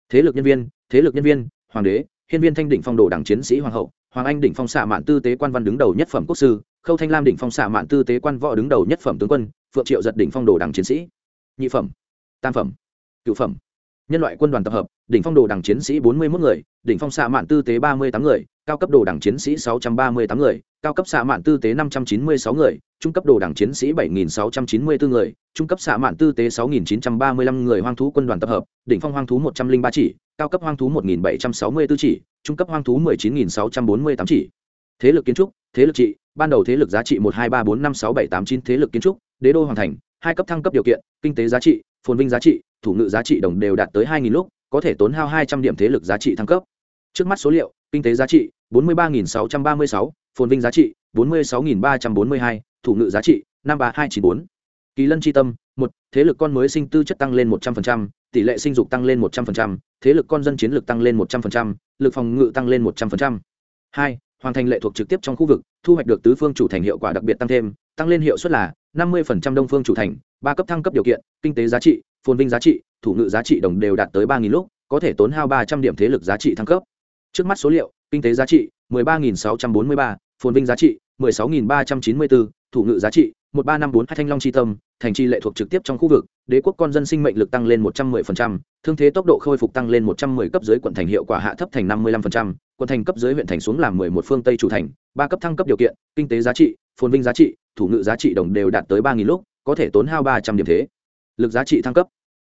Thế lực nhân viên, thế lực nhân viên, hoàng đế, hiên viên thanh đỉnh phong đồ đảng chiến sĩ hoàng hậu, hoàng anh đỉnh phong xạ mạn tư tế quan văn đứng đầu nhất phẩm quốc sư, khâu thanh lam đỉnh phong xạ mạn tư tế quan võ đứng đầu nhất phẩm tướng quân, phượng triệu giật đỉnh phong đồ đảng chiến sĩ. Nhị phẩm, tam phẩm, cửu phẩm. Nhân loại quân đoàn tập hợp, đỉnh phong đồ đảng chiến sĩ bốn mươi một người, đỉnh phong xạ mạn tư tế ba mươi tám người cao cấp đồ đảng chiến sĩ sáu trăm ba mươi tám người cao cấp xạ mạn tư tế năm trăm chín mươi sáu người trung cấp đồ đảng chiến sĩ bảy nghìn sáu trăm chín mươi bốn người trung cấp xạ mạn tư tế sáu nghìn chín trăm ba mươi lăm người hoang thú quân đoàn tập hợp đỉnh phong hoang thú một trăm linh ba chỉ cao cấp hoang thú 1764 chỉ, trung cấp hoang thú mười chín nghìn sáu trăm bốn mươi tám chỉ. Thế lực kiến trúc, thế lực trị, ban đầu thế lực giá trị một hai ba bốn năm sáu bảy tám chín thế lực kiến trúc, đế đô hoàn thành, hai cấp thăng cấp điều kiện, kinh tế giá trị, phồn vinh giá trị, thủ ngự giá trị đồng đều đạt tới hai nghìn lúc, có thể tốn hao hai trăm điểm thế lực giá trị thăng cấp. Trước mắt số liệu, kinh tế giá trị 43.636, phồn vinh giá trị 46.342, thủ ngự giá trị 53.294. Kỳ lân chi tâm, 1. Thế lực con mới sinh tư chất tăng lên 100%, tỷ lệ sinh dục tăng lên 100%, thế lực con dân chiến lược tăng lên 100%, lực phòng ngự tăng lên 100%. 2. Hoàn thành lệ thuộc trực tiếp trong khu vực, thu hoạch được tứ phương chủ thành hiệu quả đặc biệt tăng thêm, tăng lên hiệu suất là 50% đông phương chủ thành, ba cấp thăng cấp điều kiện, kinh tế giá trị, phồn vinh giá trị, thủ ngự giá trị đồng đều đạt tới 3000 lúc, có thể tốn hao 300 điểm thế lực giá trị thăng cấp trước mắt số liệu, kinh tế giá trị ba sáu trăm bốn mươi ba, phồn vinh giá trị sáu ba trăm chín mươi bốn, thủ ngự giá trị, một ba năm bốn, hai thanh long chi tâm, thành trì lệ thuộc trực tiếp trong khu vực, đế quốc con dân sinh mệnh lực tăng lên một trăm mười phần trăm, thương thế tốc độ khôi phục tăng lên một trăm mười cấp dưới quận thành hiệu quả hạ thấp thành năm mươi lăm phần trăm, quận thành cấp dưới huyện thành xuống làm mười một phương tây chủ thành, ba cấp thăng cấp điều kiện, kinh tế giá trị, phồn vinh giá trị, thủ ngự giá trị đồng đều đạt tới 3.000 lúc, có thể tốn hao ba trăm điểm thế. Lực giá trị thăng cấp.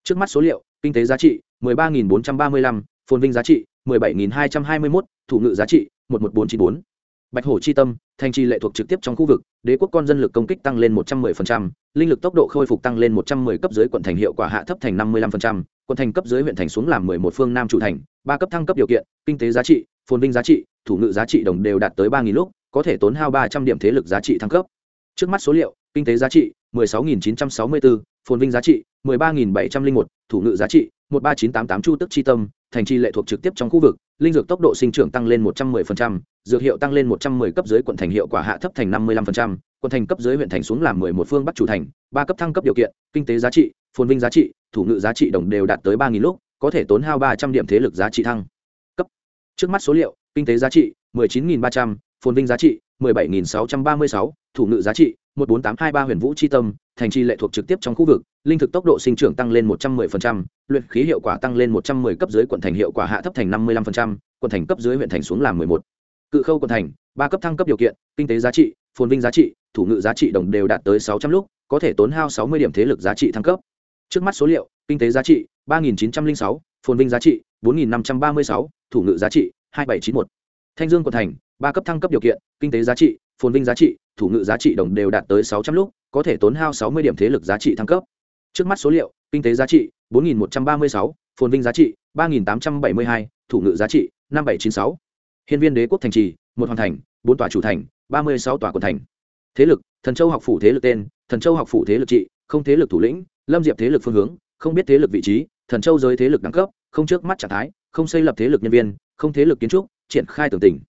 Trước mắt số liệu, kinh tế giá trị, mười ba nghìn bốn trăm ba mươi lăm, phồn vinh giá trị mười bảy nghìn hai trăm hai mươi mốt thủ ngự giá trị một một bốn chín bốn. Bạch hổ chi tâm thành trì lệ thuộc trực tiếp trong khu vực đế quốc con dân lực công kích tăng lên 110%, linh lực tốc độ khôi phục tăng lên 110 cấp dưới quận thành hiệu quả hạ thấp thành 55%, quận thành cấp dưới huyện thành xuống làm mười một phương nam chủ thành ba cấp thăng cấp điều kiện kinh tế giá trị phồn vinh giá trị thủ ngự giá trị đồng đều đạt tới 3000 lúc có thể tốn hao ba trăm điểm thế lực giá trị thăng cấp. Trước mắt số liệu kinh tế giá trị mười sáu nghìn chín trăm sáu mươi bốn phồn vinh giá trị mười ba nghìn bảy trăm linh một thủ ngự giá trị một ba chín tám tám chu tức chi tâm thành trì lệ thuộc trực tiếp trong khu vực linh dược tốc độ sinh trưởng tăng lên một trăm 110%, dược hiệu tăng lên một trăm 110 cấp dưới quận thành hiệu quả hạ thấp thành năm mươi 55%, quận thành cấp dưới huyện thành xuống làm mười một phương bắc chủ thành ba cấp thăng cấp điều kiện kinh tế giá trị phồn vinh giá trị thủ ngự giá trị đồng đều đạt tới ba nghìn lúc có thể tốn hao ba trăm điểm thế lực giá trị thăng. Cấp. Trước mắt số liệu kinh tế giá trị mười chín nghìn ba trăm phồn vinh giá trị mười bảy nghìn sáu trăm ba mươi sáu thủ ngự giá trị một bốn tám hai ba huyền vũ chi tâm thành trì lệ thuộc trực tiếp trong khu vực linh thực tốc độ sinh trưởng tăng lên 110%, luyện khí hiệu quả tăng lên 110 cấp dưới quận thành hiệu quả hạ thấp thành 55%, quận thành cấp dưới huyện thành xuống làm mười một. Cự khâu quận thành ba cấp thăng cấp điều kiện kinh tế giá trị phồn vinh giá trị thủ ngự giá trị đồng đều đạt tới sáu trăm lúc có thể tốn hao sáu mươi điểm thế lực giá trị thăng cấp. Trước mắt số liệu kinh tế giá trị ba nghìn chín trăm linh sáu phồn vinh giá trị bốn nghìn năm trăm ba mươi sáu thủ ngự giá trị hai bảy chín một. Thanh dương quận thành ba cấp thăng cấp điều kiện kinh tế giá trị phồn vinh giá trị thủ ngự giá trị đồng đều đạt tới sáu trăm lúc có thể tốn hao sáu mươi điểm thế lực giá trị thăng cấp trước mắt số liệu, kinh tế giá trị, bốn nghìn một trăm ba mươi sáu, phồn vinh giá trị, ba nghìn tám trăm bảy mươi hai, thủ ngự giá trị, năm bảy chín sáu. Hiên viên đế quốc thành trì, một hoàn thành, bốn tòa chủ thành, ba mươi sáu tòa quận thành. Thế lực, thần châu học phủ thế lực tên, thần châu học phủ thế lực trị, không thế lực thủ lĩnh, lâm diệp thế lực phương hướng, không biết thế lực vị trí, thần châu giới thế lực đẳng cấp, không trước mắt trạng thái, không xây lập thế lực nhân viên, không thế lực kiến trúc, triển khai tưởng tình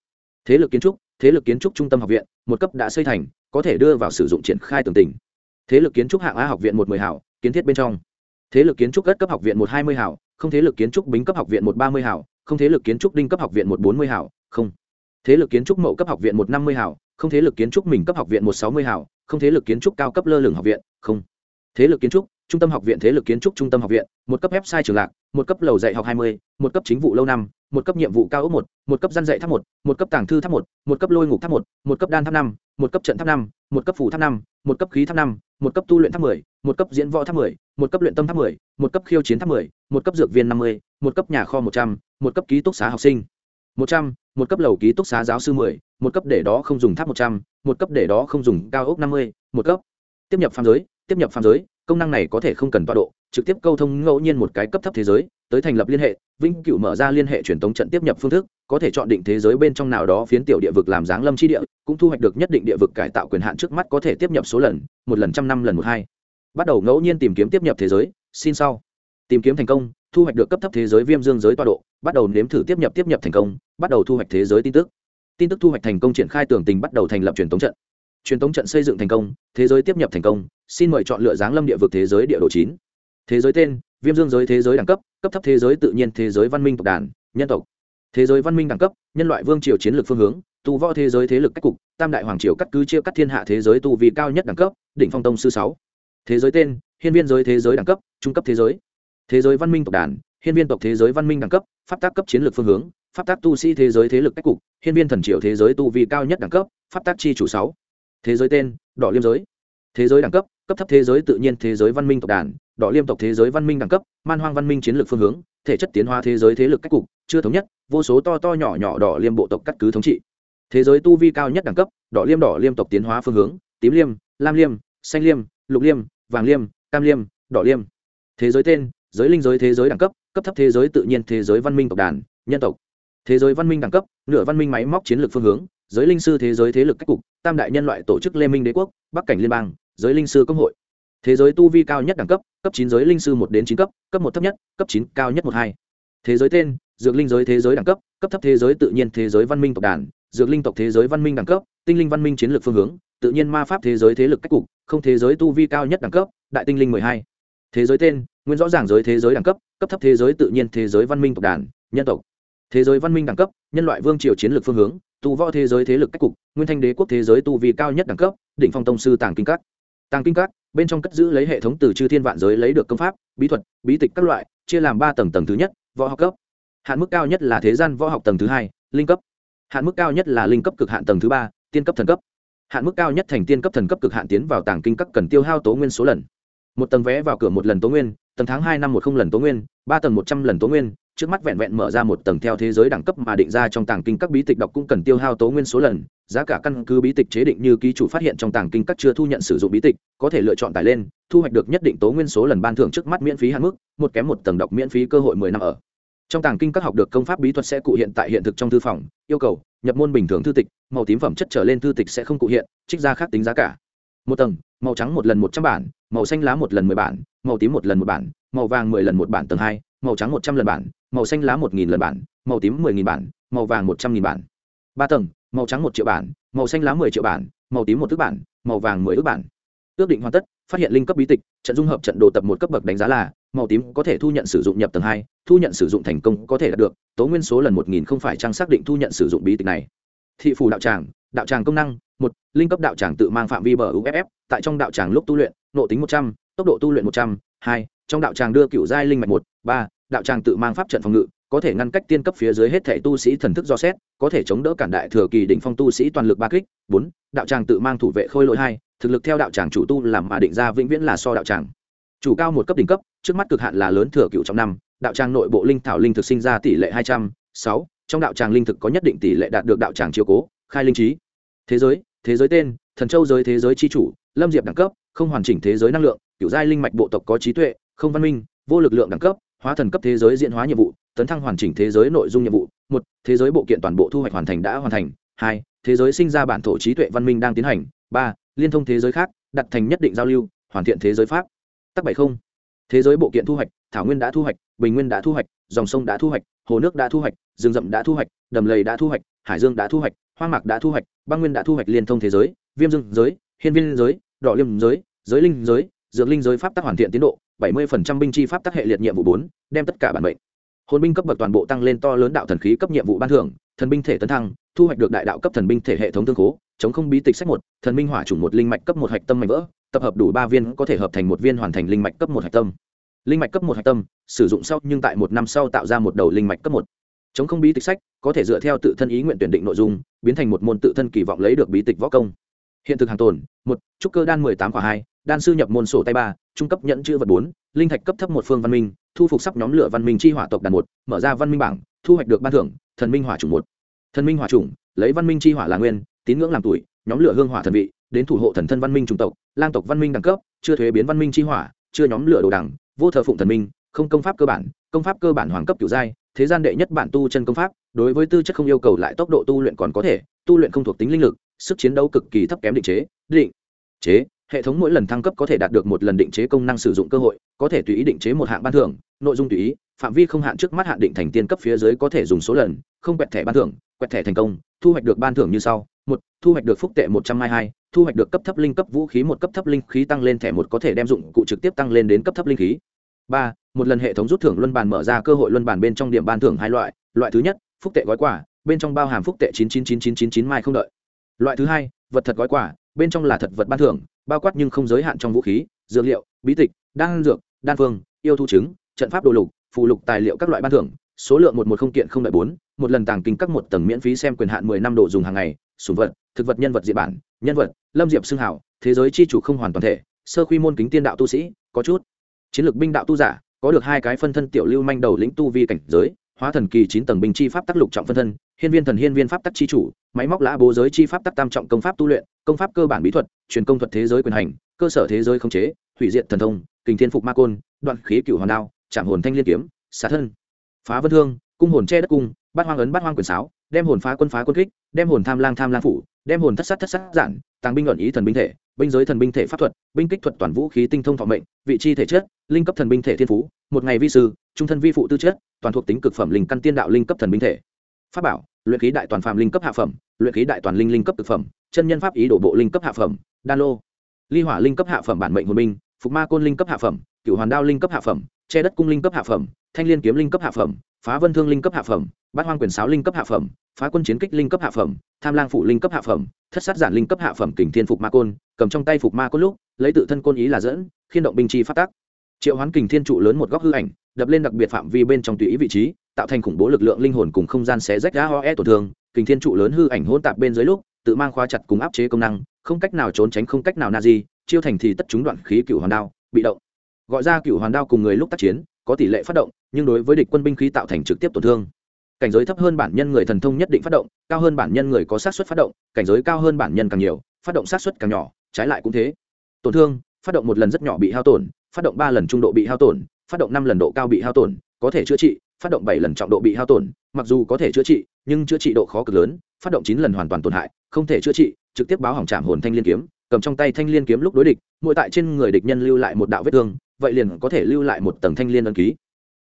thế lực kiến trúc, thế lực kiến trúc trung tâm học viện, một cấp đã xây thành, có thể đưa vào sử dụng triển khai tưởng tình thế lực kiến trúc hạng a học viện một mười hảo kiến thiết bên trong. Thế lực kiến trúc ất cấp học viện một hai mươi hảo, không thế lực kiến trúc bính cấp học viện một ba mươi hảo, không thế lực kiến trúc đinh cấp học viện một bốn mươi hảo, không. Thế lực kiến trúc mậu cấp học viện một năm mươi hảo, không thế lực kiến trúc mình cấp học viện một sáu mươi hảo, không thế lực kiến trúc cao cấp lơ lửng học viện, không. Thế lực kiến trúc, trung tâm học viện thế lực kiến trúc trung tâm học viện, một cấp website trường lạc, một cấp lầu dạy học hai mươi, một cấp chính vụ lâu năm, một cấp nhiệm vụ cao ốc một một cấp gian dạy tháp một một cấp tàng thư tháp một một cấp lôi ngục tháp một một cấp đan tháp năm một cấp trận tháp năm một cấp phủ tháp năm một cấp khí tháp năm một cấp tu luyện tháp mười một cấp diễn võ tháp mười một cấp luyện tâm tháp mười một cấp khiêu chiến tháp mười một cấp dược viên năm mươi một cấp nhà kho một trăm một cấp ký túc xá học sinh một trăm một cấp lầu ký túc xá giáo sư mười một cấp để đó không dùng tháp một trăm một cấp để đó không dùng cao ốc năm mươi một cấp tiếp nhập phàm giới tiếp nhập phàm giới công năng này có thể không cần tọa độ trực tiếp câu thông ngẫu nhiên một cái cấp thấp thế giới tới thành lập liên hệ vĩnh cửu mở ra liên hệ truyền tống trận tiếp nhập phương thức có thể chọn định thế giới bên trong nào đó phiến tiểu địa vực làm dáng lâm chi địa, cũng thu hoạch được nhất định địa vực cải tạo quyền hạn trước mắt có thể tiếp nhập số lần, một lần trăm năm lần một hai. Bắt đầu ngẫu nhiên tìm kiếm tiếp nhập thế giới, xin sau. Tìm kiếm thành công, thu hoạch được cấp thấp thế giới viêm dương giới tọa độ, bắt đầu nếm thử tiếp nhập tiếp nhập thành công, bắt đầu thu hoạch thế giới tin tức. Tin tức thu hoạch thành công triển khai tường tình bắt đầu thành lập truyền thống trận. Truyền thống trận xây dựng thành công, thế giới tiếp nhập thành công, xin mời chọn lựa giáng lâm địa vực thế giới địa đồ chín. Thế giới tên, viêm dương giới thế giới đẳng cấp cấp thấp thế giới tự nhiên thế giới văn minh tộc đàn, nhân tộc thế giới văn minh đẳng cấp nhân loại vương triều chiến lược phương hướng tu võ thế giới thế lực cách cục tam đại hoàng triều cắt cứ chia cắt thiên hạ thế giới tu vì cao nhất đẳng cấp đỉnh phong tông sư sáu thế giới tên hiên viên giới thế giới đẳng cấp trung cấp thế giới thế giới văn minh tộc đàn hiên viên tộc thế giới văn minh đẳng cấp pháp tác cấp chiến lược phương hướng pháp tác tu sĩ thế giới thế lực cách cục hiên viên thần triều thế giới tu vi cao nhất đẳng cấp pháp tác chi chủ sáu thế giới tên đỏ liêm giới thế giới đẳng cấp cấp thấp thế giới tự nhiên thế giới văn minh tộc đàn đỏ liêm tộc thế giới văn minh đẳng cấp man hoang văn minh chiến lược phương hướng thể chất tiến hóa thế giới thế lực cách cục chưa thống nhất vô số to to nhỏ nhỏ đỏ liêm bộ tộc cắt cứ thống trị. Thế giới tu vi cao nhất đẳng cấp, đỏ liêm đỏ liêm tộc tiến hóa phương hướng, tím liêm, lam liêm, xanh liêm, lục liêm, vàng liêm, cam liêm, đỏ liêm. Thế giới tên, giới linh giới thế giới đẳng cấp cấp thấp thế giới tự nhiên thế giới văn minh tộc đàn, nhân tộc. Thế giới văn minh đẳng cấp, nửa văn minh máy móc chiến lược phương hướng, giới linh sư thế giới thế lực cách cục, tam đại nhân loại tổ chức lê minh đế quốc, bắc cảnh liên bang, giới linh sư công hội. Thế giới tu vi cao nhất đẳng cấp cấp chín giới linh sư một đến chín cấp cấp một thấp nhất, cấp chín cao nhất một hai. Thế giới tên dược linh giới thế giới đẳng cấp cấp thấp thế giới tự nhiên thế giới văn minh tộc đàn dược linh tộc thế giới văn minh đẳng cấp tinh linh văn minh chiến lược phương hướng tự nhiên ma pháp thế giới thế lực cách cục không thế giới tu vi cao nhất đẳng cấp đại tinh linh mười hai thế giới tên nguyên rõ ràng giới thế giới đẳng cấp cấp thấp thế giới tự nhiên thế giới văn minh tộc đàn nhân tộc thế giới văn minh đẳng cấp nhân loại vương triều chiến lược phương hướng tu võ thế giới thế lực cách cục nguyên thanh đế quốc thế giới tu vi cao nhất đẳng cấp đỉnh phong tông sư tàng kinh các tàng kinh các bên trong cất giữ lấy hệ thống từ chư thiên vạn giới lấy được công pháp bí thuật bí tịch các loại chia làm ba tầng tầng thứ nhất võ học cấp hạn mức cao nhất là thế gian võ học tầng thứ hai, linh cấp. Hạn mức cao nhất là linh cấp cực hạn tầng thứ ba, tiên cấp thần cấp. Hạn mức cao nhất thành tiên cấp thần cấp cực hạn tiến vào tàng kinh các cần tiêu hao tố nguyên số lần. Một tầng vé vào cửa một lần tố nguyên, tầng tháng hai năm một không lần tố nguyên, ba tầng một trăm lần tố nguyên, trước mắt vẹn vẹn mở ra một tầng theo thế giới đẳng cấp mà định ra trong tàng kinh các bí tịch đọc cũng cần tiêu hao tố nguyên số lần, giá cả căn cứ bí tịch chế định như ký chủ phát hiện trong tàng kinh các chưa thu nhận sử dụng bí tịch, có thể lựa chọn tải lên, thu hoạch được nhất định tố nguyên số lần ban thưởng trước mắt miễn phí hạn mức, một kém một tầng đọc miễn phí cơ hội mười năm ở trong tàng kinh các học được công pháp bí thuật sẽ cụ hiện tại hiện thực trong thư phòng, yêu cầu, nhập môn bình thường thư tịch, màu tím phẩm chất trở lên thư tịch sẽ không cụ hiện, trích ra khác tính giá cả. Một tầng, màu trắng một lần một trăm bản, màu xanh lá một lần mười bản, màu tím một lần một bản, màu vàng mười lần một bản tầng hai, màu trắng một trăm lần bản, màu xanh lá một nghìn lần bản, màu tím mười nghìn bản, màu vàng một trăm nghìn bản. Ba tầng, màu trắng một triệu bản, màu xanh lá mười triệu bản, màu tím một ước bản, màu vàng mười ước bản. Ước định hoàn tất, phát hiện linh cấp bí tịch, trận dung hợp trận đồ tập một cấp bậc đánh giá là, màu tím có thể thu nhận sử dụng nhập tầng hai thu nhận sử dụng thành công có thể đạt được, tố nguyên số lần một nghìn không phải trang xác định thu nhận sử dụng bí tịch này. Thị phủ đạo tràng đạo tràng công năng, một, linh cấp đạo tràng tự mang phạm vi bờ uff tại trong đạo tràng lúc tu luyện, nộ tính một trăm, tốc độ tu luyện một trăm, hai, trong đạo tràng đưa cựu giai linh mạch một, ba, đạo tràng tự mang pháp trận phòng ngự, có thể ngăn cách tiên cấp phía dưới hết thẻ tu sĩ thần thức do xét, có thể chống đỡ cản đại thừa kỳ đỉnh phong tu sĩ toàn lực ba kích, bốn, đạo tràng tự mang thủ vệ khôi lỗi hai, thực lực theo đạo tràng chủ tu làm mà định ra vĩnh viễn là so đạo tràng. Chủ cao một cấp đỉnh cấp, trước mắt cực hạn là lớn thừa cựu trong năm đạo tràng nội bộ linh thảo linh thực sinh ra tỷ lệ hai trăm sáu trong đạo tràng linh thực có nhất định tỷ lệ đạt được đạo tràng chiếu cố khai linh trí thế giới thế giới tên thần châu giới thế giới c h i chủ lâm diệp đẳng cấp không hoàn chỉnh thế giới năng lượng kiểu giai linh mạch bộ tộc có trí tuệ không văn minh vô lực lượng đẳng cấp hóa thần cấp thế giới diễn hóa nhiệm vụ tấn thăng hoàn chỉnh thế giới nội dung nhiệm vụ một thế giới bộ kiện toàn bộ thu hoạch hoàn thành đã hoàn thành hai thế giới sinh ra bản thổ trí tuệ văn minh đang tiến hành ba liên thông thế giới khác đặt thành nhất định giao lưu hoàn thiện thế giới pháp tắc bảy không thế giới bộ kiện thu hoạch thảo nguyên đã thu hoạch, bình nguyên đã thu hoạch, dòng sông đã thu hoạch, hồ nước đã thu hoạch, rừng rậm đã thu hoạch, đầm lầy đã thu hoạch, hải dương đã thu hoạch, hoang mạc đã thu hoạch, băng nguyên đã thu hoạch liên thông thế giới, viêm dương giới, hiên viên giới, đỏ liêm giới giới linh giới, dược linh giới pháp tắc hoàn thiện tiến độ, bảy mươi binh chi pháp tắc hệ liệt nhiệm vụ bốn, đem tất cả bản mệnh. Hồn binh cấp bậc toàn bộ tăng lên to lớn đạo thần khí cấp nhiệm vụ ban thưởng, thần binh thể tấn thăng, thu hoạch được đại đạo cấp thần binh thể hệ thống thương khố, chống không bí tịch sách một, thần minh hỏa chủng một linh mạch cấp một hạch tâm mảnh vỡ, tập hợp đủ ba viên có thể hợp thành một viên hoàn thành linh mạch cấp một hạch tâm linh mạch cấp một hạch tâm, sử dụng sau nhưng tại một năm sau tạo ra một đầu linh mạch cấp một. Chống không bí tịch sách, có thể dựa theo tự thân ý nguyện tuyển định nội dung, biến thành một môn tự thân kỳ vọng lấy được bí tịch võ công. Hiện thực hàng tồn, một, trúc cơ đan mười tám quả hai, đan sư nhập môn sổ tay ba, trung cấp nhận chữ vật bốn, linh thạch cấp thấp một phương văn minh, thu phục sắp nhóm lửa văn minh chi hỏa tộc đàn một, mở ra văn minh bảng, thu hoạch được ban thưởng, thần minh hỏa chủng một. Thần minh hỏa chủng, lấy văn minh chi hỏa là nguyên, tín ngưỡng làm tuổi, nhóm lửa hương hỏa thần vị, đến thủ hộ thần thân văn minh chủng tộc, lang tộc văn minh đẳng cấp, chưa thuế biến văn minh chi hỏa, chưa nhóm lửa đồ đẳng vô thờ phụng thần minh, không công pháp cơ bản, công pháp cơ bản hoàng cấp kiểu giai, thế gian đệ nhất bản tu chân công pháp, đối với tư chất không yêu cầu lại tốc độ tu luyện còn có thể, tu luyện không thuộc tính linh lực, sức chiến đấu cực kỳ thấp kém định chế định chế, hệ thống mỗi lần thăng cấp có thể đạt được một lần định chế công năng sử dụng cơ hội, có thể tùy ý định chế một hạng ban thưởng, nội dung tùy ý, phạm vi không hạn trước mắt hạn định thành tiên cấp phía dưới có thể dùng số lần, không quẹt thẻ ban thưởng, quẹt thẻ thành công, thu hoạch được ban thưởng như sau, một, thu hoạch được phúc tệ một trăm hai hai thu hoạch được cấp thấp linh cấp vũ khí một cấp thấp linh khí tăng lên thẻ một có thể đem dụng cụ trực tiếp tăng lên đến cấp thấp linh khí. Ba, một lần hệ thống rút thưởng luân bàn mở ra cơ hội luân bàn bên trong điểm ban thưởng hai loại. Loại thứ nhất, phúc tệ gói quả bên trong bao hàm phúc tệ chín chín chín chín chín chín mai không đợi. Loại thứ hai, vật thật gói quả bên trong là thật vật ban thưởng, bao quát nhưng không giới hạn trong vũ khí, dược liệu, bí tịch, đan dược, đan phương, yêu thu chứng trận pháp đồ lục phụ lục tài liệu các loại ban thưởng. Số lượng một một không kiện không đợi bốn, một lần tàng kinh các một tầng miễn phí xem quyền hạn mười năm độ dùng hàng ngày sùng vật, thực vật nhân vật diện bản, nhân vật, lâm diệp xưng hảo thế giới chi chủ không hoàn toàn thể, sơ quy môn kính tiên đạo tu sĩ, có chút. Chiến lược binh đạo tu giả, có được hai cái phân thân tiểu lưu manh đầu lĩnh tu vi cảnh giới, hóa thần kỳ chín tầng binh chi pháp tác lục trọng phân thân, hiên viên thần hiên viên pháp tắc chi chủ, máy móc lã bố giới chi pháp tắc tam trọng công pháp tu luyện, công pháp cơ bản bí thuật, truyền công thuật thế giới quyền hành, cơ sở thế giới khống chế, hủy diệt thần thông, kình thiên phục ma côn, đoạn khí cửu hoàn đao trảm hồn thanh liên kiếm xá thân. Phá vân thương, cung hồn che đất cung, bát hoang ấn bát hoang quyền sáo đem hồn phá quân phá quân kích đem hồn tham lang tham lang phủ đem hồn thất sát thất sát giản tàng binh luận ý thần binh thể binh giới thần binh thể pháp thuật binh kích thuật toàn vũ khí tinh thông thọ mệnh vị chi thể chất linh cấp thần binh thể thiên phú một ngày vi sư trung thân vi phụ tư chất toàn thuộc tính cực phẩm linh căn tiên đạo linh cấp thần binh thể pháp bảo luyện khí đại toàn phàm linh cấp hạ phẩm luyện khí đại toàn linh linh cấp thực phẩm chân nhân pháp ý đổ bộ linh cấp hạ phẩm đan lô ly hỏa linh cấp hạ phẩm bản mệnh hồn binh phục ma côn linh cấp hạ phẩm cửu hoàn đao linh cấp hạ phẩm che đất cung linh cấp hạ phẩm thanh liên kiếm linh cấp hạ phẩm phá vân thương linh cấp hạ phẩm bát hoang quyền sáo linh cấp hạ phẩm, phá quân chiến kích linh cấp hạ phẩm, tham lang phụ linh cấp hạ phẩm, thất sát giản linh cấp hạ phẩm kình thiên phục ma côn, cầm trong tay phục ma côn lúc, lấy tự thân côn ý là dẫn, khiên động binh chi phát tác. Triệu hoán kình thiên trụ lớn một góc hư ảnh, đập lên đặc biệt phạm vi bên trong tùy ý vị trí, tạo thành khủng bố lực lượng linh hồn cùng không gian xé rách đá ho e tổn thương. Kình thiên trụ lớn hư ảnh hôn tạp bên dưới lúc, tự mang khóa chặt cùng áp chế công năng, không cách nào trốn tránh không cách nào na di, chiêu thành thì tất chúng đoạn khí cựu hoàn đao, bị động. Gọi ra cựu hoàn đao cùng người lúc tác chiến, có tỷ lệ phát động, nhưng đối với địch quân binh khí tạo thành trực tiếp tổn thương cảnh giới thấp hơn bản nhân người thần thông nhất định phát động, cao hơn bản nhân người có sát xuất phát động, cảnh giới cao hơn bản nhân càng nhiều, phát động sát xuất càng nhỏ, trái lại cũng thế. Tổn thương, phát động một lần rất nhỏ bị hao tổn, phát động ba lần trung độ bị hao tổn, phát động năm lần độ cao bị hao tổn, có thể chữa trị, phát động bảy lần trọng độ bị hao tổn, mặc dù có thể chữa trị, nhưng chữa trị độ khó cực lớn, phát động chín lần hoàn toàn tổn hại, không thể chữa trị, trực tiếp báo hỏng chạm hồn thanh liên kiếm, cầm trong tay thanh liên kiếm lúc đối địch, mỗi tại trên người địch nhân lưu lại một đạo vết thương, vậy liền có thể lưu lại một tầng thanh liên ấn ký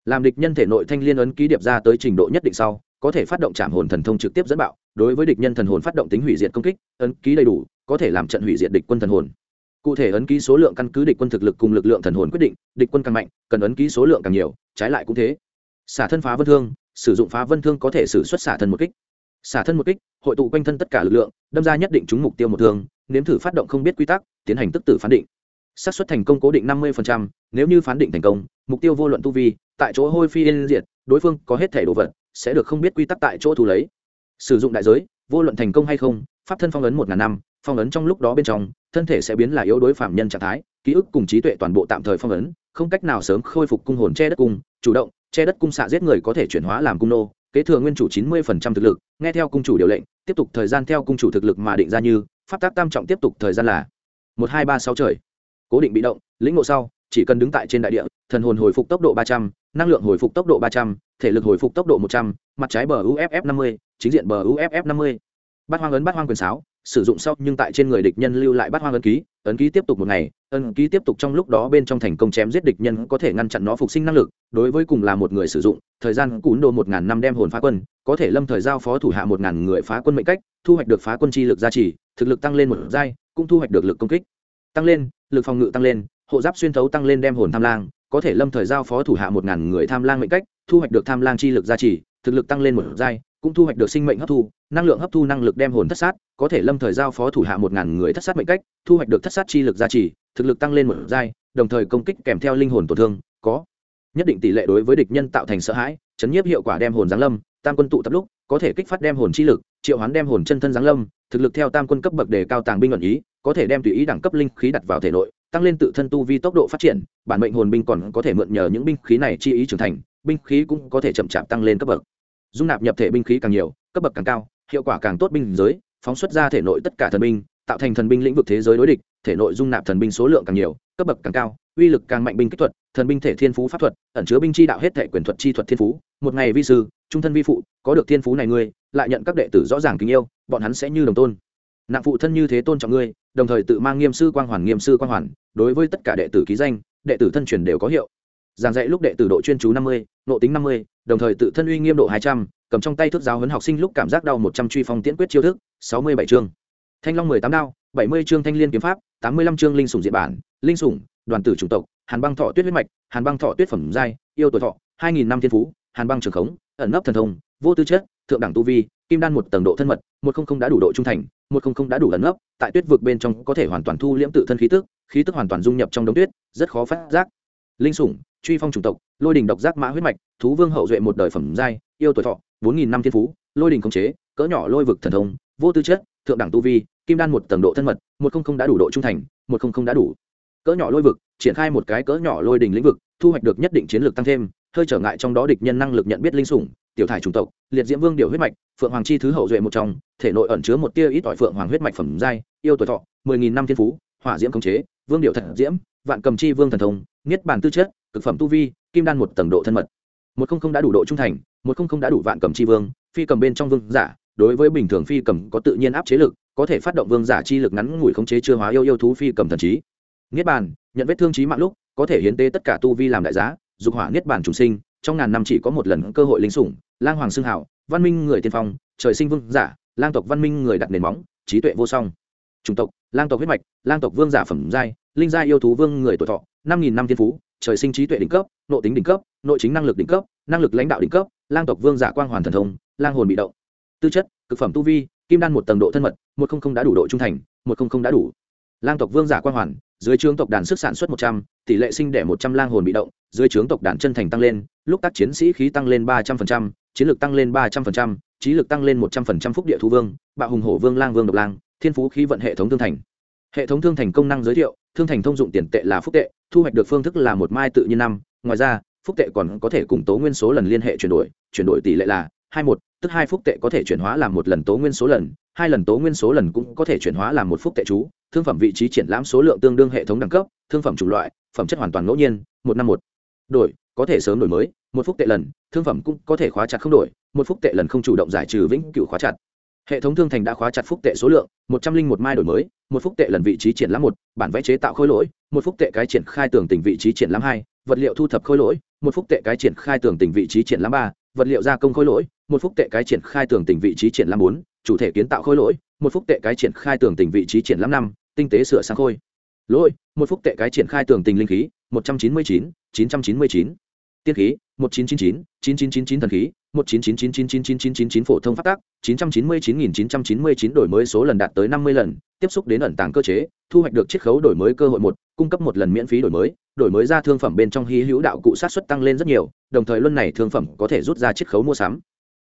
làm địch nhân thể nội thanh liên ấn ký điệp ra tới trình độ nhất định sau, có thể phát động chạm hồn thần thông trực tiếp dẫn bạo, đối với địch nhân thần hồn phát động tính hủy diệt công kích, ấn ký đầy đủ, có thể làm trận hủy diệt địch quân thần hồn. Cụ thể ấn ký số lượng căn cứ địch quân thực lực cùng lực lượng thần hồn quyết định, địch quân càng mạnh, cần ấn ký số lượng càng nhiều, trái lại cũng thế. Xả thân phá vân thương, sử dụng phá vân thương có thể xử xuất xả thân một kích. Xả thân một kích, hội tụ quanh thân tất cả lực lượng, đâm ra nhất định trúng mục tiêu một thương, nếm thử phát động không biết quy tắc, tiến hành tức tử phán định. Xác suất thành công cố định năm mươi nếu như phán định thành công, mục tiêu vô luận tu vi, tại chỗ hôi phi yên diệt, đối phương có hết thể đồ vật, sẽ được không biết quy tắc tại chỗ thu lấy. Sử dụng đại giới, vô luận thành công hay không, pháp thân phong ấn một ngàn năm, phong ấn trong lúc đó bên trong, thân thể sẽ biến là yếu đối phạm nhân trạng thái, ký ức cùng trí tuệ toàn bộ tạm thời phong ấn, không cách nào sớm khôi phục cung hồn che đất cung, chủ động, che đất cung xạ giết người có thể chuyển hóa làm cung nô, kế thừa nguyên chủ chín mươi thực lực, nghe theo cung chủ điều lệnh, tiếp tục thời gian theo cung chủ thực lực mà định ra như, pháp tác tam trọng tiếp tục thời gian là một hai ba sáu trời. Cố định bị động, lĩnh ngộ sau chỉ cần đứng tại trên đại địa, thần hồn hồi phục tốc độ ba trăm, năng lượng hồi phục tốc độ ba trăm, thể lực hồi phục tốc độ một trăm, mặt trái bờ uff năm mươi, chính diện bờ uff năm mươi. Bát hoang ấn, bát hoang quyền sáo, sử dụng sau nhưng tại trên người địch nhân lưu lại bát hoang ấn ký ấn ký tiếp tục một ngày, ấn ký tiếp tục trong lúc đó bên trong thành công chém giết địch nhân có thể ngăn chặn nó phục sinh năng lực, đối với cùng là một người sử dụng, thời gian cún đồ một ngàn năm đem hồn phá quân, có thể lâm thời giao phó thủ hạ một ngàn người phá quân mệnh cách, thu hoạch được phá quân chi lực gia trì, thực lực tăng lên một giai, cũng thu hoạch được lực công kích. Tăng lên, lực phòng ngự tăng lên hộ giáp xuyên thấu tăng lên đem hồn tham lang, có thể lâm thời giao phó thủ hạ một ngàn người tham lang mệnh cách, thu hoạch được tham lang chi lực gia trì, thực lực tăng lên một giai, cũng thu hoạch được sinh mệnh hấp thu, năng lượng hấp thu năng lực đem hồn thất sát, có thể lâm thời giao phó thủ hạ một ngàn người thất sát mệnh cách, thu hoạch được thất sát chi lực gia trì, thực lực tăng lên một giai, đồng thời công kích kèm theo linh hồn tổn thương, có nhất định tỷ lệ đối với địch nhân tạo thành sợ hãi, chấn nhiếp hiệu quả đem hồn giáng lâm, tam quân tụ tập lúc, có thể kích phát đem hồn chi lực, triệu hoán đem hồn chân thân giáng lâm, thực lực theo tam quân cấp bậc đề cao tàng binh luận ý, có thể đem tùy ý đẳng cấp linh khí đặt vào thể nội tăng lên tự thân tu vi tốc độ phát triển, bản mệnh hồn binh còn có thể mượn nhờ những binh khí này chi ý trưởng thành, binh khí cũng có thể chậm chạp tăng lên cấp bậc. Dung nạp nhập thể binh khí càng nhiều, cấp bậc càng cao, hiệu quả càng tốt binh giới, phóng xuất ra thể nội tất cả thần binh, tạo thành thần binh lĩnh vực thế giới đối địch, thể nội dung nạp thần binh số lượng càng nhiều, cấp bậc càng cao, uy lực càng mạnh binh kích thuật, thần binh thể thiên phú pháp thuật, ẩn chứa binh chi đạo hết thể quyền thuật chi thuật thiên phú, một ngày vi sư, trung thân vi phụ, có được thiên phú này ngươi, lại nhận các đệ tử rõ ràng kính yêu, bọn hắn sẽ như đồng tôn nặng phụ thân như thế tôn trọng ngươi, đồng thời tự mang nghiêm sư quang hoàn, nghiêm sư quang hoàn, đối với tất cả đệ tử ký danh, đệ tử thân truyền đều có hiệu. Giảng dạy lúc đệ tử độ chuyên chú năm mươi nộ tính năm mươi, đồng thời tự thân uy nghiêm độ hai trăm, cầm trong tay thước giáo huấn học sinh lúc cảm giác đau một trăm truy phong tiễn quyết chiêu thức, sáu mươi bảy chương. Thanh long mười tám đao, bảy mươi chương thanh liên kiếm pháp, tám mươi lăm chương linh sủng diện bản, linh sủng, đoàn tử chủng tộc, hàn băng thọ tuyết huyết mạch, hàn băng thọ tuyết phẩm giai, yêu tuổi thọ, hai nghìn năm thiên phú, hàn băng trường khống, ẩn nấp thần thông, vô tư chất, thượng đẳng tu vi kim đan một tầng độ thân mật, một không không đã đủ độ trung thành, một không không đã đủ ẩn nấp, tại tuyết vực bên trong có thể hoàn toàn thu liễm tự thân khí tức khí tức hoàn toàn dung nhập trong đống tuyết, rất khó phát giác. Linh sủng, truy phong chủng tộc, lôi đình độc giác mã huyết mạch, thú vương hậu duệ một đời phẩm giai, yêu tuổi thọ, bốn nghìn năm thiên phú, lôi đình khống chế, cỡ nhỏ lôi vực thần thông, vô tư chất, thượng đẳng tu vi, kim đan một tầng độ thân mật, một không không đã đủ độ trung thành, một không không đã đủ. Cỡ nhỏ lôi vực, triển khai một cái cỡ nhỏ lôi đình lĩnh vực, thu hoạch được nhất định chiến lược tăng thêm, hơi trở ngại trong đó địch nhân năng lực nhận biết linh sủng, tiểu thải chủng tộc, liệt diễm vương điều huyết mạch phượng hoàng chi thứ hậu duệ một trong, thể nội ẩn chứa một tia ít ỏi phượng hoàng huyết mạch phẩm giai, yêu tuổi thọ, mười nghìn năm thiên phú, hỏa diễm khống chế, vương điệu thật diễm, vạn cầm chi vương thần thông, niết bàn tư chất, cực phẩm tu vi, kim đan một tầng độ thân mật. Một không không đã đủ độ trung thành, một không không đã đủ vạn cầm chi vương, phi cầm bên trong vương giả, đối với bình thường phi cầm có tự nhiên áp chế lực, có thể phát động vương giả chi lực ngắn ngủi khống chế chưa hóa yêu yêu thú phi cầm thần trí. Niết bàn, nhận vết thương trí mạng lúc, có thể hiến tế tất cả tu vi làm đại giá, dục hỏa niết bàn chủ sinh, trong ngàn năm chỉ có một lần cơ hội lính sủng, lang hoàng xương hảo văn minh người tiên phong, trời sinh vương giả, lang tộc văn minh người đặt nền móng, trí tuệ vô song chủng tộc, lang tộc huyết mạch, lang tộc vương giả phẩm giai, linh gia yêu thú vương người tuổi thọ, năm nghìn năm thiên phú, trời sinh trí tuệ đỉnh cấp, nội tính đỉnh cấp, nội chính năng lực đỉnh cấp, năng lực lãnh đạo đỉnh cấp, lang tộc vương giả quang hoàn thần thông, lang hồn bị động tư chất, cực phẩm tu vi, kim đan một tầng độ thân mật, một không không đã đủ độ trung thành, một không không đã đủ lang tộc vương giả quang hoàn, dưới trướng tộc đàn sức sản xuất một trăm, tỷ lệ sinh đẻ một trăm lang hồn bị động, dưới trướng tộc đàn chân thành tăng lên, lúc tác chiến sĩ khí tăng lên ba trăm phần trăm chiến lược tăng lên ba trăm linh trí lực tăng lên một trăm linh phúc địa thú vương, bạo hùng hổ vương lang vương độc lang, thiên phú khí vận hệ thống thương thành. Hệ thống thương thành công năng giới thiệu, thương thành thông dụng tiền tệ là phúc tệ, thu hoạch được phương thức là một mai tự nhiên năm, ngoài ra, phúc tệ còn có thể cùng tố nguyên số lần liên hệ chuyển đổi chuyển đổi tỷ lệ là hai một, tức hai phúc tệ có thể chuyển hóa làm một lần tố nguyên số lần, hai lần tố nguyên số lần cũng có thể chuyển hóa làm một phúc tệ chú, thương phẩm vị trí triển lãm số lượng tương đương hệ thống đẳng cấp, thương phẩm chủng loại, phẩm chất hoàn toàn ngẫu nhiên, một năm một. Đổi, có thể sớm đổi mới một phúc tệ lần, thương phẩm cũng có thể khóa chặt không đổi, một phúc tệ lần không chủ động giải trừ vĩnh cửu khóa chặt. Hệ thống thương thành đã khóa chặt phúc tệ số lượng, một trăm linh một mai đổi mới, một phúc tệ lần vị trí triển lãm một, bản vẽ chế tạo khối lỗi, một phúc tệ cái triển khai tường tình vị trí triển lãm hai, vật liệu thu thập khối lỗi, một phúc tệ cái triển khai tường tình vị trí triển lãm ba, vật liệu gia công khối lỗi, một phúc tệ cái triển khai tường tình vị trí triển lãm bốn, chủ thể kiến tạo khối lỗi, một phúc tệ cái triển khai tường tình vị trí triển lãm năm, tinh tế sửa sang khôi. Lỗi, một phúc tệ cái triển khai tường tình linh khí, một trăm chín mươi chín chín trăm chín mươi chín tiên khí 1999, 9999 thần khí 199999999 phổ thông phát tác 999999 đổi mới số lần đạt tới 50 lần tiếp xúc đến ẩn tàng cơ chế thu hoạch được chiết khấu đổi mới cơ hội một cung cấp một lần miễn phí đổi mới đổi mới ra thương phẩm bên trong hí hữu đạo cụ sát xuất tăng lên rất nhiều đồng thời luân này thương phẩm có thể rút ra chiết khấu mua sắm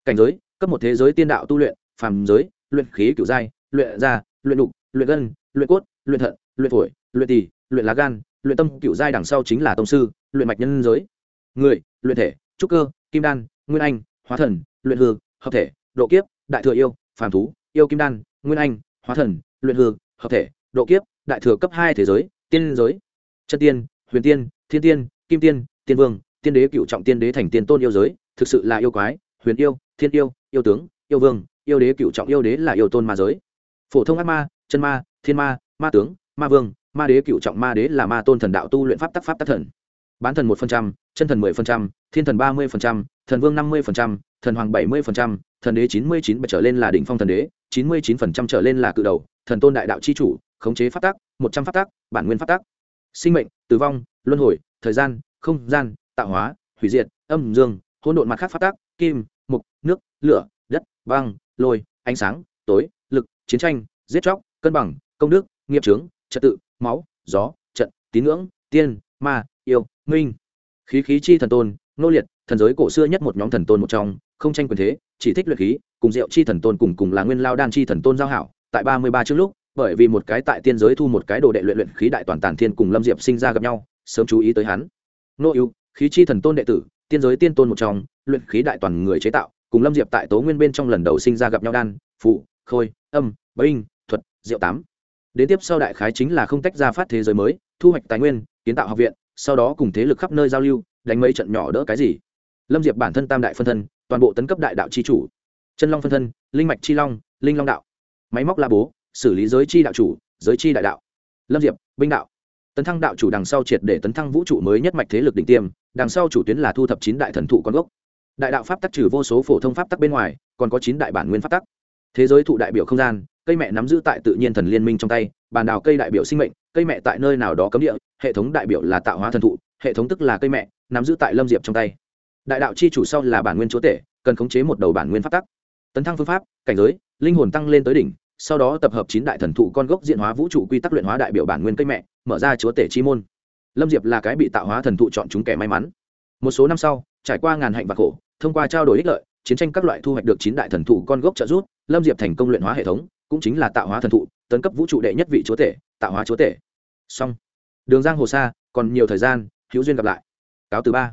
cảnh giới cấp một thế giới tiên đạo tu luyện phàm giới luyện khí cửu giai luyện da luyện đục luyện gân luyện cốt luyện thận luyện phổi luyện tỳ luyện lá gan luyện tâm cửu giai đằng sau chính là tông sư luyện mạch nhân giới người, luyện thể, trúc cơ, kim đan, nguyên anh, hóa thần, luyện hư, hợp thể, độ kiếp, đại thừa yêu, phàm thú, yêu kim đan, nguyên anh, hóa thần, luyện hư, hợp thể, độ kiếp, đại thừa cấp hai thế giới, tiên giới. Chân tiên, huyền tiên, thiên tiên, kim tiên tiên vương, tiên đế cựu trọng tiên đế thành tiên tôn yêu giới, thực sự là yêu quái, huyền yêu, thiên yêu yêu tướng, yêu vương, yêu đế cựu trọng yêu đế là yêu tôn ma giới. Phổ thông ác ma, chân ma, thiên ma ma tướng, ma vương, ma đế cựu trọng ma đế là ma tôn thần đạo tu luyện pháp tác pháp tác thần bán thần một phần trăm, chân thần mười phần trăm, thiên thần ba mươi phần trăm, thần vương năm mươi phần trăm, thần hoàng bảy mươi phần trăm, thần đế chín mươi chín trở lên là đỉnh phong thần đế, chín mươi chín phần trăm trở lên là cự đầu, thần tôn đại đạo c h i chủ, khống chế phát tác một trăm phát tác bản nguyên phát tác sinh mệnh, tử vong, luân hồi, thời gian, không gian, tạo hóa, hủy diệt, âm dương, hỗn độn mặt khác phát tác kim, mục, nước, lửa, đất, băng, lôi, ánh sáng, tối, lực, chiến tranh, giết chóc, cân bằng, công đức, nghiệp trướng trật tự, máu, gió, trận, tín ngưỡng, tiên, ma yêu minh khí khí chi thần tôn, nô liệt, thần giới cổ xưa nhất một nhóm thần tôn một trong, không tranh quyền thế, chỉ thích luyện khí, cùng diệu chi thần tôn cùng cùng là nguyên lao đan chi thần tôn giao hảo. Tại ba mươi ba trước lúc, bởi vì một cái tại tiên giới thu một cái đồ đệ luyện luyện khí đại toàn tàn thiên cùng lâm diệp sinh ra gặp nhau, sớm chú ý tới hắn. Nô ưu khí chi thần tôn đệ tử, tiên giới tiên tôn một trong, luyện khí đại toàn người chế tạo, cùng lâm diệp tại tố nguyên bên trong lần đầu sinh ra gặp nhau đan, phụ, khôi, âm, binh, thuật diệu tám. Đến tiếp sau đại khái chính là không tách ra phát thế giới mới, thu hoạch tài nguyên, kiến tạo học viện sau đó cùng thế lực khắp nơi giao lưu, đánh mấy trận nhỏ đỡ cái gì. Lâm diệp bản thân tam đại phân thân, toàn bộ tấn cấp đại đạo c h i chủ. Chân long phân thân, linh mạch chi long, linh long đạo. Máy móc la bố, xử lý giới chi đạo chủ, giới chi đại đạo. Lâm diệp, binh đạo. Tấn thăng đạo chủ đằng sau triệt để tấn thăng vũ trụ mới nhất mạch thế lực đỉnh tiêm, đằng sau chủ tuyến là thu thập chín đại thần thụ con gốc. Đại đạo pháp tắc trừ vô số phổ thông pháp tắc bên ngoài, còn có chín đại bản nguyên pháp tắc. Thế giới thụ đại biểu không gian, cây mẹ nắm giữ tại tự nhiên thần liên minh trong tay, bàn đào cây đại biểu sinh mệnh cây mẹ tại nơi nào đó cấm địa, hệ thống đại biểu là tạo hóa thần thụ, hệ thống tức là cây mẹ, nắm giữ tại lâm diệp trong tay. Đại đạo chi chủ sau là bản nguyên chúa tể, cần khống chế một đầu bản nguyên phát tắc. Tấn thăng phương pháp, cảnh giới, linh hồn tăng lên tới đỉnh, sau đó tập hợp chín đại thần thụ con gốc diện hóa vũ trụ quy tắc luyện hóa đại biểu bản nguyên cây mẹ, mở ra chúa tể chi môn. Lâm diệp là cái bị tạo hóa thần thụ chọn chúng kẻ may mắn. Một số năm sau, trải qua ngàn hạnh và khổ, thông qua trao đổi ích lợi, chiến tranh các loại thu hoạch được chín đại thần thụ con gốc trợ giúp, lâm diệp thành công luyện hóa hệ thống cũng chính là tạo hóa thần thụ, tấn cấp vũ trụ đệ nhất vị chúa tể, tạo hóa chúa tể. Xong. Đường giang hồ xa, còn nhiều thời gian, hữu duyên gặp lại. Cáo từ ba.